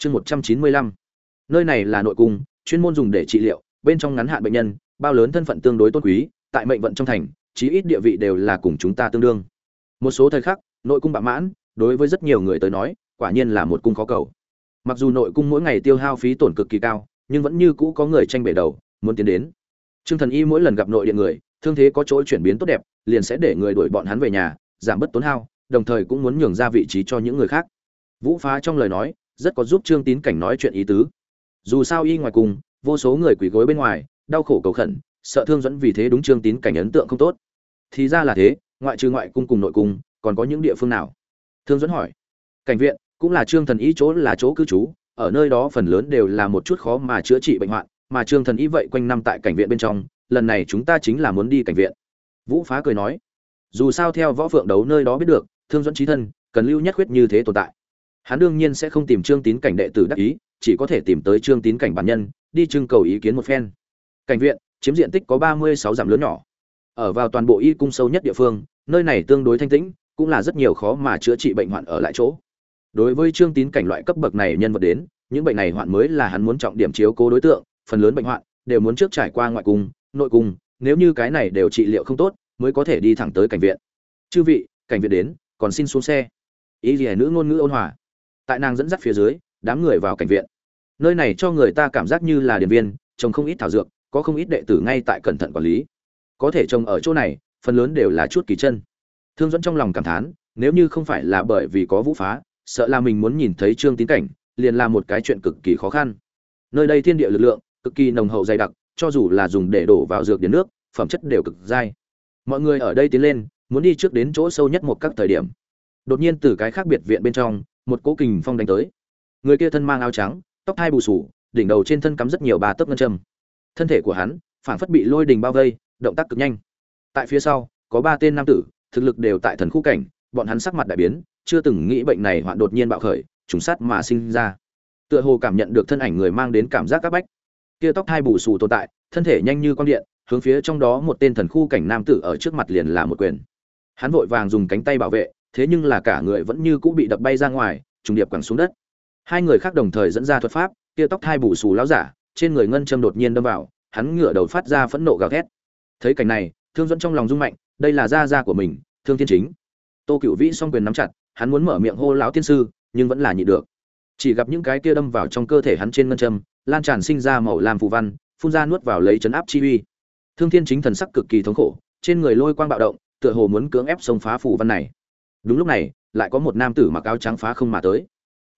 chương một trăm chín mươi lăm. Nơi này là nội cung, chuyên môn dùng để trị liệu, bên trong ngắn hạn bệnh nhân, bao lớn thân phận tương đối tôn quý, tại mệnh vận trong thành, chí ít địa vị đều là cùng chúng ta tương đương. Một số thời khắc, nội cung bạ mãn, đối với rất nhiều người tới nói, quả nhiên là một cung khó cầu. Mặc dù nội cung mỗi ngày tiêu hao phí tổn cực kỳ cao, nhưng vẫn như cũ có người tranh bể đầu, muốn tiến đến. Trương thần y mỗi lần gặp nội điện người, thương thế có chỗ chuyển biến tốt đẹp, liền sẽ để người đuổi bọn hắn về nhà, giảm bớt tốn hao, đồng thời cũng muốn nhường ra vị trí cho những người khác. Vũ phá trong lời nói rất có giúp trương tín cảnh nói chuyện ý tứ. Dù sao y ngoài cùng, vô số người quỳ gối bên ngoài, đau khổ cầu khẩn, sợ thương dẫn vì thế đúng trương tín cảnh ấn tượng không tốt. Thì ra là thế, ngoại trừ ngoại cung cùng nội cung, còn có những địa phương nào? Thương dẫn hỏi. Cảnh viện, cũng là trương thần ý chỗ là chỗ cư trú, ở nơi đó phần lớn đều là một chút khó mà chữa trị bệnh hoạn, mà trương thần ý vậy quanh năm tại cảnh viện bên trong, lần này chúng ta chính là muốn đi cảnh viện. Vũ phá cười nói. Dù sao theo võ phượng đấu nơi đó biết được, thương dẫn trí thân, cần lưu nhất khuyết như thế tồn tại hắn đương nhiên sẽ không tìm trương tín cảnh đệ tử đắc ý, chỉ có thể tìm tới trương tín cảnh bản nhân, đi trưng cầu ý kiến một phen. Cảnh viện, chiếm diện tích có ba mươi sáu dặm lớn nhỏ. Ở vào toàn bộ y cung sâu nhất địa phương, nơi này tương đối thanh tĩnh, cũng là rất nhiều khó mà chữa trị bệnh hoạn ở lại chỗ. Đối với trương tín cảnh loại cấp bậc này nhân vật đến, những bệnh này hoạn mới là hắn muốn trọng điểm chiếu cố đối tượng, phần lớn bệnh hoạn đều muốn trước trải qua ngoại cung, nội cung, nếu như cái này đều trị liệu không tốt, mới có thể đi thẳng tới cảnh viện. Chư vị, cảnh viện đến, còn xin xuống xe. Ý gì nữ ngôn ngữ ôn hòa tại nàng dẫn dắt phía dưới, đám người vào cảnh viện. Nơi này cho người ta cảm giác như là điện viên, trồng không ít thảo dược, có không ít đệ tử ngay tại cẩn thận quản lý. Có thể trồng ở chỗ này, phần lớn đều là chút kỳ chân. Thương dẫn trong lòng cảm thán, nếu như không phải là bởi vì có vũ phá, sợ là mình muốn nhìn thấy trương tín cảnh, liền là một cái chuyện cực kỳ khó khăn. Nơi đây thiên địa lực lượng, cực kỳ nồng hậu dày đặc, cho dù là dùng để đổ vào dược điển nước, phẩm chất đều cực dai. Mọi người ở đây tiến lên, muốn đi trước đến chỗ sâu nhất một các thời điểm. Đột nhiên từ cái khác biệt viện bên trong một cỗ kình phong đánh tới. Người kia thân mang áo trắng, tóc hai bù sù, đỉnh đầu trên thân cắm rất nhiều bà tấc ngân châm. Thân thể của hắn, phảng phất bị lôi đình bao vây, động tác cực nhanh. Tại phía sau, có ba tên nam tử, thực lực đều tại thần khu cảnh, bọn hắn sắc mặt đại biến, chưa từng nghĩ bệnh này hoạn đột nhiên bạo khởi, trùng sát mà sinh ra. Tựa hồ cảm nhận được thân ảnh người mang đến cảm giác các bách. Kia tóc hai bù xù tồn tại, thân thể nhanh như con điện, hướng phía trong đó một tên thần khu cảnh nam tử ở trước mặt liền là một quyền. Hắn vội vàng dùng cánh tay bảo vệ thế nhưng là cả người vẫn như cũng bị đập bay ra ngoài, trùng điệp quẳng xuống đất. Hai người khác đồng thời dẫn ra thuật pháp, kia tóc hai bù xù láo giả, trên người ngân châm đột nhiên đâm vào, hắn ngửa đầu phát ra phẫn nộ gào thét. Thấy cảnh này, thương dẫn trong lòng rung mạnh, đây là gia gia của mình, thương thiên chính. Tô cựu vĩ song quyền nắm chặt, hắn muốn mở miệng hô lão tiên sư, nhưng vẫn là nhị được. Chỉ gặp những cái kia đâm vào trong cơ thể hắn trên ngân châm, lan tràn sinh ra màu làm phù văn, phun ra nuốt vào lấy chấn áp chi uy. Thương thiên chính thần sắc cực kỳ thống khổ, trên người lôi quang bạo động, tựa hồ muốn cưỡng ép xông phá phù văn này đúng lúc này, lại có một nam tử mặc áo trắng phá không mà tới.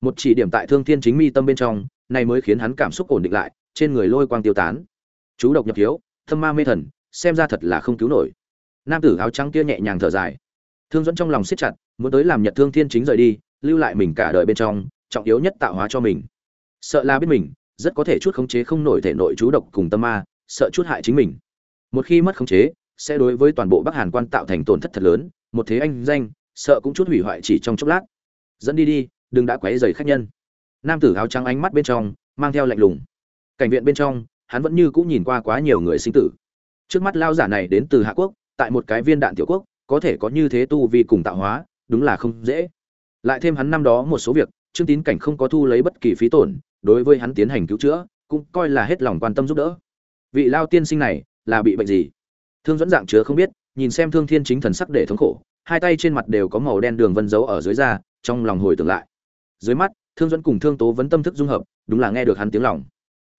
Một chỉ điểm tại thương thiên chính mi tâm bên trong, này mới khiến hắn cảm xúc ổn định lại, trên người lôi quang tiêu tán. Chú độc nhập thiếu thâm ma mê thần, xem ra thật là không cứu nổi. Nam tử áo trắng kia nhẹ nhàng thở dài. Thương dẫn trong lòng siết chặt, muốn tới làm nhật thương thiên chính rời đi, lưu lại mình cả đời bên trong, trọng yếu nhất tạo hóa cho mình. Sợ là biết mình, rất có thể chút khống chế không nổi thể nội chú độc cùng tâm ma, sợ chút hại chính mình. Một khi mất khống chế, sẽ đối với toàn bộ bắc hàn quan tạo thành tổn thất thật lớn, một thế anh danh sợ cũng chút hủy hoại chỉ trong chốc lát. Dẫn đi đi, đừng đã quấy rầy khách nhân. Nam tử áo trắng ánh mắt bên trong, mang theo lạnh lùng. Cảnh viện bên trong, hắn vẫn như cũng nhìn qua quá nhiều người sinh tử. Trước mắt lao giả này đến từ hạ quốc, tại một cái viên đạn tiểu quốc, có thể có như thế tu vi cùng tạo hóa, đúng là không dễ. Lại thêm hắn năm đó một số việc, trương tín cảnh không có thu lấy bất kỳ phí tổn, đối với hắn tiến hành cứu chữa, cũng coi là hết lòng quan tâm giúp đỡ. Vị lao tiên sinh này, là bị bệnh gì? Thương dẫn dạng chứa không biết, nhìn xem thương thiên chính thần sắc để thống khổ hai tay trên mặt đều có màu đen đường vân dấu ở dưới da, trong lòng hồi tưởng lại. Dưới mắt, thương dẫn cùng thương tố vẫn tâm thức dung hợp, đúng là nghe được hắn tiếng lòng.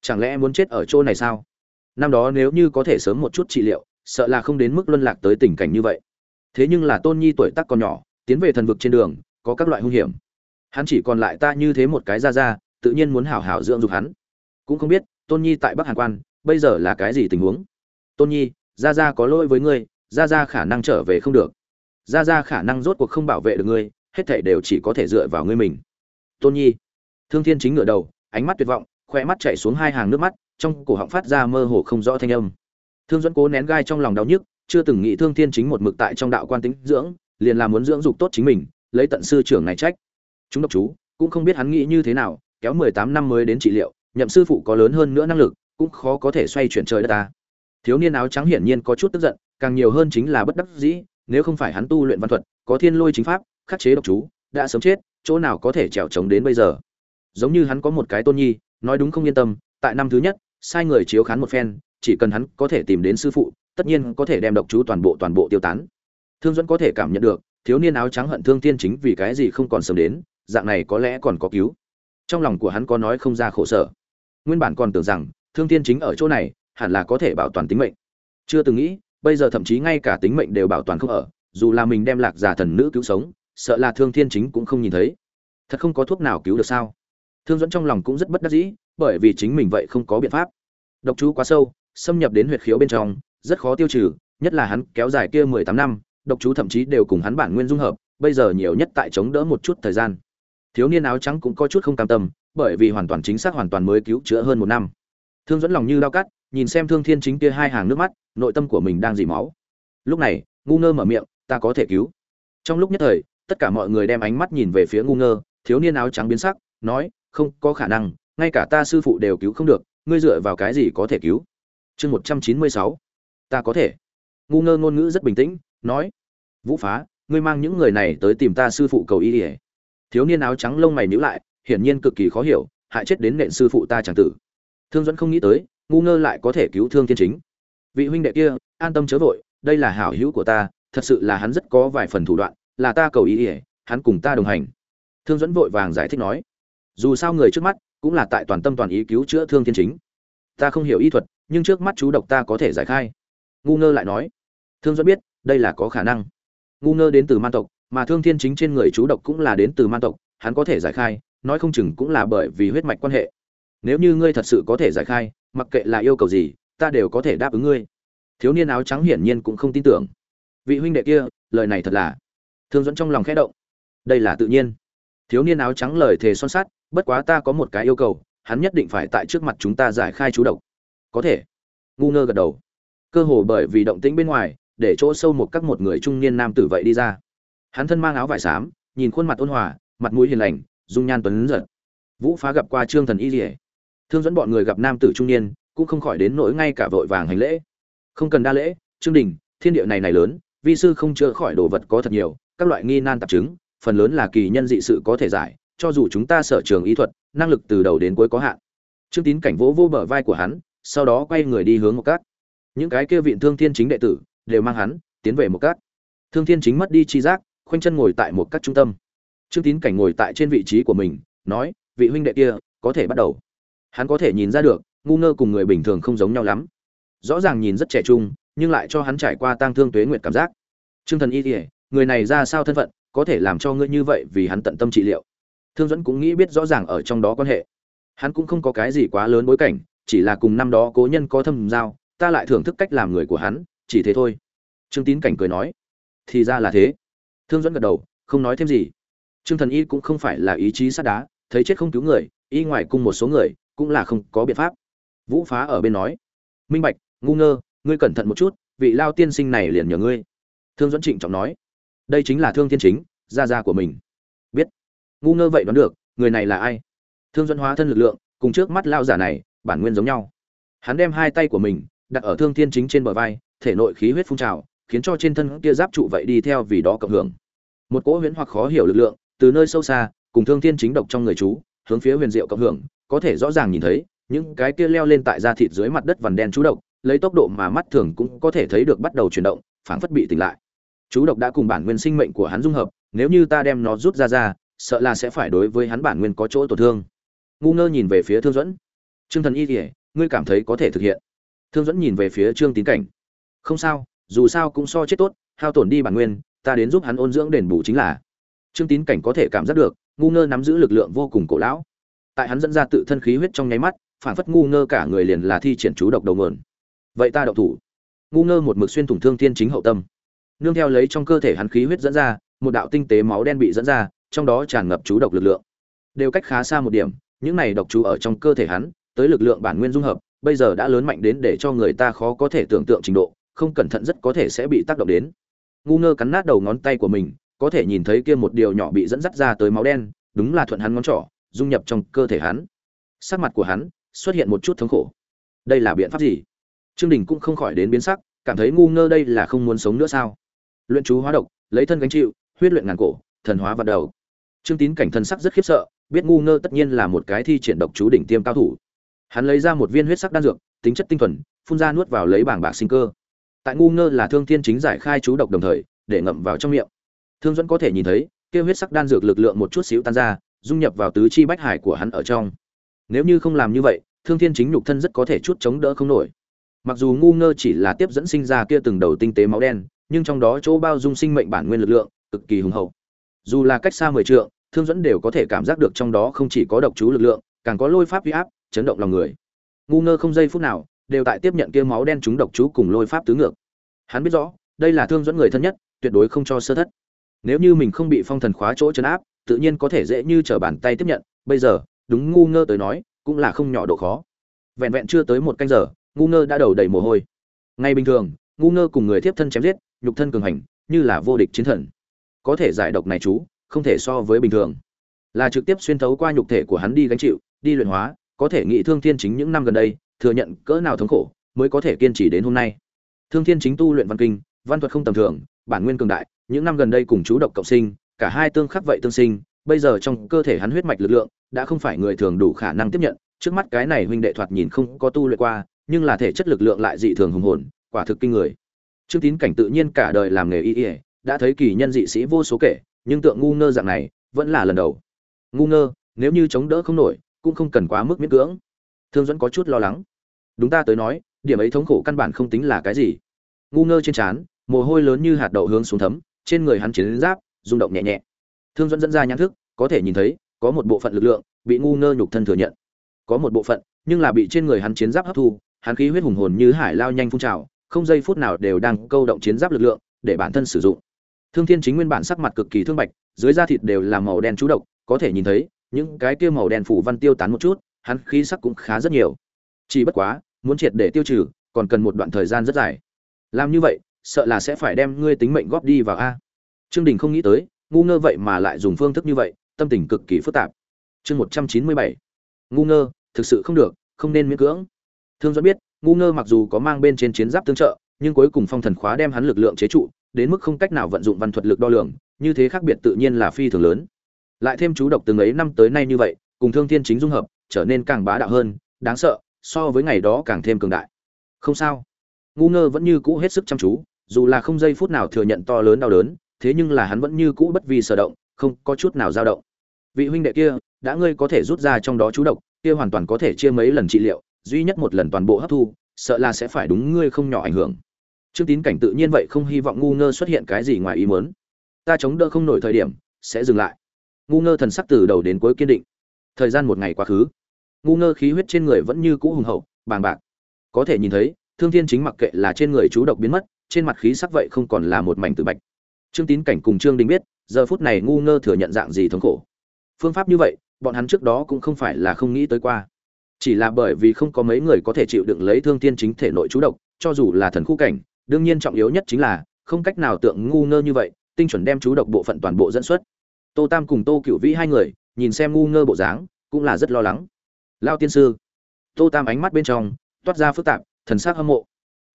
Chẳng lẽ muốn chết ở chỗ này sao? Năm đó nếu như có thể sớm một chút trị liệu, sợ là không đến mức luân lạc tới tình cảnh như vậy. Thế nhưng là tôn nhi tuổi tác còn nhỏ, tiến về thần vực trên đường, có các loại hung hiểm. Hắn chỉ còn lại ta như thế một cái ra ra tự nhiên muốn hảo hảo dưỡng dục hắn. Cũng không biết, tôn nhi tại bắc hàn quan, bây giờ là cái gì tình huống? Tôn nhi ra ra có lỗi với ngươi ra ra khả năng trở về không được ra ra khả năng rốt cuộc không bảo vệ được ngươi, hết thảy đều chỉ có thể dựa vào ngươi mình. Tôn nhi, thương thiên chính ngửa đầu, ánh mắt tuyệt vọng khoe mắt chảy xuống hai hàng nước mắt, trong cổ họng phát ra mơ hồ không rõ thanh âm. Thương dẫn cố nén gai trong lòng đau nhức, chưa từng nghĩ thương thiên chính một mực tại trong đạo quan tính dưỡng, liền là muốn dưỡng dục tốt chính mình, lấy tận sư trưởng này trách. Chúng độc chú, cũng không biết hắn nghĩ như thế nào, kéo mười tám năm mới đến trị liệu, nhậm sư phụ có lớn hơn nữa năng lực, cũng khó có thể xoay chuyển trời đất ta. Thiếu niên áo trắng hiển nhiên có chút tức giận, càng nhiều hơn chính là bất đắc dĩ nếu không phải hắn tu luyện văn thuật, có thiên lôi chính pháp, khắc chế độc chú, đã sớm chết, chỗ nào có thể trèo chống đến bây giờ? Giống như hắn có một cái tôn nhi, nói đúng không yên tâm, tại năm thứ nhất, sai người chiếu khán một phen, chỉ cần hắn có thể tìm đến sư phụ, tất nhiên có thể đem độc chú toàn bộ toàn bộ tiêu tán. Thương dẫn có thể cảm nhận được, thiếu niên áo trắng hận thương thiên chính vì cái gì không còn sớm đến, dạng này có lẽ còn có cứu. Trong lòng của hắn có nói không ra khổ sở. Nguyên bản còn tưởng rằng, thương thiên chính ở chỗ này, hẳn là có thể bảo toàn tính mệnh. Chưa từng nghĩ bây giờ thậm chí ngay cả tính mệnh đều bảo toàn không ở, dù là mình đem lạc giả thần nữ cứu sống, sợ là thương thiên chính cũng không nhìn thấy. Thật không có thuốc nào cứu được sao? Thương dẫn trong lòng cũng rất bất đắc dĩ, bởi vì chính mình vậy không có biện pháp. Độc chú quá sâu, xâm nhập đến huyệt khiếu bên trong, rất khó tiêu trừ, nhất là hắn kéo dài kia mười tám năm, độc chú thậm chí đều cùng hắn bản nguyên dung hợp, bây giờ nhiều nhất tại chống đỡ một chút thời gian. Thiếu niên áo trắng cũng có chút không cam tâm, bởi vì hoàn toàn chính xác hoàn toàn mới cứu chữa hơn một năm. Thương dẫn lòng như lao cắt nhìn xem thương thiên chính kia hai hàng nước mắt, nội tâm của mình đang dì máu. Lúc này, ngu ngơ mở miệng, ta có thể cứu. Trong lúc nhất thời, tất cả mọi người đem ánh mắt nhìn về phía ngu ngơ, thiếu niên áo trắng biến sắc, nói, không có khả năng, ngay cả ta sư phụ đều cứu không được, ngươi dựa vào cái gì có thể cứu? Chương một trăm chín mươi sáu, ta có thể. Ngu ngơ ngôn ngữ rất bình tĩnh, nói, vũ phá, ngươi mang những người này tới tìm ta sư phụ cầu y ỉa thiếu niên áo trắng lông mày nhíu lại, hiển nhiên cực kỳ khó hiểu, hại chết đến nện sư phụ ta chẳng tử. Thương dẫn không nghĩ tới ngu ngơ lại có thể cứu thương thiên chính. Vị huynh đệ kia, an tâm chớ vội, đây là hảo hữu của ta, thật sự là hắn rất có vài phần thủ đoạn, là ta cầu ý ỉa hắn cùng ta đồng hành. Thương dẫn vội vàng giải thích nói, dù sao người trước mắt, cũng là tại toàn tâm toàn ý cứu chữa thương thiên chính. Ta không hiểu y thuật, nhưng trước mắt chú độc ta có thể giải khai. Ngu ngơ lại nói, thương dẫn biết, đây là có khả năng. Ngu ngơ đến từ man tộc, mà thương thiên chính trên người chú độc cũng là đến từ man tộc, hắn có thể giải khai, nói không chừng cũng là bởi vì huyết mạch quan hệ. Nếu như ngươi thật sự có thể giải khai mặc kệ là yêu cầu gì, ta đều có thể đáp ứng ngươi. Thiếu niên áo trắng hiển nhiên cũng không tin tưởng. Vị huynh đệ kia, lời này thật là thương dẫn trong lòng khẽ động. Đây là tự nhiên. Thiếu niên áo trắng lời thề son sắt, bất quá ta có một cái yêu cầu, hắn nhất định phải tại trước mặt chúng ta giải khai chú độc. Có thể. Ngu ngơ gật đầu. Cơ hồ bởi vì động tĩnh bên ngoài, để chỗ sâu một các một người trung niên nam tử vậy đi ra. Hắn thân mang áo vải xám, nhìn khuôn mặt ôn hòa, mặt mũi hiền lành, dung nhan tuấn giật. Vũ phá gặp qua trương thần y dỉa thương dẫn bọn người gặp nam tử trung niên, cũng không khỏi đến nỗi ngay cả vội vàng hành lễ. Không cần đa lễ, trương đình, thiên địa này này lớn, vi sư không chữa khỏi đồ vật có thật nhiều, các loại nghi nan tạp chứng, phần lớn là kỳ nhân dị sự có thể giải, cho dù chúng ta sở trường ý thuật, năng lực từ đầu đến cuối có hạn. Trương tín cảnh vỗ vô bờ vai của hắn, sau đó quay người đi hướng một cát. Những cái kia viện thương thiên chính đệ tử, đều mang hắn, tiến về một cát. Thương thiên chính mất đi chi giác, khoanh chân ngồi tại một cát trung tâm. Trương tín cảnh ngồi tại trên vị trí của mình, nói, vị huynh đệ kia, có thể bắt đầu hắn có thể nhìn ra được, ngu ngơ cùng người bình thường không giống nhau lắm. Rõ ràng nhìn rất trẻ trung, nhưng lại cho hắn trải qua tang thương tuế nguyệt cảm giác. Trương thần y kỉa người này ra sao thân phận, có thể làm cho ngươi như vậy vì hắn tận tâm trị liệu. Thương dẫn cũng nghĩ biết rõ ràng ở trong đó quan hệ. Hắn cũng không có cái gì quá lớn bối cảnh, chỉ là cùng năm đó cố nhân có thâm giao, ta lại thưởng thức cách làm người của hắn, chỉ thế thôi. Trương tín cảnh cười nói, thì ra là thế. Thương dẫn gật đầu, không nói thêm gì. Trương thần y cũng không phải là ý chí sắt đá, thấy chết không cứu người, y ngoài cùng một số người cũng là không có biện pháp. Vũ phá ở bên nói, minh bạch, ngu ngơ, ngươi cẩn thận một chút, vị lao tiên sinh này liền nhờ ngươi. Thương dẫn trịnh trọng nói, đây chính là thương thiên chính, gia gia của mình. Biết. Ngu ngơ vậy đoán được, người này là ai? Thương dẫn hóa thân lực lượng, cùng trước mắt lao giả này, bản nguyên giống nhau. Hắn đem hai tay của mình, đặt ở thương thiên chính trên bờ vai, thể nội khí huyết phun trào, khiến cho trên thân kia giáp trụ vậy đi theo vì đó cộng hưởng. Một cỗ huyễn hoặc khó hiểu lực lượng, từ nơi sâu xa, cùng thương thiên chính độc trong người chú, hướng phía huyền diệu cộng hưởng có thể rõ ràng nhìn thấy, những cái kia leo lên tại da thịt dưới mặt đất vằn đen chú độc, lấy tốc độ mà mắt thường cũng có thể thấy được bắt đầu chuyển động, phảng phất bị tỉnh lại. Chú độc đã cùng bản nguyên sinh mệnh của hắn dung hợp, nếu như ta đem nó rút ra ra, sợ là sẽ phải đối với hắn bản nguyên có chỗ tổn thương. Ngu ngơ nhìn về phía thương dẫn trương thần y kỉa ngươi cảm thấy có thể thực hiện. Thương dẫn nhìn về phía trương tín cảnh. Không sao, dù sao cũng so chết tốt, hao tổn đi bản nguyên, ta đến giúp hắn ôn dưỡng đền bù chính là. Trương tín cảnh có thể cảm giác được, ngu ngơ nắm giữ lực lượng vô cùng cổ lão tại hắn dẫn ra tự thân khí huyết trong nháy mắt, phản phất ngu ngơ cả người liền là thi triển chú độc đầu nguồn. Vậy ta đậu thủ. Ngu ngơ một mực xuyên thủng thương thiên chính hậu tâm. Nương theo lấy trong cơ thể hắn khí huyết dẫn ra, một đạo tinh tế máu đen bị dẫn ra, trong đó tràn ngập chú độc lực lượng. Đều cách khá xa một điểm, những này độc chú ở trong cơ thể hắn, tới lực lượng bản nguyên dung hợp, bây giờ đã lớn mạnh đến để cho người ta khó có thể tưởng tượng trình độ, không cẩn thận rất có thể sẽ bị tác động đến. Ngu ngơ cắn nát đầu ngón tay của mình, có thể nhìn thấy kia một điều nhỏ bị dẫn dắt ra tới máu đen, đúng là thuận hắn ngón trỏ dung nhập trong cơ thể hắn. Sắc mặt của hắn xuất hiện một chút thống khổ. Đây là biện pháp gì? Trương đình cũng không khỏi đến biến sắc, cảm thấy ngu ngơ đây là không muốn sống nữa sao? Luyện chú hóa độc, lấy thân gánh chịu, huyết luyện ngàn cổ, thần hóa vật đầu. Trương tín cảnh thân sắc rất khiếp sợ, biết ngu ngơ tất nhiên là một cái thi triển độc chú đỉnh tiêm cao thủ. Hắn lấy ra một viên huyết sắc đan dược, tính chất tinh thuần, phun ra nuốt vào lấy bảng bạc sinh cơ. Tại ngu ngơ là thương thiên chính giải khai chú độc đồng thời, để ngậm vào trong miệng. Thương dẫn có thể nhìn thấy kêu huyết sắc đan dược lực lượng một chút xíu tan ra dung nhập vào tứ chi bách hải của hắn ở trong. Nếu như không làm như vậy, thương thiên chính nhục thân rất có thể chút chống đỡ không nổi. Mặc dù ngu ngơ chỉ là tiếp dẫn sinh ra kia từng đầu tinh tế máu đen, nhưng trong đó chỗ bao dung sinh mệnh bản nguyên lực lượng, cực kỳ hùng hậu. Dù là cách xa mười trượng, thương dẫn đều có thể cảm giác được trong đó không chỉ có độc chú lực lượng, càng có lôi pháp huy áp, chấn động lòng người. Ngu ngơ không giây phút nào, đều tại tiếp nhận kia máu đen chúng độc chú cùng lôi pháp tứ ngược. Hắn biết rõ, đây là thương dẫn người thân nhất, tuyệt đối không cho sơ thất. Nếu như mình không bị phong thần khóa chỗ chấn áp tự nhiên có thể dễ như trở bàn tay tiếp nhận, bây giờ, đúng ngu ngơ tới nói, cũng là không nhỏ độ khó. Vẹn vẹn chưa tới một canh giờ, ngu ngơ đã đầu đầy mồ hôi. Ngay bình thường, ngu ngơ cùng người tiếp thân chém giết, nhục thân cường hành, như là vô địch chiến thần. Có thể giải độc này chú, không thể so với bình thường. Là trực tiếp xuyên thấu qua nhục thể của hắn đi gánh chịu, đi luyện hóa, có thể nghĩ thương thiên chính những năm gần đây, thừa nhận cỡ nào thống khổ, mới có thể kiên trì đến hôm nay. Thương thiên chính tu luyện văn kinh, văn thuật không tầm thường, bản nguyên cường đại, những năm gần đây cùng chú độc cộng sinh cả hai tương khắc vậy tương sinh, bây giờ trong cơ thể hắn huyết mạch lực lượng đã không phải người thường đủ khả năng tiếp nhận. Trước mắt cái này huynh đệ thoạt nhìn không có tu luyện qua, nhưng là thể chất lực lượng lại dị thường hùng hồn, quả thực kinh người. Trương tín cảnh tự nhiên cả đời làm nghề y y, đã thấy kỳ nhân dị sĩ vô số kể, nhưng tượng ngu ngơ dạng này vẫn là lần đầu. Ngu ngơ, nếu như chống đỡ không nổi, cũng không cần quá mức miễn cưỡng. Thương dẫn có chút lo lắng. Đúng ta tới nói, điểm ấy thống khổ căn bản không tính là cái gì. Ngu ngơ trên trán, mồ hôi lớn như hạt đậu hướng xuống thấm, trên người hắn chiến giáp rung động nhẹ nhẹ. Thương dẫn dẫn ra nhãn thức, có thể nhìn thấy, có một bộ phận lực lượng bị ngu ngơ nhục thân thừa nhận. Có một bộ phận, nhưng là bị trên người hắn chiến giáp hấp thu, hắn khí huyết hùng hồn như hải lao nhanh phun trào, không giây phút nào đều đang câu động chiến giáp lực lượng để bản thân sử dụng. Thương thiên chính nguyên bản sắc mặt cực kỳ thương bạch, dưới da thịt đều là màu đen chú độc, có thể nhìn thấy, những cái kia màu đen phủ văn tiêu tán một chút, hắn khí sắc cũng khá rất nhiều. Chỉ bất quá, muốn triệt để tiêu trừ, còn cần một đoạn thời gian rất dài. Làm như vậy, sợ là sẽ phải đem ngươi tính mệnh góp đi vào a trương đình không nghĩ tới, ngu ngơ vậy mà lại dùng phương thức như vậy, tâm tình cực kỳ phức tạp. Chương một trăm chín mươi bảy. Ngu ngơ, thực sự không được, không nên miễn cưỡng. Thương Duẫn biết, ngu ngơ mặc dù có mang bên trên chiến giáp tương trợ, nhưng cuối cùng phong thần khóa đem hắn lực lượng chế trụ, đến mức không cách nào vận dụng văn thuật lực đo lường, như thế khác biệt tự nhiên là phi thường lớn. Lại thêm chú độc từng ấy năm tới nay như vậy, cùng thương thiên chính dung hợp, trở nên càng bá đạo hơn, đáng sợ, so với ngày đó càng thêm cường đại. Không sao. Ngu ngơ vẫn như cũ hết sức chăm chú, dù là không giây phút nào thừa nhận to lớn đau đớn thế nhưng là hắn vẫn như cũ bất vi sở động, không có chút nào dao động. Vị huynh đệ kia, đã ngươi có thể rút ra trong đó chú độc, kia hoàn toàn có thể chia mấy lần trị liệu, duy nhất một lần toàn bộ hấp thu, sợ là sẽ phải đúng ngươi không nhỏ ảnh hưởng. Trương tín cảnh tự nhiên vậy không hy vọng ngu ngơ xuất hiện cái gì ngoài ý muốn. Ta chống đỡ không nổi thời điểm, sẽ dừng lại. Ngu ngơ thần sắc từ đầu đến cuối kiên định. Thời gian một ngày quá khứ. Ngu ngơ khí huyết trên người vẫn như cũ hùng hậu, bàng bạc. Có thể nhìn thấy, thương thiên chính mặc kệ là trên người chú độc biến mất, trên mặt khí sắc vậy không còn là một mảnh tử bạch trương tín cảnh cùng trương đình biết, giờ phút này ngu ngơ thừa nhận dạng gì thống khổ. Phương pháp như vậy, bọn hắn trước đó cũng không phải là không nghĩ tới qua. Chỉ là bởi vì không có mấy người có thể chịu đựng lấy thương thiên chính thể nội chú độc, cho dù là thần khu cảnh, đương nhiên trọng yếu nhất chính là, không cách nào tượng ngu ngơ như vậy, tinh chuẩn đem chú độc bộ phận toàn bộ dẫn xuất. Tô tam cùng tô cựu vĩ hai người, nhìn xem ngu ngơ bộ dáng, cũng là rất lo lắng. Lao tiên sư. Tô tam ánh mắt bên trong, toát ra phức tạp, thần s ắ c hâm mộ.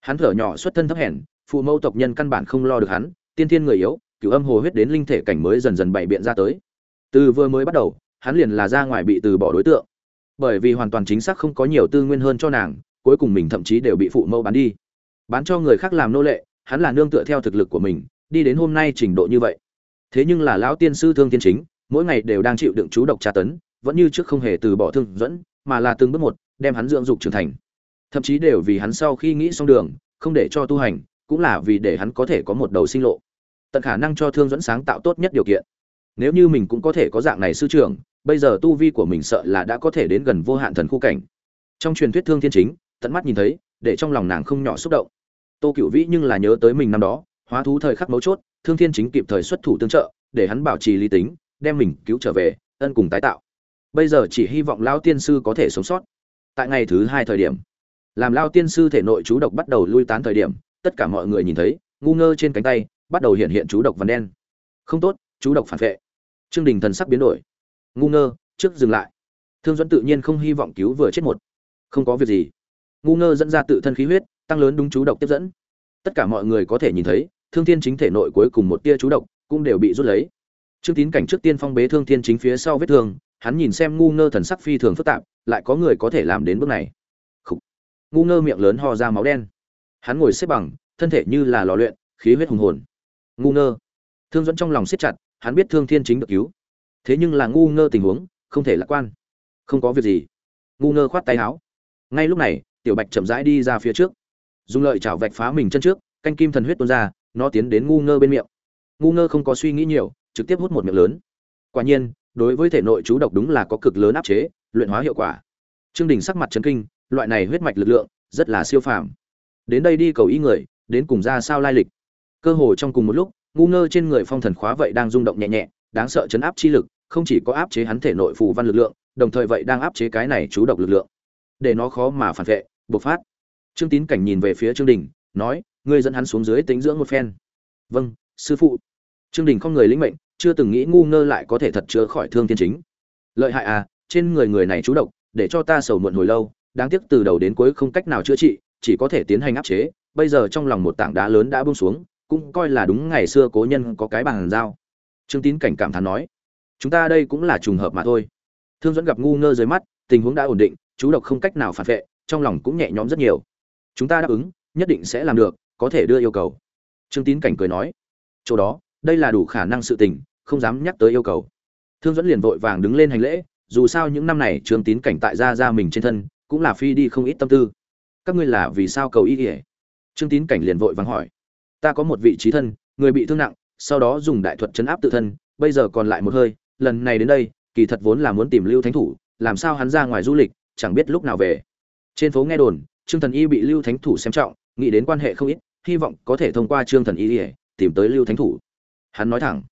Hắn thở nhỏ xuất thân thấp hèn, phụ mẫu tộc nhân căn bản không lo được hắn tiên thiên người yếu cựu âm hồ huyết đến linh thể cảnh mới dần dần bày biện ra tới. Từ vừa mới bắt đầu, hắn liền là ra ngoài bị từ bỏ đối tượng. Bởi vì hoàn toàn chính xác không có nhiều tư nguyên hơn cho nàng, cuối cùng mình thậm chí đều bị phụ mẫu bán đi. Bán cho người khác làm nô lệ, hắn là nương tựa theo thực lực của mình, đi đến hôm nay trình độ như vậy. Thế nhưng là lão tiên sư thương tiên chính, mỗi ngày đều đang chịu đựng chú độc tra tấn, vẫn như trước không hề từ bỏ thương dẫn, mà là từng bước một, đem hắn dưỡng dục trưởng thành. Thậm chí đều vì hắn sau khi nghĩ xong đường, không để cho tu hành, cũng là vì để hắn có thể có một đầu sinh lộ tận khả năng cho thương dẫn sáng tạo tốt nhất điều kiện. Nếu như mình cũng có thể có dạng này sư trưởng, bây giờ tu vi của mình sợ là đã có thể đến gần vô hạn thần khu cảnh. Trong truyền thuyết thương thiên chính, tận mắt nhìn thấy, để trong lòng nàng không nhỏ xúc động. Tô cựu vĩ nhưng là nhớ tới mình năm đó, hóa thú thời khắc mấu chốt, thương thiên chính kịp thời xuất thủ tương trợ, để hắn bảo trì lý tính, đem mình cứu trở về, ân cùng tái tạo. Bây giờ chỉ hy vọng lao tiên sư có thể sống sót. Tại ngày thứ hai thời điểm, làm lao tiên sư thể nội chú độc bắt đầu lui tán thời điểm, tất cả mọi người nhìn thấy, ngu ngơ trên cánh tay bắt đầu hiện hiện chú độc vằn đen. Không tốt, chú độc phản vệ. Trương đình thần sắc biến đổi. Ngu ngơ, trước dừng lại. Thương dẫn tự nhiên không hy vọng cứu vừa chết một. Không có việc gì. Ngu ngơ dẫn ra tự thân khí huyết, tăng lớn đúng chú độc tiếp dẫn. Tất cả mọi người có thể nhìn thấy, thương thiên chính thể nội cuối cùng một tia chú độc cũng đều bị rút lấy. Trương tín cảnh trước tiên phong bế thương thiên chính phía sau vết thương, hắn nhìn xem ngu ngơ thần sắc phi thường phức tạp, lại có người có thể làm đến bước này. Khủ. ngu ngơ miệng lớn ho ra máu đen. Hắn ngồi xếp bằng, thân thể như là lò luyện, khí huyết hùng hồn ngu ngơ. Thương dẫn trong lòng siết chặt, hắn biết thương thiên chính được cứu. Thế nhưng là ngu ngơ tình huống, không thể lạc quan. Không có việc gì. Ngu ngơ khoát tay áo. Ngay lúc này, tiểu bạch chậm rãi đi ra phía trước. Dùng lợi chảo vạch phá mình chân trước, canh kim thần huyết tuôn ra, nó tiến đến ngu ngơ bên miệng. Ngu ngơ không có suy nghĩ nhiều, trực tiếp hút một miệng lớn. Quả nhiên, đối với thể nội chú độc đúng là có cực lớn áp chế, luyện hóa hiệu quả. Trương đình sắc mặt chấn kinh, loại này huyết mạch lực lượng rất là siêu phàm. Đến đây đi cầu ý người, đến cùng ra sao lai lịch cơ hồ trong cùng một lúc, ngu ngơ trên người phong thần khóa vậy đang rung động nhẹ nhẹ, đáng sợ chấn áp chi lực, không chỉ có áp chế hắn thể nội phù văn lực lượng, đồng thời vậy đang áp chế cái này chú độc lực lượng. Để nó khó mà phản vệ, bộc phát. Trương tín cảnh nhìn về phía trương đình, nói, ngươi dẫn hắn xuống dưới tính dưỡng một phen. Vâng sư phụ. Trương đình không người lĩnh mệnh, chưa từng nghĩ ngu ngơ lại có thể thật chữa khỏi thương thiên chính. Lợi hại à trên người người này chú độc, để cho ta sầu muộn hồi lâu, đáng tiếc từ đầu đến cuối không cách nào chữa trị, chỉ có thể tiến hành áp chế, bây giờ trong lòng một tảng đá lớn đã buông xuống cũng coi là đúng ngày xưa cố nhân có cái bàn giao. Trương tín cảnh cảm thán nói, chúng ta đây cũng là trùng hợp mà thôi. Thương dẫn gặp ngu ngơ dưới mắt, tình huống đã ổn định, chú độc không cách nào phản vệ, trong lòng cũng nhẹ nhõm rất nhiều. Chúng ta đáp ứng, nhất định sẽ làm được, có thể đưa yêu cầu. Trương tín cảnh cười nói, chỗ đó, đây là đủ khả năng sự tình, không dám nhắc tới yêu cầu. Thương dẫn liền vội vàng đứng lên hành lễ, dù sao những năm này trương tín cảnh tại gia ra mình trên thân, cũng là phi đi không ít tâm tư. Các ngươi là vì sao cầu ý ỉa trương tín cảnh liền vội vàng hỏi ta có một vị trí thân, người bị thương nặng, sau đó dùng đại thuật chấn áp tự thân, bây giờ còn lại một hơi, lần này đến đây, kỳ thật vốn là muốn tìm lưu thánh thủ, làm sao hắn ra ngoài du lịch, chẳng biết lúc nào về. Trên phố nghe đồn, trương thần y bị lưu thánh thủ xem trọng, nghĩ đến quan hệ không ít, hy vọng có thể thông qua trương thần y tìm tới lưu thánh thủ. Hắn nói thẳng,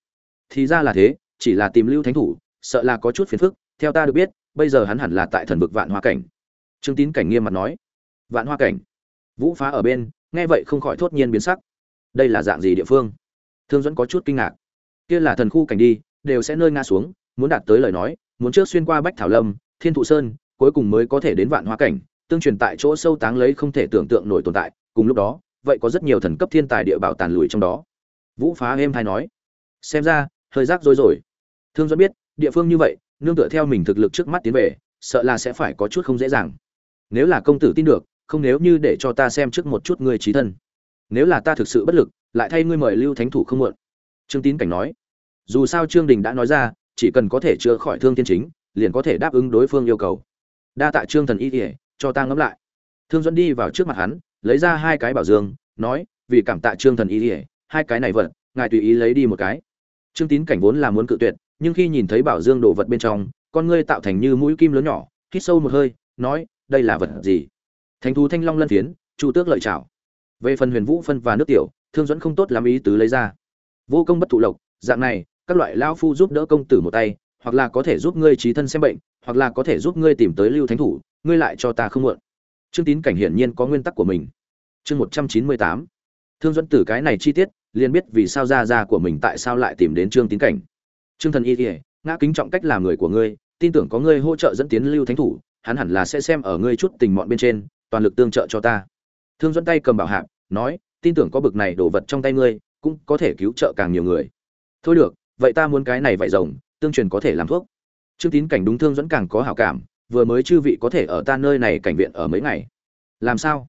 thì ra là thế, chỉ là tìm lưu thánh thủ, sợ là có chút phiền phức, theo ta được biết, bây giờ hắn hẳn là tại thần vực vạn hoa cảnh. Trương tín cảnh nghiêm mặt nói, vạn hoa cảnh? Vũ phá ở bên, nghe vậy không khỏi thốt nhiên biến sắc đây là dạng gì địa phương? Thương dẫn có chút kinh ngạc. Kia là thần khu cảnh đi, đều sẽ nơi ngã xuống, muốn đạt tới lời nói, muốn trước xuyên qua bách thảo lâm, thiên thụ sơn, cuối cùng mới có thể đến vạn hoa cảnh, tương truyền tại chỗ sâu táng lấy không thể tưởng tượng nổi tồn tại, cùng lúc đó, vậy có rất nhiều thần cấp thiên tài địa bảo tàn lùi trong đó. Vũ phá êm hay nói, xem ra, hơi rác rối rồi. Thương dẫn biết, địa phương như vậy, nương tựa theo mình thực lực trước mắt tiến về, sợ là sẽ phải có chút không dễ dàng. Nếu là công tử tin được, không nếu như để cho ta xem trước một chút người trí thân nếu là ta thực sự bất lực, lại thay ngươi mời lưu thánh thủ không muộn. Trương tín cảnh nói. Dù sao trương đình đã nói ra, chỉ cần có thể chữa khỏi thương tiên chính, liền có thể đáp ứng đối phương yêu cầu. Đa tạ trương thần y ỉa cho ta ngẫm lại. Thương dẫn đi vào trước mặt hắn, lấy ra hai cái bảo dương, nói, vì cảm tạ trương thần y ỉa hai cái này vật, ngài tùy ý lấy đi một cái. Trương tín cảnh vốn là muốn cự tuyệt, nhưng khi nhìn thấy bảo dương đồ vật bên trong, con ngươi tạo thành như mũi kim lớn nhỏ, hít sâu một hơi, nói, đây là vật gì? Thánh thú thanh long lân phiến, chu tước lợi chảo về phần huyền vũ phân và nước tiểu, thương dẫn không tốt làm ý tứ lấy ra. Vô công bất thụ lộc, dạng này, các loại lao phu giúp đỡ công tử một tay, hoặc là có thể giúp ngươi trí thân xem bệnh, hoặc là có thể giúp ngươi tìm tới lưu thánh thủ, ngươi lại cho ta không muộn trương tín cảnh hiển nhiên có nguyên tắc của mình. Chương một trăm chín mươi tám. Thương dẫn tử cái này chi tiết, liền biết vì sao gia gia của mình tại sao lại tìm đến trương tín cảnh. Trương thần y kỉa ngã kính trọng cách làm người của ngươi, tin tưởng có ngươi hỗ trợ dẫn tiến lưu thánh thủ, hắn hẳn là sẽ xem ở ngươi chút tình mọn bên trên, toàn lực tương trợ cho ta thương dẫn tay cầm bảo hạp, nói, tin tưởng có bực này đổ vật trong tay ngươi, cũng có thể cứu trợ càng nhiều người. Thôi được, vậy ta muốn cái này vải rồng, tương truyền có thể làm thuốc. Trương tín cảnh đúng thương dẫn càng có hảo cảm, vừa mới chư vị có thể ở ta nơi này cảnh viện ở mấy ngày. Làm sao?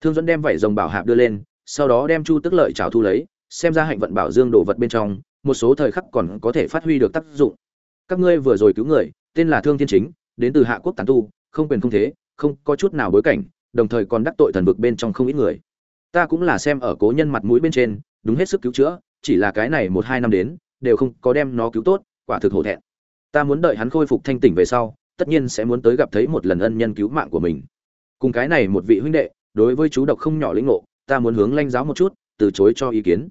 Thương dẫn đem vải rồng bảo hạp đưa lên, sau đó đem chu tức lợi trào thu lấy, xem ra hạnh vận bảo dương đồ vật bên trong, một số thời khắc còn có thể phát huy được tác dụng. Các ngươi vừa rồi cứu người, tên là thương thiên chính, đến từ hạ quốc tán tu, không quyền không thế, không có chút nào bối cảnh đồng thời còn đắc tội thần vực bên trong không ít người. Ta cũng là xem ở cố nhân mặt mũi bên trên, đúng hết sức cứu chữa, chỉ là cái này một hai năm đến, đều không có đem nó cứu tốt, quả thực hổ thẹn. Ta muốn đợi hắn khôi phục thanh tỉnh về sau, tất nhiên sẽ muốn tới gặp thấy một lần ân nhân cứu mạng của mình. Cùng cái này một vị huynh đệ, đối với chú độc không nhỏ lĩnh ngộ, ta muốn hướng lanh giáo một chút, từ chối cho ý kiến.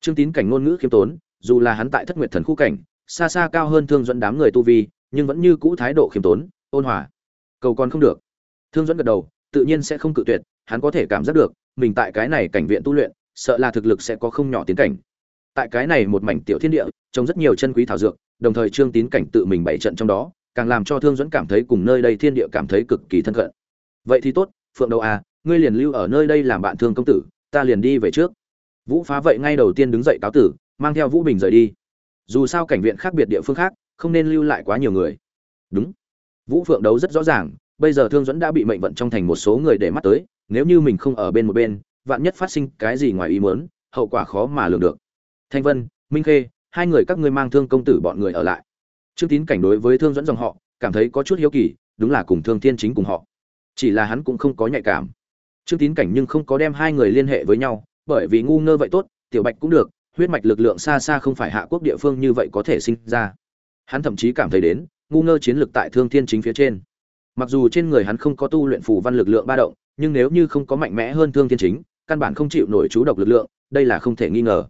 Trương tín cảnh ngôn ngữ khiêm tốn, dù là hắn tại thất nguyệt thần khu cảnh, xa xa cao hơn thương dẫn đám người tu vi, nhưng vẫn như cũ thái độ khiêm tốn, ôn hòa. Cầu còn không được. Thương dẫn gật đầu tự nhiên sẽ không cự tuyệt, hắn có thể cảm giác được, mình tại cái này cảnh viện tu luyện, sợ là thực lực sẽ có không nhỏ tiến cảnh. Tại cái này một mảnh tiểu thiên địa, trông rất nhiều chân quý thảo dược, đồng thời trương tín cảnh tự mình bày trận trong đó, càng làm cho thương dẫn cảm thấy cùng nơi đây thiên địa cảm thấy cực kỳ thân cận. Vậy thì tốt, phượng đầu à ngươi liền lưu ở nơi đây làm bạn thương công tử, ta liền đi về trước. Vũ phá vậy ngay đầu tiên đứng dậy cáo tử, mang theo vũ bình rời đi. Dù sao cảnh viện khác biệt địa phương khác, không nên lưu lại quá nhiều người. Đúng. Vũ phượng đấu rất rõ ràng bây giờ thương dẫn đã bị mệnh vận trong thành một số người để mắt tới, nếu như mình không ở bên một bên, vạn nhất phát sinh cái gì ngoài ý muốn, hậu quả khó mà lường được. Thanh vân, minh khê, hai người các ngươi mang thương công tử bọn người ở lại. Trương tín cảnh đối với thương dẫn dòng họ, cảm thấy có chút hiếu kỳ, đúng là cùng thương thiên chính cùng họ. Chỉ là hắn cũng không có nhạy cảm. Trương tín cảnh nhưng không có đem hai người liên hệ với nhau, bởi vì ngu ngơ vậy tốt, tiểu bạch cũng được, huyết mạch lực lượng xa xa không phải hạ quốc địa phương như vậy có thể sinh ra. Hắn thậm chí cảm thấy đến, ngu ngơ chiến lực tại thương thiên chính phía trên mặc dù trên người hắn không có tu luyện phù văn lực lượng ba động, nhưng nếu như không có mạnh mẽ hơn thương thiên chính, căn bản không chịu nổi chú độc lực lượng, đây là không thể nghi ngờ.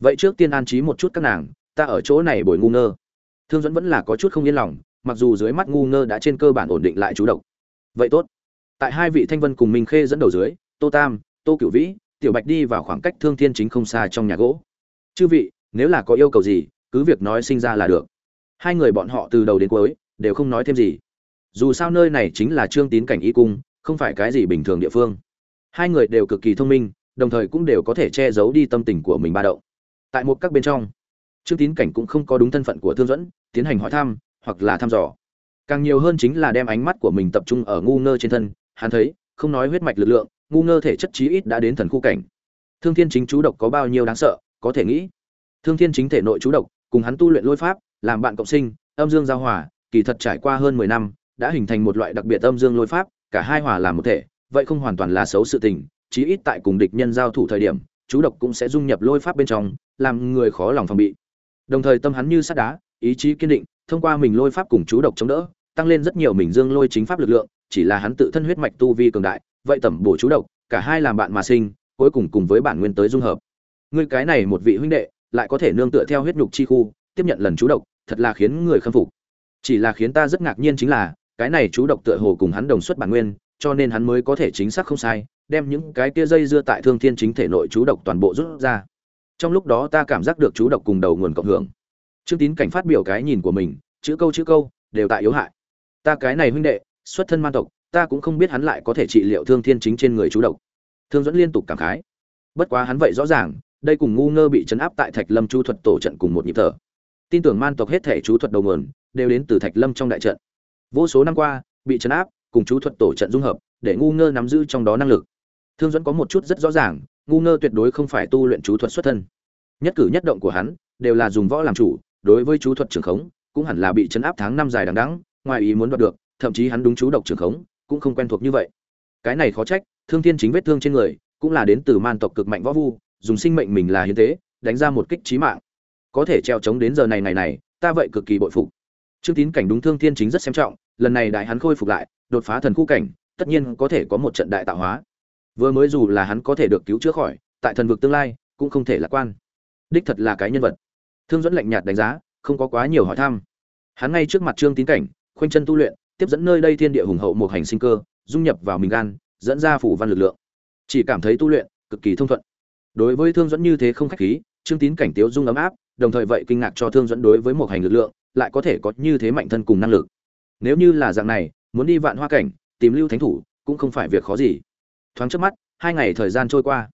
Vậy trước tiên an trí một chút các nàng, ta ở chỗ này bồi ngu ngơ. Thương dẫn vẫn là có chút không yên lòng, mặc dù dưới mắt ngu ngơ đã trên cơ bản ổn định lại chú độc. Vậy tốt. Tại hai vị thanh vân cùng minh khê dẫn đầu dưới, tô tam, tô cửu vĩ, tiểu bạch đi vào khoảng cách thương thiên chính không xa trong nhà gỗ. Chư vị, nếu là có yêu cầu gì, cứ việc nói sinh ra là được. Hai người bọn họ từ đầu đến cuối đều không nói thêm gì dù sao nơi này chính là trương tín cảnh y cung, không phải cái gì bình thường địa phương. Hai người đều cực kỳ thông minh, đồng thời cũng đều có thể che giấu đi tâm tình của mình ba động. Tại một các bên trong, trương tín cảnh cũng không có đúng thân phận của thương dẫn tiến hành hỏi thăm, hoặc là thăm dò. Càng nhiều hơn chính là đem ánh mắt của mình tập trung ở ngu ngơ trên thân, hắn thấy, không nói huyết mạch lực lượng, ngu ngơ thể chất chí ít đã đến thần khu cảnh. Thương thiên chính chú độc có bao nhiêu đáng sợ, có thể nghĩ. Thương thiên chính thể nội chú độc, cùng hắn tu luyện lôi pháp, làm bạn cộng sinh, âm dương giao hòa, kỳ thật trải qua hơn mười năm đã hình thành một loại đặc biệt âm dương lôi pháp, cả hai hòa làm một thể, vậy không hoàn toàn là xấu sự tình, chí ít tại cùng địch nhân giao thủ thời điểm, chú độc cũng sẽ dung nhập lôi pháp bên trong, làm người khó lòng phòng bị. Đồng thời tâm hắn như sắt đá, ý chí kiên định, thông qua mình lôi pháp cùng chú độc chống đỡ, tăng lên rất nhiều mình dương lôi chính pháp lực lượng, chỉ là hắn tự thân huyết mạch tu vi cường đại, vậy tẩm bổ chú độc, cả hai làm bạn mà sinh, cuối cùng cùng với bản nguyên tới dung hợp. Ngươi cái này một vị huynh đệ, lại có thể nương tựa theo huyết nhục chi khu, tiếp nhận lần chú độc, thật là khiến người khâm phục. Chỉ là khiến ta rất ngạc nhiên chính là cái này chú độc tựa hồ cùng hắn đồng xuất bản nguyên, cho nên hắn mới có thể chính xác không sai, đem những cái kia dây dưa tại thương thiên chính thể nội chú độc toàn bộ rút ra. Trong lúc đó ta cảm giác được chú độc cùng đầu nguồn cộng hưởng. Trương tín cảnh phát biểu cái nhìn của mình, chữ câu chữ câu, đều tại yếu hại. Ta cái này huynh đệ, xuất thân man tộc, ta cũng không biết hắn lại có thể trị liệu thương thiên chính trên người chú độc. Thương dẫn liên tục cảm khái. Bất quá hắn vậy rõ ràng, đây cùng ngu ngơ bị chấn áp tại thạch lâm chu thuật tổ trận cùng một nhịp thở. Tin tưởng man tộc hết thể chú thuật đầu nguồn, đều đến từ thạch lâm trong đại trận vô số năm qua, bị chấn áp, cùng chú thuật tổ trận dung hợp, để ngu ngơ nắm giữ trong đó năng lực. Thương dẫn có một chút rất rõ ràng, ngu ngơ tuyệt đối không phải tu luyện chú thuật xuất thân. Nhất cử nhất động của hắn, đều là dùng võ làm chủ, đối với chú thuật trường khống, cũng hẳn là bị chấn áp tháng năm dài đằng đẵng, ngoài ý muốn đoạt được, thậm chí hắn đúng chú độc trường khống, cũng không quen thuộc như vậy. Cái này khó trách, thương thiên chính vết thương trên người, cũng là đến từ man tộc cực mạnh võ vu, dùng sinh mệnh mình là hiến tế, đánh ra một kích chí mạng. Có thể treo chống đến giờ này này này, ta vậy cực kỳ bội phục. Trương tín cảnh đúng thương thiên chính rất xem trọng lần này đại hắn khôi phục lại, đột phá thần khu cảnh, tất nhiên có thể có một trận đại tạo hóa. Vừa mới dù là hắn có thể được cứu chữa khỏi, tại thần vực tương lai, cũng không thể lạc quan. Đích thật là cái nhân vật. Thương dẫn lạnh nhạt đánh giá, không có quá nhiều hỏi thăm. Hắn ngay trước mặt trương tín cảnh, khoanh chân tu luyện, tiếp dẫn nơi đây thiên địa hùng hậu một hành sinh cơ, dung nhập vào mình gan, dẫn ra phủ văn lực lượng. Chỉ cảm thấy tu luyện cực kỳ thông thuận. Đối với thương dẫn như thế không khách khí, trương tín cảnh tiếu dung ấm áp, đồng thời vậy kinh ngạc cho thương dẫn đối với một hành lực lượng, lại có thể có như thế mạnh thân cùng năng lực nếu như là dạng này, muốn đi vạn hoa cảnh, tìm lưu thánh thủ, cũng không phải việc khó gì. Thoáng trước mắt, hai ngày thời gian trôi qua.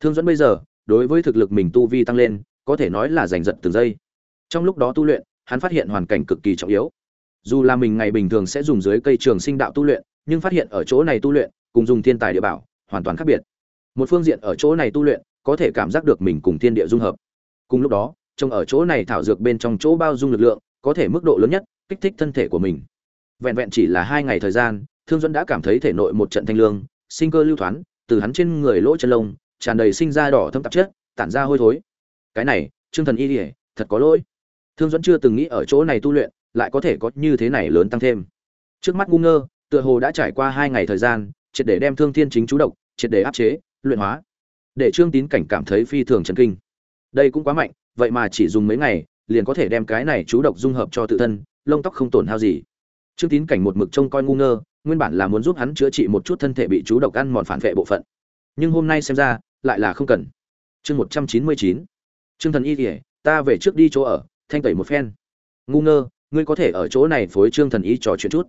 Thương dẫn bây giờ, đối với thực lực mình tu vi tăng lên, có thể nói là giành giật từng giây. Trong lúc đó tu luyện, hắn phát hiện hoàn cảnh cực kỳ trọng yếu. Dù là mình ngày bình thường sẽ dùng dưới cây trường sinh đạo tu luyện, nhưng phát hiện ở chỗ này tu luyện, cùng dùng thiên tài địa bảo, hoàn toàn khác biệt. Một phương diện ở chỗ này tu luyện, có thể cảm giác được mình cùng thiên địa dung hợp. Cùng lúc đó, trông ở chỗ này thảo dược bên trong chỗ bao dung lực lượng, có thể mức độ lớn nhất, kích thích thân thể của mình vẹn vẹn chỉ là hai ngày thời gian, thương duẫn đã cảm thấy thể nội một trận thanh lương, sinh cơ lưu thoáng từ hắn trên người lỗ chân lông, tràn đầy sinh ra đỏ thâm tạp chất, tản ra hôi thối. Cái này, trương thần y ỉa thật có lỗi. Thương duẫn chưa từng nghĩ ở chỗ này tu luyện, lại có thể có như thế này lớn tăng thêm. Trước mắt ngu ngơ, tựa hồ đã trải qua hai ngày thời gian, triệt để đem thương thiên chính chú độc, triệt để áp chế, luyện hóa. Để trương tín cảnh cảm thấy phi thường chấn kinh. Đây cũng quá mạnh, vậy mà chỉ dùng mấy ngày, liền có thể đem cái này chú độc dung hợp cho tự thân, lông tóc không tổn hao gì trương tín cảnh một mực trông coi ngu ngơ, nguyên bản là muốn giúp hắn chữa trị một chút thân thể bị chú độc ăn mòn phản vệ bộ phận. Nhưng hôm nay xem ra, lại là không cần. Chương một trăm chín mươi chín. Trương thần y kỉa ta về trước đi chỗ ở, thanh tẩy một phen. Ngu ngơ, ngươi có thể ở chỗ này phối trương thần y trò chuyện chút.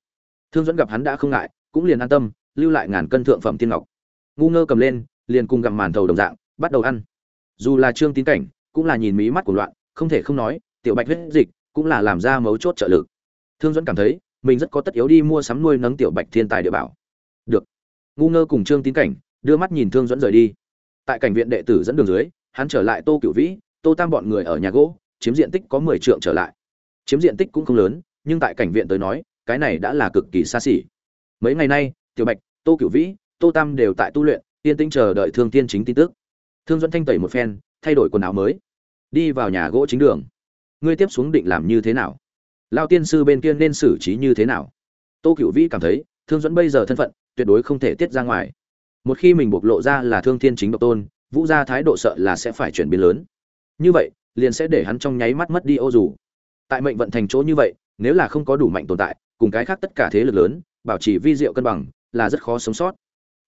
Thương dẫn gặp hắn đã không ngại, cũng liền an tâm, lưu lại ngàn cân thượng phẩm tiên ngọc. Ngu ngơ cầm lên, liền cùng gặm màn thầu đồng dạng, bắt đầu ăn. Dù là trương tín cảnh, cũng là nhìn mí mắt của loạn, không thể không nói, tiểu bạch huyết dịch, cũng là làm ra mấu chốt trợ lực. Thương dẫn cảm thấy mình rất có tất yếu đi mua sắm nuôi nấng tiểu bạch thiên tài địa bảo. Được. Ngu ngơ cùng trương tín cảnh đưa mắt nhìn thương dẫn rời đi. Tại cảnh viện đệ tử dẫn đường dưới, hắn trở lại tô cửu vĩ, tô tam bọn người ở nhà gỗ, chiếm diện tích có mười trượng trở lại. Chiếm diện tích cũng không lớn, nhưng tại cảnh viện tới nói, cái này đã là cực kỳ xa xỉ. Mấy ngày nay, tiểu bạch, tô cửu vĩ, tô tam đều tại tu luyện, yên tĩnh chờ đợi thương tiên chính tin tức. Thương dẫn thanh tẩy một phen, thay đổi quần áo mới. Đi vào nhà gỗ chính đường. Ngươi tiếp xuống định làm như thế nào? Lao tiên sư bên kia nên xử trí như thế nào? Tô cửu vĩ cảm thấy, thương dẫn bây giờ thân phận, tuyệt đối không thể tiết ra ngoài. Một khi mình bộc lộ ra là thương thiên chính độc tôn, vũ gia thái độ sợ là sẽ phải chuyển biến lớn. Như vậy, liền sẽ để hắn trong nháy mắt mất đi ô dù. Tại mệnh vận thành chỗ như vậy, nếu là không có đủ mạnh tồn tại, cùng cái khác tất cả thế lực lớn, bảo trì vi diệu cân bằng, là rất khó sống sót.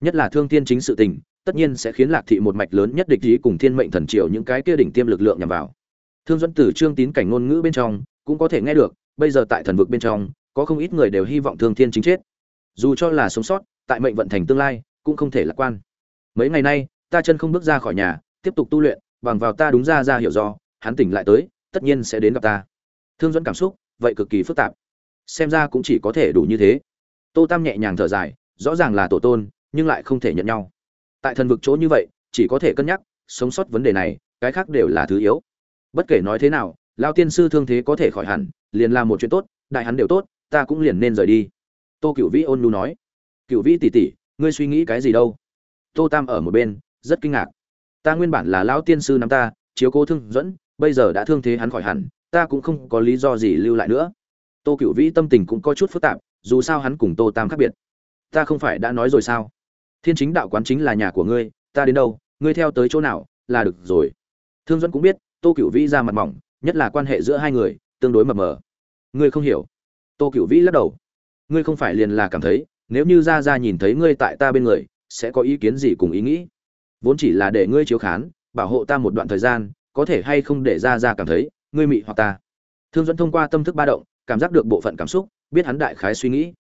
Nhất là thương thiên chính sự tình, tất nhiên sẽ khiến lạc thị một mạch lớn nhất địch ý cùng thiên mệnh thần triều những cái kia đỉnh tiêm lực lượng nhằm vào. Thương dẫn tử trương tín cảnh ngôn ngữ bên trong, cũng có thể nghe được bây giờ tại thần vực bên trong, có không ít người đều hy vọng thương thiên chính chết. Dù cho là sống sót, tại mệnh vận thành tương lai, cũng không thể lạc quan. Mấy ngày nay, ta chân không bước ra khỏi nhà, tiếp tục tu luyện, bằng vào ta đúng ra ra hiểu do, hắn tỉnh lại tới, tất nhiên sẽ đến gặp ta. Thương dẫn cảm xúc, vậy cực kỳ phức tạp. Xem ra cũng chỉ có thể đủ như thế. Tô tam nhẹ nhàng thở dài, rõ ràng là tổ tôn, nhưng lại không thể nhận nhau. Tại thần vực chỗ như vậy, chỉ có thể cân nhắc, sống sót vấn đề này, cái khác đều là thứ yếu. Bất kể nói thế nào, lao tiên sư thương thế có thể khỏi hẳn liền làm một chuyện tốt, đại hắn đều tốt, ta cũng liền nên rời đi. Tô cựu vĩ ôn nhu nói. Cựu vĩ tỉ tỉ ngươi suy nghĩ cái gì đâu? Tô tam ở một bên, rất kinh ngạc. Ta nguyên bản là lão tiên sư năm ta, chiếu cố thương dẫn, bây giờ đã thương thế hắn khỏi hẳn, ta cũng không có lý do gì lưu lại nữa. Tô cựu vĩ tâm tình cũng có chút phức tạp, dù sao hắn cùng tô tam khác biệt. Ta không phải đã nói rồi sao? Thiên chính đạo quán chính là nhà của ngươi, ta đến đâu, ngươi theo tới chỗ nào, là được rồi. Thương dẫn cũng biết, tô cựu vĩ ra mặt mỏng, nhất là quan hệ giữa hai người tương đối mập mờ. Ngươi không hiểu. Tô cựu vĩ lắc đầu. Ngươi không phải liền là cảm thấy, nếu như ra ra nhìn thấy ngươi tại ta bên người, sẽ có ý kiến gì cùng ý nghĩ? Vốn chỉ là để ngươi chiếu khán, bảo hộ ta một đoạn thời gian, có thể hay không để ra ra cảm thấy, ngươi mị hoặc ta? Thương dẫn thông qua tâm thức ba động, cảm giác được bộ phận cảm xúc, biết hắn đại khái suy nghĩ.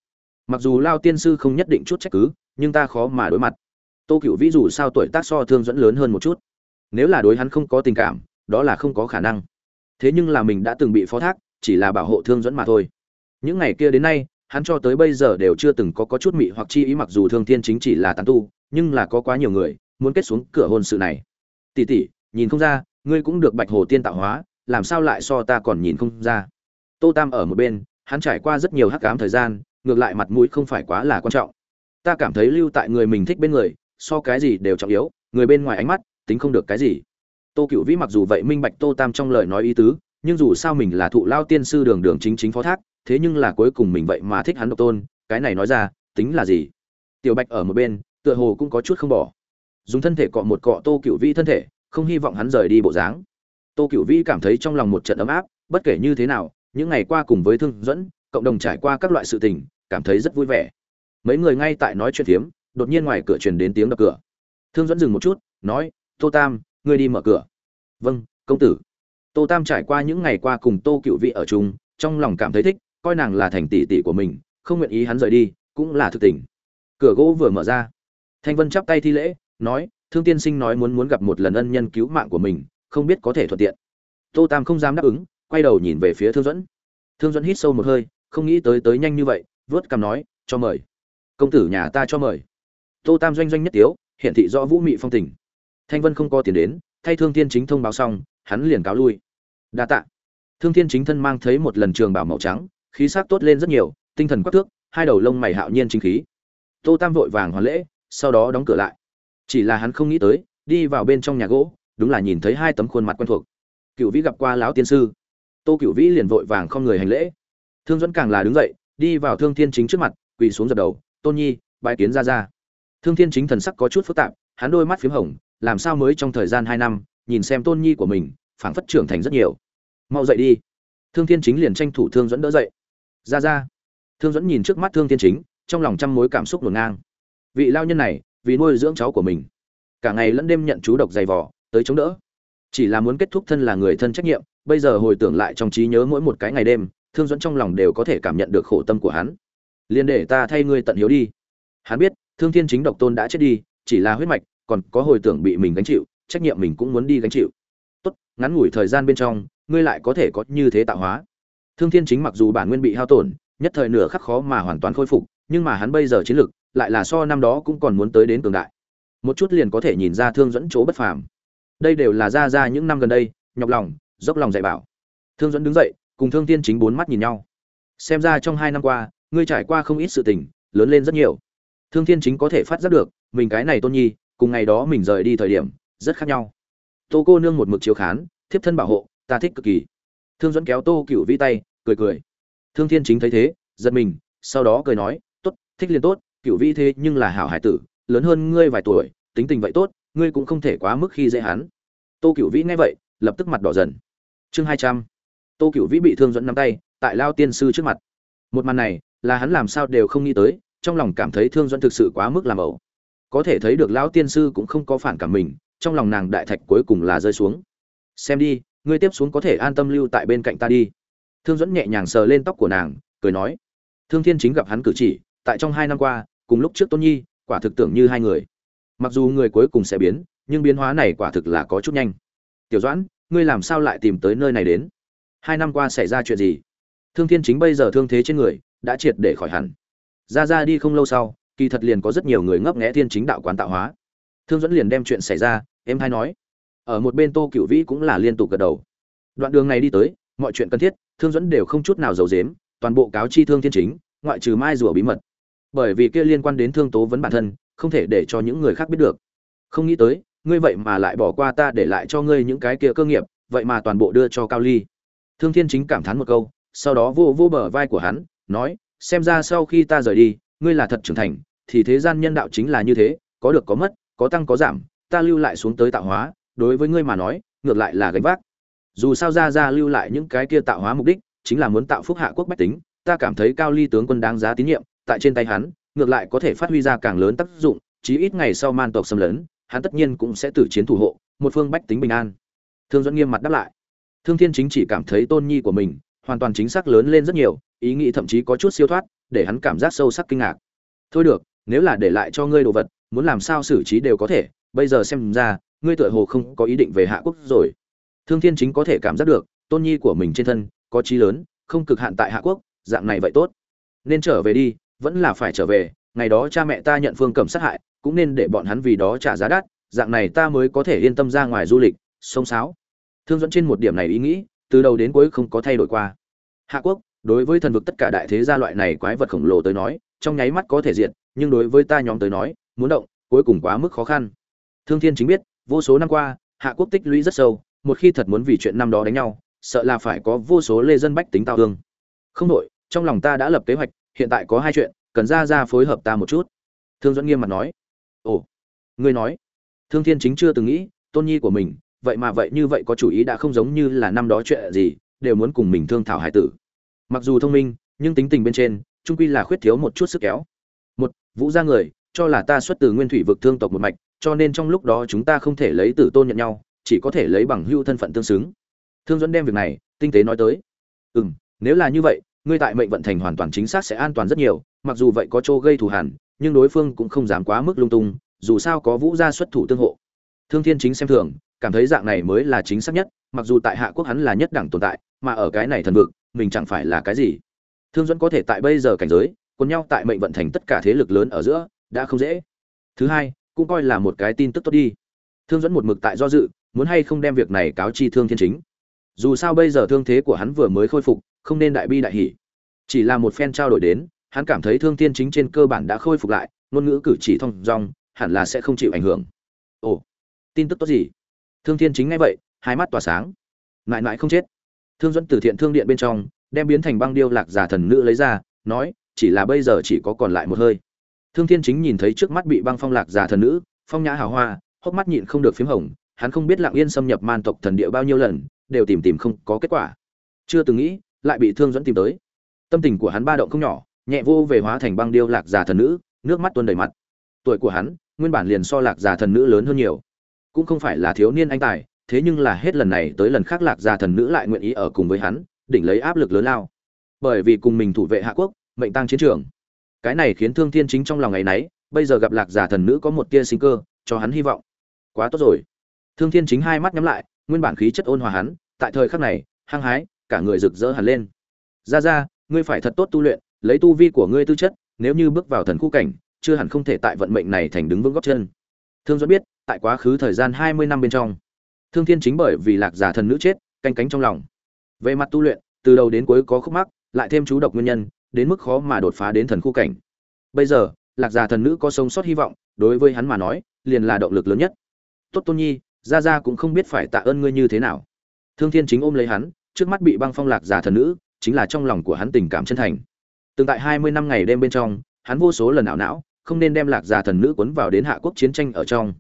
Mặc dù lao tiên sư không nhất định chút trách cứ, nhưng ta khó mà đối mặt. Tô cựu vĩ dù sao tuổi tác so thương dẫn lớn hơn một chút. Nếu là đối hắn không có tình cảm, đó là không có khả năng thế nhưng là mình đã từng bị phó thác, chỉ là bảo hộ thương dẫn mà thôi. Những ngày kia đến nay, hắn cho tới bây giờ đều chưa từng có có chút mị hoặc chi ý mặc dù thương thiên chính chỉ là tán tu, nhưng là có quá nhiều người muốn kết xuống cửa hôn sự này. Tỷ tỷ, nhìn không ra, ngươi cũng được bạch hồ tiên tạo hóa, làm sao lại so ta còn nhìn không ra? Tô tam ở một bên, hắn trải qua rất nhiều hắc ám thời gian, ngược lại mặt mũi không phải quá là quan trọng. Ta cảm thấy lưu tại người mình thích bên người, so cái gì đều trọng yếu, người bên ngoài ánh mắt, tính không được cái gì tô cựu vĩ mặc dù vậy minh bạch tô tam trong lời nói ý tứ, nhưng dù sao mình là thụ lao tiên sư đường đường chính chính phó thác, thế nhưng là cuối cùng mình vậy mà thích hắn độc tôn, cái này nói ra, tính là gì? Tiểu bạch ở một bên, tựa hồ cũng có chút không bỏ. Dùng thân thể cọ một cọ tô cựu vĩ thân thể, không hy vọng hắn rời đi bộ dáng. Tô cựu vĩ cảm thấy trong lòng một trận ấm áp, bất kể như thế nào, những ngày qua cùng với thương dẫn, cộng đồng trải qua các loại sự tình, cảm thấy rất vui vẻ. Mấy người ngay tại nói chuyện phiếm, đột nhiên ngoài cửa truyền đến tiếng đập cửa. Thương dẫn dừng một chút, nói, tô tam ngươi đi mở cửa. Vâng công tử. Tô tam trải qua những ngày qua cùng tô cựu vị ở chung, trong lòng cảm thấy thích, coi nàng là thành tỷ tỷ của mình, không nguyện ý hắn rời đi, cũng là thực tình. Cửa gỗ vừa mở ra. Thanh vân chắp tay thi lễ, nói, thương tiên sinh nói muốn muốn gặp một lần ân nhân cứu mạng của mình, không biết có thể thuận tiện. Tô tam không dám đáp ứng, quay đầu nhìn về phía thương dẫn thương dẫn hít sâu một hơi, không nghĩ tới tới nhanh như vậy, vớt cằm nói, cho mời. Công tử nhà ta cho mời. Tô tam doanh doanh nhất tiếu hiện thị rõ vũ mị phong tình thanh vân không có tiền đến, thay thương thiên chính thông báo xong, hắn liền cáo lui. Đa tạ. Thương thiên chính thân mang thấy một lần trường bảo màu trắng, khí sắc tốt lên rất nhiều, tinh thần quắc thước, hai đầu lông mày hạo nhiên chính khí. Tô tam vội vàng hoàn lễ, sau đó đóng cửa lại. Chỉ là hắn không nghĩ tới, đi vào bên trong nhà gỗ, đúng là nhìn thấy hai tấm khuôn mặt quen thuộc. Cựu vĩ gặp qua lão tiên sư. Tô cựu vĩ liền vội vàng không người hành lễ. Thương dẫn càng là đứng dậy, đi vào thương thiên chính trước mặt, quỳ xuống dập đầu, tôn nhi bãi kiến ra ra thương thiên chính thần sắc có chút phức tạp, hắn đôi mắt p h í m hồng làm sao mới trong thời gian hai năm, nhìn xem tôn nhi của mình, phảng phất trưởng thành rất nhiều. Mau dậy đi. Thương thiên chính liền tranh thủ thương dẫn đỡ dậy. Ra ra. Thương dẫn nhìn trước mắt thương thiên chính, trong lòng trăm mối cảm xúc ngổn ngang. Vị lao nhân này, vì nuôi dưỡng cháu của mình. Cả ngày lẫn đêm nhận chú độc dày vỏ tới chống đỡ. Chỉ là muốn kết thúc thân là người thân trách nhiệm, bây giờ hồi tưởng lại trong trí nhớ mỗi một cái ngày đêm, thương dẫn trong lòng đều có thể cảm nhận được khổ tâm của hắn. Liền để ta thay ngươi tận hiếu đi. Hắn biết, thương thiên chính độc tôn đã chết đi, chỉ là huyết mạch còn có hồi tưởng bị mình gánh chịu, trách nhiệm mình cũng muốn đi gánh chịu. Tốt, ngắn ngủi thời gian bên trong, ngươi lại có thể có như thế tạo hóa. Thương thiên chính mặc dù bản nguyên bị hao tổn, nhất thời nửa khắc khó mà hoàn toàn khôi phục, nhưng mà hắn bây giờ chiến lực, lại là so năm đó cũng còn muốn tới đến cường đại. Một chút liền có thể nhìn ra thương dẫn chỗ bất phàm. Đây đều là ra ra những năm gần đây, nhọc lòng, dốc lòng dạy bảo. Thương dẫn đứng dậy, cùng thương tiên chính bốn mắt nhìn nhau. Xem ra trong hai năm qua, ngươi trải qua không ít sự tình, lớn lên rất nhiều. Thương thiên chính có thể phát giác được, mình cái này tôn nhi cùng ngày đó mình rời đi thời điểm, rất khác nhau. Tô cô nương một mực chiếu khán, thiếp thân bảo hộ, ta thích cực kỳ. Thương dẫn kéo tô cựu Vi tay, cười cười. Thương thiên chính thấy thế, giật mình, sau đó cười nói, tốt, thích liền tốt cựu Vi thế nhưng là hảo hải tử, lớn hơn ngươi vài tuổi, tính tình vậy tốt, ngươi cũng không thể quá mức khi dễ hắn. Tô cựu vĩ nghe vậy, lập tức mặt đỏ dần. Chương hai trăm. Tô cựu vĩ bị thương dẫn nắm tay, tại lao tiên sư trước mặt. Một màn này, là hắn làm sao đều không nghĩ tới, trong lòng cảm thấy thương dẫn thực sự quá mức làm ẩu có thể thấy được lão tiên sư cũng không có phản cảm mình, trong lòng nàng đại thạch cuối cùng là rơi xuống. Xem đi, ngươi tiếp xuống có thể an tâm lưu tại bên cạnh ta đi. Thương dẫn nhẹ nhàng sờ lên tóc của nàng, cười nói. Thương thiên chính gặp hắn cử chỉ, tại trong hai năm qua, cùng lúc trước tôn nhi, quả thực tưởng như hai người. Mặc dù người cuối cùng sẽ biến, nhưng biến hóa này quả thực là có chút nhanh. Tiểu doãn ngươi làm sao lại tìm tới nơi này đến? Hai năm qua xảy ra chuyện gì? Thương thiên chính bây giờ thương thế trên người, đã triệt để khỏi hẳn. Ra ra đi không lâu sau kỳ thật liền có rất nhiều người ngấp nghẽ thiên chính đạo quán tạo hóa. Thương dẫn liền đem chuyện xảy ra em hay nói. Ở một bên tô cựu vĩ cũng là liên tục gật đầu. Đoạn đường này đi tới, mọi chuyện cần thiết, thương dẫn đều không chút nào giấu dếm toàn bộ cáo chi thương thiên chính, ngoại trừ mai rùa bí mật. Bởi vì kia liên quan đến thương tố vấn bản thân, không thể để cho những người khác biết được. Không nghĩ tới, ngươi vậy mà lại bỏ qua ta để lại cho ngươi những cái kia cơ nghiệp, vậy mà toàn bộ đưa cho cao ly. Thương thiên chính cảm thán một câu, sau đó vô vô bờ vai của hắn, nói, xem ra sau khi ta rời đi ngươi là thật trưởng thành, thì thế gian nhân đạo chính là như thế, có được có mất, có tăng có giảm, ta lưu lại xuống tới tạo hóa, đối với ngươi mà nói, ngược lại là gánh vác. Dù sao ra ra lưu lại những cái kia tạo hóa mục đích, chính là muốn tạo phúc hạ quốc bách tính, ta cảm thấy cao ly tướng quân đáng giá tín nhiệm, tại trên tay hắn, ngược lại có thể phát huy ra càng lớn tác dụng, chí ít ngày sau man tộc xâm lấn, hắn tất nhiên cũng sẽ tử chiến thủ hộ, một phương bách tính bình an. Thương dẫn nghiêm mặt đáp lại. Thương thiên chính chỉ cảm thấy tôn nhi của mình hoàn toàn chính xác lớn lên rất nhiều, ý nghĩ thậm chí có chút siêu thoát để hắn cảm giác sâu sắc kinh ngạc. Thôi được, nếu là để lại cho ngươi đồ vật, muốn làm sao xử trí đều có thể, bây giờ xem ra, ngươi tựa hồ không có ý định về hạ quốc rồi. Thương thiên chính có thể cảm giác được, tôn nhi của mình trên thân, có trí lớn, không cực hạn tại hạ quốc, dạng này vậy tốt. Nên trở về đi, vẫn là phải trở về, ngày đó cha mẹ ta nhận phương cẩm sát hại, cũng nên để bọn hắn vì đó trả giá đắt, dạng này ta mới có thể yên tâm ra ngoài du lịch sông sáo. Thương dẫn trên một điểm này ý nghĩ, từ đầu đến cuối không có thay đổi qua. Hạ quốc đối với thần vực tất cả đại thế gia loại này quái vật khổng lồ tới nói, trong nháy mắt có thể diệt, nhưng đối với ta nhóm tới nói, muốn động, cuối cùng quá mức khó khăn. Thương thiên chính biết, vô số năm qua, hạ quốc tích lũy rất sâu, một khi thật muốn vì chuyện năm đó đánh nhau, sợ là phải có vô số lê dân bách tính tao thương. Không đội trong lòng ta đã lập kế hoạch, hiện tại có hai chuyện, cần ra ra phối hợp ta một chút. Thương dẫn nghiêm mặt nói. Ồ, ngươi nói. Thương thiên chính chưa từng nghĩ, tôn nhi của mình, vậy mà vậy như vậy có chủ ý đã không giống như là năm đó chuyện gì, đều muốn cùng mình thương thảo hải tử mặc dù thông minh, nhưng tính tình bên trên, trung quy là khuyết thiếu một chút sức kéo. Một, vũ gia người, cho là ta xuất từ nguyên thủy vực thương tộc một mạch, cho nên trong lúc đó chúng ta không thể lấy tử tôn nhận nhau, chỉ có thể lấy bằng hưu thân phận tương xứng. Thương dẫn đem việc này, tinh tế nói tới. Ừ m nếu là như vậy, ngươi tại mệnh vận thành hoàn toàn chính xác sẽ an toàn rất nhiều, mặc dù vậy có chỗ gây thù hẳn nhưng đối phương cũng không dám quá mức lung tung, dù sao có vũ gia xuất thủ tương hộ. Thương thiên chính xem thường, cảm thấy dạng này mới là chính xác nhất, mặc dù tại hạ quốc hắn là nhất đẳng tồn tại, mà ở cái này thần vực mình chẳng phải là cái gì. Thương dẫn có thể tại bây giờ cảnh giới còn nhau tại mệnh vận thành tất cả thế lực lớn ở giữa, đã không dễ. Thứ hai, cũng coi là một cái tin tức tốt đi. Thương dẫn một mực tại do dự, muốn hay không đem việc này cáo chi thương thiên chính. Dù sao bây giờ thương thế của hắn vừa mới khôi phục, không nên đại bi đại hỷ chỉ là một phen trao đổi đến, hắn cảm thấy thương thiên chính trên cơ bản đã khôi phục lại, ngôn ngữ cử chỉ thông dong, hẳn là sẽ không chịu ảnh hưởng. Ồ, tin tức tốt gì? Thương thiên chính ngay vậy, hai mắt tỏa sáng. Mãi mãi không chết thương dẫn từ thiện thương điện bên trong, đem biến thành băng điêu lạc giả thần nữ lấy ra, nói, chỉ là bây giờ chỉ có còn lại một hơi. Thương thiên chính nhìn thấy trước mắt bị băng phong lạc giả thần nữ, phong nhã hào hoa, hốc mắt nhịn không được phím hồng, hắn không biết lặng yên xâm nhập man tộc thần địa bao nhiêu lần, đều tìm tìm không có kết quả. Chưa từng nghĩ, lại bị thương dẫn tìm tới. Tâm tình của hắn ba động không nhỏ, nhẹ vô về hóa thành băng điêu lạc giả thần nữ, nước mắt tuôn đầy mặt. Tuổi của hắn, nguyên bản liền so lạc giả thần nữ lớn hơn nhiều. Cũng không phải là thiếu niên anh tài thế nhưng là hết lần này tới lần khác lạc gia thần nữ lại nguyện ý ở cùng với hắn, đỉnh lấy áp lực lớn lao. Bởi vì cùng mình thủ vệ hạ quốc, mệnh tăng chiến trường. Cái này khiến thương thiên chính trong lòng ngày nấy, bây giờ gặp lạc giả thần nữ có một tia sinh cơ, cho hắn hy vọng. Quá tốt rồi. Thương thiên chính hai mắt nhắm lại, nguyên bản khí chất ôn hòa hắn, tại thời khắc này, hăng hái, cả người rực rỡ hẳn lên. Ra ra ngươi phải thật tốt tu luyện, lấy tu vi của ngươi tư chất, nếu như bước vào thần khu cảnh, chưa hẳn không thể tại vận mệnh này thành đứng vững góc chân. Thương do biết, tại quá khứ thời gian hai mươi năm bên trong thương thiên chính bởi vì lạc giả thần nữ chết, canh cánh trong lòng. Về mặt tu luyện, từ đầu đến cuối có khúc mắc, lại thêm chú độc nguyên nhân, đến mức khó mà đột phá đến thần khu cảnh. Bây giờ, lạc giả thần nữ có sống sót hy vọng, đối với hắn mà nói, liền là động lực lớn nhất. Tốt tôn nhi ra ra cũng không biết phải tạ ơn ngươi như thế nào. Thương thiên chính ôm lấy hắn, trước mắt bị băng phong lạc giả thần nữ, chính là trong lòng của hắn tình cảm chân thành. Từng tại hai mươi năm ngày đêm bên trong, hắn vô số lần ảo não, không nên đem lạc giả thần nữ cuốn vào đến hạ quốc chiến tranh ở trong.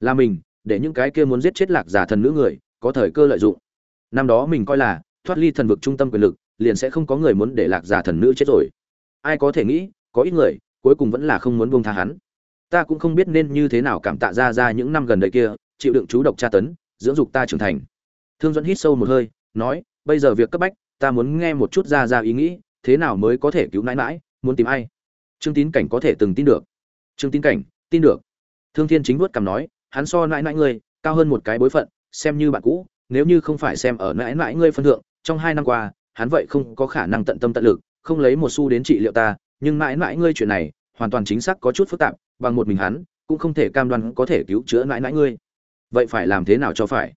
Là mình để những cái kia muốn giết chết lạc giả thần nữ người, có thời cơ lợi dụng. Năm đó mình coi là, thoát ly thần vực trung tâm quyền lực, liền sẽ không có người muốn để lạc giả thần nữ chết rồi. Ai có thể nghĩ, có ít người, cuối cùng vẫn là không muốn buông tha hắn. Ta cũng không biết nên như thế nào cảm tạ ra ra những năm gần đây kia, chịu đựng chú độc tra tấn, dưỡng dục ta trưởng thành. Thương dẫn hít sâu một hơi, nói, bây giờ việc cấp bách, ta muốn nghe một chút ra ra ý nghĩ, thế nào mới có thể cứu nãi mãi muốn tìm ai? Trương tín cảnh có thể từng tin được. Trương tín cảnh, tin được. Thương thiên chính vuốt cằm nói hắn so nãi nãi ngươi cao hơn một cái bối phận, xem như bạn cũ, nếu như không phải xem ở nãi nãi ngươi phân thượng, trong hai năm qua, hắn vậy không có khả năng tận tâm tận lực, không lấy một xu đến trị liệu ta, nhưng mãi mãi ngươi chuyện này, hoàn toàn chính xác có chút phức tạp, bằng một mình hắn, cũng không thể cam đoan có thể cứu chữa mãi mãi ngươi. Vậy phải làm thế nào cho phải?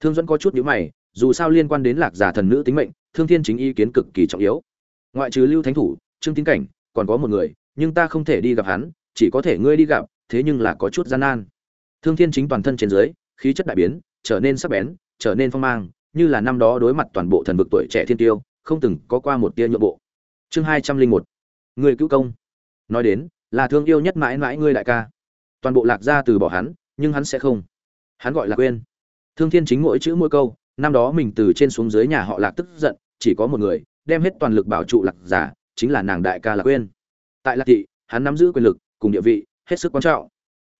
Thương dẫn có chút nhíu mày, dù sao liên quan đến lạc giả thần nữ tính mệnh, thương thiên chính ý kiến cực kỳ trọng yếu. Ngoại trừ lưu thánh thủ, trương tín cảnh, còn có một người, nhưng ta không thể đi gặp hắn, chỉ có thể ngươi đi gặp, thế nhưng là có chút gian nan thương thiên chính toàn thân trên dưới, khí chất đại biến, trở nên sắc bén, trở nên phong mang, như là năm đó đối mặt toàn bộ thần vực tuổi trẻ thiên tiêu, không từng có qua một tia nhượng bộ. Chương hai trăm linh một. Người cứu công. Nói đến, là thương yêu nhất mãi mãi ngươi đại ca. Toàn bộ lạc gia từ bỏ hắn, nhưng hắn sẽ không. Hắn gọi là quên. Thương thiên chính mỗi chữ mỗi câu, năm đó mình từ trên xuống dưới nhà họ lạc tức giận, chỉ có một người, đem hết toàn lực bảo trụ lạc giả chính là nàng đại ca lạc quên. Tại lạc thị, hắn nắm giữ quyền lực, cùng địa vị, hết sức quan trọng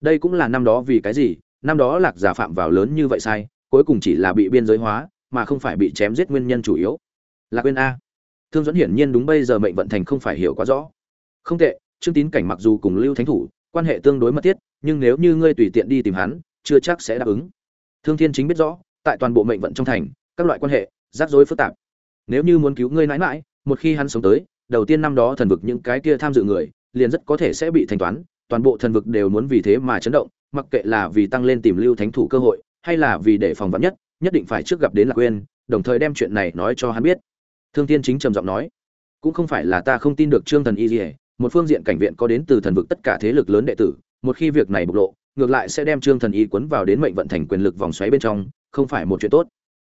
đây cũng là năm đó vì cái gì, năm đó lạc giả phạm vào lớn như vậy sai, cuối cùng chỉ là bị biên giới hóa, mà không phải bị chém giết nguyên nhân chủ yếu. Lạc quên a. Thương dẫn hiển nhiên đúng bây giờ mệnh vận thành không phải hiểu quá rõ. Không tệ, trương tín cảnh mặc dù cùng lưu thánh thủ, quan hệ tương đối mật thiết, nhưng nếu như ngươi tùy tiện đi tìm hắn, chưa chắc sẽ đáp ứng. Thương thiên chính biết rõ, tại toàn bộ mệnh vận trong thành, các loại quan hệ, rắc rối phức tạp. Nếu như muốn cứu ngươi mãi mãi, một khi hắn sống tới, đầu tiên năm đó thần vực những cái kia tham dự người, liền rất có thể sẽ bị thanh toán toàn bộ thần vực đều muốn vì thế mà chấn động, mặc kệ là vì tăng lên tìm lưu thánh thủ cơ hội, hay là vì để phòng vạn nhất nhất định phải trước gặp đến lạc quên đồng thời đem chuyện này nói cho hắn biết. Thương thiên chính trầm giọng nói. Cũng không phải là ta không tin được trương thần y dỉa một phương diện cảnh viện có đến từ thần vực tất cả thế lực lớn đệ tử, một khi việc này bộc lộ, ngược lại sẽ đem trương thần y quấn vào đến mệnh vận thành quyền lực vòng xoáy bên trong, không phải một chuyện tốt.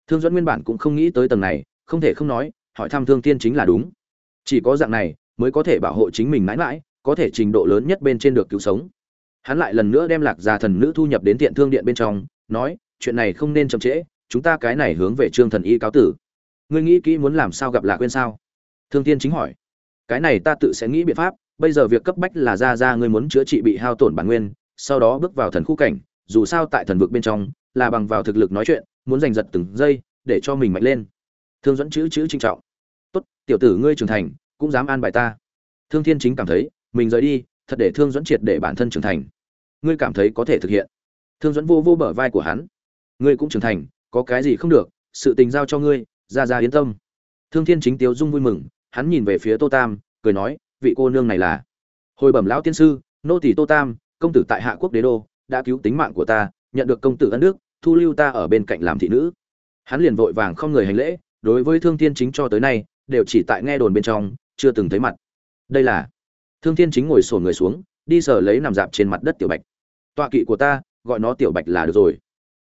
Thương duẫn nguyên bản cũng không nghĩ tới tầng này, không thể không nói, hỏi thăm thương thiên chính là đúng. Chỉ có dạng này, mới có thể bảo hộ chính mình mãi mãi có thể trình độ lớn nhất bên trên được cứu sống. Hắn lại lần nữa đem lạc già thần nữ thu nhập đến tiện thương điện bên trong, nói, chuyện này không nên chậm trễ, chúng ta cái này hướng về trương thần y cáo tử. Ngươi nghĩ kỹ muốn làm sao gặp lạc quên sao? Thương tiên chính hỏi. Cái này ta tự sẽ nghĩ biện pháp, bây giờ việc cấp bách là ra ra ngươi muốn chữa trị bị hao tổn bản nguyên, sau đó bước vào thần khu cảnh, dù sao tại thần vực bên trong, là bằng vào thực lực nói chuyện, muốn giành giật từng giây, để cho mình mạnh lên. Thương dẫn chữ chữ trinh trọng. Tốt, tiểu tử ngươi trưởng thành, cũng dám an bài ta. Thương thiên chính cảm thấy mình rời đi, thật để thương dẫn triệt để bản thân trưởng thành. Ngươi cảm thấy có thể thực hiện. Thương dẫn vô vô bờ vai của hắn. Ngươi cũng trưởng thành, có cái gì không được, sự tình giao cho ngươi, ra ra yên tâm. Thương thiên chính tiếu dung vui mừng, hắn nhìn về phía tô tam, cười nói, vị cô nương này là hồi bẩm lão tiên sư, nô tỷ tô tam, công tử tại hạ quốc đế đô, đã cứu tính mạng của ta, nhận được công tử ân đức, thu lưu ta ở bên cạnh làm thị nữ. Hắn liền vội vàng không người hành lễ, đối với thương thiên chính cho tới nay, đều chỉ tại nghe đồn bên trong, chưa từng thấy mặt. Đây là thương thiên chính ngồi sổn người xuống, đi sờ lấy nằm dạp trên mặt đất tiểu bạch. Tọa kỵ của ta, gọi nó tiểu bạch là được rồi.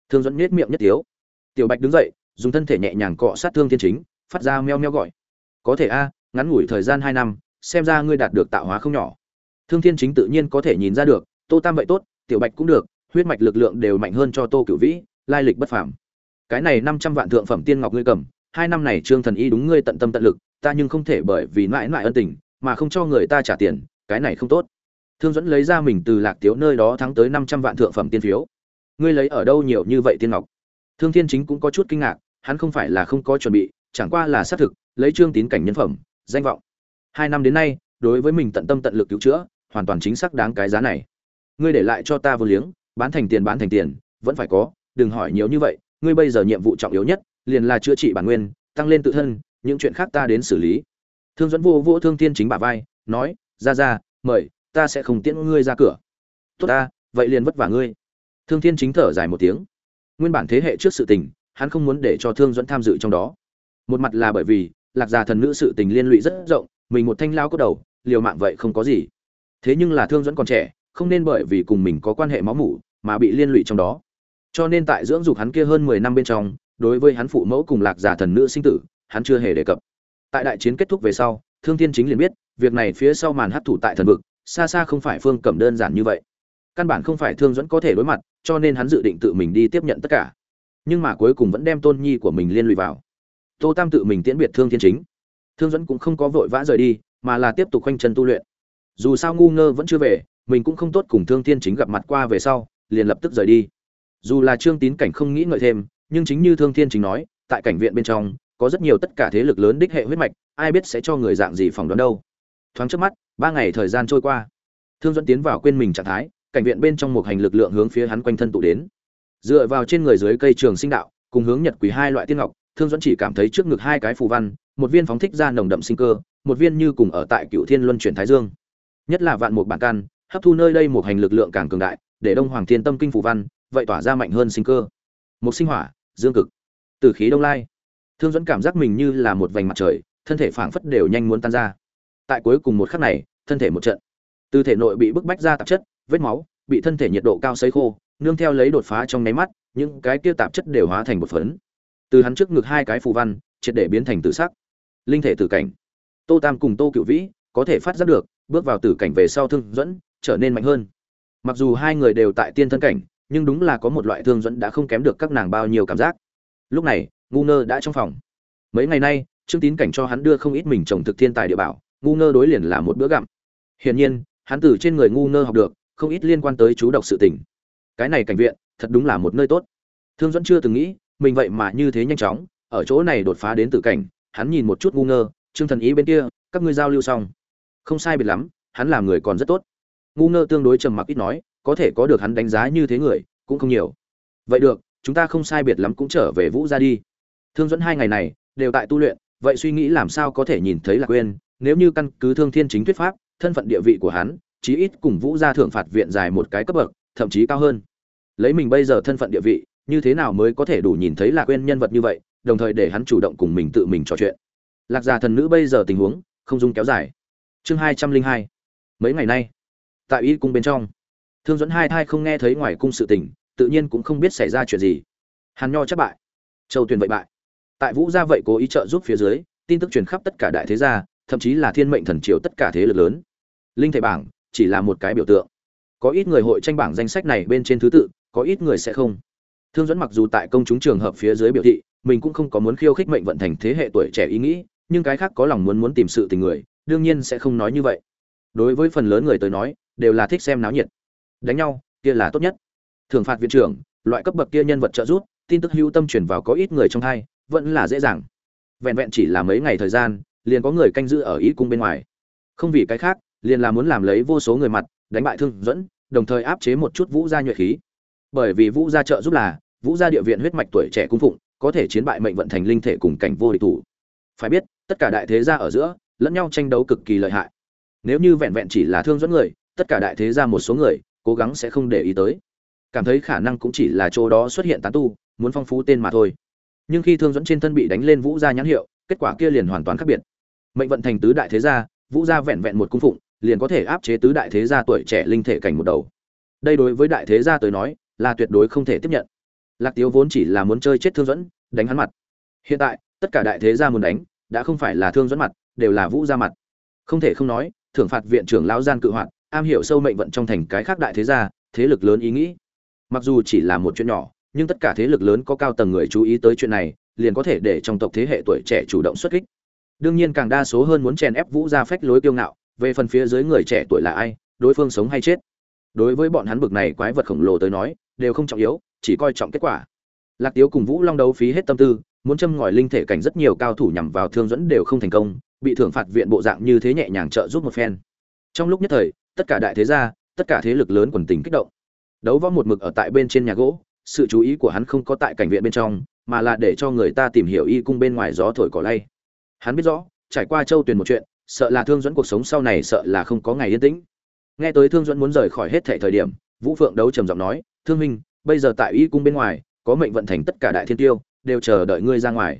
Thương dẫn nết miệng nhất tiếu. Tiểu bạch đứng dậy, dùng thân thể nhẹ nhàng cọ sát thương thiên chính, phát ra meo meo gọi. Có thể a, ngắn ngủi thời gian hai năm, xem ra ngươi đạt được tạo hóa không nhỏ. Thương thiên chính tự nhiên có thể nhìn ra được, tô tam vậy tốt, tiểu bạch cũng được, huyết mạch lực lượng đều mạnh hơn cho tô cửu vĩ, lai lịch bất phàm. Cái này năm trăm vạn thượng phẩm tiên ngọc ngươi cầm, hai năm này trương thần y đúng ngươi tận tâm tận lực, ta nhưng không thể bởi vì mãi mãi ân tình mà không cho người ta trả tiền, cái này không tốt. Thương dẫn lấy ra mình từ lạc tiếu nơi đó thắng tới năm trăm vạn thượng phẩm tiên phiếu. Ngươi lấy ở đâu nhiều như vậy tiên ngọc? Thương thiên chính cũng có chút kinh ngạc, hắn không phải là không có chuẩn bị, chẳng qua là xác thực, lấy trương tín cảnh nhân phẩm, danh vọng. Hai năm đến nay, đối với mình tận tâm tận lực cứu chữa, hoàn toàn chính xác đáng cái giá này. Ngươi để lại cho ta vô liếng, bán thành tiền bán thành tiền, vẫn phải có, đừng hỏi nhiều như vậy, ngươi bây giờ nhiệm vụ trọng yếu nhất, liền là chữa trị bản nguyên, tăng lên tự thân, những chuyện khác ta đến xử lý thương dẫn vô vô thương thiên chính bả vai, nói, ra ra, mời, ta sẽ không tiễn ngươi ra cửa. Tốt ta, vậy liền vất vả ngươi. Thương thiên chính thở dài một tiếng. Nguyên bản thế hệ trước sự tình, hắn không muốn để cho thương dẫn tham dự trong đó. Một mặt là bởi vì, lạc già thần nữ sự tình liên lụy rất rộng, mình một thanh lao cốt đầu, liều mạng vậy không có gì. Thế nhưng là thương dẫn còn trẻ, không nên bởi vì cùng mình có quan hệ máu mủ, mà bị liên lụy trong đó. Cho nên tại dưỡng dục hắn kia hơn mười năm bên trong, đối với hắn phụ mẫu cùng lạc giả thần nữ sinh tử, hắn chưa hề đề cập tại đại chiến kết thúc về sau, thương thiên chính liền biết, việc này phía sau màn hấp thụ tại thần vực, xa xa không phải phương cẩm đơn giản như vậy. Căn bản không phải thương dẫn có thể đối mặt, cho nên hắn dự định tự mình đi tiếp nhận tất cả. Nhưng mà cuối cùng vẫn đem tôn nhi của mình liên lụy vào. Tô tam tự mình tiễn biệt thương thiên chính. Thương dẫn cũng không có vội vã rời đi, mà là tiếp tục khoanh chân tu luyện. Dù sao ngu ngơ vẫn chưa về, mình cũng không tốt cùng thương thiên chính gặp mặt qua về sau, liền lập tức rời đi. Dù là trương tín cảnh không nghĩ ngợi thêm, nhưng chính như thương thiên chính nói, tại cảnh viện bên trong có rất nhiều tất cả thế lực lớn đích hệ huyết mạch, ai biết sẽ cho người dạng gì phỏng đoán đâu. Thoáng trước mắt, ba ngày thời gian trôi qua. Thương dẫn tiến vào quên mình trạng thái, cảnh viện bên trong một hành lực lượng hướng phía hắn quanh thân tụ đến. Dựa vào trên người dưới cây trường sinh đạo, cùng hướng nhật quỷ hai loại tiên ngọc, thương dẫn chỉ cảm thấy trước ngực hai cái phù văn, một viên phóng thích ra nồng đậm sinh cơ, một viên như cùng ở tại cựu thiên luân chuyển thái dương. Nhất là vạn một bản căn, hấp thu nơi đây một hành lực lượng càng cường đại, để đông hoàng thiên tâm kinh phù văn, vậy tỏa ra mạnh hơn sinh cơ. Một sinh hỏa, dương cực. Từ khí đông lai thương dẫn cảm giác mình như là một vành mặt trời, thân thể phảng phất đều nhanh muốn tan ra. Tại cuối cùng một khắc này, thân thể một trận. Từ thể nội bị bức bách ra tạp chất, vết máu, bị thân thể nhiệt độ cao sấy khô, nương theo lấy đột phá trong nháy mắt, những cái kia tạp chất đều hóa thành một phấn. Từ hắn trước ngực hai cái phù văn, triệt để biến thành tử sắc. Linh thể tử cảnh. Tô tam cùng tô cựu vĩ, có thể phát giác được, bước vào tử cảnh về sau thương dẫn trở nên mạnh hơn. Mặc dù hai người đều tại tiên thân cảnh, nhưng đúng là có một loại thương dẫn đã không kém được các nàng bao nhiêu cảm giác. Lúc này ngu ngơ đã trong phòng. Mấy ngày nay, trương tín cảnh cho hắn đưa không ít mình trồng thực thiên tài địa bảo, ngu ngơ đối liền là một bữa gặm. Hiển nhiên, hắn từ trên người ngu ngơ học được không ít liên quan tới chú độc sự tình. Cái này cảnh viện, thật đúng là một nơi tốt. Thương dẫn chưa từng nghĩ, mình vậy mà như thế nhanh chóng, ở chỗ này đột phá đến tử cảnh, hắn nhìn một chút ngu ngơ, trương thần ý bên kia, các ngươi giao lưu xong. Không sai biệt lắm, hắn làm người còn rất tốt. Ngu ngơ tương đối trầm mặc ít nói, có thể có được hắn đánh giá như thế người, cũng không nhiều. Vậy được, chúng ta không sai biệt lắm cũng trở về vũ ra đi thương dẫn hai ngày này đều tại tu luyện, vậy suy nghĩ làm sao có thể nhìn thấy là quên nếu như căn cứ thương thiên chính thuyết pháp, thân phận địa vị của hắn, chí ít cùng vũ gia thượng phạt viện dài một cái cấp bậc, thậm chí cao hơn. Lấy mình bây giờ thân phận địa vị, như thế nào mới có thể đủ nhìn thấy lạc quên nhân vật như vậy, đồng thời để hắn chủ động cùng mình tự mình trò chuyện? Lạc gia thần nữ bây giờ tình huống không dung kéo dài. Chương hai trăm linh hai. Mấy ngày nay, tại y cung bên trong, thương dẫn hai thai không nghe thấy ngoài cung sự tình, tự nhiên cũng không biết xảy ra chuyện gì. Hàn nho chắc bại, châu tuyền vậy bại tại vũ gia vậy cố ý trợ giúp phía dưới, tin tức truyền khắp tất cả đại thế gia, thậm chí là thiên mệnh thần triều tất cả thế lực lớn. Linh thể bảng chỉ là một cái biểu tượng. Có ít người hội tranh bảng danh sách này bên trên thứ tự, có ít người sẽ không. Thương dẫn mặc dù tại công chúng trường hợp phía dưới biểu thị, mình cũng không có muốn khiêu khích mệnh vận thành thế hệ tuổi trẻ ý nghĩ, nhưng cái khác có lòng muốn muốn tìm sự tình người, đương nhiên sẽ không nói như vậy. Đối với phần lớn người tới nói, đều là thích xem náo nhiệt. Đánh nhau, kia là tốt nhất. Thường phạt viện trưởng, loại cấp bậc kia nhân vật trợ giúp, tin tức hữu tâm chuyển vào có ít người trong hai vẫn là dễ dàng. Vẹn vẹn chỉ là mấy ngày thời gian, liền có người canh giữ ở ý cung bên ngoài. Không vì cái khác, liền là muốn làm lấy vô số người mặt, đánh bại thương dẫn, đồng thời áp chế một chút vũ gia nhuệ khí. Bởi vì vũ gia trợ giúp là, vũ gia địa viện huyết mạch tuổi trẻ cung phụng, có thể chiến bại mệnh vận thành linh thể cùng cảnh vô địch thủ. Phải biết, tất cả đại thế gia ở giữa, lẫn nhau tranh đấu cực kỳ lợi hại. Nếu như vẹn vẹn chỉ là thương dẫn người, tất cả đại thế gia một số người, cố gắng sẽ không để ý tới. Cảm thấy khả năng cũng chỉ là chỗ đó xuất hiện tán tu, muốn phong phú tên mà thôi nhưng khi thương dẫn trên thân bị đánh lên vũ gia nhãn hiệu, kết quả kia liền hoàn toàn khác biệt. Mệnh vận thành tứ đại thế gia, vũ gia vẹn vẹn một cung phụng, liền có thể áp chế tứ đại thế gia tuổi trẻ linh thể cảnh một đầu. Đây đối với đại thế gia tới nói, là tuyệt đối không thể tiếp nhận. Lạc tiếu vốn chỉ là muốn chơi chết thương dẫn, đánh hắn mặt. Hiện tại, tất cả đại thế gia muốn đánh, đã không phải là thương dẫn mặt, đều là vũ gia mặt. Không thể không nói, thưởng phạt viện trưởng lão gian cự hoạt, am hiểu sâu mệnh vận trong thành cái khác đại thế gia, thế lực lớn ý nghĩ. Mặc dù chỉ là một chuyện nhỏ nhưng tất cả thế lực lớn có cao tầng người chú ý tới chuyện này, liền có thể để trong tộc thế hệ tuổi trẻ chủ động xuất kích. Đương nhiên càng đa số hơn muốn chèn ép vũ gia phách lối kiêu ngạo, về phần phía dưới người trẻ tuổi là ai, đối phương sống hay chết. Đối với bọn hắn bực này quái vật khổng lồ tới nói, đều không trọng yếu, chỉ coi trọng kết quả. Lạc tiếu cùng vũ long đấu phí hết tâm tư, muốn châm ngòi linh thể cảnh rất nhiều cao thủ nhằm vào thương dẫn đều không thành công, bị thưởng phạt viện bộ dạng như thế nhẹ nhàng trợ giúp một phen. Trong lúc nhất thời, tất cả đại thế gia, tất cả thế lực lớn quần tình kích động. Đấu võ một mực ở tại bên trên nhà gỗ sự chú ý của hắn không có tại cảnh viện bên trong mà là để cho người ta tìm hiểu y cung bên ngoài gió thổi cỏ lay. Hắn biết rõ trải qua châu tuyền một chuyện sợ là thương dẫn cuộc sống sau này sợ là không có ngày yên tĩnh. Nghe tới thương dẫn muốn rời khỏi hết thệ thời điểm vũ phượng đấu trầm giọng nói thương minh bây giờ tại y cung bên ngoài có mệnh vận thành tất cả đại thiên tiêu đều chờ đợi ngươi ra ngoài.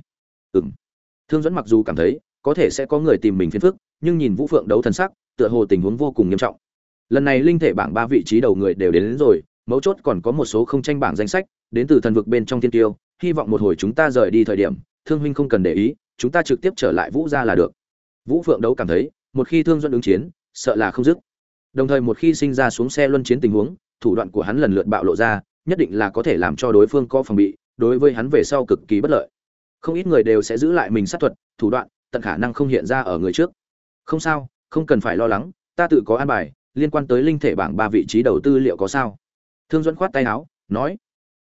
Ừm. Thương dẫn mặc dù cảm thấy có thể sẽ có người tìm mình phiền phức nhưng nhìn vũ phượng đấu thần sắc tựa hồ tình huống vô cùng nghiêm trọng. Lần này linh thể bảng ba vị trí đầu người đều đến, đến rồi mấu chốt còn có một số không tranh bảng danh sách, đến từ thần vực bên trong thiên tiêu, hy vọng một hồi chúng ta rời đi thời điểm, thương huynh không cần để ý, chúng ta trực tiếp trở lại vũ gia là được. Vũ phượng đấu cảm thấy, một khi thương duẫn ứng chiến, sợ là không dứt. Đồng thời một khi sinh ra xuống xe luân chiến tình huống, thủ đoạn của hắn lần lượt bạo lộ ra, nhất định là có thể làm cho đối phương có phòng bị, đối với hắn về sau cực kỳ bất lợi. Không ít người đều sẽ giữ lại mình sát thuật, thủ đoạn, tận khả năng không hiện ra ở người trước. Không sao, không cần phải lo lắng, ta tự có an bài, liên quan tới linh thể bảng ba vị trí đầu tư liệu có sao? Thương dẫn khoát tay áo, nói,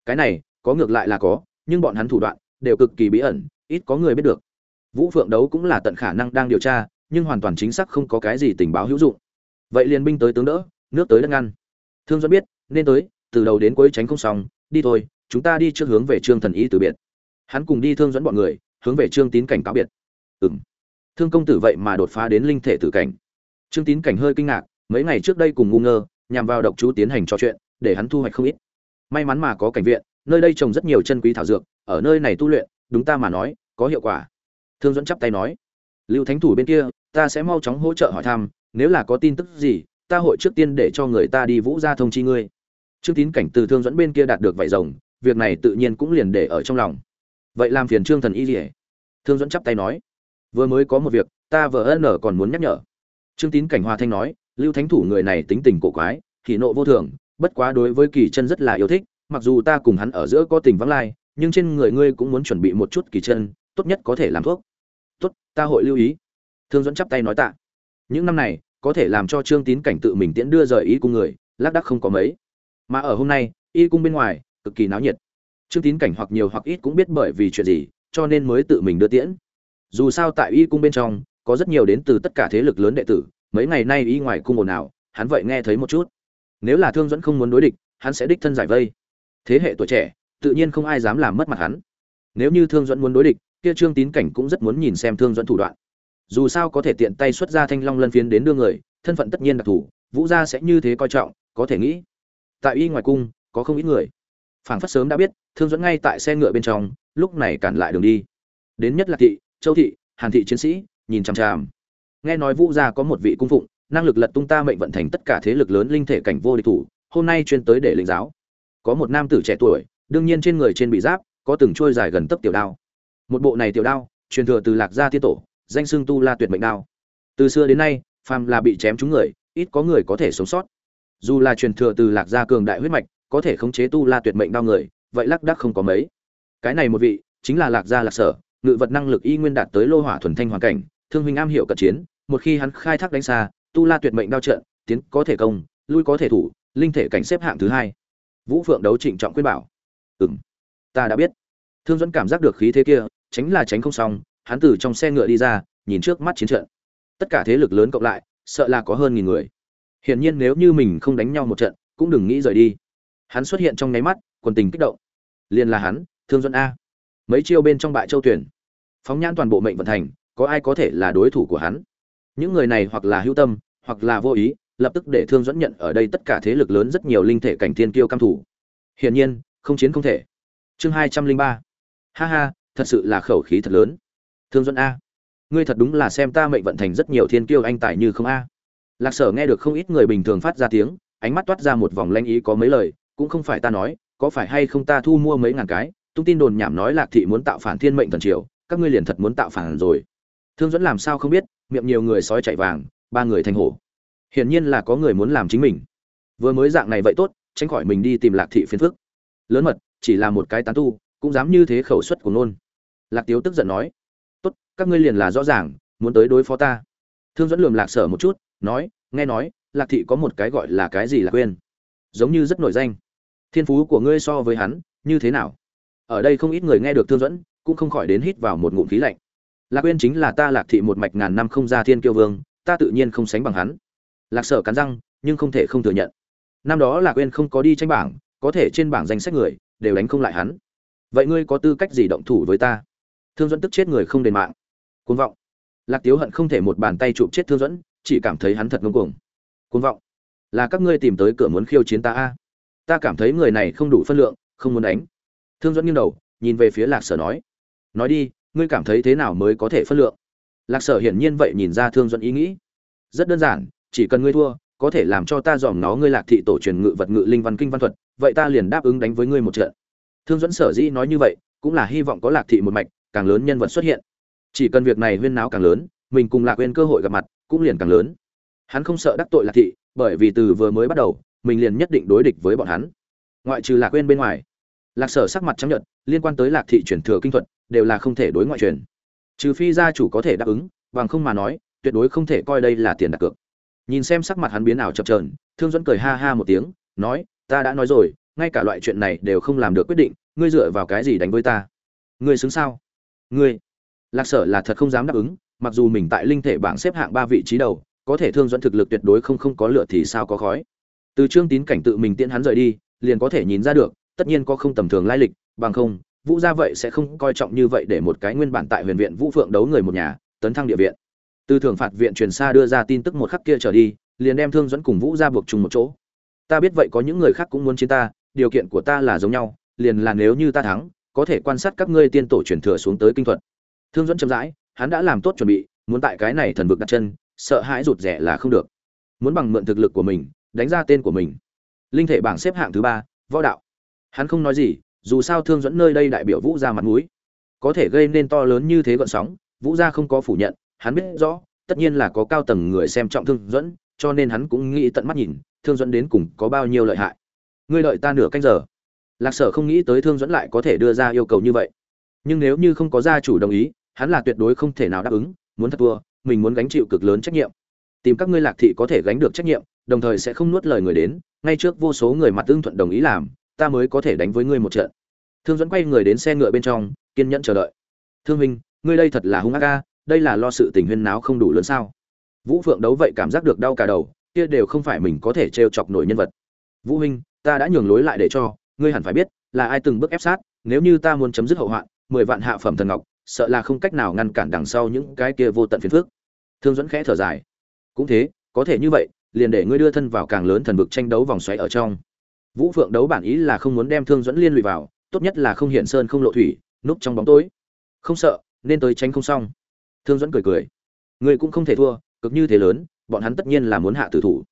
cái này, có ngược lại là có, nhưng bọn hắn thủ đoạn đều cực kỳ bí ẩn, ít có người biết được. Vũ phượng đấu cũng là tận khả năng đang điều tra, nhưng hoàn toàn chính xác không có cái gì tình báo hữu dụng. Vậy liền binh tới tướng đỡ, nước tới đất ngăn. Thương dẫn biết, nên tới, từ đầu đến cuối tránh không xong, đi thôi, chúng ta đi trước hướng về trương thần y từ biệt. Hắn cùng đi thương dẫn bọn người, hướng về trương tín cảnh cáo biệt. Ừ m thương công tử vậy mà đột phá đến linh thể tử cảnh. Trương tín cảnh hơi kinh ngạc, mấy ngày trước đây cùng ngu ngơ, nhằm vào độc chú tiến hành trò chuyện để hắn thu hoạch không ít. May mắn mà có cảnh viện, nơi đây trồng rất nhiều chân quý thảo dược, ở nơi này tu luyện, đúng ta mà nói, có hiệu quả. Thương dẫn chắp tay nói. Lưu thánh thủ bên kia, ta sẽ mau chóng hỗ trợ hỏi thăm, nếu là có tin tức gì, ta hội trước tiên để cho người ta đi vũ ra thông chi ngươi. Trương tín cảnh từ thương dẫn bên kia đạt được vải rồng, việc này tự nhiên cũng liền để ở trong lòng. Vậy làm phiền trương thần y rỉa thương dẫn chắp tay nói. Vừa mới có một việc, ta vợ ân còn muốn nhắc nhở. Trương tín cảnh hoa thanh nói. Lưu thánh thủ người này tính tình cổ quái khí nộ vô thường bất quá đối với kỳ chân rất là yêu thích, mặc dù ta cùng hắn ở giữa có tình vắng lai, nhưng trên người ngươi cũng muốn chuẩn bị một chút kỳ chân, tốt nhất có thể làm thuốc. Tốt, ta hội lưu ý. Thương dẫn chắp tay nói tạ. Những năm này, có thể làm cho trương tín cảnh tự mình tiễn đưa rời ý cung người, lác đắc không có mấy. Mà ở hôm nay, y cung bên ngoài, cực kỳ náo nhiệt. Trương tín cảnh hoặc nhiều hoặc ít cũng biết bởi vì chuyện gì, cho nên mới tự mình đưa tiễn. Dù sao tại y cung bên trong, có rất nhiều đến từ tất cả thế lực lớn đệ tử, mấy ngày nay y ngoài cung ồn ào, hắn vậy nghe thấy một chút nếu là thương dẫn không muốn đối địch, hắn sẽ đích thân giải vây. Thế hệ tuổi trẻ, tự nhiên không ai dám làm mất mặt hắn. Nếu như thương dẫn muốn đối địch, kia trương tín cảnh cũng rất muốn nhìn xem thương dẫn thủ đoạn. Dù sao có thể tiện tay xuất ra thanh long lân phiến đến đưa người, thân phận tất nhiên đặc thù, vũ gia sẽ như thế coi trọng, có thể nghĩ. Tại y ngoài cung, có không ít người. Phảng phất sớm đã biết, thương dẫn ngay tại xe ngựa bên trong, lúc này cản lại đường đi. Đến nhất là thị, châu thị, hàn thị chiến sĩ, nhìn chằm chằm. Nghe nói vũ gia có một vị cung phụng năng lực lật tung ta mệnh vận thành tất cả thế lực lớn linh thể cảnh vô địch thủ, hôm nay chuyên tới để lĩnh giáo. Có một nam tử trẻ tuổi, đương nhiên trên người trên bị giáp, có từng trôi dài gần tấp tiểu đao. Một bộ này tiểu đao, truyền thừa từ lạc gia tiên tổ, danh xưng tu la tuyệt mệnh đao. Từ xưa đến nay, phàm là bị chém trúng người, ít có người có thể sống sót. Dù là truyền thừa từ lạc gia cường đại huyết mạch, có thể khống chế tu la tuyệt mệnh đao người, vậy lắc đắc không có mấy. Cái này một vị, chính là lạc gia lạc sở, ngự vật năng lực y nguyên đạt tới lô hỏa thuần thanh hoàn cảnh, thương huynh am hiểu cận chiến, một khi hắn khai thác đánh xa tu la tuyệt mệnh đao trận, tiến có thể công, lui có thể thủ, linh thể cảnh xếp hạng thứ hai. Vũ phượng đấu trịnh trọng quyết bảo. Ừm, ta đã biết. Thương dẫn cảm giác được khí thế kia, tránh là tránh không xong, hắn từ trong xe ngựa đi ra, nhìn trước mắt chiến trận. Tất cả thế lực lớn cộng lại, sợ là có hơn nghìn người. Hiển nhiên nếu như mình không đánh nhau một trận, cũng đừng nghĩ rời đi. Hắn xuất hiện trong nháy mắt, quần tình kích động. Liền là hắn, thương dẫn a. Mấy chiêu bên trong bại châu tuyển. Phóng nhãn toàn bộ mệnh vận thành, có ai có thể là đối thủ của hắn? Những người này hoặc là hữu tâm hoặc là vô ý, lập tức để thương dẫn nhận ở đây tất cả thế lực lớn rất nhiều linh thể cảnh thiên kiêu cam thủ. Hiển nhiên, không chiến không thể. Chương hai trăm linh ba. Ha ha, thật sự là khẩu khí thật lớn. Thương dẫn a. Ngươi thật đúng là xem ta mệnh vận thành rất nhiều thiên kiêu anh tài như không a. Lạc sở nghe được không ít người bình thường phát ra tiếng, ánh mắt toát ra một vòng lanh ý có mấy lời, cũng không phải ta nói, có phải hay không ta thu mua mấy ngàn cái, tung tin đồn nhảm nói lạc thị muốn tạo phản thiên mệnh thần triều, các ngươi liền thật muốn tạo phản rồi. Thương dẫn làm sao không biết, miệng nhiều người sói chạy vàng ba người thành hổ. Hiển nhiên là có người muốn làm chính mình. Vừa mới dạng này vậy tốt, tránh khỏi mình đi tìm lạc thị phiền phức. Lớn mật, chỉ là một cái tán tu, cũng dám như thế khẩu suất của nôn lạc tiếu tức giận nói, tốt, các ngươi liền là rõ ràng, muốn tới đối phó ta. Thương dẫn lườm lạc sở một chút, nói, nghe nói, lạc thị có một cái gọi là cái gì là quên? Giống như rất nổi danh. Thiên phú của ngươi so với hắn, như thế nào? Ở đây không ít người nghe được thương dẫn cũng không khỏi đến hít vào một ngụm khí lạnh. Lạc quên chính là ta lạc thị một mạch ngàn năm không ra thiên kiêu vương ta tự nhiên không sánh bằng hắn. Lạc sở cắn răng, nhưng không thể không thừa nhận. Năm đó lạc quên không có đi tranh bảng, có thể trên bảng danh sách người, đều đánh không lại hắn. Vậy ngươi có tư cách gì động thủ với ta? Thương dẫn tức chết người không đền mạng. Cuồng vọng. Lạc tiếu hận không thể một bàn tay chụp chết thương dẫn chỉ cảm thấy hắn thật ngông cuồng. Cuồng vọng. Là các ngươi tìm tới cửa muốn khiêu chiến ta a? Ta cảm thấy người này không đủ phân lượng, không muốn đánh. Thương dẫn nghiêng đầu, nhìn về phía lạc sở nói. Nói đi, ngươi cảm thấy thế nào mới có thể phân lượng? Lạc sở hiển nhiên vậy nhìn ra thương dẫn ý nghĩ. Rất đơn giản, chỉ cần ngươi thua, có thể làm cho ta dòm nó ngươi lạc thị tổ truyền ngự vật ngự linh văn kinh văn thuật, vậy ta liền đáp ứng đánh với ngươi một trận. Thương dẫn sở dĩ nói như vậy, cũng là hy vọng có lạc thị một mạch, càng lớn nhân vật xuất hiện. Chỉ cần việc này huyên náo càng lớn, mình cùng lạc quên cơ hội gặp mặt, cũng liền càng lớn. Hắn không sợ đắc tội lạc thị, bởi vì từ vừa mới bắt đầu, mình liền nhất định đối địch với bọn hắn. Ngoại trừ lạc quên bên ngoài, lạc sở sắc mặt chấp nhận liên quan tới lạc thị truyền thừa kinh thuật, đều là không thể đối ngoại truyền trừ phi gia chủ có thể đáp ứng, bằng không mà nói, tuyệt đối không thể coi đây là tiền đặt cược. Nhìn xem sắc mặt hắn biến ảo chập trờn thương dẫn cười ha ha một tiếng, nói, ta đã nói rồi, ngay cả loại chuyện này đều không làm được quyết định, ngươi dựa vào cái gì đánh với ta? Ngươi xứng sao? Ngươi, lạc sở là thật không dám đáp ứng, mặc dù mình tại linh thể bảng xếp hạng ba vị trí đầu, có thể thương dẫn thực lực tuyệt đối không không có lửa thì sao có khói. Từ trương tín cảnh tự mình tiễn hắn rời đi, liền có thể nhìn ra được, tất nhiên có không tầm thường lai lịch, bằng không vũ gia vậy sẽ không coi trọng như vậy để một cái nguyên bản tại huyền viện vũ phượng đấu người một nhà, tấn thăng địa viện. Từ thường phạt viện truyền xa đưa ra tin tức một khắc kia trở đi, liền đem thương dẫn cùng vũ gia buộc chung một chỗ. Ta biết vậy có những người khác cũng muốn chiến ta, điều kiện của ta là giống nhau, liền là nếu như ta thắng, có thể quan sát các ngươi tiên tổ truyền thừa xuống tới kinh thuật. Thương dẫn chậm rãi, hắn đã làm tốt chuẩn bị, muốn tại cái này thần vực đặt chân, sợ hãi rụt rẻ là không được. Muốn bằng mượn thực lực của mình, đánh ra tên của mình. Linh thể bảng xếp hạng thứ ba, võ đạo. Hắn không nói gì dù sao thương dẫn nơi đây đại biểu vũ gia mặt mũi. Có thể gây nên to lớn như thế gọn sóng, vũ gia không có phủ nhận, hắn biết rõ, tất nhiên là có cao tầng người xem trọng thương dẫn, cho nên hắn cũng nghĩ tận mắt nhìn, thương dẫn đến cùng có bao nhiêu lợi hại. Ngươi đợi ta nửa canh giờ. Lạc sở không nghĩ tới thương dẫn lại có thể đưa ra yêu cầu như vậy. Nhưng nếu như không có gia chủ đồng ý, hắn là tuyệt đối không thể nào đáp ứng, muốn thật thua, mình muốn gánh chịu cực lớn trách nhiệm. Tìm các ngươi lạc thị có thể gánh được trách nhiệm, đồng thời sẽ không nuốt lời người đến, ngay trước vô số người mặt tương thuận đồng ý làm ta mới có thể đánh với ngươi một trận. Thương dẫn quay người đến xe ngựa bên trong, kiên nhẫn chờ đợi. Thương minh, ngươi đây thật là hung ác ca đây là lo sự tình huyên náo không đủ lớn sao? Vũ phượng đấu vậy cảm giác được đau cả đầu, kia đều không phải mình có thể trêu chọc nổi nhân vật. Vũ huynh ta đã nhường lối lại để cho, ngươi hẳn phải biết, là ai từng bước ép sát, nếu như ta muốn chấm dứt hậu hoạn, mười vạn hạ phẩm thần ngọc, sợ là không cách nào ngăn cản đằng sau những cái kia vô tận phiền phước thương dẫn khẽ thở dài. Cũng thế, có thể như vậy, liền để ngươi đưa thân vào càng lớn thần vực tranh đấu vòng xoáy ở trong vũ phượng đấu bản ý là không muốn đem thương dẫn liên lụy vào, tốt nhất là không hiện sơn không lộ thủy, núp trong bóng tối. Không sợ, nên tới tránh không xong. Thương dẫn cười cười. Người cũng không thể thua, cực như thế lớn, bọn hắn tất nhiên là muốn hạ tử thủ.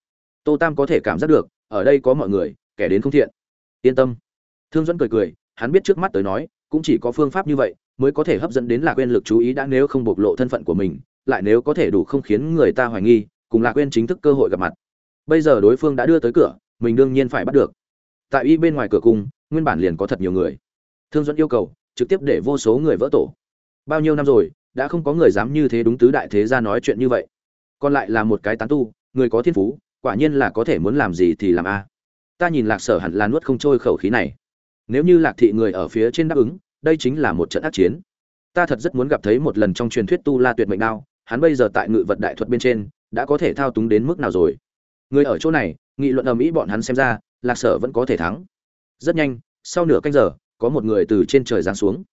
Tô tam có thể cảm giác được, ở đây có mọi người, kẻ đến không thiện. Yên tâm. Thương dẫn cười cười, hắn biết trước mắt tới nói, cũng chỉ có phương pháp như vậy, mới có thể hấp dẫn đến lạc quên lực chú ý đã nếu không bộc lộ thân phận của mình, lại nếu có thể đủ không khiến người ta hoài nghi, cùng lạc quên chính thức cơ hội gặp mặt. Bây giờ đối phương đã đưa tới cửa, mình đương nhiên phải bắt được tại y bên ngoài cửa cung, nguyên bản liền có thật nhiều người. Thương dẫn yêu cầu, trực tiếp để vô số người vỡ tổ. Bao nhiêu năm rồi, đã không có người dám như thế đúng tứ đại thế ra nói chuyện như vậy. Còn lại là một cái tán tu, người có thiên phú, quả nhiên là có thể muốn làm gì thì làm a. Ta nhìn lạc sở hẳn là nuốt không trôi khẩu khí này. Nếu như lạc thị người ở phía trên đáp ứng, đây chính là một trận ác chiến. Ta thật rất muốn gặp thấy một lần trong truyền thuyết tu la tuyệt mệnh đao, hắn bây giờ tại ngự vật đại thuật bên trên, đã có thể thao túng đến mức nào rồi? Người ở chỗ này, nghị luận ầm ĩ bọn hắn xem ra lạc sở vẫn có thể thắng. Rất nhanh, sau nửa canh giờ, có một người từ trên trời giáng xuống.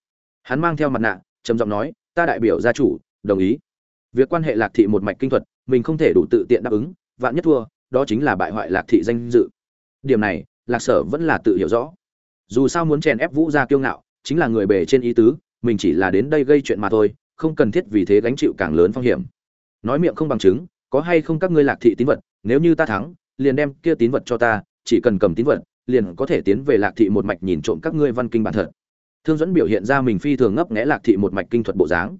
Hắn mang theo mặt nạ, trầm giọng nói, ta đại biểu gia chủ, đồng ý. Việc quan hệ lạc thị một mạch kinh thuật, mình không thể đủ tự tiện đáp ứng, vạn nhất thua, đó chính là bại hoại lạc thị danh dự. Điểm này, lạc sở vẫn là tự hiểu rõ. Dù sao muốn chèn ép vũ gia kiêu ngạo, chính là người bề trên ý tứ, mình chỉ là đến đây gây chuyện mà thôi, không cần thiết vì thế gánh chịu càng lớn phong hiểm. Nói miệng không bằng chứng, có hay không các ngươi lạc thị tín vật, nếu như ta thắng, liền đem kia tín vật cho ta chỉ cần cầm tín vật, liền có thể tiến về lạc thị một mạch nhìn trộm các ngươi văn kinh bản thật. Thương dẫn biểu hiện ra mình phi thường ngấp nghẽ lạc thị một mạch kinh thuật bộ dáng.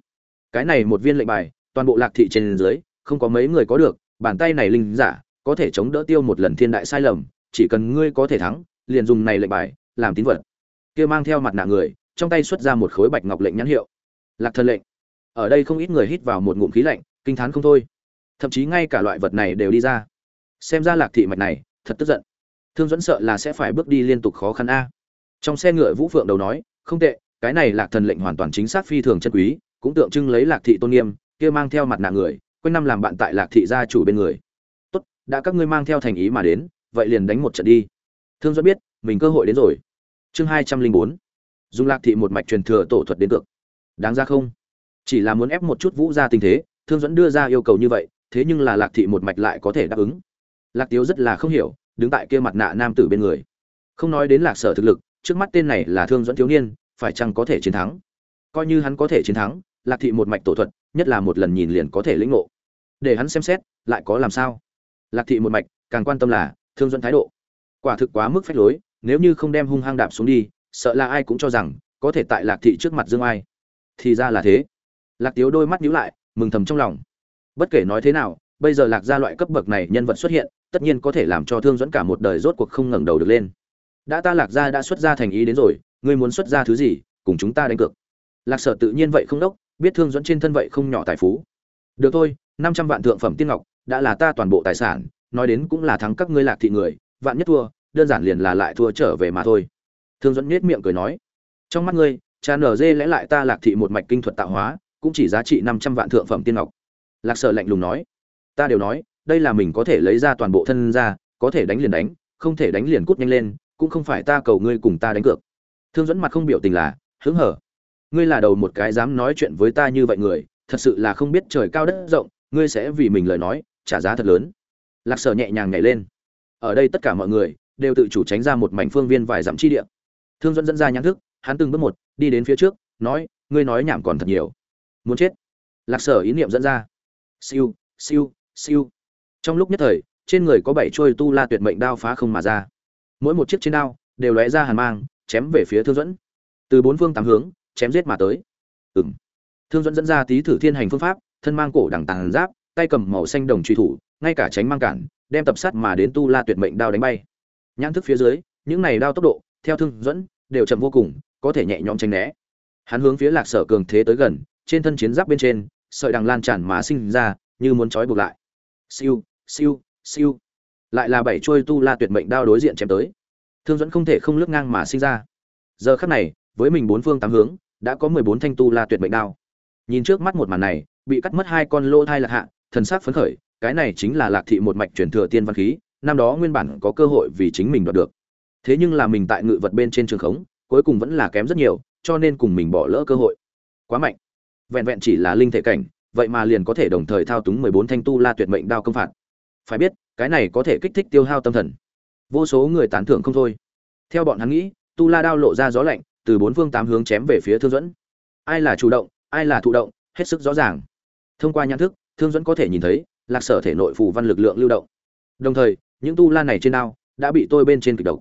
Cái này một viên lệnh bài, toàn bộ lạc thị trên dưới, không có mấy người có được, bàn tay này linh giả, có thể chống đỡ tiêu một lần thiên đại sai lầm, chỉ cần ngươi có thể thắng, liền dùng này lệnh bài, làm tín vật. Kia mang theo mặt nạ người, trong tay xuất ra một khối bạch ngọc lệnh nhãn hiệu. Lạc thân lệnh. Ở đây không ít người hít vào một ngụm khí lạnh, kinh thán không thôi. Thậm chí ngay cả loại vật này đều đi ra. Xem ra lạc thị mạch này, thật tức giận thương dẫn sợ là sẽ phải bước đi liên tục khó khăn a. Trong xe ngựa vũ phượng đầu nói, không tệ, cái này lạc thần lệnh hoàn toàn chính xác phi thường chân quý, cũng tượng trưng lấy lạc thị tôn nghiêm, kia mang theo mặt nạ người, quanh năm làm bạn tại lạc thị gia chủ bên người. Tốt, đã các ngươi mang theo thành ý mà đến, vậy liền đánh một trận đi. Thương dẫn biết, mình cơ hội đến rồi. Chương hai trăm linh bốn. Dùng lạc thị một mạch truyền thừa tổ thuật đến cược. Đáng ra không? Chỉ là muốn ép một chút vũ ra tình thế, thương dẫn đưa ra yêu cầu như vậy, thế nhưng là lạc thị một mạch lại có thể đáp ứng. Lạc tiếu rất là không hiểu đứng tại kia mặt nạ nam tử bên người. Không nói đến lạc sở thực lực, trước mắt tên này là thương dẫn thiếu niên, phải chăng có thể chiến thắng? Coi như hắn có thể chiến thắng, lạc thị một mạch tổ thuật, nhất là một lần nhìn liền có thể lĩnh ngộ. Để hắn xem xét, lại có làm sao? Lạc thị một mạch, càng quan tâm là thương dẫn thái độ. Quả thực quá mức phách lối, nếu như không đem hung hăng đạp xuống đi, sợ là ai cũng cho rằng có thể tại lạc thị trước mặt dương ai. Thì ra là thế. Lạc tiếu đôi mắt nhíu lại, mừng thầm trong lòng. Bất kể nói thế nào, bây giờ lạc gia loại cấp bậc này nhân vật xuất hiện tất nhiên có thể làm cho thương dẫn cả một đời rốt cuộc không ngẩng đầu được lên. Đã ta lạc gia đã xuất ra thành ý đến rồi, ngươi muốn xuất ra thứ gì, cùng chúng ta đánh cược. Lạc sở tự nhiên vậy không đốc, biết thương dẫn trên thân vậy không nhỏ tài phú. Được thôi, năm trăm vạn thượng phẩm tiên ngọc, đã là ta toàn bộ tài sản, nói đến cũng là thắng các ngươi lạc thị người, vạn nhất thua, đơn giản liền là lại thua trở về mà thôi. Thương dẫn nhếch miệng cười nói, trong mắt ngươi cha nở dê lẽ lại ta lạc thị một mạch kinh thuật tạo hóa, cũng chỉ giá trị năm trăm vạn thượng phẩm tiên ngọc. Lạc sở lạnh lùng nói, ta đều nói đây là mình có thể lấy ra toàn bộ thân ra, có thể đánh liền đánh, không thể đánh liền cút nhanh lên, cũng không phải ta cầu ngươi cùng ta đánh cược. Thương dẫn mặt không biểu tình là, hứng hở. Ngươi là đầu một cái dám nói chuyện với ta như vậy người, thật sự là không biết trời cao đất rộng, ngươi sẽ vì mình lời nói, trả giá thật lớn. Lạc sở nhẹ nhàng nhảy lên. Ở đây tất cả mọi người, đều tự chủ tránh ra một mảnh phương viên vài dặm chi địa. Thương dẫn dẫn ra nhãn thức, hắn từng bước một, đi đến phía trước, nói, ngươi nói nhảm còn thật nhiều. Muốn chết. Lạc sở ý niệm dẫn ra. Siêu siêu siêu trong lúc nhất thời, trên người có bảy trôi tu la tuyệt mệnh đao phá không mà ra. Mỗi một chiếc trên đao đều lóe ra hàn mang, chém về phía thương dẫn từ bốn phương tám hướng, chém giết mà tới. Ừng thương dẫn dẫn ra tí thử thiên hành phương pháp, thân mang cổ đằng tàng giáp, tay cầm màu xanh đồng truy thủ, ngay cả tránh mang cản, đem tập sát mà đến tu la tuyệt mệnh đao đánh bay. Nhãn thức phía dưới, những này đao tốc độ, theo thương dẫn đều chậm vô cùng, có thể nhẹ nhõm tránh né. Hắn hướng phía lạc sở cường thế tới gần, trên thân chiến giáp bên trên, sợi đằng lan tràn mà sinh ra, như muốn trói buộc lại. Siêu siêu siêu. Lại là bảy trôi tu la tuyệt mệnh đao đối diện chém tới. Thương dẫn không thể không lướt ngang mà sinh ra. Giờ khắc này, với mình bốn phương tám hướng, đã có mười bốn thanh tu la tuyệt mệnh đao. Nhìn trước mắt một màn này, bị cắt mất hai con lô thai lạc hạ, thần sắc phấn khởi, cái này chính là lạc thị một mạch truyền thừa tiên văn khí, năm đó nguyên bản có cơ hội vì chính mình đoạt được. Thế nhưng là mình tại ngự vật bên trên trường khống, cuối cùng vẫn là kém rất nhiều, cho nên cùng mình bỏ lỡ cơ hội. Quá mạnh. Vẹn vẹn chỉ là linh thể cảnh, vậy mà liền có thể đồng thời thao túng mười bốn thanh tu la tuyệt mệnh đao công phạt phải biết, cái này có thể kích thích tiêu hao tâm thần. Vô số người tán thưởng không thôi. Theo bọn hắn nghĩ, tu la đao lộ ra gió lạnh, từ bốn phương tám hướng chém về phía thương dẫn ai là chủ động, ai là thụ động, hết sức rõ ràng. Thông qua nhãn thức, thương dẫn có thể nhìn thấy, lạc sở thể nội phù văn lực lượng lưu động. Đồng thời, những tu la này trên đao đã bị tôi bên trên kịch độc.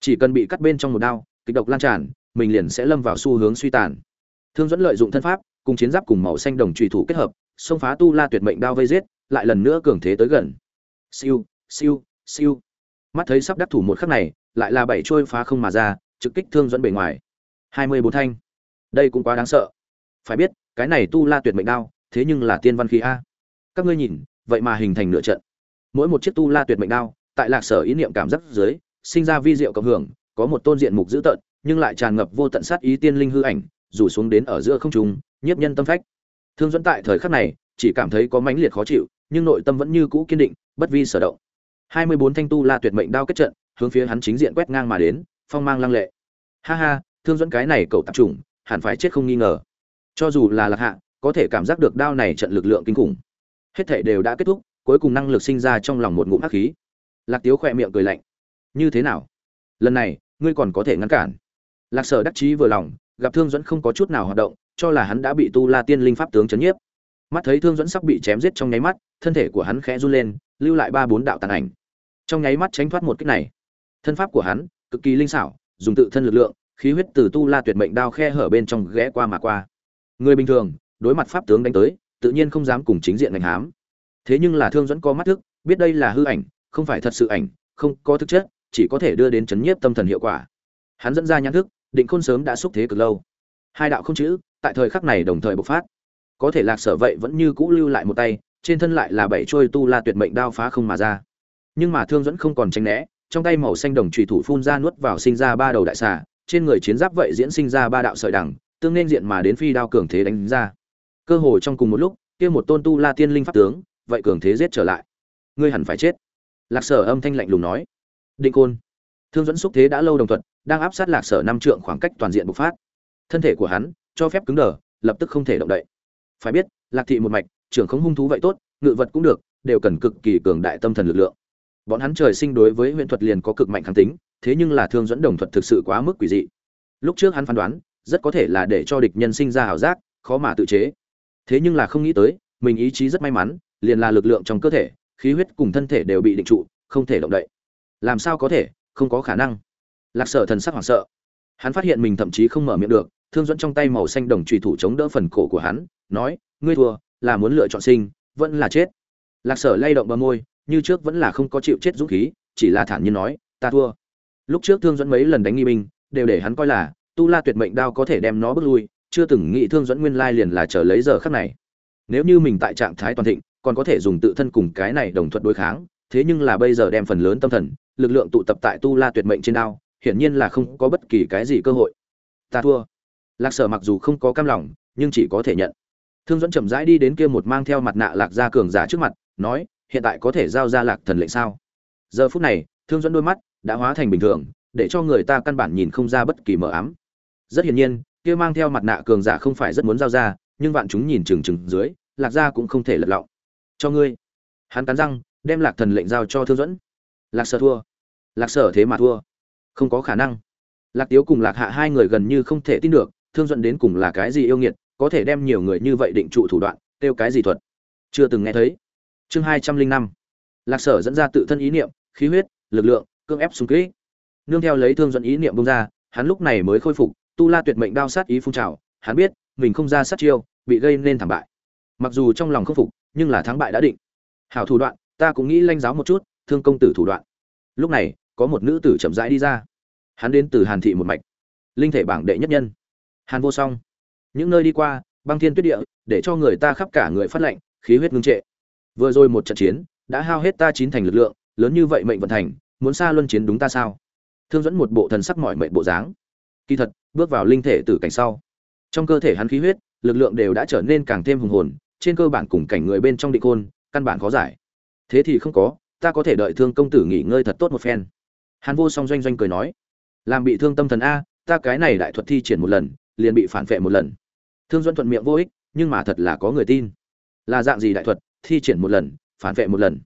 Chỉ cần bị cắt bên trong một đao, kịch độc lan tràn, mình liền sẽ lâm vào xu hướng suy tàn. Thương dẫn lợi dụng thân pháp, cùng chiến giáp cùng màu xanh đồng trùy thủ kết hợp, xông phá tu la tuyệt mệnh đao vây giết, lại lần nữa cường thế tới gần siêu siêu siêu. Mắt thấy sắp đắc thủ một khắc này, lại là bảy trôi phá không mà ra, trực kích thương dẫn bề ngoài. Hai mươi bốn thanh. Đây cũng quá đáng sợ. Phải biết, cái này tu la tuyệt mệnh đao, thế nhưng là tiên văn khí a. Các ngươi nhìn, vậy mà hình thành nửa trận. Mỗi một chiếc tu la tuyệt mệnh đao, tại lạc sở ý niệm cảm giác dưới, sinh ra vi diệu cộng hưởng, có một tôn diện mục dữ tợn, nhưng lại tràn ngập vô tận sát ý tiên linh hư ảnh, rủ xuống đến ở giữa không trung, nhiếp nhân tâm phách. Thương dẫn tại thời khắc này, chỉ cảm thấy có mãnh liệt khó chịu nhưng nội tâm vẫn như cũ kiên định, bất vi sở động. Hai mươi bốn thanh tu la tuyệt mệnh đao kết trận, hướng phía hắn chính diện quét ngang mà đến, phong mang lăng lệ. Ha ha, thương dẫn cái này cậu tập trùng hẳn phải chết không nghi ngờ. Cho dù là lạc hạ, có thể cảm giác được đao này trận lực lượng kinh khủng. Hết thể đều đã kết thúc, cuối cùng năng lực sinh ra trong lòng một ngụm hắc khí. Lạc tiếu khỏe miệng cười lạnh. Như thế nào? Lần này, ngươi còn có thể ngăn cản. Lạc sở đắc chí vừa lòng, gặp thương dẫn không có chút nào hoạt động, cho là hắn đã bị tu la tiên linh pháp tướng chấn nhiếp mắt thấy thương dẫn sắp bị chém giết trong nháy mắt, thân thể của hắn khẽ run lên, lưu lại ba bốn đạo tàn ảnh. Trong nháy mắt tránh thoát một kích này, thân pháp của hắn cực kỳ linh xảo, dùng tự thân lực lượng, khí huyết từ tu la tuyệt mệnh đao khe hở bên trong ghé qua mà qua. Người bình thường, đối mặt pháp tướng đánh tới, tự nhiên không dám cùng chính diện ngành hám. Thế nhưng là thương dẫn có mắt thức, biết đây là hư ảnh, không phải thật sự ảnh, không có thực chất, chỉ có thể đưa đến chấn nhiếp tâm thần hiệu quả. Hắn dẫn ra nhãn thức, định khôn sớm đã xúc thế cực lâu. Hai đạo không chữ, tại thời khắc này đồng thời bộc phát có thể lạc sở vậy vẫn như cũ lưu lại một tay, trên thân lại là bảy trôi tu la tuyệt mệnh đao phá không mà ra. Nhưng mà thương dẫn không còn tránh né, trong tay màu xanh đồng trùy thủ phun ra nuốt vào sinh ra ba đầu đại xà, trên người chiến giáp vậy diễn sinh ra ba đạo sợi đằng, tương nên diện mà đến phi đao cường thế đánh ra. Cơ hội trong cùng một lúc, kia một tôn tu la tiên linh pháp tướng, vậy cường thế giết trở lại. Ngươi hẳn phải chết. Lạc sở âm thanh lạnh lùng nói. Định côn. Thương dẫn xúc thế đã lâu đồng thuận, đang áp sát lạc sở năm trượng khoảng cách toàn diện bộc phát. Thân thể của hắn, cho phép cứng đờ, lập tức không thể động đậy phải biết, lạc thị một mạch, trưởng không hung thú vậy tốt, ngự vật cũng được, đều cần cực kỳ cường đại tâm thần lực lượng. Bọn hắn trời sinh đối với huyễn thuật liền có cực mạnh kháng tính, thế nhưng là thương dẫn đồng thuật thực sự quá mức quỷ dị. Lúc trước hắn phán đoán, rất có thể là để cho địch nhân sinh ra ảo giác, khó mà tự chế. Thế nhưng là không nghĩ tới, mình ý chí rất may mắn, liền là lực lượng trong cơ thể, khí huyết cùng thân thể đều bị định trụ, không thể động đậy. Làm sao có thể, không có khả năng. Lạc sở thần sắc hoảng sợ. Hắn phát hiện mình thậm chí không mở miệng được thương dẫn trong tay màu xanh đồng trùy thủ chống đỡ phần cổ của hắn, nói, ngươi thua, là muốn lựa chọn sinh, vẫn là chết. Lạc sở lay động bờ môi, như trước vẫn là không có chịu chết dũng khí, chỉ là thản nhiên nói, ta thua. Lúc trước thương dẫn mấy lần đánh nghi binh, đều để hắn coi là, tu la tuyệt mệnh đao có thể đem nó bước lui, chưa từng nghĩ thương dẫn nguyên lai liền là chờ lấy giờ khắc này. Nếu như mình tại trạng thái toàn thịnh, còn có thể dùng tự thân cùng cái này đồng thuận đối kháng, thế nhưng là bây giờ đem phần lớn tâm thần, lực lượng tụ tập tại tu la tuyệt mệnh trên đao, hiển nhiên là không có bất kỳ cái gì cơ hội. Ta thua lạc sở mặc dù không có cam lòng, nhưng chỉ có thể nhận. Thương dẫn chậm rãi đi đến kia một mang theo mặt nạ lạc gia cường giả trước mặt, nói, hiện tại có thể giao ra lạc thần lệnh sao? Giờ phút này, thương dẫn đôi mắt đã hóa thành bình thường, để cho người ta căn bản nhìn không ra bất kỳ mờ ám. Rất hiển nhiên, kia mang theo mặt nạ cường giả không phải rất muốn giao ra, nhưng vạn chúng nhìn chừng chừng dưới, lạc gia cũng không thể lật lọng. Cho ngươi. Hắn cắn răng, đem lạc thần lệnh giao cho thương dẫn lạc sở thua. Lạc sở thế mà thua. Không có khả năng. Lạc tiếu cùng lạc hạ hai người gần như không thể tin được thương dẫn đến cùng là cái gì yêu nghiệt, có thể đem nhiều người như vậy định trụ thủ đoạn, kêu cái gì thuật? Chưa từng nghe thấy. Chương hai trăm linh năm. Lạc sở dẫn ra tự thân ý niệm, khí huyết, lực lượng, cưỡng ép xung kích. Nương theo lấy thương dẫn ý niệm bông ra, hắn lúc này mới khôi phục, tu la tuyệt mệnh đao sát ý phun trào, hắn biết, mình không ra sát chiêu, bị gây nên thảm bại. Mặc dù trong lòng không phục, nhưng là thắng bại đã định. Hảo thủ đoạn, ta cũng nghĩ lanh giáo một chút, thương công tử thủ đoạn. Lúc này, có một nữ tử chậm rãi đi ra. Hắn đến từ hàn thị một mạch, linh thể bảng đệ nhất nhân hàn vô song. Những nơi đi qua, băng thiên tuyết địa, để cho người ta khắp cả người phát lệnh khí huyết ngưng trệ. Vừa rồi một trận chiến, đã hao hết ta chín thành lực lượng, lớn như vậy mệnh vận thành, muốn xa luân chiến đúng ta sao? Thương dẫn một bộ thần sắc mỏi mệnh bộ dáng. Kỳ thật, bước vào linh thể từ cảnh sau, trong cơ thể hắn khí huyết, lực lượng đều đã trở nên càng thêm hùng hồn, trên cơ bản cùng cảnh người bên trong định côn căn bản khó giải. Thế thì không có, ta có thể đợi thương công tử nghỉ ngơi thật tốt một phen. Hàn vô song doanh doanh cười nói, làm bị thương tâm thần a, ta cái này đại thuật thi triển một lần liền bị phản vệ một lần. Thương duẫn thuận miệng vô ích, nhưng mà thật là có người tin. Là dạng gì đại thuật, thi triển một lần, phản vệ một lần.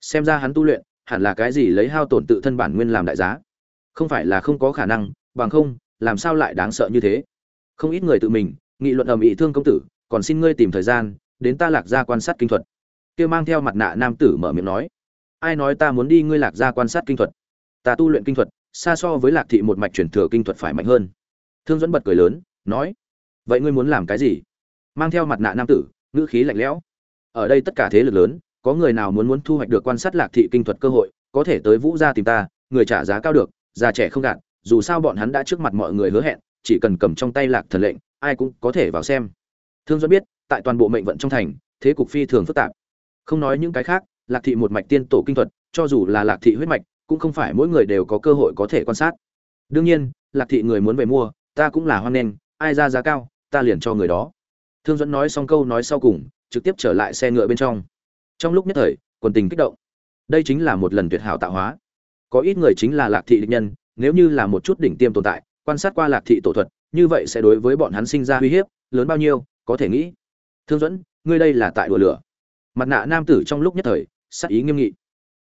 Xem ra hắn tu luyện, hẳn là cái gì lấy hao tổn tự thân bản nguyên làm đại giá. Không phải là không có khả năng, bằng không, làm sao lại đáng sợ như thế? Không ít người tự mình, nghị luận ầm ĩ thương công tử, còn xin ngươi tìm thời gian, đến ta lạc gia quan sát kinh thuật. Kia mang theo mặt nạ nam tử mở miệng nói. Ai nói ta muốn đi ngươi lạc gia quan sát kinh thuật? Ta tu luyện kinh thuật, xa so với lạc thị một mạch truyền thừa kinh thuật phải mạnh hơn thương dẫn bật cười lớn, nói, vậy ngươi muốn làm cái gì? Mang theo mặt nạ nam tử, ngữ khí lạnh lẽo. Ở đây tất cả thế lực lớn, có người nào muốn muốn thu hoạch được quan sát lạc thị kinh thuật cơ hội, có thể tới vũ gia tìm ta, người trả giá cao được, già trẻ không gạt, dù sao bọn hắn đã trước mặt mọi người hứa hẹn, chỉ cần cầm trong tay lạc thần lệnh, ai cũng có thể vào xem. Thương dẫn biết, tại toàn bộ mệnh vận trong thành, thế cục phi thường phức tạp. Không nói những cái khác, lạc thị một mạch tiên tổ kinh thuật, cho dù là lạc thị huyết mạch, cũng không phải mỗi người đều có cơ hội có thể quan sát. Đương nhiên, lạc thị người muốn về mua ta cũng là hoan nghênh, ai ra giá cao, ta liền cho người đó. Thương dẫn nói xong câu nói sau cùng, trực tiếp trở lại xe ngựa bên trong. Trong lúc nhất thời, quần tình kích động. Đây chính là một lần tuyệt hảo tạo hóa. Có ít người chính là lạc thị địch nhân, nếu như là một chút đỉnh tiêm tồn tại, quan sát qua lạc thị tổ thuật, như vậy sẽ đối với bọn hắn sinh ra uy hiếp, lớn bao nhiêu, có thể nghĩ. Thương dẫn ngươi đây là tại đùa lửa. Mặt nạ nam tử trong lúc nhất thời, sắc ý nghiêm nghị.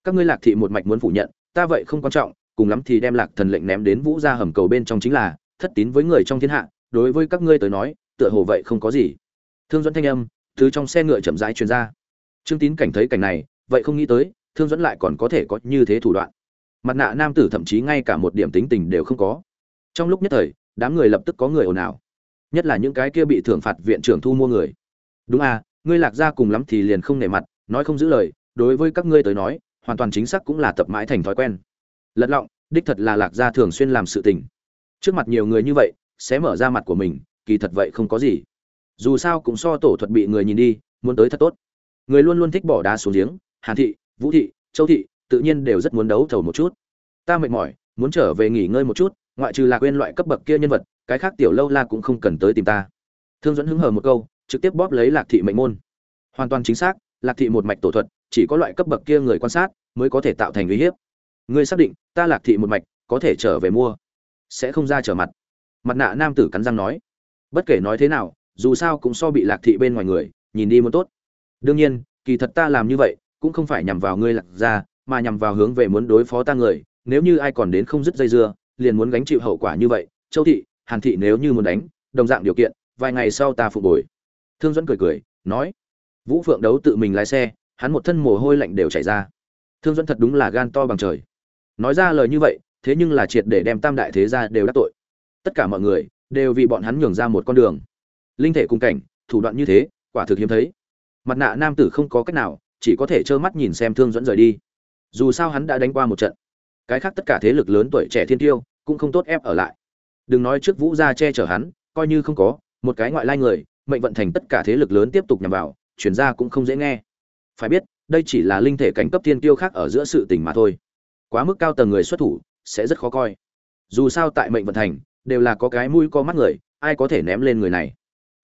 Các ngươi lạc thị một mạch muốn phủ nhận, ta vậy không quan trọng, cùng lắm thì đem lạc thần lệnh ném đến vũ ra hầm cầu bên trong chính là thất tín với người trong thiên hạ, đối với các ngươi tới nói, tựa hồ vậy không có gì. Thương dẫn thanh âm, từ trong xe ngựa chậm rãi truyền ra. Trương tín cảnh thấy cảnh này, vậy không nghĩ tới, thương dẫn lại còn có thể có như thế thủ đoạn. Mặt nạ nam tử thậm chí ngay cả một điểm tính tình đều không có. Trong lúc nhất thời, đám người lập tức có người ồn ào. Nhất là những cái kia bị thưởng phạt viện trưởng thu mua người. Đúng à ngươi lạc ra cùng lắm thì liền không nể mặt, nói không giữ lời, đối với các ngươi tới nói, hoàn toàn chính xác cũng là tập mãi thành thói quen. Lật lọng, đích thật là lạc gia thường xuyên làm sự tình trước mặt nhiều người như vậy, sẽ mở ra mặt của mình, kỳ thật vậy không có gì. Dù sao cũng so tổ thuật bị người nhìn đi, muốn tới thật tốt. Người luôn luôn thích bỏ đá xuống giếng, hàn thị, vũ thị, châu thị, tự nhiên đều rất muốn đấu thầu một chút. Ta mệt mỏi, muốn trở về nghỉ ngơi một chút, ngoại trừ lạc quên loại cấp bậc kia nhân vật, cái khác tiểu lâu la cũng không cần tới tìm ta. Thương dẫn hứng hờ một câu, trực tiếp bóp lấy lạc thị mệnh môn. Hoàn toàn chính xác, lạc thị một mạch tổ thuật, chỉ có loại cấp bậc kia người quan sát, mới có thể tạo thành uy hiếp. Ngươi xác định, ta lạc thị một mạch, có thể trở về mua sẽ không ra trở mặt. Mặt nạ nam tử cắn răng nói, bất kể nói thế nào, dù sao cũng so bị lạc thị bên ngoài người, nhìn đi muốn tốt. Đương nhiên, kỳ thật ta làm như vậy, cũng không phải nhằm vào ngươi lạc gia, mà nhằm vào hướng về muốn đối phó ta người, nếu như ai còn đến không dứt dây dưa, liền muốn gánh chịu hậu quả như vậy. Châu thị, hàn thị nếu như muốn đánh, đồng dạng điều kiện, vài ngày sau ta phục hồi. Thương dẫn cười cười, nói, vũ phượng đấu tự mình lái xe, hắn một thân mồ hôi lạnh đều chảy ra. Thương dẫn thật đúng là gan to bằng trời. Nói ra lời như vậy thế nhưng là triệt để đem tam đại thế gia đều đắc tội. Tất cả mọi người đều vì bọn hắn nhường ra một con đường. Linh thể cùng cảnh, thủ đoạn như thế, quả thực hiếm thấy. Mặt nạ nam tử không có cách nào, chỉ có thể trơ mắt nhìn xem thương dẫn rời đi. Dù sao hắn đã đánh qua một trận. Cái khác tất cả thế lực lớn tuổi trẻ thiên tiêu cũng không tốt ép ở lại. Đừng nói trước vũ gia che chở hắn, coi như không có, một cái ngoại lai người, mệnh vận thành tất cả thế lực lớn tiếp tục nhằm vào chuyển ra cũng không dễ nghe. Phải biết, đây chỉ là linh thể cảnh cấp thiên tiêu khác ở giữa sự tình mà thôi. Quá mức cao tầng người xuất thủ sẽ rất khó coi. Dù sao tại mệnh vận thành, đều là có cái mũi có mắt người, ai có thể ném lên người này?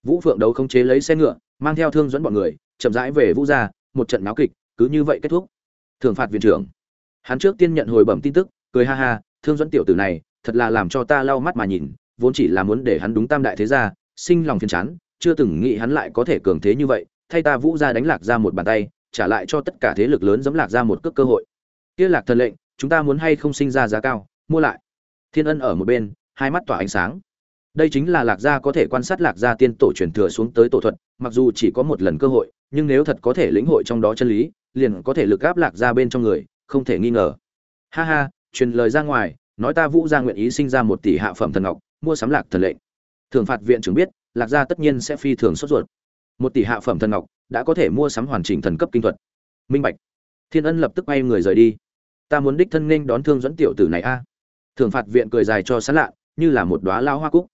Vũ phượng đấu không chế lấy xe ngựa, mang theo thương dẫn bọn người, chậm rãi về vũ gia, một trận náo kịch, cứ như vậy kết thúc. Thường phạt viện trưởng. Hắn trước tiên nhận hồi bẩm tin tức, cười ha ha, thương dẫn tiểu tử này, thật là làm cho ta lau mắt mà nhìn, vốn chỉ là muốn để hắn đúng tam đại thế gia, sinh lòng phiền chán, chưa từng nghĩ hắn lại có thể cường thế như vậy, thay ta vũ gia đánh lạc ra một bàn tay, trả lại cho tất cả thế lực lớn dẫm lạc ra một cước cơ hội. Kia lạc thần lệnh chúng ta muốn hay không sinh ra giá cao, mua lại. Thiên ân ở một bên, hai mắt tỏa ánh sáng. Đây chính là lạc gia có thể quan sát lạc gia tiên tổ truyền thừa xuống tới tổ thuật, mặc dù chỉ có một lần cơ hội, nhưng nếu thật có thể lĩnh hội trong đó chân lý, liền có thể lực áp lạc gia bên trong người, không thể nghi ngờ. Ha ha, truyền lời ra ngoài, nói ta vũ gia nguyện ý sinh ra một tỷ hạ phẩm thần ngọc, mua sắm lạc thần lệnh. Thường phạt viện trưởng biết, lạc gia tất nhiên sẽ phi thường sốt ruột. Một tỷ hạ phẩm thần ngọc, đã có thể mua sắm hoàn chỉnh thần cấp kinh thuật. Minh bạch. Thiên ân lập tức bay người rời đi ta muốn đích thân nên đón thương dẫn tiểu tử này a. Thường phạt viện cười dài cho sán lạ, như là một đóa lao hoa cúc.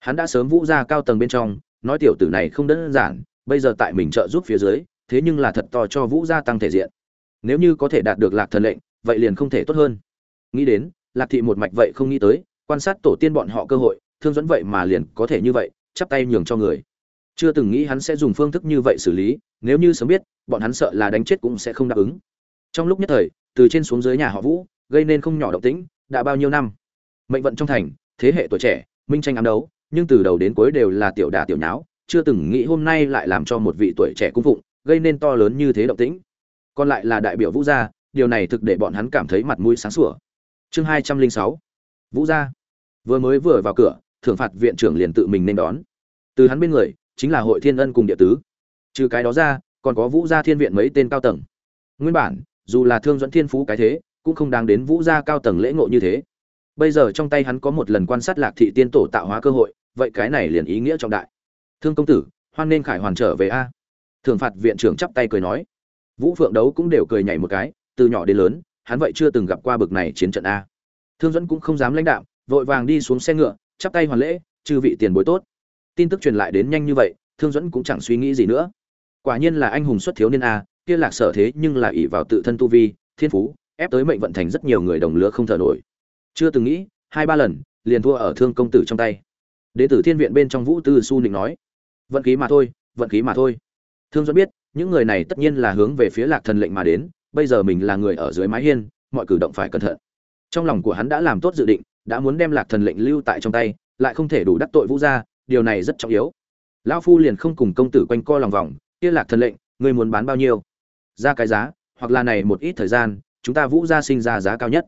Hắn đã sớm vũ ra cao tầng bên trong, nói tiểu tử này không đơn giản, bây giờ tại mình trợ giúp phía dưới, thế nhưng là thật to cho vũ gia tăng thể diện. Nếu như có thể đạt được lạc thần lệnh, vậy liền không thể tốt hơn. Nghĩ đến, lạc thị một mạch vậy không nghĩ tới, quan sát tổ tiên bọn họ cơ hội, thương dẫn vậy mà liền có thể như vậy, chắp tay nhường cho người. Chưa từng nghĩ hắn sẽ dùng phương thức như vậy xử lý, nếu như sớm biết, bọn hắn sợ là đánh chết cũng sẽ không đáp ứng trong lúc nhất thời, từ trên xuống dưới nhà họ vũ, gây nên không nhỏ động tĩnh, đã bao nhiêu năm? Mệnh vận trong thành, thế hệ tuổi trẻ, minh tranh ám đấu, nhưng từ đầu đến cuối đều là tiểu đà tiểu nháo, chưa từng nghĩ hôm nay lại làm cho một vị tuổi trẻ cung phụng, gây nên to lớn như thế động tĩnh. Còn lại là đại biểu vũ gia, điều này thực để bọn hắn cảm thấy mặt mũi sáng sủa. Chương hai trăm linh sáu. Vũ gia. Vừa mới vừa vào cửa, thưởng phạt viện trưởng liền tự mình nên đón. Từ hắn bên người, chính là hội thiên ân cùng địa tứ. Trừ cái đó ra, còn có vũ gia thiên viện mấy tên cao tầng. Nguyên bản dù là thương dẫn thiên phú cái thế, cũng không đáng đến vũ gia cao tầng lễ ngộ như thế. Bây giờ trong tay hắn có một lần quan sát lạc thị tiên tổ tạo hóa cơ hội, vậy cái này liền ý nghĩa trọng đại. Thương công tử, hoan nên khải hoàn trở về a. Thường phạt viện trưởng chắp tay cười nói. Vũ phượng đấu cũng đều cười nhảy một cái, từ nhỏ đến lớn, hắn vậy chưa từng gặp qua bực này chiến trận a. Thương dẫn cũng không dám lãnh đạo vội vàng đi xuống xe ngựa, chắp tay hoàn lễ, chư vị tiền bối tốt. Tin tức truyền lại đến nhanh như vậy, thương dẫn cũng chẳng suy nghĩ gì nữa. Quả nhiên là anh hùng xuất thiếu niên a kia lạc sở thế nhưng là ỷ vào tự thân tu vi, thiên phú, ép tới mệnh vận thành rất nhiều người đồng lứa không thở nổi. Chưa từng nghĩ, hai ba lần, liền thua ở thương công tử trong tay. Đế tử thiên viện bên trong vũ tư su nịnh nói, vận khí mà thôi, vận khí mà thôi. Thương do biết, những người này tất nhiên là hướng về phía lạc thần lệnh mà đến, bây giờ mình là người ở dưới mái hiên, mọi cử động phải cẩn thận. Trong lòng của hắn đã làm tốt dự định, đã muốn đem lạc thần lệnh lưu tại trong tay, lại không thể đủ đắc tội vũ gia, điều này rất trọng yếu. Lão phu liền không cùng công tử quanh co lòng vòng, kia lạc thần lệnh người muốn bán bao nhiêu? Ra cái giá, hoặc là này một ít thời gian, chúng ta vũ gia sinh ra giá cao nhất.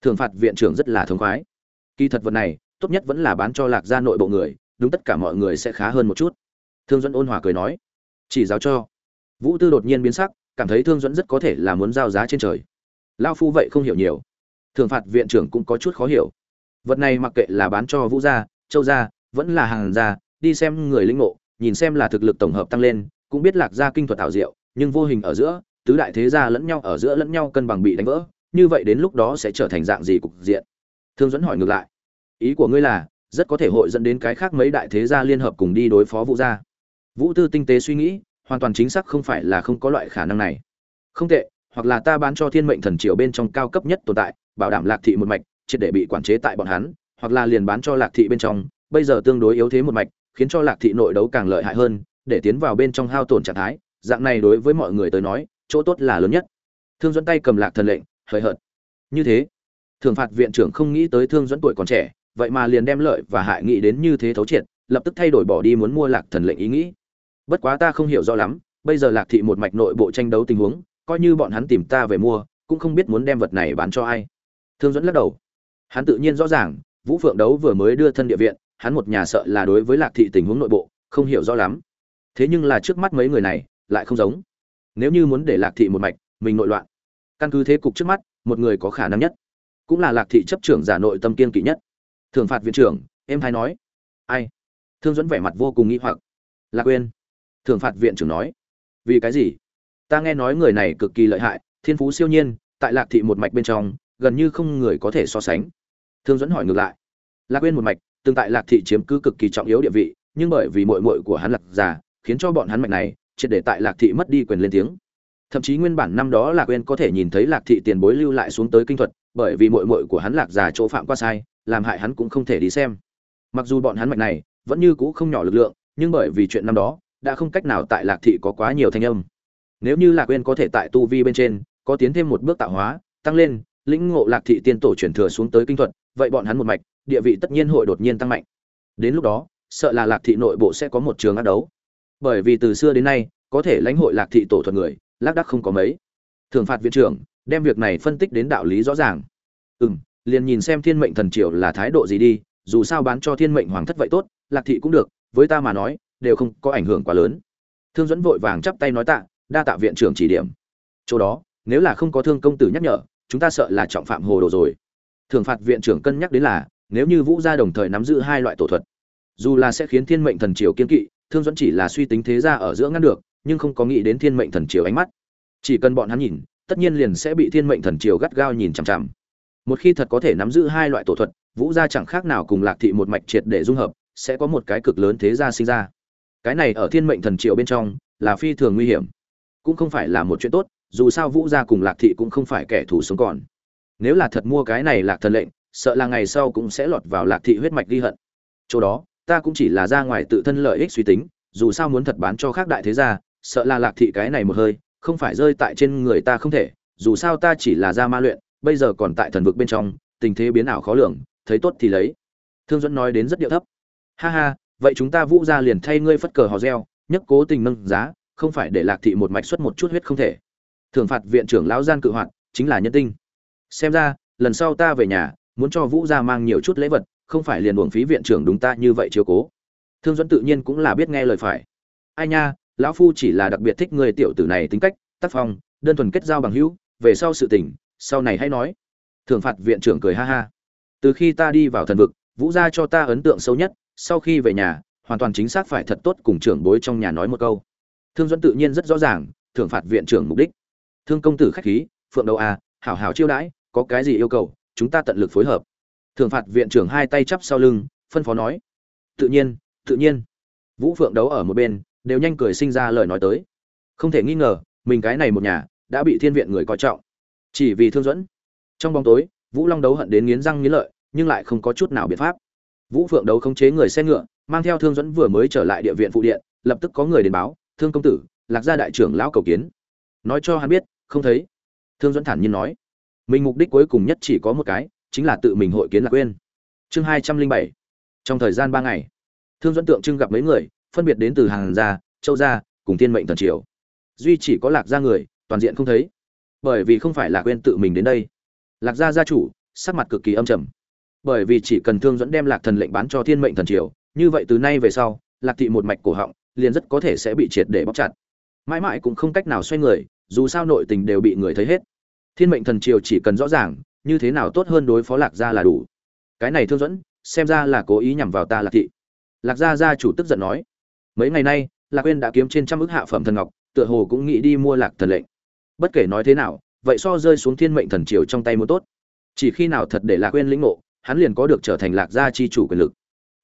Thường phạt viện trưởng rất là thống khoái. Kỳ thật vật này, tốt nhất vẫn là bán cho lạc gia nội bộ người, đúng tất cả mọi người sẽ khá hơn một chút. Thương dẫn ôn hòa cười nói. Chỉ giáo cho. Vũ tư đột nhiên biến sắc, cảm thấy thương dẫn rất có thể là muốn giao giá trên trời. Lao phu vậy không hiểu nhiều. Thường phạt viện trưởng cũng có chút khó hiểu. Vật này mặc kệ là bán cho vũ gia, châu gia, vẫn là hàng gia, đi xem người linh ngộ, nhìn xem là thực lực tổng hợp tăng lên, cũng biết lạc gia kinh thuật ảo diệu, nhưng vô hình ở giữa tứ đại thế gia lẫn nhau ở giữa lẫn nhau cân bằng bị đánh vỡ, như vậy đến lúc đó sẽ trở thành dạng gì cục diện? Thương dẫn hỏi ngược lại. Ý của ngươi là, rất có thể hội dẫn đến cái khác mấy đại thế gia liên hợp cùng đi đối phó vũ gia. Vũ tư tinh tế suy nghĩ, hoàn toàn chính xác không phải là không có loại khả năng này. Không tệ, hoặc là ta bán cho thiên mệnh thần triều bên trong cao cấp nhất tồn tại, bảo đảm lạc thị một mạch, triệt để bị quản chế tại bọn hắn, hoặc là liền bán cho lạc thị bên trong, bây giờ tương đối yếu thế một mạch, khiến cho lạc thị nội đấu càng lợi hại hơn, để tiến vào bên trong hao tổn trạng thái. Dạng này đối với mọi người tới nói chỗ tốt là lớn nhất. Thương dẫn tay cầm lạc thần lệnh, hời hợt. Như thế, thường phạt viện trưởng không nghĩ tới thương dẫn tuổi còn trẻ, vậy mà liền đem lợi và hại nghĩ đến như thế thấu triệt, lập tức thay đổi bỏ đi muốn mua lạc thần lệnh ý nghĩ. Bất quá ta không hiểu rõ lắm, bây giờ lạc thị một mạch nội bộ tranh đấu tình huống, coi như bọn hắn tìm ta về mua, cũng không biết muốn đem vật này bán cho ai. Thương dẫn lắc đầu. Hắn tự nhiên rõ ràng, vũ phượng đấu vừa mới đưa thân địa viện, hắn một nhà sợ là đối với lạc thị tình huống nội bộ, không hiểu rõ lắm. Thế nhưng là trước mắt mấy người này, lại không giống nếu như muốn để lạc thị một mạch, mình nội loạn. Căn cứ thế cục trước mắt, một người có khả năng nhất, cũng là lạc thị chấp trưởng giả nội tâm kiên kỵ nhất. Thường phạt viện trưởng, em hay nói. Ai? Thương dẫn vẻ mặt vô cùng nghĩ hoặc. Lạc quên thường phạt viện trưởng nói. Vì cái gì? Ta nghe nói người này cực kỳ lợi hại, thiên phú siêu nhiên, tại lạc thị một mạch bên trong, gần như không người có thể so sánh. Thương dẫn hỏi ngược lại. Lạc quên một mạch tương tại lạc thị chiếm cứ cực kỳ trọng yếu địa vị, nhưng bởi vì mội mội của hắn lạc già, khiến cho bọn hắn mạch này triệt để tại lạc thị mất đi quyền lên tiếng. Thậm chí nguyên bản năm đó lạc quên có thể nhìn thấy lạc thị tiền bối lưu lại xuống tới kinh thuật, bởi vì mội mội của hắn lạc già chỗ phạm qua sai, làm hại hắn cũng không thể đi xem. Mặc dù bọn hắn mạch này, vẫn như cũ không nhỏ lực lượng, nhưng bởi vì chuyện năm đó, đã không cách nào tại lạc thị có quá nhiều thanh âm. Nếu như lạc quên có thể tại tu vi bên trên, có tiến thêm một bước tạo hóa, tăng lên, lĩnh ngộ lạc thị tiên tổ chuyển thừa xuống tới kinh thuật, vậy bọn hắn một mạch, địa vị tất nhiên hội đột nhiên tăng mạnh. Đến lúc đó, sợ là lạc thị nội bộ sẽ có một trường ác đấu bởi vì từ xưa đến nay, có thể lãnh hội lạc thị tổ thuật người, lác đắc không có mấy. Thường phạt viện trưởng, đem việc này phân tích đến đạo lý rõ ràng. Ừ m liền nhìn xem thiên mệnh thần triều là thái độ gì đi, dù sao bán cho thiên mệnh hoàng thất vậy tốt, lạc thị cũng được, với ta mà nói, đều không có ảnh hưởng quá lớn. Thương dẫn vội vàng chắp tay nói tạ, đa tạ viện trưởng chỉ điểm. Chỗ đó, nếu là không có thương công tử nhắc nhở, chúng ta sợ là trọng phạm hồ đồ rồi. Thường phạt viện trưởng cân nhắc đến là, nếu như vũ gia đồng thời nắm giữ hai loại tổ thuật, dù là sẽ khiến thiên mệnh thần triều kiên kỵ thương dẫn chỉ là suy tính thế ra ở giữa ngăn được, nhưng không có nghĩ đến thiên mệnh thần triều ánh mắt. Chỉ cần bọn hắn nhìn, tất nhiên liền sẽ bị thiên mệnh thần triều gắt gao nhìn chằm chằm. Một khi thật có thể nắm giữ hai loại tổ thuật, vũ gia chẳng khác nào cùng lạc thị một mạch triệt để dung hợp, sẽ có một cái cực lớn thế gia sinh ra. Cái này ở thiên mệnh thần triều bên trong, là phi thường nguy hiểm. Cũng không phải là một chuyện tốt, dù sao vũ gia cùng lạc thị cũng không phải kẻ thù sống còn. Nếu là thật mua cái này lạc thần lệnh, sợ là ngày sau cũng sẽ lọt vào lạc thị huyết mạch ghi hận. Chỗ đó ta cũng chỉ là ra ngoài tự thân lợi ích suy tính, dù sao muốn thật bán cho khác đại thế gia, sợ là lạc thị cái này một hơi, không phải rơi tại trên người ta không thể, dù sao ta chỉ là ra ma luyện, bây giờ còn tại thần vực bên trong, tình thế biến ảo khó lường, thấy tốt thì lấy. Thương dẫn nói đến rất điệu thấp. Ha ha, vậy chúng ta vũ ra liền thay ngươi phất cờ hò reo, nhất cố tình nâng giá, không phải để lạc thị một mạch xuất một chút huyết không thể. Thường phạt viện trưởng lão gian cự hoạt, chính là nhân tinh. Xem ra, lần sau ta về nhà, muốn cho vũ gia mang nhiều chút lễ vật không phải liền uổng phí viện trưởng đúng ta như vậy chiếu cố. Thương dẫn tự nhiên cũng là biết nghe lời phải. Ai nha, lão phu chỉ là đặc biệt thích người tiểu tử này tính cách, tác phong, đơn thuần kết giao bằng hữu, về sau sự tình, sau này hãy nói. Thường phạt viện trưởng cười ha ha. Từ khi ta đi vào thần vực, vũ gia cho ta ấn tượng sâu nhất, sau khi về nhà, hoàn toàn chính xác phải thật tốt cùng trưởng bối trong nhà nói một câu. Thương dẫn tự nhiên rất rõ ràng, thưởng phạt viện trưởng mục đích. Thương công tử khách khí, phượng đầu à hảo hảo chiêu đãi, có cái gì yêu cầu, chúng ta tận lực phối hợp thường phạt viện trưởng hai tay chắp sau lưng, phân phó nói, tự nhiên tự nhiên. Vũ phượng đấu ở một bên, đều nhanh cười sinh ra lời nói tới. Không thể nghi ngờ, mình cái này một nhà, đã bị thiên viện người coi trọng. Chỉ vì thương dẫn trong bóng tối, vũ long đấu hận đến nghiến răng nghiến lợi, nhưng lại không có chút nào biện pháp. Vũ phượng đấu khống chế người xe ngựa, mang theo thương dẫn vừa mới trở lại địa viện phụ điện, lập tức có người đến báo, thương công tử, lạc gia đại trưởng lão cầu kiến. Nói cho hắn biết, không thấy. Thương dẫn thản nhiên nói, mình mục đích cuối cùng nhất chỉ có một cái chính là tự mình hội kiến lạc quên chương hai trăm linh bảy. Trong thời gian ba ngày, thương dẫn tượng trưng gặp mấy người, phân biệt đến từ hàng gia, châu gia, cùng thiên mệnh thần triều. Duy chỉ có lạc gia người, toàn diện không thấy. Bởi vì không phải lạc quên tự mình đến đây. Lạc gia gia chủ, sắc mặt cực kỳ âm trầm. Bởi vì chỉ cần thương dẫn đem lạc thần lệnh bán cho thiên mệnh thần triều, như vậy từ nay về sau, lạc thị một mạch cổ họng, liền rất có thể sẽ bị triệt để bóc chặt. Mãi mãi cũng không cách nào xoay người, dù sao nội tình đều bị người thấy hết. Thiên mệnh thần triều chỉ cần rõ ràng như thế nào tốt hơn đối phó lạc gia là đủ. Cái này thương dẫn xem ra là cố ý nhằm vào ta lạc thị. Lạc gia gia chủ tức giận nói. Mấy ngày nay, lạc quên đã kiếm trên trăm ước hạ phẩm thần ngọc, tựa hồ cũng nghĩ đi mua lạc thần lệnh. Bất kể nói thế nào, vậy so rơi xuống thiên mệnh thần triều trong tay mua tốt. Chỉ khi nào thật để lạc quên lĩnh ngộ, hắn liền có được trở thành lạc gia chi chủ quyền lực.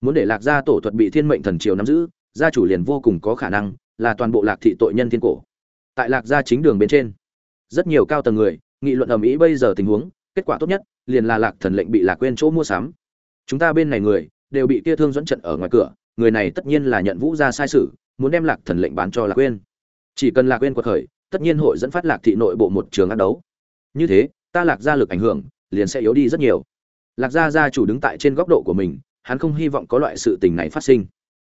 Muốn để lạc gia tổ thuật bị thiên mệnh thần triều nắm giữ, gia chủ liền vô cùng có khả năng là toàn bộ lạc thị tội nhân thiên cổ. Tại lạc gia chính đường bên trên, rất nhiều cao tầng người, nghị luận ầm ĩ bây giờ tình huống kết quả tốt nhất, liền là lạc thần lệnh bị lạc quên chỗ mua sắm. Chúng ta bên này người, đều bị kia thương dẫn trận ở ngoài cửa, người này tất nhiên là nhận vũ ra sai sự, muốn đem lạc thần lệnh bán cho lạc quên chỉ cần lạc quên quật khởi, tất nhiên hội dẫn phát lạc thị nội bộ một trường ác đấu. Như thế, ta lạc gia lực ảnh hưởng, liền sẽ yếu đi rất nhiều. Lạc gia gia chủ đứng tại trên góc độ của mình, hắn không hy vọng có loại sự tình này phát sinh.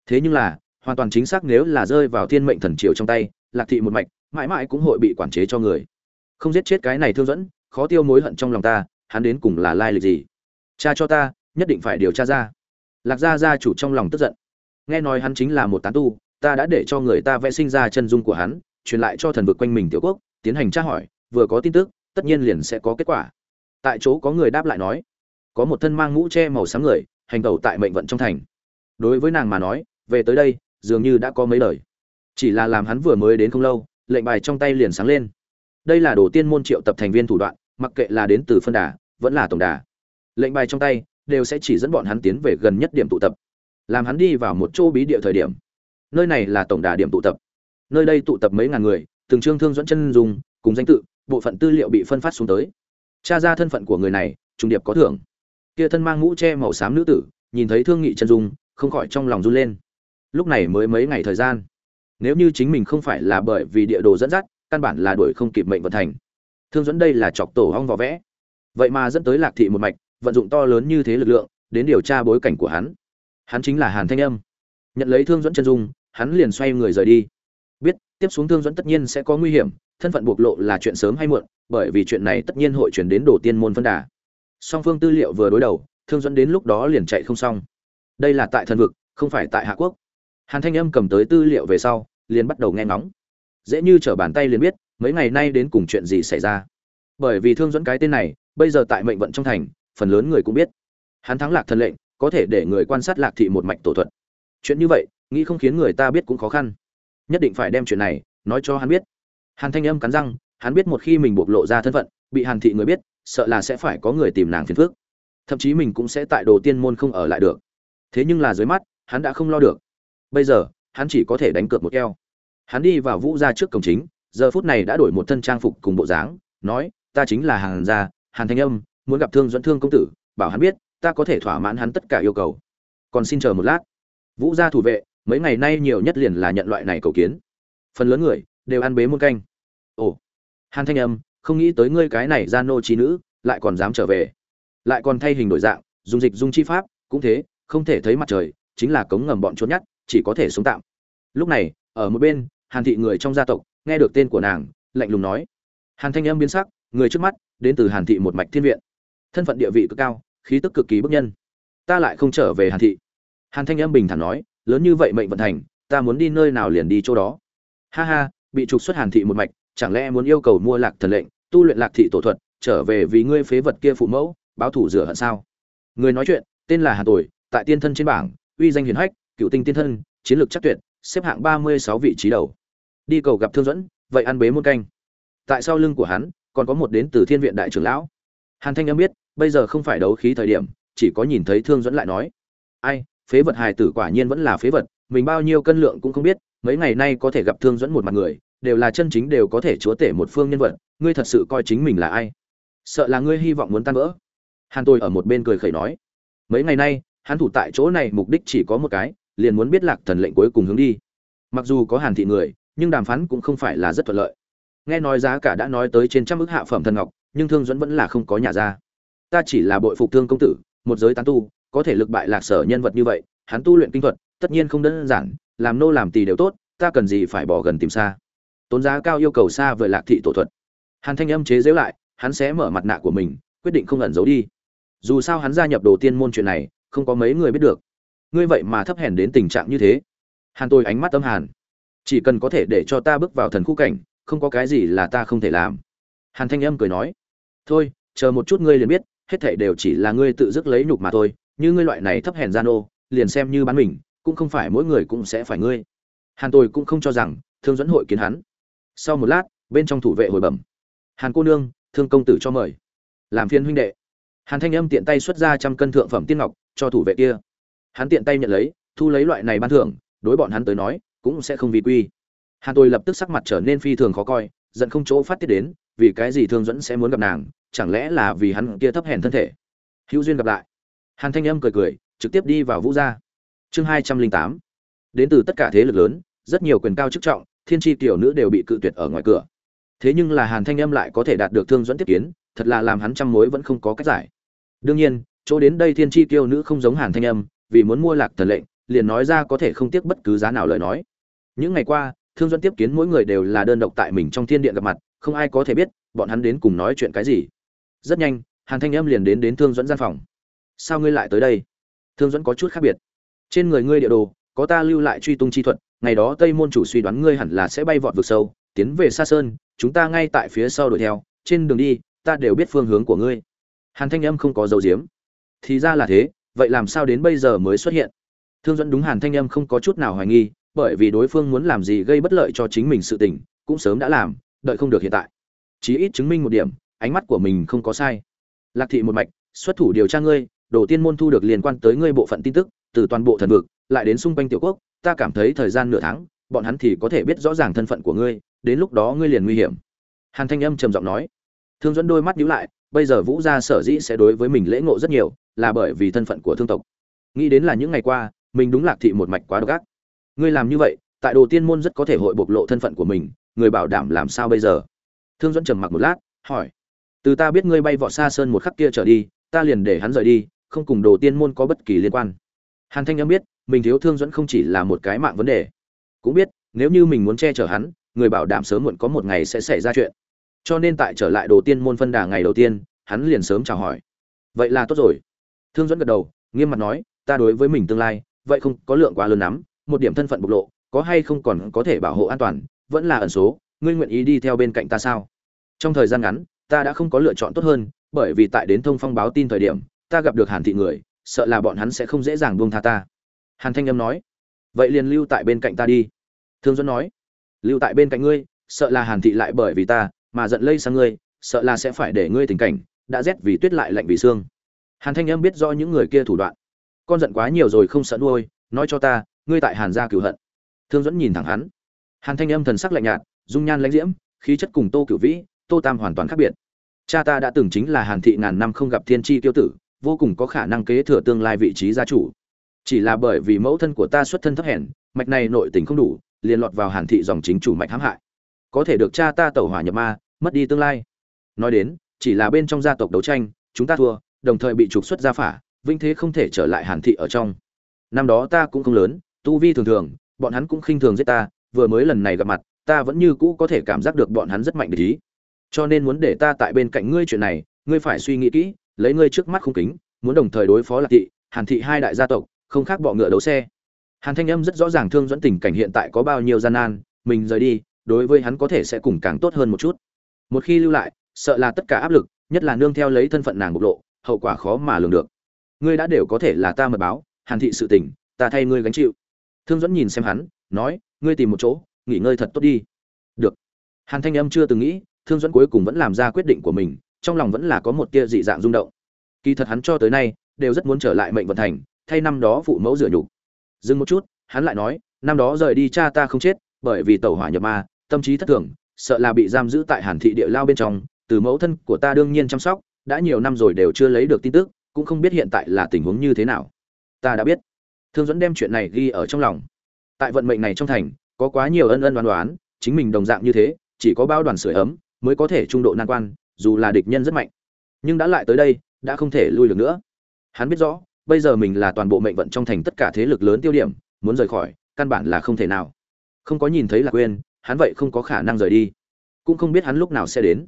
Thế nhưng là, hoàn toàn chính xác nếu là rơi vào thiên mệnh thần triều trong tay, lạc thị một mạch, mãi mãi cũng hội bị quản chế cho người. Không giết chết cái này thương dẫn khó tiêu mối hận trong lòng ta, hắn đến cùng là lai lịch gì? Cha cho ta, nhất định phải điều tra ra. Lạc gia gia chủ trong lòng tức giận. Nghe nói hắn chính là một tán tu, ta đã để cho người ta vẽ sinh ra chân dung của hắn, truyền lại cho thần vực quanh mình tiểu quốc, tiến hành tra hỏi, vừa có tin tức, tất nhiên liền sẽ có kết quả. Tại chỗ có người đáp lại nói, có một thân mang mũ che màu sáng người, hành tẩu tại mệnh vận trong thành. Đối với nàng mà nói, về tới đây, dường như đã có mấy lời. Chỉ là làm hắn vừa mới đến không lâu, lệnh bài trong tay liền sáng lên. Đây là đồ tiên môn triệu tập thành viên thủ đoạn mặc kệ là đến từ phân đà, vẫn là tổng đà. Lệnh bài trong tay đều sẽ chỉ dẫn bọn hắn tiến về gần nhất điểm tụ tập, làm hắn đi vào một chỗ bí địa thời điểm. Nơi này là tổng đà điểm tụ tập. Nơi đây tụ tập mấy ngàn người, từng trương thương dẫn chân dùng cùng danh tự, bộ phận tư liệu bị phân phát xuống tới. Tra ra thân phận của người này, trùng điệp có thưởng. Kia thân mang mũ che màu xám nữ tử, nhìn thấy thương nghị chân dung, không khỏi trong lòng run lên. Lúc này mới mấy ngày thời gian. Nếu như chính mình không phải là bởi vì địa đồ dẫn dắt, căn bản là đuổi không kịp mệnh vận thành thương dẫn đây là chọc tổ hong vỏ vẽ. Vậy mà dẫn tới lạc thị một mạch, vận dụng to lớn như thế lực lượng, đến điều tra bối cảnh của hắn. Hắn chính là hàn thanh âm. Nhận lấy thương dẫn chân dung, hắn liền xoay người rời đi. Biết, tiếp xuống thương dẫn tất nhiên sẽ có nguy hiểm, thân phận bộc lộ là chuyện sớm hay muộn, bởi vì chuyện này tất nhiên hội chuyển đến đồ tiên môn phân đà. Song phương tư liệu vừa đối đầu, thương dẫn đến lúc đó liền chạy không xong. Đây là tại thần vực, không phải tại hạ quốc. Hàn thanh âm cầm tới tư liệu về sau, liền bắt đầu nghe ngóng. Dễ như trở bàn tay liền biết mấy ngày nay đến cùng chuyện gì xảy ra? Bởi vì thương dẫn cái tên này, bây giờ tại mệnh vận trong thành, phần lớn người cũng biết. Hắn thắng lạc thần lệnh, có thể để người quan sát lạc thị một mạch tổ thuật. Chuyện như vậy, nghĩ không khiến người ta biết cũng khó khăn. Nhất định phải đem chuyện này, nói cho hắn biết. Hàn thanh âm cắn răng, hắn biết một khi mình bộc lộ ra thân phận, bị hàn thị người biết, sợ là sẽ phải có người tìm nàng phiền phước thậm chí mình cũng sẽ tại đồ tiên môn không ở lại được. Thế nhưng là dưới mắt, hắn đã không lo được. Bây giờ, hắn chỉ có thể đánh cược một keo. Hắn đi vào vũ ra trước cổng chính giờ phút này đã đổi một thân trang phục cùng bộ dáng, nói, ta chính là hàn gia, hàn thanh âm, muốn gặp thương dẫn thương công tử, bảo hắn biết, ta có thể thỏa mãn hắn tất cả yêu cầu. Còn xin chờ một lát. Vũ gia thủ vệ, mấy ngày nay nhiều nhất liền là nhận loại này cầu kiến. Phần lớn người đều ăn bế muôn canh. Ồ, hàn thanh âm, không nghĩ tới ngươi cái này gian nô trí nữ, lại còn dám trở về. Lại còn thay hình đổi dạng, dùng dịch dung chi pháp, cũng thế, không thể thấy mặt trời, chính là cống ngầm bọn trốn nhát chỉ có thể sống tạm. Lúc này, ở một bên, hàn thị người trong gia tộc nghe được tên của nàng, lạnh lùng nói. Hàn thanh âm biến sắc, người trước mắt, đến từ hàn thị một mạch thiên viện. Thân phận địa vị cực cao, khí tức cực kỳ bức nhân. Ta lại không trở về hàn thị. Hàn thanh âm bình thản nói, lớn như vậy mệnh vận thành, ta muốn đi nơi nào liền đi chỗ đó. Ha ha, bị trục xuất hàn thị một mạch, chẳng lẽ muốn yêu cầu mua lạc thần lệnh, tu luyện lạc thị tổ thuật, trở về vì ngươi phế vật kia phụ mẫu, báo thủ rửa hận sao? Người nói chuyện, tên là hàn tuổi tại tiên thân trên bảng, uy danh hiển hách, cựu tinh tiên thân, chiến lược chắc tuyệt, xếp hạng ba mươi sáu vị trí đầu đi cầu gặp thương dẫn vậy ăn bế muôn canh. Tại sau lưng của hắn, còn có một đến từ thiên viện đại trưởng lão. Hàn thanh em biết, bây giờ không phải đấu khí thời điểm, chỉ có nhìn thấy thương dẫn lại nói. Ai, phế vật hài tử quả nhiên vẫn là phế vật, mình bao nhiêu cân lượng cũng không biết, mấy ngày nay có thể gặp thương dẫn một mặt người, đều là chân chính đều có thể chúa tể một phương nhân vật, ngươi thật sự coi chính mình là ai? Sợ là ngươi hy vọng muốn tan vỡ. Hàn tôi ở một bên cười khẩy nói. Mấy ngày nay, hắn thủ tại chỗ này mục đích chỉ có một cái, liền muốn biết lạc thần lệnh cuối cùng hướng đi. Mặc dù có hàn thị người nhưng đàm phán cũng không phải là rất thuận lợi. Nghe nói giá cả đã nói tới trên trăm ức hạ phẩm thần ngọc, nhưng thương dẫn vẫn là không có nhà ra. Ta chỉ là bội phục thương công tử, một giới tán tu, có thể lực bại lạc sở nhân vật như vậy, hắn tu luyện kinh thuật, tất nhiên không đơn giản, làm nô làm tỳ đều tốt, ta cần gì phải bỏ gần tìm xa. Tốn giá cao yêu cầu xa vời lạc thị tổ thuật. Hàn thanh âm chế giễu lại, hắn sẽ mở mặt nạ của mình, quyết định không ẩn giấu đi. Dù sao hắn gia nhập đồ tiên môn chuyện này, không có mấy người biết được. Ngươi vậy mà thấp hèn đến tình trạng như thế. Hàn tôi ánh mắt âm hàn chỉ cần có thể để cho ta bước vào thần khu cảnh, không có cái gì là ta không thể làm. Hàn thanh âm cười nói, thôi, chờ một chút ngươi liền biết, hết thảy đều chỉ là ngươi tự dứt lấy nhục mà thôi, như ngươi loại này thấp hèn gian ô, liền xem như bán mình, cũng không phải mỗi người cũng sẽ phải ngươi. Hàn tôi cũng không cho rằng, thương dẫn hội kiến hắn. Sau một lát, bên trong thủ vệ hồi bẩm, hàn cô nương, thương công tử cho mời. Làm phiên huynh đệ. Hàn thanh âm tiện tay xuất ra trăm cân thượng phẩm tiên ngọc, cho thủ vệ kia. Hắn tiện tay nhận lấy, thu lấy loại này ban thưởng, đối bọn hắn tới nói cũng sẽ không vi quy. Hàn tôi lập tức sắc mặt trở nên phi thường khó coi, giận không chỗ phát tiết đến, vì cái gì thương dẫn sẽ muốn gặp nàng, chẳng lẽ là vì hắn kia thấp hèn thân thể? Hữu duyên gặp lại. Hàn thanh âm cười cười, trực tiếp đi vào vũ gia. Chương hai trăm linh tám. Đến từ tất cả thế lực lớn, rất nhiều quyền cao chức trọng, thiên tri tiểu nữ đều bị cự tuyệt ở ngoài cửa. Thế nhưng là hàn thanh âm lại có thể đạt được thương dẫn tiếp kiến, thật là làm hắn trăm mối vẫn không có cách giải. Đương nhiên, chỗ đến đây thiên tri tiêu nữ không giống hàn thanh âm, vì muốn mua lạc thần lệnh, liền nói ra có thể không tiếc bất cứ giá nào lời nói những ngày qua, thương dẫn tiếp kiến mỗi người đều là đơn độc tại mình trong thiên điện gặp mặt, không ai có thể biết bọn hắn đến cùng nói chuyện cái gì. Rất nhanh, hàn thanh âm liền đến đến thương dẫn gian phòng. Sao ngươi lại tới đây? Thương dẫn có chút khác biệt. Trên người ngươi địa đồ, có ta lưu lại truy tung chi thuật, ngày đó tây môn chủ suy đoán ngươi hẳn là sẽ bay vọt vực sâu, tiến về xa sơn, chúng ta ngay tại phía sau đuổi theo, trên đường đi, ta đều biết phương hướng của ngươi. Hàn thanh âm không có dấu diếm thì ra là thế, vậy làm sao đến bây giờ mới xuất hiện? Thương dẫn đúng hàn thanh âm không có chút nào hoài nghi bởi vì đối phương muốn làm gì gây bất lợi cho chính mình sự tình, cũng sớm đã làm, đợi không được hiện tại. Chí ít chứng minh một điểm, ánh mắt của mình không có sai. Lạc thị một mạch, xuất thủ điều tra ngươi đầu tiên môn thu được liên quan tới ngươi bộ phận tin tức, từ toàn bộ thần vực, lại đến xung quanh tiểu quốc, ta cảm thấy thời gian nửa tháng, bọn hắn thì có thể biết rõ ràng thân phận của ngươi, đến lúc đó ngươi liền nguy hiểm. Hàn thanh âm trầm giọng nói. Thương dẫn đôi mắt nhíu lại, bây giờ vũ gia sở dĩ sẽ đối với mình lễ ngộ rất nhiều, là bởi vì thân phận của thương tộc. Nghĩ đến là những ngày qua, mình đúng lạc thị một mạch quá độc ác ngươi làm như vậy, tại đồ tiên môn rất có thể hội bộc lộ thân phận của mình, người bảo đảm làm sao bây giờ? Thương dẫn trầm mặc một lát, hỏi. Từ ta biết ngươi bay vọt xa sơn một khắc kia trở đi, ta liền để hắn rời đi, không cùng đồ tiên môn có bất kỳ liên quan. Hàn thanh em biết, mình thiếu thương dẫn không chỉ là một cái mạng vấn đề. Cũng biết, nếu như mình muốn che chở hắn, người bảo đảm sớm muộn có một ngày sẽ xảy ra chuyện. Cho nên tại trở lại đồ tiên môn phân đà ngày đầu tiên, hắn liền sớm chào hỏi. Vậy là tốt rồi. Thương dẫn gật đầu, nghiêm mặt nói, ta đối với mình tương lai, vậy không có lượng quá lớn lắm một điểm thân phận bộc lộ, có hay không còn có thể bảo hộ an toàn, vẫn là ẩn số, ngươi nguyện ý đi theo bên cạnh ta sao? Trong thời gian ngắn, ta đã không có lựa chọn tốt hơn, bởi vì tại đến thông phong báo tin thời điểm, ta gặp được hàn thị người, sợ là bọn hắn sẽ không dễ dàng buông tha ta. Hàn thanh âm nói, vậy liền lưu tại bên cạnh ta đi. Thương dẫn nói, lưu tại bên cạnh ngươi, sợ là hàn thị lại bởi vì ta mà giận lây sang ngươi, sợ là sẽ phải để ngươi tình cảnh đã rét vì tuyết lại lạnh vì xương hàn thanh âm biết do những người kia thủ đoạn. Con giận quá nhiều rồi không sợ nuôi, nói cho ta ngươi tại hàn gia cửu hận. Thương dẫn nhìn thẳng hắn. Hàn thanh âm thần sắc lạnh nhạt, dung nhan lãnh diễm, khí chất cùng tô cửu vĩ, tô tam hoàn toàn khác biệt. Cha ta đã từng chính là hàn thị ngàn năm không gặp thiên tri tiêu tử, vô cùng có khả năng kế thừa tương lai vị trí gia chủ. Chỉ là bởi vì mẫu thân của ta xuất thân thấp hèn, mạch này nội tình không đủ, liền lọt vào hàn thị dòng chính chủ mạch hãm hại. Có thể được cha ta tẩu hỏa nhập ma, mất đi tương lai. Nói đến, chỉ là bên trong gia tộc đấu tranh, chúng ta thua, đồng thời bị trục xuất gia phả vinh thế không thể trở lại hàn thị ở trong. Năm đó ta cũng không lớn tu vi thường thường, bọn hắn cũng khinh thường giết ta, vừa mới lần này gặp mặt, ta vẫn như cũ có thể cảm giác được bọn hắn rất mạnh để ý. Cho nên muốn để ta tại bên cạnh ngươi chuyện này, ngươi phải suy nghĩ kỹ, lấy ngươi trước mắt không kính, muốn đồng thời đối phó lạc thị, hàn thị hai đại gia tộc, không khác bọ ngựa đấu xe. Hàn thanh âm rất rõ ràng thương dẫn tình cảnh hiện tại có bao nhiêu gian nan, mình rời đi, đối với hắn có thể sẽ cùng càng tốt hơn một chút. Một khi lưu lại, sợ là tất cả áp lực, nhất là nương theo lấy thân phận nàng bộc lộ, hậu quả khó mà lường được. Ngươi đã đều có thể là ta mật báo, hàn thị sự tình, ta thay ngươi gánh chịu thương dẫn nhìn xem hắn, nói, ngươi tìm một chỗ, nghỉ ngơi thật tốt đi. Được. Hàn thanh âm chưa từng nghĩ, thương dẫn cuối cùng vẫn làm ra quyết định của mình, trong lòng vẫn là có một tia dị dạng rung động. Kỳ thật hắn cho tới nay, đều rất muốn trở lại mệnh vận thành, thay năm đó phụ mẫu rửa nhục. Dừng một chút, hắn lại nói, năm đó rời đi cha ta không chết, bởi vì tẩu hỏa nhập ma, tâm trí thất thường, sợ là bị giam giữ tại hàn thị địa lao bên trong, từ mẫu thân của ta đương nhiên chăm sóc, đã nhiều năm rồi đều chưa lấy được tin tức, cũng không biết hiện tại là tình huống như thế nào. Ta đã biết thương dẫn đem chuyện này ghi ở trong lòng. Tại vận mệnh này trong thành, có quá nhiều ân ân đoán đoán chính mình đồng dạng như thế, chỉ có bao đoàn sưởi ấm mới có thể trung độ nan quan, dù là địch nhân rất mạnh. Nhưng đã lại tới đây, đã không thể lui được nữa. Hắn biết rõ, bây giờ mình là toàn bộ mệnh vận trong thành tất cả thế lực lớn tiêu điểm, muốn rời khỏi, căn bản là không thể nào. Không có nhìn thấy lạc quên hắn vậy không có khả năng rời đi. Cũng không biết hắn lúc nào sẽ đến.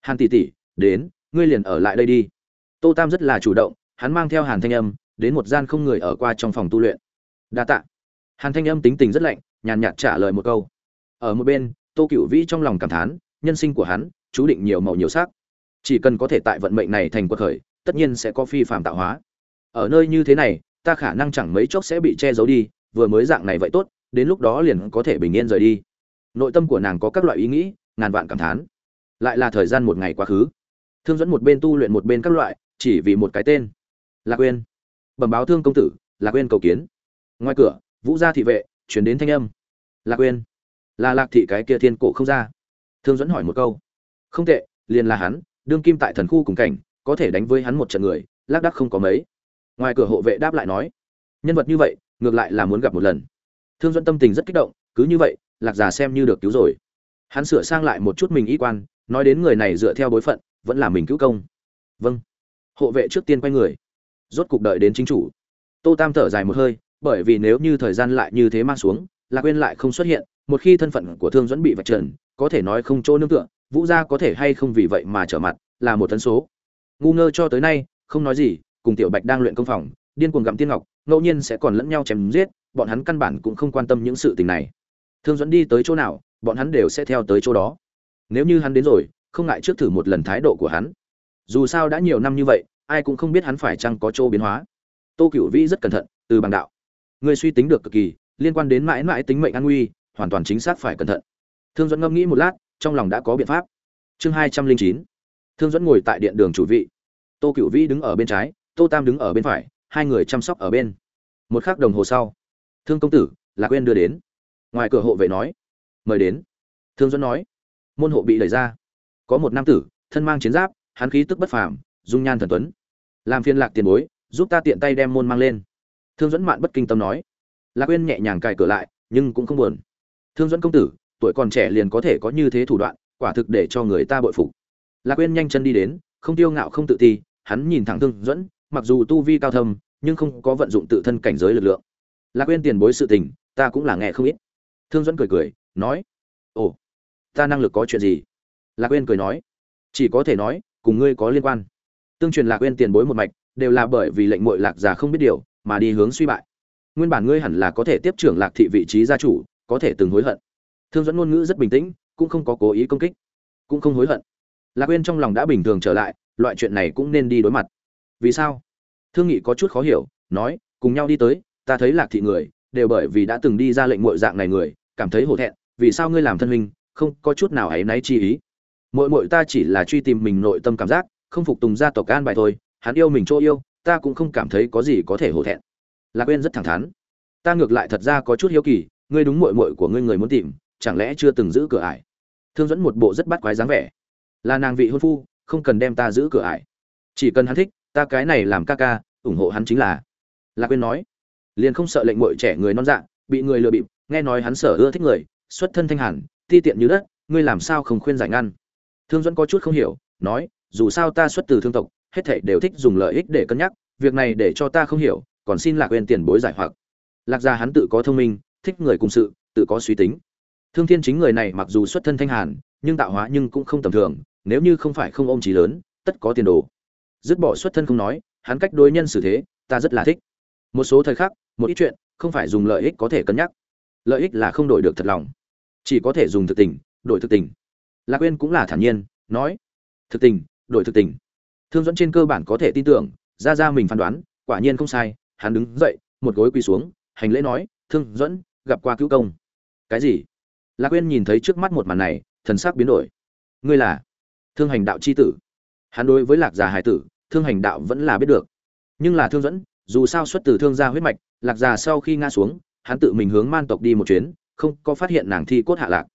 Hàn tỷ tỷ, đến, ngươi liền ở lại đây đi. Tô tam rất là chủ động, hắn mang theo hàn thanh âm đến một gian không người ở qua trong phòng tu luyện. Đa tạ. Hàn thanh âm tính tình rất lạnh, nhàn nhạt trả lời một câu. Ở một bên, tô cựu vĩ trong lòng cảm thán, nhân sinh của hắn, chú định nhiều màu nhiều sắc. Chỉ cần có thể tại vận mệnh này thành cuộc khởi, tất nhiên sẽ có phi phạm tạo hóa. Ở nơi như thế này, ta khả năng chẳng mấy chốc sẽ bị che giấu đi, vừa mới dạng này vậy tốt, đến lúc đó liền có thể bình yên rời đi. Nội tâm của nàng có các loại ý nghĩ, ngàn vạn cảm thán. Lại là thời gian một ngày quá khứ. Thương dẫn một bên tu luyện một bên các loại, chỉ vì một cái tên. Lạc quên bẩm báo thương công tử, lạc quên cầu kiến. Ngoài cửa, vũ gia thị vệ chuyển đến thanh âm. Lạc quên là lạc thị cái kia thiên cổ không ra. Thương dẫn hỏi một câu. Không tệ, liền là hắn, đương kim tại thần khu cùng cảnh, có thể đánh với hắn một trận người, lác đắc không có mấy. Ngoài cửa hộ vệ đáp lại nói. Nhân vật như vậy, ngược lại là muốn gặp một lần. Thương dẫn tâm tình rất kích động, cứ như vậy, lạc già xem như được cứu rồi. Hắn sửa sang lại một chút mình y quan, nói đến người này dựa theo bối phận, vẫn là mình cứu công. Vâng. Hộ vệ trước tiên quay người rốt cục đợi đến chính chủ. Tô tam thở dài một hơi, bởi vì nếu như thời gian lại như thế mang xuống lạc quên lại không xuất hiện, một khi thân phận của thương dẫn bị vạch trần, có thể nói không chỗ nương tựa, vũ gia có thể hay không vì vậy mà trở mặt, là một tấn số. Ngu ngơ cho tới nay, không nói gì, cùng tiểu bạch đang luyện công phòng, điên cuồng gặm tiên ngọc, ngẫu nhiên sẽ còn lẫn nhau chém giết, bọn hắn căn bản cũng không quan tâm những sự tình này. Thương dẫn đi tới chỗ nào, bọn hắn đều sẽ theo tới chỗ đó. Nếu như hắn đến rồi, không ngại trước thử một lần thái độ của hắn. Dù sao đã nhiều năm như vậy ai cũng không biết hắn phải chăng có chỗ biến hóa. Tô cửu vĩ rất cẩn thận, từ bằng đạo. Người suy tính được cực kỳ, liên quan đến mãi mãi tính mệnh an nguy, hoàn toàn chính xác phải cẩn thận. Thương dẫn ngâm nghĩ một lát, trong lòng đã có biện pháp. Chương hai trăm linh chín. Thương dẫn ngồi tại điện đường chủ vị. Tô cửu vĩ đứng ở bên trái, tô tam đứng ở bên phải, hai người chăm sóc ở bên. Một khắc đồng hồ sau, thương công tử là quên đưa đến. Ngoài cửa hộ vệ nói, mời đến. Thương dẫn nói, môn hộ bị đẩy ra. Có một nam tử, thân mang chiến giáp, hắn khí tức bất phàm dung nhan thần tuấn. Làm phiên lạc tiền bối, giúp ta tiện tay đem môn mang lên. Thương dẫn mạn bất kinh tâm nói. Lạc Quyên nhẹ nhàng cài cửa lại, nhưng cũng không buồn. Thương dẫn công tử, tuổi còn trẻ liền có thể có như thế thủ đoạn, quả thực để cho người ta bội phục. Lạc Quyên nhanh chân đi đến, không tiêu ngạo không tự ti, hắn nhìn thẳng thương dẫn mặc dù tu vi cao thâm, nhưng không có vận dụng tự thân cảnh giới lực lượng. Lạc Quyên tiền bối sự tình, ta cũng là nghe không ít. Thương dẫn cười cười, nói. Ồ, ta năng lực có chuyện gì? Lạc Quyên cười nói. Chỉ có thể nói, cùng ngươi có liên quan tương truyền lạc quên tiền bối một mạch, đều là bởi vì lệnh muội lạc già không biết điều, mà đi hướng suy bại. Nguyên bản ngươi hẳn là có thể tiếp trưởng lạc thị vị trí gia chủ, có thể từng hối hận. Thương dẫn ngôn ngữ rất bình tĩnh, cũng không có cố ý công kích, cũng không hối hận. Lạc quên trong lòng đã bình thường trở lại, loại chuyện này cũng nên đi đối mặt. Vì sao? Thương nghị có chút khó hiểu, nói, cùng nhau đi tới, ta thấy lạc thị người, đều bởi vì đã từng đi ra lệnh muội dạng này người, cảm thấy hổ thẹn, vì sao ngươi làm thân huynh, không có chút nào ấy náy chi ý? Mội mội ta chỉ là truy tìm mình nội tâm cảm giác không phục tùng gia tộc an bài thôi, hắn yêu mình chỗ yêu, ta cũng không cảm thấy có gì có thể hổ thẹn. Lạc quên rất thẳng thắn. Ta ngược lại thật ra có chút hiếu kỳ, ngươi đúng mội mội của ngươi người muốn tìm, chẳng lẽ chưa từng giữ cửa ải? Thương dẫn một bộ rất bắt quái dáng vẻ. Là nàng vị hôn phu, không cần đem ta giữ cửa ải. Chỉ cần hắn thích, ta cái này làm ca ca, ủng hộ hắn chính là. Lạc quên nói. Liền không sợ lệnh mội trẻ người non dạ bị người lừa bịp, nghe nói hắn sở ưa thích người, xuất thân thanh hẳn, ti tiện như đất, ngươi làm sao không khuyên giải ngăn? Thương dẫn có chút không hiểu, nói dù sao ta xuất từ thương tộc, hết thảy đều thích dùng lợi ích để cân nhắc, việc này để cho ta không hiểu, còn xin lạc quên tiền bối giải hoặc. Lạc gia hắn tự có thông minh, thích người cùng sự, tự có suy tính. Thương thiên chính người này mặc dù xuất thân thanh hàn, nhưng tạo hóa nhưng cũng không tầm thường, nếu như không phải không ôm trí lớn, tất có tiền đồ. Dứt bỏ xuất thân không nói, hắn cách đối nhân xử thế, ta rất là thích. Một số thời khắc, một ít chuyện, không phải dùng lợi ích có thể cân nhắc. Lợi ích là không đổi được thật lòng. Chỉ có thể dùng thực tình, đổi thực tình. Lạc quên cũng là thản nhiên, nói, thực tình đổi thực tình. Thương dẫn trên cơ bản có thể tin tưởng ra ra mình phán đoán, quả nhiên không sai, hắn đứng dậy, một gối quỳ xuống, hành lễ nói, thương dẫn gặp qua cứu công. Cái gì? Lạc quyên nhìn thấy trước mắt một màn này, thần sắc biến đổi. Ngươi là thương hành đạo c h i tử. Hắn đối với lạc già hải tử, thương hành đạo vẫn là biết được. Nhưng là thương dẫn dù sao xuất từ thương gia huyết mạch, lạc già sau khi ngã xuống, hắn tự mình hướng man tộc đi một chuyến, không có phát hiện nàng thi cốt hạ lạc.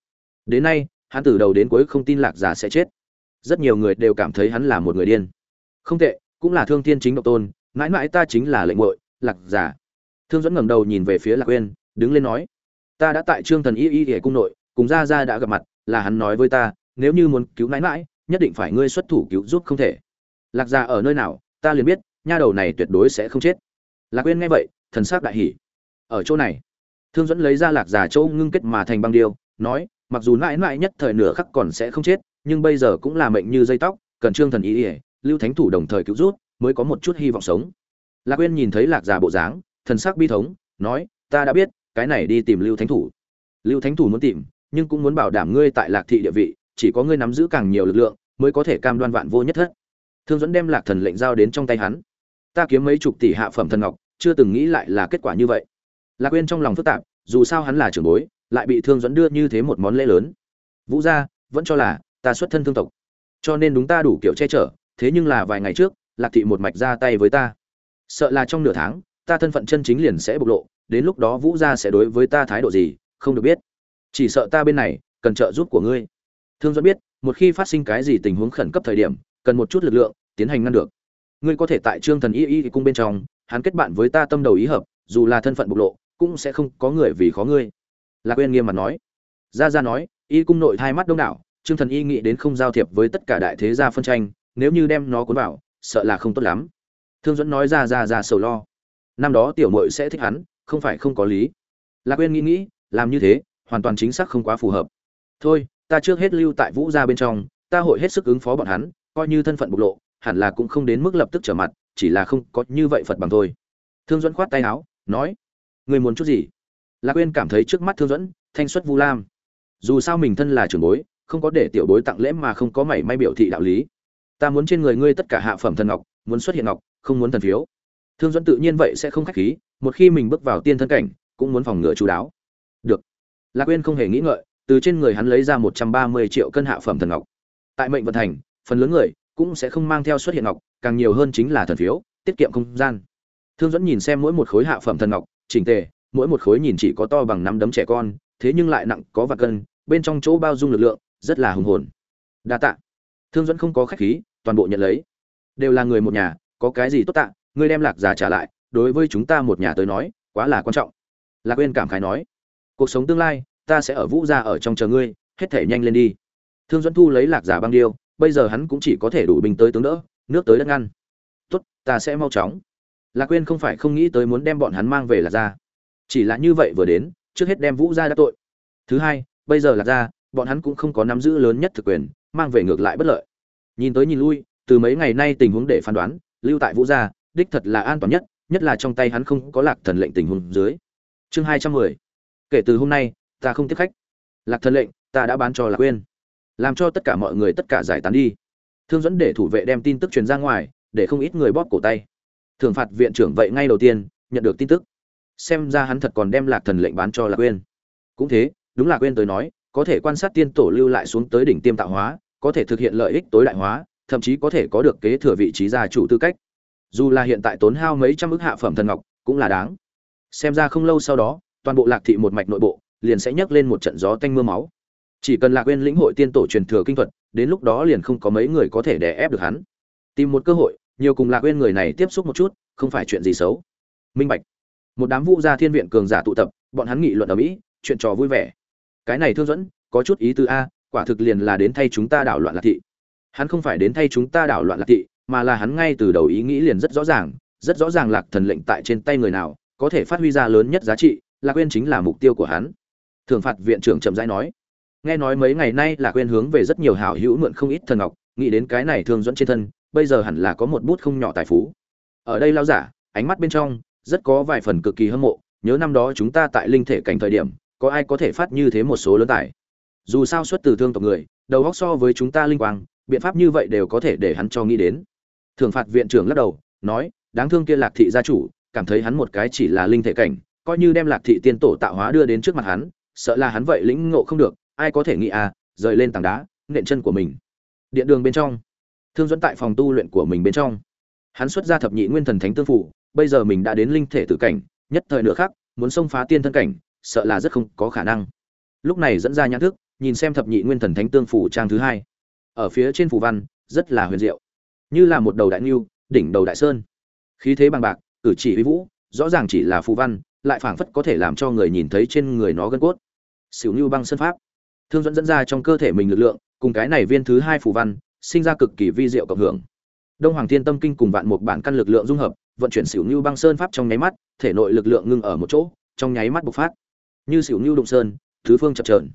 Đến nay, hắn từ đầu đến cuối không tin lạc già sẽ chết rất nhiều người đều cảm thấy hắn là một người điên. Không tệ, cũng là thương thiên chính độc tôn, mãi mãi ta chính là lệnh muội, lạc giả. thương dẫn ngẩng đầu nhìn về phía lạc quên đứng lên nói, ta đã tại trương thần y y để cung nội, cùng gia gia đã gặp mặt, là hắn nói với ta, nếu như muốn cứu mãi mãi, nhất định phải ngươi xuất thủ cứu giúp không thể. Lạc giả ở nơi nào, ta liền biết, nha đầu này tuyệt đối sẽ không chết. Lạc quên nghe vậy, thần sắc đại hỉ. Ở chỗ này. Thương dẫn lấy ra lạc giả châu ngưng kết mà thành băng điêu, nói, mặc dù mãi mãi nhất thời nửa khắc còn sẽ không chết nhưng bây giờ cũng là mệnh như dây tóc, cần trương thần ý ỉa lưu thánh thủ đồng thời cứu rút mới có một chút hy vọng sống. Lạc quên nhìn thấy lạc già bộ dáng, thần sắc bi thống, nói, ta đã biết, cái này đi tìm lưu thánh thủ. Lưu thánh thủ muốn tìm, nhưng cũng muốn bảo đảm ngươi tại lạc thị địa vị, chỉ có ngươi nắm giữ càng nhiều lực lượng, mới có thể cam đoan vạn vô nhất thất. Thương dẫn đem lạc thần lệnh giao đến trong tay hắn. Ta kiếm mấy chục tỷ hạ phẩm thần ngọc, chưa từng nghĩ lại là kết quả như vậy. Lạc quên trong lòng phức tạp, dù sao hắn là trưởng bối, lại bị thương dẫn đưa như thế một món lễ lớn. Vũ gia, vẫn cho là ta xuất thân thương tộc. Cho nên đúng ta đủ kiểu che chở, thế nhưng là vài ngày trước, lạc thị một mạch ra tay với ta. Sợ là trong nửa tháng, ta thân phận chân chính liền sẽ bộc lộ, đến lúc đó vũ gia sẽ đối với ta thái độ gì, không được biết. Chỉ sợ ta bên này, cần trợ giúp của ngươi. Thương dẫn biết, một khi phát sinh cái gì tình huống khẩn cấp thời điểm, cần một chút lực lượng, tiến hành ngăn được. Ngươi có thể tại trương thần y y cung bên trong, hắn kết bạn với ta tâm đầu ý hợp, dù là thân phận bộc lộ, cũng sẽ không có người vì khó ngươi. Lạc quên nghiêm mặt nói. Gia gia nói, y cung nội hai mắt đông đảo trương thần y nghĩ đến không giao thiệp với tất cả đại thế gia phân tranh, nếu như đem nó cuốn vào, sợ là không tốt lắm. Thương dẫn nói ra ra ra sầu lo. Năm đó tiểu mội sẽ thích hắn, không phải không có lý. Lạc quên nghĩ nghĩ, làm như thế, hoàn toàn chính xác không quá phù hợp. Thôi, ta trước hết lưu tại vũ gia bên trong, ta hội hết sức ứng phó bọn hắn, coi như thân phận bộc lộ, hẳn là cũng không đến mức lập tức trở mặt, chỉ là không có như vậy phật bằng thôi. Thương dẫn khoát tay áo, nói người muốn chút gì? Lạc quên cảm thấy trước mắt thương dẫn thanh xuất vu lam. Dù sao mình thân là trưởng bối không có để tiểu bối tặng lễ mà không có mảy may biểu thị đạo lý. Ta muốn trên người ngươi tất cả hạ phẩm thần ngọc, muốn xuất hiện ngọc, không muốn thần phiếu. Thương dẫn tự nhiên vậy sẽ không khách khí, một khi mình bước vào tiên thân cảnh, cũng muốn phòng ngừa chú đáo. Được. Lạc Quyên không hề nghĩ ngợi, từ trên người hắn lấy ra một trăm ba mươi triệu cân hạ phẩm thần ngọc. Tại mệnh vận thành, phần lớn người cũng sẽ không mang theo xuất hiện ngọc, càng nhiều hơn chính là thần phiếu, tiết kiệm không gian. Thương dẫn nhìn xem mỗi một khối hạ phẩm thần ngọc, chỉnh tề, mỗi một khối nhìn chỉ có to bằng năm đấm trẻ con, thế nhưng lại nặng có vạt cân, bên trong chỗ bao dung lực lượng rất là hùng hồn. Đa tạ. Thương dẫn không có khách khí, toàn bộ nhận lấy. Đều là người một nhà, có cái gì tốt tạ, ngươi đem lạc giả trả lại, đối với chúng ta một nhà tới nói, quá là quan trọng. Lạc quên cảm khái nói, cuộc sống tương lai, ta sẽ ở vũ gia ở trong chờ ngươi, hết thể nhanh lên đi. Thương dẫn thu lấy lạc giả băng điêu, bây giờ hắn cũng chỉ có thể đủ binh tới tướng đỡ, nước tới đất ngăn. Tốt, ta sẽ mau chóng. Lạc quên không phải không nghĩ tới muốn đem bọn hắn mang về lạc gia. Chỉ là như vậy vừa đến, trước hết đem vũ gia đã tội. Thứ hai, bây giờ lạc gia bọn hắn cũng không có nắm giữ lớn nhất thực quyền, mang về ngược lại bất lợi. Nhìn tới nhìn lui, từ mấy ngày nay tình huống để phán đoán, lưu tại vũ gia, đích thật là an toàn nhất nhất là trong tay hắn không có lạc thần lệnh tình huống dưới. Chương hai trăm mười. Kể từ hôm nay, ta không tiếp khách. Lạc thần lệnh, ta đã bán cho lạc quên làm cho tất cả mọi người tất cả giải tán đi. Thương dẫn để thủ vệ đem tin tức truyền ra ngoài, để không ít người bóp cổ tay. Thường phạt viện trưởng vậy ngay đầu tiên, nhận được tin tức. Xem ra hắn thật còn đem lạc thần lệnh bán cho lạc quên cũng thế, đúng là quên tới nói có thể quan sát tiên tổ lưu lại xuống tới đỉnh tiêm tạo hóa, có thể thực hiện lợi ích tối đại hóa, thậm chí có thể có được kế thừa vị trí gia chủ tư cách. Dù là hiện tại tốn hao mấy trăm ức hạ phẩm thần ngọc, cũng là đáng. Xem ra không lâu sau đó, toàn bộ lạc thị một mạch nội bộ liền sẽ nhấc lên một trận gió tanh mưa máu. Chỉ cần lạc Uyên lĩnh hội tiên tổ truyền thừa kinh thuật, đến lúc đó liền không có mấy người có thể đè ép được hắn. Tìm một cơ hội, nhiều cùng lạc Uyên người này tiếp xúc một chút, không phải chuyện gì xấu. Minh bạch. Một đám vũ gia thiên viện cường giả tụ tập, bọn hắn nghị luận ở mỹ, chuyện trò vui vẻ cái này thương dẫn, có chút ý tứ a, quả thực liền là đến thay chúng ta đảo loạn lạc thị. Hắn không phải đến thay chúng ta đảo loạn lạc thị, mà là hắn ngay từ đầu ý nghĩ liền rất rõ ràng, rất rõ ràng lạc thần lệnh tại trên tay người nào, có thể phát huy ra lớn nhất giá trị, lạc quên chính là mục tiêu của hắn. Thường phạt viện trưởng chậm rãi nói. Nghe nói mấy ngày nay lạc quên hướng về rất nhiều hảo hữu mượn không ít thần ngọc, nghĩ đến cái này thương dẫn trên thân, bây giờ hẳn là có một bút không nhỏ tài phú. Ở đây lao giả, ánh mắt bên trong, rất có vài phần cực kỳ hâm mộ, nhớ năm đó chúng ta tại linh thể cảnh thời điểm có ai có thể phát như thế một số lớn tài? Dù sao xuất từ thương tộc người, đầu góc so với chúng ta linh quang, biện pháp như vậy đều có thể để hắn cho nghĩ đến. Thường phạt viện trưởng lắc đầu, nói, đáng thương kia lạc thị gia chủ, cảm thấy hắn một cái chỉ là linh thể cảnh, coi như đem lạc thị tiên tổ tạo hóa đưa đến trước mặt hắn, sợ là hắn vậy lĩnh ngộ không được, ai có thể nghĩ à rời lên tảng đá, nện chân của mình. Điện đường bên trong, thương dẫn tại phòng tu luyện của mình bên trong. Hắn xuất ra thập nhị nguyên thần thánh tương phủ, bây giờ mình đã đến linh thể tử cảnh, nhất thời nửa khác muốn xông phá tiên thân cảnh sợ là rất không có khả năng. Lúc này dẫn ra nhãn thức, nhìn xem thập nhị nguyên thần thánh tương phủ trang thứ hai. Ở phía trên phù văn, rất là huyền diệu. Như là một đầu đại ngưu, đỉnh đầu đại sơn. Khí thế bằng bạc, cử chỉ uy vũ, rõ ràng chỉ là phù văn, lại phảng phất có thể làm cho người nhìn thấy trên người nó gân cốt. Xỉu như băng sơn pháp. Thương dẫn dẫn ra trong cơ thể mình lực lượng, cùng cái này viên thứ hai phù văn, sinh ra cực kỳ vi diệu cộng hưởng. Đông hoàng thiên tâm kinh cùng vạn một bản căn lực lượng dung hợp, vận chuyển xỉu như băng sơn pháp trong nháy mắt, thể nội lực lượng ngưng ở một chỗ, trong nháy mắt bộc phát như xỉu như đụng sơn, thứ phương chập trờn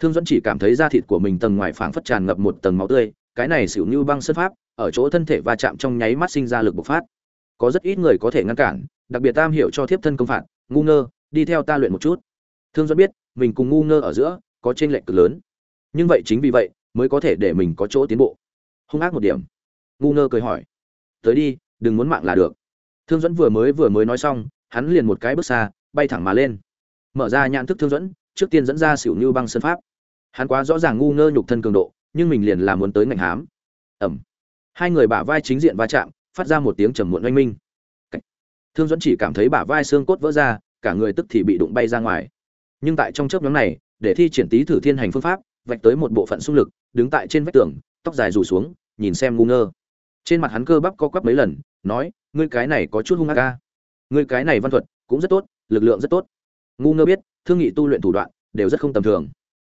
thương dẫn chỉ cảm thấy da thịt của mình tầng ngoài phảng phất tràn ngập một tầng máu tươi, cái này xỉu như băng sơn pháp, ở chỗ thân thể va chạm trong nháy mắt sinh ra lực bộc phát. Có rất ít người có thể ngăn cản, đặc biệt tam hiểu cho thiếp thân công phạt, ngu ngơ, đi theo ta luyện một chút. Thương dẫn biết, mình cùng ngu ngơ ở giữa, có trên lệnh cực lớn. Nhưng vậy chính vì vậy, mới có thể để mình có chỗ tiến bộ. Hung ác một điểm. Ngu ngơ cười hỏi. Tới đi, đừng muốn mạng là được. Thương dẫn vừa mới vừa mới nói xong, hắn liền một cái bước xa, bay thẳng mà lên mở ra nhãn thức thương dẫn, trước tiên dẫn ra xỉu như băng sân pháp. Hắn quá rõ ràng ngu ngơ nhục thân cường độ, nhưng mình liền là muốn tới ngành hám. Ẩm. Hai người bả vai chính diện va chạm, phát ra một tiếng trầm muộn oanh minh. Thương dẫn chỉ cảm thấy bả vai xương cốt vỡ ra, cả người tức thì bị đụng bay ra ngoài. Nhưng tại trong chớp nhóm này, để thi triển tí thử thiên hành phương pháp, vạch tới một bộ phận xung lực, đứng tại trên vách tường, tóc dài rủ xuống, nhìn xem ngu ngơ. Trên mặt hắn cơ bắp co quắp mấy lần, nói, ngươi cái này có chút hung ác ca ngươi cái này văn thuật cũng rất tốt, lực lượng rất tốt ngu ngơ biết, thương nghị tu luyện thủ đoạn đều rất không tầm thường.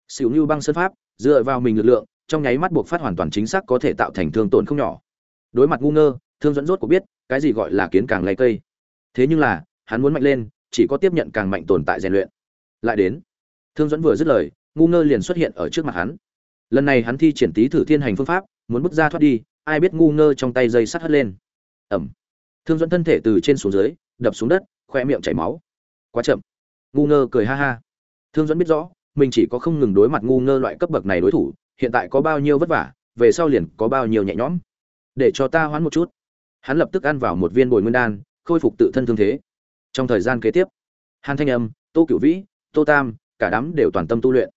Xỉu như băng sân pháp, dựa vào mình lực lượng, trong nháy mắt buộc phát hoàn toàn chính xác có thể tạo thành thương tổn không nhỏ. Đối mặt ngu ngơ, thương dẫn rốt của biết, cái gì gọi là kiến càng lay cây. Thế nhưng là, hắn muốn mạnh lên, chỉ có tiếp nhận càng mạnh tồn tại rèn luyện. Lại đến, thương dẫn vừa dứt lời, ngu ngơ liền xuất hiện ở trước mặt hắn. Lần này hắn thi triển tí thử thiên hành phương pháp, muốn bước ra thoát đi, ai biết ngu ngơ trong tay dây sắt hất lên. Ẩm. Thương dẫn thân thể từ trên xuống dưới, đập xuống đất, khoe miệng chảy máu. Quá chậm ngu ngơ cười ha ha. Thương dẫn biết rõ, mình chỉ có không ngừng đối mặt ngu ngơ loại cấp bậc này đối thủ, hiện tại có bao nhiêu vất vả, về sau liền có bao nhiêu nhẹ nhõm. Để cho ta hoãn một chút. Hắn lập tức ăn vào một viên bồi nguyên đan, khôi phục tự thân thương thế. Trong thời gian kế tiếp, hàn thanh âm, tô cửu vĩ, tô tam, cả đám đều toàn tâm tu luyện.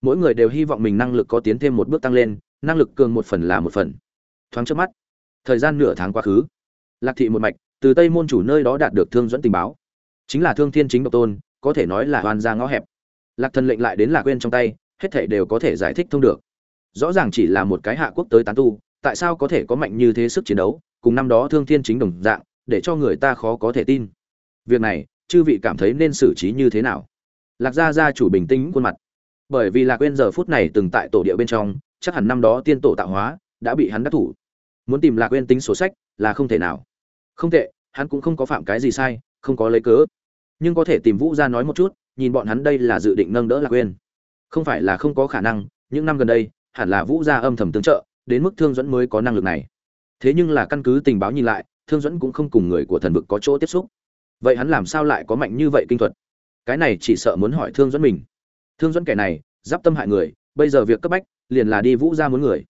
Mỗi người đều hy vọng mình năng lực có tiến thêm một bước tăng lên, năng lực cường một phần là một phần. Thoáng trước mắt, thời gian nửa tháng quá khứ. Lạc thị một mạch, từ tây môn chủ nơi đó đạt được thương dẫn tình báo. Chính là thương thiên chính độc tôn có thể nói là hoàn ra ngõ hẹp. Lạc thần lệnh lại đến lạc quên trong tay, hết thảy đều có thể giải thích thông được. Rõ ràng chỉ là một cái hạ quốc tới tán tu, tại sao có thể có mạnh như thế sức chiến đấu, cùng năm đó thương thiên chính đồng dạng, để cho người ta khó có thể tin. Việc này, chư vị cảm thấy nên xử trí như thế nào? Lạc gia gia chủ bình tĩnh khuôn mặt. Bởi vì lạc quên giờ phút này từng tại tổ địa bên trong, chắc hẳn năm đó tiên tổ tạo hóa đã bị hắn đắc thủ. Muốn tìm lạc quên tính sổ sách là không thể nào. Không tệ, hắn cũng không có phạm cái gì sai, không có lấy cớ nhưng có thể tìm vũ ra nói một chút, nhìn bọn hắn đây là dự định nâng đỡ lạc quên không phải là không có khả năng, những năm gần đây, hẳn là vũ gia âm thầm tương trợ, đến mức thương dẫn mới có năng lực này. Thế nhưng là căn cứ tình báo nhìn lại, thương dẫn cũng không cùng người của thần vực có chỗ tiếp xúc. Vậy hắn làm sao lại có mạnh như vậy kinh thuật? Cái này chỉ sợ muốn hỏi thương dẫn mình. Thương dẫn kẻ này, giáp tâm hại người, bây giờ việc cấp bách, liền là đi vũ gia muốn người.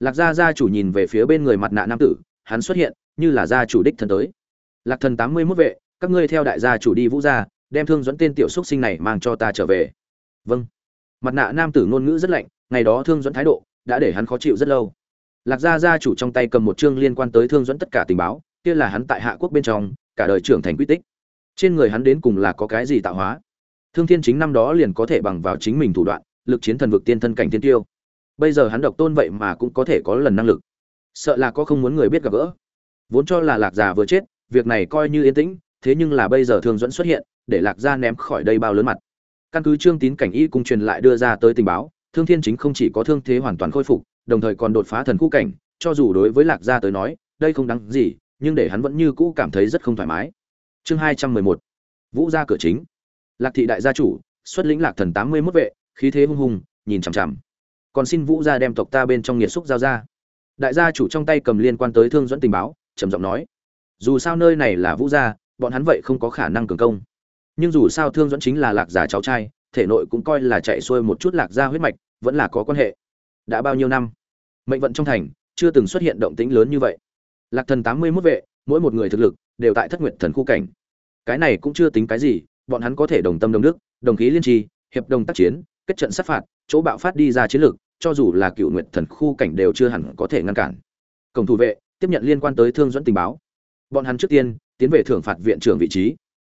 Lạc gia gia chủ nhìn về phía bên người mặt nạ nam tử, hắn xuất hiện, như là gia chủ đích thân tới. Lạc thần tám mươi mốt vệ các ngươi theo đại gia chủ đi vũ gia, đem thương dẫn tên tiểu xúc sinh này mang cho ta trở về. Vâng. Mặt nạ nam tử ngôn ngữ rất lạnh, ngày đó thương dẫn thái độ, đã để hắn khó chịu rất lâu. Lạc gia gia chủ trong tay cầm một chương liên quan tới thương dẫn tất cả tình báo, kia là hắn tại hạ quốc bên trong, cả đời trưởng thành quy tích. Trên người hắn đến cùng là có cái gì tạo hóa? Thương thiên chính năm đó liền có thể bằng vào chính mình thủ đoạn, lực chiến thần vực tiên thân cảnh thiên tiêu. Bây giờ hắn độc tôn vậy mà cũng có thể có lần năng lực. Sợ là có không muốn người biết gặp gỡ. Vốn cho là lạc già vừa chết, việc này coi như yên tĩnh thế nhưng là bây giờ thương dẫn xuất hiện, để lạc gia ném khỏi đây bao lớn mặt. Căn cứ trương tín cảnh y cung truyền lại đưa ra tới tình báo, thương thiên chính không chỉ có thương thế hoàn toàn khôi phục, đồng thời còn đột phá thần khu cảnh, cho dù đối với lạc gia tới nói, đây không đáng gì, nhưng để hắn vẫn như cũ cảm thấy rất không thoải mái. Chương hai trăm mười một, vũ gia cửa chính. Lạc thị đại gia chủ, xuất lĩnh lạc thần tám mươi mốt vệ, khí thế hung hùng, nhìn chằm chằm. Còn xin vũ gia đem tộc ta bên trong nghiệt xúc giao ra. Đại gia chủ trong tay cầm liên quan tới thương dẫn tình báo, trầm giọng nói, dù sao nơi này là vũ gia bọn hắn vậy không có khả năng cường công. Nhưng dù sao thương dẫn chính là lạc giả cháu trai, thể nội cũng coi là chạy xuôi một chút lạc gia huyết mạch, vẫn là có quan hệ. Đã bao nhiêu năm? Mệnh vận trong thành, chưa từng xuất hiện động tĩnh lớn như vậy. Lạc thần tám mươi mốt vệ, mỗi một người thực lực, đều tại thất nguyện thần khu cảnh. Cái này cũng chưa tính cái gì, bọn hắn có thể đồng tâm đồng đức, đồng khí liên trì, hiệp đồng tác chiến, kết trận sát phạt, chỗ bạo phát đi ra chiến lược cho dù là cựu nguyện thần khu cảnh đều chưa hẳn có thể ngăn cản. Cổng thủ vệ, tiếp nhận liên quan tới thương dẫn tình báo. Bọn hắn trước tiên tiến về thưởng phạt viện trưởng vị trí.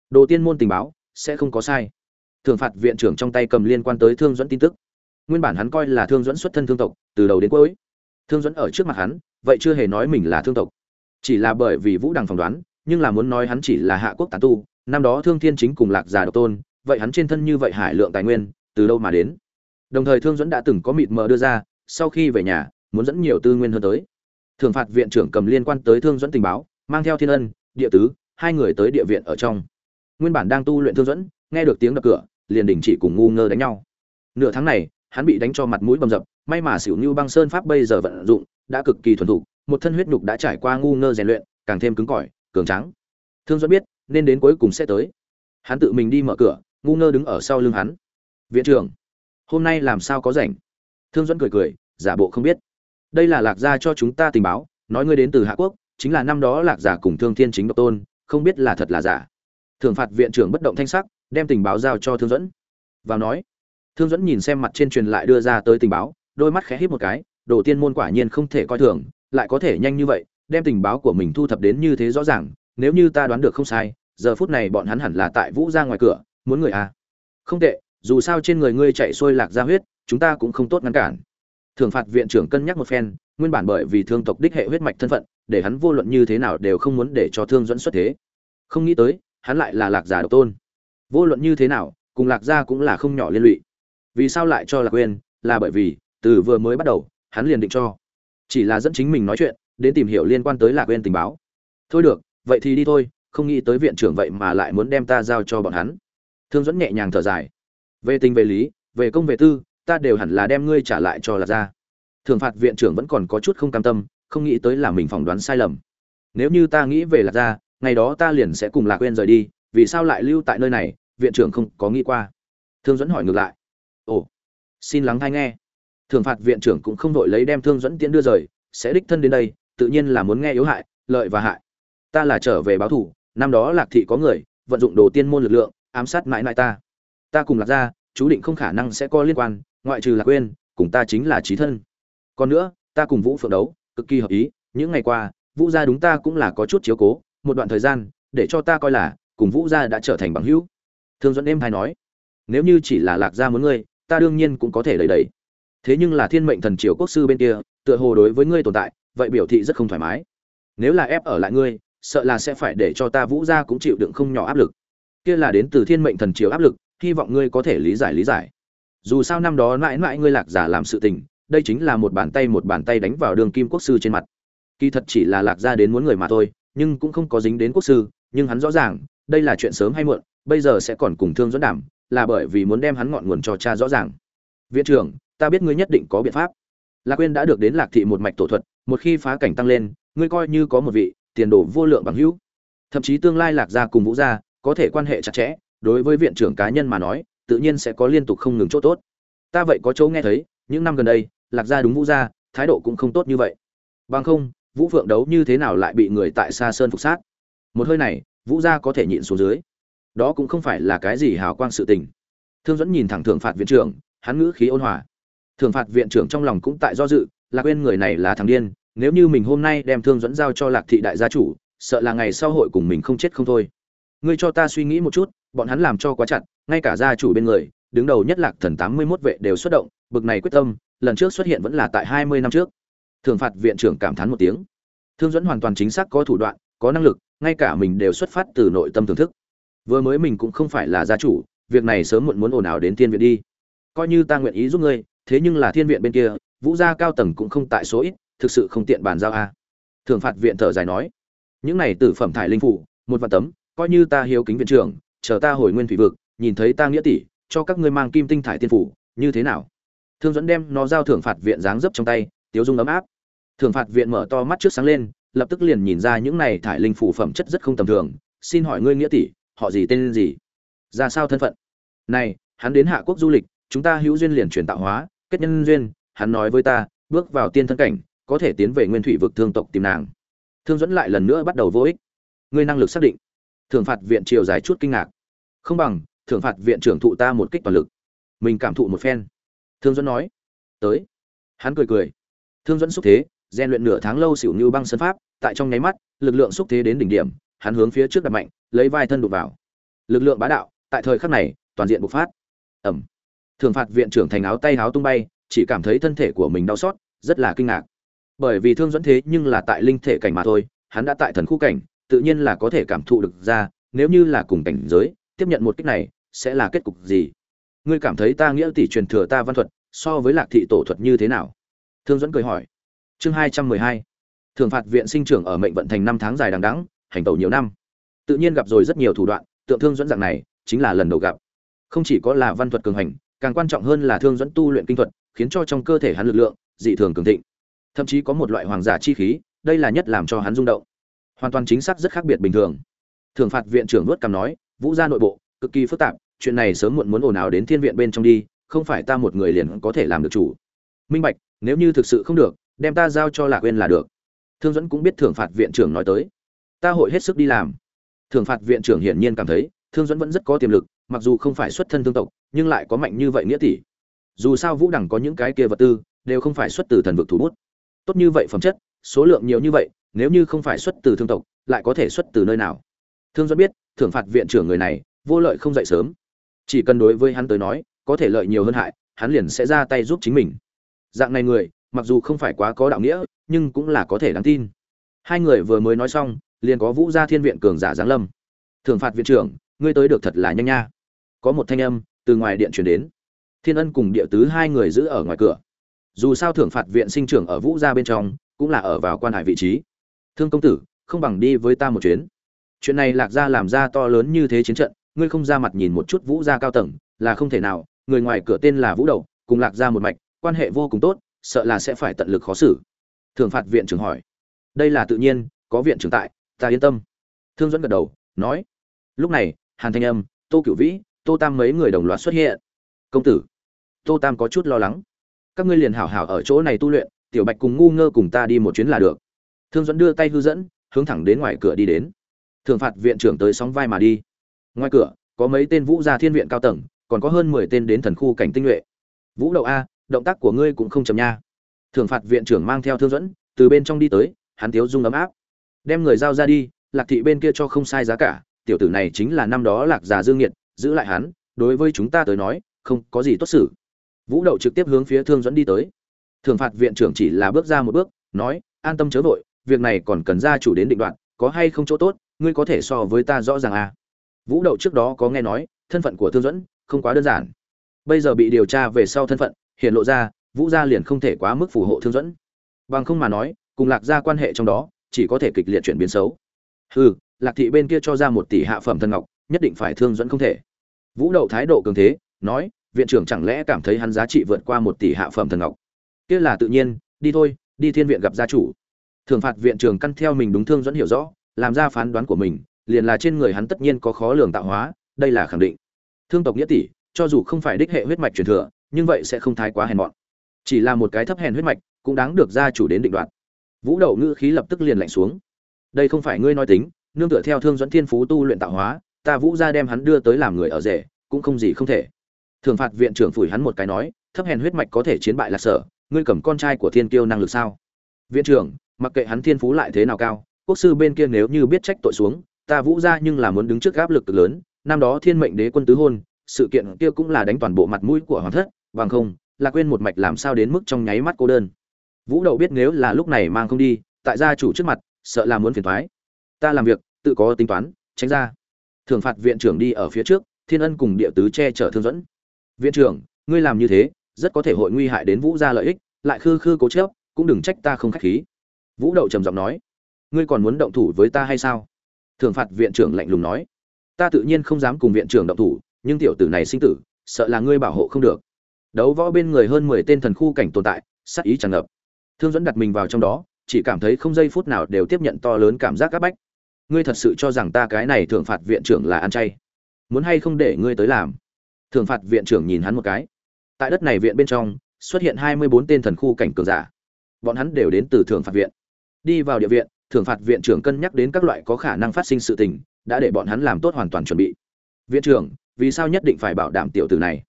Đồ tiên môn tình báo, sẽ không có sai. Thưởng phạt viện trưởng trong tay cầm liên quan tới thương dẫn tin tức. Nguyên bản hắn coi là thương dẫn xuất thân thương tộc, từ đầu đến cuối. Thương dẫn ở trước mặt hắn, vậy chưa hề nói mình là thương tộc. Chỉ là bởi vì vũ đằng phỏng đoán, nhưng là muốn nói hắn chỉ là hạ quốc tán tu, năm đó thương thiên chính cùng lạc già độc tôn, vậy hắn trên thân như vậy hải lượng tài nguyên, từ đâu mà đến? Đồng thời thương dẫn đã từng có mịt mờ đưa ra, sau khi về nhà, muốn dẫn nhiều tư nguyên hơn tới. Thường phạt viện trưởng cầm liên quan tới thương dẫn tình báo, mang theo thiên ân địa tứ, hai người tới địa viện ở trong. Nguyên bản đang tu luyện thương dẫn nghe được tiếng đập cửa, liền đình chỉ cùng ngu ngơ đánh nhau. Nửa tháng này, hắn bị đánh cho mặt mũi bầm dập, may mà xỉu như băng sơn pháp bây giờ vận dụng, đã cực kỳ thuần thục, một thân huyết nhục đã trải qua ngu ngơ rèn luyện, càng thêm cứng cỏi, cường trắng thương dẫn biết, nên đến cuối cùng sẽ tới. Hắn tự mình đi mở cửa, ngu ngơ đứng ở sau lưng hắn. Viện trưởng, hôm nay làm sao có rảnh? Thương dẫn cười cười, giả bộ không biết. Đây là lạc gia cho chúng ta tình báo, nói ngươi đến từ hạ quốc chính là năm đó lạc giả cùng thương thiên chính độc tôn, không biết là thật là giả. Thường phạt viện trưởng bất động thanh sắc, đem tình báo giao cho thương dẫn vào nói, thương dẫn nhìn xem mặt trên truyền lại đưa ra tới tình báo, đôi mắt khẽ hít một cái, đồ tiên môn quả nhiên không thể coi thường, lại có thể nhanh như vậy, đem tình báo của mình thu thập đến như thế rõ ràng, nếu như ta đoán được không sai, giờ phút này bọn hắn hẳn là tại vũ ra ngoài cửa, muốn người à. Không tệ, dù sao trên người ngươi chạy xuôi lạc ra huyết, chúng ta cũng không tốt ngăn cản. Thường phạt viện trưởng cân nhắc một phen, nguyên bản bởi vì thương tộc đích hệ huyết mạch thân phận để hắn vô luận như thế nào đều không muốn để cho thương dẫn xuất thế. Không nghĩ tới, hắn lại là lạc giả độc tôn. Vô luận như thế nào, cùng lạc gia cũng là không nhỏ liên lụy. Vì sao lại cho lạc quên là bởi vì, từ vừa mới bắt đầu, hắn liền định cho. Chỉ là dẫn chính mình nói chuyện, đến tìm hiểu liên quan tới lạc quên tình báo. Thôi được, vậy thì đi thôi, không nghĩ tới viện trưởng vậy mà lại muốn đem ta giao cho bọn hắn. Thương dẫn nhẹ nhàng thở dài. Về tình về lý, về công về tư, ta đều hẳn là đem ngươi trả lại cho lạc gia. Thường phạt viện trưởng vẫn còn có chút không cam tâm không nghĩ tới là mình phỏng đoán sai lầm. Nếu như ta nghĩ về lạc gia, ngày đó ta liền sẽ cùng lạc quên rời đi, vì sao lại lưu tại nơi này, viện trưởng không có nghĩ qua. Thương dẫn hỏi ngược lại. Ồ, xin lắng hay nghe. Thường phạt viện trưởng cũng không đội lấy đem thương dẫn tiễn đưa rời, sẽ đích thân đến đây, tự nhiên là muốn nghe yếu hại, lợi và hại. Ta là trở về báo thủ, năm đó lạc thị có người, vận dụng đồ tiên môn lực lượng, ám sát mãi mãi ta. Ta cùng lạc gia, chú định không khả năng sẽ có liên quan, ngoại trừ lạc quên cùng ta chính là trí thân. Còn nữa, ta cùng vũ phượng đấu cực kỳ hợp ý, những ngày qua, vũ gia đúng ta cũng là có chút chiếu cố, một đoạn thời gian, để cho ta coi là, cùng vũ gia đã trở thành bằng hữu. Thương dẫn êm hay nói, nếu như chỉ là lạc gia muốn ngươi, ta đương nhiên cũng có thể đầy đầy thế nhưng là thiên mệnh thần triều quốc sư bên kia, tựa hồ đối với ngươi tồn tại, vậy biểu thị rất không thoải mái. Nếu là ép ở lại ngươi, sợ là sẽ phải để cho ta vũ gia cũng chịu đựng không nhỏ áp lực. Kia là đến từ thiên mệnh thần triều áp lực, hy vọng ngươi có thể lý giải lý giải. Dù sao năm đó mãi mãi ngươi lạc giả làm sự tình đây chính là một bàn tay một bàn tay đánh vào đường kim quốc sư trên mặt. Kỳ thật chỉ là lạc gia đến muốn người mà thôi, nhưng cũng không có dính đến quốc sư, nhưng hắn rõ ràng, đây là chuyện sớm hay muộn, bây giờ sẽ còn cùng thương dẫn đảm, là bởi vì muốn đem hắn ngọn nguồn cho cha rõ ràng. Viện trưởng, ta biết ngươi nhất định có biện pháp. Lạc quên đã được đến lạc thị một mạch tổ thuật, một khi phá cảnh tăng lên, ngươi coi như có một vị, tiền đồ vô lượng bằng hữu. Thậm chí tương lai lạc gia cùng vũ gia có thể quan hệ chặt chẽ, đối với viện trưởng cá nhân mà nói, tự nhiên sẽ có liên tục không ngừng chỗ tốt. Ta vậy có chỗ nghe thấy, những năm gần đây lạc gia đúng vũ gia, thái độ cũng không tốt như vậy. Bằng không, vũ phượng đấu như thế nào lại bị người tại xa sơn phục sát? Một hơi này, vũ gia có thể nhịn xuống dưới. Đó cũng không phải là cái gì hào quang sự tình. Thương dẫn nhìn thẳng thượng phạt viện trưởng, hắn ngữ khí ôn hòa. Thượng phạt viện trưởng trong lòng cũng tại do dự, lạc quên người này là thằng điên, nếu như mình hôm nay đem thương dẫn giao cho lạc thị đại gia chủ, sợ là ngày sau hội cùng mình không chết không thôi. Ngươi cho ta suy nghĩ một chút, bọn hắn làm cho quá chặt, ngay cả gia chủ bên người, đứng đầu nhất lạc thần tám mươi 81 vệ đều xuất động, bực này quyết tâm lần trước xuất hiện vẫn là tại hai mươi năm trước. Thường phạt viện trưởng cảm thán một tiếng. Thương dẫn hoàn toàn chính xác có thủ đoạn, có năng lực, ngay cả mình đều xuất phát từ nội tâm thưởng thức. Vừa mới mình cũng không phải là gia chủ, việc này sớm muộn muốn ồn ào đến thiên viện đi. Coi như ta nguyện ý giúp ngươi, thế nhưng là thiên viện bên kia, vũ gia cao tầng cũng không tại số ít, thực sự không tiện bàn giao a. Thường phạt viện thở dài nói, những này tử phẩm thải linh phủ, một vạn tấm, coi như ta hiếu kính viện trưởng, chờ ta hồi nguyên thủy vực, nhìn thấy ta nghĩa tỷ, cho các ngươi mang kim tinh thải tiên phủ, như thế nào? Thương dẫn đem nó giao thưởng phạt viện dáng dấp trong tay, tiếu dung ấm áp. Thưởng phạt viện mở to mắt trước sáng lên, lập tức liền nhìn ra những này thải linh phủ phẩm chất rất không tầm thường. Xin hỏi ngươi nghĩa tỷ, họ gì tên gì? Ra sao thân phận? Này, hắn đến hạ quốc du lịch, chúng ta hữu duyên liền chuyển tạo hóa, kết nhân duyên, hắn nói với ta, bước vào tiên thân cảnh, có thể tiến về nguyên thủy vực thương tộc tìm nàng. Thương dẫn lại lần nữa bắt đầu vô ích. Ngươi năng lực xác định. Thưởng phạt viện chiều dài chút kinh ngạc. Không bằng, thưởng phạt viện trưởng thụ ta một kích toàn lực. Mình cảm thụ một phen thương dẫn nói, tới. Hắn cười cười. Thương dẫn xúc thế, rèn luyện nửa tháng lâu xỉu như băng sân pháp, tại trong nháy mắt, lực lượng xúc thế đến đỉnh điểm, hắn hướng phía trước đặt mạnh, lấy vai thân đục vào. Lực lượng bá đạo, tại thời khắc này, toàn diện bộc phát. Ẩm thường phạt viện trưởng thành áo tay áo tung bay, chỉ cảm thấy thân thể của mình đau xót, rất là kinh ngạc. Bởi vì thương dẫn thế nhưng là tại linh thể cảnh mà thôi, hắn đã tại thần khu cảnh, tự nhiên là có thể cảm thụ được ra, nếu như là cùng cảnh giới, tiếp nhận một kích này, sẽ là kết cục gì? Ngươi cảm thấy ta nghĩa tỷ truyền thừa ta văn thuật, so với lạc thị tổ thuật như thế nào? Thương dẫn cười hỏi. Chương hai trăm mười hai. Thường phạt viện sinh trưởng ở mệnh vận thành năm tháng dài đằng đẵng, hành tẩu nhiều năm. Tự nhiên gặp rồi rất nhiều thủ đoạn, tượng thương dẫn dạng này, chính là lần đầu gặp. Không chỉ có là văn thuật cường hành, càng quan trọng hơn là thương dẫn tu luyện kinh thuật, khiến cho trong cơ thể hắn lực lượng, dị thường cường thịnh. Thậm chí có một loại hoàng giả chi khí, đây là nhất làm cho hắn rung động. Hoàn toàn chính xác rất khác biệt bình thường. Thường phạt viện trưởng nuốt cằm nói, vũ gia nội bộ, cực kỳ phức tạp chuyện này sớm muộn muốn ồn ào đến thiên viện bên trong đi, không phải ta một người liền có thể làm được chủ. Minh bạch, nếu như thực sự không được, đem ta giao cho lạc quên là được. Thương dẫn cũng biết thưởng phạt viện trưởng nói tới. Ta hội hết sức đi làm. Thưởng phạt viện trưởng hiển nhiên cảm thấy, thương dẫn vẫn rất có tiềm lực, mặc dù không phải xuất thân thương tộc, nhưng lại có mạnh như vậy nghĩa tỷ. Dù sao vũ đẳng có những cái kia vật tư, đều không phải xuất từ thần vực thủ bút. Tốt như vậy phẩm chất, số lượng nhiều như vậy, nếu như không phải xuất từ thương tộc, lại có thể xuất từ nơi nào? Thương dẫn biết, thưởng phạt viện trưởng người này, vô lợi không dậy sớm chỉ cần đối với hắn tới nói, có thể lợi nhiều hơn hại, hắn liền sẽ ra tay giúp chính mình. Dạng này người, mặc dù không phải quá có đạo nghĩa, nhưng cũng là có thể đáng tin. Hai người vừa mới nói xong, liền có vũ gia thiên viện cường giả giáng lâm. Thường phạt viện trưởng, ngươi tới được thật là nhanh nha. Có một thanh âm từ ngoài điện truyền đến. Thiên ân cùng địa tứ hai người giữ ở ngoài cửa. Dù sao thưởng phạt viện sinh trưởng ở vũ gia bên trong, cũng là ở vào quan hải vị trí. Thương công tử, không bằng đi với ta một chuyến. Chuyện này lạc gia làm ra to lớn như thế chiến trận ngươi không ra mặt nhìn một chút vũ gia cao tầng, là không thể nào, người ngoài cửa tên là vũ đầu, cùng lạc ra một mạch, quan hệ vô cùng tốt, sợ là sẽ phải tận lực khó xử. Thường phạt viện trưởng hỏi. Đây là tự nhiên, có viện trưởng tại, ta yên tâm. Thương dẫn gật đầu, nói. Lúc này, hàn thanh âm, tô cửu vĩ, tô tam mấy người đồng loạt xuất hiện. Công tử, tô tam có chút lo lắng. Các ngươi liền hảo hảo ở chỗ này tu luyện, tiểu bạch cùng ngu ngơ cùng ta đi một chuyến là được. Thương dẫn đưa tay hư dẫn, hướng thẳng đến ngoài cửa đi đến. Thường phạt viện trưởng tới sóng vai mà đi ngoài cửa, có mấy tên vũ gia thiên viện cao tầng, còn có hơn mười tên đến thần khu cảnh tinh nhuệ. Vũ đậu a, động tác của ngươi cũng không chầm nha. Thường phạt viện trưởng mang theo thương dẫn, từ bên trong đi tới, hắn thiếu dung ấm áp. Đem người giao ra đi, lạc thị bên kia cho không sai giá cả, tiểu tử này chính là năm đó lạc già dương nghiệt, giữ lại hắn, đối với chúng ta tới nói, không có gì tốt xử. Vũ đậu trực tiếp hướng phía thương dẫn đi tới. Thường phạt viện trưởng chỉ là bước ra một bước, nói, an tâm chớ vội, việc này còn cần gia chủ đến định đoạn, có hay không chỗ tốt, ngươi có thể so với ta rõ ràng à? Vũ đậu trước đó có nghe nói, thân phận của thương dẫn không quá đơn giản. Bây giờ bị điều tra về sau thân phận, hiện lộ ra, vũ gia liền không thể quá mức phù hộ thương dẫn bằng không mà nói, cùng lạc gia quan hệ trong đó, chỉ có thể kịch liệt chuyển biến xấu. Hừ, lạc thị bên kia cho ra một tỷ hạ phẩm thân ngọc, nhất định phải thương dẫn không thể. Vũ đậu thái độ cường thế, nói, viện trưởng chẳng lẽ cảm thấy hắn giá trị vượt qua một tỷ hạ phẩm thần ngọc? Kia là tự nhiên, đi thôi, đi thiên viện gặp gia chủ. Thường phạt viện trưởng căn theo mình đúng thương dẫn hiểu rõ, làm ra phán đoán của mình liền là trên người hắn tất nhiên có khó lường tạo hóa, đây là khẳng định. Thương tộc nghĩa tỷ, cho dù không phải đích hệ huyết mạch truyền thừa, nhưng vậy sẽ không thái quá hèn mọn. Chỉ là một cái thấp hèn huyết mạch, cũng đáng được gia chủ đến định đoạt. Vũ đậu ngữ khí lập tức liền lạnh xuống. Đây không phải ngươi nói tính, nương tựa theo thương dẫn thiên phú tu luyện tạo hóa, ta vũ gia đem hắn đưa tới làm người ở rể, cũng không gì không thể. Thường phạt viện trưởng phủi hắn một cái nói, thấp hèn huyết mạch có thể chiến bại là sở, ngươi cầm con trai của thiên kiêu năng lực sao? Viện trưởng, mặc kệ hắn thiên phú lại thế nào cao, quốc sư bên kia nếu như biết trách tội xuống ta vũ gia nhưng là muốn đứng trước áp lực cực lớn, năm đó thiên mệnh đế quân tứ hôn, sự kiện kia cũng là đánh toàn bộ mặt mũi của hoàng thất, bằng không, là quên một mạch làm sao đến mức trong nháy mắt cô đơn. Vũ đậu biết nếu là lúc này mang không đi, tại gia chủ trước mặt, sợ là muốn phiền thoái ta làm việc, tự có tính toán, tránh ra. Thường phạt viện trưởng đi ở phía trước, thiên ân cùng địa tứ che chở thương dẫn. Viện trưởng, ngươi làm như thế, rất có thể hội nguy hại đến vũ gia lợi ích, lại khư khư cố chớp cũng đừng trách ta không khách khí. Vũ đậu trầm giọng nói, ngươi còn muốn động thủ với ta hay sao? Thường phạt viện trưởng lạnh lùng nói. Ta tự nhiên không dám cùng viện trưởng động thủ, nhưng tiểu tử này sinh tử, sợ là ngươi bảo hộ không được. Đấu võ bên người hơn mười tên thần khu cảnh tồn tại, sát ý tràn ngập. Thương dẫn đặt mình vào trong đó, chỉ cảm thấy không giây phút nào đều tiếp nhận to lớn cảm giác áp bách. Ngươi thật sự cho rằng ta cái này thưởng phạt viện trưởng là ăn chay? Muốn hay không để ngươi tới làm? Thưởng phạt viện trưởng nhìn hắn một cái. Tại đất này viện bên trong, xuất hiện hai mươi bốn tên thần khu cảnh cường giả. Bọn hắn đều đến từ thưởng phạt viện. Đi vào địa viện thưởng phạt viện trưởng cân nhắc đến các loại có khả năng phát sinh sự tình, đã để bọn hắn làm tốt hoàn toàn chuẩn bị. Viện trưởng, vì sao nhất định phải bảo đảm tiểu tử này?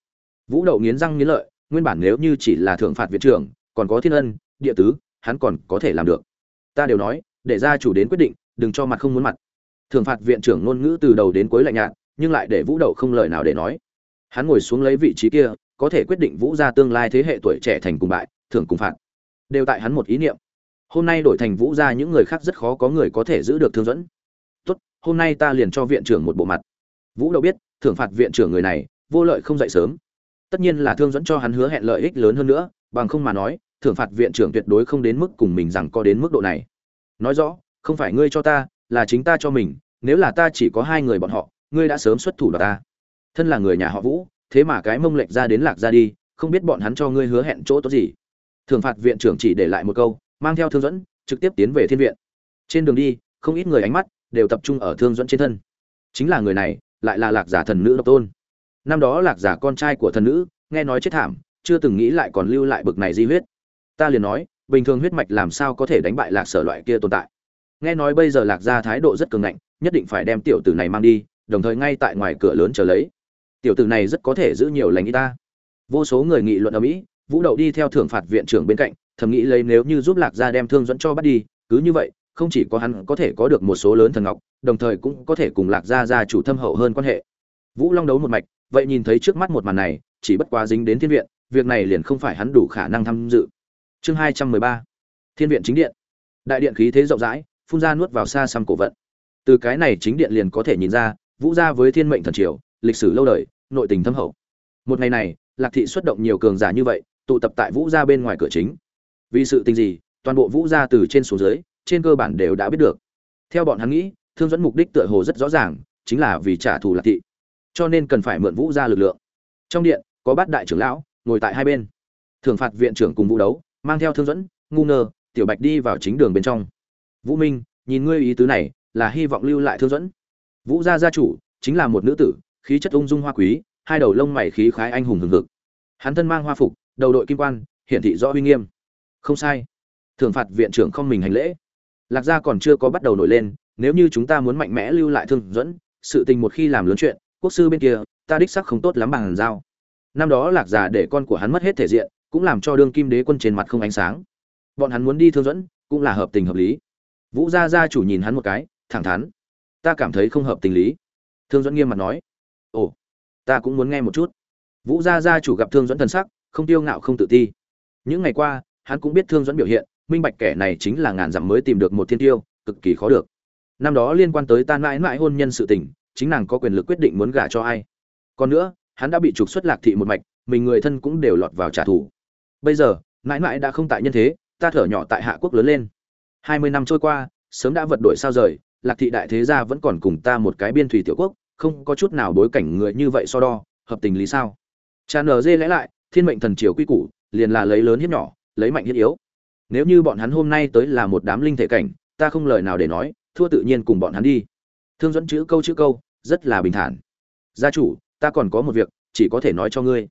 Vũ đậu nghiến răng nghiến lợi, nguyên bản nếu như chỉ là thưởng phạt viện trưởng, còn có thiên ân, địa tứ, hắn còn có thể làm được. Ta đều nói, để gia chủ đến quyết định, đừng cho mặt không muốn mặt. Thưởng phạt viện trưởng ngôn ngữ từ đầu đến cuối lạnh nhạt, nhưng lại để vũ đậu không lời nào để nói. Hắn ngồi xuống lấy vị trí kia, có thể quyết định vũ gia tương lai thế hệ tuổi trẻ thành cùng bại, thưởng cùng phạt. Đều tại hắn một ý niệm hôm nay đổi thành vũ gia những người khác rất khó có người có thể giữ được thương dẫn. Tốt, hôm nay ta liền cho viện trưởng một bộ mặt. Vũ đâu biết, thưởng phạt viện trưởng người này, vô lợi không dậy sớm. Tất nhiên là thương dẫn cho hắn hứa hẹn lợi ích lớn hơn nữa, bằng không mà nói, thưởng phạt viện trưởng tuyệt đối không đến mức cùng mình rằng có đến mức độ này. Nói rõ, không phải ngươi cho ta, là chính ta cho mình, nếu là ta chỉ có hai người bọn họ, ngươi đã sớm xuất thủ đoạt ta. Thân là người nhà họ vũ, thế mà cái mông lệch ra đến lạc ra đi, không biết bọn hắn cho ngươi hứa hẹn chỗ tốt gì. Thường phạt viện trưởng chỉ để lại một câu mang theo thương dẫn trực tiếp tiến về thiên viện. Trên đường đi, không ít người ánh mắt đều tập trung ở thương dẫn trên thân. Chính là người này, lại là lạc giả thần nữ độc tôn. Năm đó lạc giả con trai của thần nữ, nghe nói chết thảm, chưa từng nghĩ lại còn lưu lại bực này di huyết. Ta liền nói, bình thường huyết mạch làm sao có thể đánh bại lạc sở loại kia tồn tại? Nghe nói bây giờ lạc gia thái độ rất cường ngạnh, nhất định phải đem tiểu tử này mang đi, đồng thời ngay tại ngoài cửa lớn chờ lấy. Tiểu tử này rất có thể giữ nhiều lành y ta. Vô số người nghị luận ở mỹ, vũ đậu đi theo thưởng phạt viện trưởng bên cạnh thầm nghĩ lấy nếu như giúp lạc gia đem thương dẫn cho bắt đi, cứ như vậy, không chỉ có hắn có thể có được một số lớn thần ngọc, đồng thời cũng có thể cùng lạc gia gia chủ thâm hậu hơn quan hệ. Vũ long đấu một mạch, vậy nhìn thấy trước mắt một màn này, chỉ bất quá dính đến thiên viện, việc này liền không phải hắn đủ khả năng tham dự. Chương hai trăm mười ba, thiên viện chính điện. Đại điện khí thế rộng rãi, phun ra nuốt vào xa xăm cổ vận. Từ cái này chính điện liền có thể nhìn ra, vũ gia với thiên mệnh thần triều, lịch sử lâu đời, nội tình thâm hậu. Một ngày này, lạc thị xuất động nhiều cường giả như vậy, tụ tập tại vũ gia bên ngoài cửa chính vì sự tình gì, toàn bộ vũ gia từ trên xuống dưới, trên cơ bản đều đã biết được. Theo bọn hắn nghĩ, thương dẫn mục đích tựa hồ rất rõ ràng, chính là vì trả thù lạc thị. Cho nên cần phải mượn vũ gia lực lượng. Trong điện, có bát đại trưởng lão, ngồi tại hai bên. Thường phạt viện trưởng cùng vũ đấu, mang theo thương dẫn, ngu ngơ, tiểu bạch đi vào chính đường bên trong. Vũ minh, nhìn ngươi ý tứ này, là hy vọng lưu lại thương dẫn. Vũ gia gia chủ, chính là một nữ tử, khí chất ung dung hoa quý, hai đầu lông mày khí khái anh hùng hừng hực. Hắn thân mang hoa phục, đầu đội kim quan, hiển thị rõ uy nghiêm không sai. Thường phạt viện trưởng không mình hành lễ. Lạc gia còn chưa có bắt đầu nổi lên, nếu như chúng ta muốn mạnh mẽ lưu lại thương dẫn, sự tình một khi làm lớn chuyện, quốc sư bên kia, ta đích sắc không tốt lắm bằng giao. Năm đó lạc già để con của hắn mất hết thể diện, cũng làm cho đương kim đế quân trên mặt không ánh sáng. Bọn hắn muốn đi thương dẫn, cũng là hợp tình hợp lý. Vũ gia gia chủ nhìn hắn một cái, thẳng thắn. Ta cảm thấy không hợp tình lý. Thương dẫn nghiêm mặt nói. Ồ, ta cũng muốn nghe một chút. Vũ gia gia chủ gặp thương dẫn thần sắc, không tiêu ngạo không tự ti. Những ngày qua hắn cũng biết thương dẫn biểu hiện, minh bạch kẻ này chính là ngàn dặm mới tìm được một thiên tiêu, cực kỳ khó được. Năm đó liên quan tới tan mãi mãi hôn nhân sự tình, chính nàng có quyền lực quyết định muốn gả cho ai. Còn nữa, hắn đã bị trục xuất lạc thị một mạch, mình người thân cũng đều lọt vào trả thù. Bây giờ, mãi mãi đã không tại nhân thế, ta thở nhỏ tại hạ quốc lớn lên. Hai mươi năm trôi qua, sớm đã vật đổi sao rời, lạc thị đại thế gia vẫn còn cùng ta một cái biên thủy tiểu quốc, không có chút nào bối cảnh người như vậy so đo, hợp tình lý sao? Cha nở dê lẽ lại, thiên mệnh thần triều quy củ, liền là lấy lớn hiếp nhỏ lấy mạnh hiếp yếu. Nếu như bọn hắn hôm nay tới là một đám linh thể cảnh, ta không lời nào để nói, thua tự nhiên cùng bọn hắn đi. Thương dẫn chữ câu chữ câu, rất là bình thản. Gia chủ, ta còn có một việc, chỉ có thể nói cho ngươi.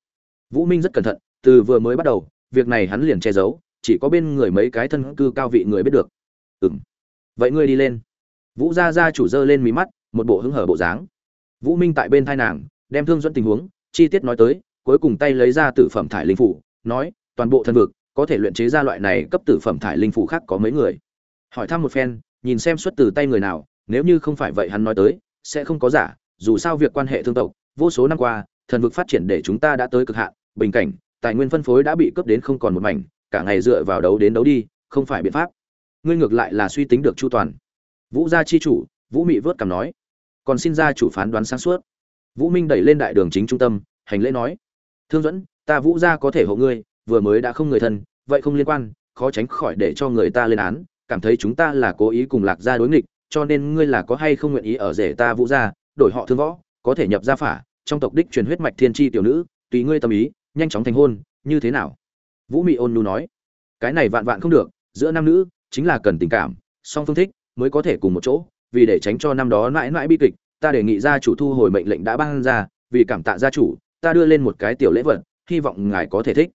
Vũ minh rất cẩn thận, từ vừa mới bắt đầu, việc này hắn liền che giấu, chỉ có bên người mấy cái thân cư cao vị người biết được. Ừm. Vậy ngươi đi lên. Vũ gia gia chủ dơ lên mí mắt, một bộ hứng hở bộ dáng. Vũ minh tại bên thai nàng, đem thương dẫn tình huống, chi tiết nói tới, cuối cùng tay lấy ra tử phẩm thải linh phủ, nói, toàn bộ thân vực có thể luyện chế ra loại này cấp tử phẩm thải linh phủ khác có mấy người. Hỏi thăm một phen, nhìn xem xuất từ tay người nào, nếu như không phải vậy hắn nói tới, sẽ không có giả, dù sao việc quan hệ thương tộc, vô số năm qua, thần vực phát triển để chúng ta đã tới cực hạn, bình cảnh, tài nguyên phân phối đã bị cướp đến không còn một mảnh, cả ngày dựa vào đấu đến đấu đi, không phải biện pháp. Ngươi ngược lại là suy tính được chu toàn. Vũ gia chi chủ, vũ mị vớt cằm nói. Còn xin gia chủ phán đoán sáng suốt. Vũ minh đẩy lên đại đường chính trung tâm, hành lễ nói. Thương dẫn ta vũ gia có thể hộ ngươi vừa mới đã không người thân, vậy không liên quan, khó tránh khỏi để cho người ta lên án, cảm thấy chúng ta là cố ý cùng lạc gia đối nghịch, cho nên ngươi là có hay không nguyện ý ở rể ta vũ gia, đổi họ thương võ, có thể nhập gia phả, trong tộc đích truyền huyết mạch thiên tri tiểu nữ, tùy ngươi tâm ý, nhanh chóng thành hôn, như thế nào? Vũ mị ôn nhu nói. Cái này vạn vạn không được, giữa nam nữ, chính là cần tình cảm, song phương thích, mới có thể cùng một chỗ, vì để tránh cho năm đó mãi mãi bi kịch, ta đề nghị gia chủ thu hồi mệnh lệnh đã ban ra, vì cảm tạ gia chủ, ta đưa lên một cái tiểu lễ vật, hy vọng ngài có thể thích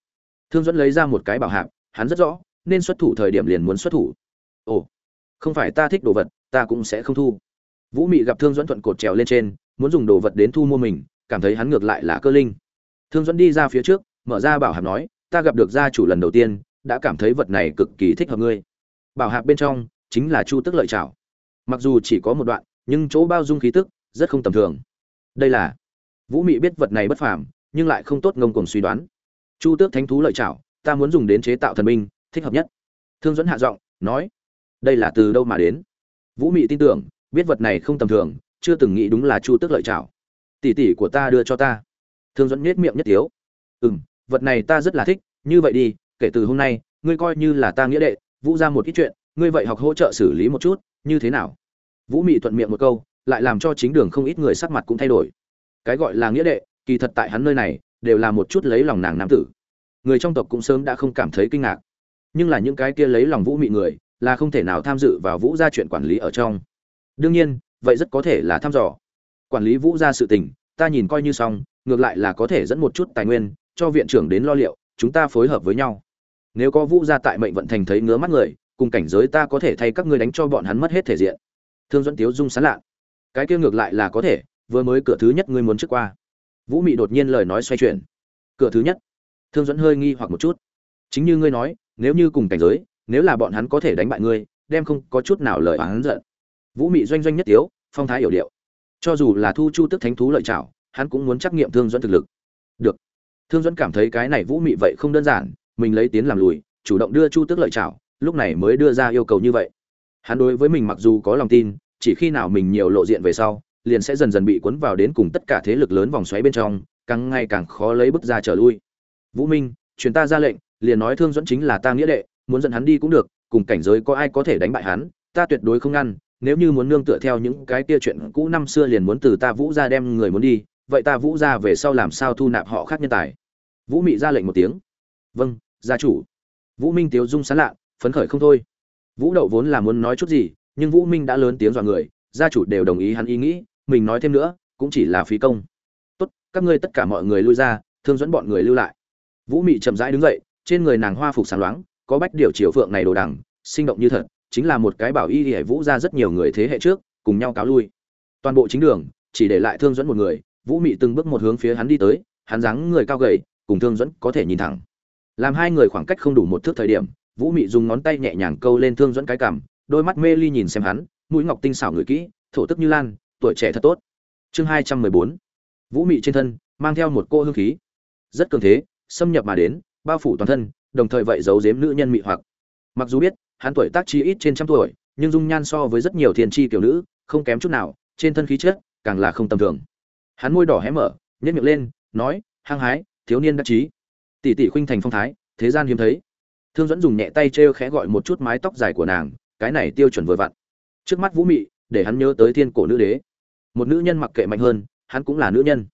thương dẫn lấy ra một cái bảo hạp, hắn rất rõ, nên xuất thủ thời điểm liền muốn xuất thủ. Ồ, không phải ta thích đồ vật, ta cũng sẽ không thu. Vũ mị gặp thương dẫn thuận cột trèo lên trên, muốn dùng đồ vật đến thu mua mình, cảm thấy hắn ngược lại là cơ linh. Thương dẫn đi ra phía trước, mở ra bảo hạp nói, ta gặp được gia chủ lần đầu tiên, đã cảm thấy vật này cực kỳ thích hợp ngươi. Bảo hạp bên trong, chính là chu tức lợi trảo. Mặc dù chỉ có một đoạn, nhưng chỗ bao dung khí tức, rất không tầm thường. Đây là, vũ mị biết vật này bất phàm, nhưng lại không tốt ngông cuồng suy đoán chu tước thánh thú lợi chảo, ta muốn dùng đến chế tạo thần minh, thích hợp nhất. Thương dẫn hạ giọng nói đây là từ đâu mà đến? Vũ mị tin tưởng biết vật này không tầm thường chưa từng nghĩ đúng là chu tước lợi chảo. tỷ tỷ của ta đưa cho ta. Thương dẫn nhếch miệng nhất tiếu. Ừ m vật này ta rất là thích như vậy đi kể từ hôm nay ngươi coi như là ta nghĩa đệ vũ ra một ít chuyện ngươi vậy học hỗ trợ xử lý một chút như thế nào? Vũ mị thuận miệng một câu lại làm cho chính đường không ít người sắc mặt cũng thay đổi. Cái gọi là nghĩa đệ kỳ thật tại hắn nơi này đều là một chút lấy lòng nàng nam tử. Người trong tộc cũng sớm đã không cảm thấy kinh ngạc. Nhưng là những cái kia lấy lòng vũ mị người, là không thể nào tham dự vào vũ gia chuyện quản lý ở trong. Đương nhiên, vậy rất có thể là thăm dò. Quản lý vũ gia sự tình, ta nhìn coi như xong, ngược lại là có thể dẫn một chút tài nguyên, cho viện trưởng đến lo liệu, chúng ta phối hợp với nhau. Nếu có vũ gia tại mệnh vận thành thấy ngứa mắt người, cùng cảnh giới ta có thể thay các ngươi đánh cho bọn hắn mất hết thể diện. Thương dẫn tiếu dung sán lạ cái kia ngược lại là có thể, vừa mới cửa thứ nhất ngươi muốn trước qua vũ mị đột nhiên lời nói xoay chuyển. Cửa thứ nhất. Thương dẫn hơi nghi hoặc một chút. Chính như ngươi nói, nếu như cùng cảnh giới, nếu là bọn hắn có thể đánh bại ngươi, đem không có chút nào lời oán giận. Vũ mị doanh doanh nhất tiếu, phong thái hiểu điệu. Cho dù là thu chu tức thánh thú lợi trảo, hắn cũng muốn trắc nghiệm thương dẫn thực lực. Được. Thương dẫn cảm thấy cái này vũ mị vậy không đơn giản, mình lấy tiến làm lùi, chủ động đưa chu tước lợi trảo, lúc này mới đưa ra yêu cầu như vậy. Hắn đối với mình mặc dù có lòng tin, chỉ khi nào mình nhiều lộ diện về sau liền sẽ dần dần bị cuốn vào đến cùng tất cả thế lực lớn vòng xoáy bên trong, càng ngày càng khó lấy bước ra trở lui. Vũ minh, truyền ta ra lệnh, liền nói thương dẫn chính là ta nghĩa đệ, muốn dẫn hắn đi cũng được, cùng cảnh giới có ai có thể đánh bại hắn, ta tuyệt đối không ngăn, nếu như muốn nương tựa theo những cái kia chuyện cũ năm xưa liền muốn từ ta vũ ra đem người muốn đi, vậy ta vũ ra về sau làm sao thu nạp họ khác nhân tài? Vũ mị ra lệnh một tiếng. Vâng gia chủ. Vũ minh tiếu dung sán lạ, phấn khởi không thôi. Vũ đậu vốn là muốn nói chút gì, nhưng vũ minh đã lớn tiếng dọa người, gia chủ đều đồng ý hắn ý nghĩ mình nói thêm nữa, cũng chỉ là phí công. Tốt, các ngươi tất cả mọi người lui ra, thương dẫn bọn người lưu lại. Vũ mị chậm rãi đứng dậy, trên người nàng hoa phục sáng loáng, có bách điều triều phượng này đồ đằng, sinh động như thật, chính là một cái bảo y hải vũ ra rất nhiều người thế hệ trước, cùng nhau cáo lui. Toàn bộ chính đường, chỉ để lại thương dẫn một người, vũ mị từng bước một hướng phía hắn đi tới, hắn dáng người cao gầy, cùng thương dẫn có thể nhìn thẳng. Làm hai người khoảng cách không đủ một thước thời điểm, vũ mị dùng ngón tay nhẹ nhàng câu lên thương dẫn cái cằm, đôi mắt mê ly nhìn xem hắn, mũi ngọc tinh xảo người kỹ, thổ tức như lan tuổi trẻ thật tốt. Chương hai trăm mười bốn. Vũ mị trên thân, mang theo một cô hương khí. Rất cường thế, xâm nhập mà đến, bao phủ toàn thân, đồng thời vậy giấu giếm nữ nhân mị hoặc. Mặc dù biết, hắn tuổi tác chi ít trên trăm tuổi, nhưng dung nhan so với rất nhiều thiên tri kiểu nữ, không kém chút nào, trên thân khí chất càng là không tầm thường. Hắn môi đỏ hé mở nhét miệng lên, nói, hăng hái, thiếu niên đắc chí. Tỷ tỷ khuynh thành phong thái, thế gian hiếm thấy. Thương dẫn dùng nhẹ tay trêu khẽ gọi một chút mái tóc dài của nàng, cái này tiêu chuẩn vừa vặn. Trước mắt vũ mị, để hắn nhớ tới thiên cổ nữ đế một nữ nhân mặc kệ mạnh hơn, hắn cũng là nữ nhân.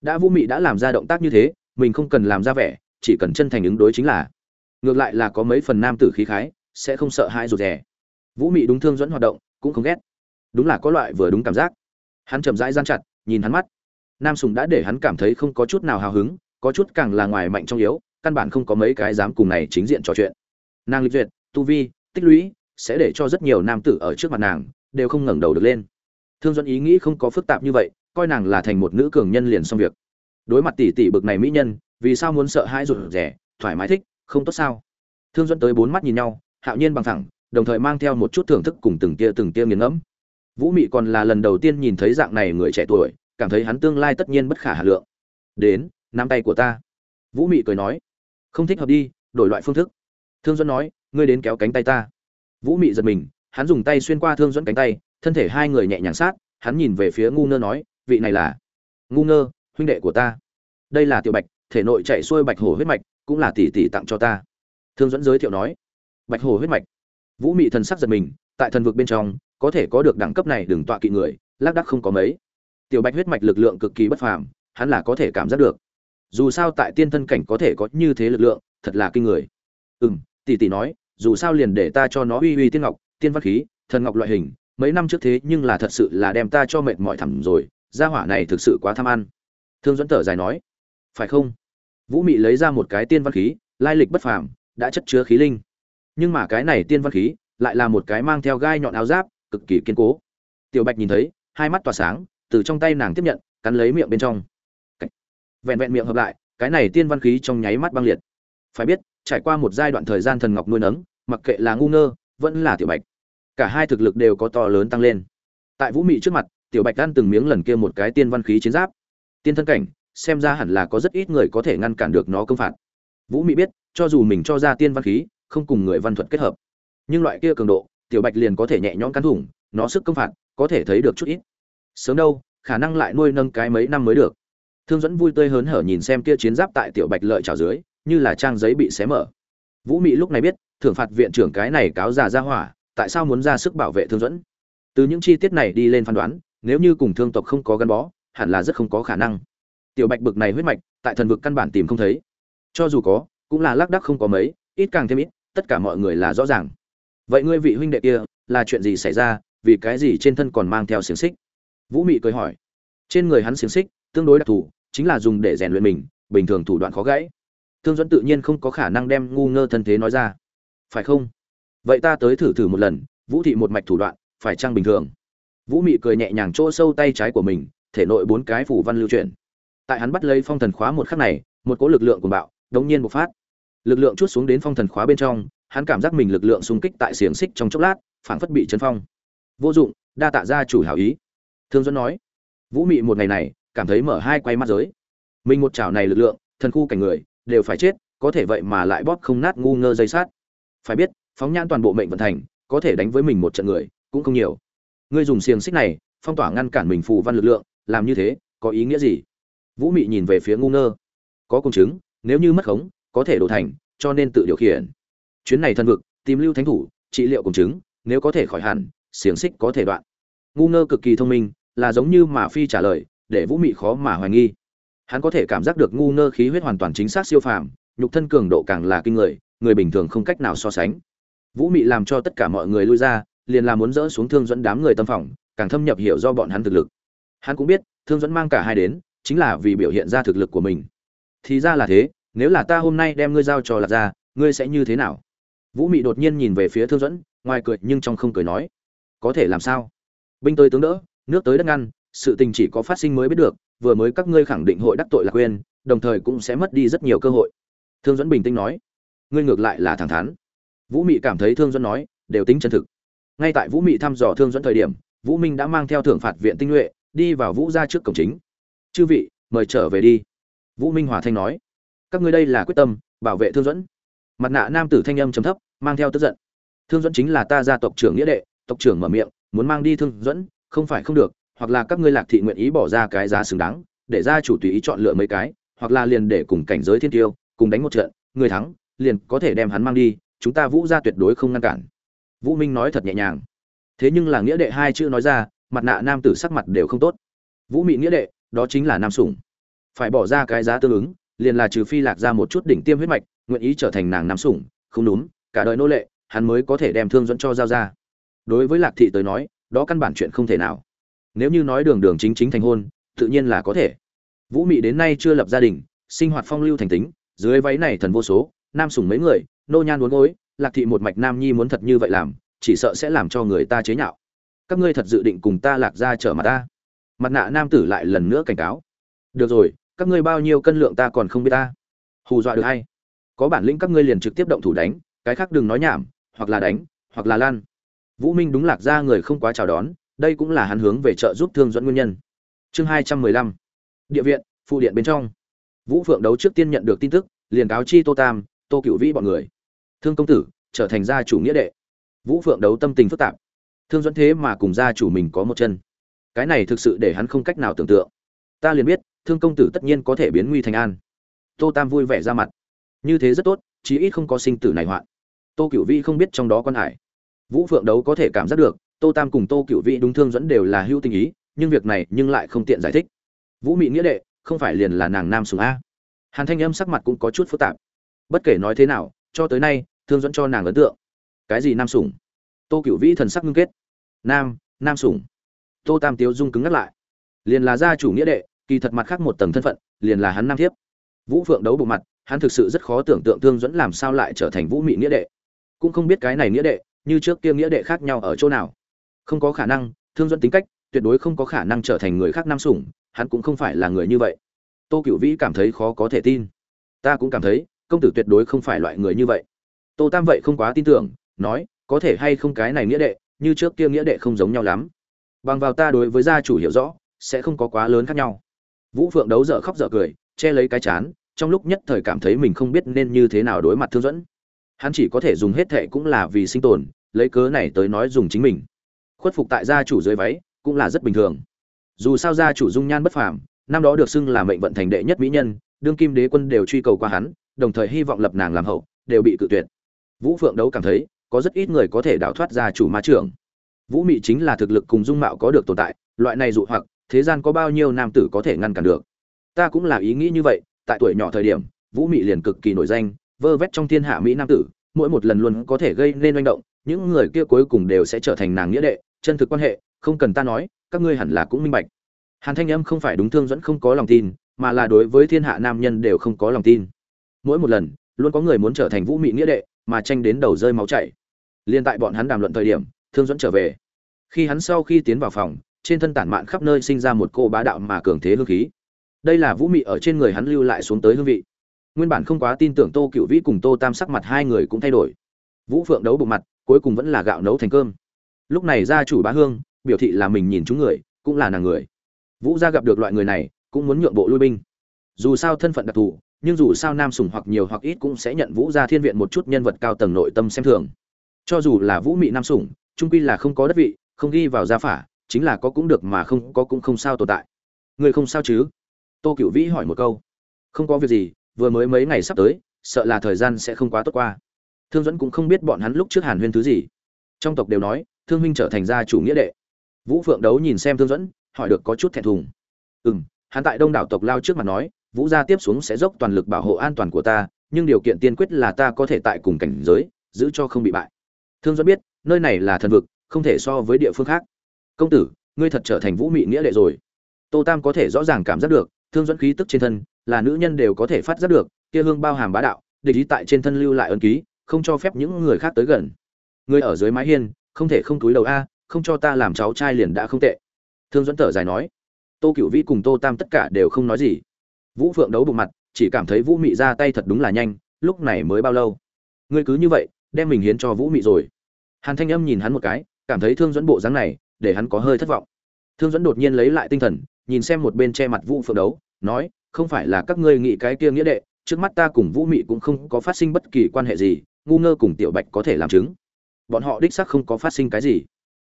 Đã vũ mị đã làm ra động tác như thế, mình không cần làm ra vẻ, chỉ cần chân thành ứng đối chính là. Ngược lại là có mấy phần nam tử khí khái, sẽ không sợ hãi rụt rè. Vũ mị đúng thương dẫn hoạt động, cũng không ghét. Đúng là có loại vừa đúng cảm giác. Hắn chậm rãi gian chặt, nhìn hắn mắt. Nam sùng đã để hắn cảm thấy không có chút nào hào hứng, có chút càng là ngoài mạnh trong yếu, căn bản không có mấy cái dám cùng này chính diện trò chuyện. Nàng lịch duyệt, tu vi, tích lũy, sẽ để cho rất nhiều nam tử ở trước mặt nàng, đều không ngẩng đầu được lên thương dẫn ý nghĩ không có phức tạp như vậy, coi nàng là thành một nữ cường nhân liền xong việc. Đối mặt tỷ tỷ bực này mỹ nhân, vì sao muốn sợ hãi rụt rẻ thoải mái thích, không tốt sao? Thương dẫn tới bốn mắt nhìn nhau, hạo nhiên bằng thẳng, đồng thời mang theo một chút thưởng thức cùng từng tia từng tia nghiền ngẫm. Vũ mị còn là lần đầu tiên nhìn thấy dạng này người trẻ tuổi, cảm thấy hắn tương lai tất nhiên bất khả hà lượng. Đến, nắm tay của ta. Vũ mị cười nói. Không thích hợp đi, đổi loại phương thức. Thương dẫn nói, ngươi đến kéo cánh tay ta. Vũ mị giật mình, hắn dùng tay xuyên qua thương dẫn cánh tay thân thể hai người nhẹ nhàng sát, hắn nhìn về phía ngu ngơ nói, vị này là, ngu ngơ, huynh đệ của ta. Đây là tiểu bạch, thể nội chạy xuôi bạch hổ huyết mạch, cũng là tỷ tỷ tặng cho ta. Thương dẫn giới thiệu nói, bạch hổ huyết mạch. Vũ mị thần sắc giật mình, tại thần vực bên trong, có thể có được đẳng cấp này đừng tọa kỵ người, lác đắc không có mấy. Tiểu bạch huyết mạch lực lượng cực kỳ bất phàm, hắn là có thể cảm giác được. Dù sao tại tiên thân cảnh có thể có như thế lực lượng, thật là kinh người. Ừ m tỷ tỷ nói, dù sao liền để ta cho nó uy uy tiên ngọc, tiên văn khí, thần ngọc loại hình mấy năm trước thế nhưng là thật sự là đem ta cho mệt mỏi thẳm rồi, gia hỏa này thực sự quá tham ăn. Thương dẫn thở dài nói, phải không? Vũ mị lấy ra một cái tiên văn khí, lai lịch bất phàm, đã chất chứa khí linh. Nhưng mà cái này tiên văn khí lại là một cái mang theo gai nhọn áo giáp, cực kỳ kiên cố. Tiểu bạch nhìn thấy, hai mắt tỏa sáng, từ trong tay nàng tiếp nhận, cắn lấy miệng bên trong. Vẹn vẹn miệng hợp lại, cái này tiên văn khí trong nháy mắt băng liệt. Phải biết, trải qua một giai đoạn thời gian thần ngọc nuôi nấng, mặc kệ là ngu ngơ, vẫn là tiểu bạch cả hai thực lực đều có to lớn tăng lên. Tại vũ mị trước mặt, tiểu bạch ăn từng miếng lần kia một cái tiên văn khí chiến giáp. Tiên thân cảnh, xem ra hẳn là có rất ít người có thể ngăn cản được nó công phạt. Vũ mị biết, cho dù mình cho ra tiên văn khí, không cùng người văn thuật kết hợp. Nhưng loại kia cường độ, tiểu bạch liền có thể nhẹ nhõm cắn thủng, nó sức công phạt, có thể thấy được chút ít. Sớm đâu, khả năng lại nuôi nâng cái mấy năm mới được. Thương dẫn vui tươi hớn hở nhìn xem kia chiến giáp tại tiểu bạch lợi trào dưới, như là trang giấy bị xé mở. Vũ mị lúc này biết, thưởng phạt viện trưởng cái này cáo già ra hỏa tại sao muốn ra sức bảo vệ thương dẫn từ những chi tiết này đi lên phán đoán, nếu như cùng thương tộc không có gắn bó, hẳn là rất không có khả năng. Tiểu bạch bực này huyết mạch, tại thần vực căn bản tìm không thấy. Cho dù có, cũng là lác đắc không có mấy, ít càng thêm ít, tất cả mọi người là rõ ràng. Vậy ngươi vị huynh đệ kia, là chuyện gì xảy ra, vì cái gì trên thân còn mang theo xiềng xích? Vũ mị cười hỏi. Trên người hắn xiềng xích, tương đối đặc thù, chính là dùng để rèn luyện mình, bình thường thủ đoạn khó gãy. Thương dẫn tự nhiên không có khả năng đem ngu ngơ thân thế nói ra. Phải không? Vậy ta tới thử thử một lần, vũ thị một mạch thủ đoạn, phải chăng bình thường? Vũ mị cười nhẹ nhàng chỗ sâu tay trái của mình, thể nội bốn cái phủ văn lưu chuyển. Tại hắn bắt lấy phong thần khóa một khắc này, một cỗ lực lượng của bạo, đống nhiên bộc phát. Lực lượng chút xuống đến phong thần khóa bên trong, hắn cảm giác mình lực lượng xung kích tại xiềng xích trong chốc lát, phảng phất bị chấn phong. Vô dụng, đa tạ ra chủ hảo ý. Thương dẫn nói. Vũ mị một ngày này, cảm thấy mở hai quay mắt giới. Mình một chảo này lực lượng, thần khu cảnh người, đều phải chết, có thể vậy mà lại bóp không nát ngu ngơ dây sát. Phải biết phóng nhãn toàn bộ mệnh vận thành, có thể đánh với mình một trận người, cũng không nhiều. Ngươi dùng xiềng xích này, phong tỏa ngăn cản mình phù văn lực lượng, làm như thế, có ý nghĩa gì? Vũ mị nhìn về phía ngu ngơ. Có công chứng, nếu như mất khống, có thể đổ thành, cho nên tự điều khiển. Chuyến này thân vực, tìm lưu thánh thủ, trị liệu công chứng, nếu có thể khỏi hẳn, xiềng xích có thể đoạn. Ngu ngơ cực kỳ thông minh, là giống như mà phi trả lời, để vũ mị khó mà hoài nghi. Hắn có thể cảm giác được ngu ngơ khí huyết hoàn toàn chính xác siêu phàm, nhục thân cường độ càng là kinh người người bình thường không cách nào so sánh vũ mị làm cho tất cả mọi người lui ra, liền là muốn dỡ xuống thương dẫn đám người tâm phòng, càng thâm nhập hiểu do bọn hắn thực lực. Hắn cũng biết, thương dẫn mang cả hai đến, chính là vì biểu hiện ra thực lực của mình. Thì ra là thế, nếu là ta hôm nay đem ngươi giao cho lạc ra ngươi sẽ như thế nào? Vũ mị đột nhiên nhìn về phía thương dẫn ngoài cười nhưng trong không cười nói, có thể làm sao? Binh tới tướng đỡ, nước tới đất ngăn, sự tình chỉ có phát sinh mới biết được, vừa mới các ngươi khẳng định hội đắc tội lạc quên đồng thời cũng sẽ mất đi rất nhiều cơ hội. Thương dẫn bình tĩnh nói, ngươi ngược lại là thẳng thắn vũ mị cảm thấy thương dẫn nói, đều tính chân thực. Ngay tại vũ mị thăm dò thương dẫn thời điểm, vũ minh đã mang theo thưởng phạt viện tinh nhuệ, đi vào vũ ra trước cổng chính. Chư vị, mời trở về đi. Vũ minh hòa thanh nói. Các ngươi đây là quyết tâm, bảo vệ thương dẫn mặt nạ nam tử thanh âm trầm thấp, mang theo tức giận. Thương dẫn chính là ta gia tộc trưởng nghĩa đệ, tộc trưởng mở miệng, muốn mang đi thương dẫn không phải không được, hoặc là các ngươi lạc thị nguyện ý bỏ ra cái giá xứng đáng, để gia chủ tùy ý chọn lựa mấy cái, hoặc là liền để cùng cảnh giới thiên tiêu, cùng đánh một trận, người thắng, liền có thể đem hắn mang đi chúng ta vũ gia tuyệt đối không ngăn cản. Vũ minh nói thật nhẹ nhàng. Thế nhưng là nghĩa đệ hai chữ nói ra, mặt nạ nam tử sắc mặt đều không tốt. Vũ mị nghĩa đệ, đó chính là nam sủng. Phải bỏ ra cái giá tương ứng, liền là trừ phi lạc ra một chút đỉnh tiêm huyết mạch, nguyện ý trở thành nàng nam sủng, không đúng, cả đời nô lệ, hắn mới có thể đem thương dẫn cho giao ra đối với lạc thị tới nói, đó căn bản chuyện không thể nào. Nếu như nói đường đường chính chính thành hôn, tự nhiên là có thể. Vũ mị đến nay chưa lập gia đình, sinh hoạt phong lưu thành tính, dưới váy này thần vô số, nam sủng mấy người nô nhan uốn gối, lạc thị một mạch nam nhi muốn thật như vậy làm, chỉ sợ sẽ làm cho người ta chế nhạo. Các ngươi thật dự định cùng ta lạc ra trở mặt ta? Mặt nạ nam tử lại lần nữa cảnh cáo. Được rồi, các ngươi bao nhiêu cân lượng ta còn không biết ta? Hù dọa được hay? Có bản lĩnh các ngươi liền trực tiếp động thủ đánh, cái khác đừng nói nhảm, hoặc là đánh, hoặc là lan. Vũ minh đúng lạc ra người không quá chào đón, đây cũng là hắn hướng về trợ giúp thương dẫn nguyên nhân. Chương hai trăm mười lăm. Địa viện, phụ điện bên trong. Vũ phượng đấu trước tiên nhận được tin tức, liền cáo chi tô tam, tô cựu vĩ bọn người thương công tử, trở thành gia chủ nghĩa đệ. Vũ phượng đấu tâm tình phức tạp. Thương dẫn thế mà cùng gia chủ mình có một chân. Cái này thực sự để hắn không cách nào tưởng tượng. Ta liền biết, thương công tử tất nhiên có thể biến nguy thành an. Tô tam vui vẻ ra mặt. Như thế rất tốt, chí ít không có sinh tử này hoạn. Tô cựu vĩ không biết trong đó con hải. Vũ phượng đấu có thể cảm giác được, tô tam cùng tô cựu vĩ đúng thương dẫn đều là hữu tình ý, nhưng việc này nhưng lại không tiện giải thích. Vũ mị nghĩa đệ, không phải liền là nàng nam sùng a. Hàn thanh âm sắc mặt cũng có chút phức tạp. Bất kể nói thế nào cho tới nay, thương dẫn cho nàng ấn tượng. Cái gì nam sủng? Tô cựu vĩ thần sắc ngưng kết. Nam nam sủng. Tô tam tiếu dung cứng ngắt lại. Liền là gia chủ nghĩa đệ, kỳ thật mặt khác một tầng thân phận, liền là hắn nam thiếp. Vũ phượng đấu bộ mặt, hắn thực sự rất khó tưởng tượng thương dẫn làm sao lại trở thành vũ mị nghĩa đệ. Cũng không biết cái này nghĩa đệ, như trước kia nghĩa đệ khác nhau ở chỗ nào. Không có khả năng, thương dẫn tính cách, tuyệt đối không có khả năng trở thành người khác nam sủng, hắn cũng không phải là người như vậy. Tô cựu vĩ cảm thấy khó có thể tin. Ta cũng cảm thấy công tử tuyệt đối không phải loại người như vậy. Tô tam vậy không quá tin tưởng, nói, có thể hay không cái này nghĩa đệ, như trước kia nghĩa đệ không giống nhau lắm. Bằng vào ta đối với gia chủ hiểu rõ, sẽ không có quá lớn khác nhau. Vũ phượng đấu dở khóc dở cười, che lấy cái chán, trong lúc nhất thời cảm thấy mình không biết nên như thế nào đối mặt thương dẫn. Hắn chỉ có thể dùng hết thệ cũng là vì sinh tồn, lấy cớ này tới nói dùng chính mình. Khuất phục tại gia chủ dưới váy, cũng là rất bình thường. Dù sao gia chủ dung nhan bất phàm, năm đó được xưng là mệnh vận thành đệ nhất mỹ nhân, đương kim đế quân đều truy cầu qua hắn đồng thời hy vọng lập nàng làm hậu, đều bị cự tuyệt. Vũ phượng đấu cảm thấy, có rất ít người có thể đào thoát ra chủ ma trưởng. Vũ mị chính là thực lực cùng dung mạo có được tồn tại, loại này dụ hoặc, thế gian có bao nhiêu nam tử có thể ngăn cản được? Ta cũng là ý nghĩ như vậy, tại tuổi nhỏ thời điểm, vũ mị liền cực kỳ nổi danh, vơ vét trong thiên hạ mỹ nam tử, mỗi một lần luôn có thể gây nên manh động, những người kia cuối cùng đều sẽ trở thành nàng nghĩa đệ, chân thực quan hệ, không cần ta nói, các ngươi hẳn là cũng minh bạch. Hàn thanh âm không phải đúng thương dẫn không có lòng tin, mà là đối với thiên hạ nam nhân đều không có lòng tin mỗi một lần, luôn có người muốn trở thành vũ mị nghĩa đệ mà tranh đến đầu rơi máu chảy. Liên tại bọn hắn đàm luận thời điểm, thương dẫn trở về. Khi hắn sau khi tiến vào phòng, trên thân tản mạn khắp nơi sinh ra một cô bá đạo mà cường thế hương khí. Đây là vũ mị ở trên người hắn lưu lại xuống tới hương vị. Nguyên bản không quá tin tưởng tô cựu vĩ cùng tô tam sắc mặt hai người cũng thay đổi. Vũ phượng đấu bộ mặt, cuối cùng vẫn là gạo nấu thành cơm. Lúc này gia chủ bá hương, biểu thị là mình nhìn chúng người, cũng là nàng người. Vũ gia gặp được loại người này, cũng muốn nhượng bộ lui binh. Dù sao thân phận đặc thù nhưng dù sao nam sùng hoặc nhiều hoặc ít cũng sẽ nhận vũ gia thiên viện một chút nhân vật cao tầng nội tâm xem thường. Cho dù là vũ mị nam sủng trung quy là không có đất vị, không ghi vào gia phả, chính là có cũng được mà không có cũng không sao tồn tại. Người không sao chứ? Tô cựu vĩ hỏi một câu. Không có việc gì, vừa mới mấy ngày sắp tới, sợ là thời gian sẽ không quá tốt qua. Thương dẫn cũng không biết bọn hắn lúc trước hàn huyên thứ gì. Trong tộc đều nói, thương huynh trở thành gia chủ nghĩa đệ. Vũ phượng đấu nhìn xem thương dẫn hỏi được có chút thẹn thùng. Ừ m hắn tại đông đảo tộc lao trước mặt nói vũ gia tiếp xuống sẽ dốc toàn lực bảo hộ an toàn của ta, nhưng điều kiện tiên quyết là ta có thể tại cùng cảnh giới, giữ cho không bị bại. Thương do biết, nơi này là thần vực, không thể so với địa phương khác. Công tử, ngươi thật trở thành vũ mị nghĩa lệ rồi. Tô tam có thể rõ ràng cảm giác được, thương dẫn khí tức trên thân, là nữ nhân đều có thể phát giác được, kia hương bao hàm bá đạo, địch ý tại trên thân lưu lại ân ký, không cho phép những người khác tới gần. Ngươi ở dưới mái hiên, không thể không túi đầu a, không cho ta làm cháu trai liền đã không tệ. Thương dẫn thở dài nói. Tô cựu vĩ cùng tô tam tất cả đều không nói gì vũ phượng đấu bụng mặt, chỉ cảm thấy vũ mị ra tay thật đúng là nhanh, lúc này mới bao lâu? Ngươi cứ như vậy, đem mình hiến cho vũ mị rồi. Hàn thanh âm nhìn hắn một cái, cảm thấy thương dẫn bộ dáng này, để hắn có hơi thất vọng. Thương dẫn đột nhiên lấy lại tinh thần, nhìn xem một bên che mặt vũ phượng đấu, nói, không phải là các ngươi nghĩ cái kia nghĩa đệ, trước mắt ta cùng vũ mị cũng không có phát sinh bất kỳ quan hệ gì, ngu ngơ cùng tiểu bạch có thể làm chứng. Bọn họ đích xác không có phát sinh cái gì.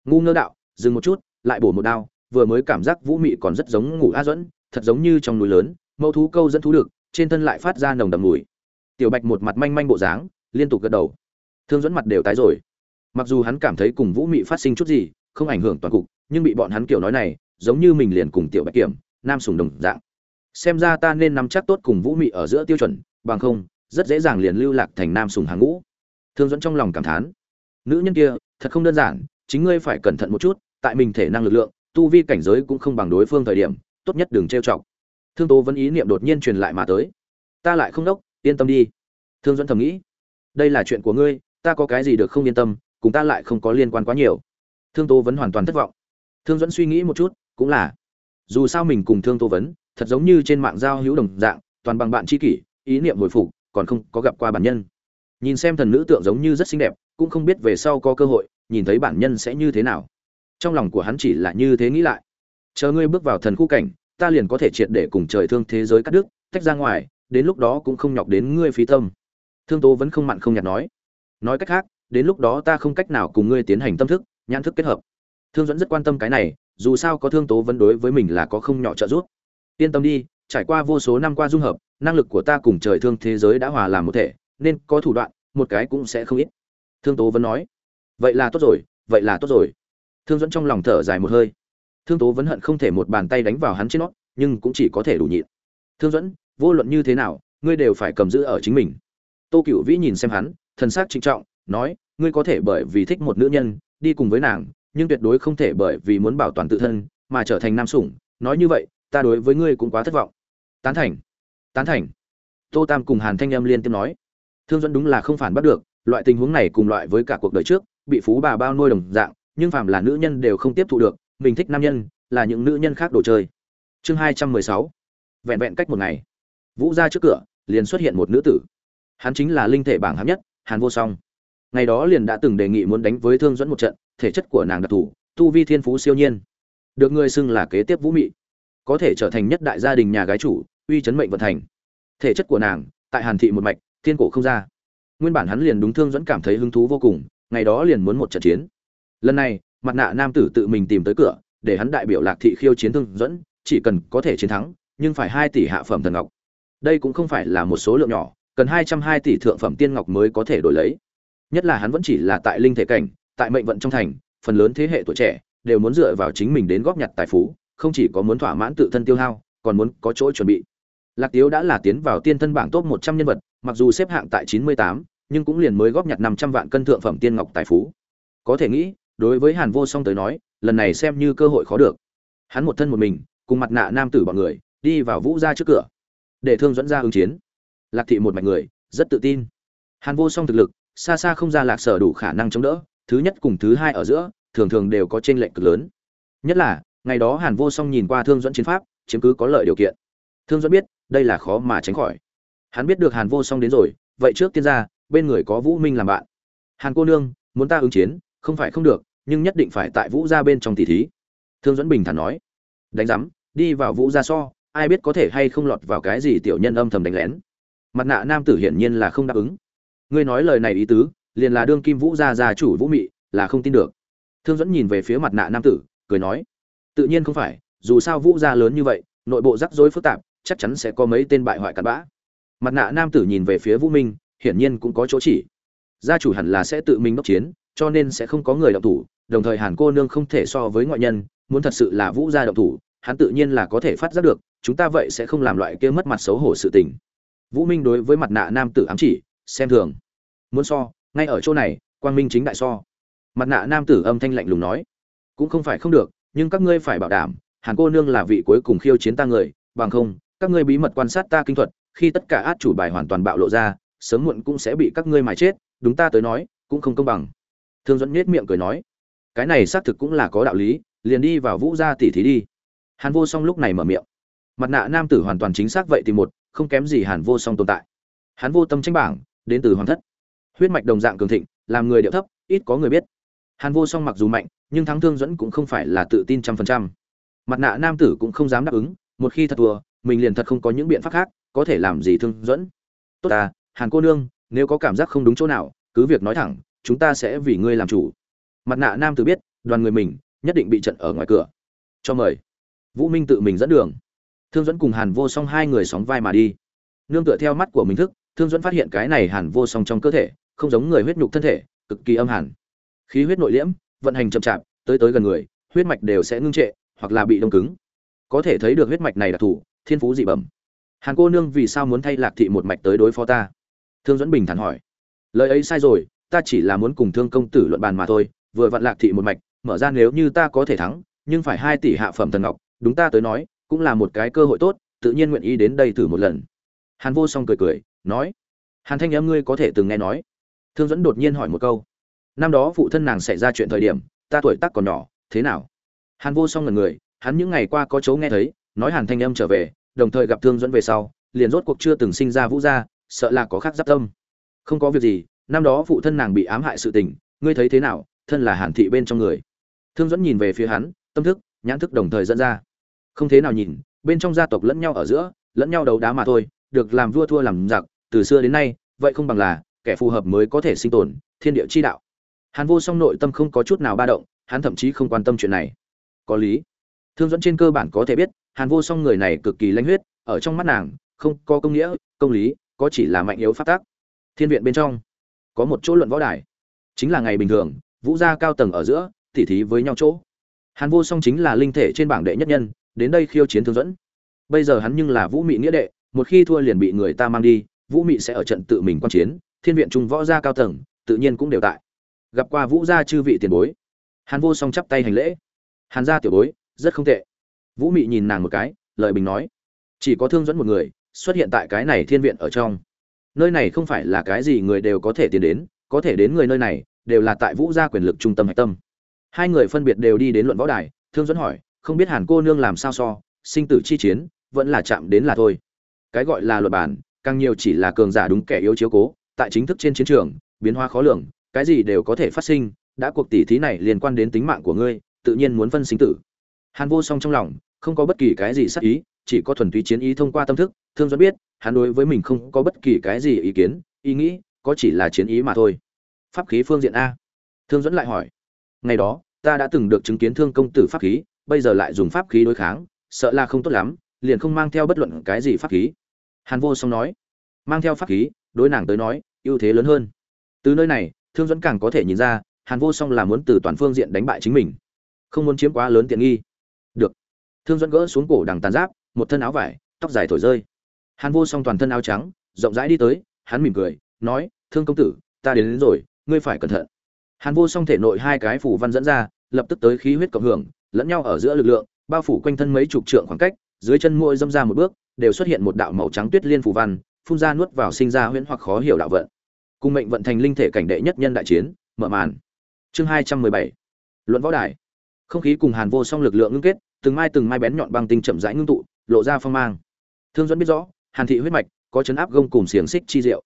Ngu ngơ đạo, dừng một chút, lại bổ một đao, vừa mới cảm giác vũ mị còn rất giống ngủ a dẫn thật giống như trong núi lớn mẫu thú câu dẫn thú được, trên thân lại phát ra nồng đầm mùi. Tiểu bạch một mặt manh manh bộ dáng, liên tục gật đầu. Thương dẫn mặt đều tái rồi. Mặc dù hắn cảm thấy cùng vũ mị phát sinh chút gì, không ảnh hưởng toàn cục, nhưng bị bọn hắn kiểu nói này, giống như mình liền cùng tiểu bạch kiểm, nam sùng đồng dạng. Xem ra ta nên nắm chắc tốt cùng vũ mị ở giữa tiêu chuẩn, bằng không, rất dễ dàng liền lưu lạc thành nam sùng hàng ngũ. Thương dẫn trong lòng cảm thán. Nữ nhân kia, thật không đơn giản, chính ngươi phải cẩn thận một chút, tại mình thể năng lực lượng, tu vi cảnh giới cũng không bằng đối phương thời điểm, tốt nhất đừng trêu chọc thương tố vẫn ý niệm đột nhiên truyền lại mà tới. Ta lại không đốc, yên tâm đi. Thương dẫn thầm nghĩ, đây là chuyện của ngươi, ta có cái gì được không yên tâm, cùng ta lại không có liên quan quá nhiều. Thương tố vẫn hoàn toàn thất vọng. Thương dẫn suy nghĩ một chút, cũng là, dù sao mình cùng thương tố vấn thật giống như trên mạng giao hữu đồng dạng, toàn bằng bạn tri kỷ, ý niệm hồi phục, còn không có gặp qua bản nhân. Nhìn xem thần nữ tượng giống như rất xinh đẹp, cũng không biết về sau có cơ hội, nhìn thấy bản nhân sẽ như thế nào. Trong lòng của hắn chỉ là như thế nghĩ lại. Chờ ngươi bước vào thần khu cảnh ta liền có thể triệt để cùng trời thương thế giới cắt đứt, tách ra ngoài, đến lúc đó cũng không nhọc đến ngươi phí tâm. Thương tố vẫn không mặn không nhạt nói. Nói cách khác, đến lúc đó ta không cách nào cùng ngươi tiến hành tâm thức, nhãn thức kết hợp. Thương Duẫn rất quan tâm cái này, dù sao có thương tố vẫn đối với mình là có không nhỏ trợ giúp. Yên tâm đi, trải qua vô số năm qua dung hợp, năng lực của ta cùng trời thương thế giới đã hòa làm một thể, nên có thủ đoạn, một cái cũng sẽ không ít. Thương tố vẫn nói. Vậy là tốt rồi, vậy là tốt rồi. Thương Duẫn trong lòng thở dài một hơi thương tố vẫn hận không thể một bàn tay đánh vào hắn trên nó, nhưng cũng chỉ có thể đủ nhịn. Thương dẫn vô luận như thế nào, ngươi đều phải cầm giữ ở chính mình. Tô cựu vĩ nhìn xem hắn, thần s ắ c trịnh trọng, nói, ngươi có thể bởi vì thích một nữ nhân, đi cùng với nàng, nhưng tuyệt đối không thể bởi vì muốn bảo toàn tự thân, mà trở thành nam sủng. Nói như vậy, ta đối với ngươi cũng quá thất vọng. Tán thành. Tán thành. Tô tam cùng hàn thanh em liên tiếp nói. Thương dẫn đúng là không phản bắt được, loại tình huống này cùng loại với cả cuộc đời trước, bị phú bà bao nuôi đồng dạng, nhưng phàm là nữ nhân đều không tiếp thụ được mình thích nam nhân là những nữ nhân khác đồ chơi. Chương hai trăm mười sáu. Vẹn vẹn cách một ngày. Vũ ra trước cửa, liền xuất hiện một nữ tử. Hắn chính là linh thể bảng hám nhất, hàn vô song. Ngày đó liền đã từng đề nghị muốn đánh với thương dẫn một trận, thể chất của nàng đặc thù, tu vi thiên phú siêu nhiên. Được người xưng là kế tiếp vũ mị. Có thể trở thành nhất đại gia đình nhà gái chủ, uy chấn mệnh vận thành. Thể chất của nàng, tại hàn thị một mạch, thiên cổ không ra. Nguyên bản hắn liền đúng thương dẫn cảm thấy hứng thú vô cùng, ngày đó liền muốn một trận chiến. Lần này mặt nạ nam tử tự mình tìm tới cửa, để hắn đại biểu lạc thị khiêu chiến thương dẫn, chỉ cần có thể chiến thắng, nhưng phải hai tỷ hạ phẩm thần ngọc. Đây cũng không phải là một số lượng nhỏ, cần hai trăm hai tỷ thượng phẩm tiên ngọc mới có thể đổi lấy. Nhất là hắn vẫn chỉ là tại linh thể cảnh, tại mệnh vận trong thành, phần lớn thế hệ tuổi trẻ đều muốn dựa vào chính mình đến góp nhặt tài phú, không chỉ có muốn thỏa mãn tự thân tiêu hao, còn muốn có chỗ chuẩn bị. Lạc tiếu đã là tiến vào tiên thân bảng top một trăm nhân vật, mặc dù xếp hạng tại chín mươi tám, nhưng cũng liền mới góp nhặt năm trăm vạn cân thượng phẩm tiên ngọc tài phú. Có thể nghĩ đối với hàn vô song tới nói, lần này xem như cơ hội khó được. Hắn một thân một mình, cùng mặt nạ nam tử bọn người, đi vào vũ gia trước cửa, để thương dẫn ra ứng chiến. Lạc thị một mạch người, rất tự tin. Hàn vô song thực lực, xa xa không ra lạc sở đủ khả năng chống đỡ, thứ nhất cùng thứ hai ở giữa, thường thường đều có chênh lệch cực lớn. Nhất là, ngày đó hàn vô song nhìn qua thương dẫn chiến pháp, chiếm cứ có lợi điều kiện. Thương dẫn biết, đây là khó mà tránh khỏi. Hắn biết được hàn vô song đến rồi, vậy trước tiên ra, bên người có vũ minh làm bạn. Hàn cô nương, muốn ta ứng chiến không phải không được, nhưng nhất định phải tại vũ gia bên trong tỷ thí. Thương dẫn bình thản nói. Đánh giám, đi vào vũ gia so, ai biết có thể hay không lọt vào cái gì tiểu nhân âm thầm đánh lén. Mặt nạ nam tử hiển nhiên là không đáp ứng. Ngươi nói lời này ý tứ, liền là đương kim vũ gia gia chủ vũ mị, là không tin được. Thương dẫn nhìn về phía mặt nạ nam tử, cười nói. Tự nhiên không phải, dù sao vũ gia lớn như vậy, nội bộ rắc rối phức tạp, chắc chắn sẽ có mấy tên bại hoại cặn bã. Mặt nạ nam tử nhìn về phía vũ minh, hiển nhiên cũng có chỗ chỉ. Gia chủ hẳn là sẽ tự mình đốc chiến cho nên sẽ không có người động thủ, đồng thời hàn cô nương không thể so với ngoại nhân, muốn thật sự là vũ gia động thủ, hắn tự nhiên là có thể phát giác được, chúng ta vậy sẽ không làm loại kia mất mặt xấu hổ sự tình. Vũ minh đối với mặt nạ nam tử ám chỉ, xem thường. Muốn so, ngay ở chỗ này, quang minh chính đại so. Mặt nạ nam tử âm thanh lạnh lùng nói, cũng không phải không được, nhưng các ngươi phải bảo đảm, hàn cô nương là vị cuối cùng khiêu chiến ta người, bằng không, các ngươi bí mật quan sát ta kinh thuật, khi tất cả át chủ bài hoàn toàn bạo lộ ra, sớm muộn cũng sẽ bị các ngươi mài chết, đúng ta tới nói, cũng không công bằng thương dẫn nhếch miệng cười nói, cái này xác thực cũng là có đạo lý, liền đi vào vũ gia tỷ thí đi. Hàn vô song lúc này mở miệng, mặt nạ nam tử hoàn toàn chính xác vậy thì một, không kém gì hàn vô song tồn tại. Hắn vô tâm tranh bảng, đến từ hoàng thất. Huyết mạch đồng dạng cường thịnh, làm người điệu thấp, ít có người biết. Hàn vô song mặc dù mạnh, nhưng thắng thương dẫn cũng không phải là tự tin trăm phần trăm. Mặt nạ nam tử cũng không dám đáp ứng, một khi thật thua, mình liền thật không có những biện pháp khác, có thể làm gì thương dẫn tốt ta, hàn cô nương, nếu có cảm giác không đúng chỗ nào, cứ việc nói thẳng chúng ta sẽ vì ngươi làm chủ. Mặt nạ nam tử biết, đoàn người mình nhất định bị trận ở ngoài cửa. Cho mời. Vũ minh tự mình dẫn đường. Thương dẫn cùng hàn vô song hai người sóng vai mà đi. Nương tựa theo mắt của mình thức, thương dẫn phát hiện cái này hàn vô song trong cơ thể không giống người huyết nhục thân thể, cực kỳ âm hàn. Khí huyết nội liễm, vận hành chậm chạp, tới tới gần người, huyết mạch đều sẽ ngưng trệ hoặc là bị đông cứng. Có thể thấy được huyết mạch này đặc thù thiên phú dị bẩm. Hàn cô nương vì sao muốn thay lạc thị một mạch tới đối phó ta? Thương dẫn bình thản hỏi. Lời ấy sai rồi ta chỉ là muốn cùng thương công tử luận bàn mà thôi, vừa vặn lạc thị một mạch, mở ra nếu như ta có thể thắng, nhưng phải hai tỷ hạ phẩm thần ngọc, đúng ta tới nói, cũng là một cái cơ hội tốt, tự nhiên nguyện ý đến đây thử một lần. Hàn vô song cười cười, nói, hàn thanh em ngươi có thể từng nghe nói. Thương dẫn đột nhiên hỏi một câu, năm đó phụ thân nàng xảy ra chuyện thời điểm, ta tuổi tác còn nhỏ, thế nào? Hàn vô song ngần người, hắn những ngày qua có chấu nghe thấy, nói hàn thanh em trở về, đồng thời gặp thương dẫn về sau, liền rốt cuộc chưa từng sinh ra vũ gia, sợ là có khác giáp tâm. Không có việc gì năm đó phụ thân nàng bị ám hại sự tình, ngươi thấy thế nào? Thân là hàn thị bên trong người. Thương dẫn nhìn về phía hắn, tâm thức, nhãn thức đồng thời dẫn ra. Không thế nào nhìn, bên trong gia tộc lẫn nhau ở giữa, lẫn nhau đấu đá mà thôi, được làm vua thua làm giặc, từ xưa đến nay, vậy không bằng là kẻ phù hợp mới có thể sinh tồn, thiên địa chi đạo. Hàn vô song nội tâm không có chút nào ba động, hắn thậm chí không quan tâm chuyện này. Có lý. Thương dẫn trên cơ bản có thể biết, hàn vô song người này cực kỳ lãnh huyết, ở trong mắt nàng, không có công nghĩa, công lý, có chỉ là mạnh yếu phát tác thiên viện bên trong có một chỗ luận võ đài. Chính là ngày bình thường, vũ gia cao tầng ở giữa, tỉ thí với nhau chỗ. Hàn vô song chính là linh thể trên bảng đệ nhất nhân, đến đây khiêu chiến thương dẫn. Bây giờ hắn nhưng là vũ mị nghĩa đệ, một khi thua liền bị người ta mang đi, vũ mị sẽ ở trận tự mình quan chiến, thiên viện trung võ gia cao tầng, tự nhiên cũng đều tại. Gặp qua vũ gia chư vị tiền bối. Hàn vô song chắp tay hành lễ. Hàn gia tiểu bối, rất không tệ. Vũ mị nhìn nàng một cái lợi bình nói. Chỉ có thương dẫn một người, xuất hiện tại cái này thiên viện ở trong nơi này không phải là cái gì người đều có thể tiến đến, có thể đến người nơi này, đều là tại vũ gia quyền lực trung tâm hạch tâm. Hai người phân biệt đều đi đến luận võ đài, thương dẫn hỏi, không biết hàn cô nương làm sao so, sinh tử chi chiến, vẫn là chạm đến là thôi. Cái gọi là luật bản càng nhiều chỉ là cường giả đúng kẻ yếu chiếu cố, tại chính thức trên chiến trường, biến hóa khó lường, cái gì đều có thể phát sinh, đã cuộc tỉ thí này liên quan đến tính mạng của ngươi, tự nhiên muốn phân sinh tử. Hàn vô song trong lòng, không có bất kỳ cái gì sắc ý chỉ có thuần túy chiến ý thông qua tâm thức, thương dẫn biết, hắn đối với mình không có bất kỳ cái gì ý kiến, ý nghĩ, có chỉ là chiến ý mà thôi. Pháp khí phương diện a. Thương dẫn lại hỏi, ngày đó, ta đã từng được chứng kiến thương công tử pháp khí, bây giờ lại dùng pháp khí đối kháng, sợ là không tốt lắm, liền không mang theo bất luận cái gì pháp khí. Hàn vô song nói, mang theo pháp khí, đối nàng tới nói, ưu thế lớn hơn. Từ nơi này, thương dẫn càng có thể nhìn ra, hàn vô song là muốn từ toàn phương diện đánh bại chính mình, không muốn chiếm quá lớn tiện nghi. Được. Thương dẫn gỡ xuống cổ đằng tàn giáp một thân áo vải tóc dài thổi rơi. Hàn vô song toàn thân áo trắng rộng rãi đi tới hắn mỉm cười nói thương công tử ta đến, đến rồi ngươi phải cẩn thận. Hàn vô song thể nội hai cái phủ văn dẫn ra lập tức tới khí huyết cộng hưởng lẫn nhau ở giữa lực lượng bao phủ quanh thân mấy chục trượng khoảng cách dưới chân môi dâm ra một bước đều xuất hiện một đạo màu trắng tuyết liên phủ văn phun ra nuốt vào sinh ra huyễn hoặc khó hiểu đạo vận. Cùng mệnh vận thành linh thể cảnh đệ nhất nhân đại chiến mở màn. Chương hai trăm mười bảy. Luận võ đài. Không khí cùng hàn vô song lực lượng ngưng kết từng mai từng mai bén nhọn băng tinh chậm rãi ngưng tụ lộ ra phong mang. Thương dẫn biết rõ, hàn thị huyết mạch có chấn áp gông cùng xiềng xích chi diệu.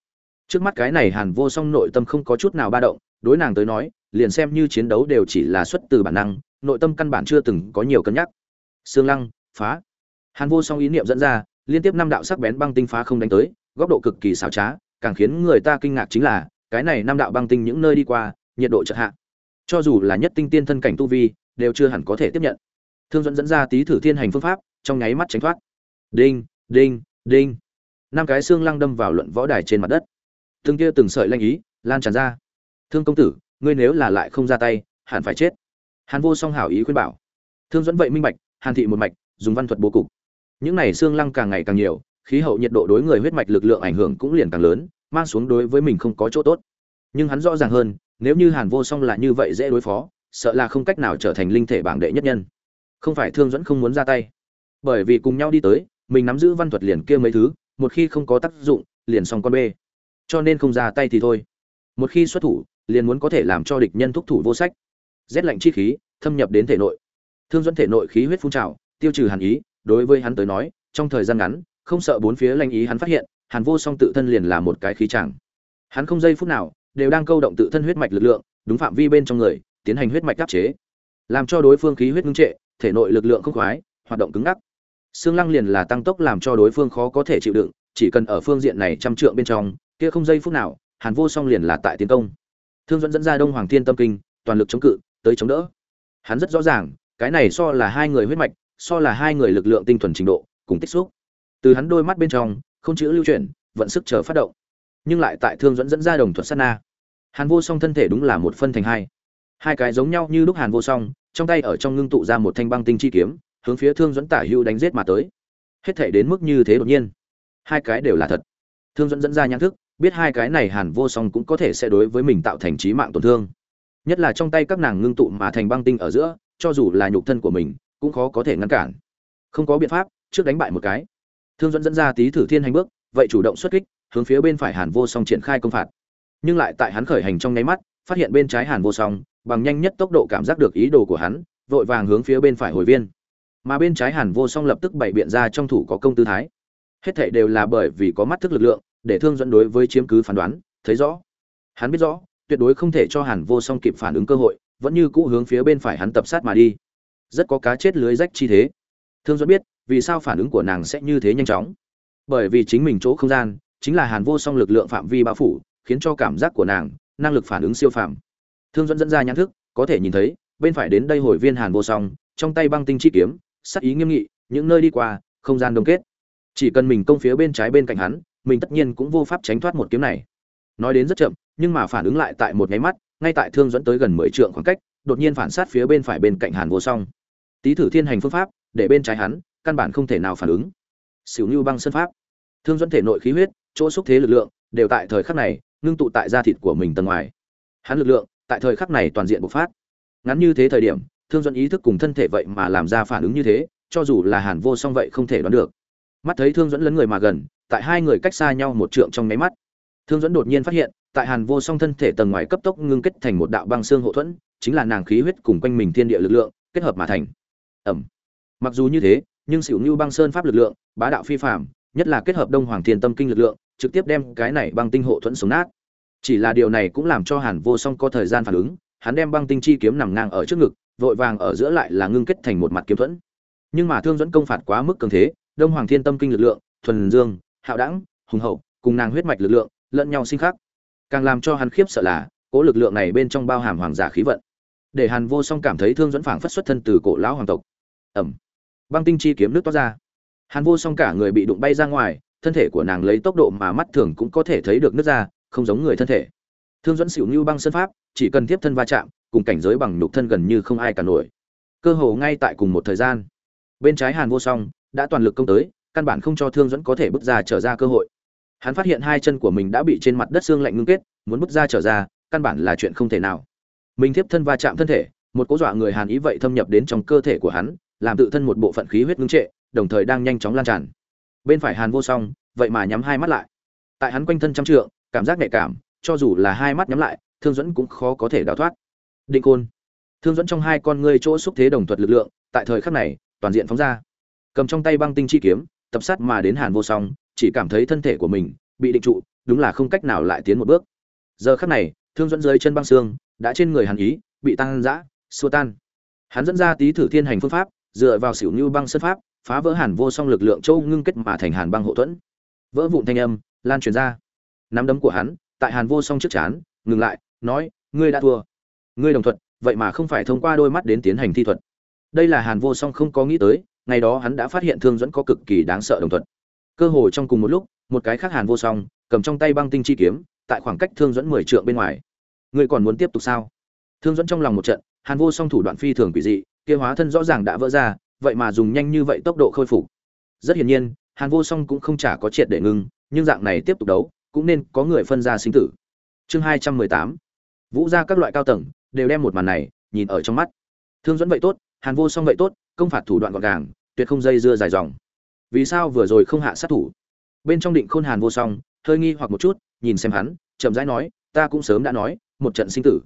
Trước mắt cái này hàn vô song nội tâm không có chút nào ba động, đối nàng tới nói, liền xem như chiến đấu đều chỉ là xuất từ bản năng, nội tâm căn bản chưa từng có nhiều cân nhắc. Xương lăng, phá. Hàn vô song ý niệm dẫn ra, liên tiếp năm đạo sắc bén băng tinh phá không đánh tới, góc độ cực kỳ xảo trá, càng khiến người ta kinh ngạc chính là, cái này năm đạo băng tinh những nơi đi qua, nhiệt độ chợt hạ. Cho dù là nhất tinh tiên thân cảnh tu vi, đều chưa hẳn có thể tiếp nhận. Thương dẫn dẫn ra tí thử thiên hành phương pháp trong nháy mắt tránh thoát. Đinh đinh đinh. Năm cái xương lăng đâm vào luận võ đài trên mặt đất. Từng kia từng sợi lanh ý lan tràn ra. Thương công tử, ngươi nếu là lại không ra tay, hẳn phải chết. Hàn vô song hảo ý khuyên bảo. Thương dẫn vậy minh bạch, hàn thị một mạch, dùng văn thuật bố cục. Những này xương lăng càng ngày càng nhiều, khí hậu nhiệt độ đối người huyết mạch lực lượng ảnh hưởng cũng liền càng lớn, mang xuống đối với mình không có chỗ tốt. Nhưng hắn rõ ràng hơn, nếu như hàn vô song là như vậy dễ đối phó, sợ là không cách nào trở thành linh thể bảng đệ nhất nhân. Không phải thương dẫn không muốn ra tay bởi vì cùng nhau đi tới, mình nắm giữ văn thuật liền kia mấy thứ, một khi không có tác dụng, liền xong con bê. Cho nên không ra tay thì thôi. Một khi xuất thủ, liền muốn có thể làm cho địch nhân thúc thủ vô sách. Rét lạnh chi khí, thâm nhập đến thể nội. Thương dẫn thể nội khí huyết phun trào, tiêu trừ hàn ý, đối với hắn tới nói, trong thời gian ngắn, không sợ bốn phía lanh ý hắn phát hiện, hàn vô song tự thân liền là một cái khí tràng hắn không giây phút nào, đều đang câu động tự thân huyết mạch lực lượng, đúng phạm vi bên trong người, tiến hành huyết mạch áp chế. Làm cho đối phương khí huyết ngưng trệ, thể nội lực lượng không khoái, hoạt động cứng ngắc. Sương lăng liền là tăng tốc làm cho đối phương khó có thể chịu đựng, chỉ cần ở phương diện này trăm trượng bên trong, kia không giây phút nào, hàn vô song liền là tại tiến công. Thương dẫn dẫn ra đông hoàng thiên tâm kinh, toàn lực chống cự, tới chống đỡ. Hắn rất rõ ràng, cái này so là hai người huyết mạch, so là hai người lực lượng tinh thuần trình độ, cùng tích xúc. Từ hắn đôi mắt bên trong, không chữ lưu chuyển, vận sức chờ phát động. Nhưng lại tại thương dẫn dẫn ra đồng thuận sát na. Hàn vô song thân thể đúng là một phân thành hai. Hai cái giống nhau như lúc hàn vô song, trong tay ở trong ngưng tụ ra một thanh băng tinh chi kiếm hướng phía thương dẫn tả hưu đánh giết mà tới. Hết thể đến mức như thế đột nhiên. Hai cái đều là thật. Thương dẫn dẫn ra nhãn thức, biết hai cái này hàn vô song cũng có thể sẽ đối với mình tạo thành trí mạng tổn thương. Nhất là trong tay các nàng ngưng tụ mà thành băng tinh ở giữa, cho dù là nhục thân của mình, cũng khó có thể ngăn cản. Không có biện pháp, trước đánh bại một cái. Thương dẫn dẫn ra tí thử thiên hành bước, vậy chủ động xuất kích, hướng phía bên phải hàn vô song triển khai công phạt. Nhưng lại tại hắn khởi hành trong nháy mắt, phát hiện bên trái hàn vô song, bằng nhanh nhất tốc độ cảm giác được ý đồ của hắn, vội vàng hướng phía bên phải hồi viên mà bên trái hàn vô song lập tức bày biện ra trong thủ có công tư thái. Hết thảy đều là bởi vì có mắt thức lực lượng, để thương dẫn đối với chiếm cứ phán đoán, thấy rõ. Hắn biết rõ, tuyệt đối không thể cho hàn vô song kịp phản ứng cơ hội, vẫn như cũ hướng phía bên phải hắn tập sát mà đi. Rất có cá chết lưới rách chi thế. Thương dẫn biết, vì sao phản ứng của nàng sẽ như thế nhanh chóng. Bởi vì chính mình chỗ không gian, chính là hàn vô song lực lượng phạm vi bao phủ, khiến cho cảm giác của nàng, năng lực phản ứng siêu phàm. Thương dẫn dẫn ra nhãn thức, có thể nhìn thấy, bên phải đến đây hồi viên hàn vô song, trong tay băng tinh chi kiếm sắc ý nghiêm nghị, những nơi đi qua, không gian đông kết. Chỉ cần mình công phía bên trái bên cạnh hắn, mình tất nhiên cũng vô pháp tránh thoát một kiếm này. Nói đến rất chậm, nhưng mà phản ứng lại tại một nháy mắt, ngay tại thương dẫn tới gần mười trượng khoảng cách, đột nhiên phản sát phía bên phải bên cạnh hàn vô song. Tý thử thiên hành phương pháp, để bên trái hắn, căn bản không thể nào phản ứng. Xỉu như băng sân pháp. Thương dẫn thể nội khí huyết, chỗ xúc thế lực lượng, đều tại thời khắc này, ngưng tụ tại da thịt của mình tầng ngoài. Hắn lực lượng, tại thời khắc này toàn diện bộc phát. Ngắn như thế thời điểm thương dẫn ý thức cùng thân thể vậy mà làm ra phản ứng như thế, cho dù là hàn vô song vậy không thể đoán được. Mắt thấy thương dẫn lấn người mà gần, tại hai người cách xa nhau một trượng trong nháy mắt, thương dẫn đột nhiên phát hiện, tại hàn vô song thân thể tầng ngoài cấp tốc ngưng kết thành một đạo băng xương hậu thuẫn, chính là nàng khí huyết cùng quanh mình thiên địa lực lượng kết hợp mà thành. Ẩm. Mặc dù như thế, nhưng xỉu như băng sơn pháp lực lượng, bá đạo phi phạm nhất là kết hợp đông hoàng thiên tâm kinh lực lượng, trực tiếp đem cái này băng tinh hộ thuẫn xuống nát. Chỉ là điều này cũng làm cho hàn vô song có thời gian phản ứng, hắn đem băng tinh chi kiếm nằm ngang ở trước ngực vội vàng ở giữa lại là ngưng kết thành một mặt kiếm thuẫn. Nhưng mà thương dẫn công phạt quá mức cường thế, đông hoàng thiên tâm kinh lực lượng, thuần dương, hạo đẳng, hùng hậu cùng nàng huyết mạch lực lượng lẫn nhau sinh khắc. Càng làm cho hắn khiếp sợ là, cố lực lượng này bên trong bao hàm hoàng giả khí vận. Để hàn vô song cảm thấy thương dẫn phảng phất xuất thân từ cổ lão hoàng tộc. Ẩm. Băng tinh chi kiếm nước toát ra. Hàn vô song cả người bị đụng bay ra ngoài, thân thể của nàng lấy tốc độ mà mắt thường cũng có thể thấy được nước ra, không giống người thân thể. Thương dẫn xỉu như băng sân pháp, chỉ cần tiếp thân va chạm cùng cảnh giới bằng nhục thân gần như không ai cả nổi. Cơ hồ ngay tại cùng một thời gian, bên trái hàn vô song đã toàn lực công tới, căn bản không cho thương dẫn có thể bước ra trở ra cơ hội. Hắn phát hiện hai chân của mình đã bị trên mặt đất xương lạnh ngưng kết, muốn bước ra trở ra, căn bản là chuyện không thể nào. Mình tiếp thân va chạm thân thể, một cố dọa người hàn ý vậy thâm nhập đến trong cơ thể của hắn, làm tự thân một bộ phận khí huyết ngưng trệ, đồng thời đang nhanh chóng lan tràn. Bên phải hàn vô song vậy mà nhắm hai mắt lại. Tại hắn quanh thân trăm trượng, cảm giác nhạy cảm, cho dù là hai mắt nhắm lại, thương dẫn cũng khó có thể đào thoát định côn thương dẫn trong hai con ngươi chỗ xúc thế đồng thuật lực lượng, tại thời khắc này, toàn diện phóng ra. Cầm trong tay băng tinh chi kiếm, tập sát mà đến hàn vô song, chỉ cảm thấy thân thể của mình bị định trụ, đúng là không cách nào lại tiến một bước. Giờ khắc này, thương dẫn dưới chân băng xương, đã trên người hàn ý, bị tăng dã, xua tan. Hắn dẫn ra tí thử thiên hành phương pháp, dựa vào xỉu như băng sân pháp, phá vỡ hàn vô song lực lượng châu ngưng kết mà thành hàn băng hộ thuẫn. Vỡ vụn thanh âm, lan truyền ra. Nắm đấm của hắn, tại hàn vô song trước chán, ngừng lại, nói, ngươi đã thua ngươi đồng thuận, vậy mà không phải thông qua đôi mắt đến tiến hành thi thuật. Đây là hàn vô song không có nghĩ tới, ngày đó hắn đã phát hiện thương dẫn có cực kỳ đáng sợ đồng thuận. Cơ hồ trong cùng một lúc, một cái khác hàn vô song, cầm trong tay băng tinh chi kiếm, tại khoảng cách thương dẫn mười trượng bên ngoài. Ngươi còn muốn tiếp tục sao? Thương dẫn trong lòng một trận, hàn vô song thủ đoạn phi thường quỷ dị, kia hóa thân rõ ràng đã vỡ ra, vậy mà dùng nhanh như vậy tốc độ khôi phục. Rất hiển nhiên, hàn vô song cũng không chả có triệt để ngưng, nhưng dạng này tiếp tục đấu, cũng nên có người phân ra sinh tử. Chương hai trăm mười tám. Vũ ra các loại cao tầng đều đem một màn này nhìn ở trong mắt. Thương dẫn vậy tốt, hàn vô song vậy tốt, công phạt thủ đoạn gọn gàng, tuyệt không dây dưa dài dòng. Vì sao vừa rồi không hạ sát thủ? Bên trong định khôn hàn vô song, hơi nghi hoặc một chút, nhìn xem hắn, chậm rãi nói, ta cũng sớm đã nói, một trận sinh tử.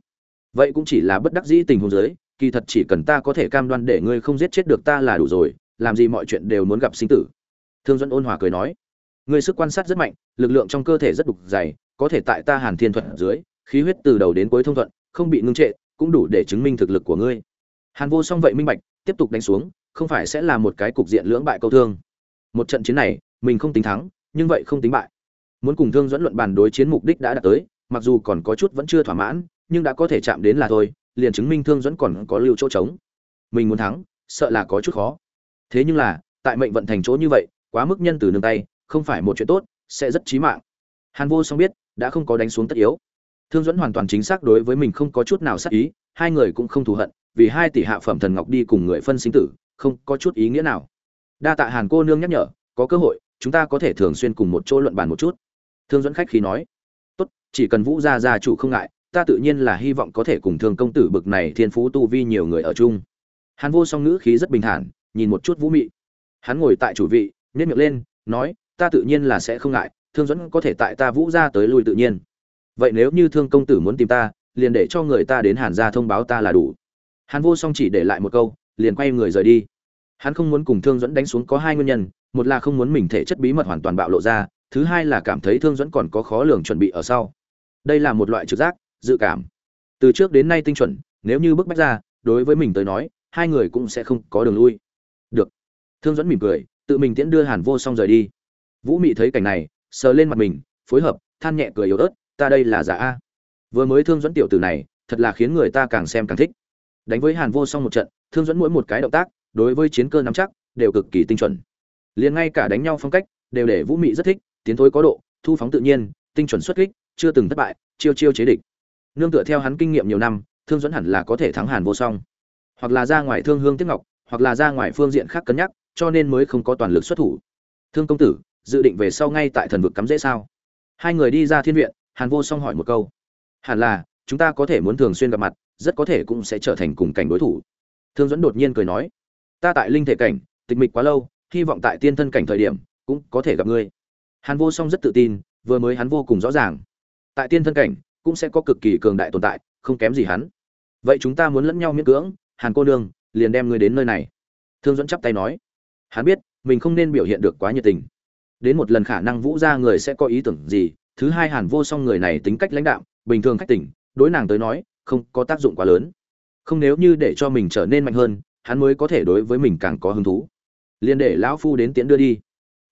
Vậy cũng chỉ là bất đắc dĩ tình huống giới kỳ thật chỉ cần ta có thể cam đoan để ngươi không giết chết được ta là đủ rồi, làm gì mọi chuyện đều muốn gặp sinh tử. Thương dẫn ôn hòa cười nói, ngươi sức quan sát rất mạnh, lực lượng trong cơ thể rất đục dày, có thể tại ta hàn thiên thuật dưới, khí huyết từ đầu đến cuối thông thuận không bị ngưng trệ, cũng đủ để chứng minh thực lực của ngươi. Hàn vô song vậy minh bạch, tiếp tục đánh xuống, không phải sẽ là một cái cục diện lưỡng bại câu thương. Một trận chiến này, mình không tính thắng, nhưng vậy không tính bại. Muốn cùng thương dẫn luận bàn đối chiến mục đích đã đạt tới, mặc dù còn có chút vẫn chưa thỏa mãn, nhưng đã có thể chạm đến là thôi, liền chứng minh thương dẫn còn có lưu chỗ trống. Mình muốn thắng, sợ là có chút khó. Thế nhưng là, tại mệnh vận thành chỗ như vậy, quá mức nhân từ nương tay, không phải một chuyện tốt, sẽ rất chí mạng. Hàn vô song biết, đã không có đánh xuống tất yếu thương dẫn hoàn toàn chính xác đối với mình không có chút nào sắc ý, hai người cũng không thù hận, vì hai tỷ hạ phẩm thần ngọc đi cùng người phân sinh tử, không có chút ý nghĩa nào. Đa tạ hàn cô nương nhắc nhở, có cơ hội, chúng ta có thể thường xuyên cùng một chỗ luận bàn một chút. Thương dẫn khách khí nói, tốt, chỉ cần vũ gia gia chủ không ngại, ta tự nhiên là hy vọng có thể cùng thương công tử bực này thiên phú tu vi nhiều người ở chung. Hàn vô song ngữ khí rất bình thản, nhìn một chút vũ mị. Hắn ngồi tại chủ vị nhét miệng lên, nói, ta tự nhiên là sẽ không ngại, thương dẫn có thể tại ta vũ gia tới lui tự nhiên vậy nếu như thương công tử muốn tìm ta, liền để cho người ta đến hàn gia thông báo ta là đủ. Hàn vô song chỉ để lại một câu, liền quay người rời đi. Hắn không muốn cùng thương dẫn đánh xuống có hai nguyên nhân, một là không muốn mình thể chất bí mật hoàn toàn bạo lộ ra, thứ hai là cảm thấy thương dẫn còn có khó lường chuẩn bị ở sau. Đây là một loại trực giác, dự cảm. Từ trước đến nay tinh chuẩn, nếu như bức bách ra, đối với mình tới nói, hai người cũng sẽ không có đường lui. Được. Thương dẫn mỉm cười, tự mình tiễn đưa hàn vô song rời đi. Vũ mị thấy cảnh này, sờ lên mặt mình, phối hợp, than nhẹ cười yếu ớt ta đây là giả a. Vừa mới thương dẫn tiểu tử này, thật là khiến người ta càng xem càng thích. Đánh với hàn vô song một trận, thương dẫn mỗi một cái động tác, đối với chiến cơ nắm chắc, đều cực kỳ tinh chuẩn. Liền ngay cả đánh nhau phong cách, đều để vũ mị rất thích, tiến thối có độ, thu phóng tự nhiên, tinh chuẩn xuất kích, chưa từng thất bại, chiêu chiêu chế địch. Nương tựa theo hắn kinh nghiệm nhiều năm, thương dẫn hẳn là có thể thắng hàn vô song. Hoặc là ra ngoài thương hương tiếp ngọc, hoặc là ra ngoài phương diện khác cân nhắc, cho nên mới không có toàn lực xuất thủ. Thương công tử, dự định về sau ngay tại thần vực cắm dễ sao? Hai người đi ra thiên viện hàn vô song hỏi một câu. Hẳn là, chúng ta có thể muốn thường xuyên gặp mặt, rất có thể cũng sẽ trở thành cùng cảnh đối thủ. Thương dẫn đột nhiên cười nói. Ta tại linh thể cảnh, tịch mịch quá lâu, hy vọng tại tiên thân cảnh thời điểm, cũng có thể gặp ngươi. Hàn vô song rất tự tin, vừa mới hắn vô cùng rõ ràng. Tại tiên thân cảnh, cũng sẽ có cực kỳ cường đại tồn tại, không kém gì hắn. Vậy chúng ta muốn lẫn nhau miễn cưỡng, hàn cô nương, liền đem ngươi đến nơi này. Thương dẫn chắp tay nói. Hắn biết, mình không nên biểu hiện được quá nhiệt tình. Đến một lần khả năng vũ ra người sẽ có ý tưởng gì thứ hai hàn vô song người này tính cách lãnh đạo bình thường khách tỉnh đối nàng tới nói, không có tác dụng quá lớn. Không nếu như để cho mình trở nên mạnh hơn, hắn mới có thể đối với mình càng có hứng thú. Liền để lão phu đến tiễn đưa đi.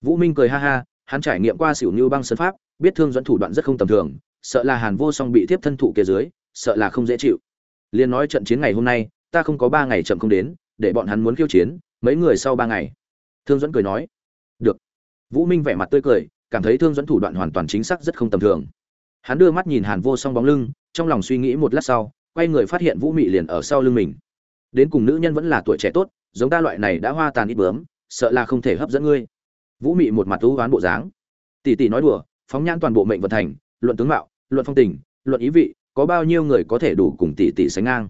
Vũ minh cười ha ha, hắn trải nghiệm qua xỉu như băng sơn pháp, biết thương dẫn thủ đoạn rất không tầm thường, sợ là hàn vô song bị tiếp thân thụ kia dưới, sợ là không dễ chịu. Liền nói trận chiến ngày hôm nay, ta không có ba ngày chậm không đến, để bọn hắn muốn khiêu chiến, mấy người sau ba ngày. Thương dẫn cười nói, được. Vũ minh vẻ mặt tươi cười cảm thấy thương dẫn thủ đoạn hoàn toàn chính xác rất không tầm thường. Hắn đưa mắt nhìn hàn vô song bóng lưng, trong lòng suy nghĩ một lát sau, quay người phát hiện vũ mị liền ở sau lưng mình. Đến cùng nữ nhân vẫn là tuổi trẻ tốt, giống ta loại này đã hoa tàn ít bướm, sợ là không thể hấp dẫn ngươi. Vũ mị một mặt thú oán bộ dáng. Tỷ tỷ nói đùa, phóng nhãn toàn bộ mệnh vận thành, luận tướng mạo, luận phong tình, luận ý vị, có bao nhiêu người có thể đủ cùng tỷ tỷ sánh ngang?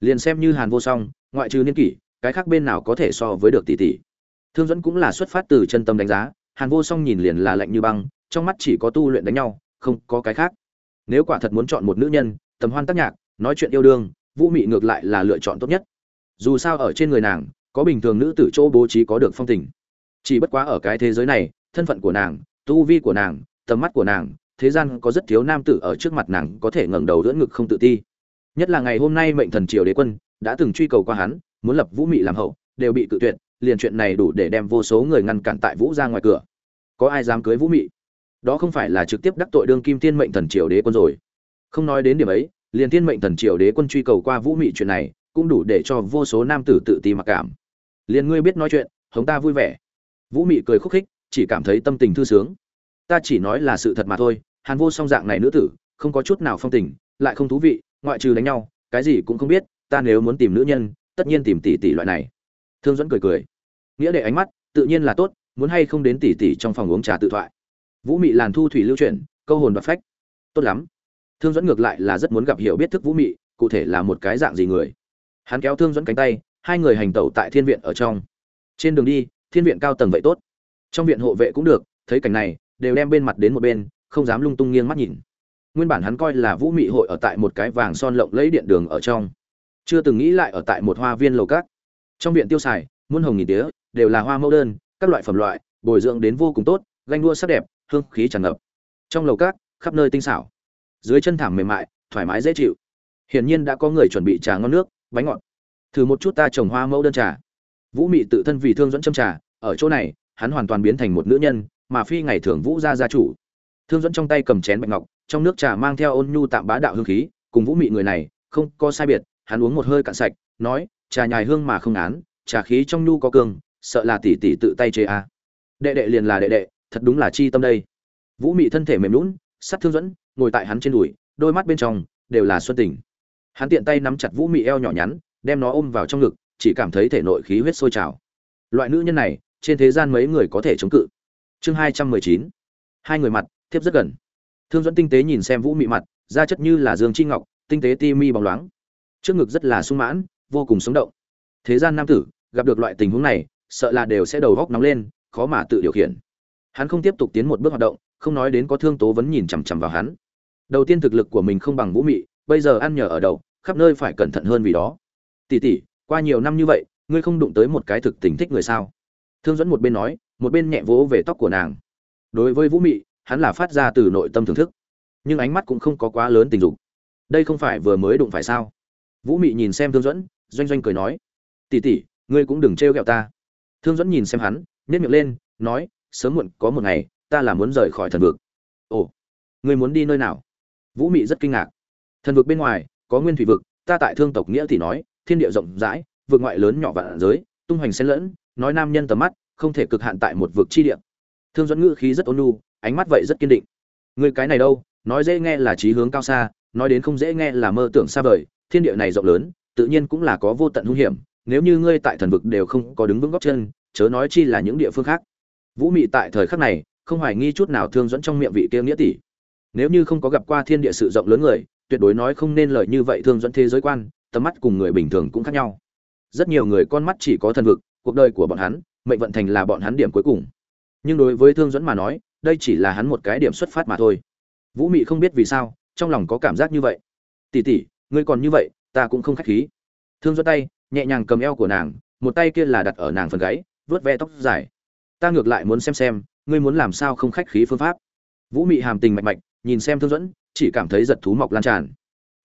Liền xem như hàn vô song, ngoại trừ niên kỷ, cái khác bên nào có thể so với được tỷ tỷ? Thương dẫn cũng là xuất phát từ chân tâm đánh giá hàn vô song nhìn liền là lạnh như băng, trong mắt chỉ có tu luyện đánh nhau, không có cái khác. Nếu quả thật muốn chọn một nữ nhân, tầm hoan tác nhạc, nói chuyện yêu đương, vũ mị ngược lại là lựa chọn tốt nhất. Dù sao ở trên người nàng, có bình thường nữ tử chỗ bố trí có được phong tình. Chỉ bất quá ở cái thế giới này, thân phận của nàng, tu vi của nàng, tầm mắt của nàng, thế gian có rất thiếu nam tử ở trước mặt nàng có thể ngẩng đầu đỡ ngực không tự ti. Nhất là ngày hôm nay mệnh thần triều đế quân, đã từng truy cầu qua hắn, muốn lập vũ mị làm hậu, đều bị cự tuyệt liền chuyện này đủ để đem vô số người ngăn cản tại vũ ra ngoài cửa. Có ai dám cưới vũ mị? Đó không phải là trực tiếp đắc tội đương kim thiên mệnh thần triều đế quân rồi. Không nói đến điểm ấy, liền thiên mệnh thần triều đế quân truy cầu qua vũ mị chuyện này, cũng đủ để cho vô số nam tử tự ti mặc cảm. Liền ngươi biết nói chuyện, hống ta vui vẻ. Vũ mị cười khúc khích, chỉ cảm thấy tâm tình thư sướng. Ta chỉ nói là sự thật mà thôi, hàn vô song dạng này nữ tử, không có chút nào phong tình, lại không thú vị, ngoại trừ đánh nhau, cái gì cũng không biết, ta nếu muốn tìm nữ nhân, tất nhiên tìm tỷ tỷ loại này thương dẫn cười cười. Nghĩa để ánh mắt, tự nhiên là tốt, muốn hay không đến tỉ tỉ trong phòng uống trà tự thoại. Vũ mị làn thu thủy lưu chuyển, câu hồn đoạt phách. Tốt lắm. Thương dẫn ngược lại là rất muốn gặp hiểu biết thức vũ mị, cụ thể là một cái dạng gì người. Hắn kéo thương dẫn cánh tay, hai người hành tẩu tại thiên viện ở trong. Trên đường đi, thiên viện cao tầng vậy tốt. Trong viện hộ vệ cũng được, thấy cảnh này, đều đem bên mặt đến một bên, không dám lung tung nghiêng mắt nhìn. Nguyên bản hắn coi là vũ mị hội ở tại một cái vàng son lộng lấy điện đường ở trong. Chưa từng nghĩ lại ở tại một hoa viên lầu cát trong viện tiêu xài, muôn hồng nghìn tía, đều là hoa mẫu đơn, các loại phẩm loại, bồi dưỡng đến vô cùng tốt, ganh đua sắc đẹp, hương khí tràn ngập. Trong lầu cát khắp nơi tinh xảo. Dưới chân thảm mềm mại, thoải mái dễ chịu. Hiển nhiên đã có người chuẩn bị trà ngon nước, bánh ngọt. Thử một chút ta trồng hoa mẫu đơn trà. Vũ mị tự thân vì thương dẫn châm trà, ở chỗ này, hắn hoàn toàn biến thành một nữ nhân, mà phi ngày thường vũ gia gia chủ. Thương dẫn trong tay cầm chén bạch ngọc, trong nước trà mang theo ôn nhu tạm bá đạo hương khí, cùng vũ mị người này, không có sai biệt, hắn uống một hơi cạn sạch, nói trà nhài hương mà không án, trà khí trong nhu có cương sợ là tỷ tỷ tự tay chế a. À. đệ đệ liền là đệ đệ, thật đúng là chi tâm đây. Vũ mị thân thể mềm lún sắt thương dẫn, ngồi tại hắn trên đùi, đôi mắt bên trong, đều là xuân tình. Hắn tiện tay nắm chặt vũ mị eo nhỏ nhắn, đem nó ôm vào trong ngực, chỉ cảm thấy thể nội khí huyết sôi trào. Loại nữ nhân này, trên thế gian mấy người có thể chống cự. Chương hai trăm mười chín. Hai người mặt tiếp rất gần. Thương dẫn tinh tế nhìn xem vũ mị mặt, da chất như là dương chi ngọc, tinh tế ti mi bóng loáng. Trước ngực rất là sung mãn vô cùng sống động. Thế gian nam tử, gặp được loại tình huống này, sợ là đều sẽ đầu góc nóng lên, khó mà tự điều khiển. Hắn không tiếp tục tiến một bước hoạt động, không nói đến có thương tố vẫn nhìn chằm chằm vào hắn. Đầu tiên thực lực của mình không bằng vũ mị, bây giờ ăn nhờ ở đậu khắp nơi phải cẩn thận hơn vì đó. Tỷ tỷ, qua nhiều năm như vậy, ngươi không đụng tới một cái thực tình thích người sao? Thương dẫn một bên nói, một bên nhẹ vỗ về tóc của nàng. Đối với vũ mị, hắn là phát ra từ nội tâm thưởng thức, nhưng ánh mắt cũng không có quá lớn tình dục. Đây không phải vừa mới đụng phải sao? Vũ mị nhìn xem thương dẫn doanh doanh cười nói tỉ tỉ ngươi cũng đừng trêu ghẹo ta. Thương dẫn nhìn xem hắn nhét miệng lên, nói, sớm muộn có một ngày, ta là muốn rời khỏi thần vực. Ồ, ngươi muốn đi nơi nào? Vũ mị rất kinh ngạc. Thần vực bên ngoài, có nguyên thủy vực, ta tại thương tộc nghĩa thì nói, thiên địa rộng rãi, vực ngoại lớn nhỏ vạn giới, tung hoành xen lẫn, nói nam nhân tầm mắt, không thể cực hạn tại một vực chi địa. Thương dẫn ngữ khí rất ôn nhu, ánh mắt vậy rất kiên định. Người cái này đâu, nói dễ nghe là trí hướng cao xa, nói đến không dễ nghe là mơ tưởng xa vời thiên địa này rộng lớn, tự nhiên cũng là có vô tận hung hiểm, nếu như ngươi tại thần vực đều không có đứng vững gót chân, chớ nói chi là những địa phương khác. Vũ mị tại thời khắc này, không hoài nghi chút nào thương dẫn trong miệng vị kia nghĩa tỷ. Nếu như không có gặp qua thiên địa sự rộng lớn người, tuyệt đối nói không nên lời như vậy thương dẫn thế giới quan, tầm mắt cùng người bình thường cũng khác nhau. Rất nhiều người con mắt chỉ có thần vực, cuộc đời của bọn hắn, mệnh vận thành là bọn hắn điểm cuối cùng. Nhưng đối với thương dẫn mà nói, đây chỉ là hắn một cái điểm xuất phát mà thôi. Vũ mị không biết vì sao, trong lòng có cảm giác như vậy. Tỷ tỷ ngươi còn như vậy, ta cũng không khách khí. Thương dẫn tay, nhẹ nhàng cầm eo của nàng, một tay kia là đặt ở nàng phần gáy, vớt ve tóc dài. Ta ngược lại muốn xem xem, ngươi muốn làm sao không khách khí phương pháp. Vũ mị hàm tình mạch mạch, nhìn xem thương dẫn chỉ cảm thấy giật thú mọc lan tràn.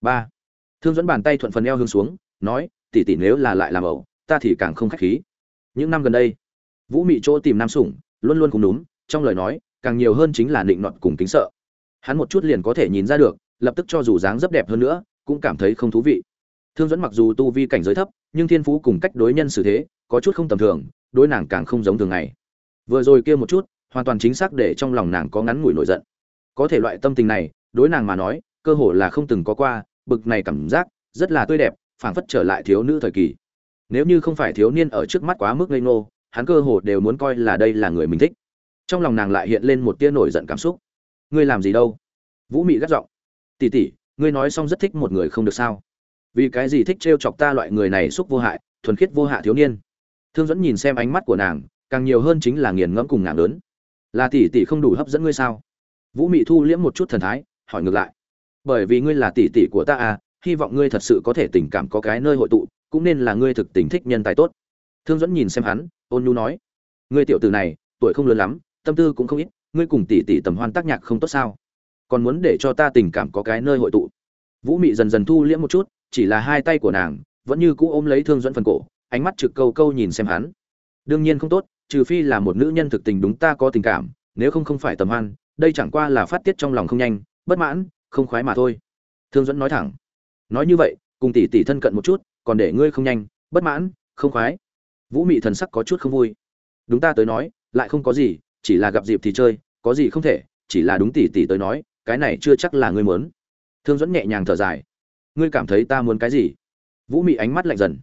Ba. Thương dẫn bàn tay thuận phần eo hướng xuống, nói tỉ tỉ nếu là lại làm ẩu, ta thì càng không khách khí. Những năm gần đây, vũ mị chỗ tìm nam sủng, luôn luôn cũng đúng trong lời nói, càng nhiều hơn chính là định nọt cùng kính sợ. Hắn một chút liền có thể nhìn ra được, lập tức cho dù dáng rất đẹp hơn nữa cũng cảm thấy không thú vị. Thương dẫn mặc dù tu vi cảnh giới thấp, nhưng thiên phú cùng cách đối nhân xử thế, có chút không tầm thường, đối nàng càng không giống thường ngày. Vừa rồi kia một chút, hoàn toàn chính xác để trong lòng nàng có ngắn ngủi nổi giận. Có thể loại tâm tình này, đối nàng mà nói, cơ hồ là không từng có qua, bực này cảm giác, rất là tươi đẹp, phảng phất trở lại thiếu nữ thời kỳ. Nếu như không phải thiếu niên ở trước mắt quá mức ngây ngô, hắn cơ hồ đều muốn coi là đây là người mình thích. Trong lòng nàng lại hiện lên một tia nổi giận cảm xúc. Ngươi làm gì đâu? Vũ mị gắt giọng. Tỉ tỉ ngươi nói xong rất thích một người không được sao? Vì cái gì thích trêu chọc ta loại người này xúc vô hại, thuần khiết vô hạ thiếu niên? Thương dẫn nhìn xem ánh mắt của nàng, càng nhiều hơn chính là nghiền ngẫm cùng nàng lớn. Là tỷ tỷ không đủ hấp dẫn ngươi sao? Vũ mị thu liễm một chút thần thái, hỏi ngược lại. Bởi vì ngươi là tỷ tỷ của ta à hy vọng ngươi thật sự có thể tình cảm có cái nơi hội tụ, cũng nên là ngươi thực tình thích nhân tài tốt. Thương dẫn nhìn xem hắn, ôn nhu nói. Ngươi tiểu tử này, tuổi không lớn lắm, tâm tư cũng không ít, ngươi cùng tỷ tỷ tầm hoan tác nhạc không tốt sao? Còn muốn để cho ta tình cảm có cái nơi hội tụ. Vũ mị dần dần thu liễm một chút, chỉ là hai tay của nàng vẫn như cũ ôm lấy thương dẫn phần cổ, ánh mắt trực câu câu nhìn xem hắn. Đương nhiên không tốt, trừ phi là một nữ nhân thực tình đúng ta có tình cảm, nếu không không phải tầm hoan, đây chẳng qua là phát tiết trong lòng không nhanh, bất mãn, không khoái mà thôi. Thương dẫn nói thẳng. Nói như vậy, cùng tỷ tỷ thân cận một chút, còn để ngươi không nhanh, bất mãn, không khoái. Vũ mị thần sắc có chút không vui. Đúng ta tới nói, lại không có gì, chỉ là gặp dịp thì chơi, có gì không thể, chỉ là đúng tỷ tỷ tới nói cái này chưa chắc là ngươi muốn. Thương dẫn nhẹ nhàng thở dài. Ngươi cảm thấy ta muốn cái gì? Vũ mị ánh mắt lạnh dần.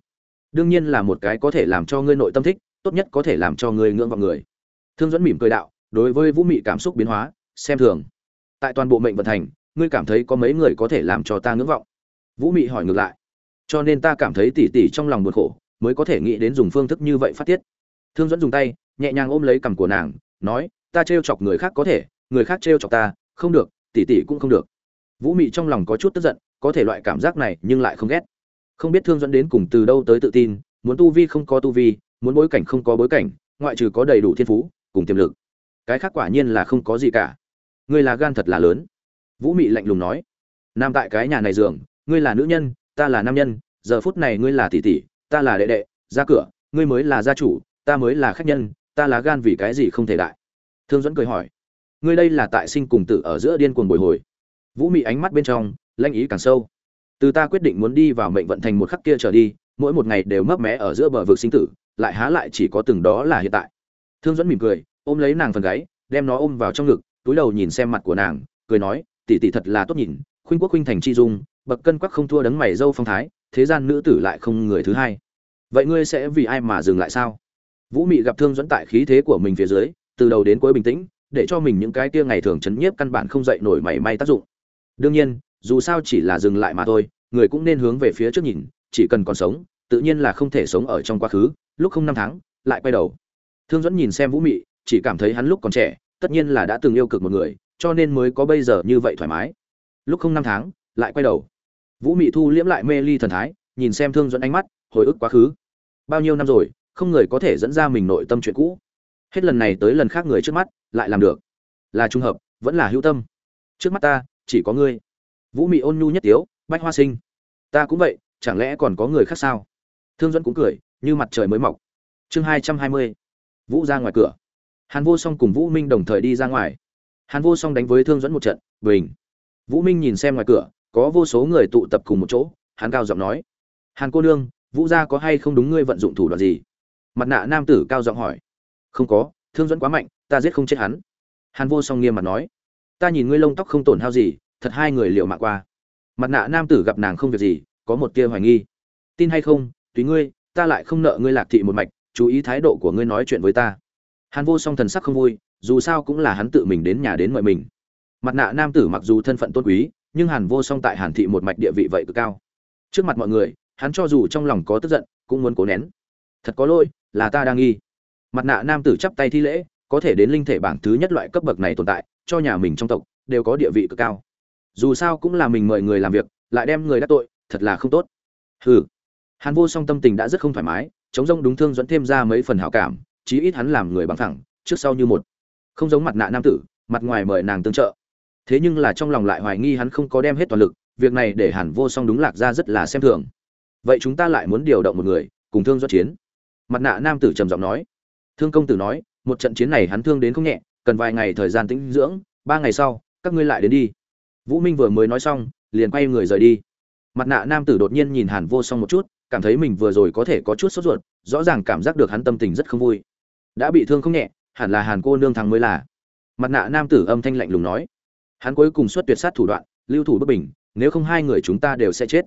Đương nhiên là một cái có thể làm cho ngươi nội tâm thích, tốt nhất có thể làm cho ngươi ngưỡng vọng người. Thương dẫn mỉm cười đạo, đối với vũ mị cảm xúc biến hóa, xem thường. Tại toàn bộ mệnh vận thành, ngươi cảm thấy có mấy người có thể làm cho ta ngưỡng vọng? Vũ mị hỏi ngược lại. Cho nên ta cảm thấy tỉ tỉ trong lòng buồn khổ, mới có thể nghĩ đến dùng phương thức như vậy phát tiết. Thương dẫn dùng tay, nhẹ nhàng ôm lấy cằm của nàng, nói, ta trêu chọc người khác có thể, người khác trêu chọc ta, không được tỉ tỷ cũng không được. Vũ mị trong lòng có chút tức giận, có thể loại cảm giác này nhưng lại không ghét. Không biết thương dẫn đến cùng từ đâu tới tự tin, muốn tu vi không có tu vi, muốn bối cảnh không có bối cảnh, ngoại trừ có đầy đủ thiên phú, cùng tiềm lực. Cái khác quả nhiên là không có gì cả. Ngươi là gan thật là lớn. Vũ mị lạnh lùng nói. Nam tại cái nhà này giường, ngươi là nữ nhân, ta là nam nhân, giờ phút này ngươi là tỷ tỷ, ta là đệ đệ, ra cửa, ngươi mới là gia chủ, ta mới là khách nhân, ta là gan vì cái gì không thể đại. Thương dẫn cười hỏi ngươi đây là tại sinh cùng tử ở giữa điên cuồng bồi hồi. Vũ mị ánh mắt bên trong, lanh ý càng sâu. Từ ta quyết định muốn đi vào mệnh vận thành một khắc kia trở đi, mỗi một ngày đều mấp mé ở giữa bờ vực sinh tử, lại há lại chỉ có từng đó là hiện tại. Thương dẫn mỉm cười, ôm lấy nàng phần gáy, đem nó ôm vào trong ngực, túi đầu nhìn xem mặt của nàng, cười nói, tỷ tỷ thật là tốt nhìn, khuynh quốc khuynh thành chi dung, bậc cân quắc không thua đấng mày dâu phong thái, thế gian nữ tử lại không người thứ hai. Vậy ngươi sẽ vì ai mà dừng lại sao? Vũ mị gặp thương dẫn tại khí thế của mình phía dưới, từ đầu đến cuối bình tĩnh để cho mình những cái kia ngày thường chấn nhiếp căn bản không dậy nổi mảy may tác dụng. Đương nhiên, dù sao chỉ là dừng lại mà thôi, người cũng nên hướng về phía trước nhìn, chỉ cần còn sống, tự nhiên là không thể sống ở trong quá khứ, lúc không năm tháng, lại quay đầu. Thương dẫn nhìn xem vũ mị, chỉ cảm thấy hắn lúc còn trẻ, tất nhiên là đã từng yêu cực một người, cho nên mới có bây giờ như vậy thoải mái. Lúc không năm tháng, lại quay đầu. Vũ mị thu liễm lại mê ly thần thái, nhìn xem thương dẫn ánh mắt, hồi ức quá khứ. Bao nhiêu năm rồi, không người có thể dẫn ra mình nội tâm chuyện cũ. Hết lần này tới lần khác người trước mắt lại làm được. Là trung hợp, vẫn là hữu tâm. Trước mắt ta, chỉ có ngươi. Vũ mị ôn nhu nhất tiếu, bách hoa sinh. Ta cũng vậy, chẳng lẽ còn có người khác sao? Thương dẫn cũng cười, như mặt trời mới mọc. Chương hai trăm hai mươi. Vũ ra ngoài cửa. Hàn vô song cùng vũ minh đồng thời đi ra ngoài. Hàn vô song đánh với thương dẫn một trận, bình. Vũ minh nhìn xem ngoài cửa, có vô số người tụ tập cùng một chỗ, hắn cao giọng nói. Hàn cô nương, vũ gia có hay không đúng ngươi vận dụng thủ đoạn gì? Mặt nạ nam tử cao giọng hỏi. Không có thương dẫn quá mạnh, ta giết không chết hắn. Hàn vô song nghiêm mặt nói. Ta nhìn ngươi lông tóc không tổn hao gì, thật hai người liệu mạng qua. Mặt nạ nam tử gặp nàng không việc gì, có một tia hoài nghi. Tin hay không, tùy ngươi, ta lại không nợ ngươi lạc thị một mạch, chú ý thái độ của ngươi nói chuyện với ta. Hàn vô song thần sắc không vui, dù sao cũng là hắn tự mình đến nhà đến mời mình. Mặt nạ nam tử mặc dù thân phận tôn quý, nhưng hàn vô song tại hàn thị một mạch địa vị vậy cực cao. Trước mặt mọi người, hắn cho dù trong lòng có tức giận, cũng muốn cố nén. Thật có lỗi, là ta đang nghi mặt nạ nam tử chắp tay thi lễ, có thể đến linh thể bảng thứ nhất loại cấp bậc này tồn tại, cho nhà mình trong tộc, đều có địa vị cực cao. Dù sao cũng là mình mời người làm việc, lại đem người đắc tội, thật là không tốt. Hừ. Hàn vô song tâm tình đã rất không thoải mái, chống rông đúng thương dẫn thêm ra mấy phần hảo cảm, chí ít hắn làm người bằng thẳng, trước sau như một. Không giống mặt nạ nam tử, mặt ngoài mời nàng tương trợ. Thế nhưng là trong lòng lại hoài nghi hắn không có đem hết toàn lực, việc này để hàn vô song đúng lạc ra rất là xem thường. Vậy chúng ta lại muốn điều động một người, cùng thương do chiến. Mặt nạ nam tử trầm giọng nói thương công tử nói, một trận chiến này hắn thương đến không nhẹ, cần vài ngày thời gian tĩnh dưỡng, ba ngày sau, các ngươi lại đến đi. Vũ minh vừa mới nói xong, liền quay người rời đi. Mặt nạ nam tử đột nhiên nhìn hàn vô song một chút, cảm thấy mình vừa rồi có thể có chút sốt ruột, rõ ràng cảm giác được hắn tâm tình rất không vui. Đã bị thương không nhẹ, hẳn là hàn cô nương thằng mới là. Mặt nạ nam tử âm thanh lạnh lùng nói. Hắn cuối cùng xuất tuyệt sát thủ đoạn, lưu thủ bất bình, nếu không hai người chúng ta đều sẽ chết.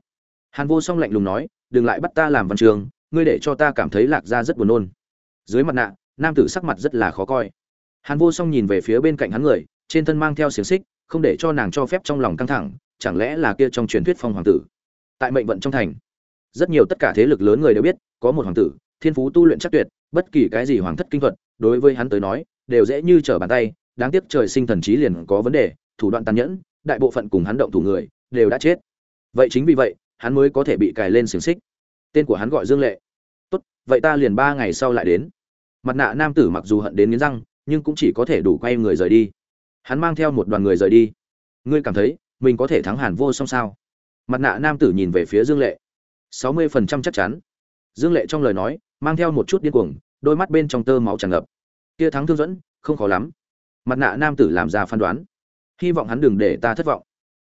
Hàn vô song lạnh lùng nói, đừng lại bắt ta làm văn trường, ngươi để cho ta cảm thấy lạc ra rất buồn nôn dưới mặt nạ, nam tử sắc mặt rất là khó coi. Hàn vô song nhìn về phía bên cạnh hắn người, trên thân mang theo xiềng xích, không để cho nàng cho phép trong lòng căng thẳng, chẳng lẽ là kia trong truyền thuyết phong hoàng tử? Tại mệnh vận trong thành, rất nhiều tất cả thế lực lớn người đều biết, có một hoàng tử, thiên phú tu luyện chắc tuyệt, bất kỳ cái gì hoàng thất kinh thuật, đối với hắn tới nói, đều dễ như trở bàn tay, đáng tiếc trời sinh thần trí liền có vấn đề, thủ đoạn tàn nhẫn, đại bộ phận cùng hắn động thủ người, đều đã chết. Vậy chính vì vậy, hắn mới có thể bị cài lên xiềng xích. Tên của hắn gọi dương lệ. Tốt, vậy ta liền ba ngày sau lại đến mặt nạ nam tử mặc dù hận đến nghiến răng, nhưng cũng chỉ có thể đủ quay người rời đi. Hắn mang theo một đoàn người rời đi. Ngươi cảm thấy, mình có thể thắng hàn vô song sao? Mặt nạ nam tử nhìn về phía dương lệ. Sáu mươi phần trăm chắc chắn. Dương lệ trong lời nói, mang theo một chút điên cuồng, đôi mắt bên trong tơ máu tràn ngập. Kia thắng thương dẫn, không khó lắm. Mặt nạ nam tử làm ra phán đoán. Hy vọng hắn đừng để ta thất vọng.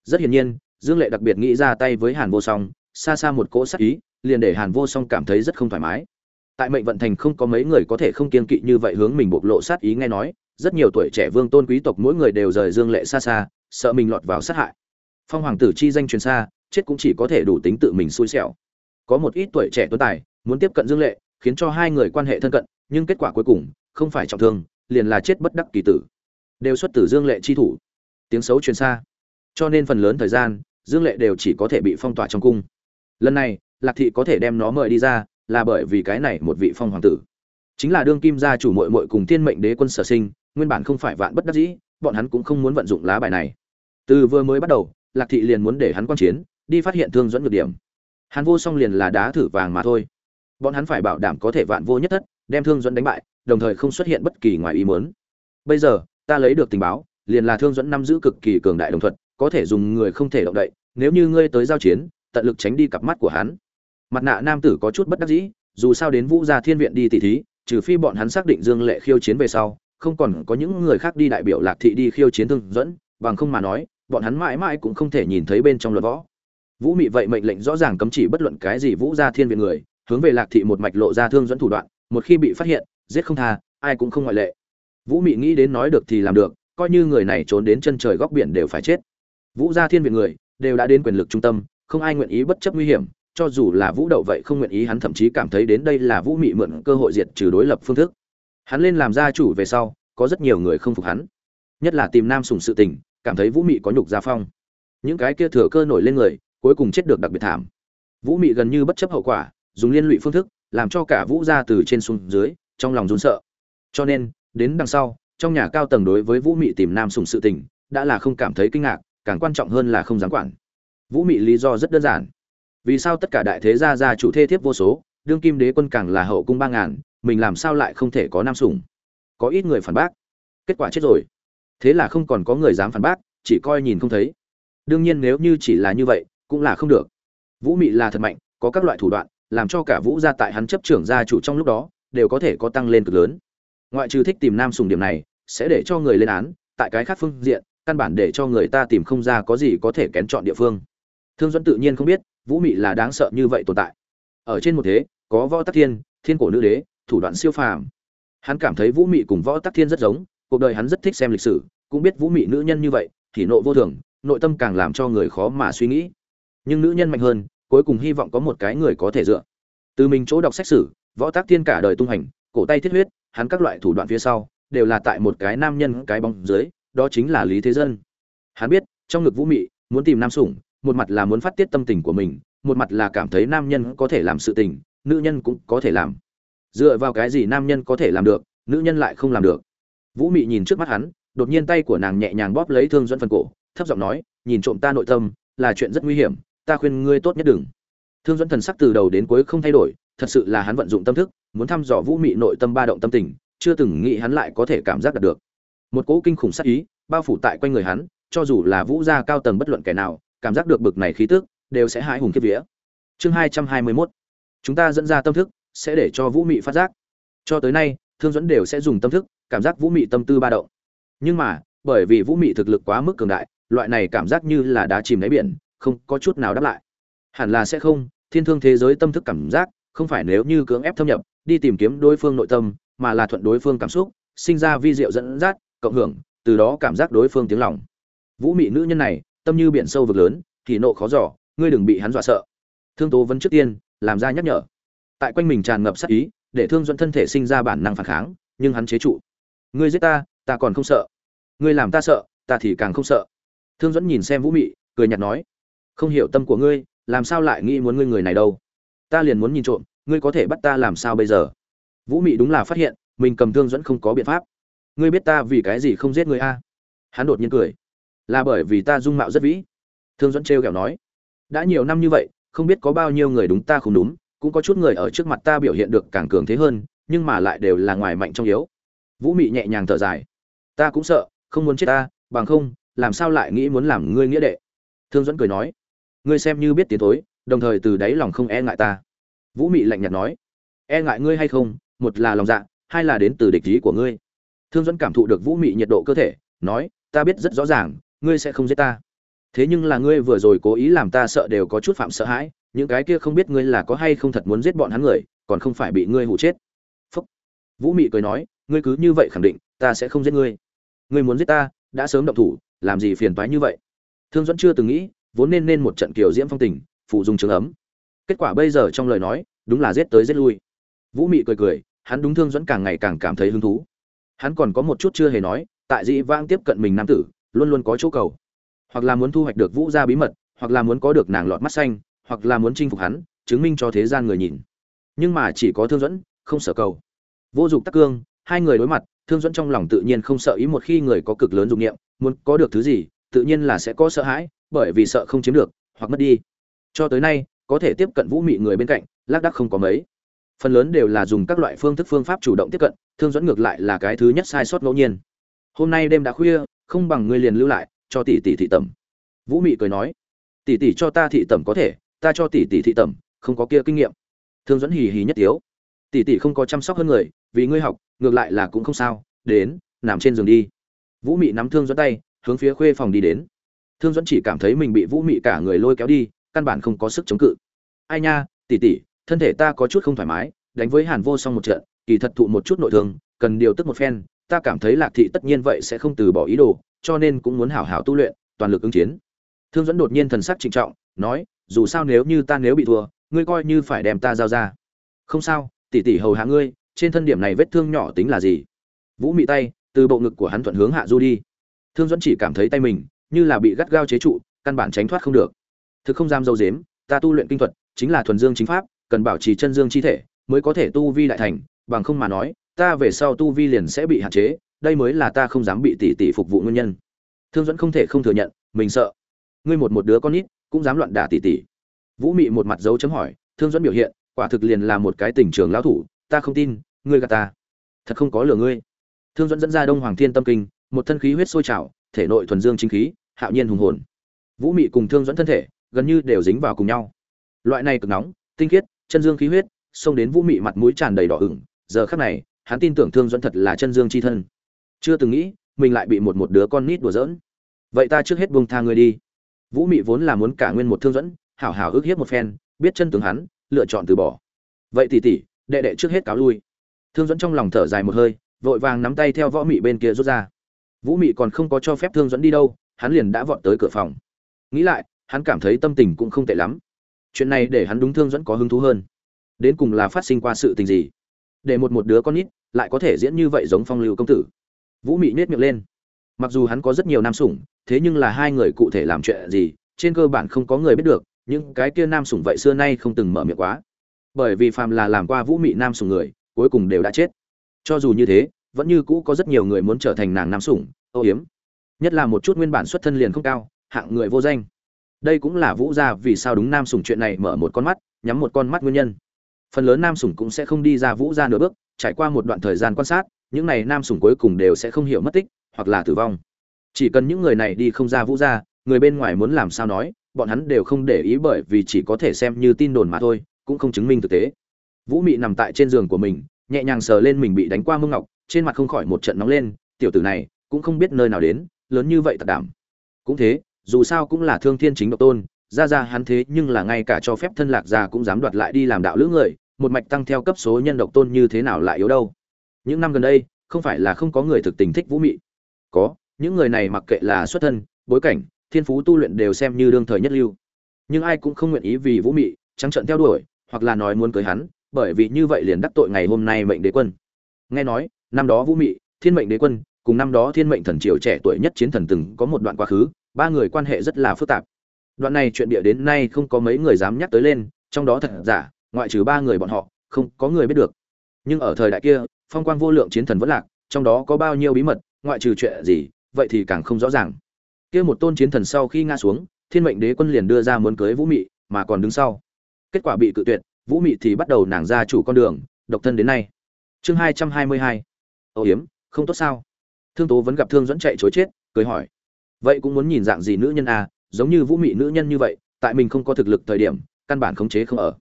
Rất hiển nhiên, dương lệ đặc biệt nghĩ ra tay với hàn vô song, xa xa một cỗ sắc ý, liền để hàn vô song cảm thấy rất không thoải mái tại mệnh vận thành không có mấy người có thể không kiên kỵ như vậy hướng mình bộc lộ sát ý nghe nói, rất nhiều tuổi trẻ vương tôn quý tộc mỗi người đều rời dương lệ xa xa, sợ mình lọt vào sát hại. Phong hoàng tử chi danh truyền xa, chết cũng chỉ có thể đủ tính tự mình xui xẻo. Có một ít tuổi trẻ tuấn tài, muốn tiếp cận dương lệ, khiến cho hai người quan hệ thân cận, nhưng kết quả cuối cùng, không phải trọng thương, liền là chết bất đắc kỳ tử. Đều xuất từ dương lệ chi thủ. Tiếng xấu truyền xa. Cho nên phần lớn thời gian, dương lệ đều chỉ có thể bị phong tỏa trong cung. Lần này, lạc thị có thể đem nó mời đi ra là bởi vì cái này một vị phong hoàng tử. Chính là đương kim gia chủ mội mội cùng thiên mệnh đế quân sở sinh, nguyên bản không phải vạn bất đắc dĩ, bọn hắn cũng không muốn vận dụng lá bài này. Từ vừa mới bắt đầu, lạc thị liền muốn để hắn quan chiến, đi phát hiện thương dẫn ngược điểm. Hắn vô song liền là đá thử vàng mà thôi. Bọn hắn phải bảo đảm có thể vạn vô nhất thất, đem thương dẫn đánh bại, đồng thời không xuất hiện bất kỳ ngoài ý muốn. Bây giờ, ta lấy được tình báo, liền là thương dẫn năm giữ cực kỳ cường đại đồng thuận có thể dùng người không thể động đậy, nếu như ngươi tới giao chiến, tận lực tránh đi cặp mắt của hắn mặt nạ nam tử có chút bất đắc dĩ, dù sao đến vũ gia thiên viện đi tỉ thí, trừ phi bọn hắn xác định dương lệ khiêu chiến về sau, không còn có những người khác đi đại biểu lạc thị đi khiêu chiến thương dẫn, bằng không mà nói, bọn hắn mãi mãi cũng không thể nhìn thấy bên trong luật võ. Vũ mị vậy mệnh lệnh rõ ràng cấm chỉ bất luận cái gì vũ gia thiên viện người, hướng về lạc thị một mạch lộ ra thương dẫn thủ đoạn, một khi bị phát hiện, giết không tha, ai cũng không ngoại lệ. Vũ mị nghĩ đến nói được thì làm được, coi như người này trốn đến chân trời góc biển đều phải chết. Vũ gia thiên viện người, đều đã đến quyền lực trung tâm, không ai nguyện ý bất chấp nguy hiểm cho dù là vũ đậu vậy không nguyện ý hắn thậm chí cảm thấy đến đây là vũ mị mượn cơ hội diệt trừ đối lập phương thức. Hắn lên làm gia chủ về sau, có rất nhiều người không phục hắn. Nhất là tìm nam sùng sự tình, cảm thấy vũ mị có nhục gia phong. Những cái kia thừa cơ nổi lên người, cuối cùng chết được đặc biệt thảm. Vũ mị gần như bất chấp hậu quả, dùng liên lụy phương thức, làm cho cả vũ gia từ trên xuống dưới, trong lòng run sợ. Cho nên, đến đằng sau, trong nhà cao tầng đối với vũ mị tìm nam sùng sự tình, đã là không cảm thấy kinh ngạc, càng quan trọng hơn là không dám quản. Vũ mị lý do rất đơn giản vì sao tất cả đại thế gia gia chủ thê thiếp vô số, đương kim đế quân càng là hậu cung ba ngàn, mình làm sao lại không thể có nam sủng? Có ít người phản bác. Kết quả chết rồi. Thế là không còn có người dám phản bác, chỉ coi nhìn không thấy. Đương nhiên nếu như chỉ là như vậy, cũng là không được. Vũ mị là thật mạnh, có các loại thủ đoạn, làm cho cả vũ gia tại hắn chấp trưởng gia chủ trong lúc đó, đều có thể có tăng lên cực lớn. Ngoại trừ thích tìm nam sùng điểm này, sẽ để cho người lên án, tại cái khác phương diện, căn bản để cho người ta tìm không ra có gì có thể kén chọn địa phương. Thương dẫn tự nhiên không biết vũ mị là đáng sợ như vậy tồn tại. Ở trên một thế, có võ tắc thiên thiên cổ nữ đế, thủ đoạn siêu phàm. Hắn cảm thấy vũ mị cùng võ tắc thiên rất giống, cuộc đời hắn rất thích xem lịch sử, cũng biết vũ mị nữ nhân như vậy, thì nộ vô thường, nội tâm càng làm cho người khó mà suy nghĩ. Nhưng nữ nhân mạnh hơn, cuối cùng hy vọng có một cái người có thể dựa. Từ mình chỗ đọc sách sử, võ tác thiên cả đời tung hành, cổ tay thiết huyết, hắn các loại thủ đoạn phía sau, đều là tại một cái nam nhân cái bóng dưới, đó chính là lý thế dân. Hắn biết, trong ngực vũ mị, muốn tìm nam sủng một mặt là muốn phát tiết tâm tình của mình, một mặt là cảm thấy nam nhân có thể làm sự tình, nữ nhân cũng có thể làm. Dựa vào cái gì nam nhân có thể làm được, nữ nhân lại không làm được? Vũ mị nhìn trước mắt hắn, đột nhiên tay của nàng nhẹ nhàng bóp lấy thương dẫn phần cổ, thấp giọng nói, nhìn trộm ta nội tâm, là chuyện rất nguy hiểm, ta khuyên ngươi tốt nhất đừng. Thương dẫn thần sắc từ đầu đến cuối không thay đổi, thật sự là hắn vận dụng tâm thức, muốn thăm dò vũ mị nội tâm ba động tâm tình, chưa từng nghĩ hắn lại có thể cảm giác được. Một cỗ kinh khủng sắc ý, bao phủ tại quanh người hắn, cho dù là vũ gia cao tầng bất luận kẻ nào cảm giác được bực này khí tức, đều sẽ hãi hùng kiếp vía. Chương hai trăm hai mươi mốt. Chúng ta dẫn ra tâm thức, sẽ để cho vũ mị phát giác. Cho tới nay, thương dẫn đều sẽ dùng tâm thức, cảm giác vũ mị tâm tư ba động. Nhưng mà, bởi vì vũ mị thực lực quá mức cường đại, loại này cảm giác như là đá chìm đáy biển, không có chút nào đáp lại. Hẳn là sẽ không, thiên thương thế giới tâm thức cảm giác, không phải nếu như cưỡng ép thâm nhập, đi tìm kiếm đối phương nội tâm, mà là thuận đối phương cảm xúc, sinh ra vi diệu dẫn dắt, cộng hưởng, từ đó cảm giác đối phương tiếng lòng. Vũ mị nữ nhân này tâm như biển sâu vực lớn, thì nộ khó giỏ ngươi đừng bị hắn dọa sợ. Thương tố vấn trước tiên, làm ra nhắc nhở. Tại quanh mình tràn ngập sát ý, để thương dẫn thân thể sinh ra bản năng phản kháng, nhưng hắn chế trụ. Ngươi giết ta ta còn không sợ. Ngươi làm ta sợ, ta thì càng không sợ. Thương dẫn nhìn xem vũ mị, cười nhạt nói, không hiểu tâm của ngươi, làm sao lại nghĩ muốn ngươi người này đâu? Ta liền muốn nhìn trộm, ngươi có thể bắt ta làm sao bây giờ? Vũ mị đúng là phát hiện, mình cầm thương dẫn không có biện pháp. Ngươi biết ta vì cái gì không giết ngươi a? Hắn đột nhiên cười là bởi vì ta dung mạo rất vĩ. Thương dẫn trêu kẹo nói, đã nhiều năm như vậy, không biết có bao nhiêu người đúng ta không đúng, cũng có chút người ở trước mặt ta biểu hiện được càng cường thế hơn, nhưng mà lại đều là ngoài mạnh trong yếu. Vũ mị nhẹ nhàng thở dài, ta cũng sợ, không muốn chết ta, bằng không, làm sao lại nghĩ muốn làm ngươi nghĩa đệ? Thương dẫn cười nói, ngươi xem như biết tiến thối, đồng thời từ đáy lòng không e ngại ta. Vũ mị lạnh nhạt nói e ngại ngươi hay không? Một là lòng dạ hai là đến từ địch ý của ngươi. Thương dẫn cảm thụ được vũ mị nhiệt độ cơ thể, nói, ta biết rất rõ ràng ngươi sẽ không giết ta. Thế nhưng là ngươi vừa rồi cố ý làm ta sợ đều có chút phạm sợ hãi, những cái kia không biết ngươi là có hay không thật muốn giết bọn hắn người, còn không phải bị ngươi hụ chết. Phúc. Vũ mị cười nói, ngươi cứ như vậy khẳng định, ta sẽ không giết ngươi. Ngươi muốn giết ta, đã sớm động thủ, làm gì phiền toái như vậy? Thương dẫn chưa từng nghĩ, vốn nên nên một trận kiều diễm phong tình, phụ dùng trường ấm. Kết quả bây giờ trong lời nói, đúng là giết tới giết lui. Vũ mị cười cười, hắn đúng thương dẫn càng ngày càng cảm thấy hứng thú. Hắn còn có một chút chưa hề nói, tại dĩ vãng tiếp cận mình nam tử luôn luôn có chỗ cầu. Hoặc là muốn thu hoạch được vũ gia bí mật, hoặc là muốn có được nàng lọt mắt xanh, hoặc là muốn chinh phục hắn, chứng minh cho thế gian người nhìn. Nhưng mà chỉ có thương dẫn không sợ cầu. Vô dụng tắc cương, hai người đối mặt, thương dẫn trong lòng tự nhiên không sợ ý một khi người có cực lớn dụng niệm, muốn có được thứ gì, tự nhiên là sẽ có sợ hãi, bởi vì sợ không chiếm được, hoặc mất đi. Cho tới nay, có thể tiếp cận vũ mị người bên cạnh, lác đác không có mấy. Phần lớn đều là dùng các loại phương thức phương pháp chủ động tiếp cận, thương dẫn ngược lại là cái thứ nhất sai sót ngẫu nhiên. Hôm nay đêm đã khuya không bằng ngươi liền lưu lại, cho tỷ tỷ thị tẩm. Vũ mị cười nói, tỷ tỷ cho ta thị tẩm có thể, ta cho tỷ tỷ thị tẩm, không có kia kinh nghiệm. Thương dẫn hì hì nhất tiếu, tỷ tỷ không có chăm sóc hơn người, vì ngươi học, ngược lại là cũng không sao, đến, nằm trên giường đi. Vũ mị nắm thương dẫn tay, hướng phía khuê phòng đi đến. Thương dẫn chỉ cảm thấy mình bị vũ mị cả người lôi kéo đi, căn bản không có sức chống cự. Ai nha, tỷ tỷ, thân thể ta có chút không thoải mái, đánh với hàn vô xong một trận, kỳ thật thụ một chút nội thương, cần điều tức một phen ta cảm thấy lạc thị tất nhiên vậy sẽ không từ bỏ ý đồ, cho nên cũng muốn hảo hảo tu luyện, toàn lực ứng chiến. Thương dẫn đột nhiên thần sắc trịnh trọng, nói, dù sao nếu như ta nếu bị thua, ngươi coi như phải đem ta giao ra. Không sao, tỷ tỷ hầu hạ ngươi, trên thân điểm này vết thương nhỏ tính là gì? Vũ mị tay, từ bộ ngực của hắn thuận hướng hạ du đi. Thương dẫn chỉ cảm thấy tay mình, như là bị gắt gao chế trụ, căn bản tránh thoát không được. Thực không dám dâu dếm, ta tu luyện kinh thuật, chính là thuần dương chính pháp, cần bảo trì chân dương chi thể, mới có thể tu vi đại thành, bằng không mà nói ta về sau tu vi liền sẽ bị hạn chế, đây mới là ta không dám bị tỷ tỷ phục vụ nguyên nhân. Thương dẫn không thể không thừa nhận, mình sợ. Ngươi một một đứa con nít, cũng dám loạn đả tỷ tỷ vũ mị một mặt dấu chấm hỏi, thương dẫn biểu hiện, quả thực liền là một cái tình trường lão thủ, ta không tin, ngươi gạt ta. Thật không có lừa ngươi. Thương dẫn dẫn ra đông hoàng thiên tâm kinh, một thân khí huyết sôi trào, thể nội thuần dương chính khí, hạo nhiên hùng hồn. Vũ mị cùng thương dẫn thân thể, gần như đều dính vào cùng nhau. Loại này cực nóng, tinh khiết, chân dương khí huyết, xông đến vũ mị mặt mũi tràn đầy đỏ ửng. Giờ khắc này hắn tin tưởng thương dẫn thật là chân dương chi thân. Chưa từng nghĩ, mình lại bị một một đứa con nít đùa giỡn. Vậy ta trước hết buông tha ngươi đi. Vũ mị vốn là muốn cả nguyên một thương dẫn hảo hảo ước hiếp một phen, biết chân tướng hắn, lựa chọn từ bỏ. Vậy tỷ tỷ đệ đệ trước hết cáo lui. Thương dẫn trong lòng thở dài một hơi, vội vàng nắm tay theo võ mị bên kia rút ra. Vũ mị còn không có cho phép thương dẫn đi đâu, hắn liền đã vọt tới cửa phòng. Nghĩ lại, hắn cảm thấy tâm tình cũng không tệ lắm. Chuyện này để hắn đúng thương dẫn có hứng thú hơn. Đến cùng là phát sinh qua sự tình gì? Để một một đứa con nít lại có thể diễn như vậy giống phong lưu công tử. Vũ mị nết miệng lên. Mặc dù hắn có rất nhiều nam sủng, thế nhưng là hai người cụ thể làm chuyện gì, trên cơ bản không có người biết được nhưng cái kia nam sủng vậy xưa nay không từng mở miệng quá. Bởi vì phàm là làm qua vũ mị nam sủng người, cuối cùng đều đã chết. Cho dù như thế, vẫn như cũ có rất nhiều người muốn trở thành nàng nam sủng âu hiếm. Nhất là một chút nguyên bản xuất thân liền không cao, hạng người vô danh. Đây cũng là vũ gia vì sao đúng nam sủng chuyện này mở một con mắt, nhắm một con mắt nguyên nhân phần lớn nam sủng cũng sẽ không đi ra vũ gia nửa bước, trải qua một đoạn thời gian quan sát, những này nam sủng cuối cùng đều sẽ không hiểu mất tích, hoặc là tử vong. Chỉ cần những người này đi không ra vũ gia người bên ngoài muốn làm sao nói, bọn hắn đều không để ý bởi vì chỉ có thể xem như tin đồn mà thôi, cũng không chứng minh thực tế. Vũ mị nằm tại trên giường của mình, nhẹ nhàng sờ lên mình bị đánh qua mông ngọc, trên mặt không khỏi một trận nóng lên, tiểu tử này, cũng không biết nơi nào đến, lớn như vậy tạc đảm. Cũng thế, dù sao cũng là thương thiên chính độc tôn ra ra hắn thế nhưng là ngay cả cho phép thân lạc gia cũng dám đoạt lại đi làm đạo lữ người, một mạch tăng theo cấp số nhân độc tôn như thế nào lại yếu đâu? Những năm gần đây, không phải là không có người thực tình thích vũ mị. Có, những người này mặc kệ là xuất thân, bối cảnh, thiên phú tu luyện đều xem như đương thời nhất lưu. Nhưng ai cũng không nguyện ý vì vũ mị trắng trợn theo đuổi, hoặc là nói muốn cưới hắn, bởi vì như vậy liền đắc tội ngày hôm nay mệnh đế quân. Nghe nói, năm đó vũ mị, thiên mệnh đế quân, cùng năm đó thiên mệnh thần triều trẻ tuổi nhất chiến thần từng có một đoạn quá khứ, ba người quan hệ rất là phức tạp đoạn này chuyện địa đến nay không có mấy người dám nhắc tới lên, trong đó thật giả, ngoại trừ ba người bọn họ, không có người biết được. Nhưng ở thời đại kia, phong quang vô lượng chiến thần vẫn lạc, trong đó có bao nhiêu bí mật, ngoại trừ chuyện gì, vậy thì càng không rõ ràng. Kia một tôn chiến thần sau khi ngã xuống, thiên mệnh đế quân liền đưa ra muốn cưới vũ mị, mà còn đứng sau. Kết quả bị cự tuyệt, vũ mị thì bắt đầu nàng ra chủ con đường, độc thân đến nay. Chương hai trăm hai mươi hai. Âu hiếm, không tốt sao? Thương tố vẫn gặp thương dẫn chạy chối chết, cười hỏi. Vậy cũng muốn nhìn dạng gì nữ nhân à giống như vũ mị nữ nhân như vậy, tại mình không có thực lực thời điểm, căn bản khống chế không ở.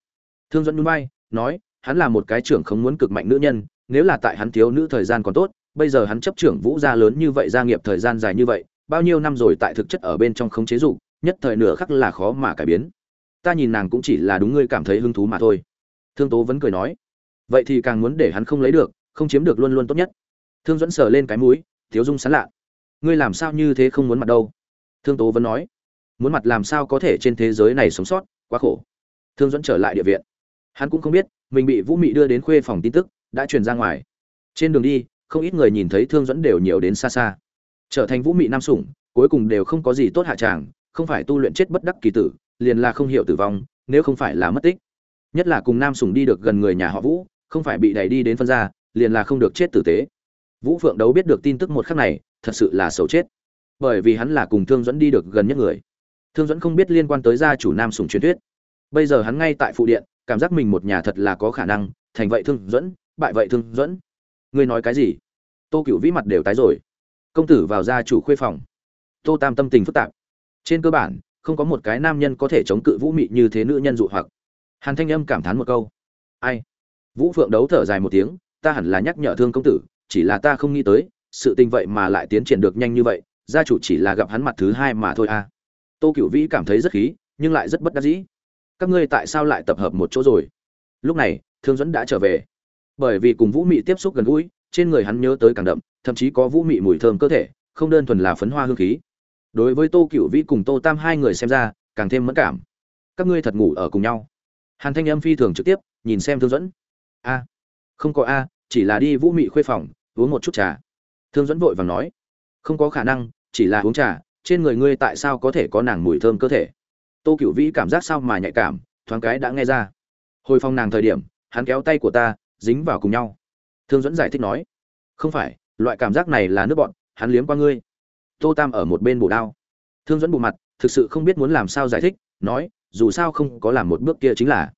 Thương dẫn núi bay nói, hắn là một cái trưởng không muốn cực mạnh nữ nhân, nếu là tại hắn thiếu nữ thời gian còn tốt, bây giờ hắn chấp trưởng vũ gia lớn như vậy gia nghiệp thời gian dài như vậy, bao nhiêu năm rồi tại thực chất ở bên trong khống chế dục, nhất thời nửa khắc là khó mà cải biến. Ta nhìn nàng cũng chỉ là đúng ngươi cảm thấy hứng thú mà thôi. Thương tố vẫn cười nói, vậy thì càng muốn để hắn không lấy được, không chiếm được luôn luôn tốt nhất. Thương dẫn sờ lên cái mũi, thiếu dung sán lạ. Ngươi làm sao như thế không muốn mặt đâu? Thương tố vẫn nói muốn mặt làm sao có thể trên thế giới này sống sót, quá khổ. Thương dẫn trở lại địa viện. Hắn cũng không biết, mình bị vũ mị đưa đến khuê phòng tin tức, đã truyền ra ngoài. Trên đường đi, không ít người nhìn thấy thương dẫn đều nhiều đến xa xa. Trở thành vũ mị nam sủng, cuối cùng đều không có gì tốt hạ tràng, không phải tu luyện chết bất đắc kỳ tử, liền là không hiểu tử vong, nếu không phải là mất tích. Nhất là cùng nam sủng đi được gần người nhà họ vũ, không phải bị đẩy đi đến phân gia, liền là không được chết tử tế. Vũ phượng đấu biết được tin tức một khắc này, thật sự là xấu chết. Bởi vì hắn là cùng thương dẫn đi được gần nhất người thương dẫn không biết liên quan tới gia chủ nam sủng truyền thuyết. Bây giờ hắn ngay tại phụ điện, cảm giác mình một nhà thật là có khả năng, thành vậy thương dẫn, bại vậy thương dẫn. Ngươi nói cái gì? Tô cựu vĩ mặt đều tái rồi. Công tử vào gia chủ khuê phòng. Tô tam tâm tình phức tạp. Trên cơ bản, không có một cái nam nhân có thể chống cự vũ mị như thế nữ nhân dụ hoặc. Hàn thanh âm cảm thán một câu. Ai? Vũ phượng đấu thở dài một tiếng, ta hẳn là nhắc nhở thương công tử, chỉ là ta không nghĩ tới, sự tình vậy mà lại tiến triển được nhanh như vậy, gia chủ chỉ là gặp hắn mặt thứ hai mà thôi à tô cựu vĩ cảm thấy rất khí, nhưng lại rất bất đắc dĩ. Các ngươi tại sao lại tập hợp một chỗ rồi? Lúc này, thương dẫn đã trở về. Bởi vì cùng vũ mị tiếp xúc gần gũi, trên người hắn nhớ tới càng đậm, thậm chí có vũ mị mùi thơm cơ thể, không đơn thuần là phấn hoa hương khí. Đối với tô cựu vĩ cùng tô tam hai người xem ra, càng thêm mẫn cảm. Các ngươi thật ngủ ở cùng nhau. Hàn thanh âm phi thường trực tiếp, nhìn xem thương dẫn a, không có a, chỉ là đi vũ mị khuê phòng, uống một chút trà. Thương dẫn vội vàng nói. Không có khả năng, chỉ là uống trà trên người ngươi tại sao có thể có nàng mùi thơm cơ thể? Tô cựu vĩ cảm giác sao mà nhạy cảm, thoáng cái đã nghe ra. Hồi phong nàng thời điểm, hắn kéo tay của ta, dính vào cùng nhau. Thương dẫn giải thích nói, không phải, loại cảm giác này là nước bọn, hắn liếm qua ngươi. Tô tam ở một bên bổ đao. Thương dẫn bộ mặt, thực sự không biết muốn làm sao giải thích, nói, dù sao không có làm một bước kia chính là.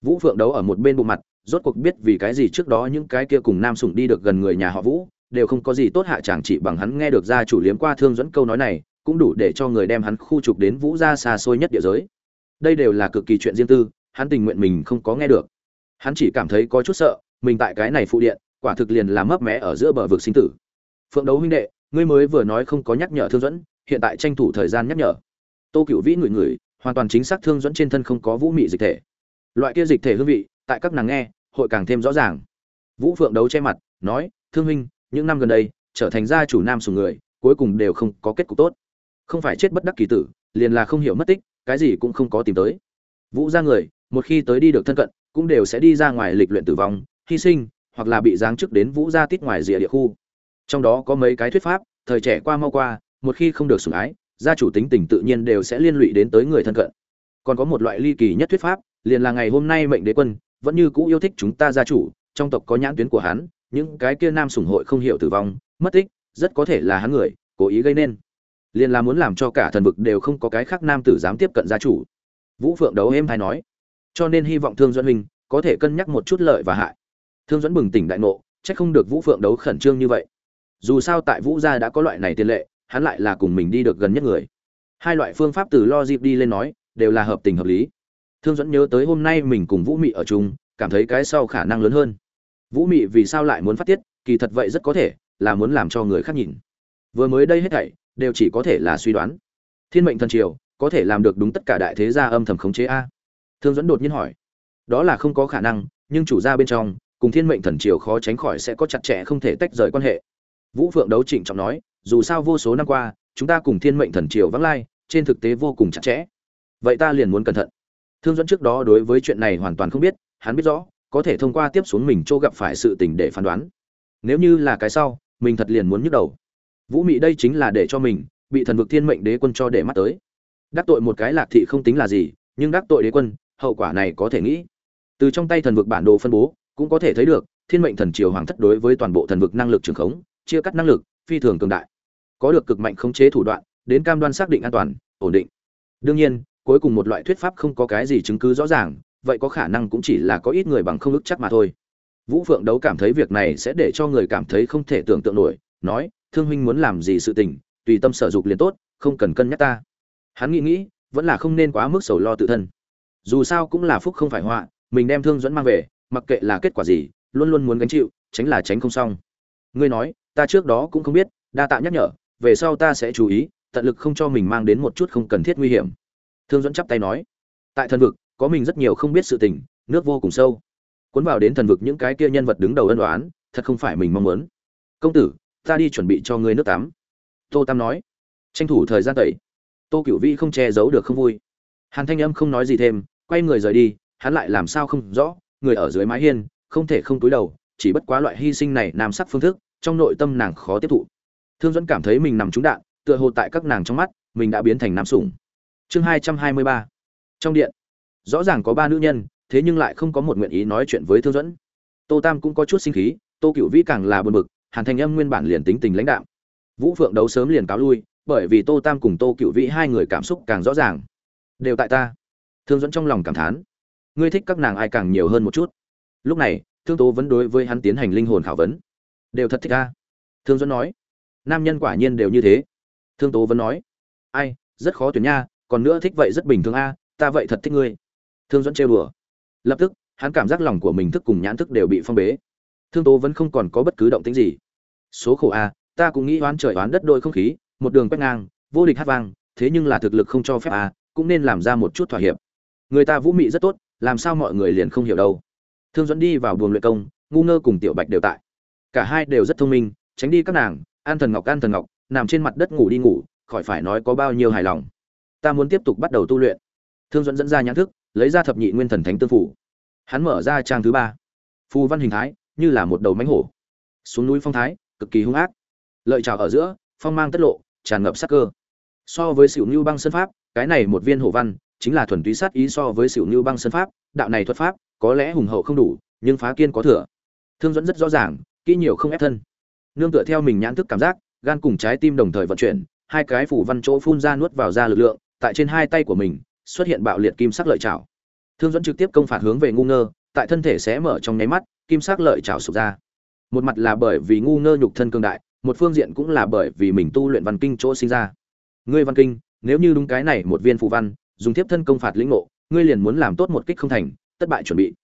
Vũ phượng đấu ở một bên bộ mặt, rốt cuộc biết vì cái gì trước đó những cái kia cùng nam sủng đi được gần người nhà họ vũ, đều không có gì tốt hạ chàng chỉ bằng hắn nghe được ra chủ liếm qua thương dẫn câu nói này cũng đủ để cho người đem hắn khu trục đến vũ gia xa xôi nhất địa giới. Đây đều là cực kỳ chuyện riêng tư, hắn tình nguyện mình không có nghe được. Hắn chỉ cảm thấy có chút sợ, mình tại cái này phụ điện, quả thực liền là mấp mé ở giữa bờ vực sinh tử. Phượng đấu huynh đệ, ngươi mới vừa nói không có nhắc nhở thương dẫn hiện tại tranh thủ thời gian nhắc nhở. Tô cựu vĩ ngửi ngửi, hoàn toàn chính xác thương dẫn trên thân không có vũ mị dịch thể. Loại kia dịch thể hương vị, tại các nàng nghe, hội càng thêm rõ ràng. Vũ phượng đấu che mặt, nói, thương huynh, những năm gần đây, trở thành gia chủ nam sùng người, cuối cùng đều không có kết cục tốt không phải chết bất đắc kỳ tử, liền là không hiểu mất tích, cái gì cũng không có tìm tới. Vũ ra người, một khi tới đi được thân cận, cũng đều sẽ đi ra ngoài lịch luyện tử vong, hy sinh, hoặc là bị giáng chức đến vũ gia tít ngoài rìa địa khu. Trong đó có mấy cái thuyết pháp, thời trẻ qua mau qua, một khi không được sủng ái, gia chủ tính tình tự nhiên đều sẽ liên lụy đến tới người thân cận. Còn có một loại ly kỳ nhất thuyết pháp, liền là ngày hôm nay mệnh đế quân, vẫn như cũ yêu thích chúng ta gia chủ, trong tộc có nhãn tuyến của hắn, những cái kia nam sủng hội không hiểu tử vong, mất tích, rất có thể là hắn người, cố ý gây nên liền là muốn làm cho cả thần vực đều không có cái khác nam tử dám tiếp cận gia chủ. Vũ phượng đấu êm hay nói, cho nên hy vọng thương duẫn huynh có thể cân nhắc một chút lợi và hại. Thương duẫn bừng tỉnh đại ngộ trách không được vũ phượng đấu khẩn trương như vậy. Dù sao tại vũ gia đã có loại này tiền lệ, hắn lại là cùng mình đi được gần nhất người. Hai loại phương pháp từ lo dịp đi lên nói, đều là hợp tình hợp lý. Thương duẫn nhớ tới hôm nay mình cùng vũ mị ở chung, cảm thấy cái sau khả năng lớn hơn. Vũ mị vì sao lại muốn phát tiết, kỳ thật vậy rất có thể là muốn làm cho người khác nhìn. Vừa mới đây hết thảy đều chỉ có thể là suy đoán. Thiên mệnh thần triều có thể làm được đúng tất cả đại thế gia âm thầm khống chế a. Thương dẫn đột nhiên hỏi. Đó là không có khả năng, nhưng chủ gia bên trong, cùng thiên mệnh thần triều khó tránh khỏi sẽ có chặt chẽ không thể tách rời quan hệ. Vũ phượng đấu trịnh trọng nói, dù sao vô số năm qua, chúng ta cùng thiên mệnh thần triều vắng lai, trên thực tế vô cùng chặt chẽ. Vậy ta liền muốn cẩn thận. Thương dẫn trước đó đối với chuyện này hoàn toàn không biết, hắn biết rõ, có thể thông qua tiếp xuống mình chỗ gặp phải sự tình để phán đoán. Nếu như là cái sau, mình thật liền muốn nhức đầu vũ mị đây chính là để cho mình bị thần vực thiên mệnh đế quân cho để mắt tới. Đắc tội một cái lạc thị không tính là gì, nhưng đắc tội đế quân, hậu quả này có thể nghĩ. Từ trong tay thần vực bản đồ phân bố, cũng có thể thấy được, thiên mệnh thần triều hoàng thất đối với toàn bộ thần vực năng lực trường khống, chia cắt năng lực, phi thường cường đại. Có được cực mạnh khống chế thủ đoạn, đến cam đoan xác định an toàn, ổn định. Đương nhiên, cuối cùng một loại thuyết pháp không có cái gì chứng cứ rõ ràng, vậy có khả năng cũng chỉ là có ít người bằng không ức chắc mà thôi. Vũ phượng đấu cảm thấy việc này sẽ để cho người cảm thấy không thể tưởng tượng nổi, nói thương huynh muốn làm gì sự tình, tùy tâm sở dục liền tốt, không cần cân nhắc ta. Hắn nghĩ nghĩ, vẫn là không nên quá mức sầu lo tự thân. Dù sao cũng là phúc không phải họa, mình đem thương dẫn mang về, mặc kệ là kết quả gì, luôn luôn muốn gánh chịu, tránh là tránh không xong. Ngươi nói, ta trước đó cũng không biết, đa tạ nhắc nhở, về sau ta sẽ chú ý, tận lực không cho mình mang đến một chút không cần thiết nguy hiểm. Thương dẫn chắp tay nói. Tại thần vực, có mình rất nhiều không biết sự tình, nước vô cùng sâu. Cuốn vào đến thần vực những cái kia nhân vật đứng đầu ân đoán thật không phải mình mong muốn. Công tử ta đi chuẩn bị cho ngươi nước tắm. Tô tam nói. Tranh thủ thời gian tẩy. Tô cựu vi không che giấu được không vui. Hàn thanh âm không nói gì thêm, quay người rời đi, hắn lại làm sao không rõ, người ở dưới mái hiên, không thể không túi đầu, chỉ bất quá loại hy sinh này nam sắc phương thức, trong nội tâm nàng khó tiếp thụ. Thương dẫn cảm thấy mình nằm trúng đạn, tựa hồ tại các nàng trong mắt, mình đã biến thành nam sủng. Chương hai trăm hai mươi ba. Trong điện. Rõ ràng có ba nữ nhân, thế nhưng lại không có một nguyện ý nói chuyện với thương dẫn tô tam cũng có chút sinh khí, tô cựu vĩ càng là buồn bực hàn Thanh âm nguyên bản liền tính tình lãnh đạm, vũ phượng đấu sớm liền cáo lui bởi vì tô tam cùng tô cựu vĩ hai người cảm xúc càng rõ ràng. Đều tại ta. Thương dẫn trong lòng cảm thán. Ngươi thích các nàng ai càng nhiều hơn một chút. Lúc này thương tố vẫn đối với hắn tiến hành linh hồn khảo vấn. Đều thật thích ta. Thương dẫn nói. Nam nhân quả nhiên đều như thế. Thương tố vẫn nói. Ai rất khó tuyển nha còn nữa thích vậy rất bình thường a ta vậy thật thích ngươi. Thương dẫn trêu đùa. Lập tức hắn cảm giác lòng của mình thức cùng nhãn thức đều bị phong bế thương tố vẫn không còn có bất cứ động tĩnh gì. Số khổ a ta cũng nghĩ oán trời oán đất đôi không khí, một đường quét ngang, vô địch hát vang, thế nhưng là thực lực không cho phép a cũng nên làm ra một chút thỏa hiệp. Người ta vũ mị rất tốt, làm sao mọi người liền không hiểu đâu. Thương dẫn đi vào buồng luyện công, ngu ngơ cùng tiểu bạch đều tại. Cả hai đều rất thông minh, tránh đi các nàng, an thần ngọc, an thần ngọc, nằm trên mặt đất ngủ đi ngủ, khỏi phải nói có bao nhiêu hài lòng. Ta muốn tiếp tục bắt đầu tu luyện. Thương dẫn dẫn ra nhãn thức, lấy ra thập nhị nguyên thần thánh tương phủ. Hắn mở ra trang thứ ba. Phù văn hình thái như là một đầu mánh hổ. Xuống núi phong thái, cực kỳ hung ác. Lợi trào ở giữa, phong mang tất lộ, tràn ngập sắc cơ. So với xỉu như băng sân pháp, cái này một viên hổ văn, chính là thuần túy sát ý so với xỉu như băng sân pháp, đạo này thuật pháp, có lẽ hùng hậu không đủ, nhưng phá kiên có thừa. Thương dẫn rất rõ ràng, kỹ nhiều không ép thân. Nương tựa theo mình nhãn thức cảm giác, gan cùng trái tim đồng thời vận chuyển, hai cái phủ văn chỗ phun ra nuốt vào ra lực lượng, tại trên hai tay của mình, xuất hiện bạo liệt kim sắc lợi chảo thương dẫn trực tiếp công phạt hướng về ngu ngơ, tại thân thể sẽ mở trong nháy mắt kim sắc lợi trảo sụp ra. Một mặt là bởi vì ngu ngơ nhục thân cương đại, một phương diện cũng là bởi vì mình tu luyện văn kinh chỗ sinh ra. Ngươi văn kinh, nếu như đúng cái này một viên phù văn, dùng tiếp thân công phạt lĩnh ngộ, ngươi liền muốn làm tốt một kích không thành, thất bại chuẩn bị.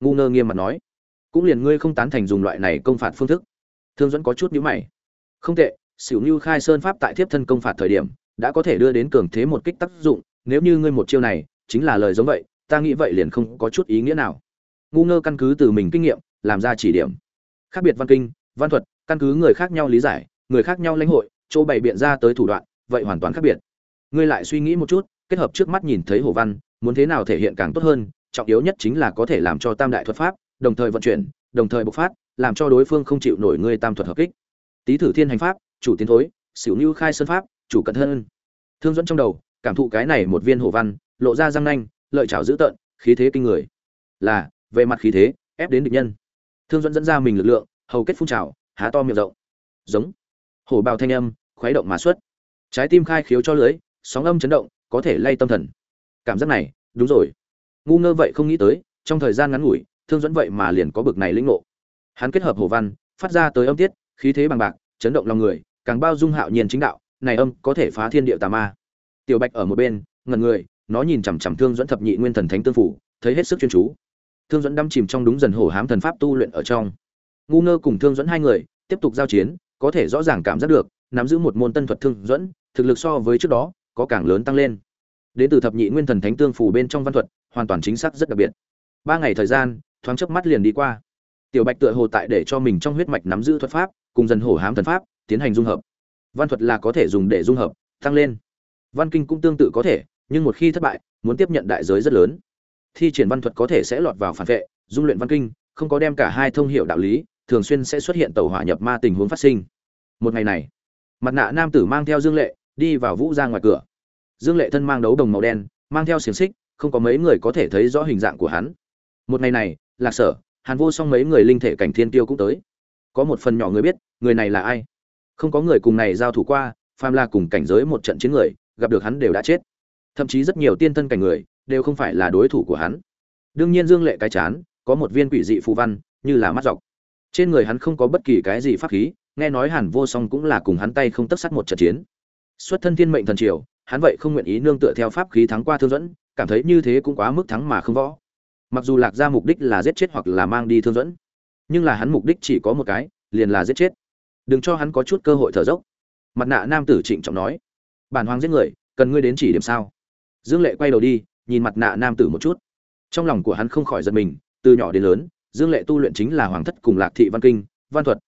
Ngu ngơ nghiêm mặt nói. Cũng liền ngươi không tán thành dùng loại này công phạt phương thức. Thương dẫn có chút nhíu mày. Không tệ, Sửu Nưu khai sơn pháp tại tiếp thân công phạt thời điểm, đã có thể đưa đến cường thế một kích tác dụng, nếu như ngươi một chiêu này, chính là lời giống vậy, ta nghĩ vậy liền không có chút ý nghĩa nào ngu ngơ căn cứ từ mình kinh nghiệm, làm ra chỉ điểm. Khác biệt văn kinh, văn thuật, căn cứ người khác nhau lý giải, người khác nhau lãnh hội, chỗ bày biện ra tới thủ đoạn, vậy hoàn toàn khác biệt. Ngươi lại suy nghĩ một chút, kết hợp trước mắt nhìn thấy hồ văn, muốn thế nào thể hiện càng tốt hơn, trọng yếu nhất chính là có thể làm cho tam đại thuật pháp, đồng thời vận chuyển, đồng thời bộc phát, làm cho đối phương không chịu nổi ngươi tam thuật hợp kích. Tý thử thiên hành pháp, chủ tiến thối, xỉu như khai sơn pháp, chủ cận thân. Thương dẫn trong đầu, cảm thụ cái này một viên hồ văn, lộ ra răng nanh, lợi chảo dữ tợn, khí thế kinh người. Là về mặt khí thế, ép đến địch nhân. Thương dẫn dẫn ra mình lực lượng, hầu kết phun trào, há to miệng rộng. Giống. Hổ bào thanh âm, khuấy động mà xuất. Trái tim khai khiếu cho lưới, sóng âm chấn động, có thể lay tâm thần. Cảm giác này, đúng rồi. Ngu ngơ vậy không nghĩ tới, trong thời gian ngắn ngủi, thương dẫn vậy mà liền có bực này lĩnh ngộ. Hắn kết hợp hổ văn, phát ra tới âm tiết, khí thế bằng bạc, chấn động lòng người, càng bao dung hạo nhiên chính đạo, này âm có thể phá thiên địa tà ma. Tiểu bạch ở một bên, ngẩn người, nó nhìn chằm chằm thương dẫn thập nhị nguyên thần thánh tương phủ, thấy hết sức chuyên chú thương dẫn đắm chìm trong đúng dần hổ hám thần pháp tu luyện ở trong. Ngu ngơ cùng thương dẫn hai người tiếp tục giao chiến, có thể rõ ràng cảm giác được, nắm giữ một môn tân thuật thương dẫn thực lực so với trước đó, có càng lớn tăng lên. Đến từ thập nhị nguyên thần thánh tương phủ bên trong văn thuật, hoàn toàn chính xác rất đặc biệt. Ba ngày thời gian, thoáng chớp mắt liền đi qua. Tiểu bạch tựa hồ tại để cho mình trong huyết mạch nắm giữ thuật pháp, cùng dần hổ hám thần pháp, tiến hành dung hợp. Văn thuật là có thể dùng để dung hợp, tăng lên. Văn kinh cũng tương tự có thể, nhưng một khi thất bại, muốn tiếp nhận đại giới rất lớn thi triển văn thuật có thể sẽ lọt vào phản vệ, dung luyện văn kinh, không có đem cả hai thông hiểu đạo lý, thường xuyên sẽ xuất hiện tàu hỏa nhập ma tình huống phát sinh. Một ngày này, mặt nạ nam tử mang theo dương lệ đi vào vũ ra ngoài cửa. Dương lệ thân mang đấu đồng màu đen, mang theo xiềng xích, không có mấy người có thể thấy rõ hình dạng của hắn. Một ngày này, lạc sở, hàn vô song mấy người linh thể cảnh thiên tiêu cũng tới. Có một phần nhỏ người biết, người này là ai? Không có người cùng này giao thủ qua, phàm là cùng cảnh giới một trận chiến người, gặp được hắn đều đã chết. Thậm chí rất nhiều tiên thân cảnh người đều không phải là đối thủ của hắn. Đương nhiên dương lệ cái chán, có một viên quỷ dị phù văn, như là mắt dọc. Trên người hắn không có bất kỳ cái gì pháp khí, nghe nói hàn vô song cũng là cùng hắn tay không tất sắt một trận chiến. Xuất thân thiên mệnh thần triều, hắn vậy không nguyện ý nương tựa theo pháp khí thắng qua thương dẫn, cảm thấy như thế cũng quá mức thắng mà không võ. Mặc dù lạc ra mục đích là giết chết hoặc là mang đi thương dẫn, nhưng là hắn mục đích chỉ có một cái, liền là giết chết. Đừng cho hắn có chút cơ hội thở dốc. Mặt nạ nam tử trịnh trọng nói, bản hoàng giết người, cần ngươi đến chỉ điểm sao? Dương lệ quay đầu đi nhìn mặt nạ nam tử một chút. Trong lòng của hắn không khỏi giật mình, từ nhỏ đến lớn, dương lệ tu luyện chính là hoàng thất cùng lạc thị văn kinh, văn thuật.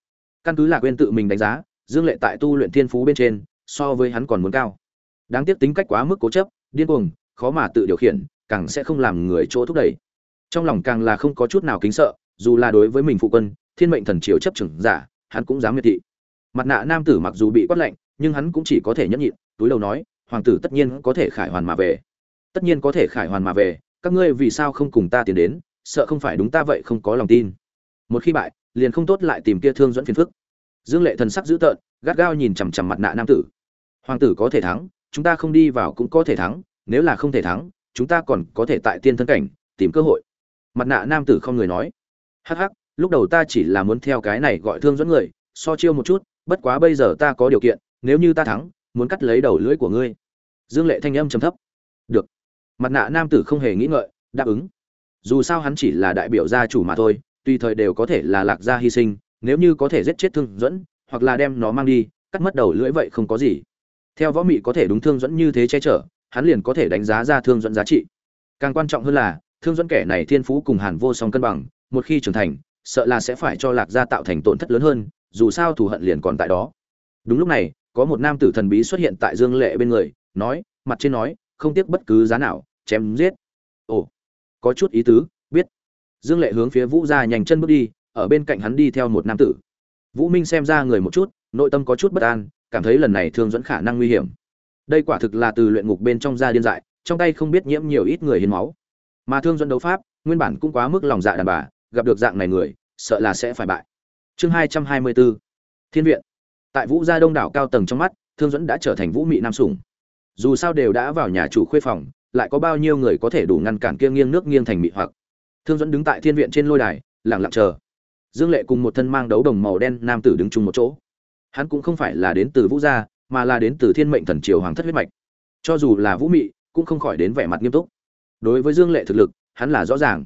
Căn cứ lạc quên tự mình đánh giá, dương lệ tại tu luyện thiên phú bên trên, so với hắn còn muốn cao. Đáng tiếc tính cách quá mức cố chấp, điên cuồng, khó mà tự điều khiển, càng sẽ không làm người chỗ thúc đẩy. Trong lòng càng là không có chút nào kính sợ, dù là đối với mình phụ quân, thiên mệnh thần triều chấp trưởng giả, hắn cũng dám miệt thị. Mặt nạ nam tử mặc dù bị quát lạnh, nhưng hắn cũng chỉ có thể nhẫn nhịn, túi đầu nói, hoàng tử tất nhiên có thể khải hoàn mà về tất nhiên có thể khải hoàn mà về, các ngươi vì sao không cùng ta tiến đến, sợ không phải đúng ta vậy không có lòng tin. Một khi bại, liền không tốt lại tìm kia thương dẫn phiền phức. Dương lệ thần sắc dữ tợn, gắt gao nhìn chằm chằm mặt nạ nam tử. Hoàng tử có thể thắng, chúng ta không đi vào cũng có thể thắng, nếu là không thể thắng, chúng ta còn có thể tại tiên thân cảnh, tìm cơ hội. Mặt nạ nam tử không người nói. Hắc hắc, lúc đầu ta chỉ là muốn theo cái này gọi thương dẫn người, so chiêu một chút, bất quá bây giờ ta có điều kiện, nếu như ta thắng, muốn cắt lấy đầu lưỡi của ngươi. Dương lệ thanh âm trầm thấp mặt nạ nam tử không hề nghĩ ngợi, đáp ứng. Dù sao hắn chỉ là đại biểu gia chủ mà thôi, tùy thời đều có thể là lạc gia hy sinh, nếu như có thể giết chết thương dẫn hoặc là đem nó mang đi, cắt mất đầu lưỡi vậy không có gì. Theo võ mị có thể đúng thương dẫn như thế che chở, hắn liền có thể đánh giá ra thương dẫn giá trị. Càng quan trọng hơn là, thương dẫn kẻ này thiên phú cùng hàn vô song cân bằng, một khi trưởng thành, sợ là sẽ phải cho lạc gia tạo thành tổn thất lớn hơn, dù sao thù hận liền còn tại đó. Đúng lúc này, có một nam tử thần bí xuất hiện tại dương lệ bên người, nói, mặt trên nói, không tiếc bất cứ giá nào chém giết. Ồ, có chút ý tứ, biết. Dương lệ hướng phía vũ gia nhanh chân bước đi, ở bên cạnh hắn đi theo một nam tử. Vũ minh xem ra người một chút, nội tâm có chút bất an, cảm thấy lần này thương dẫn khả năng nguy hiểm. Đây quả thực là từ luyện ngục bên trong ra điên dại, trong tay không biết nhiễm nhiều ít người hiến máu. Mà thương dẫn đấu pháp, nguyên bản cũng quá mức lòng dạ đàn bà, gặp được dạng này người, sợ là sẽ phải bại. Chương hai trăm hai mươi bốn thiên viện. Tại vũ gia đông đảo cao tầng trong mắt, thương dẫn đã trở thành vũ mị nam sủng. Dù sao đều đã vào nhà chủ khuê phòng lại có bao nhiêu người có thể đủ ngăn cản kia nghiêng nước nghiêng thành mị hoặc. Thương dẫn đứng tại thiên viện trên lôi đài, lặng lặng chờ. Dương lệ cùng một thân mang đấu đồng màu đen nam tử đứng chung một chỗ. Hắn cũng không phải là đến từ vũ gia, mà là đến từ thiên mệnh thần triều hoàng thất huyết mạch. Cho dù là vũ mị, cũng không khỏi đến vẻ mặt nghiêm túc. Đối với dương lệ thực lực, hắn là rõ ràng.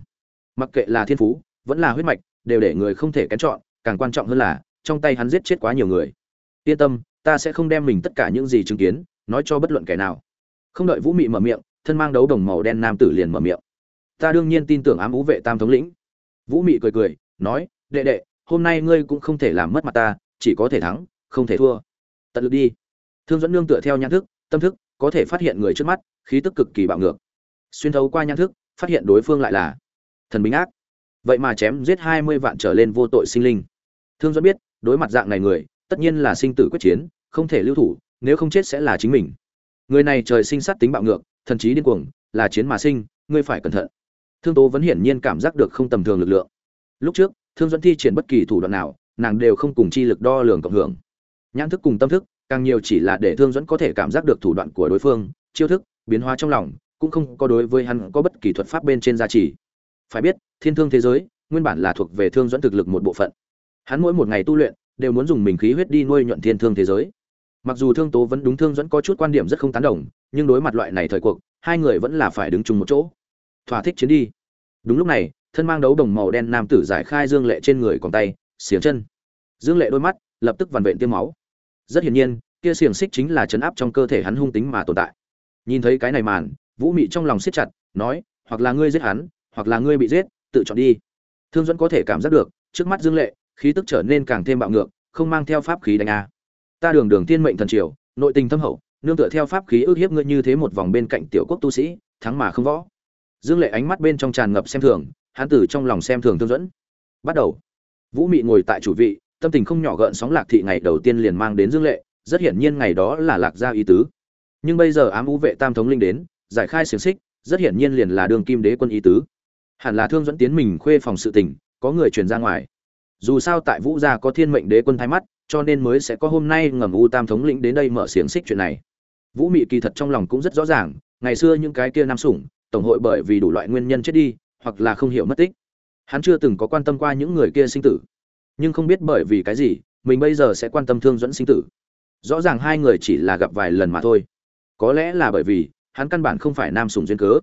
Mặc kệ là thiên phú, vẫn là huyết mạch, đều để người không thể kén chọn, càng quan trọng hơn là, trong tay hắn giết chết quá nhiều người. Yên tâm, ta sẽ không đem mình tất cả những gì chứng kiến, nói cho bất luận kẻ nào. Không đợi vũ mị mở miệng thân mang đấu đồng màu đen nam tử liền mở miệng. Ta đương nhiên tin tưởng ám ú vệ tam thống lĩnh. Vũ mị cười cười, nói, đệ đệ, hôm nay ngươi cũng không thể làm mất mặt ta, chỉ có thể thắng, không thể thua. Tận lực đi. Thương dẫn nương tựa theo nhãn thức, tâm thức, có thể phát hiện người trước mắt, khí tức cực kỳ bạo ngược. Xuyên thấu qua nhãn thức, phát hiện đối phương lại là thần bính ác. Vậy mà chém giết hai mươi vạn trở lên vô tội sinh linh. Thương dẫn biết, đối mặt dạng này người, tất nhiên là sinh tử quyết chiến, không thể lưu thủ, nếu không chết sẽ là chính mình người này trời sinh sát tính bạo ngược, thần trí điên cuồng, là chiến mà sinh, ngươi phải cẩn thận. Thương tố vẫn hiển nhiên cảm giác được không tầm thường lực lượng. Lúc trước, thương dẫn thi triển bất kỳ thủ đoạn nào, nàng đều không cùng chi lực đo lường cộng hưởng. Nhãn thức cùng tâm thức, càng nhiều chỉ là để thương dẫn có thể cảm giác được thủ đoạn của đối phương, chiêu thức, biến hóa trong lòng, cũng không có đối với hắn có bất kỳ thuật pháp bên trên gia trì. Phải biết, thiên thương thế giới, nguyên bản là thuộc về thương dẫn thực lực một bộ phận. Hắn mỗi một ngày tu luyện, đều muốn dùng mình khí huyết đi nuôi nhuận thiên thương thế giới mặc dù thương tố vẫn đúng thương dẫn có chút quan điểm rất không tán đồng, nhưng đối mặt loại này thời cuộc, hai người vẫn là phải đứng chung một chỗ. Thỏa thích chiến đi. Đúng lúc này, thân mang đấu đồng màu đen nam tử giải khai dương lệ trên người còn tay, xiềng chân. Dương lệ đôi mắt lập tức vằn vện tiêm máu. Rất hiển nhiên kia xiềng xích chính là chấn áp trong cơ thể hắn hung tính mà tồn tại. Nhìn thấy cái này màn, vũ mị trong lòng siết chặt, nói, hoặc là ngươi giết hắn, hoặc là ngươi bị giết, tự chọn đi. Thương dẫn có thể cảm giác được, trước mắt dương lệ, khí tức trở nên càng thêm bạo ngược, không mang theo pháp khí đánh a ta đường đường tiên mệnh thần triều, nội tình thâm hậu, nương tựa theo pháp khí ước hiếp ngươi như thế một vòng bên cạnh tiểu quốc tu sĩ, thắng mà không võ. Dương lệ ánh mắt bên trong tràn ngập xem thường hán tử trong lòng xem thường thương dẫn. Bắt đầu. Vũ mị ngồi tại chủ vị, tâm tình không nhỏ gợn sóng lạc thị ngày đầu tiên liền mang đến dương lệ, rất hiển nhiên ngày đó là lạc gia ý tứ. Nhưng bây giờ ám ú vệ tam thống linh đến, giải khai xiềng xích, rất hiển nhiên liền là đường kim đế quân ý tứ. Hẳn là thương dẫn tiến mình khuê phòng sự tình, có người truyền ra ngoài dù sao tại vũ gia có thiên mệnh đế quân thái mắt, cho nên mới sẽ có hôm nay ngầm u tam thống lĩnh đến đây mở xiềng xích chuyện này. Vũ mị kỳ thật trong lòng cũng rất rõ ràng, ngày xưa những cái kia nam sủng, tổng hội bởi vì đủ loại nguyên nhân chết đi, hoặc là không hiểu mất tích. Hắn chưa từng có quan tâm qua những người kia sinh tử. Nhưng không biết bởi vì cái gì, mình bây giờ sẽ quan tâm thương dẫn sinh tử. Rõ ràng hai người chỉ là gặp vài lần mà thôi. Có lẽ là bởi vì, hắn căn bản không phải nam sủng duyên cớ.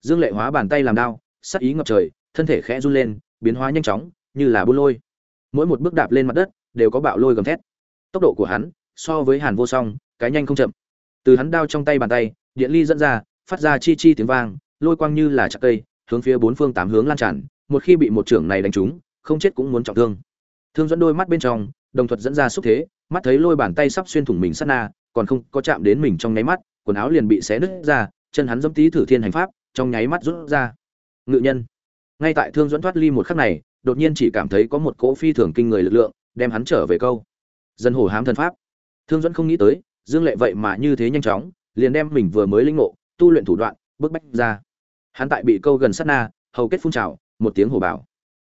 Dương lệ hóa bàn tay làm đao, sắc ý ngập trời, thân thể khẽ run lên, biến hóa nhanh chóng, như là bô lôi mỗi một bước đạp lên mặt đất, đều có bạo lôi gầm thét. Tốc độ của hắn, so với hàn vô song, cái nhanh không chậm. Từ hắn đao trong tay bàn tay, điện ly dẫn ra, phát ra chi chi tiếng vang, lôi quang như là chặt cây, hướng phía bốn phương tám hướng lan tràn, một khi bị một trưởng này đánh trúng, không chết cũng muốn trọng thương. Thương dẫn đôi mắt bên trong, đồng thuật dẫn ra xúc thế, mắt thấy lôi bàn tay sắp xuyên thủng mình sát na, còn không có chạm đến mình trong nháy mắt, quần áo liền bị xé nứt ra, chân hắn dẫm tí thử thiên hành pháp, trong nháy mắt rút ra. Ngự nhân. Ngay tại thương dẫn thoát ly một khắc này đột nhiên chỉ cảm thấy có một cỗ phi thường kinh người lực lượng, đem hắn trở về câu. Dân hồ hám thần pháp. Thương dẫn không nghĩ tới, dương lệ vậy mà như thế nhanh chóng, liền đem mình vừa mới linh ngộ, tu luyện thủ đoạn, bức bách ra. Hắn tại bị câu gần sát na, hầu kết phun trào, một tiếng hồ bảo.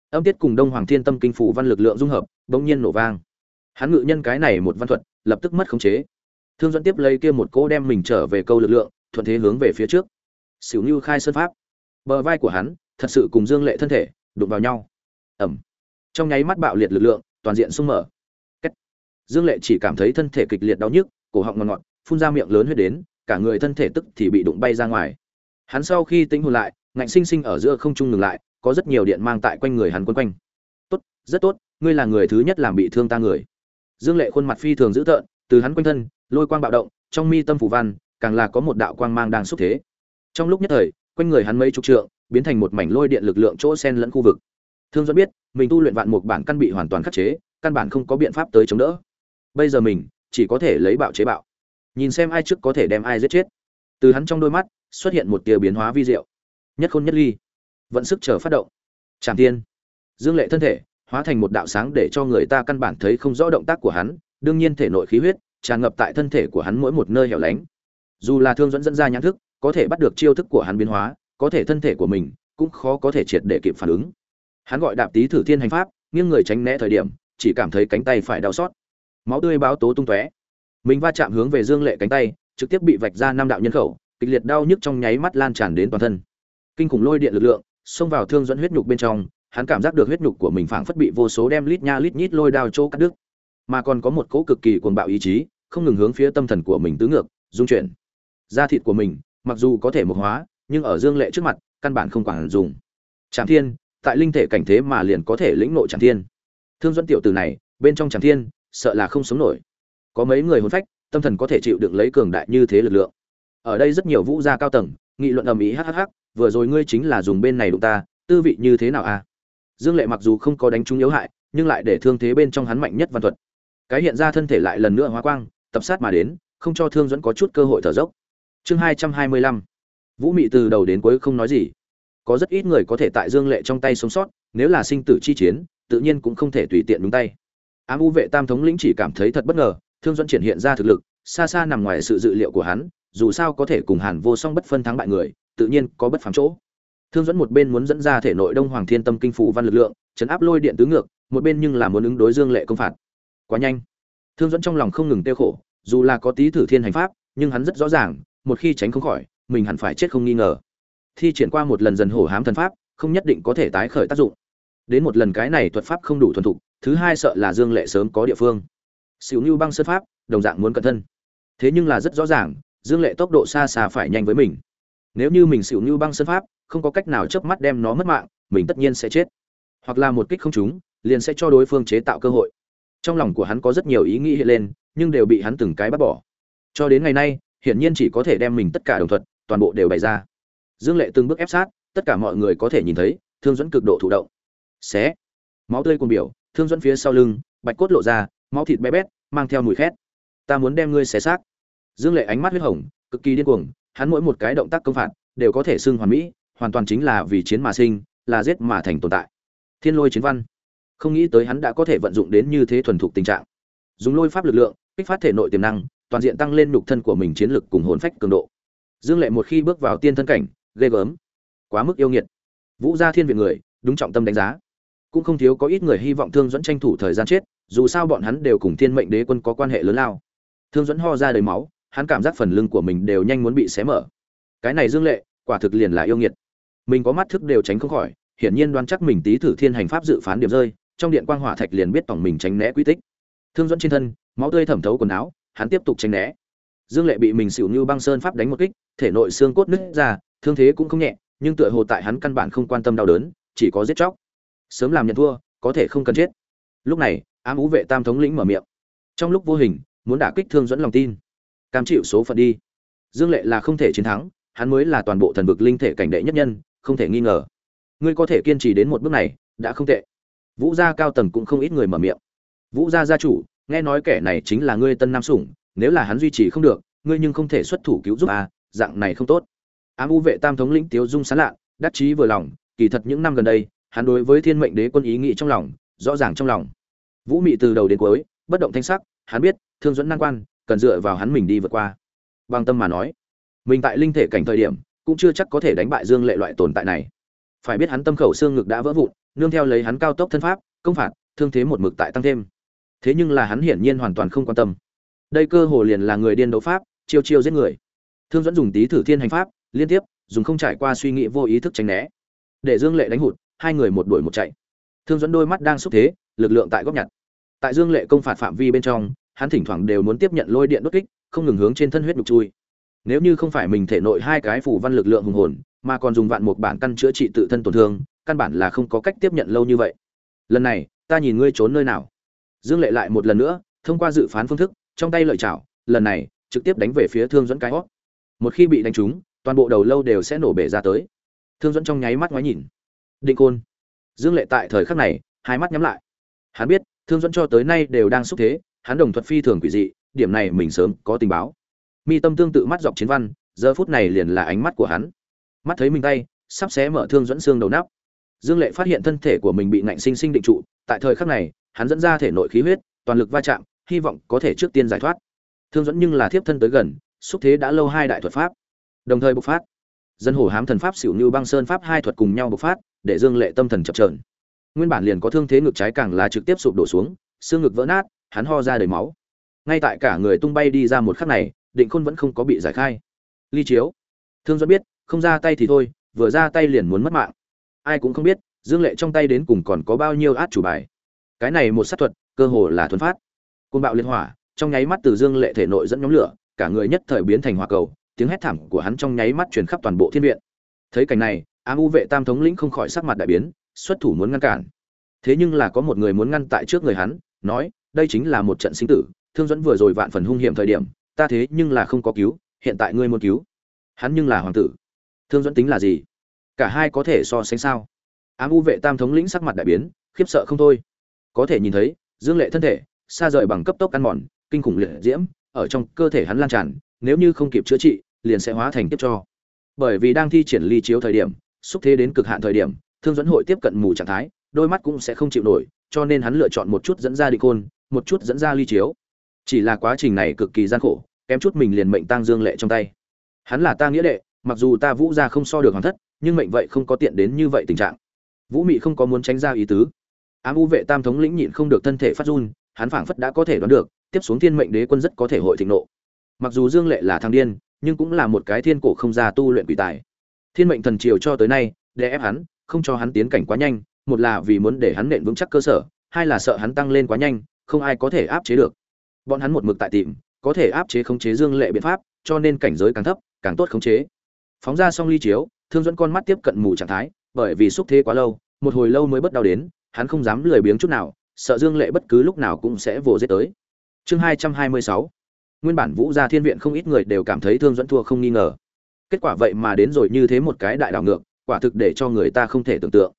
Âm tiết cùng đông hoàng thiên tâm kinh phủ văn lực lượng dung hợp, bỗng nhiên nổ vang. Hắn ngự nhân cái này một văn thuật, lập tức mất khống chế. Thương dẫn tiếp lấy kia một cỗ đem mình trở về câu lực lượng, thuận thế hướng về phía trước. Xỉu như khai sơn pháp. Bờ vai của hắn, thật sự cùng dương lệ thân thể, đụng vào nhau ẩm. Trong nháy mắt bạo liệt lực lượng, toàn diện sung mở. Kết. dương lệ chỉ cảm thấy thân thể kịch liệt đau nhức, cổ họng ngọt ngọt, phun ra miệng lớn huyết đến, cả người thân thể tức thì bị đụng bay ra ngoài. Hắn sau khi tính hồn lại, ngạnh sinh sinh ở giữa không trung ngừng lại, có rất nhiều điện mang tại quanh người hắn quấn quanh. Tốt, rất tốt, ngươi là người thứ nhất làm bị thương ta người. Dương lệ khuôn mặt phi thường dữ tợn, từ hắn quanh thân, lôi quang bạo động, trong mi tâm phủ văn, càng là có một đạo quang mang đang xúc thế. Trong lúc nhất thời, quanh người hắn mấy chục trượng, biến thành một mảnh lôi điện lực lượng chỗ sen lẫn khu vực thương dẫn biết, mình tu luyện vạn mục bản căn bị hoàn toàn khắc chế, căn bản không có biện pháp tới chống đỡ. Bây giờ mình chỉ có thể lấy bạo chế bạo. Nhìn xem ai trước có thể đem ai giết chết. Từ hắn trong đôi mắt xuất hiện một tia biến hóa vi diệu. Nhất khôn nhất ly. Vận sức chờ phát động. Tràng tiên. Dương lệ thân thể hóa thành một đạo sáng để cho người ta căn bản thấy không rõ động tác của hắn, đương nhiên thể nội khí huyết tràn ngập tại thân thể của hắn mỗi một nơi hẻo lánh. Dù là thương dẫn dẫn ra nhãn thức, có thể bắt được chiêu thức của hắn biến hóa, có thể thân thể của mình cũng khó có thể triệt để kịp phản ứng hắn gọi đạp tý thử thiên hành pháp, nghiêng người tránh né thời điểm, chỉ cảm thấy cánh tay phải đau xót. Máu tươi báo tố tung tóe. Mình va chạm hướng về dương lệ cánh tay, trực tiếp bị vạch ra năm đạo nhân khẩu, kịch liệt đau nhức trong nháy mắt lan tràn đến toàn thân. Kinh khủng lôi điện lực lượng, xông vào thương dẫn huyết nhục bên trong, hắn cảm giác được huyết nhục của mình phảng phất bị vô số đem lít nha lít nhít lôi đao chỗ cắt đứt. Mà còn có một cỗ cực kỳ cuồng bạo ý chí, không ngừng hướng phía tâm thần của mình tứ ngược dung chuyển. Da thịt của mình, mặc dù có thể mộc hóa, nhưng ở dương lệ trước mặt, căn bản không quản dùng. Trạm thiên tại linh thể cảnh thế mà liền có thể lĩnh nội chẳng thiên. Thương dẫn tiểu từ này, bên trong chẳng thiên, sợ là không sống nổi. Có mấy người hồn phách, tâm thần có thể chịu đựng lấy cường đại như thế lực lượng. Ở đây rất nhiều vũ gia cao tầng, nghị luận ầm ĩ hhh vừa rồi ngươi chính là dùng bên này đụng ta, tư vị như thế nào a à? dương lệ mặc dù không có đánh trúng yếu hại, nhưng lại để thương thế bên trong hắn mạnh nhất văn thuật. Cái hiện ra thân thể lại lần nữa hóa quang, tập sát mà đến, không cho thương dẫn có chút cơ hội thở dốc. Chương hai trăm hai mươi lăm. Vũ mị từ đầu đến cuối không nói gì có rất ít người có thể tại dương lệ trong tay sống sót, nếu là sinh tử chi chiến, tự nhiên cũng không thể tùy tiện đúng tay. Ám u vệ tam thống lĩnh chỉ cảm thấy thật bất ngờ, thương dẫn triển hiện ra thực lực, xa xa nằm ngoài sự dự liệu của hắn, dù sao có thể cùng hàn vô song bất phân thắng bại người, tự nhiên có bất phàm chỗ. Thương dẫn một bên muốn dẫn ra thể nội đông hoàng thiên tâm kinh phủ văn lực lượng, chấn áp lôi điện tứ ngược, một bên nhưng là muốn ứng đối dương lệ công phạt. Quá nhanh. Thương dẫn trong lòng không ngừng tiêu khổ, dù là có tí thử thiên hành pháp, nhưng hắn rất rõ ràng, một khi tránh không khỏi, mình hẳn phải chết không nghi ngờ thi triển qua một lần dần hổ hám thần pháp, không nhất định có thể tái khởi tác dụng. Đến một lần cái này thuật pháp không đủ thuần thục, thứ hai sợ là dương lệ sớm có địa phương. Xỉu như băng sơn pháp, đồng dạng muốn cẩn thân thế nhưng là rất rõ ràng, dương lệ tốc độ xa xa phải nhanh với mình. Nếu như mình xỉu như băng sơn pháp, không có cách nào chớp mắt đem nó mất mạng, mình tất nhiên sẽ chết. Hoặc là một kích không trúng, liền sẽ cho đối phương chế tạo cơ hội. Trong lòng của hắn có rất nhiều ý nghĩ hiện lên, nhưng đều bị hắn từng cái bắt bỏ. Cho đến ngày nay, hiển nhiên chỉ có thể đem mình tất cả đồng thuận, toàn bộ đều bày ra dương lệ từng bước ép sát, tất cả mọi người có thể nhìn thấy, thương dẫn cực độ thụ động. Xé. Máu tươi cùng biểu, thương dẫn phía sau lưng, bạch cốt lộ ra, máu thịt bé bét, mang theo mùi khét. Ta muốn đem ngươi xé xác. Dương lệ ánh mắt huyết hồng, cực kỳ điên cuồng, hắn mỗi một cái động tác công phạt, đều có thể xưng hoàn mỹ, hoàn toàn chính là vì chiến mà sinh, là giết mà thành tồn tại. Thiên lôi chiến văn. Không nghĩ tới hắn đã có thể vận dụng đến như thế thuần thục tình trạng. Dùng lôi pháp lực lượng, kích phát thể nội tiềm năng, toàn diện tăng lên nhục thân của mình chiến lực cùng hồn phách cường độ. Dương lệ một khi bước vào tiên thân cảnh ghê gớm, quá mức yêu nghiệt. Vũ gia thiên viện người, đúng trọng tâm đánh giá. Cũng không thiếu có ít người hy vọng thương dẫn tranh thủ thời gian chết, dù sao bọn hắn đều cùng thiên mệnh đế quân có quan hệ lớn lao. Thương dẫn ho ra đầy máu, hắn cảm giác phần lưng của mình đều nhanh muốn bị xé mở. Cái này dương lệ, quả thực liền là yêu nghiệt. Mình có mắt thức đều tránh không khỏi, hiển nhiên đoán chắc mình tí thử thiên hành pháp dự phán điểm rơi, trong điện quang hỏa thạch liền biết tổng mình tránh né quy tích. Thương dẫn trên thân, máu tươi thẩm thấu quần áo, hắn tiếp tục tránh né. Dương lệ bị mình xỉu như băng sơn pháp đánh một kích, thể nội xương cốt nứt ra thương thế cũng không nhẹ, nhưng tựa hồ tại hắn căn bản không quan tâm đau đớn, chỉ có giết chóc. Sớm làm nhận thua, có thể không cần chết. Lúc này, ám ú vệ tam thống lĩnh mở miệng. Trong lúc vô hình, muốn đả kích thương dẫn lòng tin. Cam chịu số phận đi. Dương lệ là không thể chiến thắng, hắn mới là toàn bộ thần vực linh thể cảnh đệ nhất nhân, không thể nghi ngờ. Ngươi có thể kiên trì đến một bước này, đã không tệ. Vũ gia cao tầng cũng không ít người mở miệng. Vũ gia gia chủ, nghe nói kẻ này chính là ngươi tân nam sủng, nếu là hắn duy trì không được, ngươi nhưng không thể xuất thủ cứu giúp à dạng này không tốt ám u vệ tam thống lĩnh tiếu dung sán lạ đắc chí vừa lòng, kỳ thật những năm gần đây, hắn đối với thiên mệnh đế quân ý nghĩ trong lòng, rõ ràng trong lòng. Vũ mị từ đầu đến cuối, bất động thanh sắc, hắn biết, thương dẫn năng quan, cần dựa vào hắn mình đi vượt qua. Bằng tâm mà nói, mình tại linh thể cảnh thời điểm, cũng chưa chắc có thể đánh bại dương lệ loại tồn tại này. Phải biết hắn tâm khẩu xương ngực đã vỡ vụn, nương theo lấy hắn cao tốc thân pháp, công phạt, thương thế một mực tại tăng thêm. Thế nhưng là hắn hiển nhiên hoàn toàn không quan tâm. Đây cơ hồ liền là người điên đấu pháp, chiêu chiêu giết người. Thương dẫn dùng tí thử thiên hành pháp liên tiếp, dùng không trải qua suy nghĩ vô ý thức tránh né. Để dương lệ đánh hụt, hai người một đuổi một chạy. Thương dẫn đôi mắt đang xúc thế, lực lượng tại góc nhặt. Tại dương lệ công phạt phạm vi bên trong, hắn thỉnh thoảng đều muốn tiếp nhận lôi điện đốt kích, không ngừng hướng trên thân huyết đục chui. Nếu như không phải mình thể nội hai cái phủ văn lực lượng hùng hồn, mà còn dùng vạn một bản căn chữa trị tự thân tổn thương, căn bản là không có cách tiếp nhận lâu như vậy. Lần này, ta nhìn ngươi trốn nơi nào? Dương lệ lại một lần nữa, thông qua dự phán phương thức, trong tay lợi chảo, lần này, trực tiếp đánh về phía thương dẫn cái hót. Một khi bị đánh trúng toàn bộ đầu lâu đều sẽ nổ bể ra tới. Thương dẫn trong nháy mắt ngoái nhìn. Định côn. Dương lệ tại thời khắc này, hai mắt nhắm lại. Hắn biết, thương dẫn cho tới nay đều đang xúc thế, hắn đồng thuật phi thường quỷ dị, điểm này mình sớm có tình báo. Mi tâm tương tự mắt dọc chiến văn, giờ phút này liền là ánh mắt của hắn. Mắt thấy mình tay, sắp xé mở thương dẫn xương đầu nắp. Dương lệ phát hiện thân thể của mình bị nạnh sinh sinh định trụ, tại thời khắc này, hắn dẫn ra thể nội khí huyết, toàn lực va chạm, hy vọng có thể trước tiên giải thoát. Thương dẫn nhưng là thiếp thân tới gần, xúc thế đã lâu hai đại thuật pháp đồng thời bộc phát. Dân hổ hám thần pháp xỉu như băng sơn pháp hai thuật cùng nhau bộc phát, để dương lệ tâm thần chập trờn nguyên bản liền có thương thế ngực trái càng là trực tiếp sụp đổ xuống, xương ngực vỡ nát, hắn ho ra đầy máu. Ngay tại cả người tung bay đi ra một khắc này, định khôn vẫn không có bị giải khai. Ly chiếu. Thương do biết, không ra tay thì thôi, vừa ra tay liền muốn mất mạng. Ai cũng không biết, dương lệ trong tay đến cùng còn có bao nhiêu át chủ bài. Cái này một sát thuật, cơ hồ là thuần phát. Côn bạo liên hỏa, trong nháy mắt từ dương lệ thể nội dẫn nhóm lửa, cả người nhất thời biến thành hỏa cầu tiếng hét thảm của hắn trong nháy mắt truyền khắp toàn bộ thiên viện. Thấy cảnh này ám u vệ tam thống lĩnh không khỏi sắc mặt đại biến, xuất thủ muốn ngăn cản. Thế nhưng là có một người muốn ngăn tại trước người hắn, nói, đây chính là một trận sinh tử, thương dẫn vừa rồi vạn phần hung hiểm thời điểm, ta thế nhưng là không có cứu, hiện tại ngươi muốn cứu. Hắn nhưng là hoàng tử. Thương dẫn tính là gì? Cả hai có thể so sánh sao? Ám u vệ tam thống lĩnh sắc mặt đại biến, khiếp sợ không thôi. Có thể nhìn thấy, dương lệ thân thể, xa rời bằng cấp tốc ăn mòn, kinh khủng liệt diễm, ở trong cơ thể hắn lan tràn nếu như không kịp chữa trị, liền sẽ hóa thành tiếp cho. Bởi vì đang thi triển ly chiếu thời điểm, xúc thế đến cực hạn thời điểm, thương dẫn hội tiếp cận mù trạng thái, đôi mắt cũng sẽ không chịu nổi, cho nên hắn lựa chọn một chút dẫn ra đi côn một chút dẫn ra ly chiếu. Chỉ là quá trình này cực kỳ gian khổ, kém chút mình liền mệnh tăng dương lệ trong tay. Hắn là ta nghĩa đệ, mặc dù ta vũ ra không so được hoàng thất, nhưng mệnh vậy không có tiện đến như vậy tình trạng. Vũ mị không có muốn tránh ra ý tứ. Ám u vệ tam thống lĩnh nhịn không được thân thể phát run, hắn phảng phất đã có thể đoán được, tiếp xuống thiên mệnh đế quân rất có thể hội thịnh nộ mặc dù dương lệ là thằng điên, nhưng cũng là một cái thiên cổ không ra tu luyện quỷ tài. Thiên mệnh thần triều cho tới nay, để ép hắn, không cho hắn tiến cảnh quá nhanh, một là vì muốn để hắn nện vững chắc cơ sở, hai là sợ hắn tăng lên quá nhanh, không ai có thể áp chế được. Bọn hắn một mực tại tìm, có thể áp chế khống chế dương lệ biện pháp, cho nên cảnh giới càng thấp, càng tốt khống chế. Phóng ra xong ly chiếu, thương dẫn con mắt tiếp cận mù trạng thái, bởi vì xúc thế quá lâu, một hồi lâu mới bất đau đến, hắn không dám lười biếng chút nào, sợ dương lệ bất cứ lúc nào cũng sẽ vồ giết tới. Chương hai trăm hai mươi sáu nguyên bản vũ gia thiên viện không ít người đều cảm thấy thương dẫn thua không nghi ngờ. Kết quả vậy mà đến rồi như thế một cái đại đảo ngược, quả thực để cho người ta không thể tưởng tượng.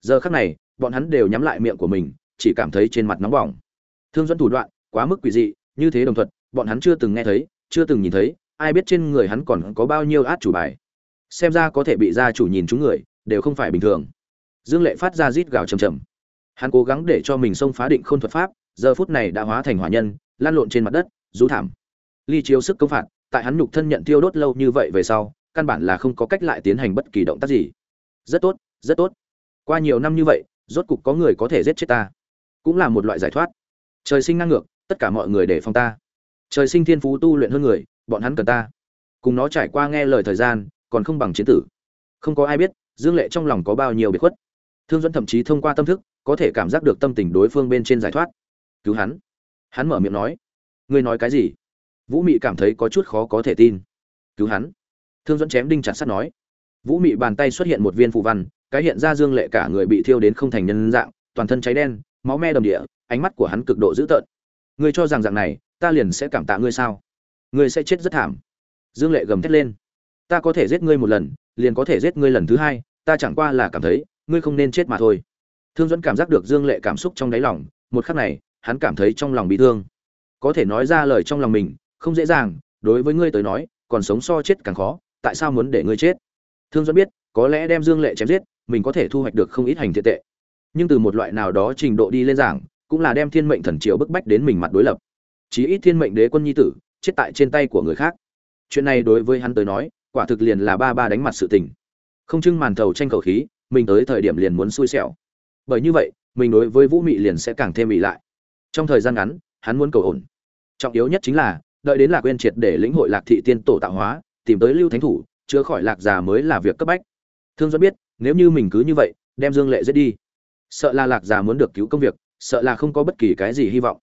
Giờ khắc này, bọn hắn đều nhắm lại miệng của mình, chỉ cảm thấy trên mặt nóng bỏng. Thương dẫn thủ đoạn, quá mức quỷ dị, như thế đồng thuận, bọn hắn chưa từng nghe thấy, chưa từng nhìn thấy, ai biết trên người hắn còn có bao nhiêu át chủ bài. Xem ra có thể bị gia chủ nhìn chúng người, đều không phải bình thường. Dương lệ phát ra rít gào trầm trầm hắn cố gắng để cho mình xông phá định khôn thuật pháp, giờ phút này đã hóa thành hỏa nhân lan lộn trên mặt đất, rú thảm ly chiếu sức công phạt, tại hắn nhục thân nhận tiêu đốt lâu như vậy về sau, căn bản là không có cách lại tiến hành bất kỳ động tác gì. Rất tốt rất tốt. Qua nhiều năm như vậy, rốt cục có người có thể giết chết ta. Cũng là một loại giải thoát. Trời sinh ngang ngược, tất cả mọi người để phòng ta. Trời sinh thiên phú tu luyện hơn người, bọn hắn cần ta. Cùng nó trải qua nghe lời thời gian, còn không bằng chiến tử. Không có ai biết, dương lệ trong lòng có bao nhiêu biệt khuất. Thương dẫn thậm chí thông qua tâm thức, có thể cảm giác được tâm tình đối phương bên trên giải thoát. Cứu hắn. Hắn mở miệng nói. Ngươi nói cái gì? Vũ mị cảm thấy có chút khó có thể tin. Cứu hắn. Thương dẫn chém đinh chặt sắt nói. Vũ mị bàn tay xuất hiện một viên phụ văn, cái hiện ra dương lệ cả người bị thiêu đến không thành nhân dạng, toàn thân cháy đen, máu me đầm địa, ánh mắt của hắn cực độ dữ tợn. Ngươi cho rằng dạng này, ta liền sẽ cảm tạ ngươi sao? Ngươi sẽ chết rất thảm. Dương lệ gầm thét lên. Ta có thể giết ngươi một lần, liền có thể giết ngươi lần thứ hai, ta chẳng qua là cảm thấy, ngươi không nên chết mà thôi. Thương dẫn cảm giác được dương lệ cảm xúc trong đáy lòng, một khắc này, hắn cảm thấy trong lòng bị thương. Có thể nói ra lời trong lòng mình không dễ dàng, đối với ngươi tới nói, còn sống so chết càng khó, tại sao muốn để ngươi chết? Thương dẫn biết, có lẽ đem dương lệ chém giết, mình có thể thu hoạch được không ít hành thiện tệ. Nhưng từ một loại nào đó trình độ đi lên giảng, cũng là đem thiên mệnh thần triều bức bách đến mình mặt đối lập. Chí ít thiên mệnh đế quân nhi tử, chết tại trên tay của người khác. Chuyện này đối với hắn tới nói, quả thực liền là ba ba đánh mặt sự tình. Không chưng màn thầu tranh cầu khí, mình tới thời điểm liền muốn xui xẻo. Bởi như vậy, mình đối với vũ mị liền sẽ càng thêm bị lại. Trong thời gian ngắn, hắn muốn cầu ổn. Trọng yếu nhất chính là đợi đến lạc quên triệt để lĩnh hội lạc thị tiên tổ tạo hóa, tìm tới lưu thánh thủ, chữa khỏi lạc già mới là việc cấp bách. Thương do biết, nếu như mình cứ như vậy, đem dương lệ giết đi. Sợ là lạc già muốn được cứu công việc, sợ là không có bất kỳ cái gì hy vọng.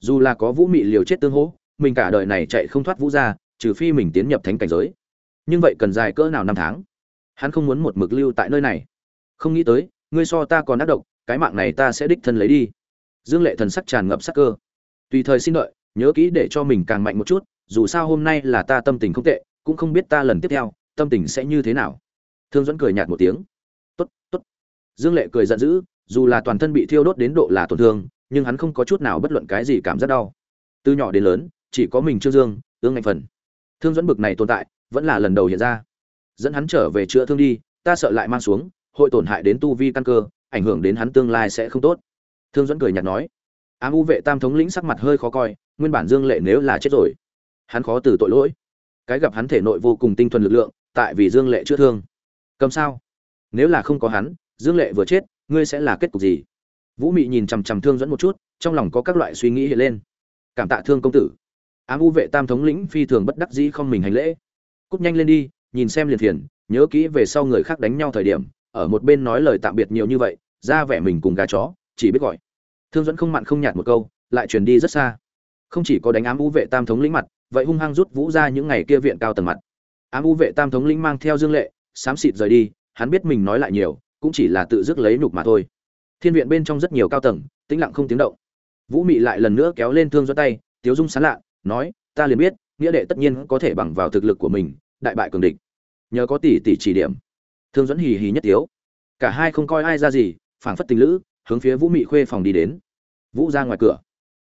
Dù là có vũ mị liều chết tương hỗ, mình cả đời này chạy không thoát vũ ra trừ phi mình tiến nhập thánh cảnh giới. Nhưng vậy cần dài cỡ nào năm tháng? Hắn không muốn một mực lưu tại nơi này. Không nghĩ tới, ngươi so ta còn ác độc, cái mạng này ta sẽ đích thân lấy đi. Dương lệ thần sắc tràn ngập sắc cơ. Tùy thời xin đợi nhớ kỹ để cho mình càng mạnh một chút, dù sao hôm nay là ta tâm tình không tệ, cũng không biết ta lần tiếp theo, tâm tình sẽ như thế nào. Thương dẫn cười nhạt một tiếng. Tốt tốt. Dương lệ cười giận dữ, dù là toàn thân bị thiêu đốt đến độ là tổn thương, nhưng hắn không có chút nào bất luận cái gì cảm giác đau. Từ nhỏ đến lớn, chỉ có mình trương dương, ương ngạnh phần. Thương dẫn bực này tồn tại, vẫn là lần đầu hiện ra. Dẫn hắn trở về chữa thương đi, ta sợ lại mang xuống, hội tổn hại đến tu vi căn cơ, ảnh hưởng đến hắn tương lai sẽ không tốt. Thương dẫn cười nhạt nói ám u vệ tam thống lĩnh sắc mặt hơi khó coi, nguyên bản dương lệ nếu là chết rồi, hắn khó từ tội lỗi. Cái gặp hắn thể nội vô cùng tinh thuần lực lượng, tại vì dương lệ chữa thương. Cầm sao? Nếu là không có hắn, dương lệ vừa chết, ngươi sẽ là kết cục gì? Vũ mị nhìn chằm chằm thương dẫn một chút, trong lòng có các loại suy nghĩ hiện lên. Cảm tạ thương công tử. Ám u vệ tam thống lĩnh phi thường bất đắc dĩ không mình hành lễ. Cúp nhanh lên đi, nhìn xem liền phiền, nhớ kỹ về sau người khác đánh nhau thời điểm, ở một bên nói lời tạm biệt nhiều như vậy, ra vẻ mình cùng gà chó, chỉ biết gọi thương dẫn không mặn không nhạt một câu, lại truyền đi rất xa. Không chỉ có đánh ám u vệ tam thống lĩnh mặt, vậy hung hăng rút vũ ra những ngày kia viện cao tầng mặt. Ám u vệ tam thống lĩnh mang theo dương lệ, xám xịt rời đi, hắn biết mình nói lại nhiều, cũng chỉ là tự dứt lấy nhục mà thôi. Thiên viện bên trong rất nhiều cao tầng, tĩnh lặng không tiếng động. Vũ mị lại lần nữa kéo lên thương dẫn tay, tiếu dung sán lạ, nói, ta liền biết, nghĩa đệ tất nhiên có thể bằng vào thực lực của mình, đại bại cường địch. Nhờ có tỷ tỷ chỉ điểm. Thương dẫn hì hì nhất tiếu. Cả hai không coi ai ra gì, phảng phất tình lữ, hướng phía vũ mị khuê phòng đi đến vũ ra ngoài cửa.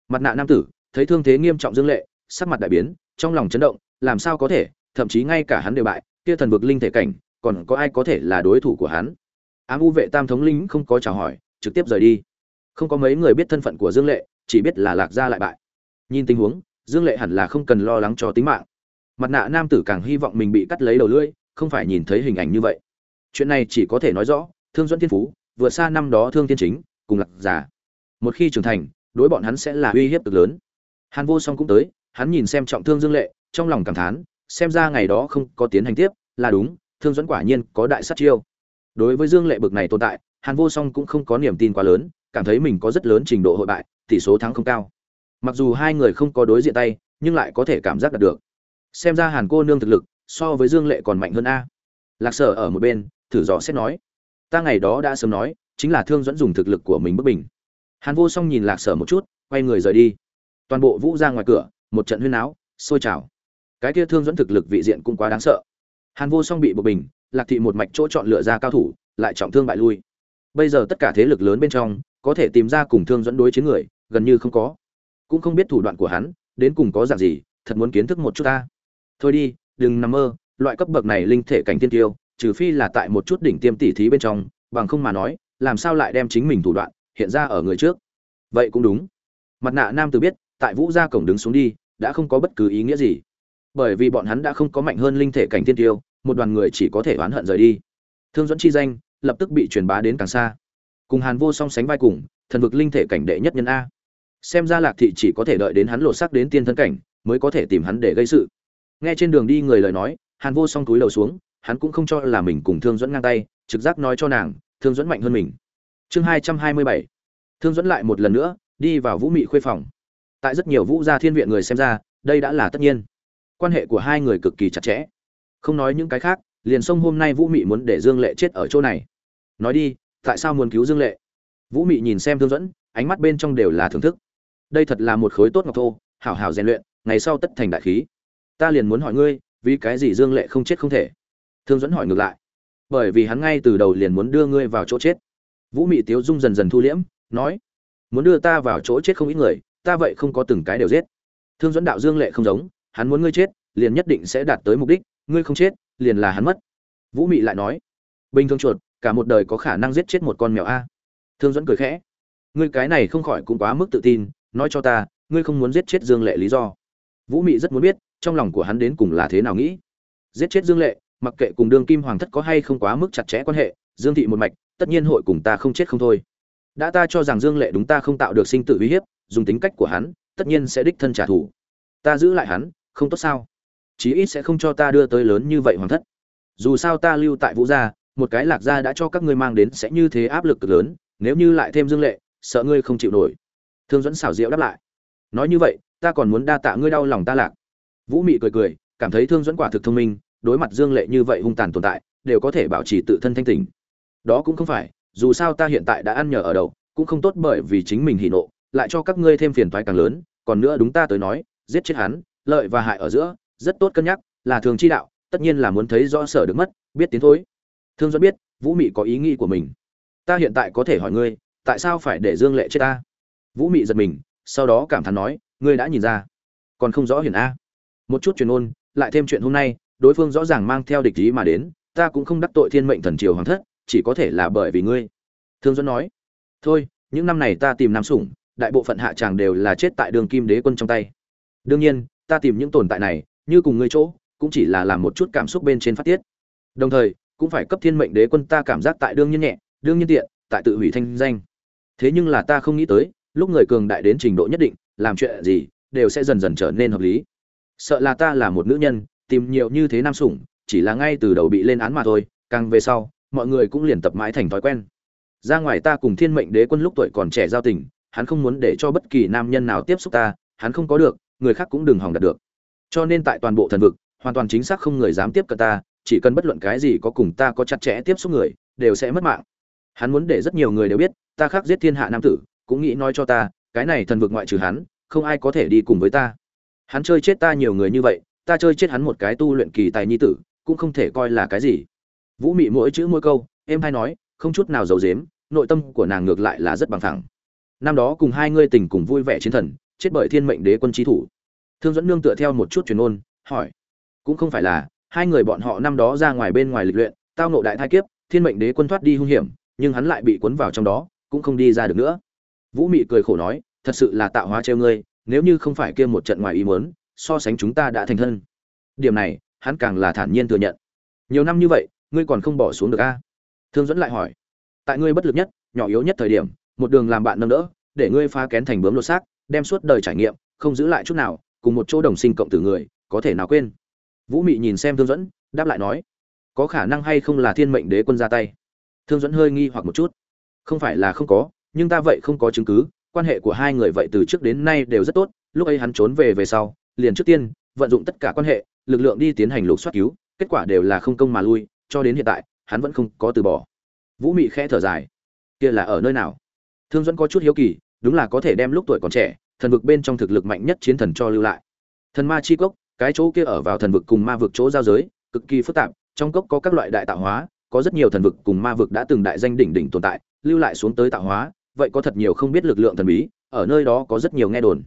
Mặt nạ nam tử, thấy thương thế nghiêm trọng dương lệ, sắc mặt đại biến, trong lòng chấn động, làm sao có thể, thậm chí ngay cả hắn đều bại, kia thần vực linh thể cảnh, còn có ai có thể là đối thủ của hắn? Ám u vệ tam thống linh không có chào hỏi, trực tiếp rời đi. Không có mấy người biết thân phận của dương lệ, chỉ biết là lạc gia lại bại. Nhìn tình huống, dương lệ hẳn là không cần lo lắng cho tính mạng. Mặt nạ nam tử càng hy vọng mình bị cắt lấy đầu lưỡi, không phải nhìn thấy hình ảnh như vậy. Chuyện này chỉ có thể nói rõ, thương dẫn thiên phú, vượt xa năm đó thương thiên chính, cùng lạc giả một khi trưởng thành, đối bọn hắn sẽ là uy hiếp cực lớn. Hàn vô song cũng tới, hắn nhìn xem trọng thương dương lệ, trong lòng cảm thán, xem ra ngày đó không có tiến hành tiếp, là đúng, thương dẫn quả nhiên có đại sát chiêu. Đối với dương lệ bực này tồn tại, hàn vô song cũng không có niềm tin quá lớn, cảm thấy mình có rất lớn trình độ hội bại, tỷ số thắng không cao. Mặc dù hai người không có đối diện tay, nhưng lại có thể cảm giác đạt được. Xem ra hàn cô nương thực lực, so với dương lệ còn mạnh hơn a. Lạc sở ở một bên, thử dò xét nói, ta ngày đó đã sớm nói, chính là thương dẫn dùng thực lực của mình bất bình hàn vô song nhìn lạc sở một chút, quay người rời đi. Toàn bộ vũ ra ngoài cửa, một trận huyên áo sôi trào. Cái kia thương dẫn thực lực vị diện cũng quá đáng sợ. Hàn vô song bị bộc bình lạc thị một mạch chỗ chọn lựa ra cao thủ, lại trọng thương bại lui. Bây giờ tất cả thế lực lớn bên trong, có thể tìm ra cùng thương dẫn đối chiến người, gần như không có. Cũng không biết thủ đoạn của hắn, đến cùng có dạng gì, thật muốn kiến thức một chút ta. Thôi đi, đừng nằm mơ, loại cấp bậc này linh thể cảnh tiên tiêu, trừ phi là tại một chút đỉnh tiêm tỉ thí bên trong, bằng không mà nói, làm sao lại đem chính mình thủ đoạn hiện ra ở người trước. Vậy cũng đúng. Mặt nạ nam tử biết, tại vũ gia cổng đứng xuống đi, đã không có bất cứ ý nghĩa gì. Bởi vì bọn hắn đã không có mạnh hơn linh thể cảnh tiên tiêu, một đoàn người chỉ có thể oán hận rời đi. Thương dẫn chi danh lập tức bị truyền bá đến càng xa. Cùng hàn vô song sánh vai cùng, thần vực linh thể cảnh đệ nhất nhân a. Xem ra lạc thị chỉ có thể đợi đến hắn lột sắc đến tiên thân cảnh, mới có thể tìm hắn để gây sự. Nghe trên đường đi người lời nói, hàn vô song túi đầu xuống, hắn cũng không cho là mình cùng thương dẫn ngang tay, trực giác nói cho nàng, thương dẫn mạnh hơn mình chương hai trăm hai mươi bảy. Thương dẫn lại một lần nữa, đi vào vũ mị khuê phòng. Tại rất nhiều vũ gia thiên viện người xem ra, đây đã là tất nhiên. Quan hệ của hai người cực kỳ chặt chẽ. Không nói những cái khác, liền sông hôm nay vũ mị muốn để dương lệ chết ở chỗ này. Nói đi, tại sao muốn cứu dương lệ? Vũ mị nhìn xem thương dẫn ánh mắt bên trong đều là thưởng thức. Đây thật là một khối tốt ngọc thô, hảo hảo rèn luyện, ngày sau tất thành đại khí. Ta liền muốn hỏi ngươi, vì cái gì dương lệ không chết không thể? Thương dẫn hỏi ngược lại. Bởi vì hắn ngay từ đầu liền muốn đưa ngươi vào chỗ chết vũ mị tiếu dung dần dần thu liễm, nói, muốn đưa ta vào chỗ chết không ít người, ta vậy không có từng cái đều giết. Thương dẫn đạo dương lệ không giống, hắn muốn ngươi chết, liền nhất định sẽ đạt tới mục đích, ngươi không chết, liền là hắn mất. Vũ mị lại nói, bình thường chuột, cả một đời có khả năng giết chết một con mèo a. Thương dẫn cười khẽ, ngươi cái này không khỏi cũng quá mức tự tin, nói cho ta, ngươi không muốn giết chết dương lệ lý do. Vũ mị rất muốn biết, trong lòng của hắn đến cùng là thế nào nghĩ. Giết chết dương lệ, mặc kệ cùng đương kim hoàng thất có hay không quá mức chặt chẽ quan hệ, dương thị một mạch tất nhiên hội cùng ta không chết không thôi. Đã ta cho rằng dương lệ đúng ta không tạo được sinh tử uy hiếp, dùng tính cách của hắn, tất nhiên sẽ đích thân trả thù. Ta giữ lại hắn, không tốt sao? Chí ít sẽ không cho ta đưa tới lớn như vậy hoàng thất. Dù sao ta lưu tại vũ gia, một cái lạc gia đã cho các ngươi mang đến sẽ như thế áp lực cực lớn, nếu như lại thêm dương lệ, sợ ngươi không chịu nổi. Thương dẫn xảo diệu đáp lại. Nói như vậy, ta còn muốn đa tạ ngươi đau lòng ta lạc. Vũ mị cười cười, cảm thấy thương dẫn quả thực thông minh, đối mặt dương lệ như vậy hung tàn tồn tại, đều có thể bảo trì tự thân thanh tình đó cũng không phải, dù sao ta hiện tại đã ăn nhờ ở đầu, cũng không tốt bởi vì chính mình hỉ nộ, lại cho các ngươi thêm phiền toái càng lớn, còn nữa đúng ta tới nói, giết chết hắn, lợi và hại ở giữa, rất tốt cân nhắc, là thường chi đạo, tất nhiên là muốn thấy rõ sở được mất, biết tiến thối. Thương dẫn biết, vũ mị có ý nghĩ của mình. Ta hiện tại có thể hỏi ngươi, tại sao phải để dương lệ chết ta? Vũ mị giật mình, sau đó cảm thán nói, ngươi đã nhìn ra. Còn không rõ hiển a. Một chút truyền ôn, lại thêm chuyện hôm nay, đối phương rõ ràng mang theo địch ý mà đến, ta cũng không đắc tội thiên mệnh thần triều hoàng thất chỉ có thể là bởi vì ngươi. Thương dẫn nói. Thôi, những năm này ta tìm nam sủng, đại bộ phận hạ tràng đều là chết tại đường kim đế quân trong tay. Đương nhiên, ta tìm những tồn tại này, như cùng ngươi chỗ, cũng chỉ là làm một chút cảm xúc bên trên phát tiết. Đồng thời, cũng phải cấp thiên mệnh đế quân ta cảm giác tại đương nhiên nhẹ, đương nhiên tiện, tại tự hủy thanh danh. Thế nhưng là ta không nghĩ tới, lúc người cường đại đến trình độ nhất định, làm chuyện gì, đều sẽ dần dần trở nên hợp lý. Sợ là ta là một nữ nhân, tìm nhiều như thế nam sủng, chỉ là ngay từ đầu bị lên án mà thôi, càng về sau mọi người cũng liền tập mãi thành thói quen. Ra ngoài ta cùng thiên mệnh đế quân lúc tuổi còn trẻ giao tình, hắn không muốn để cho bất kỳ nam nhân nào tiếp xúc ta, hắn không có được, người khác cũng đừng hòng đạt được. Cho nên tại toàn bộ thần vực, hoàn toàn chính xác không người dám tiếp cận ta, chỉ cần bất luận cái gì có cùng ta có chặt chẽ tiếp xúc người, đều sẽ mất mạng. Hắn muốn để rất nhiều người đều biết, ta khác giết thiên hạ nam tử, cũng nghĩ nói cho ta, cái này thần vực ngoại trừ hắn, không ai có thể đi cùng với ta. Hắn chơi chết ta nhiều người như vậy, ta chơi chết hắn một cái tu luyện kỳ tài nhi tử, cũng không thể coi là cái gì vũ mị mỗi chữ mỗi câu em hay nói, không chút nào giấu dếm nội tâm của nàng ngược lại là rất bằng thẳng năm đó cùng hai ngươi tình cùng vui vẻ chiến thần, chết bởi thiên mệnh đế quân trí thủ. Thương dẫn nương tựa theo một chút truyền ôn, hỏi, cũng không phải là, hai người bọn họ năm đó ra ngoài bên ngoài lịch luyện, tao nộ đại thai kiếp, thiên mệnh đế quân thoát đi hung hiểm, nhưng hắn lại bị cuốn vào trong đó, cũng không đi ra được nữa. Vũ mị cười khổ nói, thật sự là tạo hóa treo ngươi, nếu như không phải kia một trận ngoài ý muốn, so sánh chúng ta đã thành thân. Điểm này, hắn càng là thản nhiên thừa nhận. Nhiều năm như vậy ngươi còn không bỏ xuống được a? Thương dẫn lại hỏi. Tại ngươi bất lực nhất, nhỏ yếu nhất thời điểm, một đường làm bạn nâng đỡ, để ngươi phá kén thành bướm lột xác, đem suốt đời trải nghiệm, không giữ lại chút nào, cùng một chỗ đồng sinh cộng tử người, có thể nào quên? Vũ mị nhìn xem thương dẫn đáp lại nói. Có khả năng hay không là thiên mệnh đế quân ra tay? Thương dẫn hơi nghi hoặc một chút. Không phải là không có, nhưng ta vậy không có chứng cứ, quan hệ của hai người vậy từ trước đến nay đều rất tốt, lúc ấy hắn trốn về về sau, liền trước tiên vận dụng tất cả quan hệ, lực lượng đi tiến hành lục soát cứu, kết quả đều là không công mà lui cho đến hiện tại, hắn vẫn không có từ bỏ. Vũ mị khẽ thở dài. Kia là ở nơi nào? Thương dẫn có chút hiếu kỳ, đúng là có thể đem lúc tuổi còn trẻ, thần vực bên trong thực lực mạnh nhất chiến thần cho lưu lại. Thần ma chi cốc, cái chỗ kia ở vào thần vực cùng ma vực chỗ giao giới, cực kỳ phức tạp, trong cốc có các loại đại tạo hóa, có rất nhiều thần vực cùng ma vực đã từng đại danh đỉnh đỉnh tồn tại, lưu lại xuống tới tạo hóa, vậy có thật nhiều không biết lực lượng thần bí, ở nơi đó có rất nhiều nghe đồn.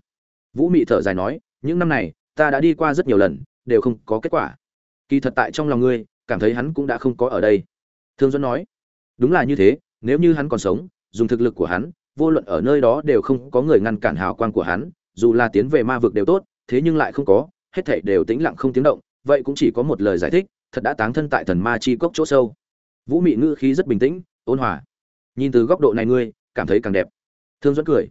Vũ mị thở dài nói, những năm này, ta đã đi qua rất nhiều lần, đều không có kết quả. Kỳ thật tại trong lòng ngươi cảm thấy hắn cũng đã không có ở đây. Thương dẫn nói, đúng là như thế, nếu như hắn còn sống, dùng thực lực của hắn, vô luận ở nơi đó đều không có người ngăn cản hào quang của hắn, dù là tiến về ma vực đều tốt, thế nhưng lại không có, hết thảy đều tĩnh lặng không tiếng động, vậy cũng chỉ có một lời giải thích, thật đã táng thân tại thần ma chi cốc chỗ sâu. Vũ mị ngữ khí rất bình tĩnh, ôn hòa, nhìn từ góc độ này ngươi, cảm thấy càng đẹp. Thương dẫn cười,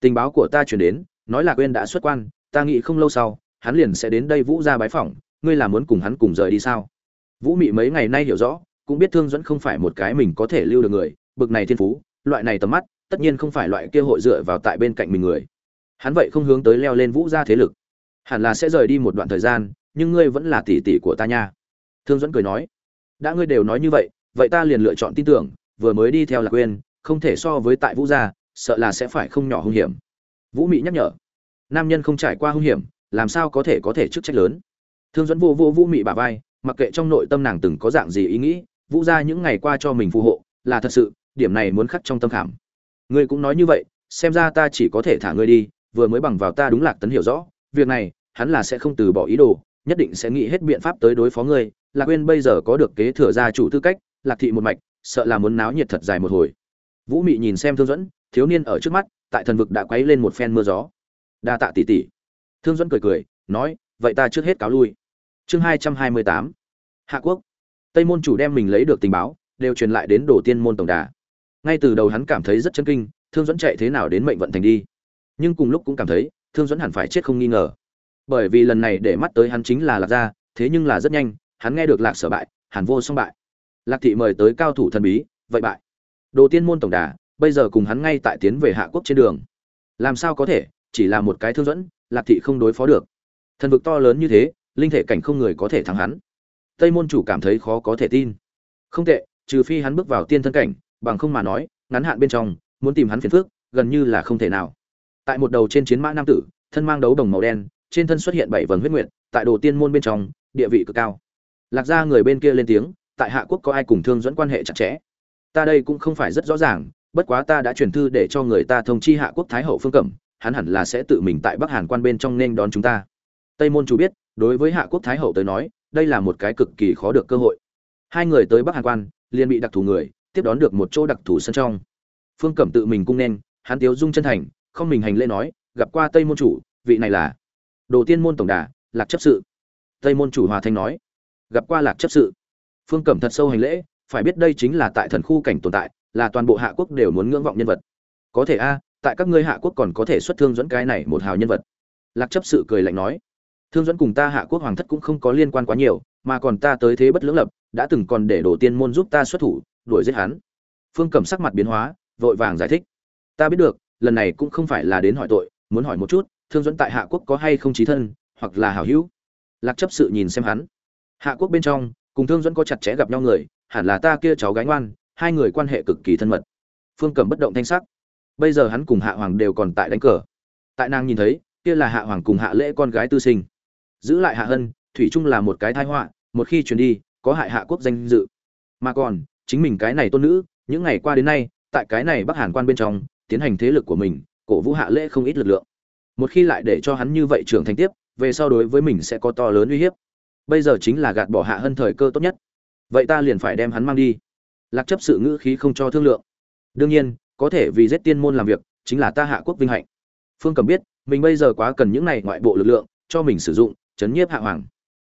tình báo của ta chuyển đến, nói là quên đã xuất quan, ta nghĩ không lâu sau, hắn liền sẽ đến đây vũ ra bái phỏng, ngươi là muốn cùng hắn cùng rời đi sao? Vũ mị mấy ngày nay hiểu rõ, cũng biết thương dẫn không phải một cái mình có thể lưu được người, bực này thiên phú, loại này tầm mắt, tất nhiên không phải loại kia hội dựa vào tại bên cạnh mình người. Hắn vậy không hướng tới leo lên vũ gia thế lực. Hẳn là sẽ rời đi một đoạn thời gian, nhưng ngươi vẫn là tỷ tỷ của ta nha. Thương dẫn cười nói. Đã ngươi đều nói như vậy vậy ta liền lựa chọn tin tưởng, vừa mới đi theo là quên không thể so với tại vũ gia, sợ là sẽ phải không nhỏ hung hiểm. Vũ mị nhắc nhở. Nam nhân không trải qua hung hiểm, làm sao có thể có thể chức trách lớn? Thương dẫn vô vô vũ mị bà vai mặc kệ trong nội tâm nàng từng có dạng gì ý nghĩ, vũ gia những ngày qua cho mình phù hộ, là thật sự, điểm này muốn khắc trong tâm khảm. Ngươi cũng nói như vậy, xem ra ta chỉ có thể thả ngươi đi, vừa mới bằng vào ta đúng lạc tấn hiểu rõ, việc này, hắn là sẽ không từ bỏ ý đồ, nhất định sẽ nghĩ hết biện pháp tới đối phó ngươi. Lạc quên bây giờ có được kế thừa gia chủ tư cách, lạc thị một mạch, sợ là muốn náo nhiệt thật dài một hồi. Vũ mị nhìn xem thương dẫn thiếu niên ở trước mắt, tại thần vực đã quấy lên một phen mưa gió. Đa tạ tỷ tỷ. Thương dẫn cười cười, nói, vậy ta trước hết cáo lui chương hai trăm hai mươi tám. Hạ quốc. Tây môn chủ đem mình lấy được tình báo, đều truyền lại đến đồ tiên môn tổng đà. Ngay từ đầu hắn cảm thấy rất chân kinh, thương dẫn chạy thế nào đến mệnh vận thành đi. Nhưng cùng lúc cũng cảm thấy, thương dẫn hẳn phải chết không nghi ngờ. Bởi vì lần này để mắt tới hắn chính là lạc gia, thế nhưng là rất nhanh, hắn nghe được lạc sở bại hàn vô song bại. Lạc thị mời tới cao thủ thần bí, vậy bại. Đồ tiên môn tổng đà, bây giờ cùng hắn ngay tại tiến về hạ quốc trên đường. Làm sao có thể, chỉ là một cái thương dẫn lạc thị không đối phó được. Thần vực to lớn như thế linh thể cảnh không người có thể thắng hắn. Tây môn chủ cảm thấy khó có thể tin. Không tệ, trừ phi hắn bước vào tiên thân cảnh, bằng không mà nói, ngắn hạn bên trong, muốn tìm hắn phiền phước gần như là không thể nào. Tại một đầu trên chiến mã nam tử, thân mang đấu đồng màu đen, trên thân xuất hiện bảy vầng huyết nguyệt, tại đồ tiên môn bên trong, địa vị cực cao. Lạc ra người bên kia lên tiếng, tại hạ quốc có ai cùng thương dẫn quan hệ chặt chẽ? Ta đây cũng không phải rất rõ ràng, bất quá ta đã truyền thư để cho người ta thông chi hạ quốc thái hậu phương cẩm, hắn hẳn là sẽ tự mình tại bắc hàn quan bên trong nên đón chúng ta tây môn chủ biết, đối với hạ quốc thái hậu tới nói, đây là một cái cực kỳ khó được cơ hội. Hai người tới bắc hàn quan, liền bị đặc thù người, tiếp đón được một chỗ đặc thù sân trong. Phương cẩm tự mình cung nên, hắn tiếu dung chân thành, không mình hành lễ nói, gặp qua tây môn chủ, vị này là đồ tiên môn tổng đà, lạc chấp sự. Tây môn chủ hòa thanh nói, gặp qua lạc chấp sự. Phương cẩm thật sâu hành lễ, phải biết đây chính là tại thần khu cảnh tồn tại, là toàn bộ hạ quốc đều muốn ngưỡng vọng nhân vật. Có thể a, tại các ngươi hạ quốc còn có thể xuất thương dẫn cái này một hào nhân vật. Lạc chấp sự cười lạnh nói thương dẫn cùng ta hạ quốc hoàng thất cũng không có liên quan quá nhiều, mà còn ta tới thế bất lưỡng lập, đã từng còn để đổ tiên môn giúp ta xuất thủ, đuổi giết hắn. Phương cẩm sắc mặt biến hóa, vội vàng giải thích. Ta biết được, lần này cũng không phải là đến hỏi tội, muốn hỏi một chút, thương dẫn tại hạ quốc có hay không trí thân, hoặc là hảo hữu. Lạc chấp sự nhìn xem hắn. Hạ quốc bên trong, cùng thương dẫn có chặt chẽ gặp nhau người, hẳn là ta kia cháu gái ngoan, hai người quan hệ cực kỳ thân mật. Phương cẩm bất động thanh sắc. Bây giờ hắn cùng hạ hoàng đều còn tại đánh cờ. Tại nàng nhìn thấy, kia là hạ hoàng cùng hạ lễ con gái tư sinh giữ lại hạ hân, thủy chung là một cái thai họa, một khi chuyển đi, có hại hạ quốc danh dự. Mà còn, chính mình cái này tôn nữ, những ngày qua đến nay, tại cái này bắc hàn quan bên trong, tiến hành thế lực của mình, cổ vũ hạ lễ không ít lực lượng. Một khi lại để cho hắn như vậy trưởng thành tiếp, về sau đối với mình sẽ có to lớn uy hiếp. Bây giờ chính là gạt bỏ hạ hân thời cơ tốt nhất. Vậy ta liền phải đem hắn mang đi. Lạc chấp sự ngữ khí không cho thương lượng. Đương nhiên, có thể vì giết tiên môn làm việc, chính là ta hạ quốc vinh hạnh. Phương cầm biết, mình bây giờ quá cần những này ngoại bộ lực lượng, cho mình sử dụng chấn nhiếp hạ hoàng.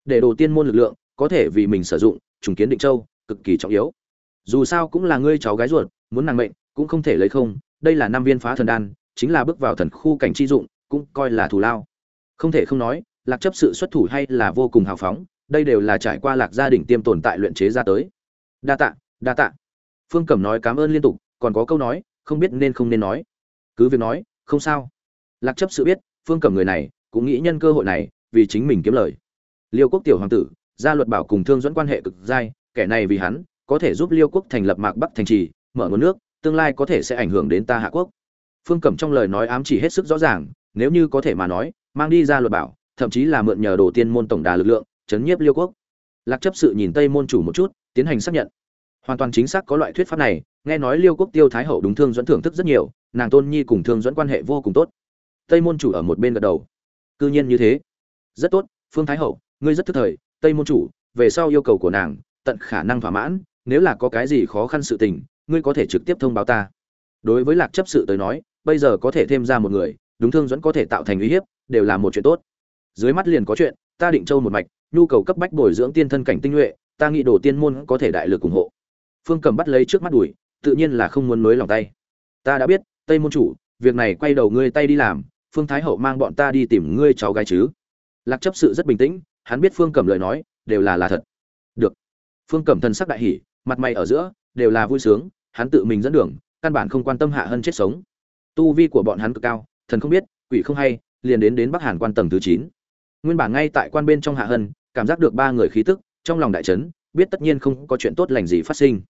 Để đồ tiên môn lực lượng có thể vì mình sử dụng, trùng kiến định châu, cực kỳ trọng yếu. Dù sao cũng là ngươi cháu gái ruột, muốn nàng mệnh cũng không thể lấy không, đây là năm viên phá thần đan, chính là bước vào thần khu cảnh chi dụng, cũng coi là thù lao. Không thể không nói, lạc chấp sự xuất thủ hay là vô cùng hào phóng, đây đều là trải qua lạc gia đình tiêm tồn tại luyện chế ra tới. Đa tạ đa tạ. Phương cẩm nói cảm ơn liên tục, còn có câu nói, không biết nên không nên nói. Cứ việc nói, không sao. Lạc chấp sự biết, phương cẩm người này, cũng nghĩ nhân cơ hội này vì chính mình kiếm lời. Liêu quốc tiểu hoàng tử, gia luật bảo cùng thương dẫn quan hệ cực dai, kẻ này vì hắn, có thể giúp liêu quốc thành lập mạc bắc thành trì, mở nguồn nước, tương lai có thể sẽ ảnh hưởng đến ta hạ quốc. Phương cẩm trong lời nói ám chỉ hết sức rõ ràng, nếu như có thể mà nói, mang đi ra luật bảo, thậm chí là mượn nhờ đồ tiên môn tổng đà lực lượng, chấn nhiếp liêu quốc. Lạc chấp sự nhìn tây môn chủ một chút, tiến hành xác nhận. Hoàn toàn chính xác có loại thuyết pháp này, nghe nói liêu quốc tiêu thái hậu đúng thương dẫn thưởng thức rất nhiều, nàng tôn nhi cùng thương dẫn quan hệ vô cùng tốt. Tây môn chủ ở một bên gật đầu. Cư nhiên như thế rất tốt, phương thái hậu, ngươi rất thức thời, tây môn chủ, về sau yêu cầu của nàng, tận khả năng thỏa mãn, nếu là có cái gì khó khăn sự tình, ngươi có thể trực tiếp thông báo ta. Đối với lạc chấp sự tới nói, bây giờ có thể thêm ra một người, đúng thương dẫn có thể tạo thành uy hiếp, đều là một chuyện tốt. Dưới mắt liền có chuyện, ta định châu một mạch, nhu cầu cấp bách bồi dưỡng tiên thân cảnh tinh nhuệ, ta nghĩ đồ tiên môn có thể đại lực ủng hộ. Phương cầm bắt lấy trước mắt đùi, tự nhiên là không muốn nối lòng tay. Ta đã biết, tây môn chủ, việc này quay đầu ngươi tay đi làm, phương thái hậu mang bọn ta đi tìm ngươi cháu gái chứ lạc chấp sự rất bình tĩnh, hắn biết phương cẩm lời nói, đều là là thật. Được. Phương cẩm thần sắc đại hỉ, mặt mày ở giữa, đều là vui sướng, hắn tự mình dẫn đường, căn bản không quan tâm hạ hơn chết sống. Tu vi của bọn hắn cực cao, thần không biết, quỷ không hay, liền đến đến bắc hàn quan tầng thứ chín. Nguyên bản ngay tại quan bên trong hạ hân, cảm giác được ba người khí tức, trong lòng đại trấn biết tất nhiên không có chuyện tốt lành gì phát sinh.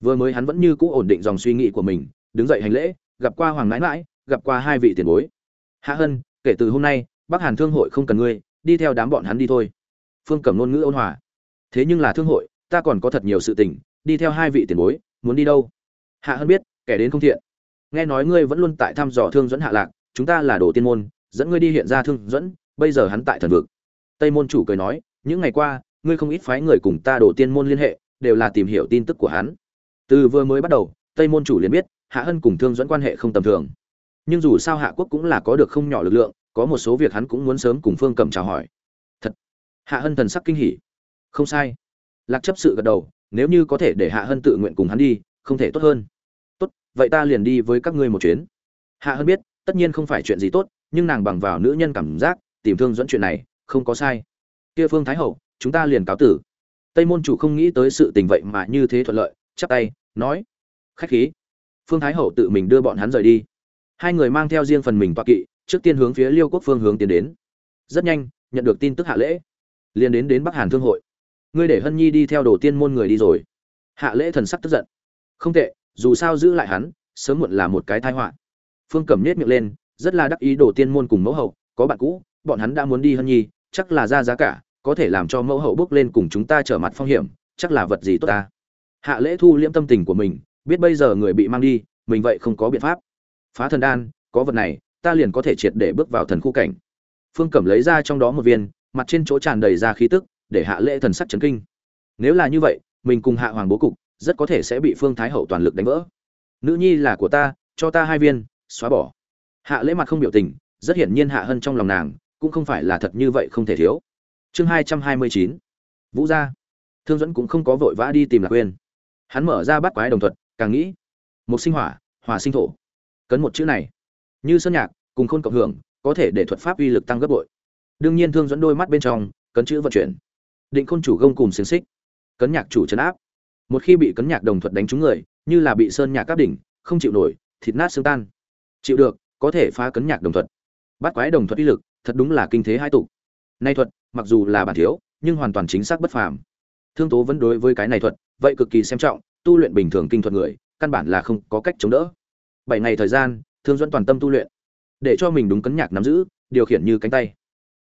Vừa mới hắn vẫn như cũ ổn định dòng suy nghĩ của mình, đứng dậy hành lễ, gặp qua hoàng mãi mãi gặp qua hai vị tiền bối. Hạ hân, kể từ hôm nay, bắc hàn thương hội không cần ngươi đi theo đám bọn hắn đi thôi. Phương cẩm ngôn ngữ ôn hòa. Thế nhưng là thương hội, ta còn có thật nhiều sự tình, đi theo hai vị tiền bối, muốn đi đâu? Hạ hân biết, kẻ đến không thiện. Nghe nói ngươi vẫn luôn tại thăm dò thương dẫn hạ lạc, chúng ta là đồ tiên môn, dẫn ngươi đi hiện ra thương dẫn bây giờ hắn tại thần vực. Tây môn chủ cười nói, những ngày qua, ngươi không ít phái người cùng ta đồ tiên môn liên hệ, đều là tìm hiểu tin tức của hắn. Từ vừa mới bắt đầu, tây môn chủ liền biết, hạ hân cùng thương dẫn quan hệ không tầm thường. Nhưng dù sao hạ quốc cũng là có được không nhỏ lực lượng có một số việc hắn cũng muốn sớm cùng phương cẩm chào hỏi. Thật, hạ hân thần sắc kinh hỉ. Không sai. Lạc chấp sự gật đầu, nếu như có thể để hạ hân tự nguyện cùng hắn đi, không thể tốt hơn. Tốt, vậy ta liền đi với các ngươi một chuyến. Hạ hân biết, tất nhiên không phải chuyện gì tốt, nhưng nàng bằng vào nữ nhân cảm giác, tìm thương dẫn chuyện này, không có sai. Kia phương thái hậu, chúng ta liền cáo tử. Tây môn chủ không nghĩ tới sự tình vậy mà như thế thuận lợi, chắp tay, nói. Khách khí. Phương thái hậu tự mình đưa bọn hắn rời đi. Hai người mang theo riêng phần mình toa kỵ trước tiên hướng phía liêu quốc phương hướng tiến đến. Rất nhanh, nhận được tin tức hạ lễ, liền đến đến bắc hàn thương hội. Ngươi để hân nhi đi theo đồ tiên môn người đi rồi. Hạ lễ thần sắc tức giận. Không tệ, dù sao giữ lại hắn, sớm muộn là một cái tai họa. Phương cẩm nhếch miệng lên, rất là đắc ý đồ tiên môn cùng mẫu hậu, có bạn cũ, bọn hắn đã muốn đi hân nhi, chắc là ra giá cả, có thể làm cho mẫu hậu bước lên cùng chúng ta trở mặt phong hiểm, chắc là vật gì tốt ta. Hạ lễ thu liễm tâm tình của mình, biết bây giờ người bị mang đi, mình vậy không có biện pháp. Phá thần đan, có vật này ta liền có thể triệt để bước vào thần khu cảnh. Phương cẩm lấy ra trong đó một viên, mặt trên chỗ tràn đầy ra khí tức, để hạ lễ thần sắc chấn kinh. Nếu là như vậy, mình cùng hạ hoàng bố cục, rất có thể sẽ bị phương thái hậu toàn lực đánh vỡ. Nữ nhi là của ta, cho ta hai viên, xóa bỏ. Hạ lễ mặt không biểu tình, rất hiển nhiên hạ hân trong lòng nàng, cũng không phải là thật như vậy không thể thiếu. Chương hai trăm hai mươi chín. Vũ gia. Thương dẫn cũng không có vội vã đi tìm lạc quên hắn mở ra bắt quái đồng thuật, càng nghĩ. Một sinh hỏa hỏa sinh thổ. Cấn một chữ này như sơn nhạc, cùng khôn cộng hưởng, có thể để thuật pháp uy lực tăng gấp bội. Đương nhiên thương dẫn đôi mắt bên trong, cấn chữ vận chuyển. Định khôn chủ gông cùng xiềng xích. Cấn nhạc chủ chấn áp. Một khi bị cấn nhạc đồng thuật đánh trúng người, như là bị sơn nhạc các đỉnh, không chịu nổi, thịt nát xương tan. Chịu được, có thể phá cấn nhạc đồng thuật. Bắt quái đồng thuật uy lực, thật đúng là kinh thế hai tục nay thuật, mặc dù là bản thiếu, nhưng hoàn toàn chính xác bất phàm. Thương tố vẫn đối với cái này thuật, vậy cực kỳ xem trọng, tu luyện bình thường kinh thuật người, căn bản là không có cách chống đỡ. Bảy ngày thời gian thương dẫn toàn tâm tu luyện, để cho mình đúng cấn nhạc nắm giữ, điều khiển như cánh tay.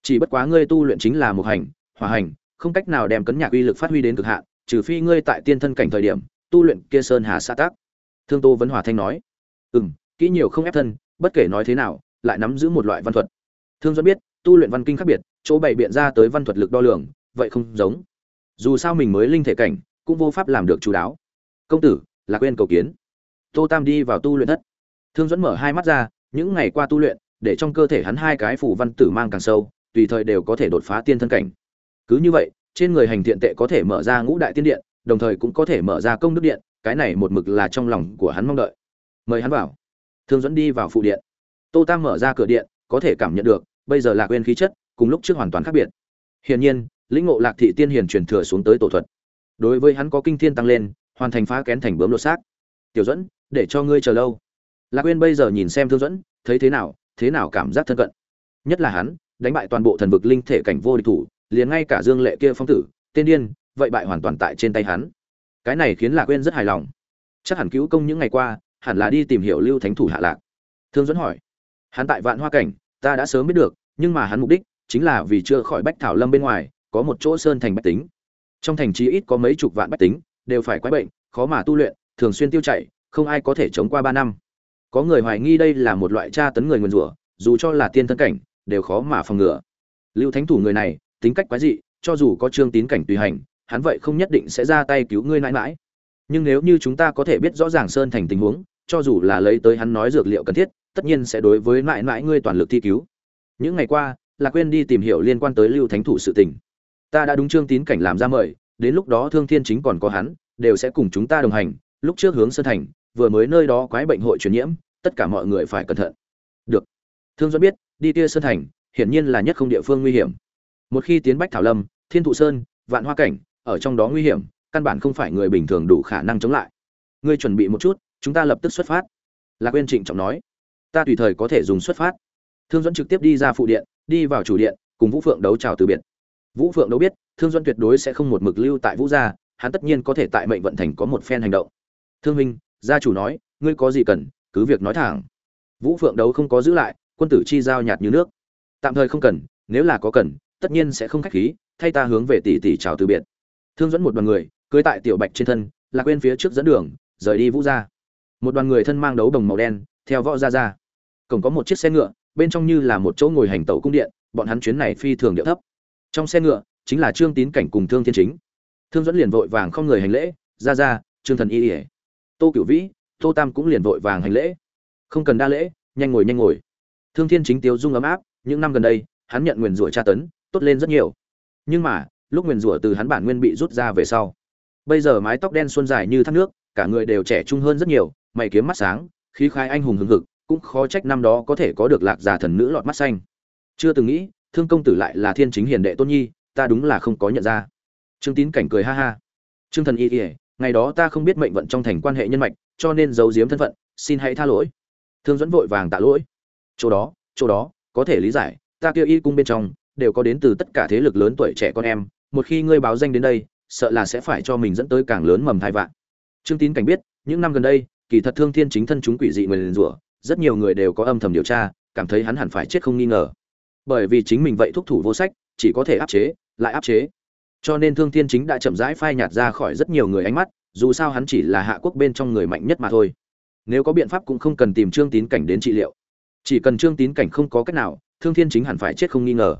Chỉ bất quá ngươi tu luyện chính là một hành hòa hành, không cách nào đem cấn nhạc uy lực phát huy đến cực hạn, trừ phi ngươi tại tiên thân cảnh thời điểm, tu luyện kia sơn hà xã tác. Thương tô vấn hòa thanh nói. Ừ m kỹ nhiều không ép thân, bất kể nói thế nào, lại nắm giữ một loại văn thuật. Thương dẫn biết, tu luyện văn kinh khác biệt, chỗ bày biện ra tới văn thuật lực đo lường, vậy không giống. Dù sao mình mới linh thể cảnh, cũng vô pháp làm được chú đáo. Công tử, là quên cầu kiến. Tô tam đi vào tu luyện thất thương dẫn mở hai mắt ra, những ngày qua tu luyện, để trong cơ thể hắn hai cái phủ văn tử mang càng sâu, tùy thời đều có thể đột phá tiên thân cảnh. Cứ như vậy, trên người hành thiện tệ có thể mở ra ngũ đại tiên điện, đồng thời cũng có thể mở ra công đức điện, cái này một mực là trong lòng của hắn mong đợi. Mời hắn vào. Thương dẫn đi vào phụ điện. Tô tam mở ra cửa điện, có thể cảm nhận được, bây giờ lạc quên khí chất, cùng lúc trước hoàn toàn khác biệt. Hiển nhiên, lĩnh ngộ lạc thị tiên hiền truyền thừa xuống tới tổ thuật. Đối với hắn có kinh thiên tăng lên, hoàn thành phá kén thành bướm lột xác. Tiểu dẫn để cho ngươi chờ lâu lạc Quyên bây giờ nhìn xem thương dẫn thấy thế nào thế nào cảm giác thân cận. Nhất là hắn, đánh bại toàn bộ thần vực linh thể cảnh vô địch thủ, liền ngay cả dương lệ kia phong tử, tên điên, vậy bại hoàn toàn tại trên tay hắn. Cái này khiến lạc Quyên rất hài lòng. Chắc hẳn cứu công những ngày qua, hẳn là đi tìm hiểu lưu thánh thủ hạ lạc. Thương dẫn hỏi. Hắn tại vạn hoa cảnh, ta đã sớm biết được, nhưng mà hắn mục đích chính là vì chưa khỏi bách thảo lâm bên ngoài, có một chỗ sơn thành bách tính. Trong thành trí ít có mấy chục vạn bách tính, đều phải quái bệnh, khó mà tu luyện, thường xuyên tiêu chảy, không ai có thể chống qua ba năm có người hoài nghi đây là một loại tra tấn người nguyền rủa, dù cho là tiên thân cảnh, đều khó mà phòng ngừa. Lưu thánh thủ người này, tính cách quái dị, cho dù có trương tín cảnh tùy hành, hắn vậy không nhất định sẽ ra tay cứu ngươi mãi mãi. Nhưng nếu như chúng ta có thể biết rõ ràng sơn thành tình huống, cho dù là lấy tới hắn nói dược liệu cần thiết, tất nhiên sẽ đối với mãi mãi ngươi toàn lực thi cứu. Những ngày qua, lạc quên đi tìm hiểu liên quan tới lưu thánh thủ sự tình. Ta đã đúng trương tín cảnh làm ra mời, đến lúc đó thương thiên chính còn có hắn, đều sẽ cùng chúng ta đồng hành, lúc trước hướng sơn thành vừa mới nơi đó quái bệnh hội truyền nhiễm, tất cả mọi người phải cẩn thận. Được. Thương duẫn biết, đi tia sơn thành, hiển nhiên là nhất không địa phương nguy hiểm. Một khi tiến bách thảo lâm, thiên thụ sơn, vạn hoa cảnh, ở trong đó nguy hiểm, căn bản không phải người bình thường đủ khả năng chống lại. Ngươi chuẩn bị một chút, chúng ta lập tức xuất phát. Lạc quên trịnh trọng nói. Ta tùy thời có thể dùng xuất phát. Thương dẫn trực tiếp đi ra phụ điện, đi vào chủ điện, cùng vũ phượng đấu chào từ biệt. Vũ phượng đấu biết, thương dẫn tuyệt đối sẽ không một mực lưu tại vũ gia, hắn tất nhiên có thể tại mệnh vận thành có một phen hành động. Thương minh gia chủ nói, ngươi có gì cần, cứ việc nói thẳng. Vũ phượng đấu không có giữ lại, quân tử chi giao nhạt như nước. Tạm thời không cần, nếu là có cần, tất nhiên sẽ không khách khí, thay ta hướng về tỷ tỷ chào từ biệt. Thương dẫn một đoàn người, cưới tại tiểu bạch trên thân là quên phía trước dẫn đường, rời đi vũ gia. Một đoàn người thân mang đấu đồng màu đen, theo võ gia ra. Cổng có một chiếc xe ngựa, bên trong như là một chỗ ngồi hành tẩu cung điện, bọn hắn chuyến này phi thường địa thấp. Trong xe ngựa, chính là trương tín cảnh cùng thương thiên chính. Thương dẫn liền vội vàng không người hành lễ ra ra trương thần y ỉa tô cửu vĩ, tô tam cũng liền vội vàng hành lễ. Không cần đa lễ, nhanh ngồi nhanh ngồi. Thương thiên chính tiêu dung ấm áp, những năm gần đây, hắn nhận nguyền rủa tra tấn, tốt lên rất nhiều. Nhưng mà, lúc nguyền rủa từ hắn bản nguyên bị rút ra về sau, bây giờ mái tóc đen xuân dài như thác nước, cả người đều trẻ trung hơn rất nhiều, mày kiếm mắt sáng, khí khai anh hùng hừng hực, cũng khó trách năm đó có thể có được lạc giả thần nữ lọt mắt xanh. Chưa từng nghĩ, thương công tử lại là thiên chính hiền đệ tôn nhi, ta đúng là không có nhận ra. Trương tín cảnh cười ha ha. Trương thần y ỉa ngày đó ta không biết mệnh vận trong thành quan hệ nhân mạch, cho nên giấu giếm thân phận, xin hãy tha lỗi. Thương dẫn vội vàng tạ lỗi. Chỗ đó chỗ đó, có thể lý giải, ta kêu y cung bên trong, đều có đến từ tất cả thế lực lớn tuổi trẻ con em, một khi ngươi báo danh đến đây, sợ là sẽ phải cho mình dẫn tới càng lớn mầm thai vạn. Trương tín cảnh biết, những năm gần đây, kỳ thật thương thiên chính thân chúng quỷ dị người liền rủa, rất nhiều người đều có âm thầm điều tra, cảm thấy hắn hẳn phải chết không nghi ngờ. Bởi vì chính mình vậy thúc thủ vô sách, chỉ có thể áp chế, lại áp chế cho nên thương thiên chính đã chậm rãi phai nhạt ra khỏi rất nhiều người ánh mắt, dù sao hắn chỉ là hạ quốc bên trong người mạnh nhất mà thôi. Nếu có biện pháp cũng không cần tìm trương tín cảnh đến trị liệu. Chỉ cần trương tín cảnh không có cách nào, thương thiên chính hẳn phải chết không nghi ngờ.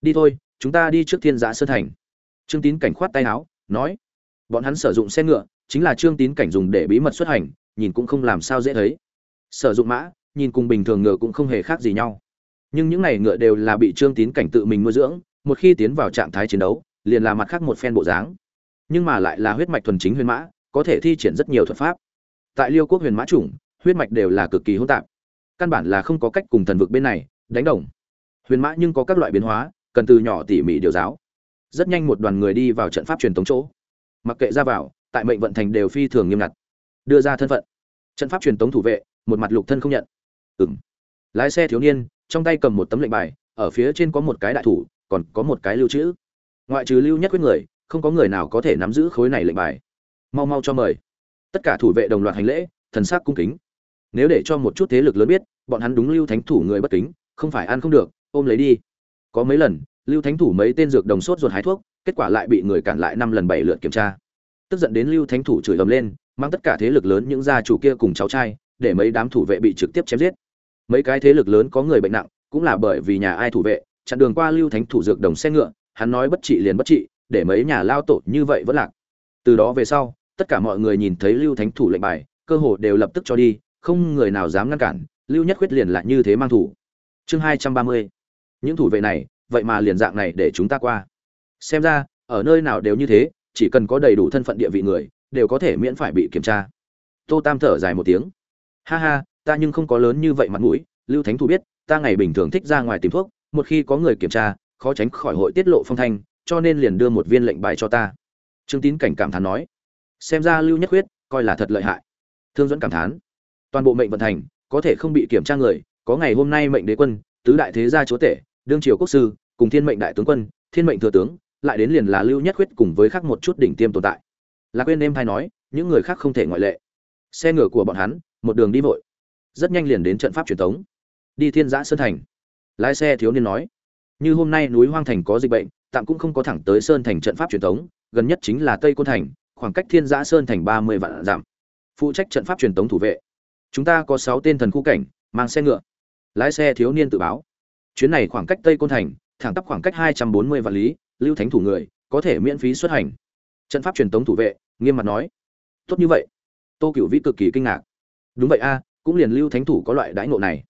Đi thôi, chúng ta đi trước thiên giã sơn thành. Trương tín cảnh khoát tay áo, nói, bọn hắn sử dụng xe ngựa, chính là trương tín cảnh dùng để bí mật xuất hành, nhìn cũng không làm sao dễ thấy. Sử dụng mã, nhìn cùng bình thường ngựa cũng không hề khác gì nhau. Nhưng những này ngựa đều là bị trương tín cảnh tự mình nuôi dưỡng, một khi tiến vào trạng thái chiến đấu liền là mặt khác một phen bộ dáng. Nhưng mà lại là huyết mạch thuần chính huyền mã, có thể thi triển rất nhiều thuật pháp. Tại liêu quốc huyền mã chủng, huyết mạch đều là cực kỳ hỗn tạp. Căn bản là không có cách cùng thần vực bên này đánh đồng. Huyền mã nhưng có các loại biến hóa, cần từ nhỏ tỉ mỉ điều giáo. Rất nhanh một đoàn người đi vào trận pháp truyền tống chỗ. Mặc kệ ra vào, tại mệnh vận thành đều phi thường nghiêm ngặt. Đưa ra thân phận. Trận pháp truyền tống thủ vệ, một mặt lục thân không nhận. Ừng lái xe thiếu niên, trong tay cầm một tấm lệnh bài, ở phía trên có một cái đại thủ, còn có một cái lưu trữ ngoại trừ lưu nhất quyết người, không có người nào có thể nắm giữ khối này lệnh bài. Mau mau cho mời. Tất cả thủ vệ đồng loạt hành lễ, thần sắc cung kính. Nếu để cho một chút thế lực lớn biết, bọn hắn đúng lưu thánh thủ người bất kính, không phải ăn không được, ôm lấy đi. Có mấy lần, lưu thánh thủ mấy tên dược đồng sốt ruột hái thuốc, kết quả lại bị người cản lại năm lần bảy lượt kiểm tra. Tức giận đến lưu thánh thủ chửi ầm lên, mang tất cả thế lực lớn những gia chủ kia cùng cháu trai, để mấy đám thủ vệ bị trực tiếp chém giết. Mấy cái thế lực lớn có người bệnh nặng, cũng là bởi vì nhà ai thủ vệ, chặn đường qua lưu thánh thủ dược đồng xe ngựa hắn nói bất trị liền bất trị, để mấy nhà lao tổ như vậy vẫn lạc. Từ đó về sau, tất cả mọi người nhìn thấy lưu thánh thủ lệnh bài, cơ hồ đều lập tức cho đi, không người nào dám ngăn cản, lưu nhất khuyết liền lại như thế mang thủ. Chương hai trăm ba mươi, những thủ vệ này, vậy mà liền dạng này để chúng ta qua. Xem ra, ở nơi nào đều như thế, chỉ cần có đầy đủ thân phận địa vị người, đều có thể miễn phải bị kiểm tra. Tô tam thở dài một tiếng. Ha ha, ta nhưng không có lớn như vậy mặt mũi, lưu thánh thủ biết, ta ngày bình thường thích ra ngoài tìm thuốc, một khi có người kiểm tra khó tránh khỏi hội tiết lộ phong thanh, cho nên liền đưa một viên lệnh bài cho ta. Trương tín cảnh cảm thán nói. Xem ra lưu nhất huyết coi là thật lợi hại. Thương dẫn cảm thán. Toàn bộ mệnh vận thành, có thể không bị kiểm tra người, có ngày hôm nay mệnh đế quân, tứ đại thế gia chúa tể, đương triều quốc sư, cùng thiên mệnh đại tướng quân, thiên mệnh thừa tướng, lại đến liền là lưu nhất huyết cùng với khác một chút đỉnh tiêm tồn tại. Lạc quên em thay nói, những người khác không thể ngoại lệ. Xe ngựa của bọn hắn, một đường đi vội. Rất nhanh liền đến trận pháp truyền thống. Đi thiên giã sơn thành. Lái xe thiếu niên nói như hôm nay núi hoang thành có dịch bệnh, tạm cũng không có thẳng tới sơn thành trận pháp truyền thống, gần nhất chính là tây côn thành, khoảng cách thiên giã sơn thành ba mươi vạn giảm phụ trách trận pháp truyền thống thủ vệ. Chúng ta có sáu tên thần khu cảnh, mang xe ngựa. Lái xe thiếu niên tự báo. Chuyến này khoảng cách tây côn thành, thẳng tắp khoảng cách hai trăm bốn mươi vạn lý, lưu thánh thủ người, có thể miễn phí xuất hành. Trận pháp truyền thống thủ vệ, nghiêm mặt nói. Tốt như vậy. Tô cựu vĩ cực kỳ kinh ngạc. Đúng vậy a, cũng liền lưu thánh thủ có loại đãi ngộ này.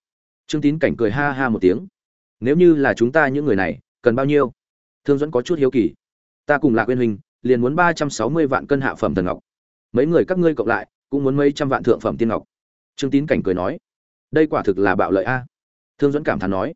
Trương tín cảnh cười ha ha một tiếng nếu như là chúng ta những người này, cần bao nhiêu? Thương dẫn có chút hiếu kỳ. Ta cùng lạc quyên huynh liền muốn ba trăm sáu mươi vạn cân hạ phẩm thần ngọc. Mấy người các ngươi cộng lại, cũng muốn mấy trăm vạn thượng phẩm tiên ngọc. Trương tín cảnh cười nói, đây quả thực là bạo lợi a. Thương dẫn cảm thán nói,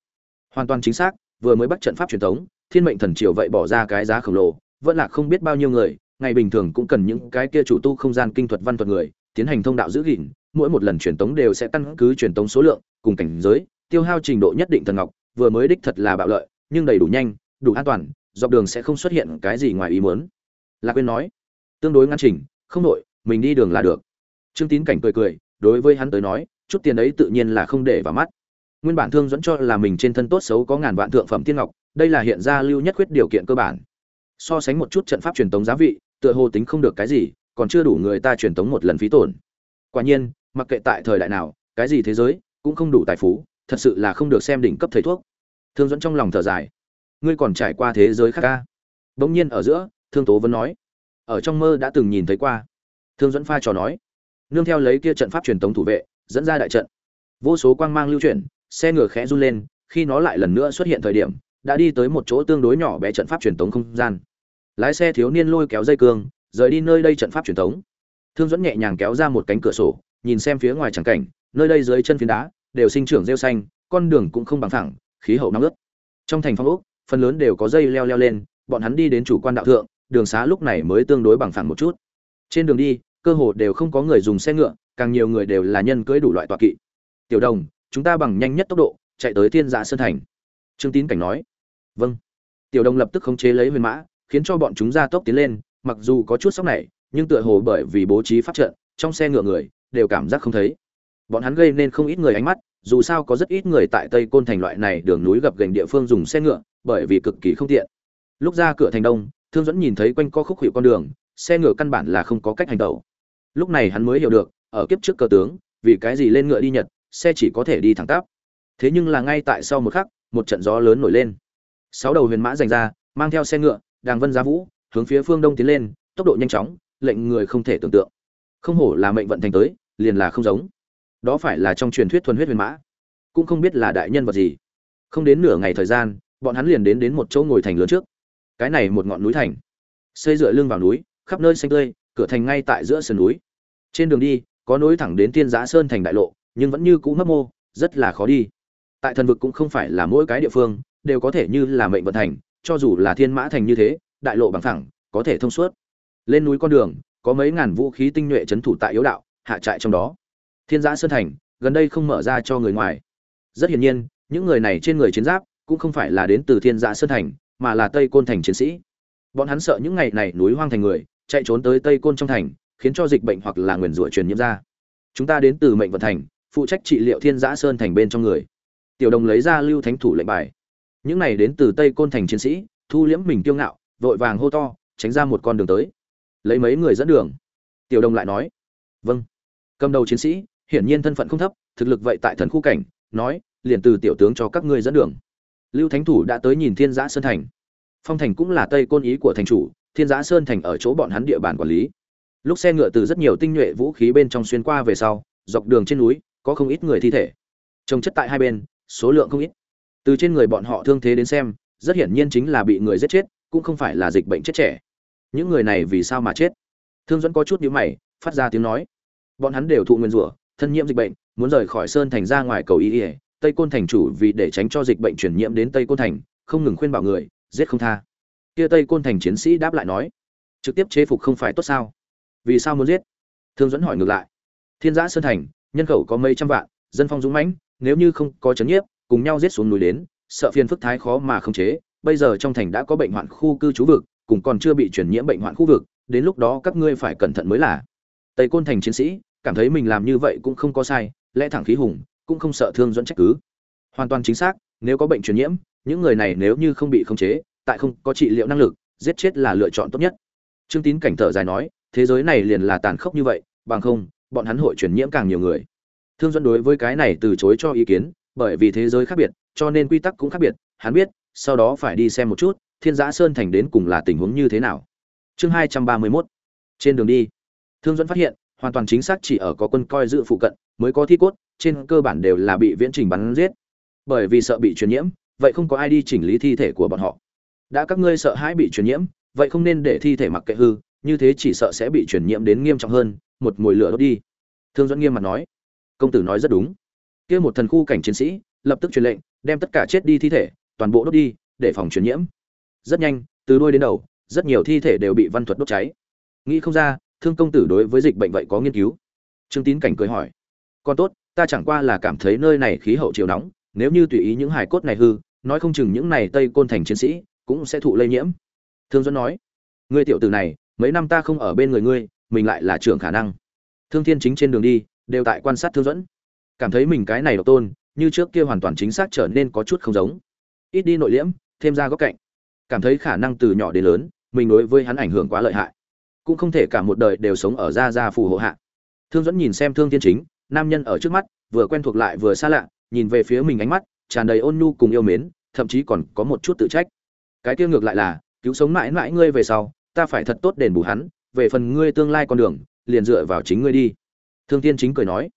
hoàn toàn chính xác, vừa mới bắt trận pháp truyền thống, thiên mệnh thần triều vậy bỏ ra cái giá khổng lồ, vẫn là không biết bao nhiêu người, ngày bình thường cũng cần những cái kia chủ tu không gian kinh thuật văn thuật người, tiến hành thông đạo giữ gìn, mỗi một lần truyền tống đều sẽ căn cứ truyền tống số lượng, cùng cảnh giới, tiêu hao trình độ nhất định thần ngọc vừa mới đích thật là bạo lợi, nhưng đầy đủ nhanh, đủ an toàn, dọc đường sẽ không xuất hiện cái gì ngoài ý muốn. Lạc quên nói, tương đối ngăn chỉnh, không nội, mình đi đường là được. Trương tín cảnh cười cười, đối với hắn tới nói, chút tiền ấy tự nhiên là không để vào mắt. Nguyên bản thương dẫn cho là mình trên thân tốt xấu có ngàn vạn thượng phẩm tiên ngọc, đây là hiện ra lưu nhất quyết điều kiện cơ bản. So sánh một chút trận pháp truyền tống giá vị, tựa hồ tính không được cái gì, còn chưa đủ người ta truyền tống một lần phí tổn. Quả nhiên, mặc kệ tại thời đại nào, cái gì thế giới, cũng không đủ tài phú thật sự là không được xem đỉnh cấp thầy thuốc. Thương dẫn trong lòng thở dài. Ngươi còn trải qua thế giới khác ca? Bỗng nhiên ở giữa, thương tố vẫn nói. Ở trong mơ đã từng nhìn thấy qua. Thương dẫn pha trò nói. Nương theo lấy kia trận pháp truyền tống thủ vệ, dẫn ra đại trận. Vô số quang mang lưu chuyển, xe ngựa khẽ run lên, khi nó lại lần nữa xuất hiện thời điểm, đã đi tới một chỗ tương đối nhỏ bé trận pháp truyền tống không gian. Lái xe thiếu niên lôi kéo dây cương, rời đi nơi đây trận pháp truyền tống. Thương dẫn nhẹ nhàng kéo ra một cánh cửa sổ, nhìn xem phía ngoài tràng cảnh, nơi đây dưới chân phiến đá đều sinh trưởng rêu xanh, con đường cũng không bằng thẳng khí hậu nóng ướt. Trong thành phong ốc, phần lớn đều có dây leo leo lên, bọn hắn đi đến chủ quan đạo thượng, đường xá lúc này mới tương đối bằng phẳng một chút. Trên đường đi, cơ hồ đều không có người dùng xe ngựa, càng nhiều người đều là nhân cưỡi đủ loại tọa kỵ. Tiểu đồng, chúng ta bằng nhanh nhất tốc độ, chạy tới thiên dạ sơn thành. Trương tín cảnh nói. Vâng. Tiểu đồng lập tức khống chế lấy huyền mã, khiến cho bọn chúng ra tốc tiến lên, mặc dù có chút sốc này, nhưng tựa hồ bởi vì bố trí pháp trận, trong xe ngựa người, đều cảm giác không thấy. Bọn hắn gây nên không ít người ánh mắt dù sao có rất ít người tại tây côn thành loại này đường núi gập gành địa phương dùng xe ngựa, bởi vì cực kỳ không tiện. Lúc ra cửa thành đông, thương dẫn nhìn thấy quanh co khúc hiệu con đường, xe ngựa căn bản là không có cách hành tẩu. Lúc này hắn mới hiểu được, ở kiếp trước cờ tướng, vì cái gì lên ngựa đi nhật, xe chỉ có thể đi thẳng tắp. Thế nhưng là ngay tại sau một khắc, một trận gió lớn nổi lên. Sáu đầu huyền mã dành ra, mang theo xe ngựa, đàng vân giá vũ, hướng phía phương đông tiến lên, tốc độ nhanh chóng, lệnh người không thể tưởng tượng. Không hổ là mệnh vận thành tới, liền là không giống đó phải là trong truyền thuyết thuần huyết huyền mã. Cũng không biết là đại nhân vật gì. Không đến nửa ngày thời gian, bọn hắn liền đến đến một chỗ ngồi thành lớn trước. Cái này một ngọn núi thành. Xây dựa lưng vào núi, khắp nơi xanh tươi, cửa thành ngay tại giữa sườn núi. Trên đường đi, có nối thẳng đến tiên giã sơn thành đại lộ, nhưng vẫn như cũ mấp mô, rất là khó đi. Tại thần vực cũng không phải là mỗi cái địa phương đều có thể như là mệnh vận thành, cho dù là thiên mã thành như thế, đại lộ bằng thẳng có thể thông suốt. Lên núi con đường, có mấy ngàn vũ khí tinh nhuệ trấn thủ tại yếu đạo, hạ trại trong đó thiên giã sơn thành, gần đây không mở ra cho người ngoài. Rất hiển nhiên, những người này trên người chiến giáp cũng không phải là đến từ thiên giã sơn thành, mà là tây côn thành chiến sĩ. Bọn hắn sợ những ngày này núi hoang thành người, chạy trốn tới tây côn trong thành, khiến cho dịch bệnh hoặc là nguyền rủa truyền nhiễm ra. Chúng ta đến từ mệnh vận thành, phụ trách trị liệu thiên giã sơn thành bên trong người. Tiểu đồng lấy ra lưu thánh thủ lệnh bài. Những này đến từ tây côn thành chiến sĩ, thu liễm mình kiêu ngạo, vội vàng hô to, tránh ra một con đường tới. Lấy mấy người dẫn đường. Tiểu đồng lại nói vâng. Cầm đầu chiến sĩ hiển nhiên thân phận không thấp, thực lực vậy tại thần khu cảnh, nói, liền từ tiểu tướng cho các ngươi dẫn đường. Lưu thánh thủ đã tới nhìn thiên giã sơn thành. Phong thành cũng là tây côn ý của thành chủ, thiên giã sơn thành ở chỗ bọn hắn địa bàn quản lý. Lúc xe ngựa từ rất nhiều tinh nhuệ vũ khí bên trong xuyên qua về sau, dọc đường trên núi, có không ít người thi thể. Trồng chất tại hai bên, số lượng không ít. Từ trên người bọn họ thương thế đến xem, rất hiển nhiên chính là bị người giết chết, cũng không phải là dịch bệnh chết trẻ. Những người này vì sao mà chết? Thương dẫn có chút nhíu mày, phát ra tiếng nói. Bọn hắn đều thụ nguyên rủa thân nhiễm dịch bệnh muốn rời khỏi sơn thành ra ngoài cầu y y, tây côn thành chủ vì để tránh cho dịch bệnh truyền nhiễm đến tây côn thành không ngừng khuyên bảo người giết không tha. Kia tây côn thành chiến sĩ đáp lại nói trực tiếp chế phục không phải tốt sao? Vì sao muốn giết? Thương dẫn hỏi ngược lại thiên giã sơn thành nhân khẩu có mấy trăm vạn dân phong dũng mãnh nếu như không có chấn nhiếp cùng nhau giết xuống núi đến sợ phiền phức thái khó mà không chế bây giờ trong thành đã có bệnh hoạn khu cư trú vực cùng còn chưa bị truyền nhiễm bệnh hoạn khu vực đến lúc đó các ngươi phải cẩn thận mới là. Tây côn thành chiến sĩ cảm thấy mình làm như vậy cũng không có sai, lẽ thẳng khí hùng, cũng không sợ thương dẫn trách cứ. Hoàn toàn chính xác, nếu có bệnh truyền nhiễm, những người này nếu như không bị khống chế, tại không có trị liệu năng lực, giết chết là lựa chọn tốt nhất. Trương tín cảnh thở dài nói, thế giới này liền là tàn khốc như vậy, bằng không, bọn hắn hội truyền nhiễm càng nhiều người. Thương dẫn đối với cái này từ chối cho ý kiến, bởi vì thế giới khác biệt, cho nên quy tắc cũng khác biệt, hắn biết, sau đó phải đi xem một chút, thiên giã sơn thành đến cùng là tình huống như thế nào. Chương hai trăm ba mươi mốt. Trên đường đi, thương dẫn phát hiện hoàn toàn chính xác chỉ ở có quân coi giữ phụ cận, mới có thi cốt, trên cơ bản đều là bị viễn trình bắn giết. Bởi vì sợ bị truyền nhiễm, vậy không có ai đi chỉnh lý thi thể của bọn họ. Đã các ngươi sợ hãi bị truyền nhiễm, vậy không nên để thi thể mặc kệ hư, như thế chỉ sợ sẽ bị truyền nhiễm đến nghiêm trọng hơn, một mùi lửa đốt đi. Thương dẫn nghiêm mặt nói. Công tử nói rất đúng. Kia một thần khu cảnh chiến sĩ, lập tức truyền lệnh, đem tất cả chết đi thi thể, toàn bộ đốt đi, để phòng truyền nhiễm. Rất nhanh, từ đuôi đến đầu, rất nhiều thi thể đều bị văn thuật đốt cháy. Nghĩ không ra thương công tử đối với dịch bệnh vậy có nghiên cứu? Trương tín cảnh cười hỏi. Còn tốt, ta chẳng qua là cảm thấy nơi này khí hậu chiều nóng, nếu như tùy ý những hài cốt này hư, nói không chừng những này tây côn thành chiến sĩ cũng sẽ thụ lây nhiễm. Thương dẫn nói. Ngươi tiểu tử này, mấy năm ta không ở bên người ngươi, mình lại là trưởng khả năng. Thương thiên chính trên đường đi, đều tại quan sát thương dẫn cảm thấy mình cái này độc tôn, như trước kia hoàn toàn chính xác trở nên có chút không giống. Ít đi nội liễm, thêm ra góc cạnh. Cảm thấy khả năng từ nhỏ đến lớn, mình đối với hắn ảnh hưởng quá lợi hại cũng không thể cả một đời đều sống ở gia gia phù hộ hạ. Thương dẫn nhìn xem thương thiên chính, nam nhân ở trước mắt, vừa quen thuộc lại vừa xa lạ, nhìn về phía mình ánh mắt, tràn đầy ôn nhu cùng yêu mến, thậm chí còn có một chút tự trách. Cái kia ngược lại là, cứu sống mãi mãi ngươi về sau, ta phải thật tốt đền bù hắn, về phần ngươi tương lai con đường, liền dựa vào chính ngươi đi. Thương thiên chính cười nói,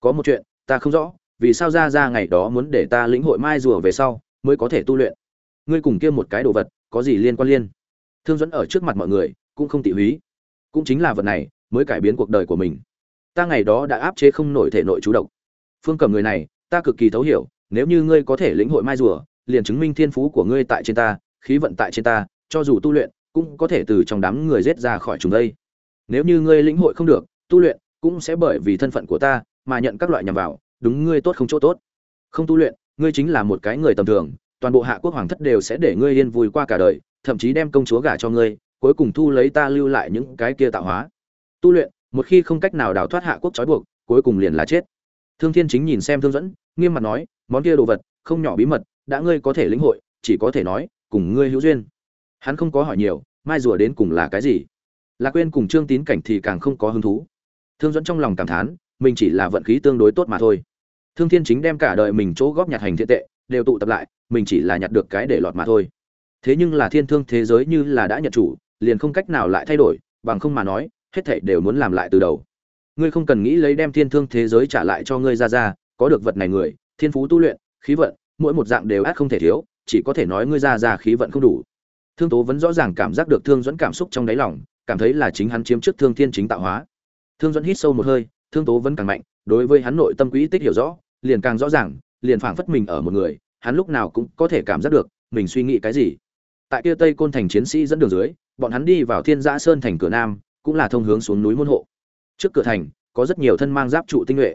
có một chuyện, ta không rõ, vì sao ra ra ngày đó muốn để ta lĩnh hội mai rùa về sau, mới có thể tu luyện? Ngươi cùng kia một cái đồ vật, có gì liên quan liên? Thương dẫn ở trước mặt mọi người, cũng không tỉ húy cũng chính là vật này, mới cải biến cuộc đời của mình. Ta ngày đó đã áp chế không nổi thể nội chú độc. Phương cầm người này, ta cực kỳ thấu hiểu, nếu như ngươi có thể lĩnh hội mai rùa, liền chứng minh thiên phú của ngươi tại trên ta, khí vận tại trên ta, cho dù tu luyện, cũng có thể từ trong đám người giết ra khỏi chúng đây. Nếu như ngươi lĩnh hội không được, tu luyện cũng sẽ bởi vì thân phận của ta mà nhận các loại nhằm vào, đúng ngươi tốt không chỗ tốt. Không tu luyện, ngươi chính là một cái người tầm thường, toàn bộ hạ quốc hoàng thất đều sẽ để ngươi yên vui qua cả đời, thậm chí đem công chúa gả cho ngươi cuối cùng thu lấy ta lưu lại những cái kia tạo hóa. Tu luyện, một khi không cách nào đào thoát hạ quốc trói buộc, cuối cùng liền là chết. Thương thiên chính nhìn xem thương dẫn nghiêm mặt nói, món kia đồ vật, không nhỏ bí mật, đã ngươi có thể lĩnh hội, chỉ có thể nói, cùng ngươi hữu duyên. Hắn không có hỏi nhiều, mai rùa đến cùng là cái gì? Lạc quên cùng trương tín cảnh thì càng không có hứng thú. Thương dẫn trong lòng cảm thán, mình chỉ là vận khí tương đối tốt mà thôi. Thương thiên chính đem cả đời mình chỗ góp nhặt hành thiện tệ, đều tụ tập lại, mình chỉ là nhặt được cái để lọt mà thôi. Thế nhưng là thiên thương thế giới như là đã nhận chủ liền không cách nào lại thay đổi, bằng không mà nói, hết thảy đều muốn làm lại từ đầu. Ngươi không cần nghĩ lấy đem thiên thương thế giới trả lại cho ngươi ra ra, có được vật này người, thiên phú tu luyện, khí vận, mỗi một dạng đều át không thể thiếu, chỉ có thể nói ngươi ra ra khí vận không đủ. Thương tố vẫn rõ ràng cảm giác được thương dẫn cảm xúc trong đáy lòng, cảm thấy là chính hắn chiếm trước thương thiên chính tạo hóa. Thương dẫn hít sâu một hơi, thương tố vẫn càng mạnh, đối với hắn nội tâm quỹ tích hiểu rõ, liền càng rõ ràng, liền phảng phất mình ở một người, hắn lúc nào cũng có thể cảm giác được, mình suy nghĩ cái gì. Tại kia tây côn thành chiến sĩ dẫn đường dưới bọn hắn đi vào thiên giã sơn thành cửa nam, cũng là thông hướng xuống núi môn hộ. Trước cửa thành, có rất nhiều thân mang giáp trụ tinh nhuệ.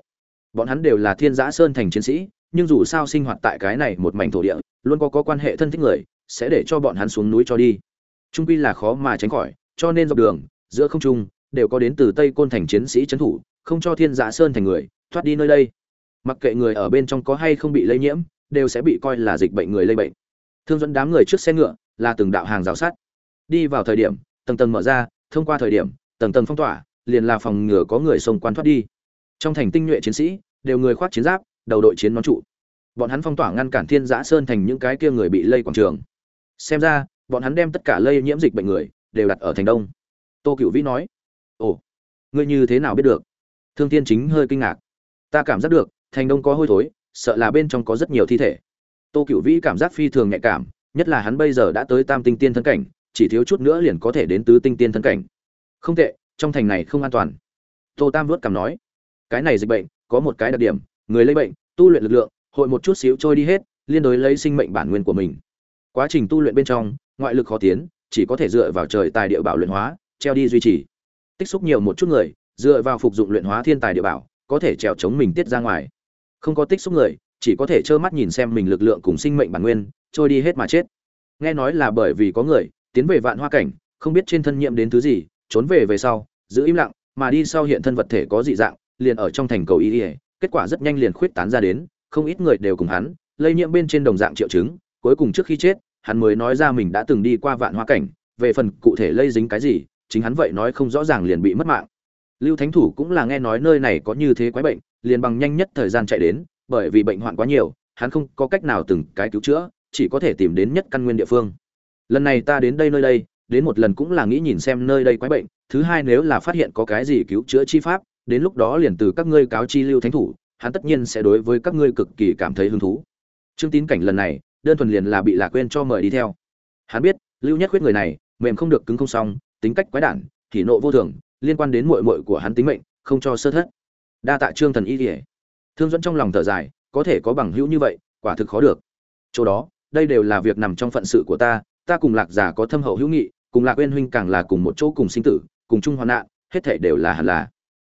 Bọn hắn đều là thiên giã sơn thành chiến sĩ, nhưng dù sao sinh hoạt tại cái này một mảnh thổ địa, luôn có có quan hệ thân thích người, sẽ để cho bọn hắn xuống núi cho đi. Trung quy là khó mà tránh khỏi, cho nên dọc đường, giữa không trung, đều có đến từ tây côn thành chiến sĩ trấn thủ, không cho thiên giã sơn thành người, thoát đi nơi đây. Mặc kệ người ở bên trong có hay không bị lây nhiễm, đều sẽ bị coi là dịch bệnh người lây bệnh. Thương dẫn đám người trước xe ngựa, là từng đạo hàng rào sắt đi vào thời điểm, tầng tầng mở ra, thông qua thời điểm, tầng tầng phong tỏa, liền là phòng ngừa có người xông quan thoát đi. Trong thành tinh nhuệ chiến sĩ, đều người khoác chiến giáp, đầu đội chiến nón trụ. Bọn hắn phong tỏa ngăn cản thiên giã sơn thành những cái kia người bị lây quảng trường. Xem ra, bọn hắn đem tất cả lây nhiễm dịch bệnh người, đều đặt ở thành đông. Tô cựu vĩ nói, ồ, ngươi như thế nào biết được? Thương tiên chính hơi kinh ngạc. Ta cảm giác được, thành đông có hôi thối, sợ là bên trong có rất nhiều thi thể. Tô cựu vĩ cảm giác phi thường nhạy cảm, nhất là hắn bây giờ đã tới tam tinh tiên thân cảnh chỉ thiếu chút nữa liền có thể đến tứ tinh tiên thân cảnh. Không tệ, trong thành này không an toàn. Tô tam vớt cảm nói, cái này dịch bệnh, có một cái đặc điểm, người lây bệnh, tu luyện lực lượng, hội một chút xíu trôi đi hết, liên đối lấy sinh mệnh bản nguyên của mình. Quá trình tu luyện bên trong, ngoại lực khó tiến, chỉ có thể dựa vào trời tài địa bảo luyện hóa, treo đi duy trì. Tích xúc nhiều một chút người, dựa vào phục dụng luyện hóa thiên tài địa bảo, có thể trèo chống mình tiết ra ngoài. Không có tích xúc người, chỉ có thể trơ mắt nhìn xem mình lực lượng cùng sinh mệnh bản nguyên, trôi đi hết mà chết. Nghe nói là bởi vì có người tiến về vạn hoa cảnh, không biết trên thân nhiễm đến thứ gì, trốn về về sau, giữ im lặng, mà đi sau hiện thân vật thể có dị dạng, liền ở trong thành cầu y ỉa kết quả rất nhanh liền khuyết tán ra đến, không ít người đều cùng hắn, lây nhiễm bên trên đồng dạng triệu chứng, cuối cùng trước khi chết, hắn mới nói ra mình đã từng đi qua vạn hoa cảnh, về phần cụ thể lây dính cái gì, chính hắn vậy nói không rõ ràng liền bị mất mạng. Lưu thánh thủ cũng là nghe nói nơi này có như thế quái bệnh, liền bằng nhanh nhất thời gian chạy đến, bởi vì bệnh hoạn quá nhiều, hắn không có cách nào từng cái cứu chữa, chỉ có thể tìm đến nhất căn nguyên địa phương lần này ta đến đây nơi đây, đến một lần cũng là nghĩ nhìn xem nơi đây quái bệnh, thứ hai nếu là phát hiện có cái gì cứu chữa chi pháp, đến lúc đó liền từ các ngươi cáo chi lưu thánh thủ, hắn tất nhiên sẽ đối với các ngươi cực kỳ cảm thấy hứng thú. Trương tín cảnh lần này, đơn thuần liền là bị lạc quên cho mời đi theo. Hắn biết, lưu nhất khuyết người này, mềm không được cứng không xong, tính cách quái đản, thì nộ vô thường, liên quan đến muội muội của hắn tính mệnh, không cho sơ thất. Đa tạ trương thần y kỉa thương dẫn trong lòng thở dài, có thể có bằng hữu như vậy, quả thực khó được. Chỗ đó, đây đều là việc nằm trong phận sự của ta ta cùng lạc giả có thâm hậu hữu nghị, cùng lạc quên huynh càng là cùng một chỗ cùng sinh tử, cùng chung hoạn nạn, hết thể đều là hẳn là.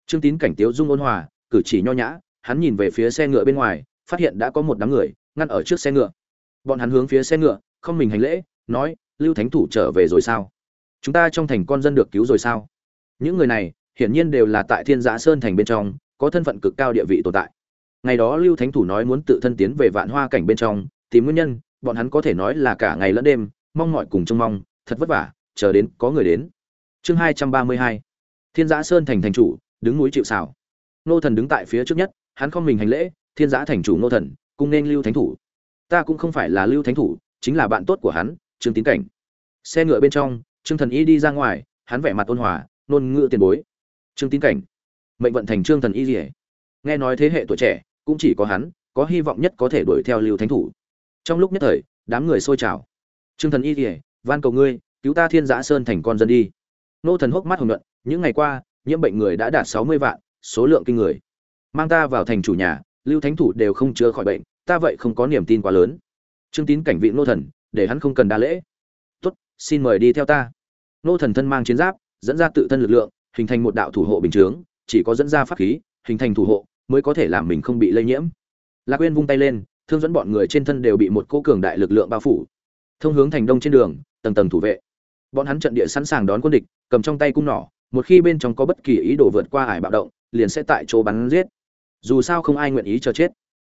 Trương tín cảnh tiếu dung ôn hòa, cử chỉ nho nhã, hắn nhìn về phía xe ngựa bên ngoài, phát hiện đã có một đám người, ngăn ở trước xe ngựa. Bọn hắn hướng phía xe ngựa, không mình hành lễ, nói, lưu thánh thủ trở về rồi sao? Chúng ta trong thành con dân được cứu rồi sao? Những người này, hiển nhiên đều là tại thiên giã sơn thành bên trong, có thân phận cực cao địa vị tồn tại. Ngày đó lưu thánh thủ nói muốn tự thân tiến về vạn hoa cảnh bên trong, tìm nguyên nhân, bọn hắn có thể nói là cả ngày lẫn đêm mong mọi cùng trông mong, thật vất vả, chờ đến có người đến. Chương hai trăm ba mươi hai. Thiên giã sơn thành thành chủ, đứng núi chịu xảo nô thần đứng tại phía trước nhất, hắn không mình hành lễ, thiên giã thành chủ nô thần, cùng nên lưu thánh thủ. Ta cũng không phải là lưu thánh thủ, chính là bạn tốt của hắn, trương tín cảnh. Xe ngựa bên trong, trương thần y đi ra ngoài, hắn vẻ mặt ôn hòa nôn ngựa tiền bối. Trương tín cảnh, mệnh vận thành trương thần y dỉa nghe nói thế hệ tuổi trẻ, cũng chỉ có hắn, có hy vọng nhất có thể đuổi theo lưu thánh thủ. Trong lúc nhất thời, đám người sôi trào trương thần y dỉa van cầu ngươi, cứu ta thiên giã sơn thành con dân đi. Nô thần hốc mắt hồng nhuận, những ngày qua, nhiễm bệnh người đã đạt sáu mươi vạn, số lượng kinh người. Mang ta vào thành chủ nhà, lưu thánh thủ đều không chữa khỏi bệnh, ta vậy không có niềm tin quá lớn. Trương tín cảnh vị nô thần, để hắn không cần đa lễ. Tốt, xin mời đi theo ta. Nô thần thân mang chiến giáp, dẫn ra tự thân lực lượng, hình thành một đạo thủ hộ bình chướng, chỉ có dẫn ra pháp khí, hình thành thủ hộ, mới có thể làm mình không bị lây nhiễm. Lạc uyên vung tay lên, thương dẫn bọn người trên thân đều bị một cô cường đại lực lượng bao phủ thông hướng thành đông trên đường, tầng tầng thủ vệ. Bọn hắn trận địa sẵn sàng đón quân địch, cầm trong tay cung nỏ, một khi bên trong có bất kỳ ý đồ vượt qua ải bạo động, liền sẽ tại chỗ bắn giết. Dù sao không ai nguyện ý cho chết.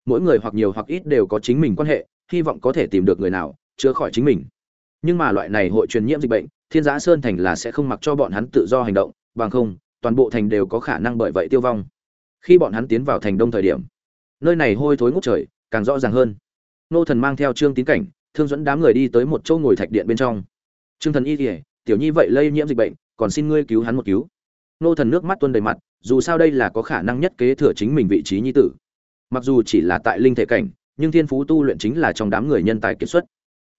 Mỗi người hoặc nhiều hoặc ít đều có chính mình quan hệ, hy vọng có thể tìm được người nào, chữa khỏi chính mình. Nhưng mà loại này hội truyền nhiễm dịch bệnh, thiên giã sơn thành là sẽ không mặc cho bọn hắn tự do hành động, bằng không, toàn bộ thành đều có khả năng bởi vậy tiêu vong. Khi bọn hắn tiến vào thành đông thời điểm, nơi này hôi thối ngút trời, càng rõ ràng hơn. Nô thần mang theo trương tín cảnh thương dẫn đám người đi tới một chỗ ngồi thạch điện bên trong. Trương thần y kỉa tiểu nhi vậy lây nhiễm dịch bệnh, còn xin ngươi cứu hắn một cứu. Nô thần nước mắt tuôn đầy mặt, dù sao đây là có khả năng nhất kế thừa chính mình vị trí nhi tử. Mặc dù chỉ là tại linh thể cảnh, nhưng thiên phú tu luyện chính là trong đám người nhân tài kiệt xuất.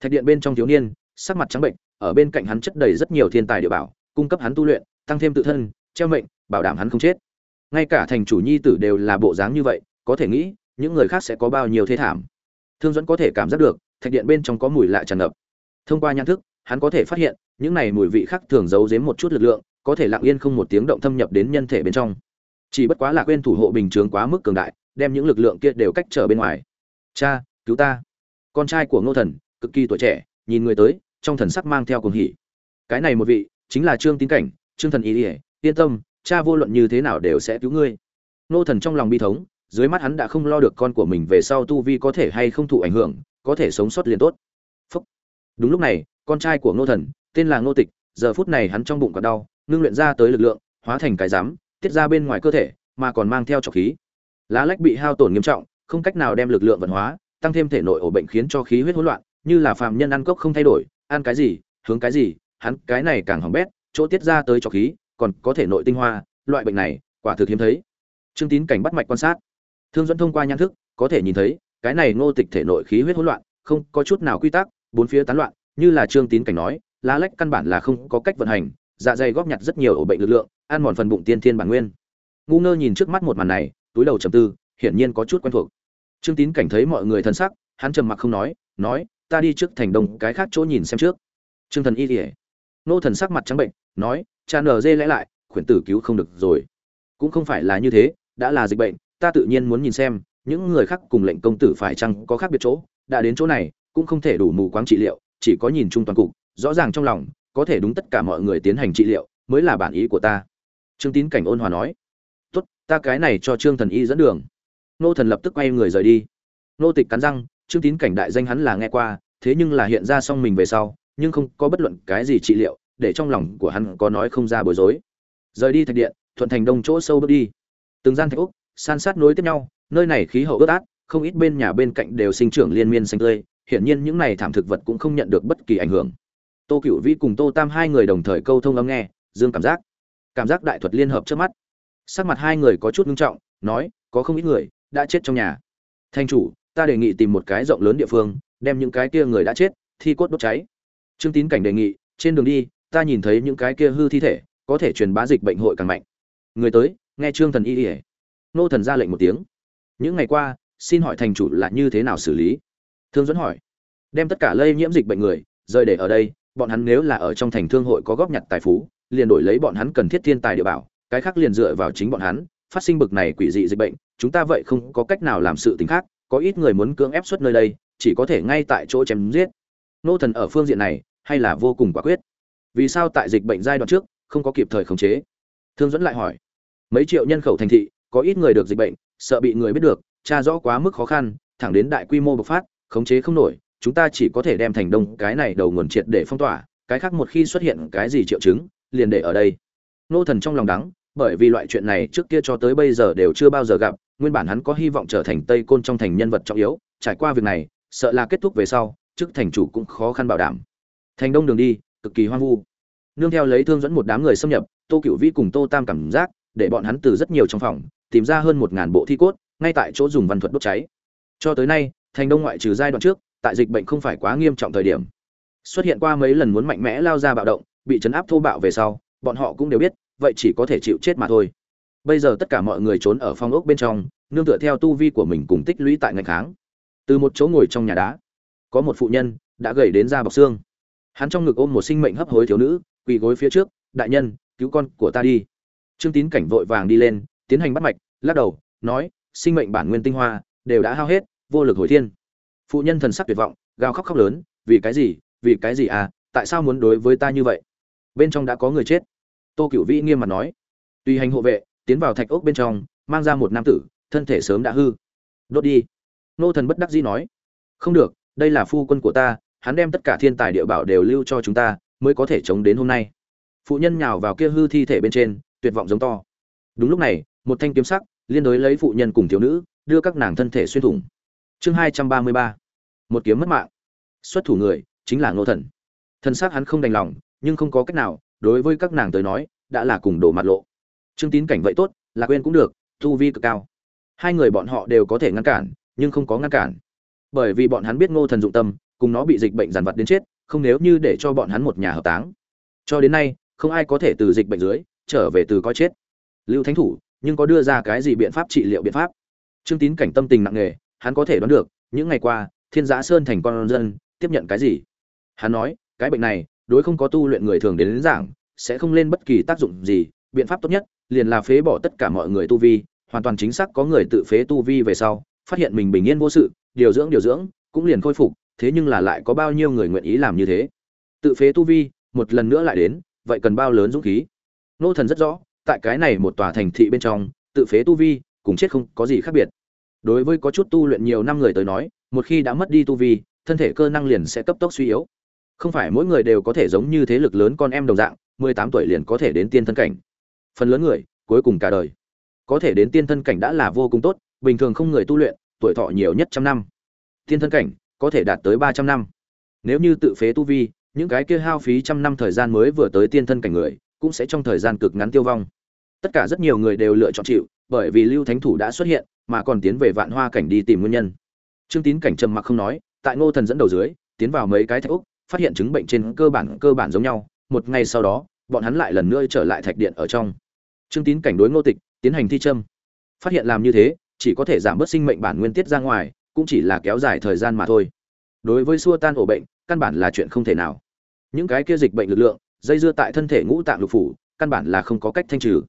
Thạch điện bên trong thiếu niên, sắc mặt trắng bệnh, ở bên cạnh hắn chất đầy rất nhiều thiên tài địa bảo, cung cấp hắn tu luyện, tăng thêm tự thân, treo mệnh, bảo đảm hắn không chết. Ngay cả thành chủ nhi tử đều là bộ dáng như vậy, có thể nghĩ, những người khác sẽ có bao nhiêu thế thảm thương dẫn có thể cảm giác được, thạch điện bên trong có mùi lạ tràn ngập. Thông qua nhãn thức, hắn có thể phát hiện, những này mùi vị khác thường giấu giếm một chút lực lượng, có thể lặng yên không một tiếng động thâm nhập đến nhân thể bên trong. Chỉ bất quá là quên thủ hộ bình chướng quá mức cường đại, đem những lực lượng kia đều cách trở bên ngoài. Cha, cứu ta. Con trai của ngô thần, cực kỳ tuổi trẻ, nhìn người tới, trong thần sắc mang theo cuồng hỉ. Cái này một vị, chính là trương tín cảnh, trương thần ý ỉa yên tâm, cha vô luận như thế nào đều sẽ cứu ngươi. Ngô thần trong lòng bi thống dưới mắt hắn đã không lo được con của mình về sau tu vi có thể hay không thụ ảnh hưởng, có thể sống sót liền tốt. Phúc. đúng lúc này, con trai của ngô thần, tên là ngô tịch, giờ phút này hắn trong bụng còn đau, ngưng luyện ra tới lực lượng, hóa thành cái rắm tiết ra bên ngoài cơ thể, mà còn mang theo trọc khí. Lá lách bị hao tổn nghiêm trọng, không cách nào đem lực lượng vận hóa, tăng thêm thể nội ổ bệnh khiến cho khí huyết hỗn loạn, như là phàm nhân ăn cốc không thay đổi, ăn cái gì, hướng cái gì, hắn cái này càng hỏng bét, chỗ tiết ra tới trọc khí, còn có thể nội tinh hoa, loại bệnh này, quả thực hiếm thấy. Trương tín cảnh bắt mạch quan sát thương dẫn thông qua nhãn thức, có thể nhìn thấy, cái này ngô tịch thể nội khí huyết hỗn loạn, không có chút nào quy tắc, bốn phía tán loạn, như là trương tín cảnh nói, lá lách căn bản là không có cách vận hành dạ dày góp nhặt rất nhiều ổ bệnh lực lượng, ăn mòn phần bụng tiên thiên bản nguyên. Ngu ngơ nhìn trước mắt một màn này, túi đầu trầm tư, hiển nhiên có chút quen thuộc. Trương tín cảnh thấy mọi người thân sắc, hắn trầm mặc không nói nói, ta đi trước thành đông, cái khác chỗ nhìn xem trước. Trương thần y kỉa nô thần sắc mặt trắng bệnh, nói, cha nở dê lẽ lại, khuyển tử cứu không được rồi. Cũng không phải là như thế, đã là dịch bệnh ta tự nhiên muốn nhìn xem, những người khác cùng lệnh công tử phải chăng có khác biệt chỗ, đã đến chỗ này, cũng không thể đủ mù quáng trị liệu, chỉ có nhìn chung toàn cục, rõ ràng trong lòng, có thể đúng tất cả mọi người tiến hành trị liệu, mới là bản ý của ta. Trương tín cảnh ôn hòa nói. Tốt, ta cái này cho trương thần y dẫn đường. Nô thần lập tức quay người rời đi. Nô tịch cắn răng, trương tín cảnh đại danh hắn là nghe qua, thế nhưng là hiện ra xong mình về sau, nhưng không có bất luận cái gì trị liệu, để trong lòng của hắn có nói không ra bối rối. Rời đi thạch điện, thuận thành đông chỗ sâu bước đi. Từng gian thạch úc san sát nối tiếp nhau, nơi này khí hậu ướt át, không ít bên nhà bên cạnh đều sinh trưởng liên miên xanh tươi, hiển nhiên những này thảm thực vật cũng không nhận được bất kỳ ảnh hưởng. Tô cựu vĩ cùng tô tam hai người đồng thời câu thông âm nghe, dương cảm giác. Cảm giác đại thuật liên hợp trước mắt. Sắc mặt hai người có chút ngưng trọng, nói, có không ít người đã chết trong nhà. Thanh chủ, ta đề nghị tìm một cái rộng lớn địa phương, đem những cái kia người đã chết, thi cốt đốt cháy. Trương tín cảnh đề nghị, trên đường đi, ta nhìn thấy những cái kia hư thi thể, có thể truyền bá dịch bệnh hội càng mạnh. Người tới, nghe trương thần y ỉa nô thần ra lệnh một tiếng. Những ngày qua, xin hỏi thành chủ là như thế nào xử lý? Thương dẫn hỏi. Đem tất cả lây nhiễm dịch bệnh người, rời để ở đây, bọn hắn nếu là ở trong thành thương hội có góp nhặt tài phú, liền đổi lấy bọn hắn cần thiết thiên tài địa bảo, cái khác liền dựa vào chính bọn hắn, phát sinh bực này quỷ dị dịch bệnh, chúng ta vậy không có cách nào làm sự tình khác, có ít người muốn cưỡng ép xuất nơi đây, chỉ có thể ngay tại chỗ chém giết. Nô thần ở phương diện này, hay là vô cùng quả quyết. Vì sao tại dịch bệnh giai đoạn trước, không có kịp thời khống chế? Thương dẫn lại hỏi. Mấy triệu nhân khẩu thành thị có ít người được dịch bệnh, sợ bị người biết được, tra rõ quá mức khó khăn, thẳng đến đại quy mô bộc phát, khống chế không nổi, chúng ta chỉ có thể đem thành đông cái này đầu nguồn triệt để phong tỏa, cái khác một khi xuất hiện cái gì triệu chứng, liền để ở đây. Nô thần trong lòng đắng, bởi vì loại chuyện này trước kia cho tới bây giờ đều chưa bao giờ gặp, nguyên bản hắn có hy vọng trở thành tây côn trong thành nhân vật trọng yếu, trải qua việc này, sợ là kết thúc về sau, chức thành chủ cũng khó khăn bảo đảm. Thành đông đường đi, cực kỳ hoang vu. Nương theo lấy thương dẫn một đám người xâm nhập, tô cựu vĩ cùng tô tam cảm giác, để bọn hắn từ rất nhiều trong phòng tìm ra hơn một ngàn bộ thi cốt, ngay tại chỗ dùng văn thuật đốt cháy. Cho tới nay, thành đông ngoại trừ giai đoạn trước, tại dịch bệnh không phải quá nghiêm trọng thời điểm. Xuất hiện qua mấy lần muốn mạnh mẽ lao ra bạo động, bị chấn áp thô bạo về sau, bọn họ cũng đều biết, vậy chỉ có thể chịu chết mà thôi. Bây giờ tất cả mọi người trốn ở phong ốc bên trong, nương tựa theo tu vi của mình cùng tích lũy tại ngành kháng. Từ một chỗ ngồi trong nhà đá, có một phụ nhân đã gầy đến da bọc xương. Hắn trong ngực ôm một sinh mệnh hấp hối thiếu nữ, quỳ gối phía trước, đại nhân, cứu con của ta đi. Trương tín cảnh vội vàng đi lên tiến hành bắt mạch, lắc đầu, nói, sinh mệnh bản nguyên tinh hoa, đều đã hao hết, vô lực hồi thiên. Phụ nhân thần sắc tuyệt vọng, gào khóc khóc lớn, vì cái gì, vì cái gì à tại sao muốn đối với ta như vậy? Bên trong đã có người chết. Tô cửu vĩ nghiêm mặt nói. Tùy hành hộ vệ, tiến vào thạch ốc bên trong, mang ra một nam tử, thân thể sớm đã hư. Đốt đi. Nô thần bất đắc dĩ nói. Không được, đây là phu quân của ta, hắn đem tất cả thiên tài địa bảo đều lưu cho chúng ta, mới có thể chống đến hôm nay. Phụ nhân nhào vào kia hư thi thể bên trên, tuyệt vọng giống to. Đúng lúc này một thanh kiếm sắc, liên đối lấy phụ nhân cùng thiếu nữ, đưa các nàng thân thể xuyên thủng. Chương hai trăm ba mươi ba, một kiếm mất mạng. Xuất thủ người chính là ngô thần. Thân xác hắn không đành lòng, nhưng không có cách nào, đối với các nàng tới nói, đã là cùng đổ mặt lộ. Trương tín cảnh vậy tốt là quên cũng được, tu vi cực cao. Hai người bọn họ đều có thể ngăn cản, nhưng không có ngăn cản. Bởi vì bọn hắn biết ngô thần dụng tâm, cùng nó bị dịch bệnh giàn vật đến chết, không nếu như để cho bọn hắn một nhà hợp táng. Cho đến nay, không ai có thể từ dịch bệnh dưới, trở về từ coi chết. Lưu thánh thủ nhưng có đưa ra cái gì biện pháp trị liệu biện pháp? Trương tín cảnh tâm tình nặng nề hắn có thể đoán được những ngày qua thiên giã sơn thành con dân tiếp nhận cái gì? Hắn nói cái bệnh này đối không có tu luyện người thường đến, đến giảng sẽ không lên bất kỳ tác dụng gì biện pháp tốt nhất liền là phế bỏ tất cả mọi người tu vi hoàn toàn chính xác có người tự phế tu vi về sau phát hiện mình bình yên vô sự điều dưỡng điều dưỡng cũng liền khôi phục thế nhưng là lại có bao nhiêu người nguyện ý làm như thế? Tự phế tu vi một lần nữa lại đến vậy cần bao lớn dũng khí? Nô thần rất rõ tại cái này một tòa thành thị bên trong, tự phế tu vi, cùng chết không có gì khác biệt. Đối với có chút tu luyện nhiều năm người tới nói, một khi đã mất đi tu vi, thân thể cơ năng liền sẽ cấp tốc suy yếu. Không phải mỗi người đều có thể giống như thế lực lớn con em đồng dạng, mười tám tuổi liền có thể đến tiên thân cảnh. Phần lớn người, cuối cùng cả đời. Có thể đến tiên thân cảnh đã là vô cùng tốt, bình thường không người tu luyện, tuổi thọ nhiều nhất trăm năm. Tiên thân cảnh, có thể đạt tới ba trăm năm. Nếu như tự phế tu vi, những cái kia hao phí trăm năm thời gian mới vừa tới tiên thân cảnh người, cũng sẽ trong thời gian cực ngắn tiêu vong tất cả rất nhiều người đều lựa chọn chịu, bởi vì lưu thánh thủ đã xuất hiện, mà còn tiến về vạn hoa cảnh đi tìm nguyên nhân. Trương tín cảnh trầm mặc không nói, tại ngô thần dẫn đầu dưới, tiến vào mấy cái thạch úc phát hiện chứng bệnh trên cơ bản cơ bản giống nhau. Một ngày sau đó, bọn hắn lại lần nữa trở lại thạch điện ở trong. Trương tín cảnh đối ngô tịch tiến hành thi châm. Phát hiện làm như thế, chỉ có thể giảm bớt sinh mệnh bản nguyên tiết ra ngoài, cũng chỉ là kéo dài thời gian mà thôi. Đối với xua tan ổ bệnh, căn bản là chuyện không thể nào. Những cái kia dịch bệnh lực lượng, dây dưa tại thân thể ngũ tạng lục phủ, căn bản là không có cách thanh trừ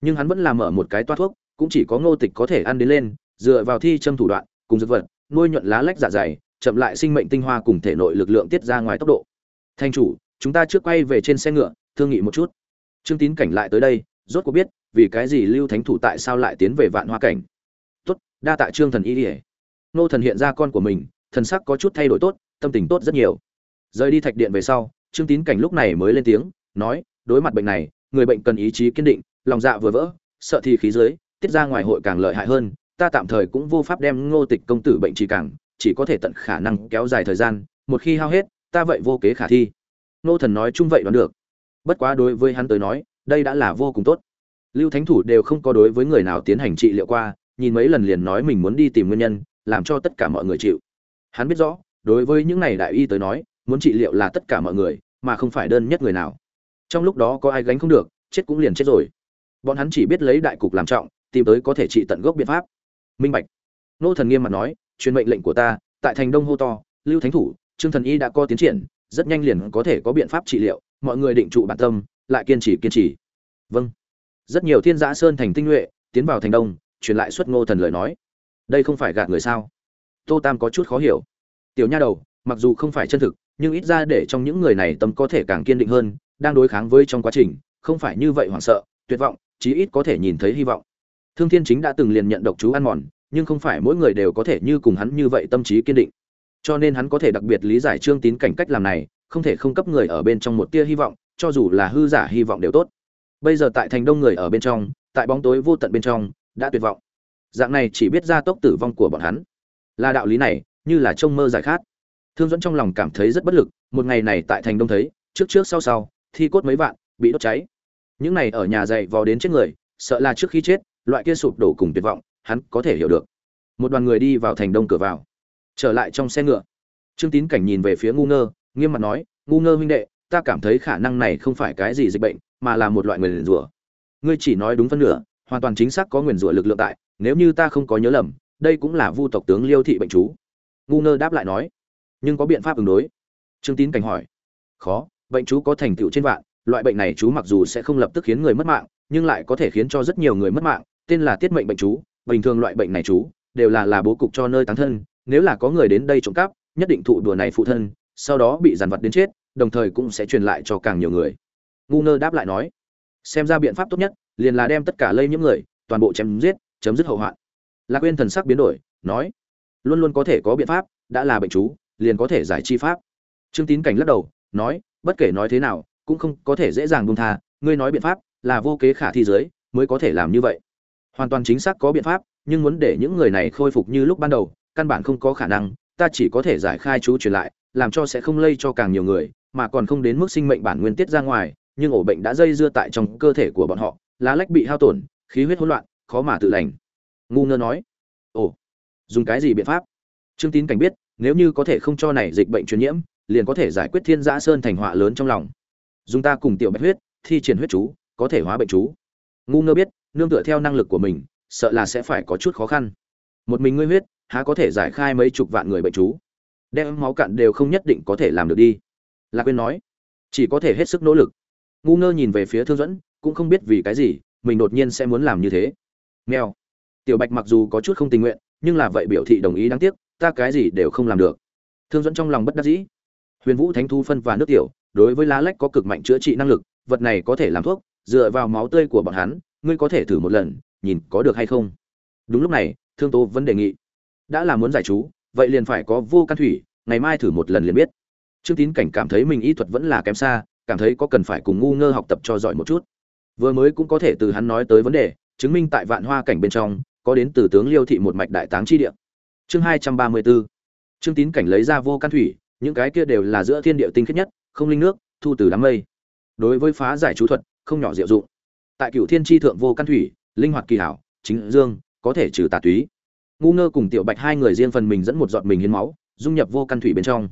nhưng hắn vẫn làm mở một cái toa thuốc, cũng chỉ có ngô tịch có thể ăn đến lên, dựa vào thi châm thủ đoạn, cùng dược vật, nuôi nhuận lá lách dạ dày, chậm lại sinh mệnh tinh hoa cùng thể nội lực lượng tiết ra ngoài tốc độ. Thanh chủ, chúng ta trước quay về trên xe ngựa, thương nghị một chút. Trương tín cảnh lại tới đây, rốt cuộc biết, vì cái gì lưu thánh thủ tại sao lại tiến về vạn hoa cảnh. Tốt, đa tạ trương thần y ỉa nô thần hiện ra con của mình, thần sắc có chút thay đổi tốt, tâm tình tốt rất nhiều. Rời đi thạch điện về sau, trương tín cảnh lúc này mới lên tiếng, nói, đối mặt bệnh này, người bệnh cần ý chí kiên định lòng dạ vừa vỡ, sợ thì khí dưới, tiết ra ngoài hội càng lợi hại hơn, ta tạm thời cũng vô pháp đem ngô tịch công tử bệnh trì càng, chỉ có thể tận khả năng kéo dài thời gian, một khi hao hết, ta vậy vô kế khả thi. Nô thần nói chung vậy đoán được. Bất quá đối với hắn tới nói, đây đã là vô cùng tốt. Lưu thánh thủ đều không có đối với người nào tiến hành trị liệu qua, nhìn mấy lần liền nói mình muốn đi tìm nguyên nhân, làm cho tất cả mọi người chịu. Hắn biết rõ, đối với những này đại y tới nói, muốn trị liệu là tất cả mọi người, mà không phải đơn nhất người nào. Trong lúc đó có ai gánh không được, chết cũng liền chết rồi bọn hắn chỉ biết lấy đại cục làm trọng, tìm tới có thể trị tận gốc biện pháp. Minh bạch. Nô thần nghiêm mặt nói, truyền mệnh lệnh của ta, tại thành đông hô to, lưu thánh thủ, trương thần y đã có tiến triển, rất nhanh liền có thể có biện pháp trị liệu, mọi người định trụ bản tâm, lại kiên trì kiên trì. Vâng. Rất nhiều thiên giã sơn thành tinh nhuệ tiến vào thành đông, truyền lại xuất ngô thần lời nói. Đây không phải gạt người sao? Tô tam có chút khó hiểu. Tiểu nha đầu, mặc dù không phải chân thực, nhưng ít ra để trong những người này tâm có thể càng kiên định hơn, đang đối kháng với trong quá trình, không phải như vậy hoảng sợ, tuyệt vọng chí ít có thể nhìn thấy hy vọng. Thương thiên chính đã từng liền nhận độc chú ăn mòn, nhưng không phải mỗi người đều có thể như cùng hắn như vậy tâm trí kiên định. Cho nên hắn có thể đặc biệt lý giải trương tín cảnh cách làm này, không thể không cấp người ở bên trong một tia hy vọng, cho dù là hư giả hy vọng đều tốt. Bây giờ tại thành đông người ở bên trong, tại bóng tối vô tận bên trong, đã tuyệt vọng. Dạng này chỉ biết ra tốc tử vong của bọn hắn. Là đạo lý này, như là trông mơ giải khát. Thương dẫn trong lòng cảm thấy rất bất lực, một ngày này tại thành đông thấy, trước trước sau sau, thi cốt mấy vạn, bị đốt cháy những này ở nhà dạy vò đến chết người, sợ là trước khi chết, loại kia sụp đổ cùng tuyệt vọng, hắn có thể hiểu được. Một đoàn người đi vào thành đông cửa vào. Trở lại trong xe ngựa. Trương tín cảnh nhìn về phía ngu ngơ, nghiêm mặt nói, ngu ngơ huynh đệ, ta cảm thấy khả năng này không phải cái gì dịch bệnh, mà là một loại nguyền rủa. Ngươi chỉ nói đúng phân nửa, hoàn toàn chính xác có nguyền rủa lực lượng tại, nếu như ta không có nhớ lầm, đây cũng là vu tộc tướng liêu thị bệnh chú ngu ngơ đáp lại nói, nhưng có biện pháp ứng đối. Trương tín cảnh hỏi, khó, bệnh chú có thành tựu trên vạn loại bệnh này chú mặc dù sẽ không lập tức khiến người mất mạng, nhưng lại có thể khiến cho rất nhiều người mất mạng, tên là tiết mệnh bệnh chú. Bình thường loại bệnh này chú đều là là bố cục cho nơi tán thân, nếu là có người đến đây trộm cắp, nhất định thụ đùa này phụ thân, sau đó bị dàn vật đến chết, đồng thời cũng sẽ truyền lại cho càng nhiều người. Ngu ngơ đáp lại nói, xem ra biện pháp tốt nhất liền là đem tất cả lây nhiễm người, toàn bộ chém giết, chấm dứt hậu hoạn. Lạc quên thần sắc biến đổi, nói, luôn luôn có thể có biện pháp, đã là bệnh chú, liền có thể giải chi pháp. Trương tín cảnh lắc đầu, nói, bất kể nói thế nào cũng không có thể dễ dàng buông tha, ngươi nói biện pháp là vô kế khả thi giới mới có thể làm như vậy. Hoàn toàn chính xác có biện pháp, nhưng muốn để những người này khôi phục như lúc ban đầu, căn bản không có khả năng, ta chỉ có thể giải khai chú truyền lại, làm cho sẽ không lây cho càng nhiều người, mà còn không đến mức sinh mệnh bản nguyên tiết ra ngoài, nhưng ổ bệnh đã dây dưa tại trong cơ thể của bọn họ, lá lách bị hao tổn, khí huyết hỗn loạn, khó mà tự lành. Ngu ngơ nói, ồ, dùng cái gì biện pháp? Trương tín cảnh biết, nếu như có thể không cho này dịch bệnh truyền nhiễm, liền có thể giải quyết thiên giã sơn thành họa lớn trong lòng dùng ta cùng tiểu bạch huyết, thi triển huyết chú, có thể hóa bệnh chú. Ngu ngơ biết, nương tựa theo năng lực của mình, sợ là sẽ phải có chút khó khăn. Một mình ngươi huyết, há có thể giải khai mấy chục vạn người bệnh chú? Đem máu cạn đều không nhất định có thể làm được đi. Lạc quên nói, chỉ có thể hết sức nỗ lực. Ngu ngơ nhìn về phía thương dẫn cũng không biết vì cái gì, mình đột nhiên sẽ muốn làm như thế. Nghèo tiểu bạch mặc dù có chút không tình nguyện, nhưng là vậy biểu thị đồng ý đáng tiếc, ta cái gì đều không làm được. Thương dẫn trong lòng bất đắc dĩ. Huyền vũ thánh thu phân và nước tiểu đối với lá lách có cực mạnh chữa trị năng lực, vật này có thể làm thuốc, dựa vào máu tươi của bọn hắn, ngươi có thể thử một lần, nhìn có được hay không? Đúng lúc này, thương tố vẫn đề nghị. Đã là muốn giải chú, vậy liền phải có vô can thủy, ngày mai thử một lần liền biết. Trương tín cảnh cảm thấy mình y thuật vẫn là kém xa, cảm thấy có cần phải cùng ngu ngơ học tập cho giỏi một chút. Vừa mới cũng có thể từ hắn nói tới vấn đề, chứng minh tại vạn hoa cảnh bên trong, có đến từ tướng liêu thị một mạch đại táng chi địa. Chương hai trăm ba mươi bốn. Trương tín cảnh lấy ra vô can thủy, những cái kia đều là giữa thiên địa tinh khiết nhất không linh nước, thu từ đám mây. Đối với phá giải chú thuật, không nhỏ diệu dụng. Tại cựu thiên tri thượng vô căn thủy, linh hoạt kỳ hảo, chính dương, có thể trừ tà túy. Ngu ngơ cùng tiểu bạch hai người riêng phần mình dẫn một giọt mình hiến máu, dung nhập vô căn thủy bên trong.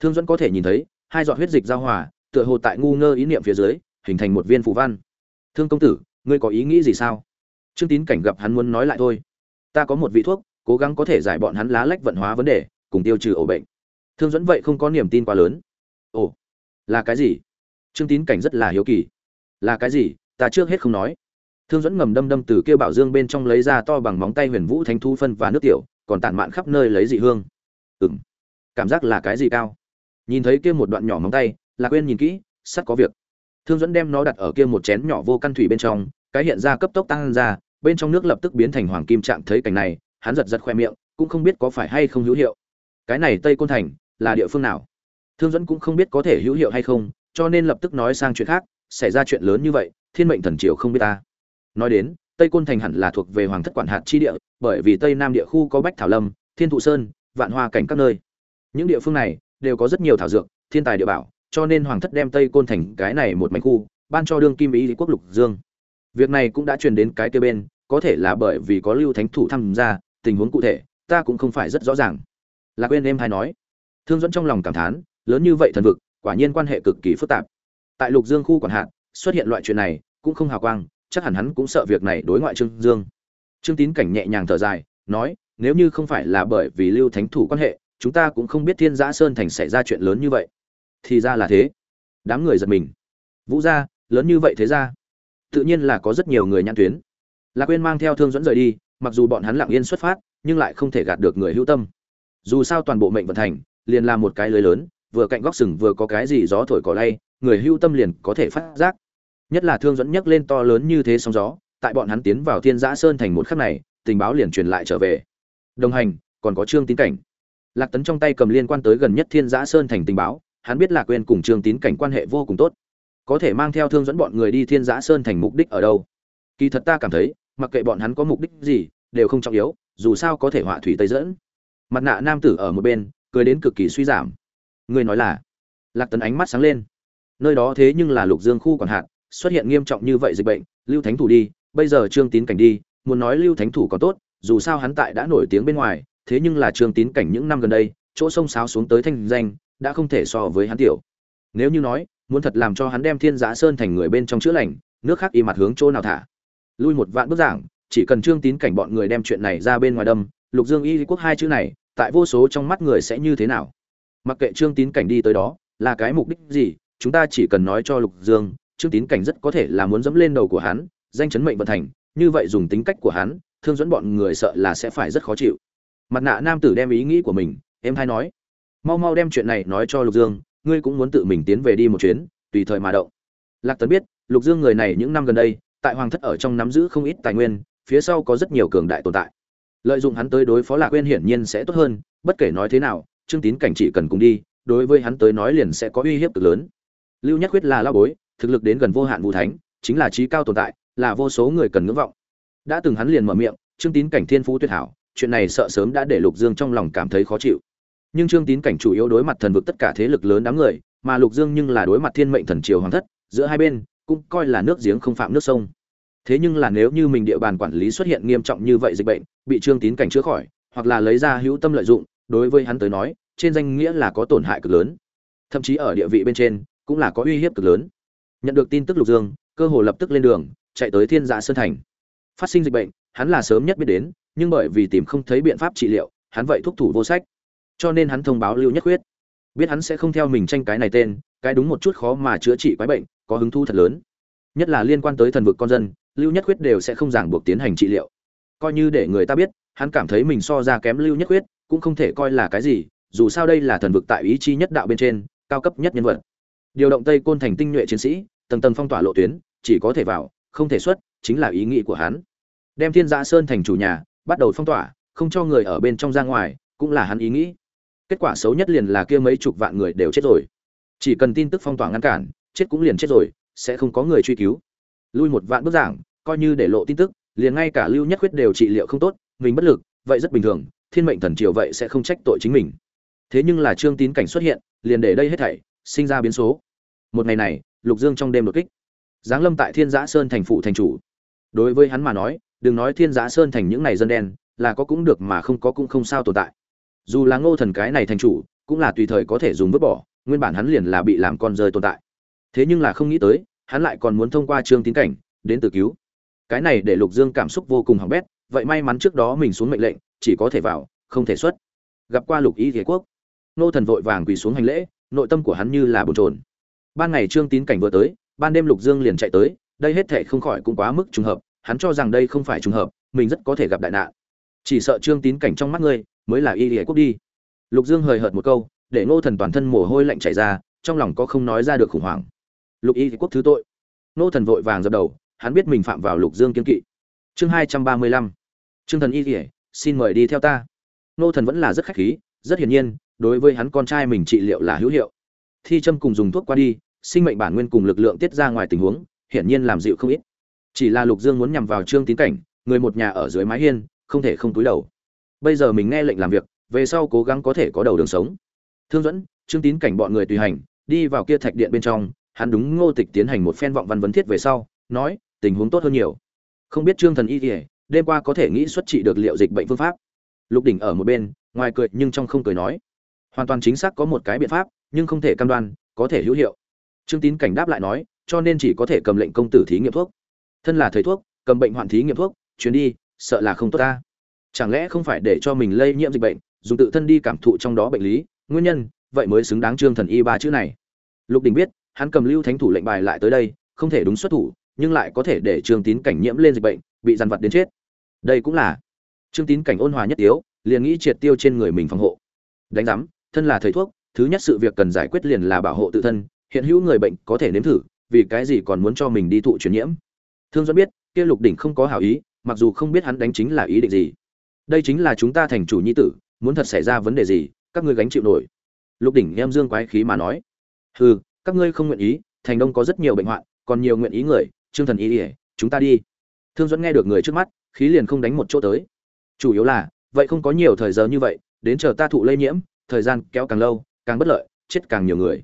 Thương dẫn có thể nhìn thấy, hai giọt huyết dịch giao hòa, tựa hồ tại ngu ngơ ý niệm phía dưới, hình thành một viên phù văn. Thương công tử, ngươi có ý nghĩ gì sao? Trương tín cảnh gặp hắn muốn nói lại thôi. Ta có một vị thuốc, cố gắng có thể giải bọn hắn lá lách vận hóa vấn đề, cùng tiêu trừ ổ bệnh. Thương dẫn vậy không có niềm tin quá lớn. Ồ là cái gì? Trương tín cảnh rất là hiếu kỳ. Là cái gì? Ta trước hết không nói. Thương dẫn ngầm đâm đâm từ kêu bảo dương bên trong lấy ra to bằng móng tay huyền vũ thánh thu phân và nước tiểu, còn tản mạn khắp nơi lấy dị hương. Ừng cảm giác là cái gì cao? Nhìn thấy kia một đoạn nhỏ móng tay là quên nhìn kỹ, sắt có việc. Thương dẫn đem nó đặt ở kia một chén nhỏ vô căn thủy bên trong, cái hiện ra cấp tốc tăng ra, bên trong nước lập tức biến thành hoàng kim trạng thấy cảnh này, hắn giật giật khoe miệng, cũng không biết có phải hay không hữu hiệu. Cái này tây côn thành là địa phương nào? Thương dẫn cũng không biết có thể hữu hiệu hay không, cho nên lập tức nói sang chuyện khác, xảy ra chuyện lớn như vậy, thiên mệnh thần triều không biết ta. Nói đến, tây côn thành hẳn là thuộc về hoàng thất quản hạt chi địa, bởi vì tây nam địa khu có bách thảo lâm, thiên thụ sơn, vạn hoa cảnh các nơi. Những địa phương này đều có rất nhiều thảo dược, thiên tài địa bảo, cho nên hoàng thất đem tây côn thành cái này một mảnh khu, ban cho đương kim ý lý quốc lục dương. Việc này cũng đã truyền đến cái kia bên, có thể là bởi vì có lưu thánh thủ tham gia, tình huống cụ thể, ta cũng không phải rất rõ ràng. Lạc quên em hay nói. Thương dẫn trong lòng cảm thán lớn như vậy thần vực, quả nhiên quan hệ cực kỳ phức tạp. Tại lục dương khu quản hạt, xuất hiện loại chuyện này, cũng không hào quang, chắc hẳn hắn cũng sợ việc này đối ngoại trương dương. Trương tín cảnh nhẹ nhàng thở dài, nói, nếu như không phải là bởi vì lưu thánh thủ quan hệ, chúng ta cũng không biết thiên giã sơn thành xảy ra chuyện lớn như vậy. Thì ra là thế. Đám người giật mình. Vũ gia, lớn như vậy thế ra tự nhiên là có rất nhiều người nhãn tuyến. Lạc quên mang theo thương dẫn rời đi, mặc dù bọn hắn lặng yên xuất phát, nhưng lại không thể gạt được người hữu tâm. Dù sao toàn bộ mệnh vận thành, liền là một cái lưới lớn vừa cạnh góc sừng vừa có cái gì gió thổi cỏ lay, người hưu tâm liền có thể phát giác. Nhất là thương dẫn nhấc lên to lớn như thế sóng gió, tại bọn hắn tiến vào thiên giã sơn thành một khắc này, tình báo liền truyền lại trở về. Đồng hành, còn có trương tín cảnh. Lạc tấn trong tay cầm liên quan tới gần nhất thiên giã sơn thành tình báo, hắn biết lạc quên cùng trương tín cảnh quan hệ vô cùng tốt. Có thể mang theo thương dẫn bọn người đi thiên giã sơn thành mục đích ở đâu? Kỳ thật ta cảm thấy, mặc kệ bọn hắn có mục đích gì, đều không trọng yếu, dù sao có thể họa thủy tây dẫn. Mặt nạ nam tử ở một bên, cười đến cực kỳ suy giảm. Ngươi nói là. Lạc tấn ánh mắt sáng lên. Nơi đó thế nhưng là lục dương khu còn hạn, xuất hiện nghiêm trọng như vậy dịch bệnh, lưu thánh thủ đi, bây giờ trương tín cảnh đi, muốn nói lưu thánh thủ còn tốt, dù sao hắn tại đã nổi tiếng bên ngoài, thế nhưng là trương tín cảnh những năm gần đây, chỗ sông sáo xuống tới thanh danh, đã không thể so với hắn tiểu. Nếu như nói, muốn thật làm cho hắn đem thiên giã sơn thành người bên trong chữa lành, nước khác y mặt hướng chỗ nào thả? Lui một vạn bức giảng, chỉ cần trương tín cảnh bọn người đem chuyện này ra bên ngoài đâm, lục dương y quốc hai chữ này, tại vô số trong mắt người sẽ như thế nào? Mặc kệ trương tín cảnh đi tới đó, là cái mục đích gì, chúng ta chỉ cần nói cho lục dương, trương tín cảnh rất có thể là muốn dẫm lên đầu của hắn, danh chấn mệnh vận thành, như vậy dùng tính cách của hắn, thương dẫn bọn người sợ là sẽ phải rất khó chịu. Mặt nạ nam tử đem ý nghĩ của mình em hay nói, mau mau đem chuyện này nói cho lục dương, ngươi cũng muốn tự mình tiến về đi một chuyến, tùy thời mà động. Lạc tấn biết, lục dương người này những năm gần đây, tại hoàng thất ở trong nắm giữ không ít tài nguyên, phía sau có rất nhiều cường đại tồn tại. Lợi dụng hắn tới đối phó lạc quên hiển nhiên sẽ tốt hơn, bất kể nói thế nào trương tín cảnh chỉ cần cùng đi, đối với hắn tới nói liền sẽ có uy hiếp cực lớn. Lưu nhất quyết là lao bối, thực lực đến gần vô hạn vũ thánh, chính là trí cao tồn tại, là vô số người cần ngưỡng vọng. Đã từng hắn liền mở miệng, trương tín cảnh thiên phú tuyệt hảo, chuyện này sợ sớm đã để lục dương trong lòng cảm thấy khó chịu. Nhưng trương tín cảnh chủ yếu đối mặt thần vực tất cả thế lực lớn đám người, mà lục dương nhưng là đối mặt thiên mệnh thần triều hoàng thất, giữa hai bên cũng coi là nước giếng không phạm nước sông. Thế nhưng là nếu như mình địa bàn quản lý xuất hiện nghiêm trọng như vậy dịch bệnh, bị trương tín cảnh chữa khỏi, hoặc là lấy ra hữu tâm lợi dụng, đối với hắn tới nói trên danh nghĩa là có tổn hại cực lớn. Thậm chí ở địa vị bên trên, cũng là có uy hiếp cực lớn. Nhận được tin tức lục dương, cơ hồ lập tức lên đường, chạy tới thiên dạ sơn thành. Phát sinh dịch bệnh, hắn là sớm nhất biết đến, nhưng bởi vì tìm không thấy biện pháp trị liệu, hắn vậy thúc thủ vô sách. Cho nên hắn thông báo lưu nhất quyết biết hắn sẽ không theo mình tranh cái này tên, cái đúng một chút khó mà chữa trị quái bệnh, có hứng thu thật lớn. Nhất là liên quan tới thần vực con dân, lưu nhất quyết đều sẽ không giảng buộc tiến hành trị liệu. Coi như để người ta biết, hắn cảm thấy mình so ra kém lưu nhất quyết cũng không thể coi là cái gì dù sao đây là thần vực tại ý chí nhất đạo bên trên, cao cấp nhất nhân vật. Điều động tây côn thành tinh nhuệ chiến sĩ, tầng tầng phong tỏa lộ tuyến, chỉ có thể vào, không thể xuất, chính là ý nghĩ của hắn. Đem thiên giã sơn thành chủ nhà, bắt đầu phong tỏa, không cho người ở bên trong ra ngoài, cũng là hắn ý nghĩ. Kết quả xấu nhất liền là kia mấy chục vạn người đều chết rồi. Chỉ cần tin tức phong tỏa ngăn cản, chết cũng liền chết rồi, sẽ không có người truy cứu. Lui một vạn bức giảng, coi như để lộ tin tức, liền ngay cả lưu nhất khuyết đều trị liệu không tốt, mình bất lực, vậy rất bình thường, thiên mệnh thần triều vậy sẽ không trách tội chính mình thế nhưng là trương tín cảnh xuất hiện, liền để đây hết thảy sinh ra biến số. Một ngày này, lục dương trong đêm đột kích. Giáng lâm tại thiên giã sơn thành phụ thành chủ. Đối với hắn mà nói, đừng nói thiên giã sơn thành những này dân đen, là có cũng được mà không có cũng không sao tồn tại. Dù là ngô thần cái này thành chủ, cũng là tùy thời có thể dùng vứt bỏ, nguyên bản hắn liền là bị làm con rơi tồn tại. Thế nhưng là không nghĩ tới, hắn lại còn muốn thông qua trương tín cảnh, đến từ cứu. Cái này để lục dương cảm xúc vô cùng hỏng bét, vậy may mắn trước đó mình xuống mệnh lệnh, chỉ có thể vào, không thể xuất. Gặp qua lục y thế quốc nô thần vội vàng quỳ xuống hành lễ, nội tâm của hắn như là bồn trồn ban ngày trương tín cảnh vừa tới, ban đêm lục dương liền chạy tới, đây hết thể không khỏi cũng quá mức trùng hợp, hắn cho rằng đây không phải trùng hợp, mình rất có thể gặp đại nạn. Chỉ sợ trương tín cảnh trong mắt ngươi, mới là y lìa quốc đi. Lục dương hời hợt một câu, để nô thần toàn thân mồ hôi lạnh chảy ra, trong lòng có không nói ra được khủng hoảng. Lục y quốc thứ tội. Nô thần vội vàng dập đầu, hắn biết mình phạm vào lục dương kiên kỵ. Chương hai trăm ba mươi lăm. Trương thần y lìa xin mời đi theo ta. Nô thần vẫn là rất khách khí, rất hiển nhiên đối với hắn con trai mình trị liệu là hữu hiệu. Thi châm cùng dùng thuốc qua đi, sinh mệnh bản nguyên cùng lực lượng tiết ra ngoài tình huống, hiển nhiên làm dịu không ít. Chỉ là lục dương muốn nhằm vào trương tín cảnh, người một nhà ở dưới mái hiên, không thể không túi đầu. Bây giờ mình nghe lệnh làm việc, về sau cố gắng có thể có đầu đường sống. Thương dẫn trương tín cảnh bọn người tùy hành, đi vào kia thạch điện bên trong, hắn đúng ngô tịch tiến hành một phen vọng văn vấn thiết về sau, nói, tình huống tốt hơn nhiều. Không biết trương thần y kỉa đêm qua có thể nghĩ xuất trị được liệu dịch bệnh phương pháp. Lục đỉnh ở một bên, ngoài cười nhưng trong không cười nói hoàn toàn chính xác có một cái biện pháp, nhưng không thể cam đoan, có thể hữu hiệu. Trương tín cảnh đáp lại nói, cho nên chỉ có thể cầm lệnh công tử thí nghiệm thuốc. Thân là thầy thuốc, cầm bệnh hoạn thí nghiệm thuốc, chuyến đi, sợ là không tốt ta. Chẳng lẽ không phải để cho mình lây nhiễm dịch bệnh, dùng tự thân đi cảm thụ trong đó bệnh lý? Nguyên nhân, vậy mới xứng đáng trương thần y ba chữ này. Lục đình biết, hắn cầm lưu thánh thủ lệnh bài lại tới đây, không thể đúng xuất thủ, nhưng lại có thể để trương tín cảnh nhiễm lên dịch bệnh, bị dằn vặt đến chết. Đây cũng là. Trương tín cảnh ôn hòa nhất yếu liền nghĩ triệt tiêu trên người mình phòng hộ. Đánh giám thân là thầy thuốc, thứ nhất sự việc cần giải quyết liền là bảo hộ tự thân, hiện hữu người bệnh có thể nếm thử, vì cái gì còn muốn cho mình đi thụ truyền nhiễm. Thương dẫn biết, kia lục đỉnh không có hảo ý, mặc dù không biết hắn đánh chính là ý định gì. Đây chính là chúng ta thành chủ nhi tử, muốn thật xảy ra vấn đề gì, các ngươi gánh chịu nổi. Lục đỉnh em dương quái khí mà nói, hừ, các ngươi không nguyện ý, thành đông có rất nhiều bệnh hoạn, còn nhiều nguyện ý người, trương thần ý ỉa chúng ta đi. Thương dẫn nghe được người trước mắt, khí liền không đánh một chỗ tới. Chủ yếu là, vậy không có nhiều thời giờ như vậy, đến chờ ta thụ lây nhiễm thời gian kéo càng lâu, càng bất lợi, chết càng nhiều người.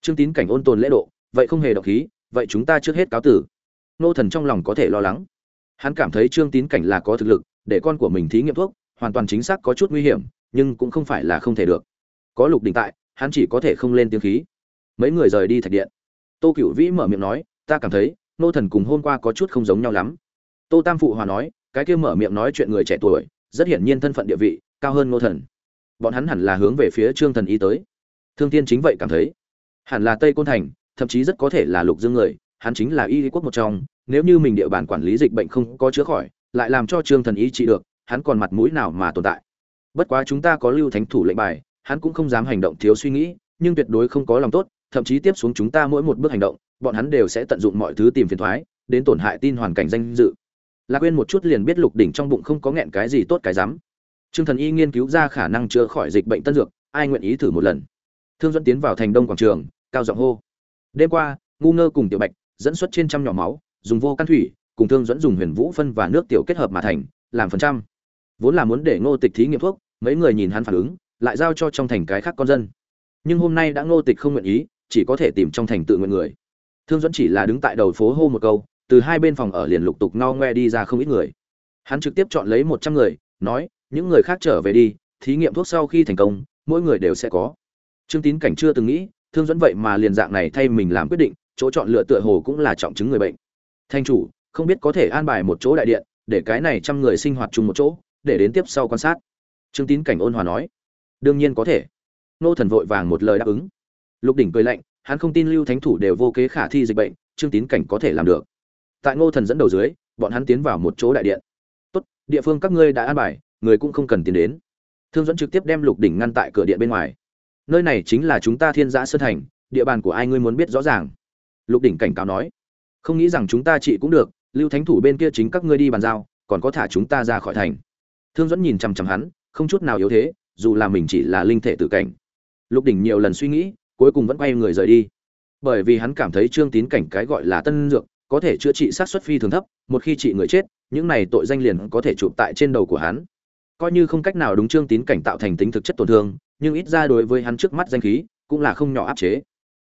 Trương tín cảnh ôn tồn lễ độ, vậy không hề độc khí, vậy chúng ta trước hết cáo tử. Nô thần trong lòng có thể lo lắng. Hắn cảm thấy trương tín cảnh là có thực lực, để con của mình thí nghiệm thuốc, hoàn toàn chính xác có chút nguy hiểm, nhưng cũng không phải là không thể được. Có lục đình tại, hắn chỉ có thể không lên tiếng khí. Mấy người rời đi thạch điện. Tô cựu vĩ mở miệng nói, ta cảm thấy, nô thần cùng hôm qua có chút không giống nhau lắm. Tô tam phụ hòa nói, cái kia mở miệng nói chuyện người trẻ tuổi, rất hiển nhiên thân phận địa vị, cao hơn nô thần bọn hắn hẳn là hướng về phía trương thần y tới. Thương tiên chính vậy cảm thấy. Hẳn là tây côn thành, thậm chí rất có thể là lục dương người, hắn chính là y lý quốc một trong, nếu như mình địa bàn quản lý dịch bệnh không có chữa khỏi, lại làm cho trương thần y trị được, hắn còn mặt mũi nào mà tồn tại? Bất quá chúng ta có lưu thánh thủ lệnh bài, hắn cũng không dám hành động thiếu suy nghĩ, nhưng tuyệt đối không có lòng tốt, thậm chí tiếp xuống chúng ta mỗi một bước hành động, bọn hắn đều sẽ tận dụng mọi thứ tìm phiền thoái, đến tổn hại tin hoàn cảnh danh dự. Lạc quên một chút liền biết lục đỉnh trong bụng không có nghẹn cái gì tốt cái dám trương thần y nghiên cứu ra khả năng chữa khỏi dịch bệnh tân dược, ai nguyện ý thử một lần? Thương dẫn tiến vào thành đông quảng trường, cao giọng hô. Đêm qua, ngu ngơ cùng tiểu bạch dẫn xuất trên trăm nhỏ máu, dùng vô căn thủy, cùng thương dẫn dùng huyền vũ phân và nước tiểu kết hợp mà thành, làm phần trăm. Vốn là muốn để ngô tịch thí nghiệm thuốc, mấy người nhìn hắn phản ứng, lại giao cho trong thành cái khác con dân. Nhưng hôm nay đã ngô tịch không nguyện ý, chỉ có thể tìm trong thành tự nguyện người. Thương dẫn chỉ là đứng tại đầu phố hô một câu, từ hai bên phòng ở liền lục tục no ngoe đi ra không ít người. Hắn trực tiếp chọn lấy một trăm người, nói những người khác trở về đi, thí nghiệm thuốc sau khi thành công, mỗi người đều sẽ có. Trương tín cảnh chưa từng nghĩ, thương dẫn vậy mà liền dạng này thay mình làm quyết định, chỗ chọn lựa tựa hồ cũng là trọng chứng người bệnh. Thanh chủ, không biết có thể an bài một chỗ đại điện, để cái này trăm người sinh hoạt chung một chỗ, để đến tiếp sau quan sát. Trương tín cảnh ôn hòa nói. Đương nhiên có thể. Nô thần vội vàng một lời đáp ứng. Lục đỉnh cười lạnh, hắn không tin lưu thánh thủ đều vô kế khả thi dịch bệnh, trương tín cảnh có thể làm được. Tại ngô thần dẫn đầu dưới, bọn hắn tiến vào một chỗ đại điện. Tốt, địa phương các ngươi đã an bài người cũng không cần tiến đến. Thương dẫn trực tiếp đem lục đỉnh ngăn tại cửa điện bên ngoài. Nơi này chính là chúng ta thiên giã sơn thành, địa bàn của ai ngươi muốn biết rõ ràng? Lục đỉnh cảnh cáo nói. Không nghĩ rằng chúng ta trị cũng được, lưu thánh thủ bên kia chính các ngươi đi bàn giao, còn có thả chúng ta ra khỏi thành. Thương dẫn nhìn chằm chằm hắn, không chút nào yếu thế, dù là mình chỉ là linh thể tự cảnh. Lục đỉnh nhiều lần suy nghĩ, cuối cùng vẫn quay người rời đi. Bởi vì hắn cảm thấy trương tín cảnh cái gọi là tân dược, có thể chữa trị sát xuất phi thường thấp, một khi trị người chết, những này tội danh liền có thể chụp tại trên đầu của hắn coi như không cách nào đúng trương tín cảnh tạo thành tính thực chất tổn thương, nhưng ít ra đối với hắn trước mắt danh khí, cũng là không nhỏ áp chế.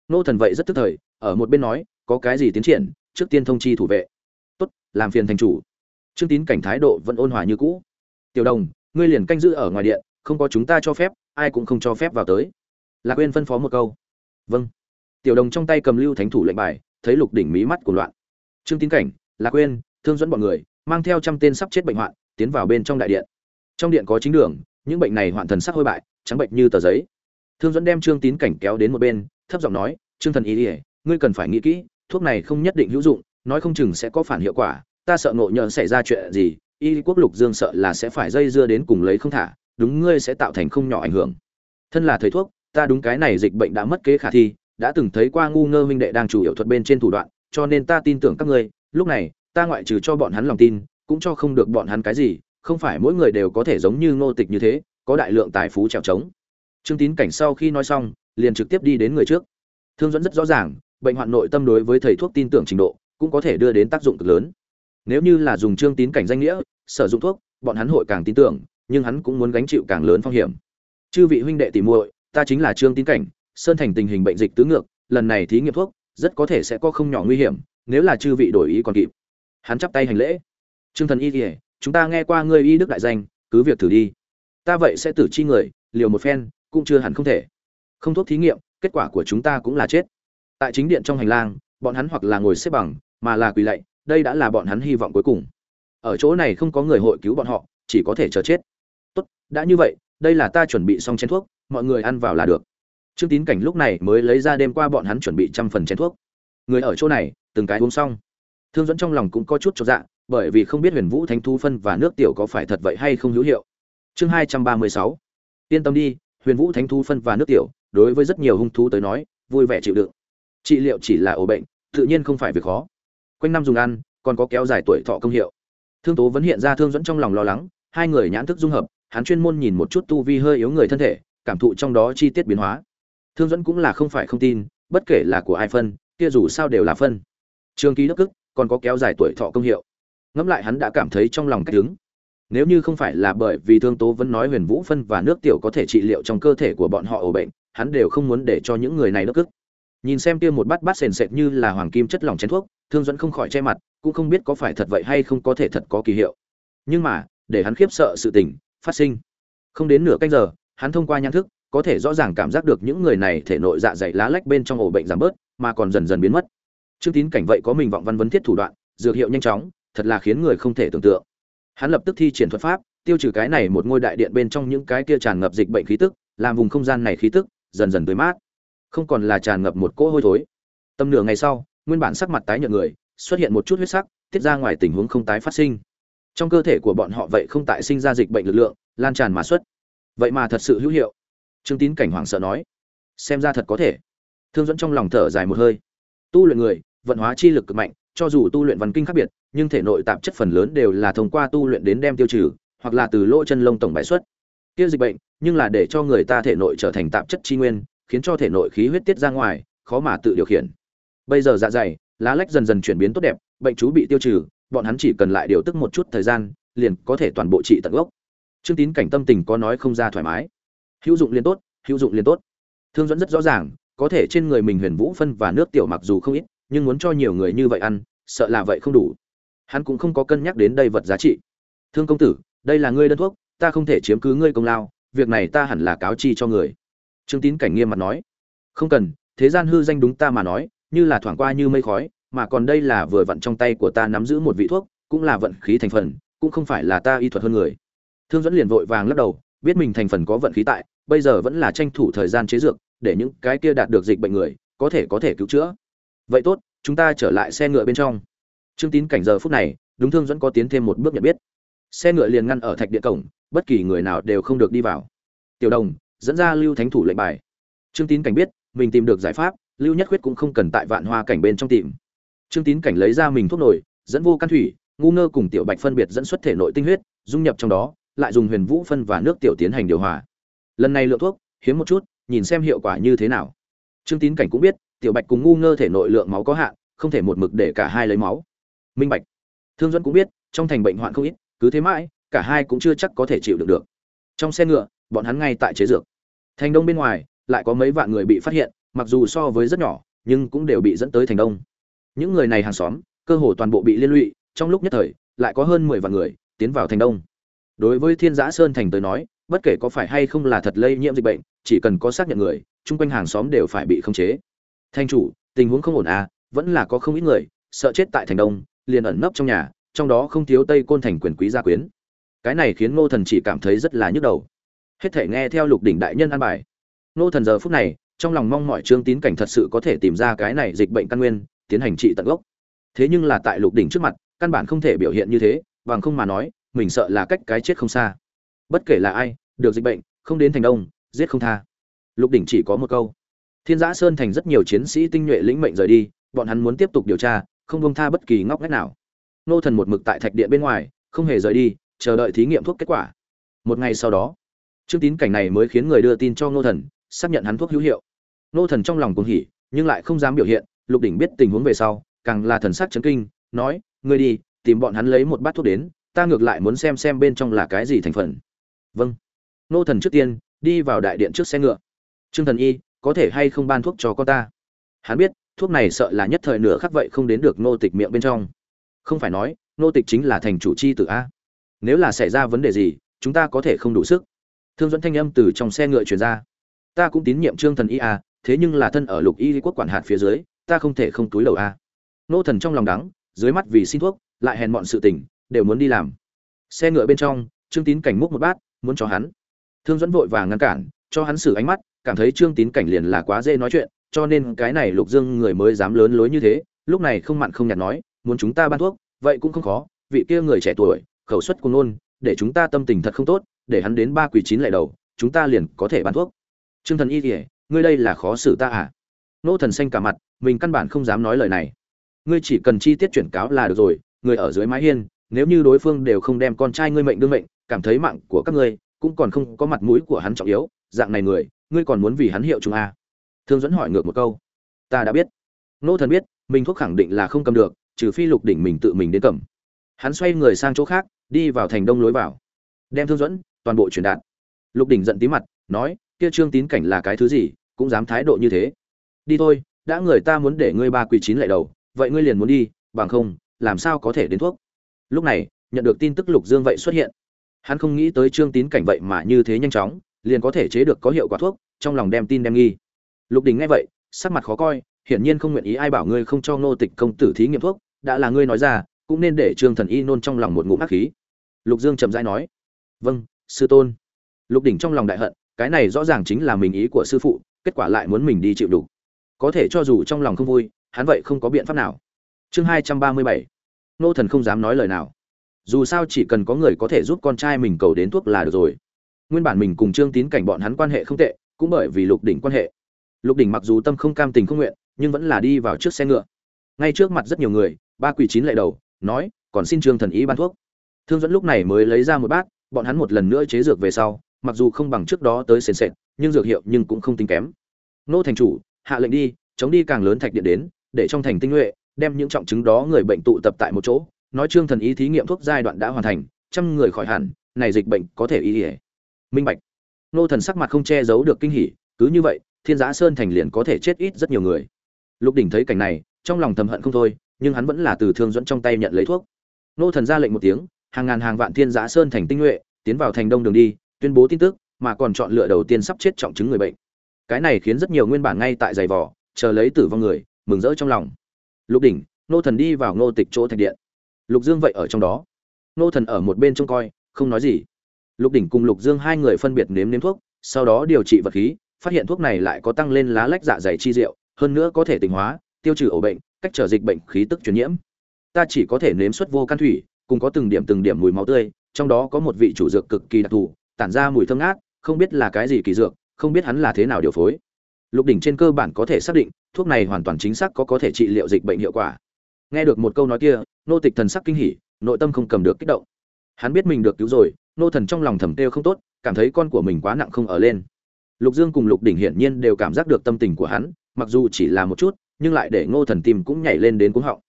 Nô thần vậy rất tức thời, ở một bên nói, có cái gì tiến triển, trước tiên thông chi thủ vệ. Tốt, làm phiền thành chủ. Trương tín cảnh thái độ vẫn ôn hòa như cũ. Tiểu đồng, ngươi liền canh giữ ở ngoài điện, không có chúng ta cho phép, ai cũng không cho phép vào tới. Lạc quên phân phó một câu. Vâng. Tiểu đồng trong tay cầm lưu thánh thủ lệnh bài, thấy lục đỉnh mí mắt của loạn. Trương tín cảnh, lạc quên thương dẫn bọn người, mang theo trăm tên sắp chết bệnh hoạn, tiến vào bên trong đại điện trong điện có chính đường, những bệnh này hoạn thần sắc hôi bại, trắng bệnh như tờ giấy. Thương dẫn đem trương tín cảnh kéo đến một bên, thấp giọng nói, trương thần ý ỉa ngươi cần phải nghĩ kỹ, thuốc này không nhất định hữu dụng, nói không chừng sẽ có phản hiệu quả, ta sợ ngộ nhợn xảy ra chuyện gì, y quốc lục dương sợ là sẽ phải dây dưa đến cùng lấy không thả, đúng ngươi sẽ tạo thành không nhỏ ảnh hưởng. Thân là thầy thuốc, ta đúng cái này dịch bệnh đã mất kế khả thi, đã từng thấy qua ngu ngơ huynh đệ đang chủ yếu thuật bên trên thủ đoạn, cho nên ta tin tưởng các ngươi, lúc này, ta ngoại trừ cho bọn hắn lòng tin, cũng cho không được bọn hắn cái gì không phải mỗi người đều có thể giống như ngô tịch như thế, có đại lượng tài phú trèo trống. Trương tín cảnh sau khi nói xong, liền trực tiếp đi đến người trước. Thương dẫn rất rõ ràng, bệnh hoạn nội tâm đối với thầy thuốc tin tưởng trình độ, cũng có thể đưa đến tác dụng cực lớn. Nếu như là dùng trương tín cảnh danh nghĩa, sử dụng thuốc, bọn hắn hội càng tin tưởng, nhưng hắn cũng muốn gánh chịu càng lớn phong hiểm. Chư vị huynh đệ tỉ muội, ta chính là trương tín cảnh, sơn thành tình hình bệnh dịch tứ ngược, lần này thí nghiệm thuốc, rất có thể sẽ có không nhỏ nguy hiểm, nếu là chư vị đổi ý còn kịp. Hắn chắp tay hành lễ. Trương thần y kỉa chúng ta nghe qua ngươi y đức đại danh, cứ việc thử đi. Ta vậy sẽ tử chi người, liều một phen, cũng chưa hẳn không thể. Không thuốc thí nghiệm, kết quả của chúng ta cũng là chết. Tại chính điện trong hành lang, bọn hắn hoặc là ngồi xếp bằng, mà là quỳ lạy, đây đã là bọn hắn hy vọng cuối cùng. Ở chỗ này không có người hội cứu bọn họ, chỉ có thể chờ chết. Tốt, đã như vậy, đây là ta chuẩn bị xong chén thuốc, mọi người ăn vào là được. Trương tín cảnh lúc này mới lấy ra đêm qua bọn hắn chuẩn bị trăm phần chén thuốc. Người ở chỗ này, từng cái uống xong thương dẫn trong lòng cũng có chút cho dạ bởi vì không biết huyền vũ thánh Thú phân và nước tiểu có phải thật vậy hay không hữu hiệu. Chương hai trăm ba mươi sáu. Yên tâm đi, huyền vũ thánh Thú phân và nước tiểu, đối với rất nhiều hung thú tới nói, vui vẻ chịu đựng. Trị liệu chỉ là ổ bệnh, tự nhiên không phải việc khó. Quanh năm dùng ăn, còn có kéo dài tuổi thọ công hiệu. Thương tố vẫn hiện ra thương dẫn trong lòng lo lắng, hai người nhãn thức dung hợp, hắn chuyên môn nhìn một chút tu vi hơi yếu người thân thể, cảm thụ trong đó chi tiết biến hóa. Thương dẫn cũng là không phải không tin, bất kể là của ai phân, kia dù sao đều là phân. Trường ký đức ức còn có kéo dài tuổi thọ công hiệu. Ngẫm lại hắn đã cảm thấy trong lòng cách đứng. Nếu như không phải là bởi vì thương tố vẫn nói huyền vũ phân và nước tiểu có thể trị liệu trong cơ thể của bọn họ ổ bệnh, hắn đều không muốn để cho những người này nước ức nhìn xem kia một bát bát sền sệt như là hoàng kim chất lỏng chén thuốc, thương dẫn không khỏi che mặt, cũng không biết có phải thật vậy hay không có thể thật có kỳ hiệu. Nhưng mà, để hắn khiếp sợ sự tình, phát sinh. Không đến nửa canh giờ, hắn thông qua nhãn thức, có thể rõ ràng cảm giác được những người này thể nội dạ dày lá lách bên trong ổ bệnh giảm bớt, mà còn dần dần biến mất trương tín cảnh vậy có mình vọng văn vấn thiết thủ đoạn, dược hiệu nhanh chóng, thật là khiến người không thể tưởng tượng. Hắn lập tức thi triển thuật pháp, tiêu trừ cái này một ngôi đại điện bên trong những cái kia tràn ngập dịch bệnh khí tức, làm vùng không gian này khí tức, dần dần tươi mát. Không còn là tràn ngập một cỗ hôi thối. Tầm nửa ngày sau, nguyên bản sắc mặt tái nhợt người, xuất hiện một chút huyết sắc, tiết ra ngoài tình huống không tái phát sinh. Trong cơ thể của bọn họ vậy không tại sinh ra dịch bệnh lực lượng, lan tràn mà xuất. Vậy mà thật sự hữu hiệu. Trương tín cảnh hoàng sợ nói, xem ra thật có thể. Thương dẫn trong lòng thở dài một hơi. Tu luyện người vận hóa chi lực cực mạnh, cho dù tu luyện văn kinh khác biệt, nhưng thể nội tạp chất phần lớn đều là thông qua tu luyện đến đem tiêu trừ, hoặc là từ lỗ chân lông tổng bài xuất. Kia dịch bệnh, nhưng là để cho người ta thể nội trở thành tạp chất chi nguyên, khiến cho thể nội khí huyết tiết ra ngoài, khó mà tự điều khiển. Bây giờ dạ dày, lá lách dần dần chuyển biến tốt đẹp, bệnh chú bị tiêu trừ, bọn hắn chỉ cần lại điều tức một chút thời gian, liền có thể toàn bộ trị tận gốc. Trương tín cảnh tâm tình có nói không ra thoải mái. Hữu dụng liền tốt, hữu dụng liền tốt. Thương dẫn rất rõ ràng, có thể trên người mình huyền vũ phân và nước tiểu mặc dù không ít nhưng muốn cho nhiều người như vậy ăn, sợ là vậy không đủ. Hắn cũng không có cân nhắc đến đây vật giá trị. Thương công tử, đây là ngươi đơn thuốc, ta không thể chiếm cứ ngươi công lao, việc này ta hẳn là cáo chi cho người. Trương tín cảnh nghiêm mặt nói. Không cần, thế gian hư danh đúng ta mà nói, như là thoảng qua như mây khói, mà còn đây là vừa vặn trong tay của ta nắm giữ một vị thuốc, cũng là vận khí thành phần, cũng không phải là ta y thuật hơn người. Thương dẫn liền vội vàng lắc đầu, biết mình thành phần có vận khí tại, bây giờ vẫn là tranh thủ thời gian chế dược, để những cái kia đạt được dịch bệnh người, có thể có thể cứu chữa vậy tốt, chúng ta trở lại xe ngựa bên trong. Trương tín cảnh giờ phút này, đúng thương dẫn có tiến thêm một bước nhận biết. Xe ngựa liền ngăn ở thạch điện cổng, bất kỳ người nào đều không được đi vào. Tiểu đồng, dẫn ra lưu thánh thủ lệnh bài. Trương tín cảnh biết, mình tìm được giải pháp, lưu nhất quyết cũng không cần tại vạn hoa cảnh bên trong tìm. Trương tín cảnh lấy ra mình thuốc nổi, dẫn vô căn thủy, ngu ngơ cùng tiểu bạch phân biệt dẫn xuất thể nội tinh huyết, dung nhập trong đó, lại dùng huyền vũ phân và nước tiểu tiến hành điều hòa. Lần này lượng thuốc, hiếm một chút, nhìn xem hiệu quả như thế nào. Trương tín cảnh cũng biết tiểu bạch cùng ngu ngơ thể nội lượng máu có hạn, không thể một mực để cả hai lấy máu. Minh bạch. Thương duẫn cũng biết, trong thành bệnh hoạn không ít, cứ thế mãi, cả hai cũng chưa chắc có thể chịu được được. Trong xe ngựa, bọn hắn ngay tại chế dược. Thành đông bên ngoài, lại có mấy vạn người bị phát hiện, mặc dù so với rất nhỏ, nhưng cũng đều bị dẫn tới thành đông. Những người này hàng xóm, cơ hồ toàn bộ bị liên lụy, trong lúc nhất thời, lại có hơn mười vạn người tiến vào thành đông. Đối với thiên giã sơn thành tới nói, bất kể có phải hay không là thật lây nhiễm dịch bệnh, chỉ cần có xác nhận người, chung quanh hàng xóm đều phải bị khống chế thanh chủ, tình huống không ổn à vẫn là có không ít người, sợ chết tại thành đông, liền ẩn nấp trong nhà, trong đó không thiếu tây côn thành quyền quý gia quyến. Cái này khiến ngô thần chỉ cảm thấy rất là nhức đầu. Hết thể nghe theo lục đỉnh đại nhân an bài. Ngô thần giờ phút này, trong lòng mong mọi trương tín cảnh thật sự có thể tìm ra cái này dịch bệnh căn nguyên, tiến hành trị tận gốc. Thế nhưng là tại lục đỉnh trước mặt, căn bản không thể biểu hiện như thế, bằng không mà nói, mình sợ là cách cái chết không xa. Bất kể là ai, được dịch bệnh, không đến thành đông, giết không tha. Lục đỉnh chỉ có một câu thiên giã sơn thành rất nhiều chiến sĩ tinh nhuệ lĩnh mệnh rời đi, bọn hắn muốn tiếp tục điều tra, không buông tha bất kỳ ngóc ngách nào. Nô thần một mực tại thạch điện bên ngoài, không hề rời đi, chờ đợi thí nghiệm thuốc kết quả. Một ngày sau đó, trương tín cảnh này mới khiến người đưa tin cho nô thần, xác nhận hắn thuốc hữu hiệu. Nô thần trong lòng cuồng hỉ, nhưng lại không dám biểu hiện, lục đỉnh biết tình huống về sau, càng là thần sắc chấn kinh, nói, ngươi đi, tìm bọn hắn lấy một bát thuốc đến, ta ngược lại muốn xem xem bên trong là cái gì thành phần. Vâng. Nô thần trước tiên, đi vào đại điện trước xe ngựa. Trương thần y có thể hay không ban thuốc cho con ta? Hắn biết, thuốc này sợ là nhất thời nửa khắc vậy không đến được nô tịch miệng bên trong. Không phải nói, nô tịch chính là thành chủ chi tử a. Nếu là xảy ra vấn đề gì, chúng ta có thể không đủ sức. Thương dẫn thanh âm từ trong xe ngựa chuyển ra. Ta cũng tín nhiệm trương thần y a, thế nhưng là thân ở lục y quốc quản hạt phía dưới, ta không thể không túi đầu a. Nô thần trong lòng đắng, dưới mắt vì xin thuốc, lại hèn mọn sự tình, đều muốn đi làm. Xe ngựa bên trong, trương tín cảnh múc một bát, muốn cho hắn. Thương dẫn vội vàng ngăn cản, cho hắn xử ánh mắt cảm thấy trương tín cảnh liền là quá dễ nói chuyện, cho nên cái này lục dương người mới dám lớn lối như thế, lúc này không mặn không nhạt nói, muốn chúng ta ban thuốc, vậy cũng không khó, vị kia người trẻ tuổi, khẩu suất cùng nôn, để chúng ta tâm tình thật không tốt, để hắn đến ba quỷ chín lại đầu, chúng ta liền có thể ban thuốc. Trương thần y kể ngươi đây là khó xử ta à? Nô thần xanh cả mặt, mình căn bản không dám nói lời này. Ngươi chỉ cần chi tiết chuyển cáo là được rồi, người ở dưới mái hiên, nếu như đối phương đều không đem con trai ngươi mệnh đương mệnh, cảm thấy mạng của các ngươi, cũng còn không có mặt mũi của hắn trọng yếu, dạng này người ngươi còn muốn vì hắn hiệu chúng à? thương dẫn hỏi ngược một câu. Ta đã biết. Nô thần biết, mình thuốc khẳng định là không cầm được, trừ phi lục đỉnh mình tự mình đến cầm. Hắn xoay người sang chỗ khác, đi vào thành đông lối vào. Đem thương dẫn toàn bộ truyền đạt. Lục đỉnh giận tí mặt, nói, kia trương tín cảnh là cái thứ gì, cũng dám thái độ như thế. Đi thôi, đã người ta muốn để ngươi ba quỳ chín lại đầu, vậy ngươi liền muốn đi, bằng không, làm sao có thể đến thuốc? Lúc này, nhận được tin tức lục dương vậy xuất hiện. Hắn không nghĩ tới trương tín cảnh vậy mà như thế nhanh chóng liền có thể chế được có hiệu quả thuốc, trong lòng đem tin đem nghi. Lục đình nghe vậy, sắc mặt khó coi, hiển nhiên không nguyện ý ai bảo ngươi không cho ngô tịch công tử thí nghiệm thuốc, đã là ngươi nói ra, cũng nên để trương thần y nôn trong lòng một ngụm ác khí. Lục dương chậm rãi nói vâng sư tôn. Lục đỉnh trong lòng đại hận, cái này rõ ràng chính là mình ý của sư phụ, kết quả lại muốn mình đi chịu đủ. Có thể cho dù trong lòng không vui, hắn vậy không có biện pháp nào. Chương hai trăm ba mươi bảy nô thần không dám nói lời nào. Dù sao chỉ cần có người có thể giúp con trai mình cầu đến thuốc là được rồi nguyên bản mình cùng trương tín cảnh bọn hắn quan hệ không tệ, cũng bởi vì lục đỉnh quan hệ. Lục đỉnh mặc dù tâm không cam tình không nguyện, nhưng vẫn là đi vào trước xe ngựa. Ngay trước mặt rất nhiều người, ba quỷ chín lệ đầu, nói, còn xin trương thần ý ban thuốc. Thương dẫn lúc này mới lấy ra một bát, bọn hắn một lần nữa chế dược về sau, mặc dù không bằng trước đó tới sền sệt, nhưng dược hiệu nhưng cũng không tính kém. Nô thành chủ, hạ lệnh đi, chống đi càng lớn thạch điện đến, để trong thành tinh nhuệ, đem những trọng chứng đó người bệnh tụ tập tại một chỗ. Nói trương thần ý thí nghiệm thuốc giai đoạn đã hoàn thành, trăm người khỏi hẳn, này dịch bệnh có thể y ỉa minh bạch. Nô thần sắc mặt không che giấu được kinh hỉ, cứ như vậy, thiên giã sơn thành liền có thể chết ít rất nhiều người. Lục đỉnh thấy cảnh này, trong lòng thầm hận không thôi, nhưng hắn vẫn là từ thương dẫn trong tay nhận lấy thuốc. Nô thần ra lệnh một tiếng, hàng ngàn hàng vạn thiên giã sơn thành tinh nhuệ, tiến vào thành đông đường đi, tuyên bố tin tức, mà còn chọn lựa đầu tiên sắp chết trọng chứng người bệnh. Cái này khiến rất nhiều nguyên bản ngay tại giày vỏ chờ lấy tử vong người, mừng rỡ trong lòng. Lục đỉnh, nô thần đi vào nô tịch chỗ thạch điện. Lục dương vậy ở trong đó. Nô thần ở một bên trông coi, không nói gì lục đỉnh cùng lục dương hai người phân biệt nếm nếm thuốc, sau đó điều trị vật khí, phát hiện thuốc này lại có tăng lên lá lách dạ dày chi rượu hơn nữa có thể tỉnh hóa, tiêu trừ ổ bệnh, cách trở dịch bệnh khí tức truyền nhiễm. Ta chỉ có thể nếm xuất vô can thủy, cùng có từng điểm từng điểm mùi máu tươi, trong đó có một vị chủ dược cực kỳ đặc thù, tản ra mùi thơm ngát, không biết là cái gì kỳ dược, không biết hắn là thế nào điều phối. Lục đỉnh trên cơ bản có thể xác định, thuốc này hoàn toàn chính xác có có thể trị liệu dịch bệnh hiệu quả. Nghe được một câu nói kia, nô tịch thần sắc kinh hỉ, nội tâm không cầm được kích động. Hắn biết mình được cứu rồi nô thần trong lòng thầm têu không tốt, cảm thấy con của mình quá nặng không ở lên. Lục dương cùng lục đỉnh hiển nhiên đều cảm giác được tâm tình của hắn, mặc dù chỉ là một chút, nhưng lại để ngô thần tim cũng nhảy lên đến cuống họng.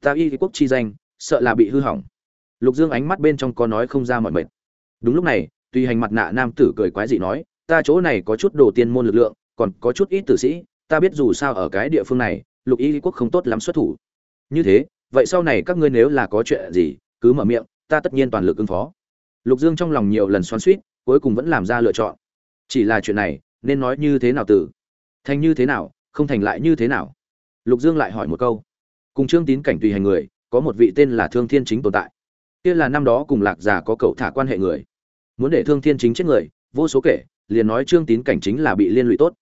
Ta y quốc chi danh, sợ là bị hư hỏng. Lục dương ánh mắt bên trong có nói không ra mọi mệt. Đúng lúc này, tùy hành mặt nạ nam tử cười quái dị nói, ta chỗ này có chút đồ tiên môn lực lượng, còn có chút ít tử sĩ, ta biết dù sao ở cái địa phương này, lục y quốc không tốt lắm xuất thủ. Như thế, vậy sau này các ngươi nếu là có chuyện gì, cứ mở miệng, ta tất nhiên toàn lực ứng phó lục dương trong lòng nhiều lần xoắn xuýt, cuối cùng vẫn làm ra lựa chọn. Chỉ là chuyện này nên nói như thế nào từ? Thành như thế nào không thành lại như thế nào? Lục dương lại hỏi một câu. Cùng trương tín cảnh tùy hành người có một vị tên là thương thiên chính tồn tại. Kia là năm đó cùng lạc già có cậu thả quan hệ người. Muốn để thương thiên chính chết người vô số kể liền nói trương tín cảnh chính là bị liên lụy tốt.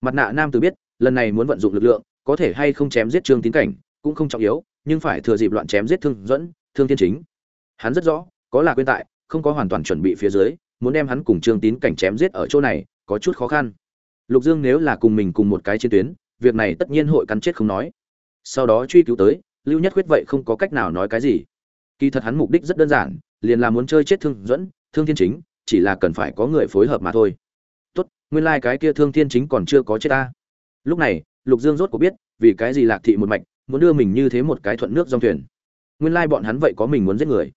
Mặt nạ nam tử biết lần này muốn vận dụng lực lượng có thể hay không chém giết trương tín cảnh cũng không trọng yếu nhưng phải thừa dịp loạn chém giết thương dẫn thương thiên chính. Hắn rất rõ có là quên tại không có hoàn toàn chuẩn bị phía dưới, muốn đem hắn cùng trương tín cảnh chém giết ở chỗ này, có chút khó khăn. Lục dương nếu là cùng mình cùng một cái chiến tuyến, việc này tất nhiên hội cắn chết không nói. Sau đó truy cứu tới, lưu nhất quyết vậy không có cách nào nói cái gì. Kỳ thật hắn mục đích rất đơn giản, liền là muốn chơi chết thương dẫn thương thiên chính, chỉ là cần phải có người phối hợp mà thôi. Tốt, nguyên lai、like、cái kia thương thiên chính còn chưa có chết ta. Lúc này, lục dương rốt có biết, vì cái gì lạc thị một mạch, muốn đưa mình như thế một cái thuận nước dòng thuyền. Nguyên lai、like、bọn hắn vậy có mình muốn giết người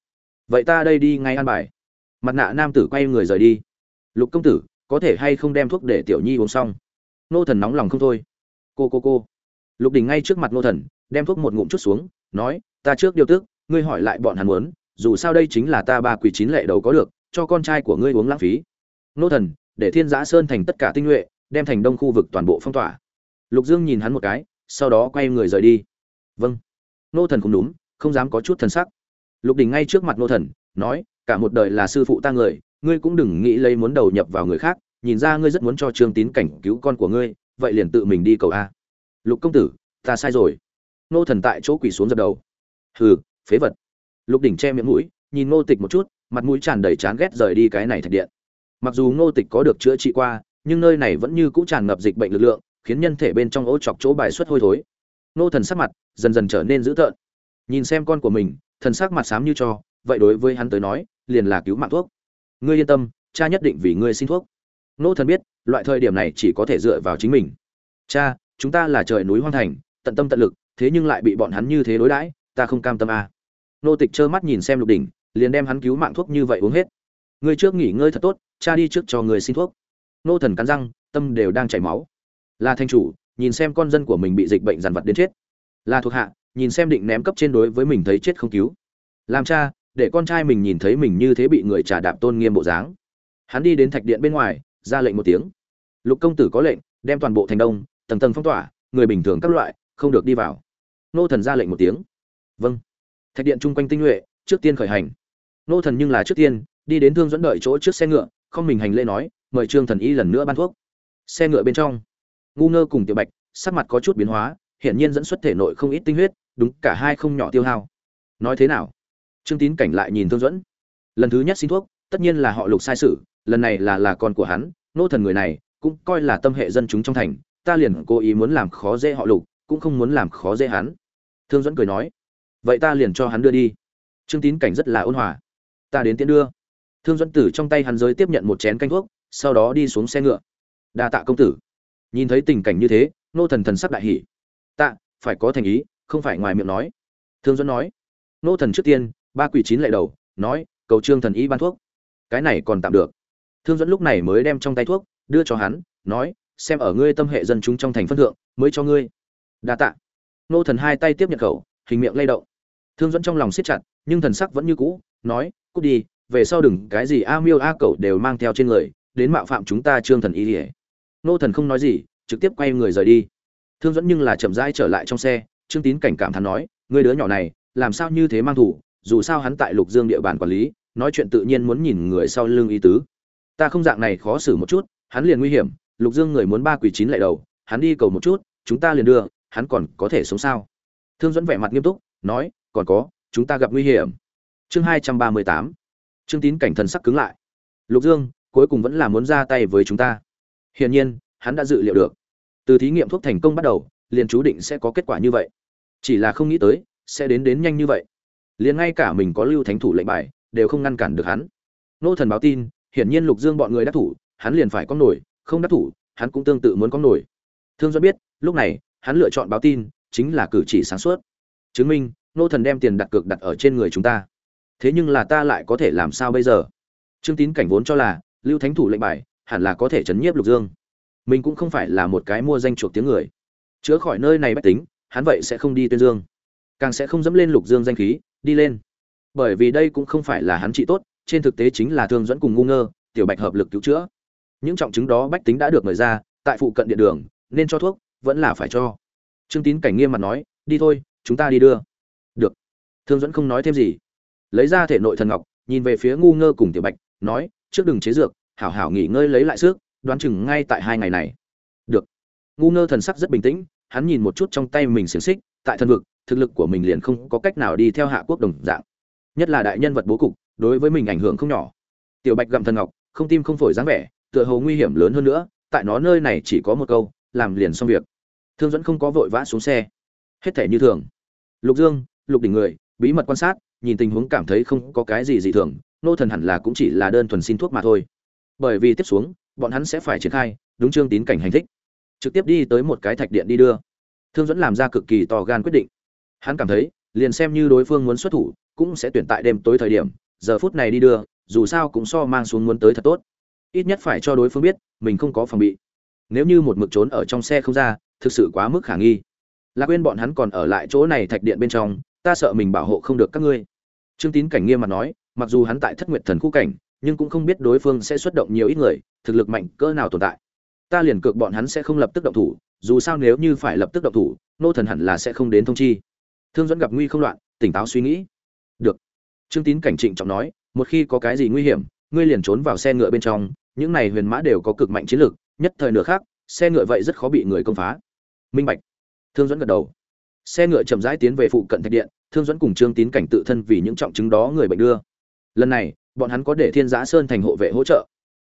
vậy ta đây đi ngay an bài. Mặt nạ nam tử quay người rời đi. Lục công tử, có thể hay không đem thuốc để tiểu nhi uống xong? Nô thần nóng lòng không thôi. Cô cô cô. Lục đình ngay trước mặt nô thần, đem thuốc một ngụm chút xuống, nói, ta trước điều tước ngươi hỏi lại bọn hắn muốn, dù sao đây chính là ta ba quỷ chín lệ đầu có được, cho con trai của ngươi uống lãng phí. Nô thần, để thiên giã sơn thành tất cả tinh nhuệ, đem thành đông khu vực toàn bộ phong tỏa. Lục dương nhìn hắn một cái, sau đó quay người rời đi. Vâng. Nô thần cũng đúng, không dám có chút thần sắc lục đình ngay trước mặt nô thần, nói, cả một đời là sư phụ ta người, ngươi cũng đừng nghĩ lấy muốn đầu nhập vào người khác, nhìn ra ngươi rất muốn cho trương tín cảnh cứu con của ngươi, vậy liền tự mình đi cầu a. Lục công tử, ta sai rồi. Nô thần tại chỗ quỳ xuống dập đầu. Hừ, phế vật. Lục đỉnh che miệng mũi, nhìn ngô tịch một chút, mặt mũi tràn đầy chán ghét rời đi cái này thạch điện. Mặc dù ngô tịch có được chữa trị qua, nhưng nơi này vẫn như cũ tràn ngập dịch bệnh lực lượng, khiến nhân thể bên trong ố chọc chỗ bài xuất hôi thối. Nô thần sắc mặt dần dần trở nên dữ tợn. Nhìn xem con của mình thần sắc mặt xám như cho, vậy đối với hắn tới nói, liền là cứu mạng thuốc. Ngươi yên tâm, cha nhất định vì ngươi xin thuốc. Nô thần biết, loại thời điểm này chỉ có thể dựa vào chính mình. Cha, chúng ta là trời núi hoang thành, tận tâm tận lực, thế nhưng lại bị bọn hắn như thế đối đãi, ta không cam tâm à. nô tịch trơ mắt nhìn xem lục đỉnh, liền đem hắn cứu mạng thuốc như vậy uống hết. Ngươi trước nghỉ ngơi thật tốt, cha đi trước cho người xin thuốc. Nô thần cắn răng, tâm đều đang chảy máu. Là thanh chủ, nhìn xem con dân của mình bị dịch bệnh dằn vặt đến chết. Là thuộc hạ nhìn xem định ném cấp trên đối với mình thấy chết không cứu. Làm cha, để con trai mình nhìn thấy mình như thế bị người trả đạp tôn nghiêm bộ dáng. Hắn đi đến thạch điện bên ngoài, ra lệnh một tiếng. Lục công tử có lệnh, đem toàn bộ thành đông, tầng tầng phong tỏa, người bình thường các loại, không được đi vào. Nô thần ra lệnh một tiếng. Vâng. Thạch điện chung quanh tinh nhuệ, trước tiên khởi hành. Nô thần nhưng là trước tiên, đi đến thương dẫn đợi chỗ trước xe ngựa, không mình hành lễ nói, mời trương thần y lần nữa ban thuốc. Xe ngựa bên trong, ngu ngơ cùng tiểu bạch, sắc mặt có chút biến hóa, hiển nhiên dẫn xuất thể nội không ít tinh huyết đúng, cả hai không nhỏ tiêu hao. Nói thế nào? Trương tín cảnh lại nhìn thương dẫn lần thứ nhất xin thuốc, tất nhiên là họ lục sai sự, lần này là là con của hắn, nô thần người này, cũng coi là tâm hệ dân chúng trong thành, ta liền cố ý muốn làm khó dễ họ lục, cũng không muốn làm khó dễ hắn. Thương dẫn cười nói, vậy ta liền cho hắn đưa đi. Trương tín cảnh rất là ôn hòa. Ta đến tiễn đưa. Thương dẫn tử trong tay hắn giới tiếp nhận một chén canh thuốc, sau đó đi xuống xe ngựa. Đa tạ công tử. Nhìn thấy tình cảnh như thế, nô thần thần sắc đại hỷ tạ, phải có thành ý không phải ngoài miệng nói. Thương dẫn nói, nô thần trước tiên, ba quỷ chín lệ đầu, nói, cầu trương thần ý ban thuốc. Cái này còn tạm được. Thương dẫn lúc này mới đem trong tay thuốc đưa cho hắn, nói, xem ở ngươi tâm hệ dân chúng trong thành phân thượng, mới cho ngươi. Đa tạ. Nô thần hai tay tiếp nhận khẩu, hình miệng lay động. Thương dẫn trong lòng siết chặt, nhưng thần sắc vẫn như cũ, nói, cút đi, về sau đừng, cái gì a miêu a cậu đều mang theo trên người, đến mạo phạm chúng ta trương thần y ỉa nô thần không nói gì, trực tiếp quay người rời đi. Thương dẫn nhưng là chậm rãi trở lại trong xe trương tín cảnh cảm thán nói người đứa nhỏ này, làm sao như thế mang thủ, dù sao hắn tại lục dương địa bàn quản lý, nói chuyện tự nhiên muốn nhìn người sau lưng ý tứ. Ta không dạng này khó xử một chút, hắn liền nguy hiểm, lục dương người muốn ba quỷ chín lại đầu, hắn đi cầu một chút, chúng ta liền đưa, hắn còn có thể sống sao? Thương dẫn vẻ mặt nghiêm túc, nói, còn có, chúng ta gặp nguy hiểm. Chương hai trăm ba mươi tám. Trương tín cảnh thần sắc cứng lại. Lục dương, cuối cùng vẫn là muốn ra tay với chúng ta. Hiển nhiên, hắn đã dự liệu được. Từ thí nghiệm thuốc thành công bắt đầu, liền chú định sẽ có kết quả như vậy chỉ là không nghĩ tới, sẽ đến đến nhanh như vậy. Liền ngay cả mình có lưu thánh thủ lệnh bài, đều không ngăn cản được hắn. Nô thần báo tin, hiển nhiên lục dương bọn người đắc thủ, hắn liền phải có nổi, không đắc thủ, hắn cũng tương tự muốn có nổi. Thương doãn biết, lúc này, hắn lựa chọn báo tin, chính là cử chỉ sáng suốt. Chứng minh, nô thần đem tiền đặt cược đặt ở trên người chúng ta. Thế nhưng là ta lại có thể làm sao bây giờ? Trương tín cảnh vốn cho là, lưu thánh thủ lệnh bài, hẳn là có thể chấn nhiếp lục dương. Mình cũng không phải là một cái mua danh chuộc tiếng người. Chữa khỏi nơi này bách tính hắn vậy sẽ không đi tuyên dương. Càng sẽ không dẫm lên lục dương danh khí, đi lên. Bởi vì đây cũng không phải là hắn trị tốt, trên thực tế chính là thương dẫn cùng ngu ngơ, tiểu bạch hợp lực cứu chữa. Những trọng chứng đó bách tính đã được mời ra, tại phụ cận điện đường, nên cho thuốc, vẫn là phải cho. Trương tín cảnh nghiêm mặt nói, đi thôi, chúng ta đi đưa. Được. Thương dẫn không nói thêm gì. Lấy ra thể nội thần ngọc, nhìn về phía ngu ngơ cùng tiểu bạch, nói, trước đừng chế dược, hảo hảo nghỉ ngơi lấy lại sức, đoán chừng ngay tại hai ngày này. Được. Ngu ngơ thần sắc rất bình tĩnh hắn nhìn một chút trong tay mình xiềng xích, tại thân vực, thực lực của mình liền không có cách nào đi theo hạ quốc đồng dạng. Nhất là đại nhân vật bố cục, đối với mình ảnh hưởng không nhỏ. Tiểu bạch gặm thần ngọc, không tim không phổi dáng vẻ, tựa hồ nguy hiểm lớn hơn nữa, tại nó nơi này chỉ có một câu, làm liền xong việc. Thương dẫn không có vội vã xuống xe. Hết thể như thường. Lục dương, lục đỉnh người, bí mật quan sát, nhìn tình huống cảm thấy không có cái gì dị thường, nô thần hẳn là cũng chỉ là đơn thuần xin thuốc mà thôi. Bởi vì tiếp xuống, bọn hắn sẽ phải triển khai, đúng chương tín cảnh hành thích trực tiếp đi tới một cái thạch điện đi đưa. Thương dẫn làm ra cực kỳ to gan quyết định. Hắn cảm thấy, liền xem như đối phương muốn xuất thủ, cũng sẽ tuyển tại đêm tối thời điểm, giờ phút này đi đưa, dù sao cũng so mang xuống muốn tới thật tốt. Ít nhất phải cho đối phương biết, mình không có phòng bị. Nếu như một mực trốn ở trong xe không ra, thực sự quá mức khả nghi. Lạc quên bọn hắn còn ở lại chỗ này thạch điện bên trong, ta sợ mình bảo hộ không được các ngươi. Trương tín cảnh nghiêm mặt nói, mặc dù hắn tại thất nguyệt thần khu cảnh, nhưng cũng không biết đối phương sẽ xuất động nhiều ít người, thực lực mạnh cỡ nào tồn tại ta liền cược bọn hắn sẽ không lập tức động thủ, dù sao nếu như phải lập tức động thủ, nô thần hẳn là sẽ không đến thông chi. Thương dẫn gặp nguy không loạn, tỉnh táo suy nghĩ. Được. Trương tín cảnh trịnh trọng nói, một khi có cái gì nguy hiểm, ngươi liền trốn vào xe ngựa bên trong, những này huyền mã đều có cực mạnh chiến lược, nhất thời nửa khác, xe ngựa vậy rất khó bị người công phá. Minh bạch. Thương dẫn gật đầu. Xe ngựa chậm rãi tiến về phụ cận thạch điện, thương dẫn cùng trương tín cảnh tự thân vì những trọng chứng đó người bệnh đưa. Lần này, bọn hắn có để thiên giã sơn thành hộ vệ hỗ trợ.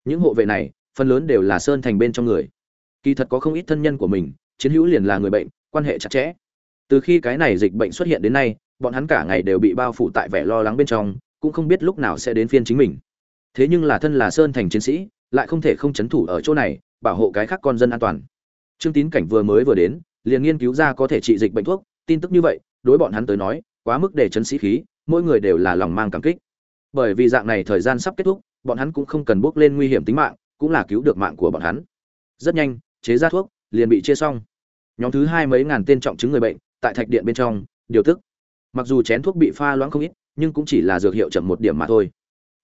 Những hộ vệ này phần lớn đều là sơn thành bên trong người. Kỳ thật có không ít thân nhân của mình, chiến hữu liền là người bệnh, quan hệ chặt chẽ. Từ khi cái này dịch bệnh xuất hiện đến nay, bọn hắn cả ngày đều bị bao phủ tại vẻ lo lắng bên trong, cũng không biết lúc nào sẽ đến phiên chính mình. Thế nhưng là thân là sơn thành chiến sĩ, lại không thể không chấn thủ ở chỗ này, bảo hộ cái khác con dân an toàn. Trương tín cảnh vừa mới vừa đến, liền nghiên cứu ra có thể trị dịch bệnh thuốc, tin tức như vậy, đối bọn hắn tới nói, quá mức để chấn sĩ khí, mỗi người đều là lòng mang cảm kích. Bởi vì dạng này thời gian sắp kết thúc, bọn hắn cũng không cần bước lên nguy hiểm tính mạng cũng là cứu được mạng của bọn hắn. Rất nhanh, chế ra thuốc, liền bị chia xong. Nhóm thứ hai mấy ngàn tên trọng chứng người bệnh, tại thạch điện bên trong, điều tức. Mặc dù chén thuốc bị pha loãng không ít, nhưng cũng chỉ là dược hiệu chậm một điểm mà thôi.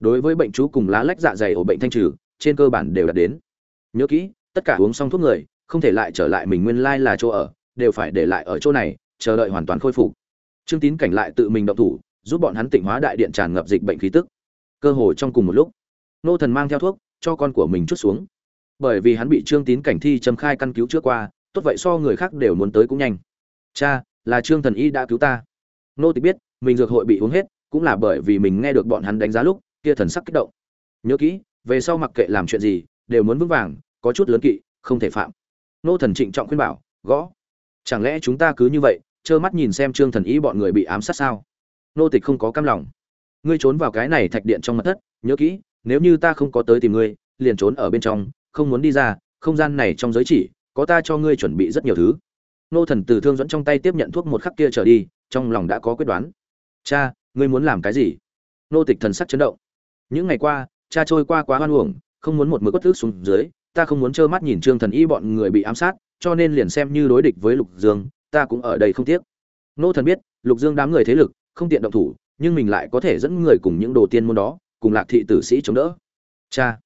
Đối với bệnh chú cùng lá lách dạ dày ổ bệnh thanh trừ, trên cơ bản đều đạt đến. Nhớ kỹ, tất cả uống xong thuốc người, không thể lại trở lại mình nguyên lai là chỗ ở, đều phải để lại ở chỗ này, chờ đợi hoàn toàn khôi phục. Trương tín cảnh lại tự mình động thủ, giúp bọn hắn tịnh hóa đại điện tràn ngập dịch bệnh khí tức. Cơ hồ trong cùng một lúc, nô thần mang theo thuốc cho con của mình chút xuống. Bởi vì hắn bị trương tín cảnh thi châm khai căn cứu trước qua, tốt vậy so người khác đều muốn tới cũng nhanh. Cha, là trương thần y đã cứu ta. Nô tịch biết, mình dược hội bị uống hết, cũng là bởi vì mình nghe được bọn hắn đánh giá lúc, kia thần sắc kích động. Nhớ kỹ, về sau mặc kệ làm chuyện gì, đều muốn vững vàng, có chút lớn kỵ, không thể phạm. Nô thần trịnh trọng khuyên bảo, gõ. Chẳng lẽ chúng ta cứ như vậy, trơ mắt nhìn xem trương thần y bọn người bị ám sát sao? Nô tịch không có cam lòng. Ngươi trốn vào cái này thạch điện trong mật thất, nhớ kỹ nếu như ta không có tới tìm ngươi, liền trốn ở bên trong, không muốn đi ra, không gian này trong giới chỉ, có ta cho ngươi chuẩn bị rất nhiều thứ. Nô thần từ thương dẫn trong tay tiếp nhận thuốc một khắc kia trở đi, trong lòng đã có quyết đoán. Cha, ngươi muốn làm cái gì? Nô tịch thần sắc chấn động. Những ngày qua, cha trôi qua quá hoan uổng, không muốn một mực quất thức xuống dưới, ta không muốn trơ mắt nhìn trương thần y bọn người bị ám sát, cho nên liền xem như đối địch với lục dương, ta cũng ở đây không tiếc. Nô thần biết, lục dương đám người thế lực, không tiện động thủ, nhưng mình lại có thể dẫn người cùng những đồ tiên môn đó cùng lạc thị tử sĩ chống đỡ. Cha.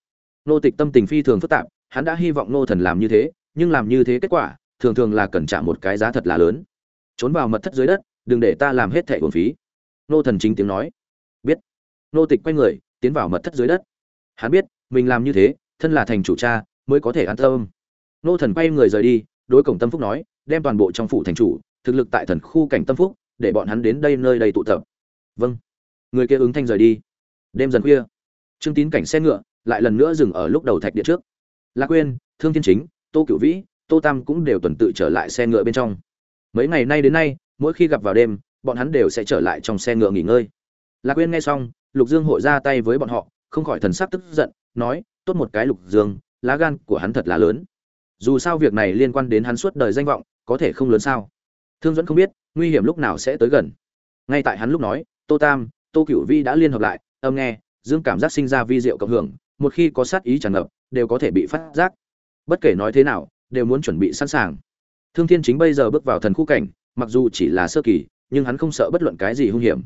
Nô tịch tâm tình phi thường phức tạp, hắn đã hy vọng nô thần làm như thế, nhưng làm như thế kết quả, thường thường là cần trả một cái giá thật là lớn. Trốn vào mật thất dưới đất, đừng để ta làm hết thẻ uổng phí. Nô thần chính tiếng nói. Biết. Nô tịch quay người, tiến vào mật thất dưới đất. Hắn biết, mình làm như thế, thân là thành chủ cha, mới có thể an tâm. Nô thần quay người rời đi, đối cổng tâm phúc nói, đem toàn bộ trong phủ thành chủ, thực lực tại thần khu cảnh tâm phúc, để bọn hắn đến đây nơi đây tụ tập. Vâng. Người kia ứng thanh rời đi đêm dần khuya. Trương tín cảnh xe ngựa lại lần nữa dừng ở lúc đầu thạch điện trước. Lạc quên thương thiên chính, tô Cựu vĩ, tô tam cũng đều tuần tự trở lại xe ngựa bên trong. Mấy ngày nay đến nay, mỗi khi gặp vào đêm, bọn hắn đều sẽ trở lại trong xe ngựa nghỉ ngơi. Lạc quên nghe xong, lục dương hội ra tay với bọn họ, không khỏi thần sắc tức giận, nói, tốt một cái lục dương, lá gan của hắn thật là lớn. Dù sao việc này liên quan đến hắn suốt đời danh vọng, có thể không lớn sao? Thương dẫn không biết, nguy hiểm lúc nào sẽ tới gần. Ngay tại hắn lúc nói, tô tam, tô Cựu vi đã liên hợp lại âm nghe, dương cảm giác sinh ra vi diệu cộng hưởng, một khi có sát ý tràn ngập, đều có thể bị phát giác. Bất kể nói thế nào, đều muốn chuẩn bị sẵn sàng. Thương thiên chính bây giờ bước vào thần khu cảnh, mặc dù chỉ là sơ kỳ, nhưng hắn không sợ bất luận cái gì hung hiểm.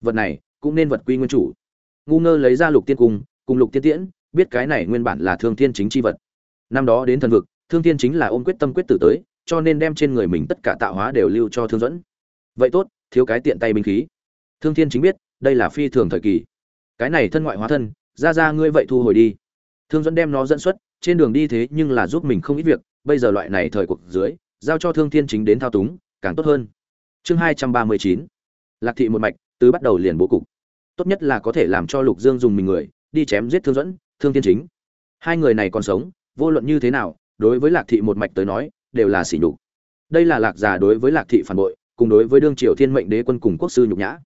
Vật này, cũng nên vật quy nguyên chủ. Ngu ngơ lấy ra lục tiên cung, cùng lục tiên tiễn, biết cái này nguyên bản là thương thiên chính chi vật. Năm đó đến thần vực, thương thiên chính là ôm quyết tâm quyết tử tới, cho nên đem trên người mình tất cả tạo hóa đều lưu cho thương dẫn vậy tốt, thiếu cái tiện tay binh khí. Thương thiên chính biết, đây là phi thường thời kỳ cái này thân ngoại hóa thân, ra ra ngươi vậy thu hồi đi. Thương dẫn đem nó dẫn xuất, trên đường đi thế nhưng là giúp mình không ít việc, bây giờ loại này thời cuộc dưới, giao cho thương thiên chính đến thao túng, càng tốt hơn. Chương hai trăm ba mươi chín, lạc thị một mạch, từ bắt đầu liền bố cục. Tốt nhất là có thể làm cho lục dương dùng mình người, đi chém giết thương dẫn thương thiên chính. Hai người này còn sống, vô luận như thế nào, đối với lạc thị một mạch tới nói, đều là sỉ nhục. Đây là lạc giả đối với lạc thị phản bội, cùng đối với đương triều thiên mệnh đế quân cùng quốc sư nhục nhã.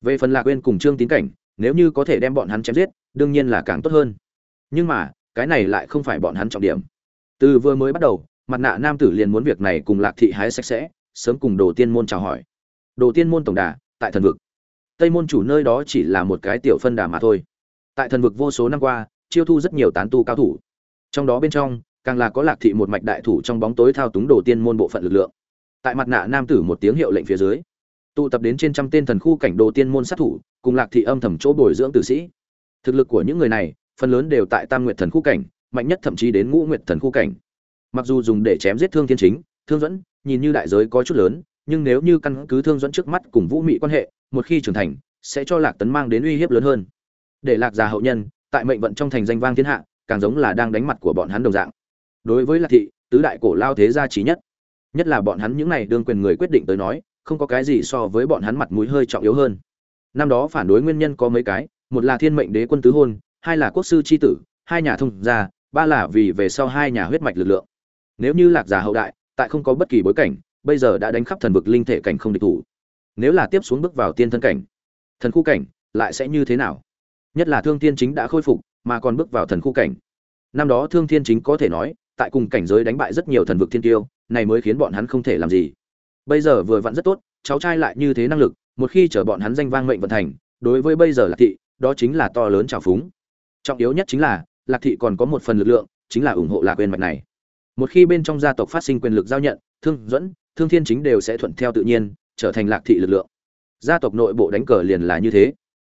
Về phần lạc quên cùng trương tín cảnh nếu như có thể đem bọn hắn chém giết, đương nhiên là càng tốt hơn. Nhưng mà, cái này lại không phải bọn hắn trọng điểm. Từ vừa mới bắt đầu, mặt nạ nam tử liền muốn việc này cùng lạc thị hái sạch sẽ, sớm cùng đồ tiên môn chào hỏi. Đồ tiên môn tổng đà, tại thần vực. Tây môn chủ nơi đó chỉ là một cái tiểu phân đà mà thôi. Tại thần vực vô số năm qua, chiêu thu rất nhiều tán tu cao thủ. Trong đó bên trong, càng là có lạc thị một mạch đại thủ trong bóng tối thao túng đồ tiên môn bộ phận lực lượng. Tại mặt nạ nam tử một tiếng hiệu lệnh phía dưới tụ tập đến trên trăm tên thần khu cảnh đồ tiên môn sát thủ, cùng lạc thị âm thầm chỗ bồi dưỡng tử sĩ. Thực lực của những người này, phần lớn đều tại tam nguyệt thần khu cảnh, mạnh nhất thậm chí đến ngũ nguyệt thần khu cảnh. Mặc dù dùng để chém giết thương thiên chính, thương dẫn nhìn như đại giới có chút lớn, nhưng nếu như căn cứ thương dẫn trước mắt cùng vũ mị quan hệ, một khi trưởng thành, sẽ cho lạc tấn mang đến uy hiếp lớn hơn. Để lạc già hậu nhân, tại mệnh vận trong thành danh vang thiên hạ, càng giống là đang đánh mặt của bọn hắn đồng dạng. Đối với lạc thị, tứ đại cổ lao thế gia trí nhất. Nhất là bọn hắn những này đương quyền người quyết định tới nói không có cái gì so với bọn hắn mặt mũi hơi trọng yếu hơn. Năm đó phản đối nguyên nhân có mấy cái, một là thiên mệnh đế quân tứ hôn, hai là quốc sư c h i tử, hai nhà thông gia, ba là vì về sau hai nhà huyết mạch lực lượng. Nếu như lạc giả hậu đại, tại không có bất kỳ bối cảnh, bây giờ đã đánh khắp thần vực linh thể cảnh không địch thủ. Nếu là tiếp xuống bước vào tiên thân cảnh, thần khu cảnh, lại sẽ như thế nào? Nhất là thương thiên chính đã khôi phục, mà còn bước vào thần khu cảnh. Năm đó thương thiên chính có thể nói, tại cùng cảnh giới đánh bại rất nhiều thần vực thiên tiêu, này mới khiến bọn hắn không thể làm gì bây giờ vừa vặn rất tốt, cháu trai lại như thế năng lực, một khi chở bọn hắn danh vang mệnh vận thành, đối với bây giờ lạc thị, đó chính là to lớn trào phúng. Trọng yếu nhất chính là, lạc thị còn có một phần lực lượng, chính là ủng hộ lạc quyền mạch này. Một khi bên trong gia tộc phát sinh quyền lực giao nhận, thương dẫn, thương thiên chính đều sẽ thuận theo tự nhiên, trở thành lạc thị lực lượng. Gia tộc nội bộ đánh cờ liền là như thế.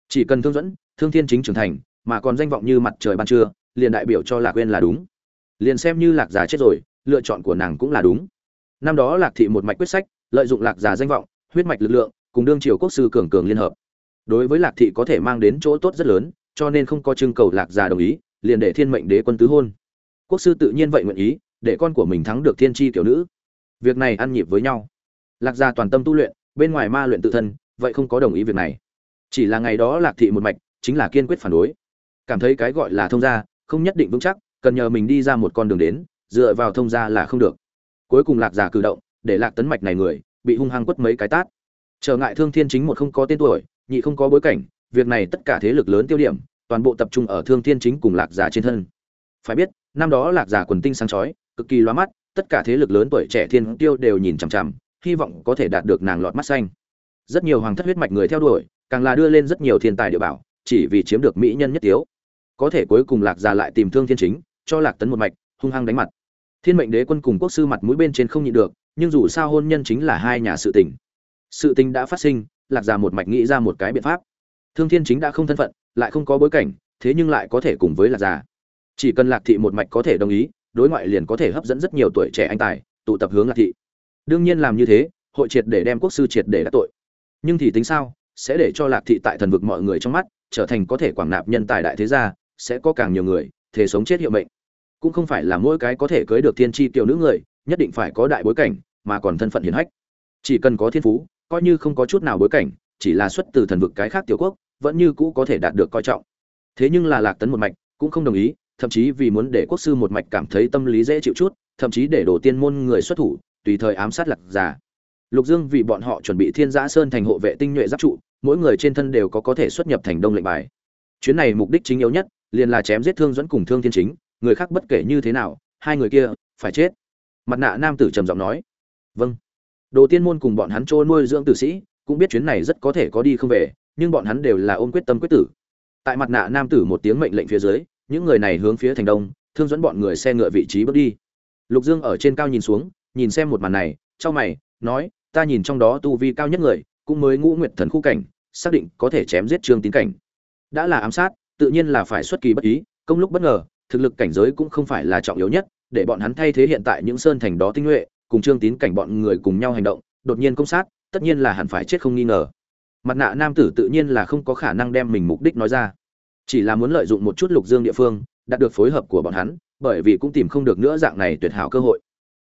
Chỉ cần thương dẫn, thương thiên chính trưởng thành, mà còn danh vọng như mặt trời ban trưa, liền đại biểu cho lạc quên là đúng. Liền xem như lạc già chết rồi, lựa chọn của nàng cũng là đúng. Năm đó lạc thị một mạch quyết sách lợi dụng lạc già danh vọng, huyết mạch lực lượng, cùng đương triều quốc sư cường cường liên hợp. Đối với lạc thị có thể mang đến chỗ tốt rất lớn, cho nên không có trưng cầu lạc già đồng ý, liền để thiên mệnh đế quân tứ hôn. Quốc sư tự nhiên vậy nguyện ý, để con của mình thắng được thiên tri tiểu nữ. Việc này ăn nhịp với nhau. Lạc gia toàn tâm tu luyện, bên ngoài ma luyện tự thân, vậy không có đồng ý việc này. Chỉ là ngày đó lạc thị một mạch, chính là kiên quyết phản đối. Cảm thấy cái gọi là thông gia, không nhất định vững chắc, cần nhờ mình đi ra một con đường đến, dựa vào thông gia là không được. Cuối cùng lạc giả cử động để lạc tấn mạch này người, bị hung hăng quất mấy cái tát. Trở ngại thương thiên chính một không có tên tuổi, nhị không có bối cảnh, việc này tất cả thế lực lớn tiêu điểm, toàn bộ tập trung ở thương thiên chính cùng lạc giả trên thân. Phải biết, năm đó lạc giả quần tinh sáng chói, cực kỳ loa mắt, tất cả thế lực lớn tuổi trẻ thiên tiêu đều nhìn chằm chằm, hy vọng có thể đạt được nàng lọt mắt xanh. Rất nhiều hoàng thất huyết mạch người theo đuổi, càng là đưa lên rất nhiều thiên tài địa bảo, chỉ vì chiếm được mỹ nhân nhất tiếu. Có thể cuối cùng lạc giả lại tìm thương thiên chính, cho lạc tấn một mạch, hung hăng đánh mặt thiên mệnh đế quân cùng quốc sư mặt mũi bên trên không nhịn được, nhưng dù sao hôn nhân chính là hai nhà sự tình. Sự tình đã phát sinh, lạc già một mạch nghĩ ra một cái biện pháp. Thương thiên chính đã không thân phận, lại không có bối cảnh, thế nhưng lại có thể cùng với lạc già. Chỉ cần lạc thị một mạch có thể đồng ý, đối ngoại liền có thể hấp dẫn rất nhiều tuổi trẻ anh tài, tụ tập hướng lạc thị. Đương nhiên làm như thế, hội triệt để đem quốc sư triệt để đắc tội. Nhưng thì tính sao, sẽ để cho lạc thị tại thần vực mọi người trong mắt, trở thành có thể quảng nạp nhân tài đại thế gia, sẽ có càng nhiều người thể sống chết hiệu mệnh cũng không phải là mỗi cái có thể cưới được thiên tri tiểu nữ người, nhất định phải có đại bối cảnh, mà còn thân phận hiển hách. Chỉ cần có thiên phú, coi như không có chút nào bối cảnh, chỉ là xuất từ thần vực cái khác tiểu quốc, vẫn như cũ có thể đạt được coi trọng. Thế nhưng là lạc tấn một mạch cũng không đồng ý, thậm chí vì muốn để quốc sư một mạch cảm thấy tâm lý dễ chịu chút, thậm chí để đổ tiên môn người xuất thủ, tùy thời ám sát lạc giả lục dương vì bọn họ chuẩn bị thiên giã sơn thành hộ vệ tinh nhuệ giáp trụ, mỗi người trên thân đều có có thể xuất nhập thành đông lệnh bài. Chuyến này mục đích chính yếu nhất, liền là chém giết thương dẫn cùng thương thiên chính người khác bất kể như thế nào, hai người kia phải chết. Mặt nạ nam tử trầm giọng nói. Vâng. Đồ tiên môn cùng bọn hắn trôi nuôi dưỡng tử sĩ, cũng biết chuyến này rất có thể có đi không về, nhưng bọn hắn đều là ôm quyết tâm quyết tử. Tại mặt nạ nam tử một tiếng mệnh lệnh phía dưới, những người này hướng phía thành đông, thương dẫn bọn người xe ngựa vị trí bước đi. Lục dương ở trên cao nhìn xuống, nhìn xem một màn này trong mày, nói, ta nhìn trong đó tu vi cao nhất người, cũng mới ngũ nguyệt thần khu cảnh, xác định có thể chém giết trương tín cảnh. Đã là ám sát, tự nhiên là phải xuất kỳ bất ý, công lúc bất ngờ thực lực cảnh giới cũng không phải là trọng yếu nhất, để bọn hắn thay thế hiện tại những sơn thành đó tinh nhuệ, cùng trương tín cảnh bọn người cùng nhau hành động, đột nhiên công sát, tất nhiên là hẳn phải chết không nghi ngờ. Mặt nạ nam tử tự nhiên là không có khả năng đem mình mục đích nói ra. Chỉ là muốn lợi dụng một chút lục dương địa phương, đạt được phối hợp của bọn hắn, bởi vì cũng tìm không được nữa dạng này tuyệt hảo cơ hội.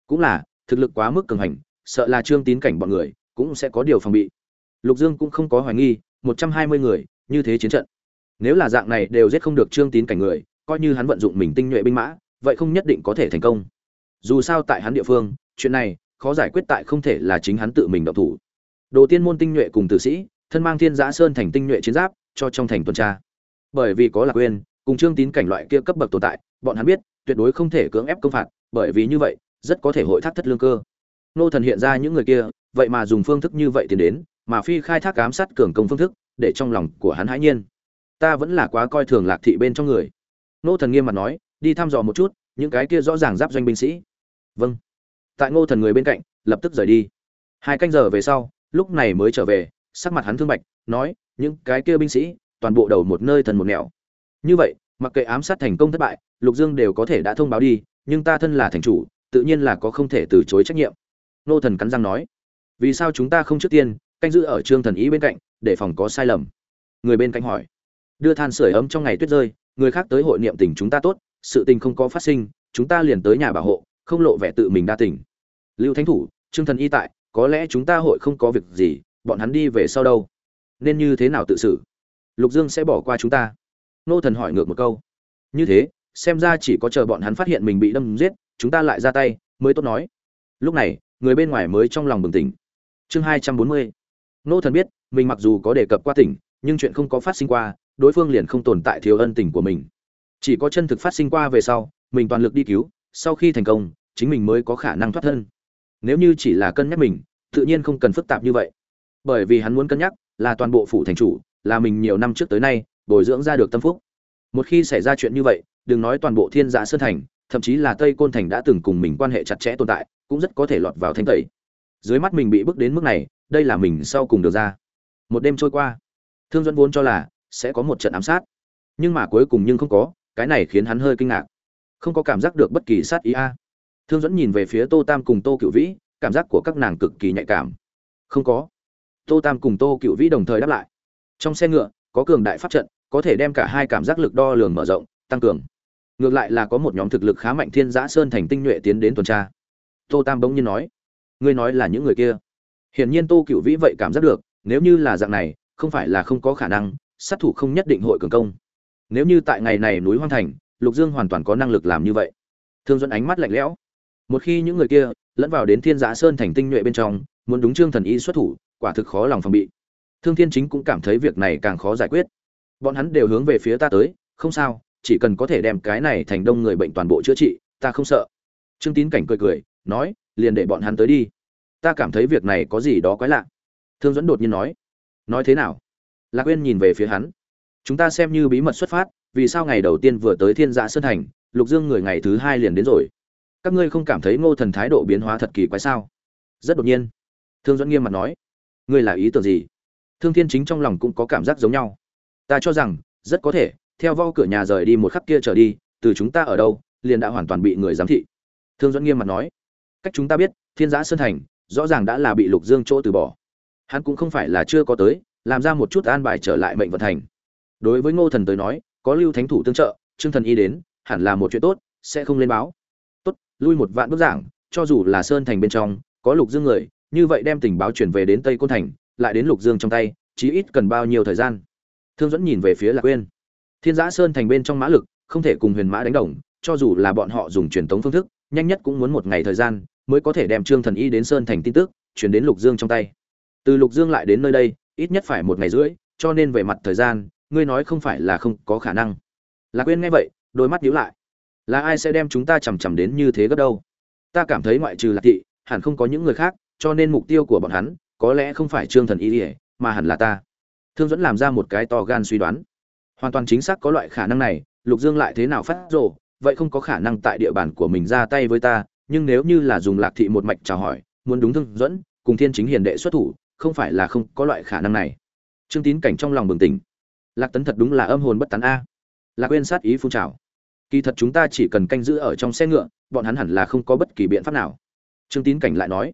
Cũng là, thực lực quá mức cường hành, sợ là trương tín cảnh bọn người cũng sẽ có điều phòng bị. Lục dương cũng không có hoài nghi, một trăm hai mươi người, như thế chiến trận. Nếu là dạng này đều giết không được trương tín cảnh người coi như hắn vận dụng mình tinh nhuệ binh mã, vậy không nhất định có thể thành công. Dù sao tại hắn địa phương, chuyện này, khó giải quyết tại không thể là chính hắn tự mình động thủ. Đồ tiên môn tinh nhuệ cùng tử sĩ, thân mang thiên giã sơn thành tinh nhuệ chiến giáp, cho trong thành tuần tra. Bởi vì có lạc quên cùng trương tín cảnh loại kia cấp bậc tồn tại, bọn hắn biết, tuyệt đối không thể cưỡng ép công phạt, bởi vì như vậy, rất có thể hội thác thất lương cơ. Nô thần hiện ra những người kia, vậy mà dùng phương thức như vậy tiến đến, mà phi khai thác ám sát cường công phương thức, để trong lòng của hắn hãi nhiên. Ta vẫn là quá coi thường lạc thị bên trong người nô thần nghiêm mặt nói, đi thăm dò một chút, những cái kia rõ ràng giáp doanh binh sĩ. Vâng. Tại ngô thần người bên cạnh, lập tức rời đi. Hai canh giờ về sau, lúc này mới trở về, sắc mặt hắn thương bạch, nói, những cái kia binh sĩ, toàn bộ đầu một nơi thần một nẻo. Như vậy, mặc kệ ám sát thành công thất bại, lục dương đều có thể đã thông báo đi, nhưng ta thân là thành chủ, tự nhiên là có không thể từ chối trách nhiệm. Nô thần cắn răng nói, vì sao chúng ta không trước tiên, canh giữ ở trương thần ý bên cạnh, để phòng có sai lầm? Người bên cạnh hỏi. Đưa than sửa ấm trong ngày tuyết rơi người khác tới hội niệm tình chúng ta tốt, sự tình không có phát sinh, chúng ta liền tới nhà bảo hộ, không lộ vẻ tự mình đa tình. Lưu thánh thủ, trương thần y tại, có lẽ chúng ta hội không có việc gì, bọn hắn đi về sau đâu? Nên như thế nào tự xử? Lục dương sẽ bỏ qua chúng ta. Nô thần hỏi ngược một câu. Như thế, xem ra chỉ có chờ bọn hắn phát hiện mình bị đâm giết, chúng ta lại ra tay, mới tốt nói. Lúc này, người bên ngoài mới trong lòng bừng tỉnh. Chương hai trăm bốn mươi. Nô thần biết, mình mặc dù có đề cập qua tỉnh, nhưng chuyện không có phát sinh qua đối phương liền không tồn tại thiếu ân tình của mình. Chỉ có chân thực phát sinh qua về sau, mình toàn lực đi cứu, sau khi thành công, chính mình mới có khả năng thoát thân. Nếu như chỉ là cân nhắc mình, tự nhiên không cần phức tạp như vậy. Bởi vì hắn muốn cân nhắc là toàn bộ phủ thành chủ, là mình nhiều năm trước tới nay, bồi dưỡng ra được tâm phúc. Một khi xảy ra chuyện như vậy, đừng nói toàn bộ thiên giả sơn thành, thậm chí là tây côn thành đã từng cùng mình quan hệ chặt chẽ tồn tại, cũng rất có thể lọt vào thanh tẩy. Dưới mắt mình bị bước đến mức này, đây là mình sau cùng được ra. Một đêm trôi qua, thương dẫn vốn cho là sẽ có một trận ám sát. Nhưng mà cuối cùng nhưng không có, cái này khiến hắn hơi kinh ngạc. Không có cảm giác được bất kỳ sát ý a. Thương dẫn nhìn về phía tô tam cùng tô cựu vĩ, cảm giác của các nàng cực kỳ nhạy cảm. Không có. Tô tam cùng tô cựu vĩ đồng thời đáp lại. Trong xe ngựa, có cường đại pháp trận, có thể đem cả hai cảm giác lực đo lường mở rộng, tăng cường. Ngược lại là có một nhóm thực lực khá mạnh thiên giã sơn thành tinh nhuệ tiến đến tuần tra. Tô tam bỗng nhiên nói, ngươi nói là những người kia. Hiển nhiên tô cựu vĩ vậy cảm giác được, nếu như là dạng này, không phải là không có khả năng sát thủ không nhất định hội cường công. Nếu như tại ngày này núi hoang thành, lục dương hoàn toàn có năng lực làm như vậy. Thương dẫn ánh mắt lạnh lẽo. Một khi những người kia lẫn vào đến thiên giã sơn thành tinh nhuệ bên trong, muốn đúng trương thần y xuất thủ, quả thực khó lòng phòng bị. Thương thiên chính cũng cảm thấy việc này càng khó giải quyết. Bọn hắn đều hướng về phía ta tới, không sao, chỉ cần có thể đem cái này thành đông người bệnh toàn bộ chữa trị, ta không sợ. Trương tín cảnh cười cười, nói, liền để bọn hắn tới đi. Ta cảm thấy việc này có gì đó quái lạ. Thương dẫn đột nhiên nói nói thế nào? Lạc uyên nhìn về phía hắn. Chúng ta xem như bí mật xuất phát, vì sao ngày đầu tiên vừa tới thiên dạ sơn thành, lục dương người ngày thứ hai liền đến rồi? Các ngươi không cảm thấy ngô thần thái độ biến hóa thật kỳ quái sao? Rất đột nhiên, thương dẫn nghiêm mặt nói, ngươi là ý tưởng gì? Thương thiên chính trong lòng cũng có cảm giác giống nhau. Ta cho rằng, rất có thể, theo vo cửa nhà rời đi một khắc kia trở đi, từ chúng ta ở đâu, liền đã hoàn toàn bị người giám thị. Thương dẫn nghiêm mặt nói, cách chúng ta biết, thiên giã sơn thành, rõ ràng đã là bị lục dương chỗ từ bỏ. Hắn cũng không phải là chưa có tới làm ra một chút an bài trở lại mệnh vận thành. Đối với ngô thần tới nói, có lưu thánh thủ tương trợ, trương thần y đến, hẳn là một chuyện tốt, sẽ không lên báo. Tốt, lui một vạn bức giảng, cho dù là sơn thành bên trong, có lục dương người, như vậy đem tình báo chuyển về đến tây côn thành, lại đến lục dương trong tay, chí ít cần bao nhiêu thời gian? Thương dẫn nhìn về phía lạc quên thiên giã sơn thành bên trong mã lực, không thể cùng huyền mã đánh đồng, cho dù là bọn họ dùng truyền thống phương thức, nhanh nhất cũng muốn một ngày thời gian, mới có thể đem trương thần y đến sơn thành tin tức, chuyển đến lục dương trong tay. Từ lục dương lại đến nơi đây ít nhất phải một ngày rưỡi, cho nên về mặt thời gian, ngươi nói không phải là không có khả năng. Lạc quên nghe vậy, đôi mắt nhíu lại. Là ai sẽ đem chúng ta chằm chằm đến như thế gấp đâu? Ta cảm thấy ngoại trừ lạc thị, hẳn không có những người khác, cho nên mục tiêu của bọn hắn có lẽ không phải trương thần y ỉa mà hẳn là ta. Thương dẫn làm ra một cái to gan suy đoán. Hoàn toàn chính xác có loại khả năng này, lục dương lại thế nào phát rồ, vậy không có khả năng tại địa bàn của mình ra tay với ta, nhưng nếu như là dùng lạc thị một mạch chào hỏi, muốn đúng thương dẫn cùng thiên chính hiền đệ xuất thủ không phải là không có loại khả năng này. Trương tín cảnh trong lòng bừng tỉnh. Lạc tấn thật đúng là âm hồn bất tán a. Lạc quên sát ý phun trào. Kỳ thật chúng ta chỉ cần canh giữ ở trong xe ngựa, bọn hắn hẳn là không có bất kỳ biện pháp nào. Trương tín cảnh lại nói.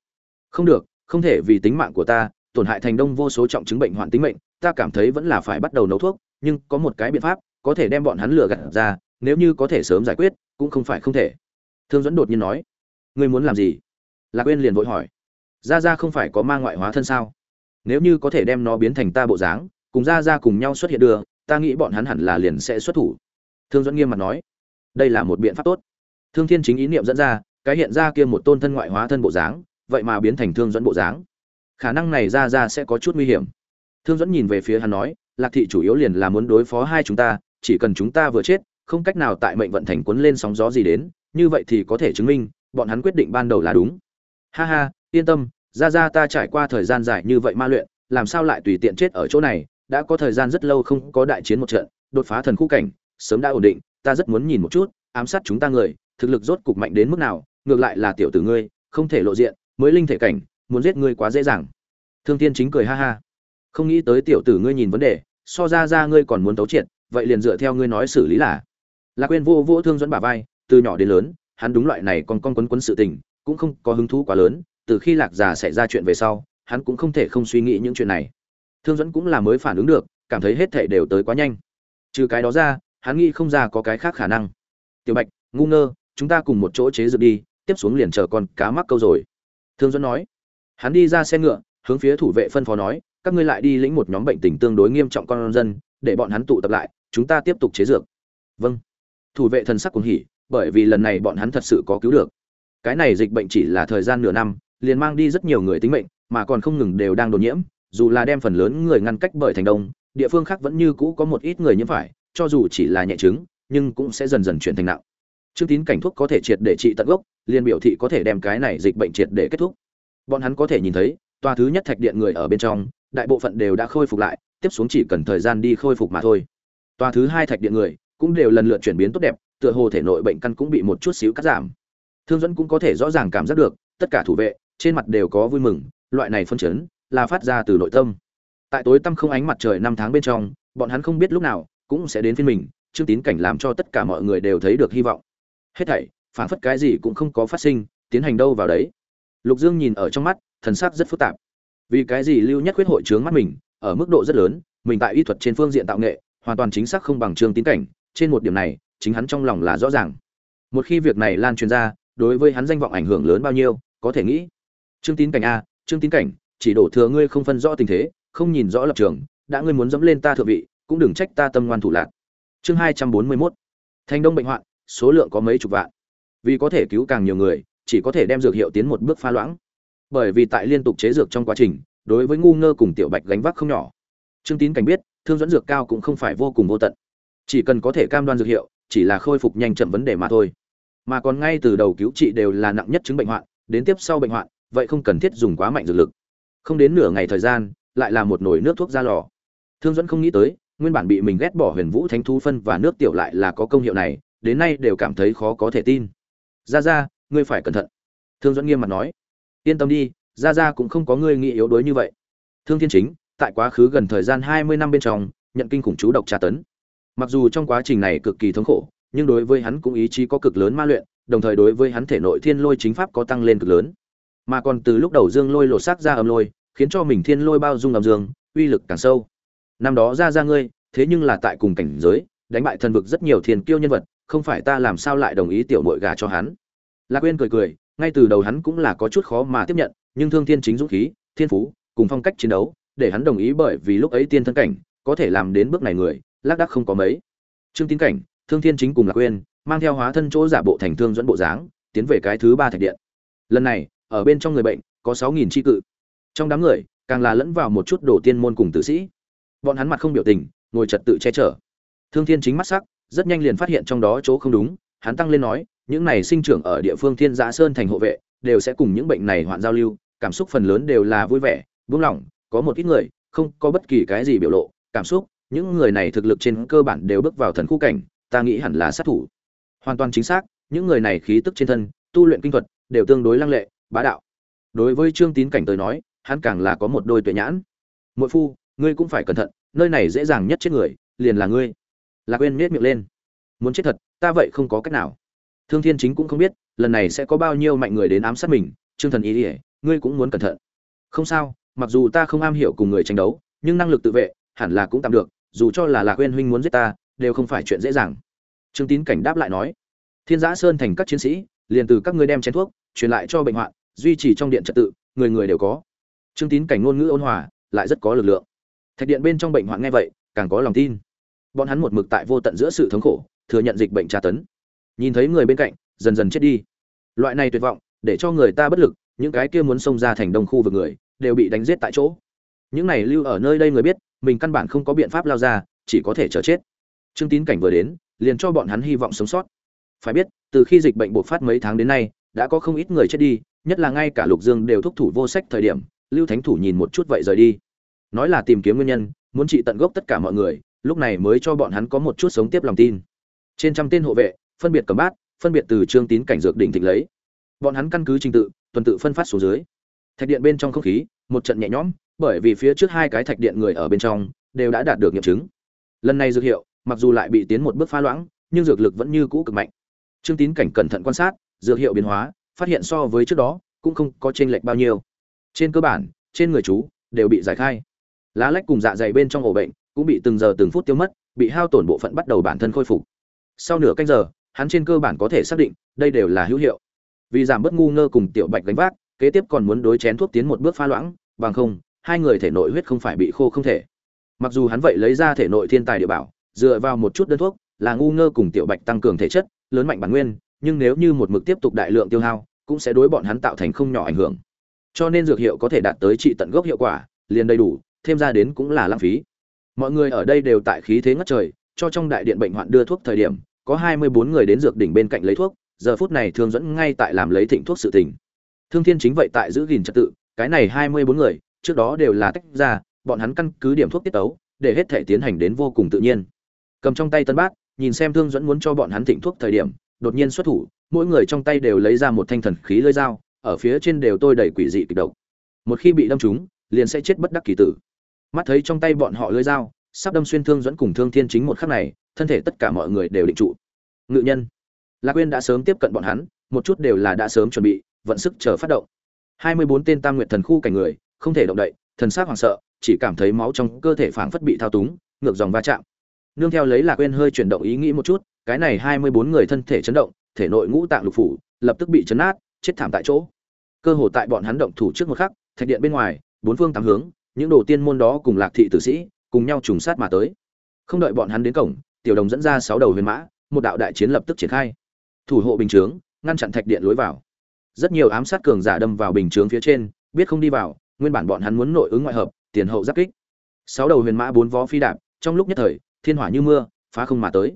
Không được, không thể vì tính mạng của ta, tổn hại thành đông vô số trọng chứng bệnh hoạn tính mệnh, ta cảm thấy vẫn là phải bắt đầu nấu thuốc, nhưng có một cái biện pháp, có thể đem bọn hắn lừa gạt ra, nếu như có thể sớm giải quyết, cũng không phải không thể. Thương dẫn đột nhiên nói. Ngươi muốn làm gì? Lạc quên liền vội hỏi. Ra ra không phải có mang ngoại hóa thân sao? Nếu như có thể đem nó biến thành ta bộ dáng, cùng ra ra cùng nhau xuất hiện đưa, ta nghĩ bọn hắn hẳn là liền sẽ xuất thủ. Thương dẫn nghiêm mặt nói. Đây là một biện pháp tốt. Thương thiên chính ý niệm dẫn ra, cái hiện ra kia một tôn thân ngoại hóa thân bộ dáng, vậy mà biến thành thương dẫn bộ dáng. Khả năng này ra ra sẽ có chút nguy hiểm. Thương dẫn nhìn về phía hắn nói, lạc thị chủ yếu liền là muốn đối phó hai chúng ta, chỉ cần chúng ta vừa chết, không cách nào tại mệnh vận thành cuốn lên sóng gió gì đến, như vậy thì có thể chứng minh, bọn hắn quyết định ban đầu là đúng. Ha ha, yên tâm ra ra ta trải qua thời gian dài như vậy ma luyện, làm sao lại tùy tiện chết ở chỗ này? Đã có thời gian rất lâu không có đại chiến một trận, đột phá thần khu cảnh, sớm đã ổn định, ta rất muốn nhìn một chút, ám sát chúng ta người, thực lực rốt cục mạnh đến mức nào, ngược lại là tiểu tử ngươi, không thể lộ diện, mới linh thể cảnh, muốn giết ngươi quá dễ dàng. Thương tiên chính cười ha ha. Không nghĩ tới tiểu tử ngươi nhìn vấn đề, so ra ra ngươi còn muốn tấu triệt, vậy liền dựa theo ngươi nói xử lý là. Là quên vô vô thương dẫn bà vai, từ nhỏ đến lớn, hắn đúng loại này còn con quấn quấn sự tình, cũng không có hứng thú quá lớn từ khi lạc già xảy ra chuyện về sau, hắn cũng không thể không suy nghĩ những chuyện này. Thương dẫn cũng là mới phản ứng được, cảm thấy hết thể đều tới quá nhanh. Trừ cái đó ra, hắn nghĩ không ra có cái khác khả năng. Tiểu bạch, ngu ngơ, chúng ta cùng một chỗ chế dược đi, tiếp xuống liền chờ con cá mắc câu rồi. Thương dẫn nói. Hắn đi ra xe ngựa, hướng phía thủ vệ phân phó nói, các ngươi lại đi lĩnh một nhóm bệnh tình tương đối nghiêm trọng con dân, để bọn hắn tụ tập lại, chúng ta tiếp tục chế dược. Vâng. Thủ vệ thần sắc cũng hỉ, bởi vì lần này bọn hắn thật sự có cứu được. Cái này dịch bệnh chỉ là thời gian nửa năm liền mang đi rất nhiều người tính mệnh mà còn không ngừng đều đang đồn nhiễm dù là đem phần lớn người ngăn cách bởi thành đông địa phương khác vẫn như cũ có một ít người nhiễm phải cho dù chỉ là nhẹ chứng nhưng cũng sẽ dần dần chuyển thành nặng Trương Tín cảnh thuốc có thể triệt để trị tận gốc, liền biểu thị có thể đem cái này dịch bệnh triệt để kết thúc. Bọn hắn có thể nhìn thấy, tòa thứ nhất thạch điện người ở bên trong, đại bộ phận đều đã khôi phục lại, tiếp xuống chỉ cần thời gian đi khôi phục mà thôi. Tòa thứ hai thạch điện người cũng đều lần lượt chuyển biến tốt đẹp, tựa hồ thể nội bệnh căn cũng bị một chút xíu cắt giảm. thương dẫn cũng có thể rõ ràng cảm giác được tất cả thủ vệ trên mặt đều có vui mừng, loại này phân chấn là phát ra từ nội tâm. Tại tối tăm không ánh mặt trời năm tháng bên trong, bọn hắn không biết lúc nào cũng sẽ đến phiên mình, trương tín cảnh làm cho tất cả mọi người đều thấy được hy vọng. Hết thảy, phản phất cái gì cũng không có phát sinh, tiến hành đâu vào đấy. Lục dương nhìn ở trong mắt, thần sắc rất phức tạp. Vì cái gì lưu nhất huyết hội trướng mắt mình, ở mức độ rất lớn, mình tại y thuật trên phương diện tạo nghệ, hoàn toàn chính xác không bằng trương tín cảnh, trên một điểm này, chính hắn trong lòng là rõ ràng. Một khi việc này lan truyền ra, đối với hắn danh vọng ảnh hưởng lớn bao nhiêu, có thể nghĩ trương tín cảnh a trương tín cảnh, chỉ đổ thừa ngươi không phân rõ tình thế, không nhìn rõ lập trường, đã ngươi muốn dẫm lên ta thượng vị, cũng đừng trách ta tâm ngoan thủ lạc. Chương hai trăm bốn mươi 241 thành đông bệnh hoạn, số lượng có mấy chục vạn. Vì có thể cứu càng nhiều người, chỉ có thể đem dược hiệu tiến một bước pha loãng. Bởi vì tại liên tục chế dược trong quá trình, đối với ngu ngơ cùng tiểu bạch gánh vác không nhỏ. Trương tín cảnh biết, thương dẫn dược cao cũng không phải vô cùng vô tận. Chỉ cần có thể cam đoan dược hiệu, chỉ là khôi phục nhanh chậm vấn đề mà thôi. Mà còn ngay từ đầu cứu trị đều là nặng nhất chứng bệnh hoạn, đến tiếp sau bệnh hoạn vậy không cần thiết dùng quá mạnh dược lực. Không đến nửa ngày thời gian, lại là một nồi nước thuốc ra lò. Thương dẫn không nghĩ tới, nguyên bản bị mình ghét bỏ huyền vũ thánh thú phân và nước tiểu lại là có công hiệu này, đến nay đều cảm thấy khó có thể tin. Ra ra ngươi phải cẩn thận. Thương dẫn nghiêm mặt nói. Yên tâm đi ra ra cũng không có ngươi nghĩ yếu đuối như vậy. Thương thiên chính, tại quá khứ gần thời gian hai mươi năm bên trong, nhận kinh khủng chú độc tra tấn. Mặc dù trong quá trình này cực kỳ thống khổ, nhưng đối với hắn cũng ý chí có cực lớn ma luyện, đồng thời đối với hắn thể nội thiên lôi chính pháp có tăng lên cực lớn mà còn từ lúc đầu dương lôi lột xác ra âm lôi, khiến cho mình thiên lôi bao dung âm dương, uy lực càng sâu. Năm đó ra ra ngươi, thế nhưng là tại cùng cảnh giới, đánh bại thần vực rất nhiều thiên kiêu nhân vật, không phải ta làm sao lại đồng ý tiểu mội gà cho hắn? Lạc quên cười cười, ngay từ đầu hắn cũng là có chút khó mà tiếp nhận, nhưng thương thiên chính dũng khí, thiên phú, cùng phong cách chiến đấu, để hắn đồng ý bởi vì lúc ấy tiên thân cảnh, có thể làm đến bước này người, lác đắc không có mấy. Trương tín cảnh, thương thiên chính cùng lạc quên mang theo hóa thân chỗ giả bộ thành thương dẫn bộ dáng, tiến về cái thứ ba thạch điện. Lần này ở bên trong người bệnh, có sáu nghìn tri cự. Trong đám người, càng là lẫn vào một chút đồ tiên môn cùng tử sĩ. Bọn hắn mặt không biểu tình, ngồi trật tự che chở. Thương thiên chính mắt sắc, rất nhanh liền phát hiện trong đó chỗ không đúng, hắn tăng lên nói, những này sinh trưởng ở địa phương thiên giã sơn thành hộ vệ, đều sẽ cùng những bệnh này hoạn giao lưu, cảm xúc phần lớn đều là vui vẻ, buông lỏng, có một ít người, không có bất kỳ cái gì biểu lộ, cảm xúc, những người này thực lực trên cơ bản đều bước vào thần khu cảnh, ta nghĩ hẳn là sát thủ. Hoàn toàn chính xác, những người này khí tức trên thân, tu luyện kinh thuật, đều tương đối lăng lệ bá đạo. Đối với trương tín cảnh tới nói, hắn càng là có một đôi tuệ nhãn. Mỗi phu, ngươi cũng phải cẩn thận, nơi này dễ dàng nhất chết người, liền là ngươi. Lạc quên miết miệng lên. Muốn chết thật, ta vậy không có cách nào. Thương thiên chính cũng không biết, lần này sẽ có bao nhiêu mạnh người đến ám sát mình, trương thần ý ỉa ngươi cũng muốn cẩn thận. Không sao, mặc dù ta không am hiểu cùng người tranh đấu, nhưng năng lực tự vệ, hẳn là cũng tạm được, dù cho là lạc quên huynh muốn giết ta, đều không phải chuyện dễ dàng. Trương tín cảnh đáp lại nói, thiên giã sơn thành các chiến sĩ, liền từ các ngươi đem chén thuốc, truyền lại cho bệnh hoạn duy trì trong điện trật tự, người người đều có. Trương tín cảnh ngôn ngữ ôn hòa, lại rất có lực lượng. Thạch điện bên trong bệnh hoạn nghe vậy, càng có lòng tin. Bọn hắn một mực tại vô tận giữa sự thống khổ, thừa nhận dịch bệnh tra tấn. Nhìn thấy người bên cạnh, dần dần chết đi. Loại này tuyệt vọng, để cho người ta bất lực, những cái kia muốn xông ra thành đông khu vực người, đều bị đánh giết tại chỗ. Những này lưu ở nơi đây người biết, mình căn bản không có biện pháp lao ra, chỉ có thể chờ chết. Trương tín cảnh vừa đến, liền cho bọn hắn hy vọng sống sót. Phải biết, từ khi dịch bệnh bộc phát mấy tháng đến nay, đã có không ít người chết đi nhất là ngay cả lục dương đều thúc thủ vô sách thời điểm, lưu thánh thủ nhìn một chút vậy rời đi. Nói là tìm kiếm nguyên nhân, muốn trị tận gốc tất cả mọi người, lúc này mới cho bọn hắn có một chút sống tiếp lòng tin. Trên trăm tên hộ vệ, phân biệt cầm bát, phân biệt từ trương tín cảnh dược đỉnh thịnh lấy. Bọn hắn căn cứ trình tự, tuần tự phân phát xuống dưới. Thạch điện bên trong không khí, một trận nhẹ nhõm, bởi vì phía trước hai cái thạch điện người ở bên trong, đều đã đạt được nghiệm chứng. Lần này dược hiệu, mặc dù lại bị tiến một bước pha loãng, nhưng dược lực vẫn như cũ cực mạnh. Trương tín cảnh cẩn thận quan sát, dược hiệu biến hóa phát hiện so với trước đó, cũng không có chênh lệch bao nhiêu. Trên cơ bản, trên người chú, đều bị giải khai. Lá lách cùng dạ dày bên trong ổ bệnh, cũng bị từng giờ từng phút tiêu mất, bị hao tổn bộ phận bắt đầu bản thân khôi phục. Sau nửa canh giờ, hắn trên cơ bản có thể xác định, đây đều là hữu hiệu. Vì giảm bớt ngu ngơ cùng tiểu bạch gánh vác, kế tiếp còn muốn đối chén thuốc tiến một bước pha loãng, bằng không, hai người thể nội huyết không phải bị khô không thể. Mặc dù hắn vậy lấy ra thể nội thiên tài địa bảo, dựa vào một chút đơn thuốc, là ngu ngơ cùng tiểu bạch tăng cường thể chất, lớn mạnh bản nguyên nhưng nếu như một mực tiếp tục đại lượng tiêu hao, cũng sẽ đối bọn hắn tạo thành không nhỏ ảnh hưởng. Cho nên dược hiệu có thể đạt tới trị tận gốc hiệu quả, liền đầy đủ, thêm ra đến cũng là lãng phí. Mọi người ở đây đều tại khí thế ngất trời, cho trong đại điện bệnh hoạn đưa thuốc thời điểm, có hai mươi bốn người đến dược đỉnh bên cạnh lấy thuốc, giờ phút này thương dẫn ngay tại làm lấy thịnh thuốc sự tình. Thương thiên chính vậy tại giữ gìn trật tự, cái này hai mươi bốn người, trước đó đều là tách ra, bọn hắn căn cứ điểm thuốc tiết tấu, để hết thể tiến hành đến vô cùng tự nhiên. Cầm trong tay tân bát nhìn xem thương dẫn muốn cho bọn hắn thịnh thuốc thời điểm đột nhiên xuất thủ, mỗi người trong tay đều lấy ra một thanh thần khí lưỡi dao, ở phía trên đều tôi đầy quỷ dị kịch độc. Một khi bị đâm trúng, liền sẽ chết bất đắc kỳ tử. Mắt thấy trong tay bọn họ lưỡi dao, sắp đâm xuyên thương dẫn cùng thương thiên chính một khắc này, thân thể tất cả mọi người đều định trụ. Ngự nhân, lạc Quyên đã sớm tiếp cận bọn hắn, một chút đều là đã sớm chuẩn bị, vận sức chờ phát động. Hai mươi bốn tên tam nguyệt thần khu cảnh người, không thể động đậy, thần sắc hoảng sợ, chỉ cảm thấy máu trong cơ thể phảng phất bị thao túng, ngược dòng va chạm. Nương theo lấy lạc Quyên hơi chuyển động ý nghĩ một chút cái này hai mươi bốn người thân thể chấn động, thể nội ngũ tạng lục phủ, lập tức bị chấn nát, chết thảm tại chỗ. Cơ hồ tại bọn hắn động thủ trước một khắc, thạch điện bên ngoài, bốn phương tám hướng, những đồ tiên môn đó cùng lạc thị tử sĩ, cùng nhau trùng sát mà tới. Không đợi bọn hắn đến cổng, tiểu đồng dẫn ra sáu đầu huyền mã, một đạo đại chiến lập tức triển khai. Thủ hộ bình chướng, ngăn chặn thạch điện lối vào. Rất nhiều ám sát cường giả đâm vào bình chướng phía trên, biết không đi vào, nguyên bản bọn hắn muốn nội ứng ngoại hợp, tiền hậu giáp kích. Sáu đầu huyền mã bốn vó phi đạp, trong lúc nhất thời, thiên hỏa như mưa, phá không mà tới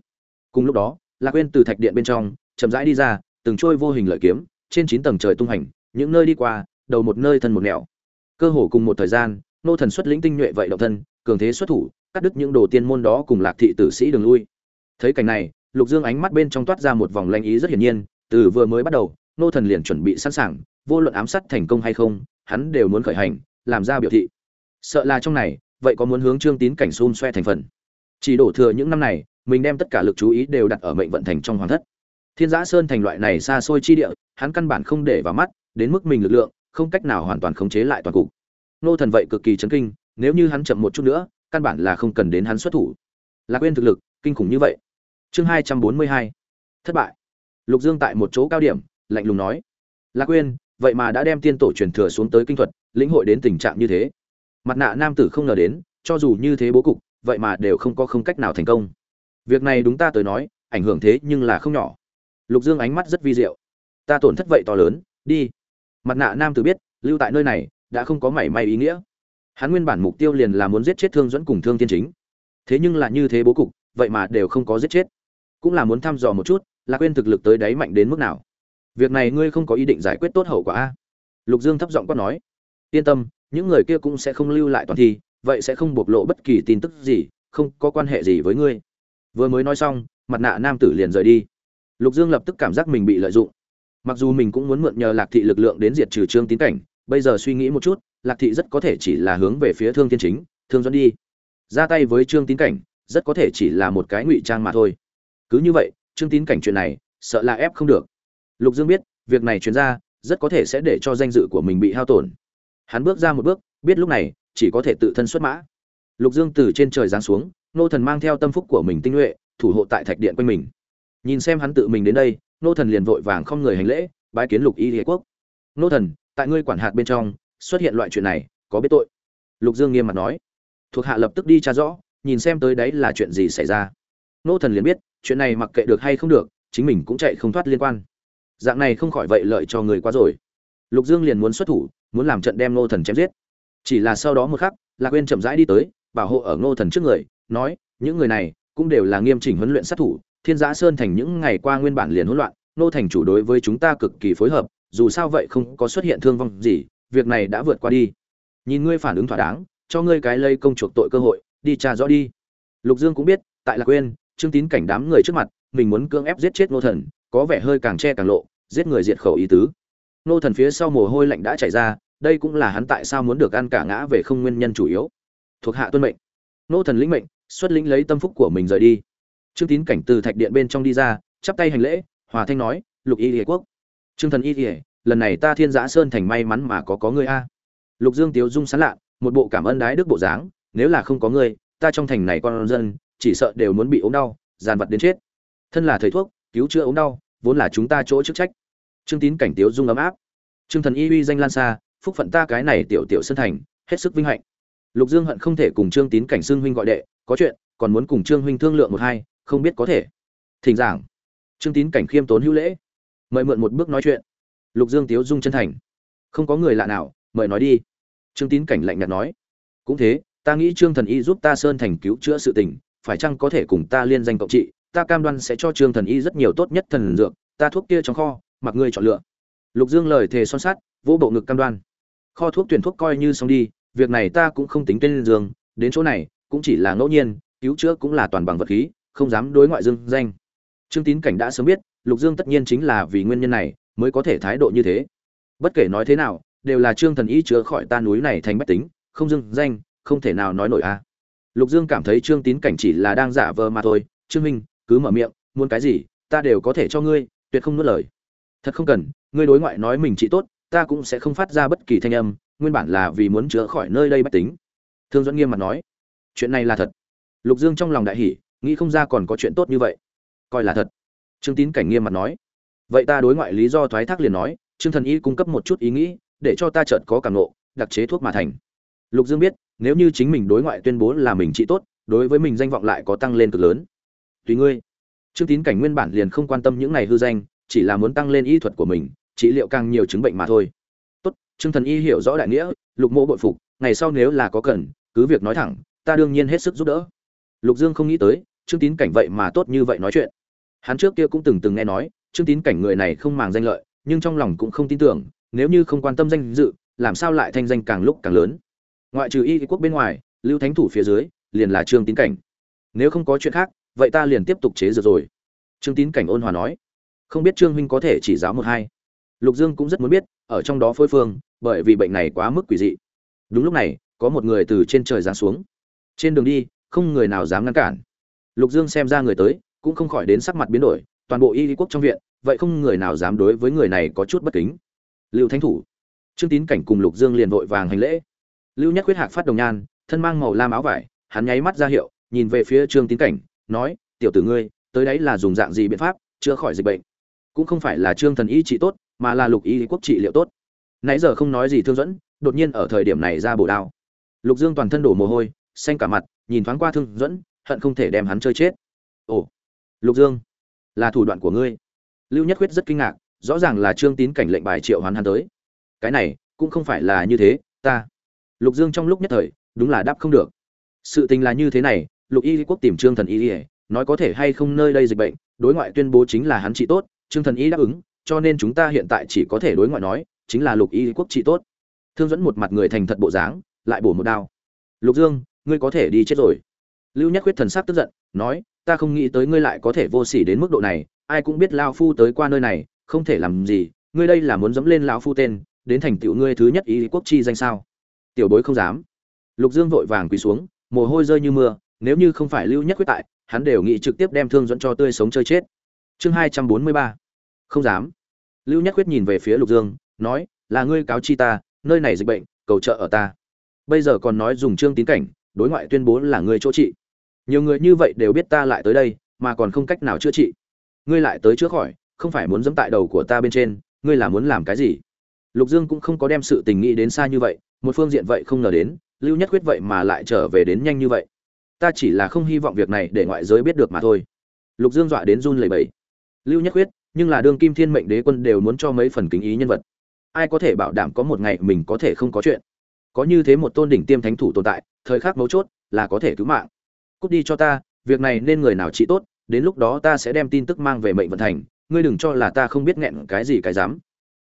cùng lúc đó, lạc quên từ thạch điện bên trong, chậm rãi đi ra, từng trôi vô hình lợi kiếm, trên chín tầng trời tung hành, những nơi đi qua, đầu một nơi thân một nẻo. Cơ hồ cùng một thời gian, nô thần xuất lĩnh tinh nhuệ vậy động thân, cường thế xuất thủ, cắt đứt những đồ tiên môn đó cùng lạc thị tử sĩ đường lui. Thấy cảnh này, lục dương ánh mắt bên trong toát ra một vòng lanh ý rất hiển nhiên, từ vừa mới bắt đầu, nô thần liền chuẩn bị sẵn sàng, vô luận ám sát thành công hay không, hắn đều muốn khởi hành, làm ra biểu thị. Sợ là trong này, vậy có muốn hướng trương tín cảnh xôn xoe thành phần. Chỉ đổ thừa những năm này mình đem tất cả lực chú ý đều đặt ở mệnh vận thành trong hoàng thất. Thiên giã sơn thành loại này xa xôi chi địa, hắn căn bản không để vào mắt, đến mức mình lực lượng, không cách nào hoàn toàn khống chế lại toàn cục. Nô thần vậy cực kỳ chấn kinh, nếu như hắn chậm một chút nữa, căn bản là không cần đến hắn xuất thủ. Lạc quên thực lực, kinh khủng như vậy. Chương hai trăm bốn mươi hai, thất bại. Lục dương tại một chỗ cao điểm, lạnh lùng nói, lạc quên vậy mà đã đem tiên tổ truyền thừa xuống tới kinh thuật, lĩnh hội đến tình trạng như thế. Mặt nạ nam tử không ngờ đến, cho dù như thế bố cục, vậy mà đều không có không cách nào thành công việc này đúng ta tới nói, ảnh hưởng thế nhưng là không nhỏ. Lục dương ánh mắt rất vi diệu. Ta tổn thất vậy to lớn, đi. Mặt nạ nam tử biết, lưu tại nơi này, đã không có mảy may ý nghĩa. Hắn nguyên bản mục tiêu liền là muốn giết chết thương dẫn cùng thương tiên chính. Thế nhưng là như thế bố cục, vậy mà đều không có giết chết. Cũng là muốn thăm dò một chút, là quên thực lực tới đáy mạnh đến mức nào. Việc này ngươi không có ý định giải quyết tốt hậu quả a? Lục dương thấp giọng quát nói. Yên tâm, những người kia cũng sẽ không lưu lại toàn thi, vậy sẽ không bộc lộ bất kỳ tin tức gì, không có quan hệ gì với ngươi vừa mới nói xong, mặt nạ nam tử liền rời đi. Lục dương lập tức cảm giác mình bị lợi dụng. Mặc dù mình cũng muốn mượn nhờ lạc thị lực lượng đến diệt trừ trương tín cảnh, bây giờ suy nghĩ một chút, lạc thị rất có thể chỉ là hướng về phía thương thiên chính, thương dẫn đi. Ra tay với trương tín cảnh, rất có thể chỉ là một cái ngụy trang mà thôi. Cứ như vậy, trương tín cảnh chuyện này, sợ là ép không được. Lục dương biết, việc này chuyển ra, rất có thể sẽ để cho danh dự của mình bị hao tổn. Hắn bước ra một bước, biết lúc này, chỉ có thể tự thân xuất mã. Lục dương từ trên trời giáng xuống nô thần mang theo tâm phúc của mình tinh nhuệ, thủ hộ tại thạch điện quanh mình. Nhìn xem hắn tự mình đến đây, nô thần liền vội vàng không người hành lễ, bái kiến lục y hiệp quốc. Nô thần, tại ngươi quản hạt bên trong, xuất hiện loại chuyện này, có biết tội? Lục dương nghiêm mặt nói. Thuộc hạ lập tức đi tra rõ, nhìn xem tới đấy là chuyện gì xảy ra. Nô thần liền biết, chuyện này mặc kệ được hay không được, chính mình cũng chạy không thoát liên quan. Dạng này không khỏi vậy lợi cho người quá rồi. Lục dương liền muốn xuất thủ, muốn làm trận đem nô thần chém giết. Chỉ là sau đó một khắc, lạc quên chậm rãi đi tới, bảo hộ ở nô thần trước người nói, những người này cũng đều là nghiêm chỉnh huấn luyện sát thủ, thiên giã sơn thành những ngày qua nguyên bản liền hỗn loạn, nô thành chủ đối với chúng ta cực kỳ phối hợp, dù sao vậy không có xuất hiện thương vong gì, việc này đã vượt qua đi. Nhìn ngươi phản ứng thỏa đáng, cho ngươi cái lây công chuộc tội cơ hội, đi tra rõ đi. Lục dương cũng biết, tại lạc quên trương tín cảnh đám người trước mặt, mình muốn cưỡng ép giết chết nô thần, có vẻ hơi càng che càng lộ, giết người diệt khẩu ý tứ. Nô thần phía sau mồ hôi lạnh đã chảy ra, đây cũng là hắn tại sao muốn được ăn cả ngã về không nguyên nhân chủ yếu. Thuộc hạ tuân mệnh. Nô thần lĩnh mệnh xuất lĩnh lấy tâm phúc của mình rời đi. Trương tín cảnh từ thạch điện bên trong đi ra, chắp tay hành lễ, hòa thanh nói, lục y hiệp quốc, trương thần y hiệp lần này ta thiên giã sơn thành may mắn mà có có ngươi a. Lục dương tiếu dung sán lạ một bộ cảm ơn đái đức bộ dáng, nếu là không có ngươi, ta trong thành này con dân, chỉ sợ đều muốn bị ốm đau giàn vật đến chết. Thân là thầy thuốc, cứu chữa ốm đau, vốn là chúng ta chỗ chức trách. Trương tín cảnh tiếu dung ấm áp, trương thần y uy danh lan xa, phúc phận ta cái này tiểu tiểu sơn thành, hết sức vinh hạnh. Lục dương hận không thể cùng trương tín cảnh xưng huynh gọi đệ có chuyện, còn muốn cùng trương huynh thương lượng một hai, không biết có thể. Thỉnh giảng. Trương tín cảnh khiêm tốn hữu lễ. Mời mượn một bước nói chuyện. Lục dương tiếu dung chân thành. Không có người lạ nào, mời nói đi. Trương tín cảnh lạnh nhạt nói. Cũng thế, ta nghĩ trương thần y giúp ta sơn thành cứu chữa sự tình, phải chăng có thể cùng ta liên danh cộng trị, ta cam đoan sẽ cho trương thần y rất nhiều tốt nhất thần dược, ta thuốc kia trong kho, mặc ngươi chọn lựa. Lục dương lời thề son sắt, vỗ bộ ngực cam đoan. Kho thuốc tuyển thuốc coi như xong đi, việc này ta cũng không tính tên dương, đến chỗ này cũng chỉ là ngẫu nhiên, cứu chữa cũng là toàn bằng vật khí, không dám đối ngoại dương danh. Trương tín cảnh đã sớm biết, lục dương tất nhiên chính là vì nguyên nhân này mới có thể thái độ như thế. Bất kể nói thế nào, đều là trương thần y chữa khỏi ta núi này thành bách tính, không dương danh, không thể nào nói nổi a. Lục dương cảm thấy trương tín cảnh chỉ là đang giả vờ mà thôi. Trương minh, cứ mở miệng, muốn cái gì, ta đều có thể cho ngươi, tuyệt không nuốt lời. Thật không cần, ngươi đối ngoại nói mình chỉ tốt, ta cũng sẽ không phát ra bất kỳ thanh âm, nguyên bản là vì muốn chữa khỏi nơi đây bách tính. Thương dẫn nghiêm mặt nói chuyện này là thật. Lục dương trong lòng đại hỉ, nghĩ không ra còn có chuyện tốt như vậy. Coi là thật. Trương tín cảnh nghiêm mặt nói. Vậy ta đối ngoại lý do thoái thác liền nói, trương thần y cung cấp một chút ý nghĩ, để cho ta chợt có cảm nộ đặc chế thuốc mà thành. Lục dương biết, nếu như chính mình đối ngoại tuyên bố là mình trị tốt, đối với mình danh vọng lại có tăng lên cực lớn. Tùy ngươi. Trương tín cảnh nguyên bản liền không quan tâm những này hư danh, chỉ là muốn tăng lên y thuật của mình, trị liệu càng nhiều chứng bệnh mà thôi. Tốt, trương thần y hiểu rõ đại nghĩa, lục mộ bội phục, ngày sau nếu là có cần, cứ việc nói thẳng ta đương nhiên hết sức giúp đỡ. Lục dương không nghĩ tới, trương tín cảnh vậy mà tốt như vậy nói chuyện. Hắn trước kia cũng từng từng nghe nói, trương tín cảnh người này không màng danh lợi, nhưng trong lòng cũng không tin tưởng, nếu như không quan tâm danh dự, làm sao lại thanh danh càng lúc càng lớn? Ngoại trừ y quốc bên ngoài, lưu thánh thủ phía dưới, liền là trương tín cảnh. Nếu không có chuyện khác, vậy ta liền tiếp tục chế dược rồi. Trương tín cảnh ôn hòa nói. Không biết trương huynh có thể chỉ giáo một hai. Lục dương cũng rất muốn biết, ở trong đó phối phương, bởi vì bệnh này quá mức quỷ dị. Đúng lúc này, có một người từ trên trời giáng xuống trên đường đi, không người nào dám ngăn cản. Lục dương xem ra người tới, cũng không khỏi đến sắc mặt biến đổi, toàn bộ y quốc trong viện, vậy không người nào dám đối với người này có chút bất kính. Lưu thánh thủ. Trương tín cảnh cùng lục dương liền vội vàng hành lễ. Lưu nhất quyết hạc phát đồng nhan, thân mang màu lam áo vải, hắn nháy mắt ra hiệu, nhìn về phía trương tín cảnh, nói, tiểu tử ngươi, tới đấy là dùng dạng gì biện pháp, chữa khỏi dịch bệnh? Cũng không phải là trương thần y trị tốt, mà là lục y quốc trị liệu tốt. Nãy giờ không nói gì thương dẫn, đột nhiên ở thời điểm này ra bổ đao. Lục dương toàn thân đổ mồ hôi xanh cả mặt, nhìn thoáng qua thương dẫn hận không thể đem hắn chơi chết. Ồ, lục dương, là thủ đoạn của ngươi. Lưu nhất quyết rất kinh ngạc, rõ ràng là trương tín cảnh lệnh bài triệu hoán hắn tới. Cái này, cũng không phải là như thế, ta. Lục dương trong lúc nhất thời, đúng là đáp không được. Sự tình là như thế này, lục y quốc tìm trương thần y nói có thể hay không nơi đây dịch bệnh, đối ngoại tuyên bố chính là hắn trị tốt, trương thần y đáp ứng, cho nên chúng ta hiện tại chỉ có thể đối ngoại nói, chính là lục y quốc trị tốt. Thương dẫn một mặt người thành thật bộ dáng, lại bổ một đao. Lục dương ngươi có thể đi chết rồi. Lưu nhất quyết thần sắc tức giận, nói, ta không nghĩ tới ngươi lại có thể vô sỉ đến mức độ này, ai cũng biết lao phu tới qua nơi này, không thể làm gì, ngươi đây là muốn dẫm lên lão phu tên, đến thành tựu ngươi thứ nhất ý quốc chi danh sao? Tiểu bối không dám. Lục dương vội vàng quỳ xuống, mồ hôi rơi như mưa, nếu như không phải lưu nhất quyết tại, hắn đều nghĩ trực tiếp đem thương dẫn cho tươi sống chơi chết. Chương hai trăm bốn mươi ba. Không dám. Lưu nhất quyết nhìn về phía lục dương, nói, là ngươi cáo chi ta, nơi này dịch bệnh, cầu trợ ở ta. Bây giờ còn nói dùng trương tín cảnh đối ngoại tuyên bố là ngươi chỗ trị. Nhiều người như vậy đều biết ta lại tới đây, mà còn không cách nào chữa trị. Ngươi lại tới chữa khỏi, không phải muốn dẫm tại đầu của ta bên trên, ngươi là muốn làm cái gì? Lục dương cũng không có đem sự tình nghĩ đến xa như vậy, một phương diện vậy không ngờ đến, lưu nhất quyết vậy mà lại trở về đến nhanh như vậy. Ta chỉ là không hy vọng việc này để ngoại giới biết được mà thôi. Lục dương dọa đến run lẩy bẩy. Lưu nhất quyết, nhưng là đương kim thiên mệnh đế quân đều muốn cho mấy phần kính ý nhân vật. Ai có thể bảo đảm có một ngày mình có thể không có chuyện? Có như thế một tôn đỉnh tiêm thánh thủ tồn tại, thời khắc mấu chốt là có thể cứu mạng. Cút đi cho ta, việc này nên người nào trị tốt, đến lúc đó ta sẽ đem tin tức mang về mệnh vận thành, ngươi đừng cho là ta không biết nghẹn cái gì cái dám.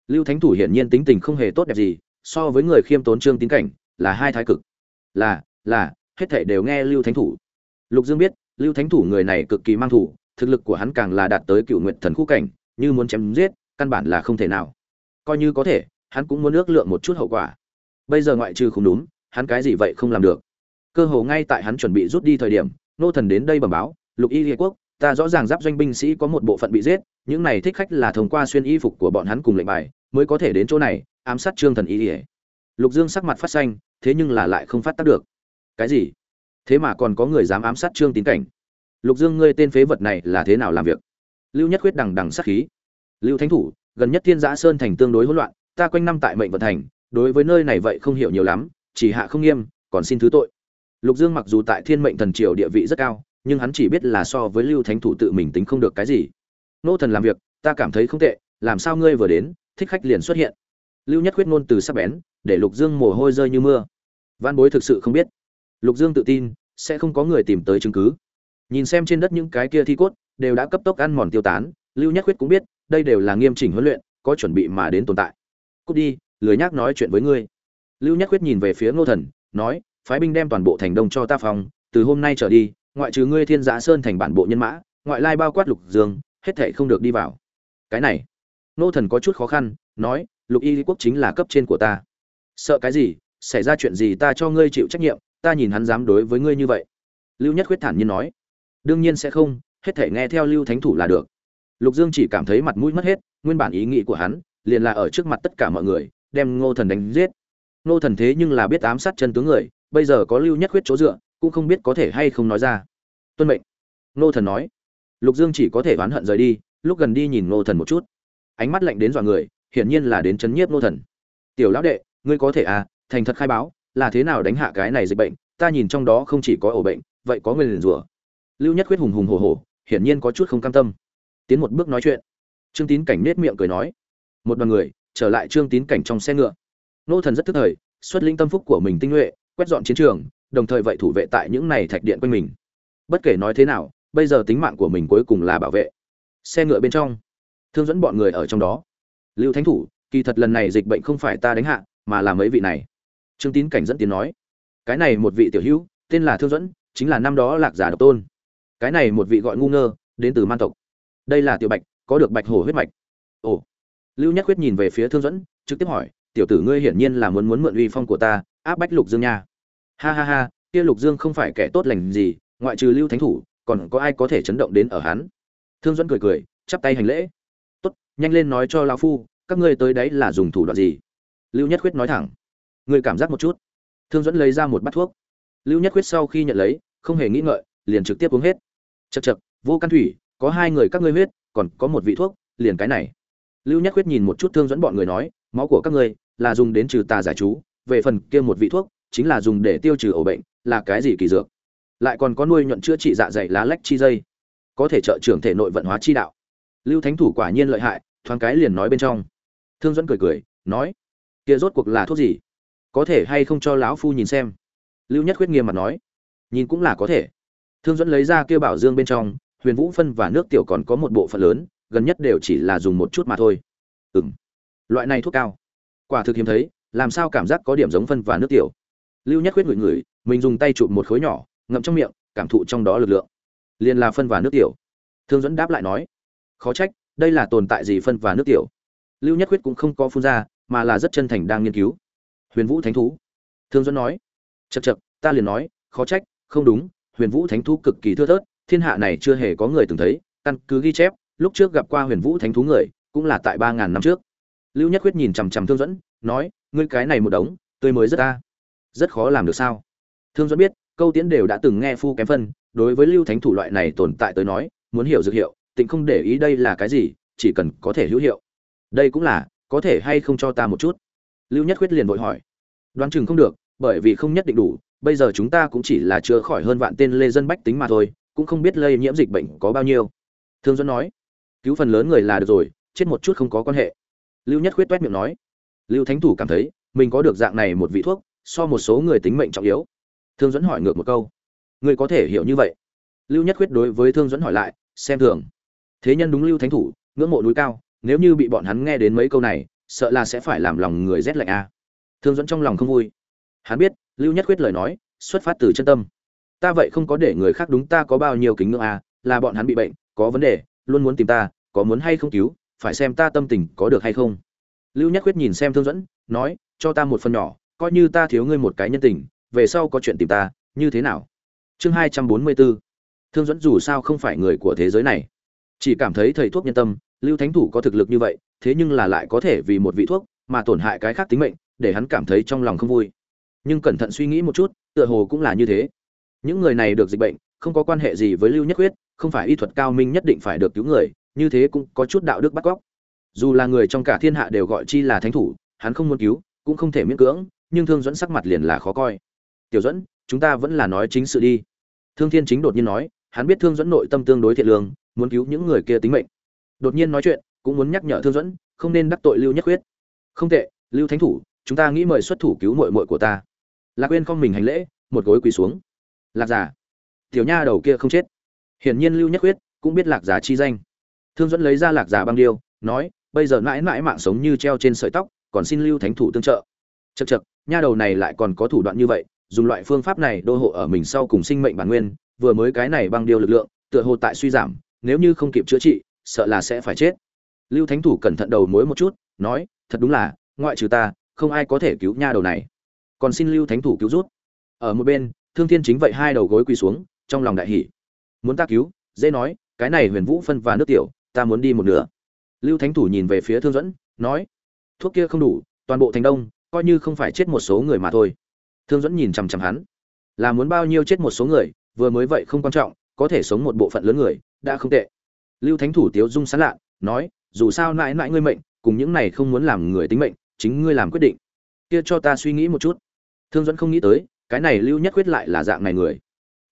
Lưu thánh thủ hiển nhiên tính tình không hề tốt đẹp gì, so với người khiêm tốn trương tín cảnh, là hai thái cực. Là là, hết thảy đều nghe lưu thánh thủ. Lục dương biết, lưu thánh thủ người này cực kỳ mang thủ, thực lực của hắn càng là đạt tới cựu nguyện thần khu cảnh, như muốn chém giết, căn bản là không thể nào. Coi như có thể, hắn cũng muốn ước lượng một chút hậu quả bây giờ ngoại trừ không đúng hắn cái gì vậy không làm được. Cơ hồ ngay tại hắn chuẩn bị rút đi thời điểm, nô thần đến đây bẩm báo, lục y liệt quốc, ta rõ ràng giáp doanh binh sĩ có một bộ phận bị giết, những này thích khách là thông qua xuyên y phục của bọn hắn cùng lệnh bài mới có thể đến chỗ này, ám sát trương thần y ỉa lục dương sắc mặt phát xanh, thế nhưng là lại không phát tác được. Cái gì? Thế mà còn có người dám ám sát trương tín cảnh? Lục dương, ngươi tên phế vật này là thế nào làm việc? Lưu nhất quyết đằng đằng sát khí. Lưu thánh thủ, gần nhất thiên giã sơn thành tương đối hỗn loạn, ta quanh năm tại mệnh vận thành đối với nơi này vậy không hiểu nhiều lắm, chỉ hạ không nghiêm, còn xin thứ tội. Lục dương mặc dù tại thiên mệnh thần triều địa vị rất cao, nhưng hắn chỉ biết là so với lưu thánh thủ tự mình tính không được cái gì. Nô thần làm việc, ta cảm thấy không tệ, làm sao ngươi vừa đến, thích khách liền xuất hiện. Lưu nhất quyết ngôn từ sắc bén, để lục dương mồ hôi rơi như mưa. Văn bối thực sự không biết. Lục dương tự tin, sẽ không có người tìm tới chứng cứ. Nhìn xem trên đất những cái kia thi cốt, đều đã cấp tốc ăn mòn tiêu tán, lưu nhất quyết cũng biết, đây đều là nghiêm chỉnh huấn luyện, có chuẩn bị mà đến tồn tại. Cút đi lười nhác nói chuyện với ngươi. Lưu nhất quyết nhìn về phía ngô thần, nói, phái binh đem toàn bộ thành đông cho ta phòng từ hôm nay trở đi, ngoại trừ ngươi thiên giã sơn thành bản bộ nhân mã, ngoại lai bao quát lục dương, hết thệ không được đi vào. Cái này? Nô thần có chút khó khăn, nói, lục y quốc chính là cấp trên của ta. Sợ cái gì? Xảy ra chuyện gì ta cho ngươi chịu trách nhiệm, ta nhìn hắn dám đối với ngươi như vậy. Lưu nhất khuyết thản nhiên nói, đương nhiên sẽ không, hết thể nghe theo lưu thánh thủ là được. Lục dương chỉ cảm thấy mặt mũi mất hết, nguyên bản ý nghĩ của hắn liền là ở trước mặt tất cả mọi người đem ngô thần đánh giết. Ngô thần thế nhưng là biết ám sát chân tướng người, bây giờ có lưu nhất khuyết chỗ dựa, cũng không biết có thể hay không nói ra. Tuân mệnh. Ngô thần nói. Lục dương chỉ có thể oán hận rời đi, lúc gần đi nhìn ngô thần một chút. Ánh mắt lạnh đến dọa người, hiển nhiên là đến chấn nhiếp ngô thần. Tiểu lão đệ, ngươi có thể à thành thật khai báo, là thế nào đánh hạ cái này dịch bệnh, ta nhìn trong đó không chỉ có ổ bệnh, vậy có người liền rủa. Lưu nhất khuyết hùng hùng hổ hổ, hiển nhiên có chút không cam tâm. Tiến một bước nói chuyện. Trương tín cảnh nết miệng cười nói. Một đoàn người trở lại trương tín cảnh trong xe ngựa. Nô thần rất tức thời, xuất linh tâm phúc của mình tinh nhuệ, quét dọn chiến trường, đồng thời vậy thủ vệ tại những này thạch điện quanh mình. Bất kể nói thế nào, bây giờ tính mạng của mình cuối cùng là bảo vệ. Xe ngựa bên trong, thương dẫn bọn người ở trong đó. Lưu thánh thủ, kỳ thật lần này dịch bệnh không phải ta đánh hạ, mà là mấy vị này. Trương tín cảnh dẫn tiến nói, cái này một vị tiểu hữu, tên là thương dẫn, chính là năm đó lạc giả độc tôn. Cái này một vị gọi ngu ngơ, đến từ man tộc. Đây là tiểu bạch, có được bạch hổ huyết mạch. Ồ lưu nhất quyết nhìn về phía thương dẫn trực tiếp hỏi, tiểu tử ngươi hiển nhiên là muốn muốn mượn uy phong của ta, áp bách lục dương nha. Ha ha ha, kia lục dương không phải kẻ tốt lành gì, ngoại trừ lưu thánh thủ, còn có ai có thể chấn động đến ở hắn? Thương dẫn cười cười, chắp tay hành lễ. Tốt, nhanh lên nói cho lão phu, các ngươi tới đấy là dùng thủ đoạn gì? Lưu nhất quyết nói thẳng. Ngươi cảm giác một chút. Thương dẫn lấy ra một bát thuốc. Lưu nhất quyết sau khi nhận lấy, không hề nghĩ ngợi, liền trực tiếp uống hết. Chật chật vô căn thủy, có hai người các ngươi huyết, còn có một vị thuốc, liền cái này lưu nhất quyết nhìn một chút thương dẫn bọn người nói, máu của các ngươi là dùng đến trừ tà giải chú, về phần kia một vị thuốc chính là dùng để tiêu trừ ổ bệnh, là cái gì kỳ dược? Lại còn có nuôi nhuận chữa trị dạ dày lá lách chi dây, có thể trợ trưởng thể nội vận hóa chi đạo. Lưu thánh thủ quả nhiên lợi hại, thoáng cái liền nói bên trong. Thương dẫn cười cười, nói, kia rốt cuộc là thuốc gì? Có thể hay không cho lão phu nhìn xem? Lưu nhất quyết nghiêm mặt nói, nhìn cũng là có thể. Thương dẫn lấy ra kia bảo dương bên trong, huyền vũ phân và nước tiểu còn có một bộ phận lớn gần nhất đều chỉ là dùng một chút mà thôi. Ừm, loại này thuốc cao. Quả thực hiếm thấy làm sao cảm giác có điểm giống phân và nước tiểu. Lưu nhất quyết ngửi ngửi mình dùng tay chụp một khối nhỏ ngậm trong miệng cảm thụ trong đó lực lượng. Liền là phân và nước tiểu. Thương dẫn đáp lại nói khó trách đây là tồn tại gì phân và nước tiểu? Lưu nhất quyết cũng không có phun ra mà là rất chân thành đang nghiên cứu. Huyền vũ thánh thú. Thương dẫn nói chật chật ta liền nói khó trách không đúng huyền vũ thánh thú cực kỳ thưa thớt thiên hạ này chưa hề có người từng thấy căn cứ ghi chép lúc trước gặp qua huyền vũ thánh thú người, cũng là tại ba ngàn năm trước. Lưu nhất quyết nhìn chằm chằm thương dẫn nói, ngươi cái này một đống, tươi mới rất ta. Rất khó làm được sao? Thương dẫn biết, câu tiễn đều đã từng nghe phu kém phân, đối với lưu thánh thủ loại này tồn tại tới nói, muốn hiểu dược hiệu, tịnh không để ý đây là cái gì, chỉ cần có thể hữu hiệu. Đây cũng là, có thể hay không cho ta một chút? Lưu nhất quyết liền vội hỏi. Đoán chừng không được, bởi vì không nhất định đủ, bây giờ chúng ta cũng chỉ là chữa khỏi hơn vạn tên lê dân bách tính mà thôi, cũng không biết lây nhiễm dịch bệnh có bao nhiêu. Thương dẫn nói cứu phần lớn người là được rồi, chết một chút không có quan hệ. Lưu nhất khuyết toét miệng nói. Lưu thánh thủ cảm thấy, mình có được dạng này một vị thuốc, so một số người tính mệnh trọng yếu. Thương dẫn hỏi ngược một câu. Người có thể hiểu như vậy? Lưu nhất khuyết đối với thương dẫn hỏi lại, xem thường. Thế nhân đúng lưu thánh thủ, ngưỡng mộ núi cao, nếu như bị bọn hắn nghe đến mấy câu này, sợ là sẽ phải làm lòng người rét lạnh a. Thương dẫn trong lòng không vui. Hắn biết, lưu nhất khuyết lời nói, xuất phát từ chân tâm. Ta vậy không có để người khác đúng ta có bao nhiêu kính ngưỡng à là bọn hắn bị bệnh, có vấn đề luôn muốn tìm ta, có muốn hay không cứu, phải xem ta tâm tình có được hay không. Lưu nhất khuyết nhìn xem thương dẫn nói, cho ta một phần nhỏ, coi như ta thiếu ngươi một cái nhân tình, về sau có chuyện tìm ta, như thế nào? Chương hai trăm bốn mươi bốn. Thương dẫn dù sao không phải người của thế giới này. Chỉ cảm thấy thầy thuốc nhân tâm, lưu thánh thủ có thực lực như vậy, thế nhưng là lại có thể vì một vị thuốc mà tổn hại cái khác tính mệnh, để hắn cảm thấy trong lòng không vui. Nhưng cẩn thận suy nghĩ một chút, tựa hồ cũng là như thế. Những người này được dịch bệnh không có quan hệ gì với lưu nhất quyết không phải y thuật cao minh nhất định phải được cứu người, như thế cũng có chút đạo đức bắt cóc. Dù là người trong cả thiên hạ đều gọi chi là thánh thủ, hắn không muốn cứu, cũng không thể miễn cưỡng, nhưng thương dẫn sắc mặt liền là khó coi. Tiểu dẫn chúng ta vẫn là nói chính sự đi. Thương thiên chính đột nhiên nói, hắn biết thương dẫn nội tâm tương đối thiện lương, muốn cứu những người kia tính mệnh. Đột nhiên nói chuyện, cũng muốn nhắc nhở thương dẫn không nên đắc tội lưu nhất quyết không tệ, lưu thánh thủ, chúng ta nghĩ mời xuất thủ cứu muội muội của ta. Lạc uyên không mình hành lễ, một gối quỳ xuống. Lạc giả tiểu nha đầu kia không chết. Hiển nhiên lưu nhất quyết cũng biết lạc giả chi danh. Thương dẫn lấy ra lạc giả băng điêu, nói, bây giờ mãi mãi mạng sống như treo trên sợi tóc, còn xin lưu thánh thủ tương trợ. Chật chật nha đầu này lại còn có thủ đoạn như vậy, dùng loại phương pháp này đô hộ ở mình sau cùng sinh mệnh bản nguyên, vừa mới cái này băng điêu lực lượng, tựa hồ tại suy giảm, nếu như không kịp chữa trị, sợ là sẽ phải chết. Lưu thánh thủ cẩn thận đầu mối một chút, nói, thật đúng là, ngoại trừ ta, không ai có thể cứu nha đầu này. Còn xin lưu thánh thủ cứu rút. Ở một bên, thương thiên chính vậy hai đầu gối quỳ xuống trong lòng đại hỉ. Muốn ta cứu, dễ nói, cái này huyền vũ phân và nước tiểu, ta muốn đi một nửa. Lưu thánh thủ nhìn về phía thương dẫn nói, thuốc kia không đủ, toàn bộ thành đông, coi như không phải chết một số người mà thôi. Thương dẫn nhìn chằm chằm hắn, là muốn bao nhiêu chết một số người, vừa mới vậy không quan trọng, có thể sống một bộ phận lớn người, đã không tệ. Lưu thánh thủ tiếu dung sán lạ nói, dù sao mãi mãi ngươi mệnh, cùng những này không muốn làm người tính mệnh, chính ngươi làm quyết định. Kia cho ta suy nghĩ một chút. Thương dẫn không nghĩ tới, cái này lưu nhất quyết lại là dạng này người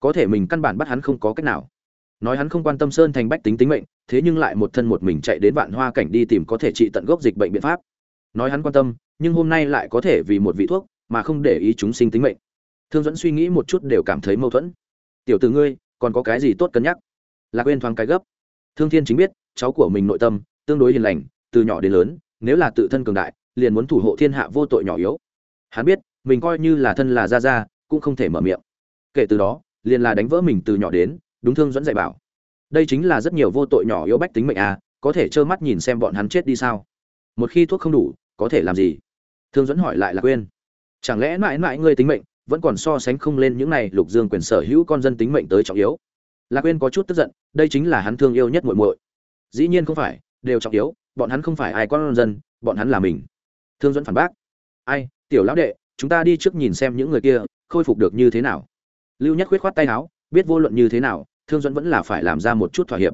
có thể mình căn bản bắt hắn không có cách nào. Nói hắn không quan tâm sơn thành bách tính tính mệnh, thế nhưng lại một thân một mình chạy đến vạn hoa cảnh đi tìm có thể trị tận gốc dịch bệnh biện pháp. Nói hắn quan tâm, nhưng hôm nay lại có thể vì một vị thuốc mà không để ý chúng sinh tính mệnh. Thương dẫn suy nghĩ một chút đều cảm thấy mâu thuẫn. Tiểu từ ngươi, còn có cái gì tốt cân nhắc? Lạc quên thoáng cái gấp. Thương thiên chính biết, cháu của mình nội tâm tương đối hiền lành, từ nhỏ đến lớn, nếu là tự thân cường đại, liền muốn thủ hộ thiên hạ vô tội nhỏ yếu. Hắn biết, mình coi như là thân là gia gia, cũng không thể mở miệng. Kể từ đó liền là đánh vỡ mình từ nhỏ đến, đúng thương dẫn dạy bảo. Đây chính là rất nhiều vô tội nhỏ yếu bách tính mệnh à có thể trơ mắt nhìn xem bọn hắn chết đi sao? Một khi thuốc không đủ, có thể làm gì? Thương dẫn hỏi lại là quên. Chẳng lẽ mãi mãi ngươi tính mệnh vẫn còn so sánh không lên những này lục dương quyền sở hữu con dân tính mệnh tới trọng yếu? Lạc quên có chút tức giận, đây chính là hắn thương yêu nhất muội muội. Dĩ nhiên không phải, đều trọng yếu, bọn hắn không phải ai con dân, bọn hắn là mình. Thương dẫn phản bác. Ai, tiểu lão đệ, chúng ta đi trước nhìn xem những người kia, khôi phục được như thế nào? Lưu nhất quyết khoát tay áo, biết vô luận như thế nào, thương dẫn vẫn là phải làm ra một chút thỏa hiệp.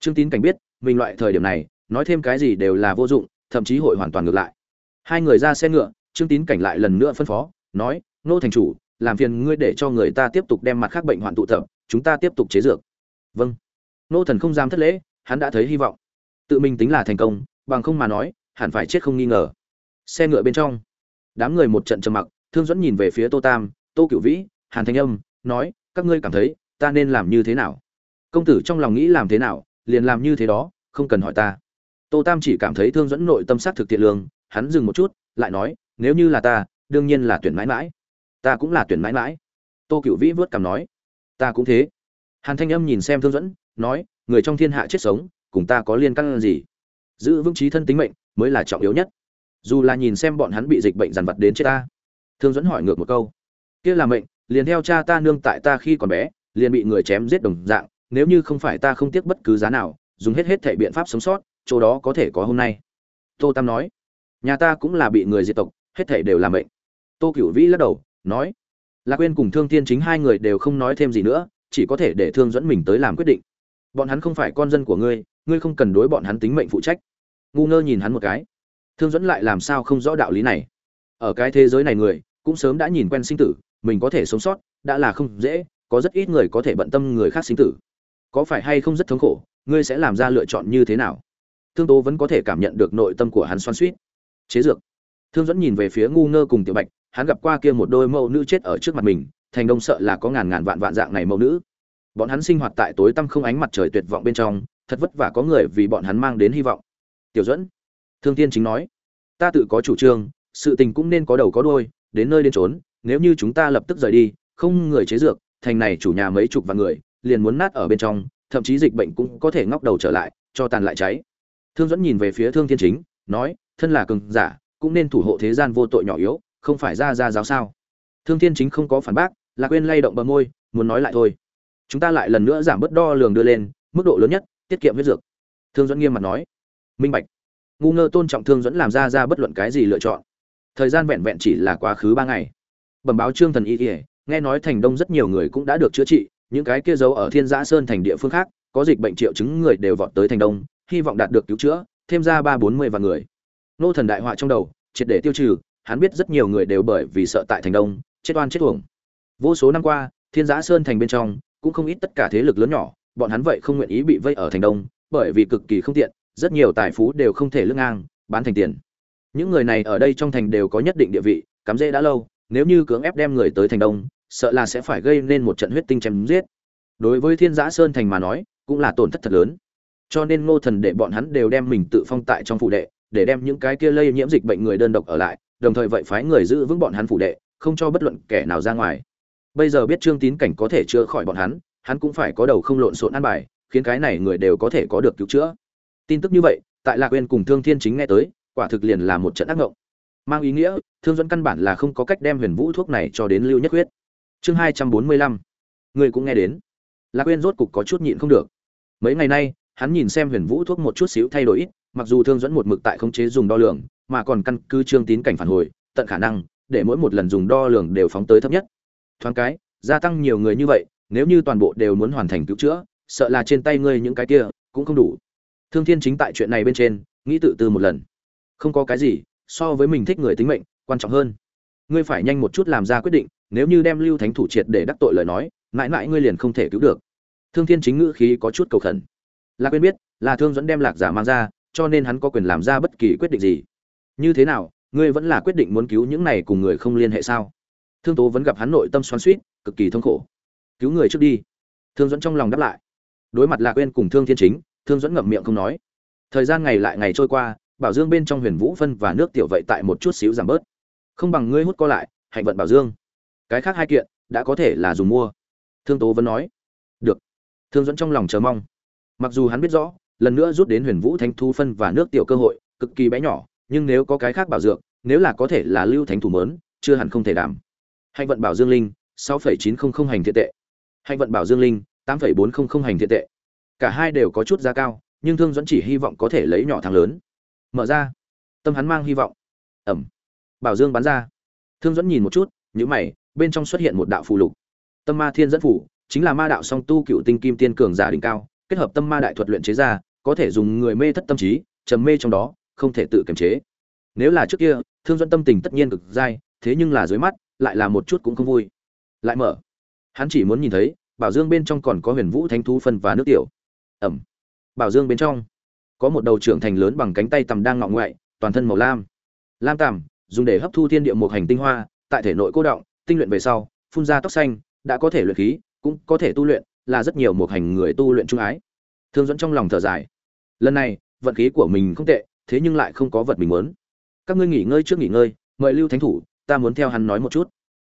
Trương tín cảnh biết, mình loại thời điểm này, nói thêm cái gì đều là vô dụng, thậm chí hội hoàn toàn ngược lại. Hai người ra xe ngựa, trương tín cảnh lại lần nữa phân phó, nói, nô thành chủ, làm phiền ngươi để cho người ta tiếp tục đem mặt khác bệnh hoạn tụ tập, chúng ta tiếp tục chế dược. Vâng. Nô thần không dám thất lễ, hắn đã thấy hy vọng. Tự mình tính là thành công, bằng không mà nói, hẳn phải chết không nghi ngờ. Xe ngựa bên trong, đám người một trận trầm mặc, thương dẫn nhìn về phía tô tam, tô cửu vĩ, hàn thanh âm nói, các ngươi cảm thấy, ta nên làm như thế nào? Công tử trong lòng nghĩ làm thế nào, liền làm như thế đó, không cần hỏi ta. Tô tam chỉ cảm thấy thương dẫn nội tâm sắc thực thiện lương, hắn dừng một chút, lại nói, nếu như là ta, đương nhiên là tuyển mãi mãi. Ta cũng là tuyển mãi mãi. Tô cựu vĩ vớt cảm nói, ta cũng thế. Hàn thanh âm nhìn xem thương dẫn, nói, người trong thiên hạ chết sống, cùng ta có liên căn gì? Giữ vững trí thân tính mệnh mới là trọng yếu nhất. Dù là nhìn xem bọn hắn bị dịch bệnh dằn vặt đến chết ta. Thương dẫn hỏi ngược một câu, kia là mệnh liền theo cha ta nương tại ta khi còn bé, liền bị người chém giết đồng dạng, nếu như không phải ta không tiếc bất cứ giá nào, dùng hết hết thể biện pháp sống sót, chỗ đó có thể có hôm nay. Tô tam nói. Nhà ta cũng là bị người diệt tộc, hết thể đều là mệnh. Tô cửu vĩ lắc đầu, nói. Lạc quên cùng thương tiên chính hai người đều không nói thêm gì nữa, chỉ có thể để thương dẫn mình tới làm quyết định. Bọn hắn không phải con dân của ngươi ngươi không cần đối bọn hắn tính mệnh phụ trách. Ngu ngơ nhìn hắn một cái. Thương dẫn lại làm sao không rõ đạo lý này? Ở cái thế giới này người, cũng sớm đã nhìn quen sinh tử mình có thể sống sót, đã là không dễ, có rất ít người có thể bận tâm người khác sinh tử. Có phải hay không rất thống khổ, ngươi sẽ làm ra lựa chọn như thế nào? Thương tố vẫn có thể cảm nhận được nội tâm của hắn xoan suýt. Chế dược. Thương dẫn nhìn về phía ngu ngơ cùng tiểu bạch, hắn gặp qua kia một đôi mẫu nữ chết ở trước mặt mình, thành đông sợ là có ngàn ngàn vạn vạn dạng này mẫu nữ. Bọn hắn sinh hoạt tại tối tăm không ánh mặt trời tuyệt vọng bên trong, thật vất vả có người vì bọn hắn mang đến hy vọng. Tiểu dẫn thương tiên chính nói, ta tự có chủ trương, sự tình cũng nên có đầu có đuôi, đến nơi đến trốn nếu như chúng ta lập tức rời đi, không người chế dược, thành này chủ nhà mấy chục vạn người, liền muốn nát ở bên trong, thậm chí dịch bệnh cũng có thể ngóc đầu trở lại, cho tàn lại cháy. Thương dẫn nhìn về phía thương thiên chính, nói, thân là cường giả, cũng nên thủ hộ thế gian vô tội nhỏ yếu, không phải ra ra giáo sao? Thương thiên chính không có phản bác, lạc quên lay động bờ môi, muốn nói lại thôi. Chúng ta lại lần nữa giảm bớt đo lường đưa lên, mức độ lớn nhất, tiết kiệm huyết dược. Thương dẫn nghiêm mặt nói. Minh bạch. Ngu ngơ tôn trọng thương dẫn làm ra ra bất luận cái gì lựa chọn. Thời gian vẹn vẹn chỉ là quá khứ ba ngày bẩm báo trương thần y kỉa nghe nói thành đông rất nhiều người cũng đã được chữa trị, những cái kia giấu ở thiên giã sơn thành địa phương khác, có dịch bệnh triệu chứng người đều vọt tới thành đông, hy vọng đạt được cứu chữa, thêm ra ba bốn mươi vạn người. Nô thần đại họa trong đầu, triệt để tiêu trừ, hắn biết rất nhiều người đều bởi vì sợ tại thành đông, chết oan chết thuồng vô số năm qua, thiên giã sơn thành bên trong, cũng không ít tất cả thế lực lớn nhỏ, bọn hắn vậy không nguyện ý bị vây ở thành đông, bởi vì cực kỳ không tiện, rất nhiều tài phú đều không thể lưng ngang, bán thành tiền. Những người này ở đây trong thành đều có nhất định địa vị, cắm rễ đã lâu nếu như cưỡng ép đem người tới thành đông, sợ là sẽ phải gây nên một trận huyết tinh chém giết. Đối với thiên giã sơn thành mà nói, cũng là tổn thất thật lớn. Cho nên ngô thần để bọn hắn đều đem mình tự phong tại trong phụ đệ, để đem những cái kia lây nhiễm dịch bệnh người đơn độc ở lại, đồng thời vậy phái người giữ vững bọn hắn phụ đệ, không cho bất luận kẻ nào ra ngoài. Bây giờ biết trương tín cảnh có thể chữa khỏi bọn hắn hắn cũng phải có đầu không lộn xộn ăn bài, khiến cái này người đều có thể có được cứu chữa. Tin tức như vậy, tại lạc quên cùng thương thiên chính nghe tới, quả thực liền là một trận ác ngộng mang ý nghĩa, thương dẫn căn bản là không có cách đem huyền vũ thuốc này cho đến lưu nhất huyết chương hai trăm bốn mươi lăm. Người cũng nghe đến. Lạc quên rốt cục có chút nhịn không được. Mấy ngày nay, hắn nhìn xem huyền vũ thuốc một chút xíu thay đổi ít, mặc dù thương dẫn một mực tại khống chế dùng đo lường, mà còn căn cứ trương tín cảnh phản hồi, tận khả năng, để mỗi một lần dùng đo lường đều phóng tới thấp nhất. Thoáng cái, gia tăng nhiều người như vậy, nếu như toàn bộ đều muốn hoàn thành cứu chữa, sợ là trên tay ngươi những cái kia cũng không đủ. Thương thiên chính tại chuyện này bên trên, nghĩ tự tư một lần. Không có cái gì so với mình thích người tính mệnh, quan trọng hơn. Ngươi phải nhanh một chút làm ra quyết định, nếu như đem lưu thánh thủ triệt để đắc tội lời nói, mãi mãi ngươi liền không thể cứu được. Thương thiên chính ngữ khí có chút cầu khẩn. Lạc quên biết, là thương dẫn đem lạc giả mang ra, cho nên hắn có quyền làm ra bất kỳ quyết định gì. Như thế nào, ngươi vẫn là quyết định muốn cứu những này cùng người không liên hệ sao? Thương tố vẫn gặp hắn nội tâm xoắn suýt cực kỳ thống khổ. Cứu người trước đi. Thương dẫn trong lòng đáp lại. Đối mặt lạc quên cùng thương thiên chính, thương dẫn ngậm miệng không nói. Thời gian ngày lại ngày trôi qua bảo dương bên trong huyền vũ phân và nước tiểu vậy tại một chút xíu giảm bớt. Không bằng ngươi hút co lại, hạnh vận bảo dương. Cái khác hai kiện, đã có thể là dùng mua. Thương tố vẫn nói. Được. Thương dẫn trong lòng chờ mong. Mặc dù hắn biết rõ, lần nữa rút đến huyền vũ thanh thu phân và nước tiểu cơ hội, cực kỳ bé nhỏ, nhưng nếu có cái khác bảo dược, nếu là có thể là lưu thánh thủ mớn, chưa hẳn không thể đảm. Hạnh vận bảo dương linh, sáu phẩy chín không không hành thiện tệ. Hạnh vận bảo dương linh, tám phẩy bốn không không hành thiện tệ. Cả hai đều có chút giá cao, nhưng thương dẫn chỉ hy vọng có thể lấy nhỏ thằng lớn mở ra. Tâm hắn mang hy vọng. Ẩm. Bảo dương bắn ra. Thương dẫn nhìn một chút nhữ mày, bên trong xuất hiện một đạo phù lục. Tâm ma thiên dẫn phủ, chính là ma đạo song tu cựu tinh kim tiên cường giả đỉnh cao, kết hợp tâm ma đại thuật luyện chế ra, có thể dùng người mê thất tâm trí, trầm mê trong đó, không thể tự kiềm chế. Nếu là trước kia, thương dẫn tâm tình tất nhiên cực dai, thế nhưng là dưới mắt, lại là một chút cũng không vui. Lại mở. Hắn chỉ muốn nhìn thấy, bảo dương bên trong còn có huyền vũ thánh thú phân và nước tiểu. Ẩm. Bảo dương bên trong có một đầu trưởng thành lớn bằng cánh tay tầm đang ngọ ngoại, toàn thân màu lam. Lam tằm, dùng để hấp thu thiên địa một hành tinh hoa, tại thể nội cô động, tinh luyện về sau, phun ra tóc xanh, đã có thể luyện khí, cũng có thể tu luyện, là rất nhiều một hành người tu luyện trung ái. Thương dẫn trong lòng thở dài. Lần này, vận khí của mình không tệ, thế nhưng lại không có vật mình muốn. Các ngươi nghỉ ngơi trước nghỉ ngơi, mời lưu thánh thủ, ta muốn theo hắn nói một chút.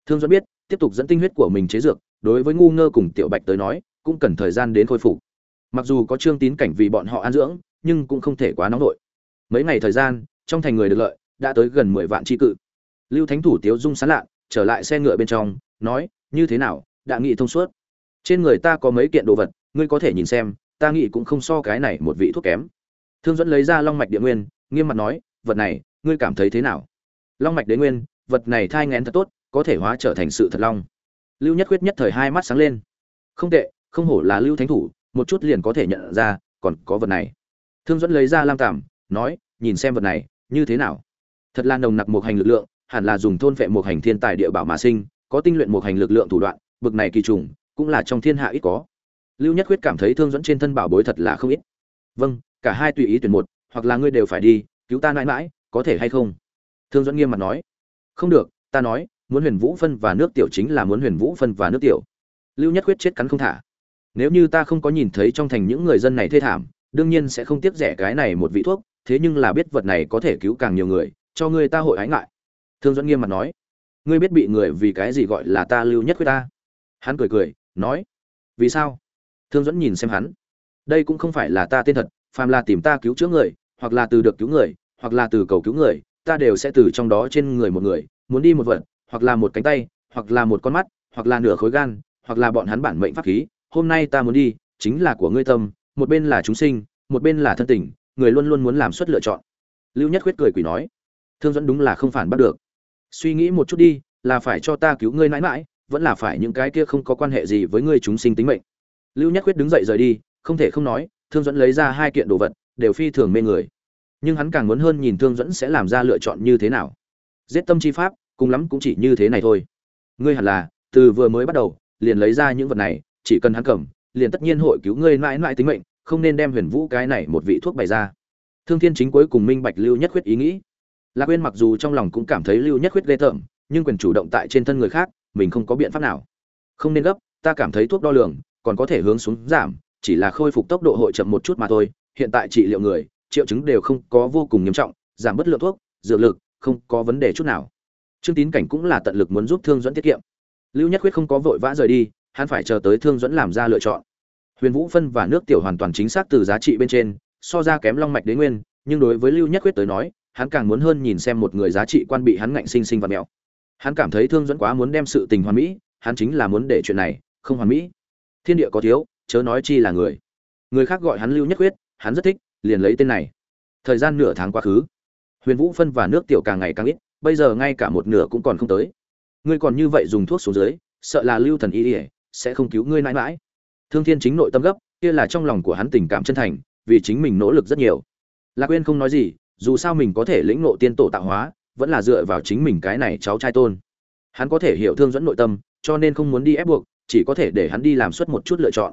Thương dẫn biết, tiếp tục dẫn tinh huyết của mình chế dược, đối với ngu ngơ cùng tiểu bạch tới nói, cũng cần thời gian đến khôi phục. Mặc dù có trương tín cảnh vì bọn họ an dưỡng nhưng cũng không thể quá nóng nổi mấy ngày thời gian, trong thành người được lợi, đã tới gần mười vạn tri cự. Lưu thánh thủ tiếu dung sán lạ trở lại xe ngựa bên trong, nói, như thế nào, đã nghị thông suốt? Trên người ta có mấy kiện đồ vật, ngươi có thể nhìn xem, ta nghĩ cũng không so cái này một vị thuốc kém. Thương dẫn lấy ra long mạch địa nguyên, nghiêm mặt nói, vật này, ngươi cảm thấy thế nào? Long mạch đế nguyên, vật này thai ngén thật tốt, có thể hóa trở thành sự thật long. Lưu nhất quyết nhất thời hai mắt sáng lên. Không tệ, không hổ là lưu thánh thủ, một chút liền có thể nhận ra, còn có vật này thương dẫn lấy ra lam tảm nói, nhìn xem vật này, như thế nào? Thật là nồng nặc một hành lực lượng, hẳn là dùng thôn vệ một hành thiên tài địa bảo mà sinh, có tinh luyện một hành lực lượng thủ đoạn, bực này kỳ trùng, cũng là trong thiên hạ ít có. Lưu nhất quyết cảm thấy thương dẫn trên thân bảo bối thật là không ít. Vâng cả hai tùy ý tuyển một, hoặc là ngươi đều phải đi, cứu ta mãi mãi, có thể hay không? Thương dẫn nghiêm mặt nói. Không được, ta nói, muốn huyền vũ phân và nước tiểu chính là muốn huyền vũ phân và nước tiểu. Lưu nhất quyết chết cắn không thả. Nếu như ta không có nhìn thấy trong thành những người dân này thê thảm đương nhiên sẽ không tiếc rẻ cái này một vị thuốc, thế nhưng là biết vật này có thể cứu càng nhiều người, cho người ta hội ái ngại. Thương dẫn nghiêm mặt nói. Ngươi biết bị người vì cái gì gọi là ta lưu nhất với ta? Hắn cười cười, nói. Vì sao? Thương dẫn nhìn xem hắn. Đây cũng không phải là ta tên thật, phàm là tìm ta cứu chữa người, hoặc là từ được cứu người, hoặc là từ cầu cứu người, ta đều sẽ từ trong đó trên người một người, muốn đi một vật, hoặc là một cánh tay, hoặc là một con mắt, hoặc là nửa khối gan, hoặc là bọn hắn bản mệnh pháp khí, hôm nay ta muốn đi, chính là của ngươi tâm một bên là chúng sinh, một bên là thân tình, người luôn luôn muốn làm suất lựa chọn. Lưu nhất khuyết cười quỷ nói, thương dẫn đúng là không phản bắt được. Suy nghĩ một chút đi, là phải cho ta cứu ngươi mãi mãi, vẫn là phải những cái kia không có quan hệ gì với ngươi chúng sinh tính mệnh. Lưu nhất khuyết đứng dậy rời đi, không thể không nói, thương dẫn lấy ra hai kiện đồ vật, đều phi thường mê người. Nhưng hắn càng muốn hơn nhìn thương dẫn sẽ làm ra lựa chọn như thế nào. Giết tâm chi pháp, cùng lắm cũng chỉ như thế này thôi. Ngươi hẳn là, từ vừa mới bắt đầu, liền lấy ra những vật này, chỉ cần hắn cầm, liền tất nhiên hội cứu ngươi mãi mãi tính mệnh không nên đem huyền vũ cái này một vị thuốc bày ra. Thương thiên chính cuối cùng minh bạch lưu nhất khuyết ý nghĩ. Lạc quên mặc dù trong lòng cũng cảm thấy lưu nhất khuyết ghê tởm, nhưng quyền chủ động tại trên thân người khác, mình không có biện pháp nào. Không nên gấp, ta cảm thấy thuốc đo lường còn có thể hướng xuống giảm, chỉ là khôi phục tốc độ hội chậm một chút mà thôi. Hiện tại trị liệu người, triệu chứng đều không có vô cùng nghiêm trọng, giảm bất lượng thuốc, dược lực, không có vấn đề chút nào. Trương tín cảnh cũng là tận lực muốn giúp thương dẫn tiết kiệm. Lưu nhất khuyết không có vội vã rời đi, hắn phải chờ tới thương dẫn làm ra lựa chọn huyền vũ phân và nước tiểu hoàn toàn chính xác từ giá trị bên trên, so ra kém long mạch đế nguyên, nhưng đối với lưu nhất quyết tới nói, hắn càng muốn hơn nhìn xem một người giá trị quan bị hắn ngạnh sinh sinh và mèo hắn cảm thấy thương dẫn quá muốn đem sự tình hoàn mỹ, hắn chính là muốn để chuyện này không hoàn mỹ. Thiên địa có thiếu, chớ nói chi là người. Người khác gọi hắn lưu nhất quyết, hắn rất thích, liền lấy tên này. Thời gian nửa tháng quá khứ, huyền vũ phân và nước tiểu càng ngày càng ít, bây giờ ngay cả một nửa cũng còn không tới. Ngươi còn như vậy dùng thuốc xuống dưới, sợ là lưu thần y ỉa sẽ không cứu ngươi mãi mãi thương thiên chính nội tâm gấp, kia là trong lòng của hắn tình cảm chân thành, vì chính mình nỗ lực rất nhiều. Lạc Quyên không nói gì, dù sao mình có thể lĩnh ngộ tiên tổ tạo hóa, vẫn là dựa vào chính mình cái này cháu trai tôn. Hắn có thể hiểu thương dẫn nội tâm, cho nên không muốn đi ép buộc, chỉ có thể để hắn đi làm suất một chút lựa chọn.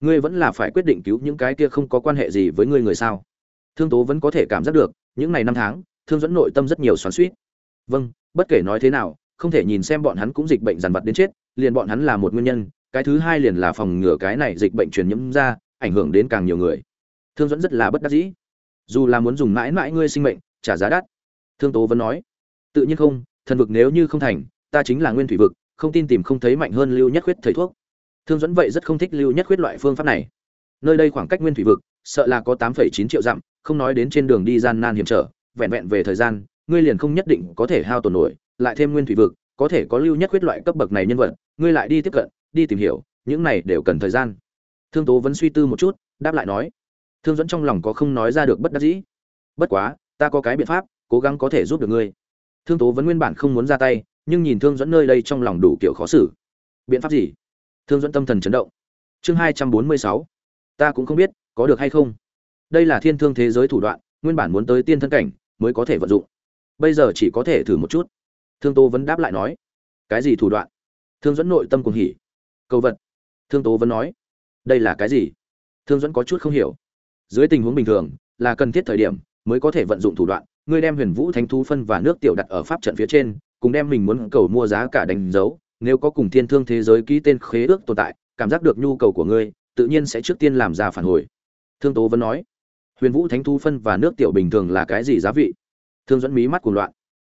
Ngươi vẫn là phải quyết định cứu những cái kia không có quan hệ gì với ngươi người sao? Thương tố vẫn có thể cảm giác được, những ngày năm tháng, thương dẫn nội tâm rất nhiều xoắn suýt vâng bất kể nói thế nào, không thể nhìn xem bọn hắn cũng dịch bệnh dằn vặt đến chết, liền bọn hắn là một nguyên nhân cái thứ hai liền là phòng ngừa cái này dịch bệnh truyền nhiễm ra, ảnh hưởng đến càng nhiều người. Thương dẫn rất là bất đắc dĩ. Dù là muốn dùng mãi mãi ngươi sinh mệnh, trả giá đắt. Thương tố vẫn nói, tự nhiên không, thần vực nếu như không thành, ta chính là nguyên thủy vực, không tin tìm không thấy mạnh hơn lưu nhất khuyết thầy thuốc. Thương dẫn vậy rất không thích lưu nhất khuyết loại phương pháp này. Nơi đây khoảng cách nguyên thủy vực, sợ là có tám chín triệu dặm, không nói đến trên đường đi gian nan hiểm trở, vẹn vẹn về thời gian, ngươi liền không nhất định có thể hao tổn nổi, lại thêm nguyên thủy vực, có thể có lưu nhất khuyết loại cấp bậc này nhân vật, ngươi lại đi tiếp cận đi tìm hiểu, những này đều cần thời gian. Thương tố vẫn suy tư một chút, đáp lại nói, thương dẫn trong lòng có không nói ra được bất đắc dĩ. Bất quá, ta có cái biện pháp, cố gắng có thể giúp được ngươi. Thương tố vẫn nguyên bản không muốn ra tay, nhưng nhìn thương dẫn nơi đây trong lòng đủ kiểu khó xử. Biện pháp gì? Thương dẫn tâm thần chấn động. Chương hai trăm bốn mươi sáu, ta cũng không biết, có được hay không. Đây là thiên thương thế giới thủ đoạn, nguyên bản muốn tới tiên thân cảnh, mới có thể vận dụng. Bây giờ chỉ có thể thử một chút. Thương tố vẫn đáp lại nói, cái gì thủ đoạn? Thương dẫn nội tâm cùng hỉ cầu vật. Thương tố vẫn nói, đây là cái gì? Thương dẫn có chút không hiểu. Dưới tình huống bình thường, là cần thiết thời điểm mới có thể vận dụng thủ đoạn, ngươi đem huyền vũ thánh thú phân và nước tiểu đặt ở pháp trận phía trên, cùng đem mình muốn cầu mua giá cả đánh dấu. Nếu có cùng thiên thương thế giới ký tên khế ước tồn tại, cảm giác được nhu cầu của ngươi, tự nhiên sẽ trước tiên làm ra phản hồi. Thương tố vẫn nói, huyền vũ thánh thú phân và nước tiểu bình thường là cái gì giá vị? Thương dẫn mí mắt cuồng loạn,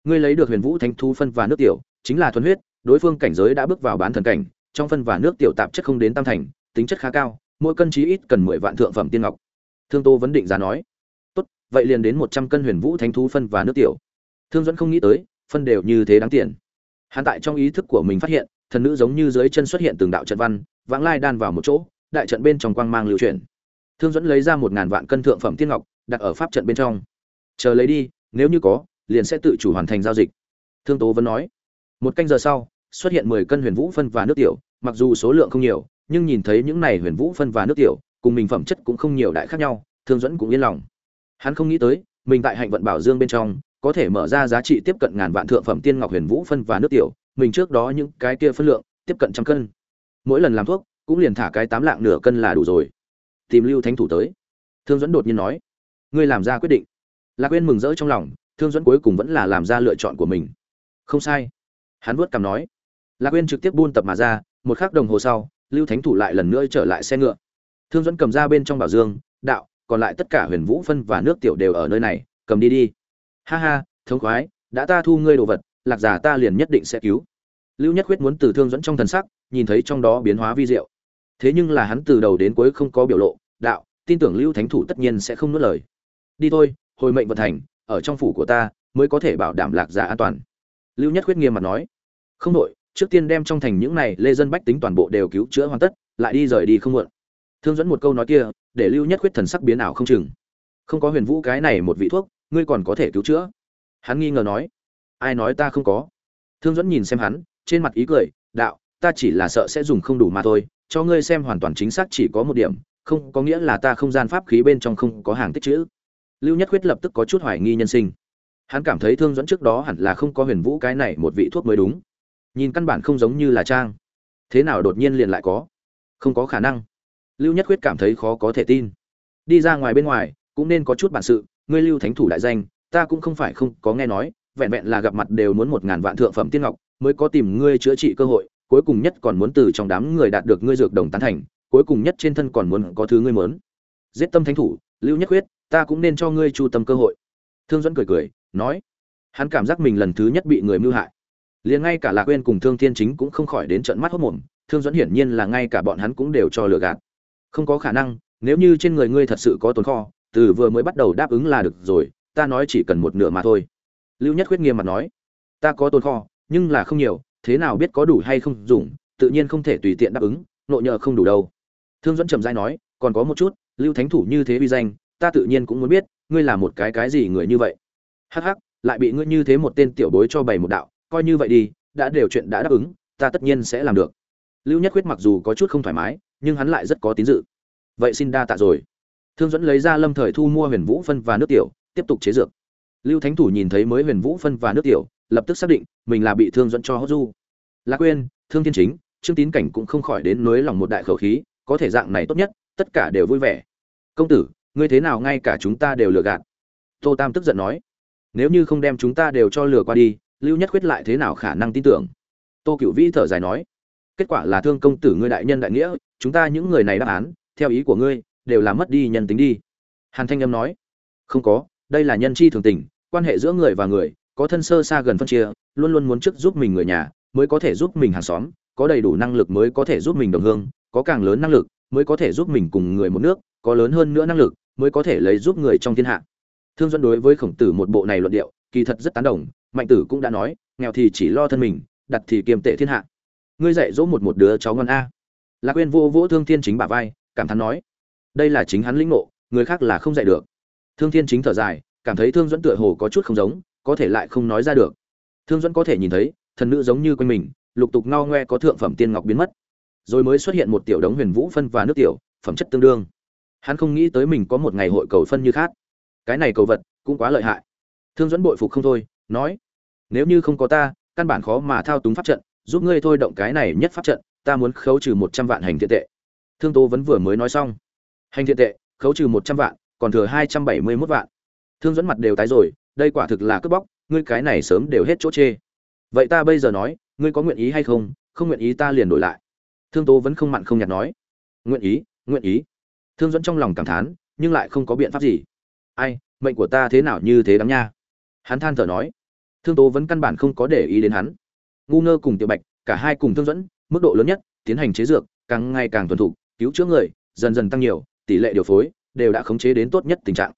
ngươi lấy được huyền vũ thánh thú phân và nước tiểu, chính là thuần huyết, đối phương cảnh giới đã bước vào bán thần cảnh trong phân và nước tiểu tạp chất không đến tam thành, tính chất khá cao, mỗi cân chí ít cần mười vạn thượng phẩm tiên ngọc. Thương tô vấn định giá nói, tốt, vậy liền đến một trăm cân huyền vũ thánh thú phân và nước tiểu. Thương dẫn không nghĩ tới, phân đều như thế đáng tiền. Hắn tại trong ý thức của mình phát hiện, thần nữ giống như dưới chân xuất hiện từng đạo trận văn, vãng lai đan vào một chỗ, đại trận bên trong quang mang lưu chuyển. Thương dẫn lấy ra một ngàn vạn cân thượng phẩm tiên ngọc, đặt ở pháp trận bên trong. Chờ lấy đi, nếu như có, liền sẽ tự chủ hoàn thành giao dịch. Thương tố vẫn nói. Một canh giờ sau, xuất hiện mười cân huyền vũ phân và nước tiểu mặc dù số lượng không nhiều, nhưng nhìn thấy những này huyền vũ phân và nước tiểu, cùng mình phẩm chất cũng không nhiều đại khác nhau, thương dẫn cũng yên lòng. Hắn không nghĩ tới, mình tại hạnh vận bảo dương bên trong, có thể mở ra giá trị tiếp cận ngàn vạn thượng phẩm tiên ngọc huyền vũ phân và nước tiểu, mình trước đó những cái kia phân lượng, tiếp cận trăm cân. Mỗi lần làm thuốc, cũng liền thả cái tám lạng nửa cân là đủ rồi. Tìm lưu thánh thủ tới. Thương dẫn đột nhiên nói, ngươi làm ra quyết định. Lạc quên mừng rỡ trong lòng, thương dẫn cuối cùng vẫn là làm ra lựa chọn của mình. Không sai. Hắn vuốt cằm nói. Lạc quên trực tiếp buôn tập mà ra một khắc đồng hồ sau, lưu thánh thủ lại lần nữa trở lại xe ngựa. Thương dẫn cầm ra bên trong bảo dương, đạo, còn lại tất cả huyền vũ phân và nước tiểu đều ở nơi này, cầm đi đi. Ha ha, thống khoái, đã ta thu ngươi đồ vật, lạc giả ta liền nhất định sẽ cứu. Lưu nhất quyết muốn từ thương dẫn trong thần sắc, nhìn thấy trong đó biến hóa vi diệu. Thế nhưng là hắn từ đầu đến cuối không có biểu lộ, đạo, tin tưởng lưu thánh thủ tất nhiên sẽ không nuốt lời. Đi thôi, hồi mệnh vận thành, ở trong phủ của ta, mới có thể bảo đảm lạc giả an toàn. Lưu nhất quyết nghiêm mặt nói. Không đội trước tiên đem trong thành những này lê dân bách tính toàn bộ đều cứu chữa hoàn tất, lại đi rời đi không muộn. Thương dẫn một câu nói kia, để lưu nhất quyết thần sắc biến ảo không chừng. Không có huyền vũ cái này một vị thuốc, ngươi còn có thể cứu chữa. Hắn nghi ngờ nói, ai nói ta không có? Thương dẫn nhìn xem hắn, trên mặt ý cười, đạo, ta chỉ là sợ sẽ dùng không đủ mà thôi, cho ngươi xem hoàn toàn chính xác chỉ có một điểm, không có nghĩa là ta không gian pháp khí bên trong không có hàng tích chữ. Lưu nhất quyết lập tức có chút hoài nghi nhân sinh. Hắn cảm thấy thương dẫn trước đó hẳn là không có huyền vũ cái này một vị thuốc mới đúng nhìn căn bản không giống như là trang. Thế nào đột nhiên liền lại có? Không có khả năng. Lưu nhất quyết cảm thấy khó có thể tin. Đi ra ngoài bên ngoài, cũng nên có chút bản sự, ngươi lưu thánh thủ đại danh, ta cũng không phải không có nghe nói, vẹn vẹn là gặp mặt đều muốn một ngàn vạn thượng phẩm tiên ngọc, mới có tìm ngươi chữa trị cơ hội, cuối cùng nhất còn muốn từ trong đám người đạt được ngươi dược đồng tán thành, cuối cùng nhất trên thân còn muốn có thứ ngươi muốn. Giết tâm thánh thủ, lưu nhất quyết ta cũng nên cho ngươi chu tâm cơ hội. Thương dẫn cười cười, nói, hắn cảm giác mình lần thứ nhất bị người mưu hại liền ngay cả lạc quên cùng thương thiên chính cũng không khỏi đến trận mắt hốt mồm, thương dẫn hiển nhiên là ngay cả bọn hắn cũng đều cho lừa gạt. Không có khả năng, nếu như trên người ngươi thật sự có tồn kho, từ vừa mới bắt đầu đáp ứng là được rồi, ta nói chỉ cần một nửa mà thôi. Lưu nhất khuyết nghiêm mặt nói. Ta có tồn kho, nhưng là không nhiều, thế nào biết có đủ hay không dùng, tự nhiên không thể tùy tiện đáp ứng, nội nhờ không đủ đâu. Thương dẫn trầm dai nói, còn có một chút, lưu thánh thủ như thế uy danh, ta tự nhiên cũng muốn biết, ngươi là một cái cái gì người như vậy? Hắc hắc, lại bị ngươi như thế một tên tiểu bối cho bày một đạo coi như vậy đi, đã đều chuyện đã đáp ứng, ta tất nhiên sẽ làm được. Lưu nhất quyết mặc dù có chút không thoải mái, nhưng hắn lại rất có tín dự. Vậy xin đa tạ rồi. Thương dẫn lấy ra lâm thời thu mua huyền vũ phân và nước tiểu, tiếp tục chế dược. Lưu thánh thủ nhìn thấy mới huyền vũ phân và nước tiểu, lập tức xác định mình là bị thương dẫn cho hốt du. Lạc quên thương thiên chính, trương tín cảnh cũng không khỏi đến nới lòng một đại khẩu khí, có thể dạng này tốt nhất, tất cả đều vui vẻ. Công tử, ngươi thế nào, ngay cả chúng ta đều lừa gạt. Tô tam tức giận nói. Nếu như không đem chúng ta đều cho lừa qua đi lưu nhất quyết lại thế nào khả năng tin tưởng? Tô cựu vĩ thở dài nói, kết quả là thương công tử ngươi đại nhân đại nghĩa, chúng ta những người này đáp án, theo ý của ngươi, đều là mất đi nhân tính đi. Hàn thanh âm nói, không có, đây là nhân chi thường tình, quan hệ giữa người và người, có thân sơ xa gần phân chia, luôn luôn muốn trước giúp mình người nhà, mới có thể giúp mình hàng xóm, có đầy đủ năng lực mới có thể giúp mình đồng hương, có càng lớn năng lực, mới có thể giúp mình cùng người một nước, có lớn hơn nữa năng lực, mới có thể lấy giúp người trong thiên hạ. Thương dẫn đối với khổng tử một bộ này luận điệu, kỳ thật rất tán đồng mạnh tử cũng đã nói, nghèo thì chỉ lo thân mình, đặt thì kiềm tệ thiên hạ. Ngươi dạy dỗ một một đứa cháu ngon a. Lạc quên vô vỗ thương thiên chính bả vai, cảm thán nói, đây là chính hắn lĩnh ngộ, người khác là không dạy được. Thương thiên chính thở dài, cảm thấy thương dẫn tựa hồ có chút không giống, có thể lại không nói ra được. Thương dẫn có thể nhìn thấy, thần nữ giống như quanh mình, lục tục ngao ngoe có thượng phẩm tiên ngọc biến mất. Rồi mới xuất hiện một tiểu đống huyền vũ phân và nước tiểu, phẩm chất tương đương. Hắn không nghĩ tới mình có một ngày hội cầu phân như khác. Cái này cầu vật cũng quá lợi hại. Thương dẫn bội phục không thôi nói, nếu như không có ta, căn bản khó mà thao túng pháp trận, giúp ngươi thôi động cái này nhất pháp trận, ta muốn khấu trừ một trăm vạn hành thiện tệ. Thương tố vẫn vừa mới nói xong, hành thiện tệ, khấu trừ một trăm vạn, còn thừa hai trăm bảy mươi mốt vạn. Thương dẫn mặt đều tái rồi, đây quả thực là cướp bóc, ngươi cái này sớm đều hết chỗ chê. Vậy ta bây giờ nói, ngươi có nguyện ý hay không? Không nguyện ý ta liền đổi lại. Thương tố vẫn không mặn không nhạt nói, nguyện ý nguyện ý. Thương dẫn trong lòng cảm thán, nhưng lại không có biện pháp gì. Ai, mệnh của ta thế nào như thế đáng nha? Hắn than thở nói, thương tố vẫn căn bản không có để ý đến hắn. Ngu ngơ cùng tiểu bạch, cả hai cùng thương dẫn, mức độ lớn nhất, tiến hành chế dược, càng ngày càng thuần thục, cứu chữa người, dần dần tăng nhiều, tỷ lệ điều phối đều đã khống chế đến tốt nhất tình trạng.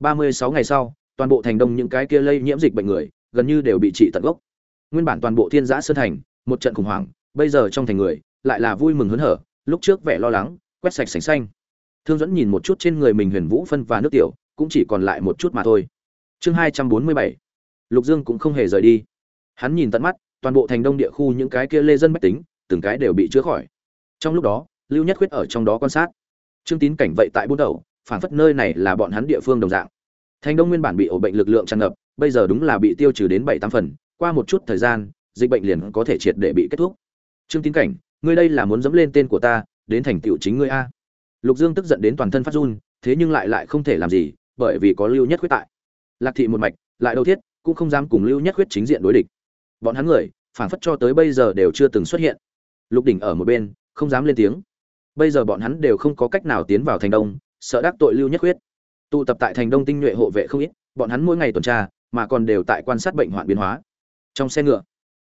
Ba mươi sáu ngày sau, toàn bộ thành đông những cái kia lây nhiễm dịch bệnh người, gần như đều bị trị tận gốc. Nguyên bản toàn bộ thiên giã sơn thành, một trận khủng hoảng, bây giờ trong thành người, lại là vui mừng hớn hở, lúc trước vẻ lo lắng, quét sạch sành xanh. Thương dẫn nhìn một chút trên người mình huyền vũ phân và nước tiểu, cũng chỉ còn lại một chút mà thôi chương hai trăm bốn mươi bảy. Lục dương cũng không hề rời đi. Hắn nhìn tận mắt, toàn bộ thành đông địa khu những cái kia lê dân bách tính, từng cái đều bị chữa khỏi. Trong lúc đó, lưu nhất khuyết ở trong đó quan sát. Trương tín cảnh vậy tại bút đầu, phản phất nơi này là bọn hắn địa phương đồng dạng. Thành đông nguyên bản bị ổ bệnh lực lượng tràn ngập, bây giờ đúng là bị tiêu trừ đến bảy tám phần, qua một chút thời gian, dịch bệnh liền có thể triệt để bị kết thúc. Trương tín cảnh, ngươi đây là muốn dẫm lên tên của ta, đến thành tựu chính ngươi a. Lục dương tức giận đến toàn thân phát run, thế nhưng lại lại không thể làm gì, bởi vì có lưu nhất khuyết tại lạc thị một mạch, lại đầu thiết, cũng không dám cùng lưu nhất huyết chính diện đối địch. Bọn hắn người phản phất cho tới bây giờ đều chưa từng xuất hiện. Lục đỉnh ở một bên, không dám lên tiếng. Bây giờ bọn hắn đều không có cách nào tiến vào thành đông, sợ đắc tội lưu nhất huyết tụ tập tại thành đông tinh nhuệ hộ vệ không ít, bọn hắn mỗi ngày tuần tra, mà còn đều tại quan sát bệnh hoạn biến hóa. Trong xe ngựa,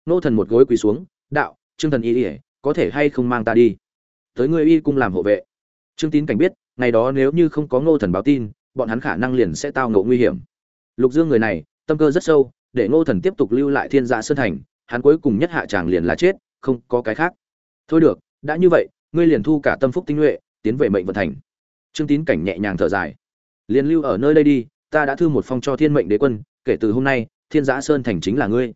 nô thần một gối quỳ xuống, đạo, trương thần y ỉa có thể hay không mang ta đi? Tới người y cung làm hộ vệ. Trương tín cảnh biết, ngày đó nếu như không có ngô thần báo tin, bọn hắn khả năng liền sẽ tao ngộ nguy hiểm lục dương người này, tâm cơ rất sâu, để ngô thần tiếp tục lưu lại thiên dạ sơn thành, hắn cuối cùng nhất hạ tràng liền là chết, không có cái khác. Thôi được, đã như vậy, ngươi liền thu cả tâm phúc tinh nhuệ, tiến về mệnh vận thành. Trương tín cảnh nhẹ nhàng thở dài. Liền lưu ở nơi đây đi, ta đã thư một phong cho thiên mệnh đế quân, kể từ hôm nay, thiên Dạ sơn thành chính là ngươi.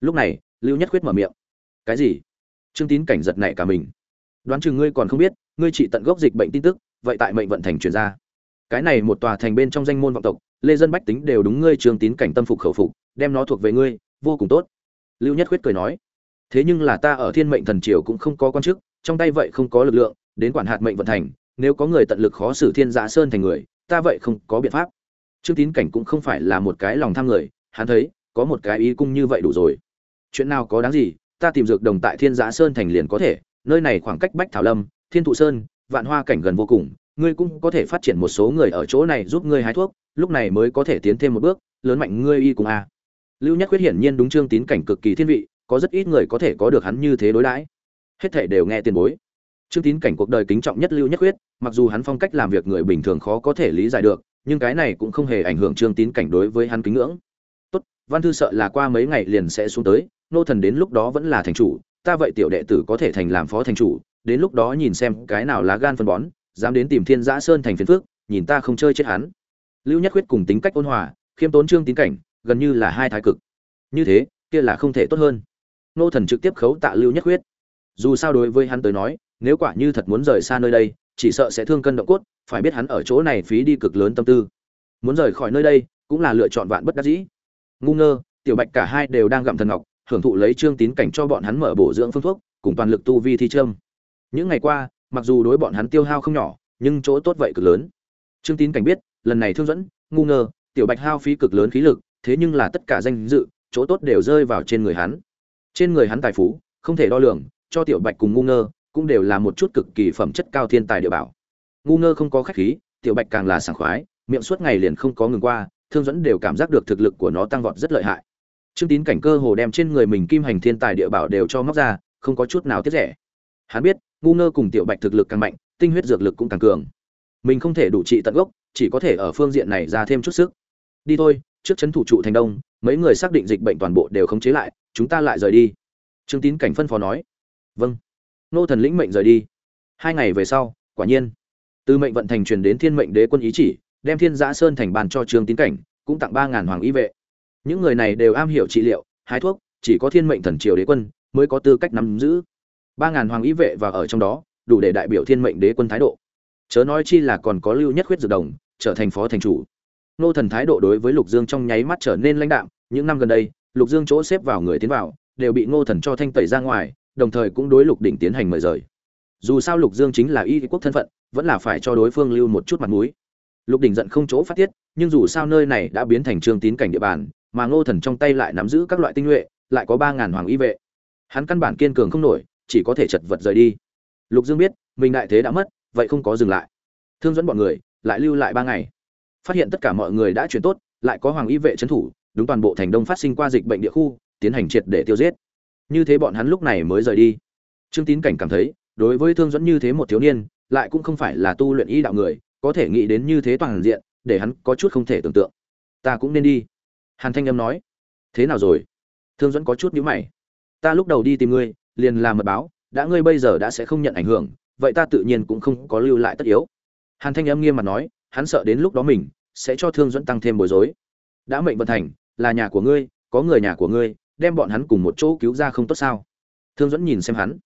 Lúc này, lưu nhất quyết mở miệng. Cái gì? Trương tín cảnh giật nảy cả mình. Đoán chừng ngươi còn không biết, ngươi chỉ tận gốc dịch bệnh tin tức, vậy tại mệnh vận thành truyền ra. Cái này một tòa thành bên trong danh môn vọng tộc lê dân bách tính đều đúng ngươi Trường tín cảnh tâm phục khẩu phục, đem nó thuộc về ngươi, vô cùng tốt. Lưu nhất khuyết cười nói, thế nhưng là ta ở thiên mệnh thần triều cũng không có quan chức, trong tay vậy không có lực lượng, đến quản hạt mệnh vận thành, nếu có người tận lực khó xử thiên giã sơn thành người, ta vậy không có biện pháp. Trương tín cảnh cũng không phải là một cái lòng tham người, hắn thấy, có một cái ý cung như vậy đủ rồi. Chuyện nào có đáng gì, ta tìm dược đồng tại thiên giã sơn thành liền có thể, nơi này khoảng cách bách thảo lâm, thiên thụ sơn, vạn hoa cảnh gần vô cùng, ngươi cũng có thể phát triển một số người ở chỗ này giúp ngươi hái thuốc lúc này mới có thể tiến thêm một bước, lớn mạnh ngươi y cùng a. Lưu nhất quyết hiển nhiên đúng trương tín cảnh cực kỳ thiên vị, có rất ít người có thể có được hắn như thế đối đãi. Hết thể đều nghe tiền bối. Trương tín cảnh cuộc đời kính trọng nhất lưu nhất quyết, mặc dù hắn phong cách làm việc người bình thường khó có thể lý giải được, nhưng cái này cũng không hề ảnh hưởng trương tín cảnh đối với hắn kính ngưỡng. Tốt, văn thư sợ là qua mấy ngày liền sẽ xuống tới, nô thần đến lúc đó vẫn là thành chủ, ta vậy tiểu đệ tử có thể thành làm phó thành chủ, đến lúc đó nhìn xem cái nào lá gan phân bón, dám đến tìm thiên giã sơn thành phiền phước nhìn ta không chơi chết hắn lưu nhất khuyết cùng tính cách ôn hòa, khiêm tốn trương tín cảnh, gần như là hai thái cực. Như thế, kia là không thể tốt hơn. Nô thần trực tiếp khấu tạ lưu nhất khuyết. Dù sao đối với hắn tới nói, nếu quả như thật muốn rời xa nơi đây, chỉ sợ sẽ thương cân động cốt, phải biết hắn ở chỗ này phí đi cực lớn tâm tư. Muốn rời khỏi nơi đây, cũng là lựa chọn vạn bất đắc dĩ. Ngu ngơ, tiểu bạch cả hai đều đang gặm thần ngọc, hưởng thụ lấy trương tín cảnh cho bọn hắn mở bổ dưỡng phương thuốc, cùng toàn lực tu vi thi trâm. Những ngày qua, mặc dù đối bọn hắn tiêu hao không nhỏ, nhưng chỗ tốt vậy cực lớn. Trương tín cảnh biết lần này thương dẫn, ngu ngơ, tiểu bạch hao phí cực lớn khí lực, thế nhưng là tất cả danh dự, chỗ tốt đều rơi vào trên người hắn. Trên người hắn tài phú, không thể đo lường, cho tiểu bạch cùng ngu ngơ, cũng đều là một chút cực kỳ phẩm chất cao thiên tài địa bảo. Ngu ngơ không có khách khí, tiểu bạch càng là sảng khoái, miệng suốt ngày liền không có ngừng qua, thương dẫn đều cảm giác được thực lực của nó tăng vọt rất lợi hại. Trương tín cảnh cơ hồ đem trên người mình kim hành thiên tài địa bảo đều cho móc ra, không có chút nào tiết rẻ. Hắn biết, ngu ngơ cùng tiểu bạch thực lực càng mạnh, tinh huyết dược lực cũng càng cường. Mình không thể đủ trị tận gốc chỉ có thể ở phương diện này ra thêm chút sức. Đi thôi, trước chấn thủ trụ thành đông, mấy người xác định dịch bệnh toàn bộ đều khống chế lại, chúng ta lại rời đi. Trương tín cảnh phân phó nói. Vâng. Nô thần lĩnh mệnh rời đi. Hai ngày về sau, quả nhiên. Từ mệnh vận thành truyền đến thiên mệnh đế quân ý chỉ, đem thiên giã sơn thành bàn cho trương tín cảnh, cũng tặng ba ngàn hoàng y vệ. Những người này đều am hiểu trị liệu, hái thuốc, chỉ có thiên mệnh thần triều đế quân mới có tư cách nắm giữ. Ba ngàn hoàng y vệ và ở trong đó, đủ để đại biểu thiên mệnh đế quân thái độ. Chớ nói chi là còn có lưu nhất khuyết dược đồng trở thành phó thành chủ. Nô thần thái độ đối với lục dương trong nháy mắt trở nên lãnh đạm, những năm gần đây, lục dương chỗ xếp vào người tiến vào, đều bị ngô thần cho thanh tẩy ra ngoài, đồng thời cũng đối lục đỉnh tiến hành mời rời. Dù sao lục dương chính là y quốc thân phận, vẫn là phải cho đối phương lưu một chút mặt mũi. Lục đỉnh giận không chỗ phát tiết, nhưng dù sao nơi này đã biến thành trương tín cảnh địa bàn, mà ngô thần trong tay lại nắm giữ các loại tinh nhuệ, lại có ba ngàn hoàng y vệ. Hắn căn bản kiên cường không nổi, chỉ có thể chật vật rời đi. Lục dương biết, mình đại thế đã mất, vậy không có dừng lại. Thương dẫn bọn người lại lưu lại ba ngày. Phát hiện tất cả mọi người đã chuyển tốt, lại có hoàng y vệ trấn thủ, đúng toàn bộ thành đông phát sinh qua dịch bệnh địa khu, tiến hành triệt để tiêu diệt như thế bọn hắn lúc này mới rời đi. Trương tín cảnh cảm thấy, đối với thương dẫn như thế một thiếu niên, lại cũng không phải là tu luyện y đạo người, có thể nghĩ đến như thế toàn diện, để hắn có chút không thể tưởng tượng. Ta cũng nên đi. Hàn thanh âm nói. Thế nào rồi? Thương dẫn có chút nhíu mày. Ta lúc đầu đi tìm ngươi, liền làm mật báo, đã ngươi bây giờ đã sẽ không nhận ảnh hưởng, vậy ta tự nhiên cũng không có lưu lại tất yếu hàn thanh âm nghiêm mặt nói, hắn sợ đến lúc đó mình sẽ cho thương dẫn tăng thêm bối rối. Đã mệnh vận thành, là nhà của ngươi, có người nhà của ngươi, đem bọn hắn cùng một chỗ cứu ra không tốt sao? Thương dẫn nhìn xem hắn.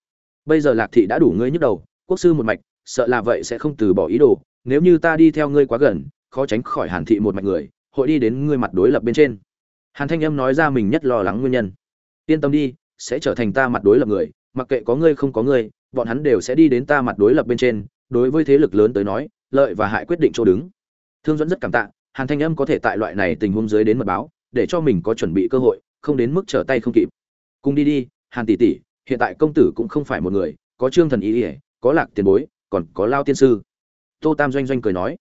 Bây giờ lạc thị đã đủ ngươi nhức đầu, quốc sư một mạch, sợ là vậy sẽ không từ bỏ ý đồ, nếu như ta đi theo ngươi quá gần, khó tránh khỏi hàn thị một mạch người, hội đi đến ngươi mặt đối lập bên trên. Hàn thanh âm nói ra mình nhất lo lắng nguyên nhân. Yên tâm đi, sẽ trở thành ta mặt đối lập người, mặc kệ có ngươi không có ngươi, bọn hắn đều sẽ đi đến ta mặt đối lập bên trên. Đối với thế lực lớn tới nói lợi và hại quyết định chỗ đứng. Thương dẫn rất cảm tạ, hàn thanh âm có thể tại loại này tình huống dưới đến mật báo, để cho mình có chuẩn bị cơ hội, không đến mức trở tay không kịp. Cùng đi đi, hàn tỷ tỷ, hiện tại công tử cũng không phải một người, có trương thần ý ỉa có lạc tiền bối, còn có lao tiên sư. Tô tam doanh doanh cười nói.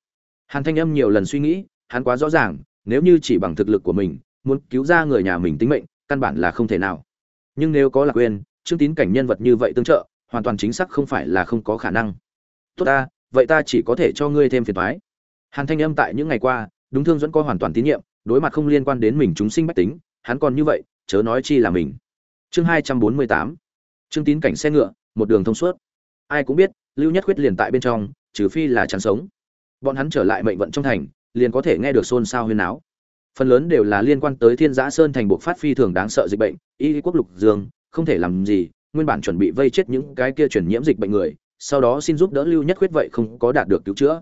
Hàn thanh âm nhiều lần suy nghĩ, hắn quá rõ ràng, nếu như chỉ bằng thực lực của mình, muốn cứu ra người nhà mình tính mệnh, căn bản là không thể nào. Nhưng nếu có lạc quên trương tín cảnh nhân vật như vậy tương trợ, hoàn toàn chính xác không phải là không có khả năng. Tốt ta vậy ta chỉ có thể cho ngươi thêm phiền toái. Hàn thanh âm tại những ngày qua, đúng thương dẫn có hoàn toàn tín nhiệm, đối mặt không liên quan đến mình chúng sinh bách tính, hắn còn như vậy, chớ nói chi là mình. Chương 248 chương tín cảnh xe ngựa, một đường thông suốt. Ai cũng biết, lưu nhất khuyết liền tại bên trong, trừ phi là chán sống. Bọn hắn trở lại mệnh vận trong thành, liền có thể nghe được xôn xao huyên náo. Phần lớn đều là liên quan tới thiên giã sơn thành buộc phát phi thường đáng sợ dịch bệnh, y quốc lục dương, không thể làm gì, nguyên bản chuẩn bị vây chết những cái kia truyền nhiễm dịch bệnh người sau đó xin giúp đỡ lưu nhất khuyết vậy không có đạt được cứu chữa.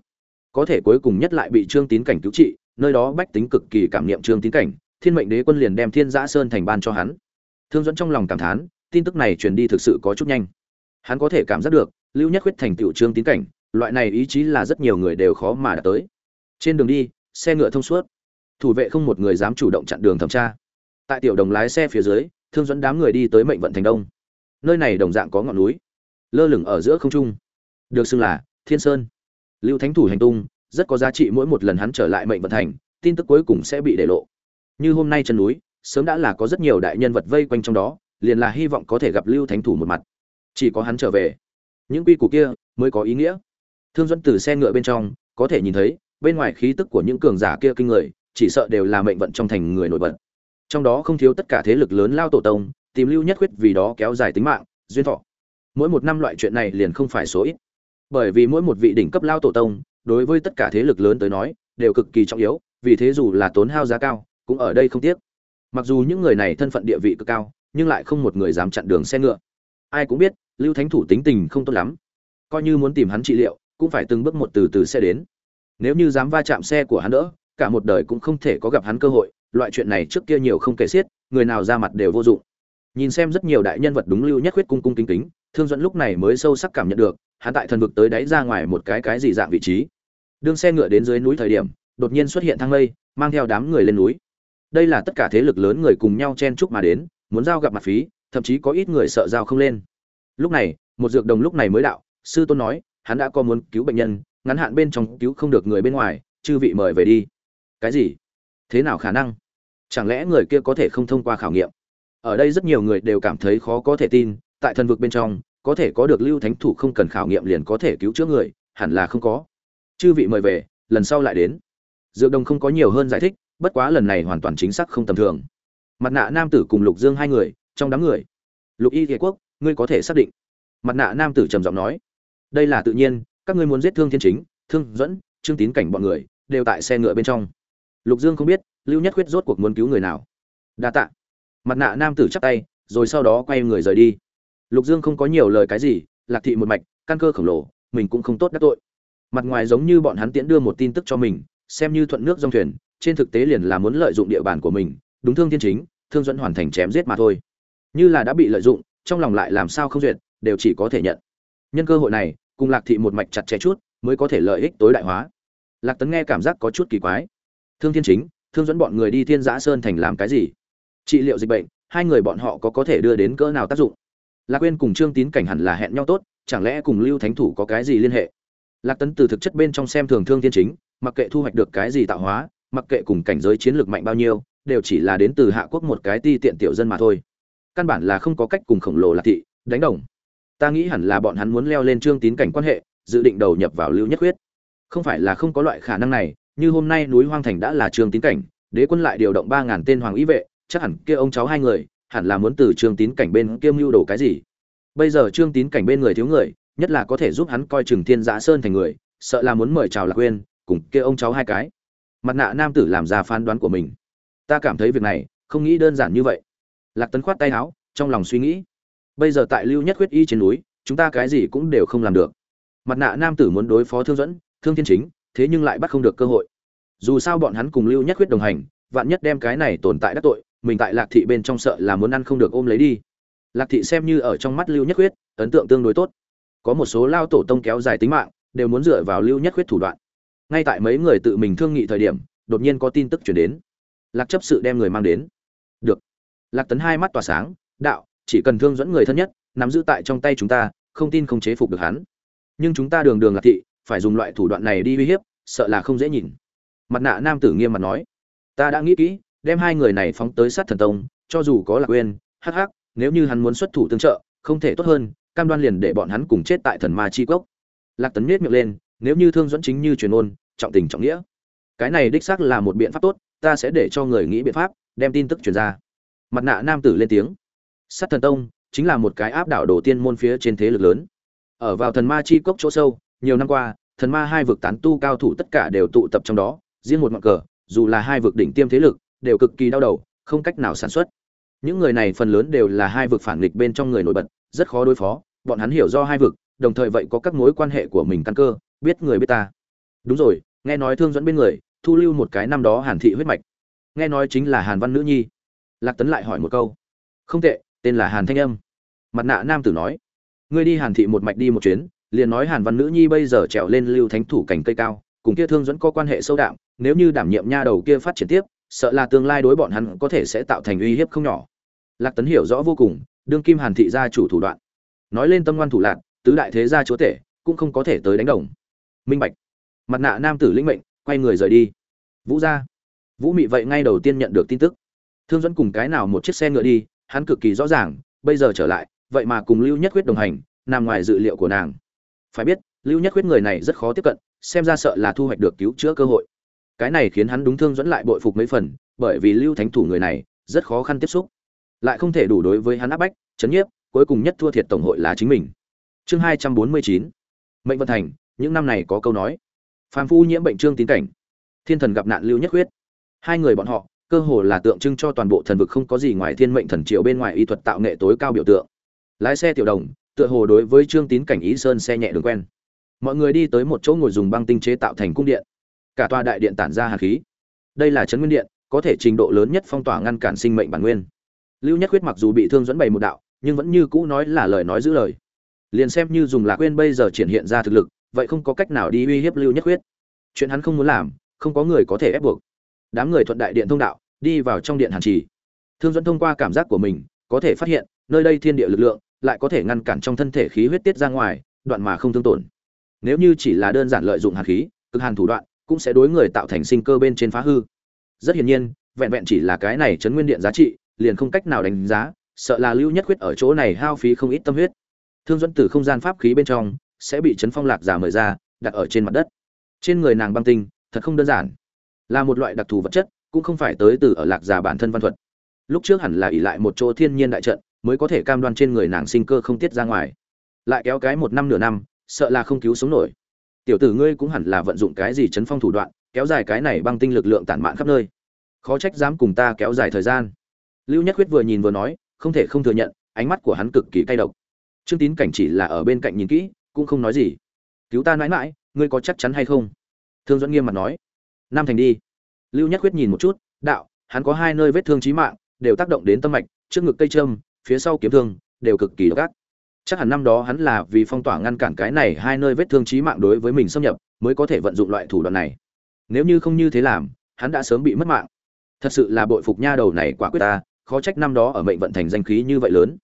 Có thể cuối cùng nhất lại bị trương tín cảnh cứu trị, nơi đó bách tính cực kỳ cảm niệm trương tín cảnh, thiên mệnh đế quân liền đem thiên giã sơn thành ban cho hắn. Thương dẫn trong lòng cảm thán, tin tức này truyền đi thực sự có chút nhanh. Hắn có thể cảm giác được, lưu nhất khuyết thành tựu trương tín cảnh, loại này ý chí là rất nhiều người đều khó mà đạt tới. Trên đường đi, xe ngựa thông suốt. Thủ vệ không một người dám chủ động chặn đường thẩm tra. Tại tiểu đồng lái xe phía dưới, thương dẫn đám người đi tới mệnh vận thành đông. Nơi này đồng dạng có ngọn núi lơ lửng ở giữa không trung. Được xưng là thiên sơn. Lưu thánh thủ hành tung, rất có giá trị mỗi một lần hắn trở lại mệnh vận thành, tin tức cuối cùng sẽ bị để lộ. Như hôm nay chân núi, sớm đã là có rất nhiều đại nhân vật vây quanh trong đó, liền là hy vọng có thể gặp lưu thánh thủ một mặt. Chỉ có hắn trở về, những quy củ kia mới có ý nghĩa. Thương dẫn từ xe ngựa bên trong, có thể nhìn thấy, bên ngoài khí tức của những cường giả kia kinh người, chỉ sợ đều là mệnh vận trong thành người nổi bật. Trong đó không thiếu tất cả thế lực lớn lao tổ tông, tìm lưu nhất khuyết vì đó kéo dài tính mạng, duyên thọ mỗi một năm loại chuyện này liền không phải số ít. Bởi vì mỗi một vị đỉnh cấp lao tổ tông đối với tất cả thế lực lớn tới nói đều cực kỳ trọng yếu vì thế dù là tốn hao giá cao cũng ở đây không tiếc. Mặc dù những người này thân phận địa vị cực cao nhưng lại không một người dám chặn đường xe ngựa. Ai cũng biết lưu thánh thủ tính tình không tốt lắm. Coi như muốn tìm hắn trị liệu cũng phải từng bước một từ từ xe đến. Nếu như dám va chạm xe của hắn nữa, cả một đời cũng không thể có gặp hắn cơ hội loại chuyện này trước kia nhiều không kể xiết người nào ra mặt đều vô dụng nhìn xem rất nhiều đại nhân vật đúng lưu nhất khuyết cung cung kính kính, thương dẫn lúc này mới sâu sắc cảm nhận được, hắn tại thần vực tới đáy ra ngoài một cái cái gì dạng vị trí. Đương xe ngựa đến dưới núi thời điểm, đột nhiên xuất hiện thang lây mang theo đám người lên núi. Đây là tất cả thế lực lớn người cùng nhau chen chúc mà đến, muốn giao gặp mặt phí, thậm chí có ít người sợ giao không lên. Lúc này, một dược đồng lúc này mới đạo, sư tôn nói, hắn đã có muốn cứu bệnh nhân, ngắn hạn bên trong cứu không được người bên ngoài, chư vị mời về đi. Cái gì? Thế nào khả năng? Chẳng lẽ người kia có thể không thông qua khảo nghiệm? Ở đây rất nhiều người đều cảm thấy khó có thể tin, tại thần vực bên trong, có thể có được lưu thánh thủ không cần khảo nghiệm liền có thể cứu chữa người, hẳn là không có. Chư vị mời về, lần sau lại đến. Dược đồng không có nhiều hơn giải thích, bất quá lần này hoàn toàn chính xác không tầm thường. Mặt nạ nam tử cùng lục dương hai người, trong đám người. Lục y thế quốc, ngươi có thể xác định. Mặt nạ nam tử trầm giọng nói. Đây là tự nhiên, các ngươi muốn giết thương thiên chính, thương dẫn trương tín cảnh bọn người, đều tại xe ngựa bên trong. Lục dương không biết, lưu nhất khuyết rốt cuộc muốn cứu người nào. Đa tạ mặt nạ nam tử chắp tay, rồi sau đó quay người rời đi. Lục dương không có nhiều lời cái gì, lạc thị một mạch, căn cơ khổng lồ, mình cũng không tốt đắc tội. Mặt ngoài giống như bọn hắn tiễn đưa một tin tức cho mình, xem như thuận nước dòng thuyền, trên thực tế liền là muốn lợi dụng địa bàn của mình, đúng thương thiên chính, thương dẫn hoàn thành chém giết mà thôi. Như là đã bị lợi dụng, trong lòng lại làm sao không duyệt, đều chỉ có thể nhận. Nhân cơ hội này, cùng lạc thị một mạch chặt chẽ chút, mới có thể lợi ích tối đại hóa. Lạc tấn nghe cảm giác có chút kỳ quái. Thương thiên chính, thương dẫn bọn người đi thiên giã sơn thành làm cái gì? Trị liệu dịch bệnh, hai người bọn họ có có thể đưa đến cỡ nào tác dụng? Lạc quên cùng trương tín cảnh hẳn là hẹn nhau tốt, chẳng lẽ cùng lưu thánh thủ có cái gì liên hệ? Lạc tấn từ thực chất bên trong xem thường thương thiên chính, mặc kệ thu hoạch được cái gì tạo hóa, mặc kệ cùng cảnh giới chiến lược mạnh bao nhiêu, đều chỉ là đến từ hạ quốc một cái ti tiện tiểu dân mà thôi. Căn bản là không có cách cùng khổng lồ lạc thị đánh đồng. Ta nghĩ hẳn là bọn hắn muốn leo lên trương tín cảnh quan hệ, dự định đầu nhập vào lưu nhất huyết không phải là không có loại khả năng này, như hôm nay núi hoang thành đã là trương tín cảnh, đế quân lại điều động ba ngàn tên hoàng ý vệ chắc hẳn kia ông cháu hai người, hẳn là muốn từ trương tín cảnh bên kia mưu đồ cái gì. Bây giờ trương tín cảnh bên người thiếu người, nhất là có thể giúp hắn coi chừng thiên giã sơn thành người, sợ là muốn mời chào lạc quên cùng kia ông cháu hai cái. Mặt nạ nam tử làm ra phán đoán của mình. Ta cảm thấy việc này, không nghĩ đơn giản như vậy. Lạc tấn khoát tay áo, trong lòng suy nghĩ. Bây giờ tại lưu nhất huyết y trên núi, chúng ta cái gì cũng đều không làm được. Mặt nạ nam tử muốn đối phó thương dẫn thương thiên chính, thế nhưng lại bắt không được cơ hội. Dù sao bọn hắn cùng lưu nhất huyết đồng hành, vạn nhất đem cái này tồn tại đắc tội mình tại lạc thị bên trong sợ là muốn ăn không được ôm lấy đi. Lạc thị xem như ở trong mắt lưu nhất huyết ấn tượng tương đối tốt. Có một số lao tổ tông kéo dài tính mạng, đều muốn dựa vào lưu nhất huyết thủ đoạn. Ngay tại mấy người tự mình thương nghị thời điểm, đột nhiên có tin tức chuyển đến. Lạc chấp sự đem người mang đến. Được. Lạc tấn hai mắt tỏa sáng, đạo, chỉ cần thương dẫn người thân nhất, nắm giữ tại trong tay chúng ta, không tin không chế phục được hắn. Nhưng chúng ta đường đường lạc thị, phải dùng loại thủ đoạn này đi uy hiếp, sợ là không dễ nhìn. Mặt nạ nam tử nghiêm mặt nói, ta đã nghĩ kỹ đem hai người này phóng tới sát thần tông, cho dù có lạc quên hắc hắc, nếu như hắn muốn xuất thủ tương trợ, không thể tốt hơn, cam đoan liền để bọn hắn cùng chết tại thần ma chi cốc. Lạc tấn miết miệng lên, nếu như thương dẫn chính như truyền ôn, trọng tình trọng nghĩa. Cái này đích xác là một biện pháp tốt, ta sẽ để cho người nghĩ biện pháp, đem tin tức truyền ra. Mặt nạ nam tử lên tiếng. Sát thần tông chính là một cái áp đảo đầu tiên môn phía trên thế lực lớn. Ở vào thần ma chi cốc chỗ sâu, nhiều năm qua, thần ma hai vực tán tu cao thủ tất cả đều tụ tập trong đó, riêng một ngọn cờ, dù là hai vực đỉnh tiêm thế lực đều cực kỳ đau đầu, không cách nào sản xuất. Những người này phần lớn đều là hai vực phản nghịch bên trong người nổi bật, rất khó đối phó, bọn hắn hiểu do hai vực, đồng thời vậy có các mối quan hệ của mình căn cơ, biết người biết ta. Đúng rồi, nghe nói thương dẫn bên người, thu lưu một cái năm đó hàn thị huyết mạch. Nghe nói chính là hàn văn nữ nhi. Lạc tấn lại hỏi một câu. Không tệ, tên là hàn thanh âm. Mặt nạ nam tử nói. Ngươi đi hàn thị một mạch đi một chuyến, liền nói hàn văn nữ nhi bây giờ trèo lên lưu thánh thủ cảnh cây cao, cùng kia thương dẫn có quan hệ sâu đậm nếu như đảm nhiệm nha đầu kia phát triển tiếp sợ là tương lai đối bọn hắn có thể sẽ tạo thành uy hiếp không nhỏ. Lạc tấn hiểu rõ vô cùng, đương kim hàn thị gia chủ thủ đoạn. Nói lên tâm ngoan thủ lạc, tứ đại thế gia chúa tể cũng không có thể tới đánh đồng. Minh bạch. Mặt nạ nam tử lĩnh mệnh, quay người rời đi. Vũ gia. Vũ mị vậy ngay đầu tiên nhận được tin tức. Thương dẫn cùng cái nào một chiếc xe ngựa đi, hắn cực kỳ rõ ràng, bây giờ trở lại, vậy mà cùng lưu nhất quyết đồng hành, nằm ngoài dự liệu của nàng. Phải biết, lưu nhất quyết người này rất khó tiếp cận, xem ra sợ là thu hoạch được cứu chữa cơ hội cái này khiến hắn đúng thương dẫn lại bội phục mấy phần, bởi vì lưu thánh thủ người này rất khó khăn tiếp xúc. Lại không thể đủ đối với hắn áp bách, chấn nhiếp, cuối cùng nhất thua thiệt tổng hội là chính mình. Chương hai trăm bốn mươi chín. Mệnh vận thành, những năm này có câu nói. Phàm phu nhiễm bệnh trương tín cảnh. Thiên thần gặp nạn lưu nhất huyết. Hai người bọn họ, cơ hồ là tượng trưng cho toàn bộ thần vực không có gì ngoài thiên mệnh thần triệu bên ngoài y thuật tạo nghệ tối cao biểu tượng. Lái xe tiểu đồng, tựa hồ đối với trương tín cảnh ý sơn xe nhẹ đường quen. Mọi người đi tới một chỗ ngồi dùng băng tinh chế tạo thành cung điện cả tòa đại điện tản ra hàn khí. Đây là trấn nguyên điện, có thể trình độ lớn nhất phong tỏa ngăn cản sinh mệnh bản nguyên. Lưu nhất Quyết mặc dù bị thương dẫn bày một đạo, nhưng vẫn như cũ nói là lời nói giữ lời. Liền xem như dùng lạc quên bây giờ triển hiện ra thực lực, vậy không có cách nào đi uy hiếp lưu nhất Quyết. chuyện hắn không muốn làm, không có người có thể ép buộc. Đám người thuận đại điện thông đạo, đi vào trong điện hàn trì. Thương dẫn thông qua cảm giác của mình, có thể phát hiện, nơi đây thiên địa lực lượng, lại có thể ngăn cản trong thân thể khí huyết tiết ra ngoài, đoạn mà không thương tổn. Nếu như chỉ là đơn giản lợi dụng hàn khí, cực hàn thủ đoạn cũng sẽ đối người tạo thành sinh cơ bên trên phá hư. Rất hiển nhiên, vẹn vẹn chỉ là cái này chấn nguyên điện giá trị, liền không cách nào đánh giá, sợ là lưu nhất huyết ở chỗ này hao phí không ít tâm huyết. Thương dẫn từ không gian pháp khí bên trong, sẽ bị chấn phong lạc giả mời ra, đặt ở trên mặt đất. Trên người nàng băng tinh, thật không đơn giản. Là một loại đặc thù vật chất, cũng không phải tới từ ở lạc giả bản thân văn thuật. Lúc trước hẳn là ỉ lại một chỗ thiên nhiên đại trận, mới có thể cam đoan trên người nàng sinh cơ không tiết ra ngoài. Lại kéo cái một năm nửa năm, sợ là không cứu sống nổi tiểu tử ngươi cũng hẳn là vận dụng cái gì chấn phong thủ đoạn, kéo dài cái này băng tinh lực lượng tản mạn khắp nơi. Khó trách dám cùng ta kéo dài thời gian. Lưu nhất huyết vừa nhìn vừa nói, không thể không thừa nhận, ánh mắt của hắn cực kỳ cay độc. Trương tín cảnh chỉ là ở bên cạnh nhìn kỹ, cũng không nói gì. Cứu ta mãi mãi, ngươi có chắc chắn hay không? Thương dẫn nghiêm mặt nói. Nam thành đi. Lưu nhất huyết nhìn một chút, đạo, hắn có hai nơi vết thương chí mạng, đều tác động đến tâm mạch, trước ngực cây trâm phía sau kiếm thương, đều cực kỳ độc ác chắc hẳn năm đó hắn là vì phong tỏa ngăn cản cái này hai nơi vết thương chí mạng đối với mình xâm nhập, mới có thể vận dụng loại thủ đoạn này. Nếu như không như thế làm, hắn đã sớm bị mất mạng. Thật sự là bội phục nha đầu này quả quyết ta, khó trách năm đó ở mệnh vận thành danh khí như vậy lớn.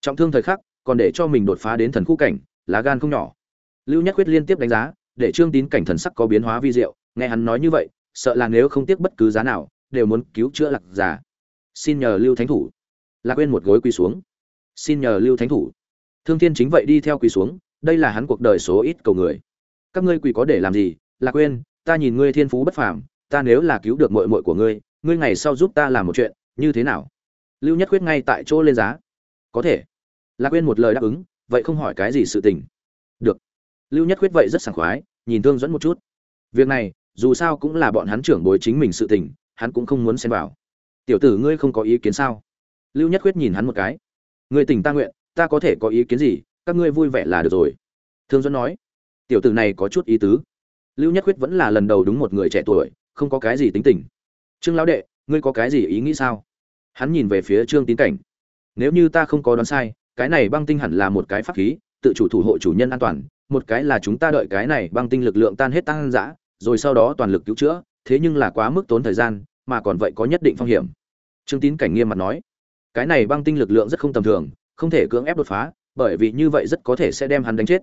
Trọng thương thời khắc, còn để cho mình đột phá đến thần khu cảnh, lá gan không nhỏ. Lưu nhất quyết liên tiếp đánh giá, để trương tín cảnh thần sắc có biến hóa vi diệu, nghe hắn nói như vậy, sợ là nếu không tiếc bất cứ giá nào, đều muốn cứu chữa lạc giả xin nhờ lưu thánh thủ. Lạc quên một gối quỳ xuống. Xin nhờ lưu thánh thủ thương thiên chính vậy đi theo quỳ xuống, đây là hắn cuộc đời số ít cầu người. Các ngươi quỳ có để làm gì? Lạc quên ta nhìn ngươi thiên phú bất phàm, ta nếu là cứu được mội mội của ngươi ngươi ngày sau giúp ta làm một chuyện, như thế nào? Lưu nhất quyết ngay tại chỗ lên giá. Có thể. Lạc quên một lời đáp ứng, vậy không hỏi cái gì sự tình. Được. Lưu nhất quyết vậy rất sảng khoái, nhìn thương dẫn một chút. Việc này, dù sao cũng là bọn hắn trưởng bối chính mình sự tình, hắn cũng không muốn xen vào. Tiểu tử ngươi không có ý kiến sao? Lưu nhất quyết nhìn hắn một cái. Ngươi tình ta nguyện ta có thể có ý kiến gì, các ngươi vui vẻ là được rồi. Thương dẫn nói, tiểu tử này có chút ý tứ. Lưu nhất quyết vẫn là lần đầu đúng một người trẻ tuổi, không có cái gì tính tình. Trương lão đệ, ngươi có cái gì ý nghĩ sao? Hắn nhìn về phía trương tín cảnh. Nếu như ta không có đoán sai, cái này băng tinh hẳn là một cái pháp khí, tự chủ thủ hộ chủ nhân an toàn, một cái là chúng ta đợi cái này băng tinh lực lượng tan hết tăng dã rồi sau đó toàn lực cứu chữa, thế nhưng là quá mức tốn thời gian, mà còn vậy có nhất định phong hiểm. Trương tín cảnh nghiêm mặt nói, cái này băng tinh lực lượng rất không tầm thường không thể cưỡng ép đột phá, bởi vì như vậy rất có thể sẽ đem hắn đánh chết.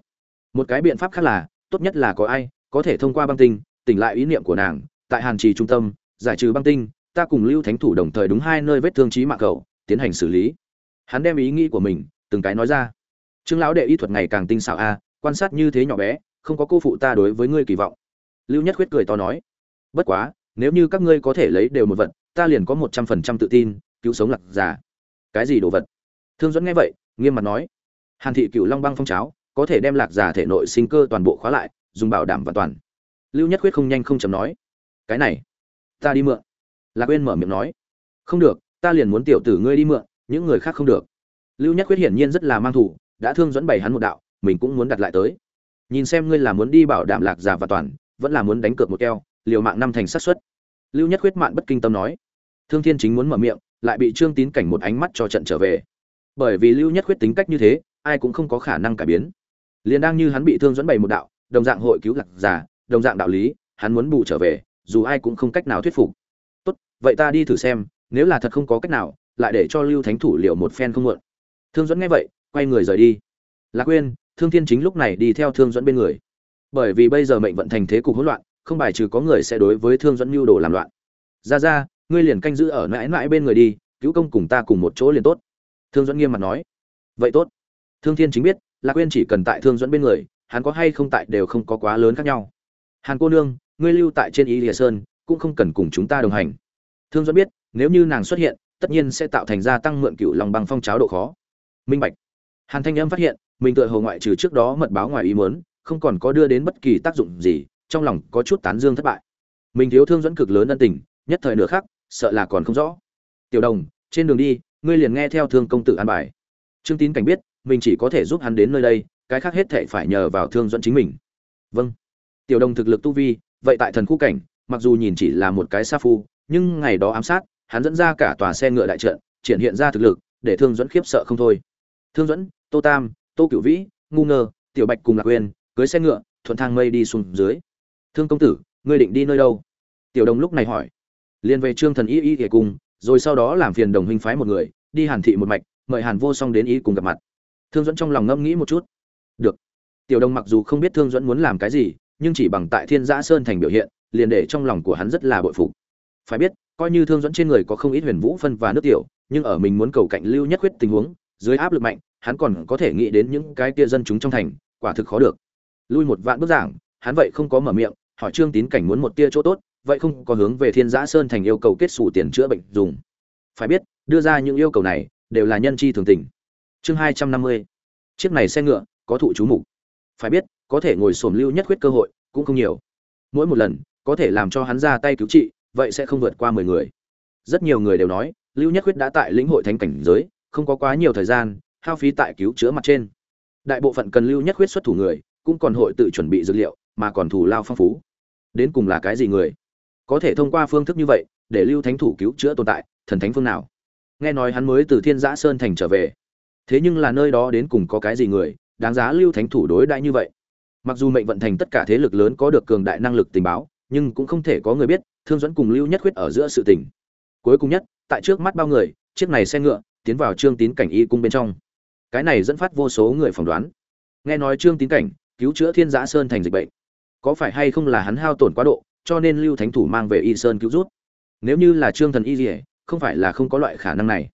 Một cái biện pháp khác là, tốt nhất là có ai, có thể thông qua băng tinh, tỉnh lại ý niệm của nàng, tại hàn trì trung tâm, giải trừ băng tinh, ta cùng lưu thánh thủ đồng thời đúng hai nơi vết thương trí mạng cậu, tiến hành xử lý. Hắn đem ý nghĩ của mình, từng cái nói ra. Trương lão đệ y thuật ngày càng tinh xảo a, quan sát như thế nhỏ bé, không có cô phụ ta đối với ngươi kỳ vọng. Lưu nhất khuyết cười to nói. Bất quá, nếu như các ngươi có thể lấy đều một vật, ta liền có một trăm phần trăm tự tin, cứu sống lạc giả cái gì đồ vật? Thương dẫn nghe vậy, nghiêm mặt nói, hàn thị cựu long băng phong cháo, có thể đem lạc giả thể nội sinh cơ toàn bộ khóa lại, dùng bảo đảm và toàn. Lưu nhất Quyết không nhanh không chầm nói, cái này, ta đi mượn. Lạc quên mở miệng nói, không được, ta liền muốn tiểu tử ngươi đi mượn, những người khác không được. Lưu nhất Quyết hiển nhiên rất là mang thủ, đã thương dẫn bày hắn một đạo, mình cũng muốn đặt lại tới. Nhìn xem ngươi là muốn đi bảo đảm lạc giả và toàn, vẫn là muốn đánh cược một keo, liều mạng năm thành sát suất. Lưu nhất Quyết mạn bất kinh tâm nói. Thương thiên chính muốn mở miệng, lại bị trương tín cảnh một ánh mắt cho trận trở về bởi vì lưu nhất khuyết tính cách như thế, ai cũng không có khả năng cải biến. Liền đang như hắn bị thương dẫn bày một đạo, đồng dạng hội cứu lạc giả đồng dạng đạo lý, hắn muốn bù trở về, dù ai cũng không cách nào thuyết phục. Tốt, vậy ta đi thử xem, nếu là thật không có cách nào, lại để cho lưu thánh thủ liệu một phen không muộn. Thương dẫn nghe vậy, quay người rời đi. Lạc quên thương thiên chính lúc này đi theo thương dẫn bên người. Bởi vì bây giờ mệnh vận thành thế cục hỗn loạn, không bài trừ có người sẽ đối với thương dẫn mưu đồ làm loạn. Ra ra, ngươi liền canh giữ ở mãi mãi bên người đi, cứu công cùng ta cùng một chỗ liền tốt thương dẫn nghiêm mặt nói, vậy tốt. Thương thiên chính biết, lạc quên chỉ cần tại thương dẫn bên người, hắn có hay không tại đều không có quá lớn khác nhau. Hàn cô nương, ngươi lưu tại trên y lìa sơn, cũng không cần cùng chúng ta đồng hành. Thương dẫn biết, nếu như nàng xuất hiện, tất nhiên sẽ tạo thành gia tăng mượn cựu lòng băng phong cháo độ khó. Minh bạch. Hàn thanh âm phát hiện, mình tựa hồ ngoại trừ trước đó mật báo ngoài ý muốn, không còn có đưa đến bất kỳ tác dụng gì, trong lòng có chút tán dương thất bại. Mình thiếu thương dẫn cực lớn ân tình, nhất thời nửa khác sợ là còn không rõ. Tiểu đồng, trên đường đi ngươi liền nghe theo thương công tử an bài. Trương tín cảnh biết, mình chỉ có thể giúp hắn đến nơi đây, cái khác hết thệ phải nhờ vào thương dẫn chính mình. Vâng. Tiểu đồng thực lực tu vi, vậy tại thần khu cảnh, mặc dù nhìn chỉ là một cái sa phu, nhưng ngày đó ám sát, hắn dẫn ra cả tòa xe ngựa đại trận, triển hiện ra thực lực, để thương dẫn khiếp sợ không thôi. Thương dẫn, tô tam, tô cửu vĩ, ngu ngơ, tiểu bạch cùng lạc quên cưới xe ngựa, thuận thang mây đi xuống dưới. Thương công tử, ngươi định đi nơi đâu? Tiểu đồng lúc này hỏi. Liền về trương thần y y kể cùng rồi sau đó làm phiền đồng huynh phái một người, đi hàn thị một mạch, mời hàn vô song đến ý cùng gặp mặt. Thương dẫn trong lòng ngẫm nghĩ một chút. Được. Tiểu đồng mặc dù không biết thương dẫn muốn làm cái gì, nhưng chỉ bằng tại thiên giã sơn thành biểu hiện, liền để trong lòng của hắn rất là bội phục. Phải biết, coi như thương dẫn trên người có không ít huyền vũ phân và nước tiểu, nhưng ở mình muốn cầu cạnh lưu nhất quyết tình huống, dưới áp lực mạnh, hắn còn có thể nghĩ đến những cái kia dân chúng trong thành, quả thực khó được. Lui một vạn bước giảng, hắn vậy không có mở miệng, hỏi trương tín cảnh muốn một tia chỗ tốt vậy không có hướng về thiên giã sơn thành yêu cầu kết xù tiền chữa bệnh dùng. Phải biết, đưa ra những yêu cầu này đều là nhân chi thường tình. Chương hai trăm năm mươi. Chiếc này xe ngựa, có thụ chú mục. Phải biết, có thể ngồi sổm lưu nhất khuyết cơ hội, cũng không nhiều. Mỗi một lần, có thể làm cho hắn ra tay cứu trị, vậy sẽ không vượt qua mười người. Rất nhiều người đều nói, lưu nhất khuyết đã tại lĩnh hội thánh cảnh giới, không có quá nhiều thời gian, hao phí tại cứu chữa mặt trên. Đại bộ phận cần lưu nhất khuyết xuất thủ người, cũng còn hội tự chuẩn bị dược liệu, mà còn thủ lao phong phú. Đến cùng là cái gì người? Có thể thông qua phương thức như vậy để lưu thánh thủ cứu chữa tồn tại, thần thánh phương nào? Nghe nói hắn mới từ thiên giã sơn thành trở về. Thế nhưng là nơi đó đến cùng có cái gì người, đáng giá lưu thánh thủ đối đãi như vậy? Mặc dù mệnh vận thành tất cả thế lực lớn có được cường đại năng lực tình báo, nhưng cũng không thể có người biết thương dẫn cùng lưu nhất khuyết ở giữa sự tình. Cuối cùng nhất, tại trước mắt bao người, chiếc này xe ngựa tiến vào trương tín cảnh y cung bên trong. Cái này dẫn phát vô số người phỏng đoán. Nghe nói trương tín cảnh cứu chữa thiên giã sơn thành dịch bệnh, có phải hay không là hắn hao tổn quá độ cho nên lưu thánh thủ mang về y sơn cứu rút nếu như là trương thần y dỉa không phải là không có loại khả năng này.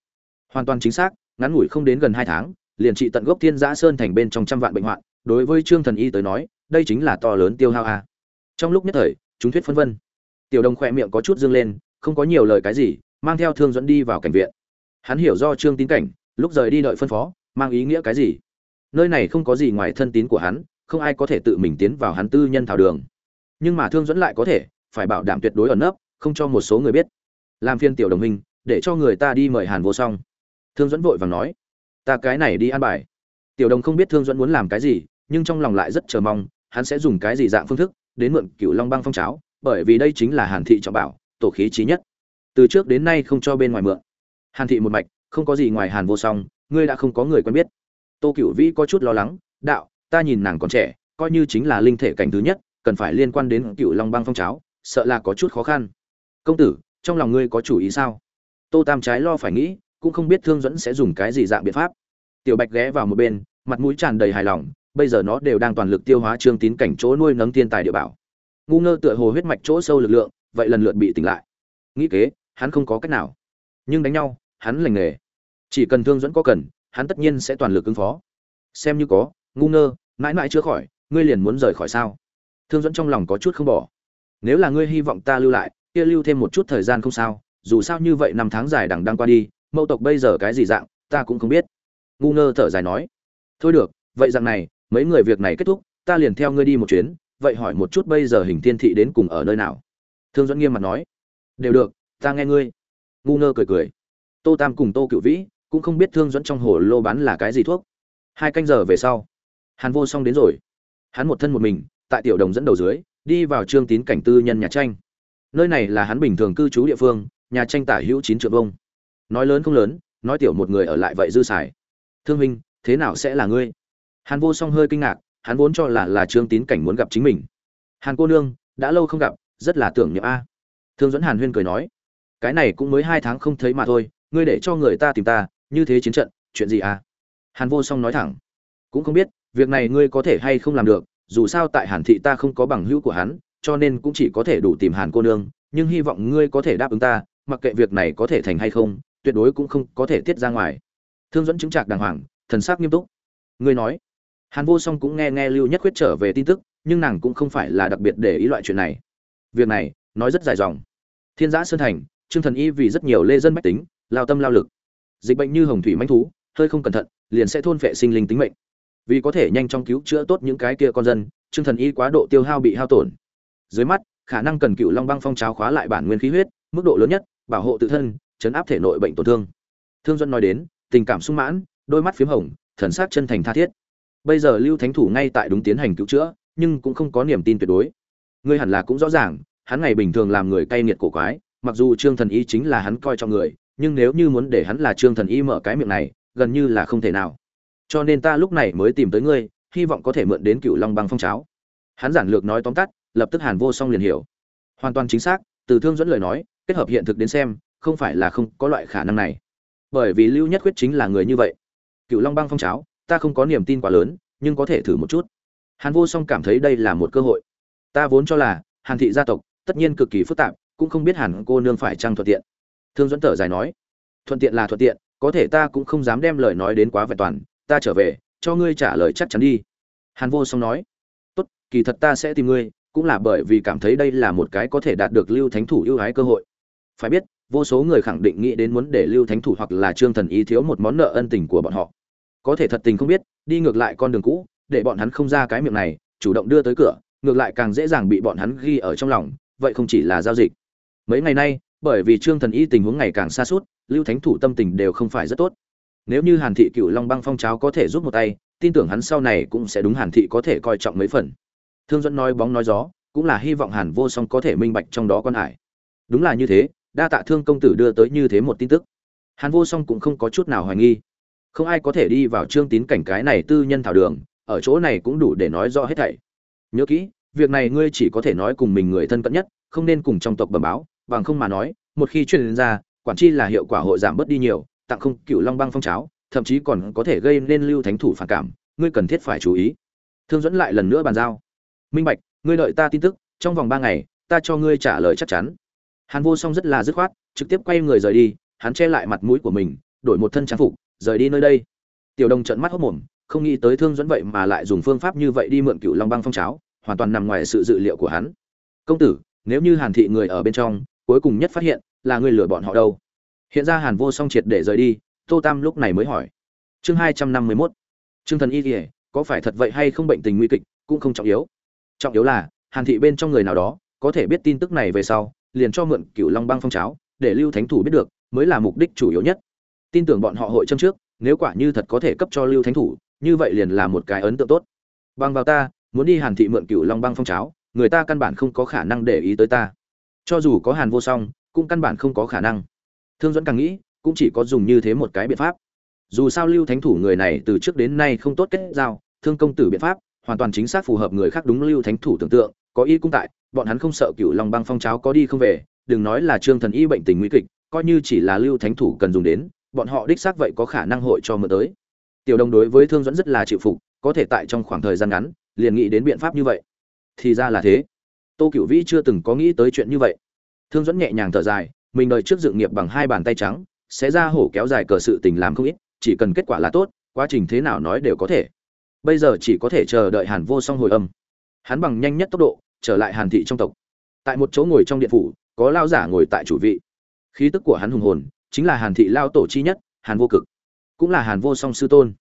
Hoàn toàn chính xác, ngắn ngủi không đến gần hai tháng, liền trị tận gốc thiên giã sơn thành bên trong trăm vạn bệnh hoạn, đối với trương thần y tới nói, đây chính là to lớn tiêu hao a. Trong lúc nhất thời, chúng thuyết phân vân. Tiểu đồng khỏe miệng có chút dương lên, không có nhiều lời cái gì, mang theo thương dẫn đi vào cảnh viện. Hắn hiểu do trương tín cảnh, lúc rời đi đợi phân phó, mang ý nghĩa cái gì? Nơi này không có gì ngoài thân tín của hắn, không ai có thể tự mình tiến vào hắn tư nhân thảo đường nhưng mà thương dẫn lại có thể, phải bảo đảm tuyệt đối ẩn nấp, không cho một số người biết. Làm phiên tiểu đồng minh, để cho người ta đi mời hàn vô song. Thương dẫn vội vàng nói, ta cái này đi ăn bài. Tiểu đồng không biết thương dẫn muốn làm cái gì, nhưng trong lòng lại rất chờ mong, hắn sẽ dùng cái gì dạng phương thức, đến mượn cựu long băng phong cháo, bởi vì đây chính là hàn thị trọng bảo, tổ khí trí nhất. Từ trước đến nay không cho bên ngoài mượn. Hàn thị một mạch, không có gì ngoài hàn vô song, ngươi đã không có người quen biết. Tô cựu vĩ có chút lo lắng, đạo, ta nhìn nàng còn trẻ, coi như chính là linh thể cảnh thứ nhất cần phải liên quan đến cựu long băng phong cháo, sợ là có chút khó khăn. Công tử, trong lòng ngươi có chủ ý sao? Tô tam trái lo phải nghĩ, cũng không biết thương dẫn sẽ dùng cái gì dạng biện pháp. Tiểu bạch ghé vào một bên, mặt mũi tràn đầy hài lòng, bây giờ nó đều đang toàn lực tiêu hóa trương tín cảnh chỗ nuôi nấng thiên tài địa bảo. Ngu ngơ tựa hồ huyết mạch chỗ sâu lực lượng, vậy lần lượt bị tỉnh lại. Nghĩ kế, hắn không có cách nào. Nhưng đánh nhau, hắn lành nghề. Chỉ cần thương dẫn có cần, hắn tất nhiên sẽ toàn lực ứng phó. Xem như có, ngu ngơ, mãi mãi chưa khỏi, ngươi liền muốn rời khỏi sao? Thương dẫn trong lòng có chút không bỏ. Nếu là ngươi hy vọng ta lưu lại, kia lưu thêm một chút thời gian không sao, dù sao như vậy năm tháng dài đằng đang qua đi, mẫu tộc bây giờ cái gì dạng, ta cũng không biết. Ngu ngơ thở dài nói. Thôi được, vậy dạng này, mấy người việc này kết thúc, ta liền theo ngươi đi một chuyến, vậy hỏi một chút bây giờ hình thiên thị đến cùng ở nơi nào? Thương dẫn nghiêm mặt nói. Đều được, ta nghe ngươi. Ngu ngơ cười cười. Tô tam cùng tô cựu vĩ, cũng không biết thương dẫn trong hồ lô bán là cái gì thuốc. Hai canh giờ về sau hắn vô xong đến rồi. Hắn một thân một mình tại tiểu đồng dẫn đầu dưới, đi vào trương tín cảnh tư nhân nhà tranh. Nơi này là hắn bình thường cư trú địa phương, nhà tranh tả hữu chín triệu vông nói lớn không lớn, nói tiểu một người ở lại vậy dư xài. Thương minh thế nào sẽ là ngươi? Hàn vô song hơi kinh ngạc, hắn vốn cho là là trương tín cảnh muốn gặp chính mình. Hàn cô nương, đã lâu không gặp, rất là tưởng niệm a. Thương dẫn hàn huyên cười nói, cái này cũng mới hai tháng không thấy mà thôi, ngươi để cho người ta tìm ta, như thế chiến trận, chuyện gì à hàn vô song nói thẳng, cũng không biết, việc này ngươi có thể hay không làm được dù sao tại hàn thị ta không có bằng hữu của hắn, cho nên cũng chỉ có thể đủ tìm hàn cô nương, nhưng hy vọng ngươi có thể đáp ứng ta, mặc kệ việc này có thể thành hay không, tuyệt đối cũng không có thể tiết ra ngoài. Thương dẫn chứng trạc đàng hoàng, thần sắc nghiêm túc. Ngươi nói. Hàn vô song cũng nghe nghe lưu nhất quyết trở về tin tức, nhưng nàng cũng không phải là đặc biệt để ý loại chuyện này. Việc này, nói rất dài dòng. Thiên giã sơn thành, trương thần y vì rất nhiều lê dân bách tính, lao tâm lao lực. Dịch bệnh như hồng thủy manh thú, hơi không cẩn thận, liền sẽ thôn phệ sinh linh tính mệnh vì có thể nhanh chóng cứu chữa tốt những cái kia con dân, trương thần y quá độ tiêu hao bị hao tổn. Dưới mắt, khả năng cần cựu long băng phong trào khóa lại bản nguyên khí huyết, mức độ lớn nhất, bảo hộ tự thân, chấn áp thể nội bệnh tổn thương. Thương duân nói đến, tình cảm sung mãn, đôi mắt p h í m hồng, thần s á c chân thành tha thiết. Bây giờ lưu thánh thủ ngay tại đúng tiến hành cứu chữa, nhưng cũng không có niềm tin tuyệt đối. Ngươi hẳn là cũng rõ ràng, hắn ngày bình thường làm người cay nghiệt cổ quái, mặc dù trương thần y chính là hắn coi trọng người, nhưng nếu như muốn để hắn là trương thần y mở cái miệng này, gần như là không thể nào cho nên ta lúc này mới tìm tới ngươi, hy vọng có thể mượn đến cựu long băng phong cháo. Hắn giản lược nói tóm tắt, lập tức hàn vô song liền hiểu. Hoàn toàn chính xác, từ thương dẫn lời nói, kết hợp hiện thực đến xem, không phải là không có loại khả năng này. Bởi vì lưu nhất quyết chính là người như vậy. Cựu long băng phong cháo, ta không có niềm tin quá lớn, nhưng có thể thử một chút. Hàn vô song cảm thấy đây là một cơ hội. Ta vốn cho là, hàn thị gia tộc, tất nhiên cực kỳ phức tạp, cũng không biết hàn cô nương phải trăng thuận tiện. Thương dẫn thở dài nói, thuận tiện là thuận tiện, có thể ta cũng không dám đem lời nói đến quá vẹn toàn ta trở về, cho ngươi trả lời chắc chắn đi. Hàn vô song nói. Tốt, kỳ thật ta sẽ tìm ngươi, cũng là bởi vì cảm thấy đây là một cái có thể đạt được lưu thánh thủ ưu ái cơ hội. Phải biết, vô số người khẳng định nghĩ đến muốn để lưu thánh thủ hoặc là trương thần ý thiếu một món nợ ân tình của bọn họ. Có thể thật tình không biết, đi ngược lại con đường cũ, để bọn hắn không ra cái miệng này, chủ động đưa tới cửa, ngược lại càng dễ dàng bị bọn hắn ghi ở trong lòng, vậy không chỉ là giao dịch. Mấy ngày nay, bởi vì trương thần y tình huống ngày càng xa suốt, lưu thánh thủ tâm tình đều không phải rất tốt nếu như hàn thị cựu long băng phong cháo có thể giúp một tay, tin tưởng hắn sau này cũng sẽ đúng hàn thị có thể coi trọng mấy phần. Thương dẫn nói bóng nói gió, cũng là hy vọng hàn vô song có thể minh bạch trong đó con hải. Đúng là như thế, đa tạ thương công tử đưa tới như thế một tin tức. Hàn vô song cũng không có chút nào hoài nghi. Không ai có thể đi vào trương tín cảnh cái này tư nhân thảo đường, ở chỗ này cũng đủ để nói rõ hết thảy. Nhớ kỹ, việc này ngươi chỉ có thể nói cùng mình người thân cận nhất, không nên cùng trong tộc bẩm báo, bằng không mà nói, một khi truyền ra, quản chi là hiệu quả hội giảm bớt đi nhiều tặng không cựu long băng phong cháo, thậm chí còn có thể gây nên lưu thánh thủ phản cảm, ngươi cần thiết phải chú ý. Thương dẫn lại lần nữa bàn giao. Minh bạch, ngươi đợi ta tin tức, trong vòng ba ngày, ta cho ngươi trả lời chắc chắn. Hàn vô song rất là dứt khoát, trực tiếp quay người rời đi, hắn che lại mặt mũi của mình, đổi một thân trang phục, rời đi nơi đây. Tiểu đồng trợn mắt hốc mồm, không nghĩ tới thương dẫn vậy mà lại dùng phương pháp như vậy đi mượn cựu long băng phong cháo, hoàn toàn nằm ngoài sự dự liệu của hắn. Công tử, nếu như hàn thị người ở bên trong, cuối cùng nhất phát hiện là người lừa bọn họ đâu? Hiện ra hàn vô song triệt để rời đi, tô tam lúc này mới hỏi. Chương hai trăm năm mươi mốt. Trương thần y kỉa có phải thật vậy hay không bệnh tình nguy kịch, cũng không trọng yếu. Trọng yếu là, hàn thị bên trong người nào đó, có thể biết tin tức này về sau, liền cho mượn cựu long băng phong cháo, để lưu thánh thủ biết được, mới là mục đích chủ yếu nhất. Tin tưởng bọn họ hội châm trước, nếu quả như thật có thể cấp cho lưu thánh thủ, như vậy liền là một cái ấn tượng tốt. Bằng vào ta, muốn đi hàn thị mượn cựu long băng phong cháo, người ta căn bản không có khả năng để ý tới ta. Cho dù có hàn vô song, cũng căn bản không có khả năng thương dẫn càng nghĩ, cũng chỉ có dùng như thế một cái biện pháp. Dù sao lưu thánh thủ người này từ trước đến nay không tốt kết giao, thương công tử biện pháp, hoàn toàn chính xác phù hợp người khác đúng lưu thánh thủ tưởng tượng, có y cung tại, bọn hắn không sợ cựu long băng phong cháo có đi không về, đừng nói là trương thần y bệnh tình nguy kịch, coi như chỉ là lưu thánh thủ cần dùng đến, bọn họ đích xác vậy có khả năng hội cho mượn tới. Tiểu đồng đối với thương dẫn rất là chịu phục, có thể tại trong khoảng thời gian ngắn, liền nghĩ đến biện pháp như vậy. Thì ra là thế. Tô cựu vĩ chưa từng có nghĩ tới chuyện như vậy. Thương dẫn nhẹ nhàng thở dài mình đợi trước dự nghiệp bằng hai bàn tay trắng, sẽ ra hổ kéo dài cờ sự tình làm không ít, chỉ cần kết quả là tốt, quá trình thế nào nói đều có thể. Bây giờ chỉ có thể chờ đợi hàn vô song hồi âm. Hắn bằng nhanh nhất tốc độ, trở lại hàn thị trong tộc. Tại một chỗ ngồi trong điện phủ, có lao giả ngồi tại chủ vị. Khí tức của hắn hùng hồn, chính là hàn thị lao tổ chi nhất, hàn vô cực, cũng là hàn vô song sư tôn.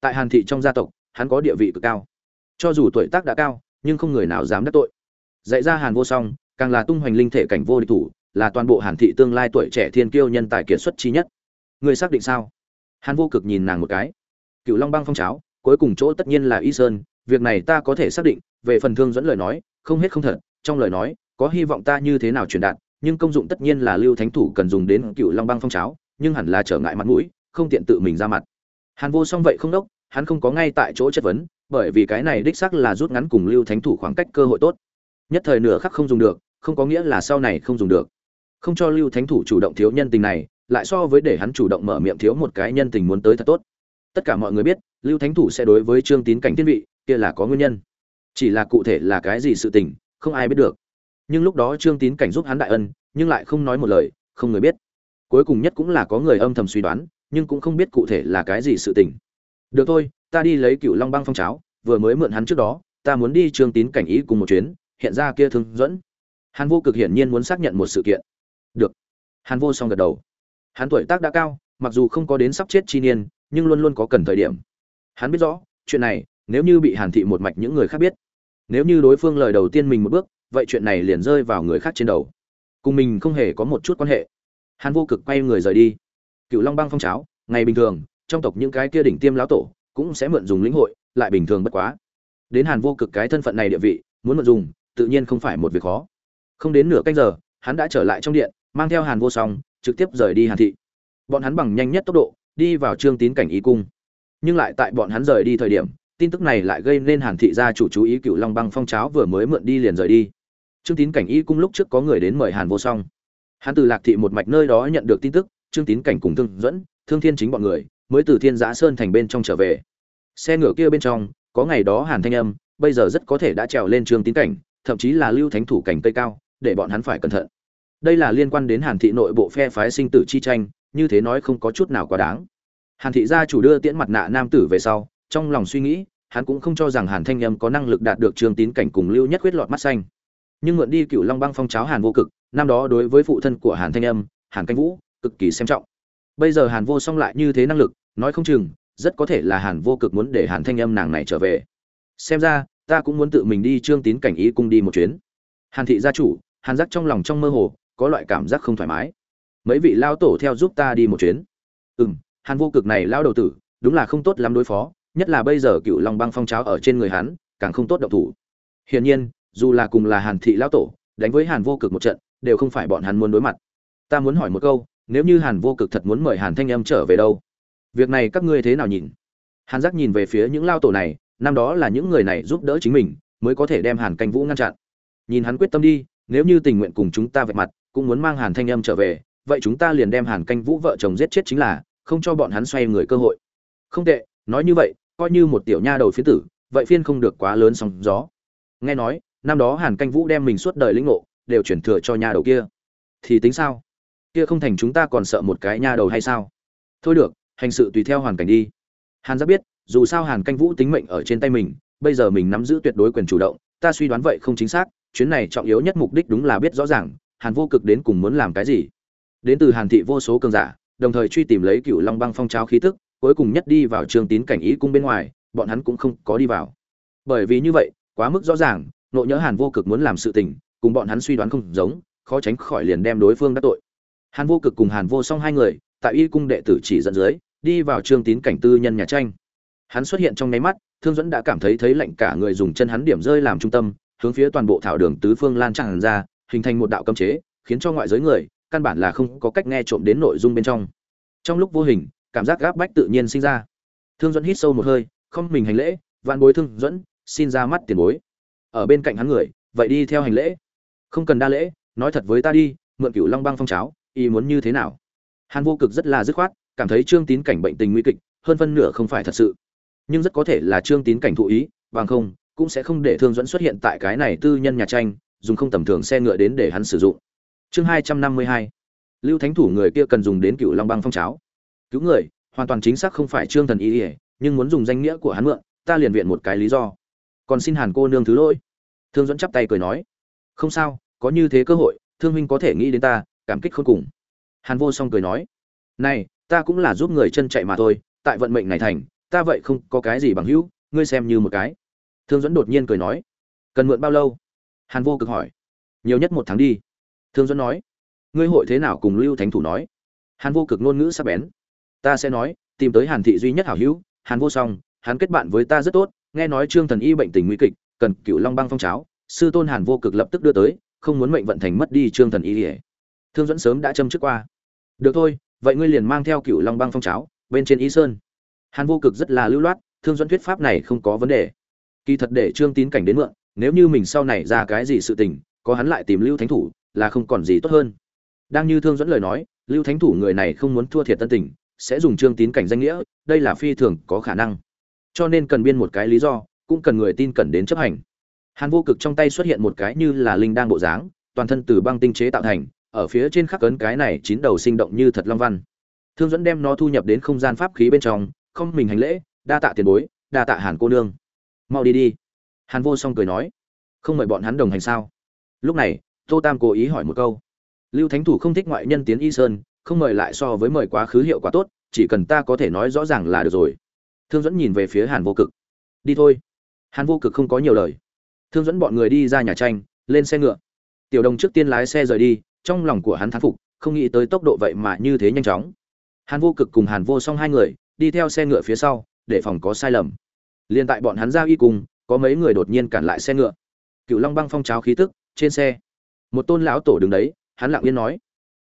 Tại hàn thị trong gia tộc, hắn có địa vị cực cao. Cho dù tuổi tác đã cao, nhưng không người nào dám đắc tội. Dạy ra hàn vô song, càng là tung hoành linh thể cảnh vô địch thủ là toàn bộ hàn thị tương lai tuổi trẻ thiên kiêu nhân tài kiệt xuất chi nhất. Người xác định sao? Hàn vô cực nhìn nàng một cái. Cựu long băng phong cháo, cuối cùng chỗ tất nhiên là y sơn, việc này ta có thể xác định, về phần thương dẫn lời nói, không hết không thật, trong lời nói, có hy vọng ta như thế nào truyền đạt, nhưng công dụng tất nhiên là lưu thánh thủ cần dùng đến cựu long băng phong cháo, nhưng hẳn là trở ngại mặt mũi, không tiện tự mình ra mặt. Hàn vô song vậy không đốc, hắn không có ngay tại chỗ chất vấn, bởi vì cái này đích xác là rút ngắn cùng lưu thánh thủ khoảng cách cơ hội tốt. Nhất thời nửa khắc không dùng được, không có nghĩa là sau này không dùng được không cho lưu thánh thủ chủ động thiếu nhân tình này, lại so với để hắn chủ động mở miệng thiếu một cái nhân tình muốn tới thật tốt. Tất cả mọi người biết, lưu thánh thủ sẽ đối với trương tín cảnh thiên vị, kia là có nguyên nhân. Chỉ là cụ thể là cái gì sự tình, không ai biết được. Nhưng lúc đó trương tín cảnh giúp hắn đại ân, nhưng lại không nói một lời, không người biết. Cuối cùng nhất cũng là có người âm thầm suy đoán, nhưng cũng không biết cụ thể là cái gì sự tình. Được thôi, ta đi lấy cựu long băng phong cháo, vừa mới mượn hắn trước đó, ta muốn đi trương tín cảnh ý cùng một chuyến, hiện ra kia thương dẫn. Hàn vô cực hiển nhiên muốn xác nhận một sự kiện được. Hàn vô song gật đầu. Hắn tuổi tác đã cao, mặc dù không có đến sắp chết chi niên, nhưng luôn luôn có cần thời điểm. Hắn biết rõ, chuyện này, nếu như bị hàn thị một mạch những người khác biết, nếu như đối phương lời đầu tiên mình một bước, vậy chuyện này liền rơi vào người khác trên đầu. Cùng mình không hề có một chút quan hệ. Hàn vô cực quay người rời đi. Cựu long băng phong cháo, ngày bình thường, trong tộc những cái kia đỉnh tiêm lão tổ, cũng sẽ mượn dùng lĩnh hội, lại bình thường bất quá. Đến hàn vô cực cái thân phận này địa vị, muốn mượn dùng, tự nhiên không phải một việc khó. Không đến nửa canh giờ, hắn đã trở lại trong điện mang theo hàn vô song, trực tiếp rời đi hàn thị. Bọn hắn bằng nhanh nhất tốc độ, đi vào trương tín cảnh ý cung. Nhưng lại tại bọn hắn rời đi thời điểm, tin tức này lại gây nên hàn thị gia chủ chú ý cựu long băng phong cháo vừa mới mượn đi liền rời đi. Trương tín cảnh y cung lúc trước có người đến mời hàn vô song. Hắn từ lạc thị một mạch nơi đó nhận được tin tức, trương tín cảnh cùng thương dẫn thương thiên chính bọn người, mới từ thiên giã sơn thành bên trong trở về. Xe ngựa kia bên trong, có ngày đó hàn thanh âm, bây giờ rất có thể đã trèo lên trương tín cảnh, thậm chí là lưu thánh thủ cảnh tây cao, để bọn hắn phải cẩn thận đây là liên quan đến hàn thị nội bộ phe phái sinh tử chi tranh, như thế nói không có chút nào quá đáng. Hàn thị gia chủ đưa tiễn mặt nạ nam tử về sau, trong lòng suy nghĩ, hắn cũng không cho rằng hàn thanh âm có năng lực đạt được trương tín cảnh cùng lưu nhất quyết lọt mắt xanh. Nhưng mượn đi cựu long băng phong cháo hàn vô cực, năm đó đối với phụ thân của hàn thanh âm, hàn canh vũ, cực kỳ xem trọng. Bây giờ hàn vô song lại như thế năng lực, nói không chừng, rất có thể là hàn vô cực muốn để hàn thanh âm nàng này trở về. Xem ra, ta cũng muốn tự mình đi trương tín cảnh ý cung đi một chuyến. Hàn thị gia chủ, hàn giác trong lòng trong mơ hồ có loại cảm giác không thoải mái. Mấy vị lao tổ theo giúp ta đi một chuyến. Ừ m hàn vô cực này lao đầu tử, đúng là không tốt lắm đối phó, nhất là bây giờ cựu long băng phong cháo ở trên người hắn, càng không tốt động thủ. Hiển nhiên, dù là cùng là hàn thị lão tổ, đánh với hàn vô cực một trận, đều không phải bọn hắn muốn đối mặt. Ta muốn hỏi một câu, nếu như hàn vô cực thật muốn mời hàn thanh âm trở về đâu? Việc này các ngươi thế nào nhìn? Hàn giác nhìn về phía những lao tổ này, năm đó là những người này giúp đỡ chính mình, mới có thể đem hàn canh vũ ngăn chặn. Nhìn hắn quyết tâm đi, nếu như tình nguyện cùng chúng ta vạch mặt cũng muốn mang hàn thanh âm trở về, vậy chúng ta liền đem hàn canh vũ vợ chồng giết chết chính là, không cho bọn hắn xoay người cơ hội. Không tệ, nói như vậy, coi như một tiểu nha đầu phiến tử, vậy phiên không được quá lớn sóng gió. Nghe nói, năm đó hàn canh vũ đem mình suốt đời lĩnh ngộ, đều chuyển thừa cho nha đầu kia. Thì tính sao? Kia không thành chúng ta còn sợ một cái nha đầu hay sao? Thôi được, hành sự tùy theo hoàn cảnh đi. Hàn giáp biết, dù sao hàn canh vũ tính mệnh ở trên tay mình, bây giờ mình nắm giữ tuyệt đối quyền chủ động, ta suy đoán vậy không chính xác, chuyến này trọng yếu nhất mục đích đúng là biết rõ ràng hàn vô cực đến cùng muốn làm cái gì? Đến từ hàn thị vô số cường giả, đồng thời truy tìm lấy cựu long băng phong trao khí tức, cuối cùng nhất đi vào trường tín cảnh ý cung bên ngoài, bọn hắn cũng không có đi vào. Bởi vì như vậy, quá mức rõ ràng, nộ nhớ hàn vô cực muốn làm sự tình, cùng bọn hắn suy đoán không giống, khó tránh khỏi liền đem đối phương đắc tội. Hàn vô cực cùng hàn vô song hai người, tại y cung đệ tử chỉ dẫn dưới, đi vào trương tín cảnh tư nhân nhà tranh. Hắn xuất hiện trong nháy mắt, thương dẫn đã cảm thấy thấy lạnh cả người dùng chân hắn điểm rơi làm trung tâm, hướng phía toàn bộ thảo đường tứ phương lan tràn ra hình thành một đạo cấm chế, khiến cho ngoại giới người, căn bản là không có cách nghe trộm đến nội dung bên trong. Trong lúc vô hình, cảm giác gáp bách tự nhiên sinh ra. Thương dẫn hít sâu một hơi, không mình hành lễ, vạn bối thương dẫn xin ra mắt tiền bối. Ở bên cạnh hắn người, vậy đi theo hành lễ. Không cần đa lễ, nói thật với ta đi, mượn cửu long băng phong cháo y muốn như thế nào? Hàn vô cực rất là dứt khoát, cảm thấy trương tín cảnh bệnh tình nguy kịch, hơn phân nửa không phải thật sự. Nhưng rất có thể là trương tín cảnh thụ ý, bằng không, cũng sẽ không để thương dẫn xuất hiện tại cái này tư nhân nhà tranh dùng không tầm thường xe ngựa đến để hắn sử dụng. Chương hai trăm năm mươi hai. Lưu thánh thủ người kia cần dùng đến cựu long băng phong cháo. Cứu người, hoàn toàn chính xác không phải trương thần ý ỉa nhưng muốn dùng danh nghĩa của hắn mượn, ta liền viện một cái lý do. Còn xin hàn cô nương thứ lỗi. Thương dẫn chắp tay cười nói. Không sao, có như thế cơ hội, thương huynh có thể nghĩ đến ta, cảm kích không cùng. Hàn vô song cười nói. Này, ta cũng là giúp người chân chạy mà thôi, tại vận mệnh này thành, ta vậy không có cái gì bằng hữu, ngươi xem như một cái. Thương dẫn đột nhiên cười nói. Cần mượn bao lâu? Hàn vô cực hỏi. Nhiều nhất một tháng đi. Thương dẫn nói. Ngươi hội thế nào cùng lưu thánh thủ nói? Hàn vô cực ngôn ngữ sắp bén. Ta sẽ nói, tìm tới hàn thị duy nhất hảo hữu. Hàn vô song hắn kết bạn với ta rất tốt. Nghe nói trương thần y bệnh tình nguy kịch, cần cựu long băng phong cháo. Sư tôn hàn vô cực lập tức đưa tới, không muốn mệnh vận thành mất đi trương thần y ỉa thương dẫn sớm đã châm trước qua. Được thôi, vậy ngươi liền mang theo cựu long băng phong cháo, bên trên y sơn. Hàn vô cực rất là lưu loát, thương dẫn thuyết pháp này không có vấn đề. Kỳ thật để trương tín cảnh đến mượn nếu như mình sau này ra cái gì sự tình, có hắn lại tìm lưu thánh thủ, là không còn gì tốt hơn. Đang như thương dẫn lời nói, lưu thánh thủ người này không muốn thua thiệt tân tình, sẽ dùng trương tín cảnh danh nghĩa, đây là phi thường có khả năng. Cho nên cần biên một cái lý do, cũng cần người tin cần đến chấp hành. Hàn vô cực trong tay xuất hiện một cái như là linh đang bộ dáng, toàn thân từ băng tinh chế tạo thành, ở phía trên khắc ấn cái này chín đầu sinh động như thật long văn. Thương dẫn đem nó thu nhập đến không gian pháp khí bên trong, không mình hành lễ, đa tạ tiền bối, đa tạ hàn cô nương. Mau đi đi hàn vô song cười nói, không mời bọn hắn đồng hành sao? Lúc này, tô tam cố ý hỏi một câu, lưu thánh thủ không thích ngoại nhân tiến y sơn, không mời lại so với mời quá khứ hiệu quả tốt, chỉ cần ta có thể nói rõ ràng là được rồi. Thương dẫn nhìn về phía hàn vô cực, đi thôi. Hàn vô cực không có nhiều lời. Thương dẫn bọn người đi ra nhà tranh, lên xe ngựa. Tiểu đồng trước tiên lái xe rời đi, trong lòng của hắn thán phục, không nghĩ tới tốc độ vậy mà như thế nhanh chóng. Hàn vô cực cùng hàn vô song hai người, đi theo xe ngựa phía sau, để phòng có sai lầm. Liền tại bọn hắn ra y cùng có mấy người đột nhiên cản lại xe ngựa. Cựu long băng phong cháo khí tức, trên xe. Một tôn lão tổ đứng đấy, hắn lặng yên nói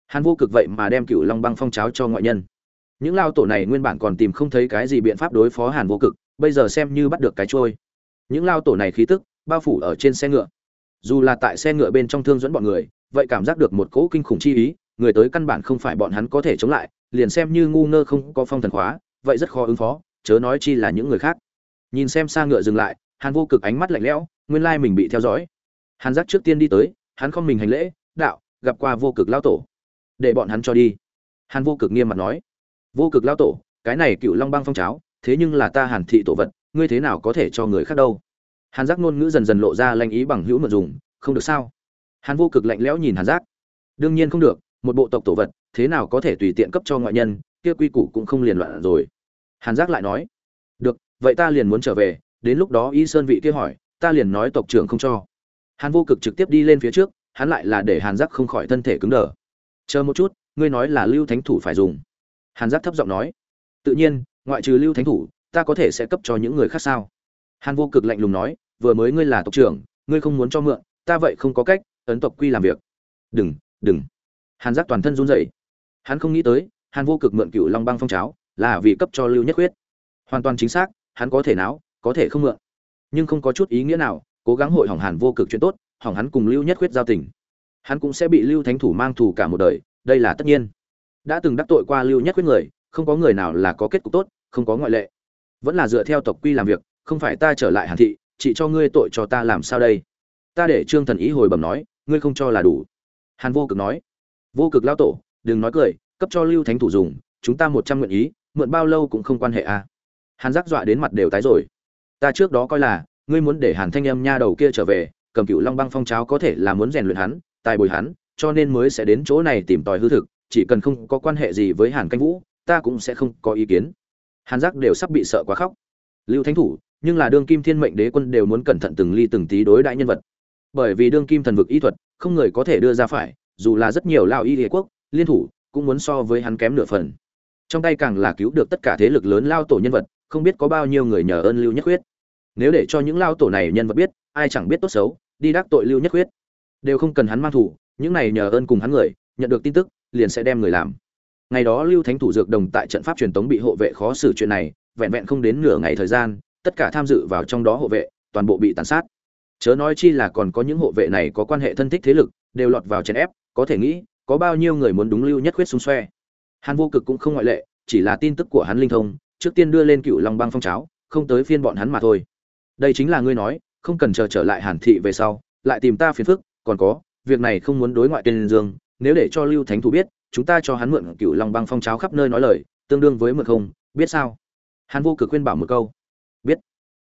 hắn vô cực vậy mà đem cựu long băng phong cháo cho ngoại nhân. Những lao tổ này nguyên bản còn tìm không thấy cái gì biện pháp đối phó hàn vô cực, bây giờ xem như bắt được cái trôi những lao tổ này khí tức, bao phủ ở trên xe ngựa. Dù là tại xe ngựa bên trong thương dẫn bọn người, vậy cảm giác được một cỗ kinh khủng chi ý, người tới căn bản không phải bọn hắn có thể chống lại, liền xem như ngu ngơ không có phong thần khóa, vậy rất khó ứng phó, chớ nói chi là những người khác. Nhìn xem xa ngựa dừng lại hàn vô cực ánh mắt lạnh lẽo, nguyên lai mình bị theo dõi. Hàn giác trước tiên đi tới, hắn không mình hành lễ, đạo, gặp qua vô cực lao tổ. Để bọn hắn cho đi. Hàn vô cực nghiêm mặt nói. Vô cực lao tổ, cái này cựu long băng phong cháo, thế nhưng là ta hàn thị tổ vật, ngươi thế nào có thể cho người khác đâu? Hàn giác ngôn ngữ dần dần lộ ra lanh ý bằng hữu mượn dùng, không được sao? Hàn vô cực lạnh lẽo nhìn hàn giác. Đương nhiên không được, một bộ tộc tổ vật, thế nào có thể tùy tiện cấp cho ngoại nhân, kia quy củ cũng không liền loạn rồi. Hàn giác lại nói. Được, vậy ta liền muốn trở về đến lúc đó y sơn vị kia hỏi, ta liền nói tộc trưởng không cho. Hàn vô cực trực tiếp đi lên phía trước, hắn lại là để hàn giác không khỏi thân thể cứng đờ. Chờ một chút, ngươi nói là lưu thánh thủ phải dùng. Hàn giác thấp giọng nói. Tự nhiên, ngoại trừ lưu thánh thủ, ta có thể sẽ cấp cho những người khác sao? Hàn vô cực lạnh lùng nói. Vừa mới ngươi là tộc trưởng, ngươi không muốn cho mượn, ta vậy không có cách, ấn tộc quy làm việc. Đừng đừng. Hàn giác toàn thân run rẩy. Hắn không nghĩ tới, hàn vô cực mượn cựu long băng phong cháo là vì cấp cho lưu nhất huyết hoàn toàn chính xác, hắn có thể não có thể không mượn. Nhưng không có chút ý nghĩa nào, cố gắng hội hỏng hàn vô cực chuyện tốt, hỏng hắn cùng lưu nhất khuyết giao tình. Hắn cũng sẽ bị lưu thánh thủ mang thù cả một đời, đây là tất nhiên. Đã từng đắc tội qua lưu nhất quyết người, không có người nào là có kết cục tốt, không có ngoại lệ. Vẫn là dựa theo tộc quy làm việc, không phải ta trở lại hàn thị, chỉ cho ngươi tội cho ta làm sao đây? Ta để trương thần ý hồi bẩm nói, ngươi không cho là đủ. Hàn vô cực nói, vô cực lao tổ, đừng nói cười, cấp cho lưu thánh thủ dùng, chúng ta một trăm nguyện ý, mượn bao lâu cũng không quan hệ à. Hàn giác dọa đến mặt đều tái rồi ta trước đó coi là, ngươi muốn để hàn thanh âm nha đầu kia trở về, cầm cựu long băng phong cháo có thể là muốn rèn luyện hắn, tài bồi hắn, cho nên mới sẽ đến chỗ này tìm tòi hư thực, chỉ cần không có quan hệ gì với hàn canh vũ, ta cũng sẽ không có ý kiến. Hàn giác đều sắp bị sợ quá khóc. Lưu thánh thủ, nhưng là đương kim thiên mệnh đế quân đều muốn cẩn thận từng ly từng tí đối đại nhân vật. Bởi vì đương kim thần vực y thuật, không người có thể đưa ra phải, dù là rất nhiều lao y đế quốc, liên thủ cũng muốn so với hắn kém nửa phần. Trong tay càng là cứu được tất cả thế lực lớn lao tổ nhân vật không biết có bao nhiêu người nhờ ơn lưu nhất quyết nếu để cho những lao tổ này nhân vật biết, ai chẳng biết tốt xấu, đi đắc tội lưu nhất quyết đều không cần hắn mang thủ, những này nhờ ơn cùng hắn người, nhận được tin tức, liền sẽ đem người làm. Ngày đó lưu thánh thủ dược đồng tại trận pháp truyền tống bị hộ vệ khó xử chuyện này, vẹn vẹn không đến nửa ngày thời gian, tất cả tham dự vào trong đó hộ vệ, toàn bộ bị tàn sát. Chớ nói chi là còn có những hộ vệ này có quan hệ thân thích thế lực, đều lọt vào chèn ép, có thể nghĩ, có bao nhiêu người muốn đúng lưu nhất khuyết xung xoe. Hàn vô cực cũng không ngoại lệ, chỉ là tin tức của hắn linh thông trước tiên đưa lên cựu long băng phong cháo, không tới phiên bọn hắn mà thôi. Đây chính là ngươi nói, không cần chờ trở lại hàn thị về sau, lại tìm ta phiền phức, còn có, việc này không muốn đối ngoại tên dương, nếu để cho lưu thánh thủ biết, chúng ta cho hắn mượn cựu long băng phong cháo khắp nơi nói lời, tương đương với mượn không, biết sao? Hàn vô cực khuyên bảo một câu. Biết.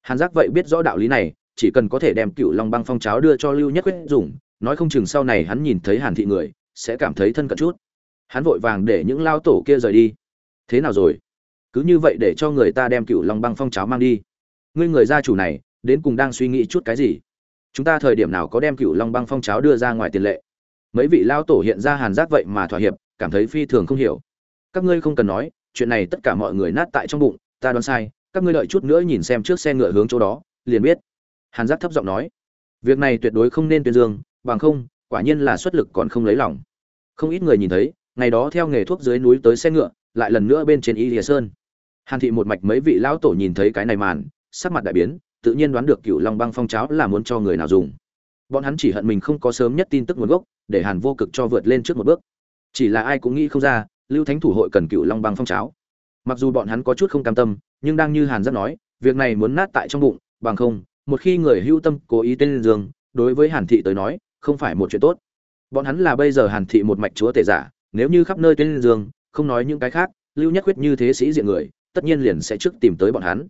Hàn giác vậy biết rõ đạo lý này, chỉ cần có thể đem cựu long băng phong cháo đưa cho lưu nhất quyết dùng, nói không chừng sau này hắn nhìn thấy hàn thị người, sẽ cảm thấy thân cận chút. Hắn vội vàng để những lao tổ kia rời đi. Thế nào rồi? Cứ như vậy để cho người ta đem cựu long băng phong cháo mang đi. Ngươi người gia chủ này, đến cùng đang suy nghĩ chút cái gì? Chúng ta thời điểm nào có đem cựu long băng phong cháo đưa ra ngoài tiền lệ? Mấy vị lao tổ hiện ra hàn giác vậy mà thỏa hiệp, cảm thấy phi thường không hiểu. Các ngươi không cần nói, chuyện này tất cả mọi người nát tại trong bụng, ta đoán sai, các ngươi đợi chút nữa nhìn xem trước xe ngựa hướng chỗ đó, liền biết. Hàn giác thấp giọng nói, việc này tuyệt đối không nên tuyên dương, bằng không, quả nhiên là xuất lực còn không lấy lòng. Không ít người nhìn thấy, ngày đó theo nghề thuốc dưới núi tới xe ngựa, lại lần nữa bên trên y lìa sơn hàn thị một mạch mấy vị lão tổ nhìn thấy cái này màn, sắc mặt đại biến, tự nhiên đoán được cựu long băng phong cháo là muốn cho người nào dùng. Bọn hắn chỉ hận mình không có sớm nhất tin tức nguồn gốc, để hàn vô cực cho vượt lên trước một bước. Chỉ là ai cũng nghĩ không ra, lưu thánh thủ hội cần cựu long băng phong cháo. Mặc dù bọn hắn có chút không cam tâm, nhưng đang như hàn rất nói, việc này muốn nát tại trong bụng, bằng không, một khi người hưu tâm cố ý tên dương đối với hàn thị tới nói, không phải một chuyện tốt. Bọn hắn là bây giờ hàn thị một mạch chúa tể giả, nếu như khắp nơi tên dương không nói những cái khác, lưu nhất quyết như thế sĩ diện người tất nhiên liền sẽ trước tìm tới bọn hắn.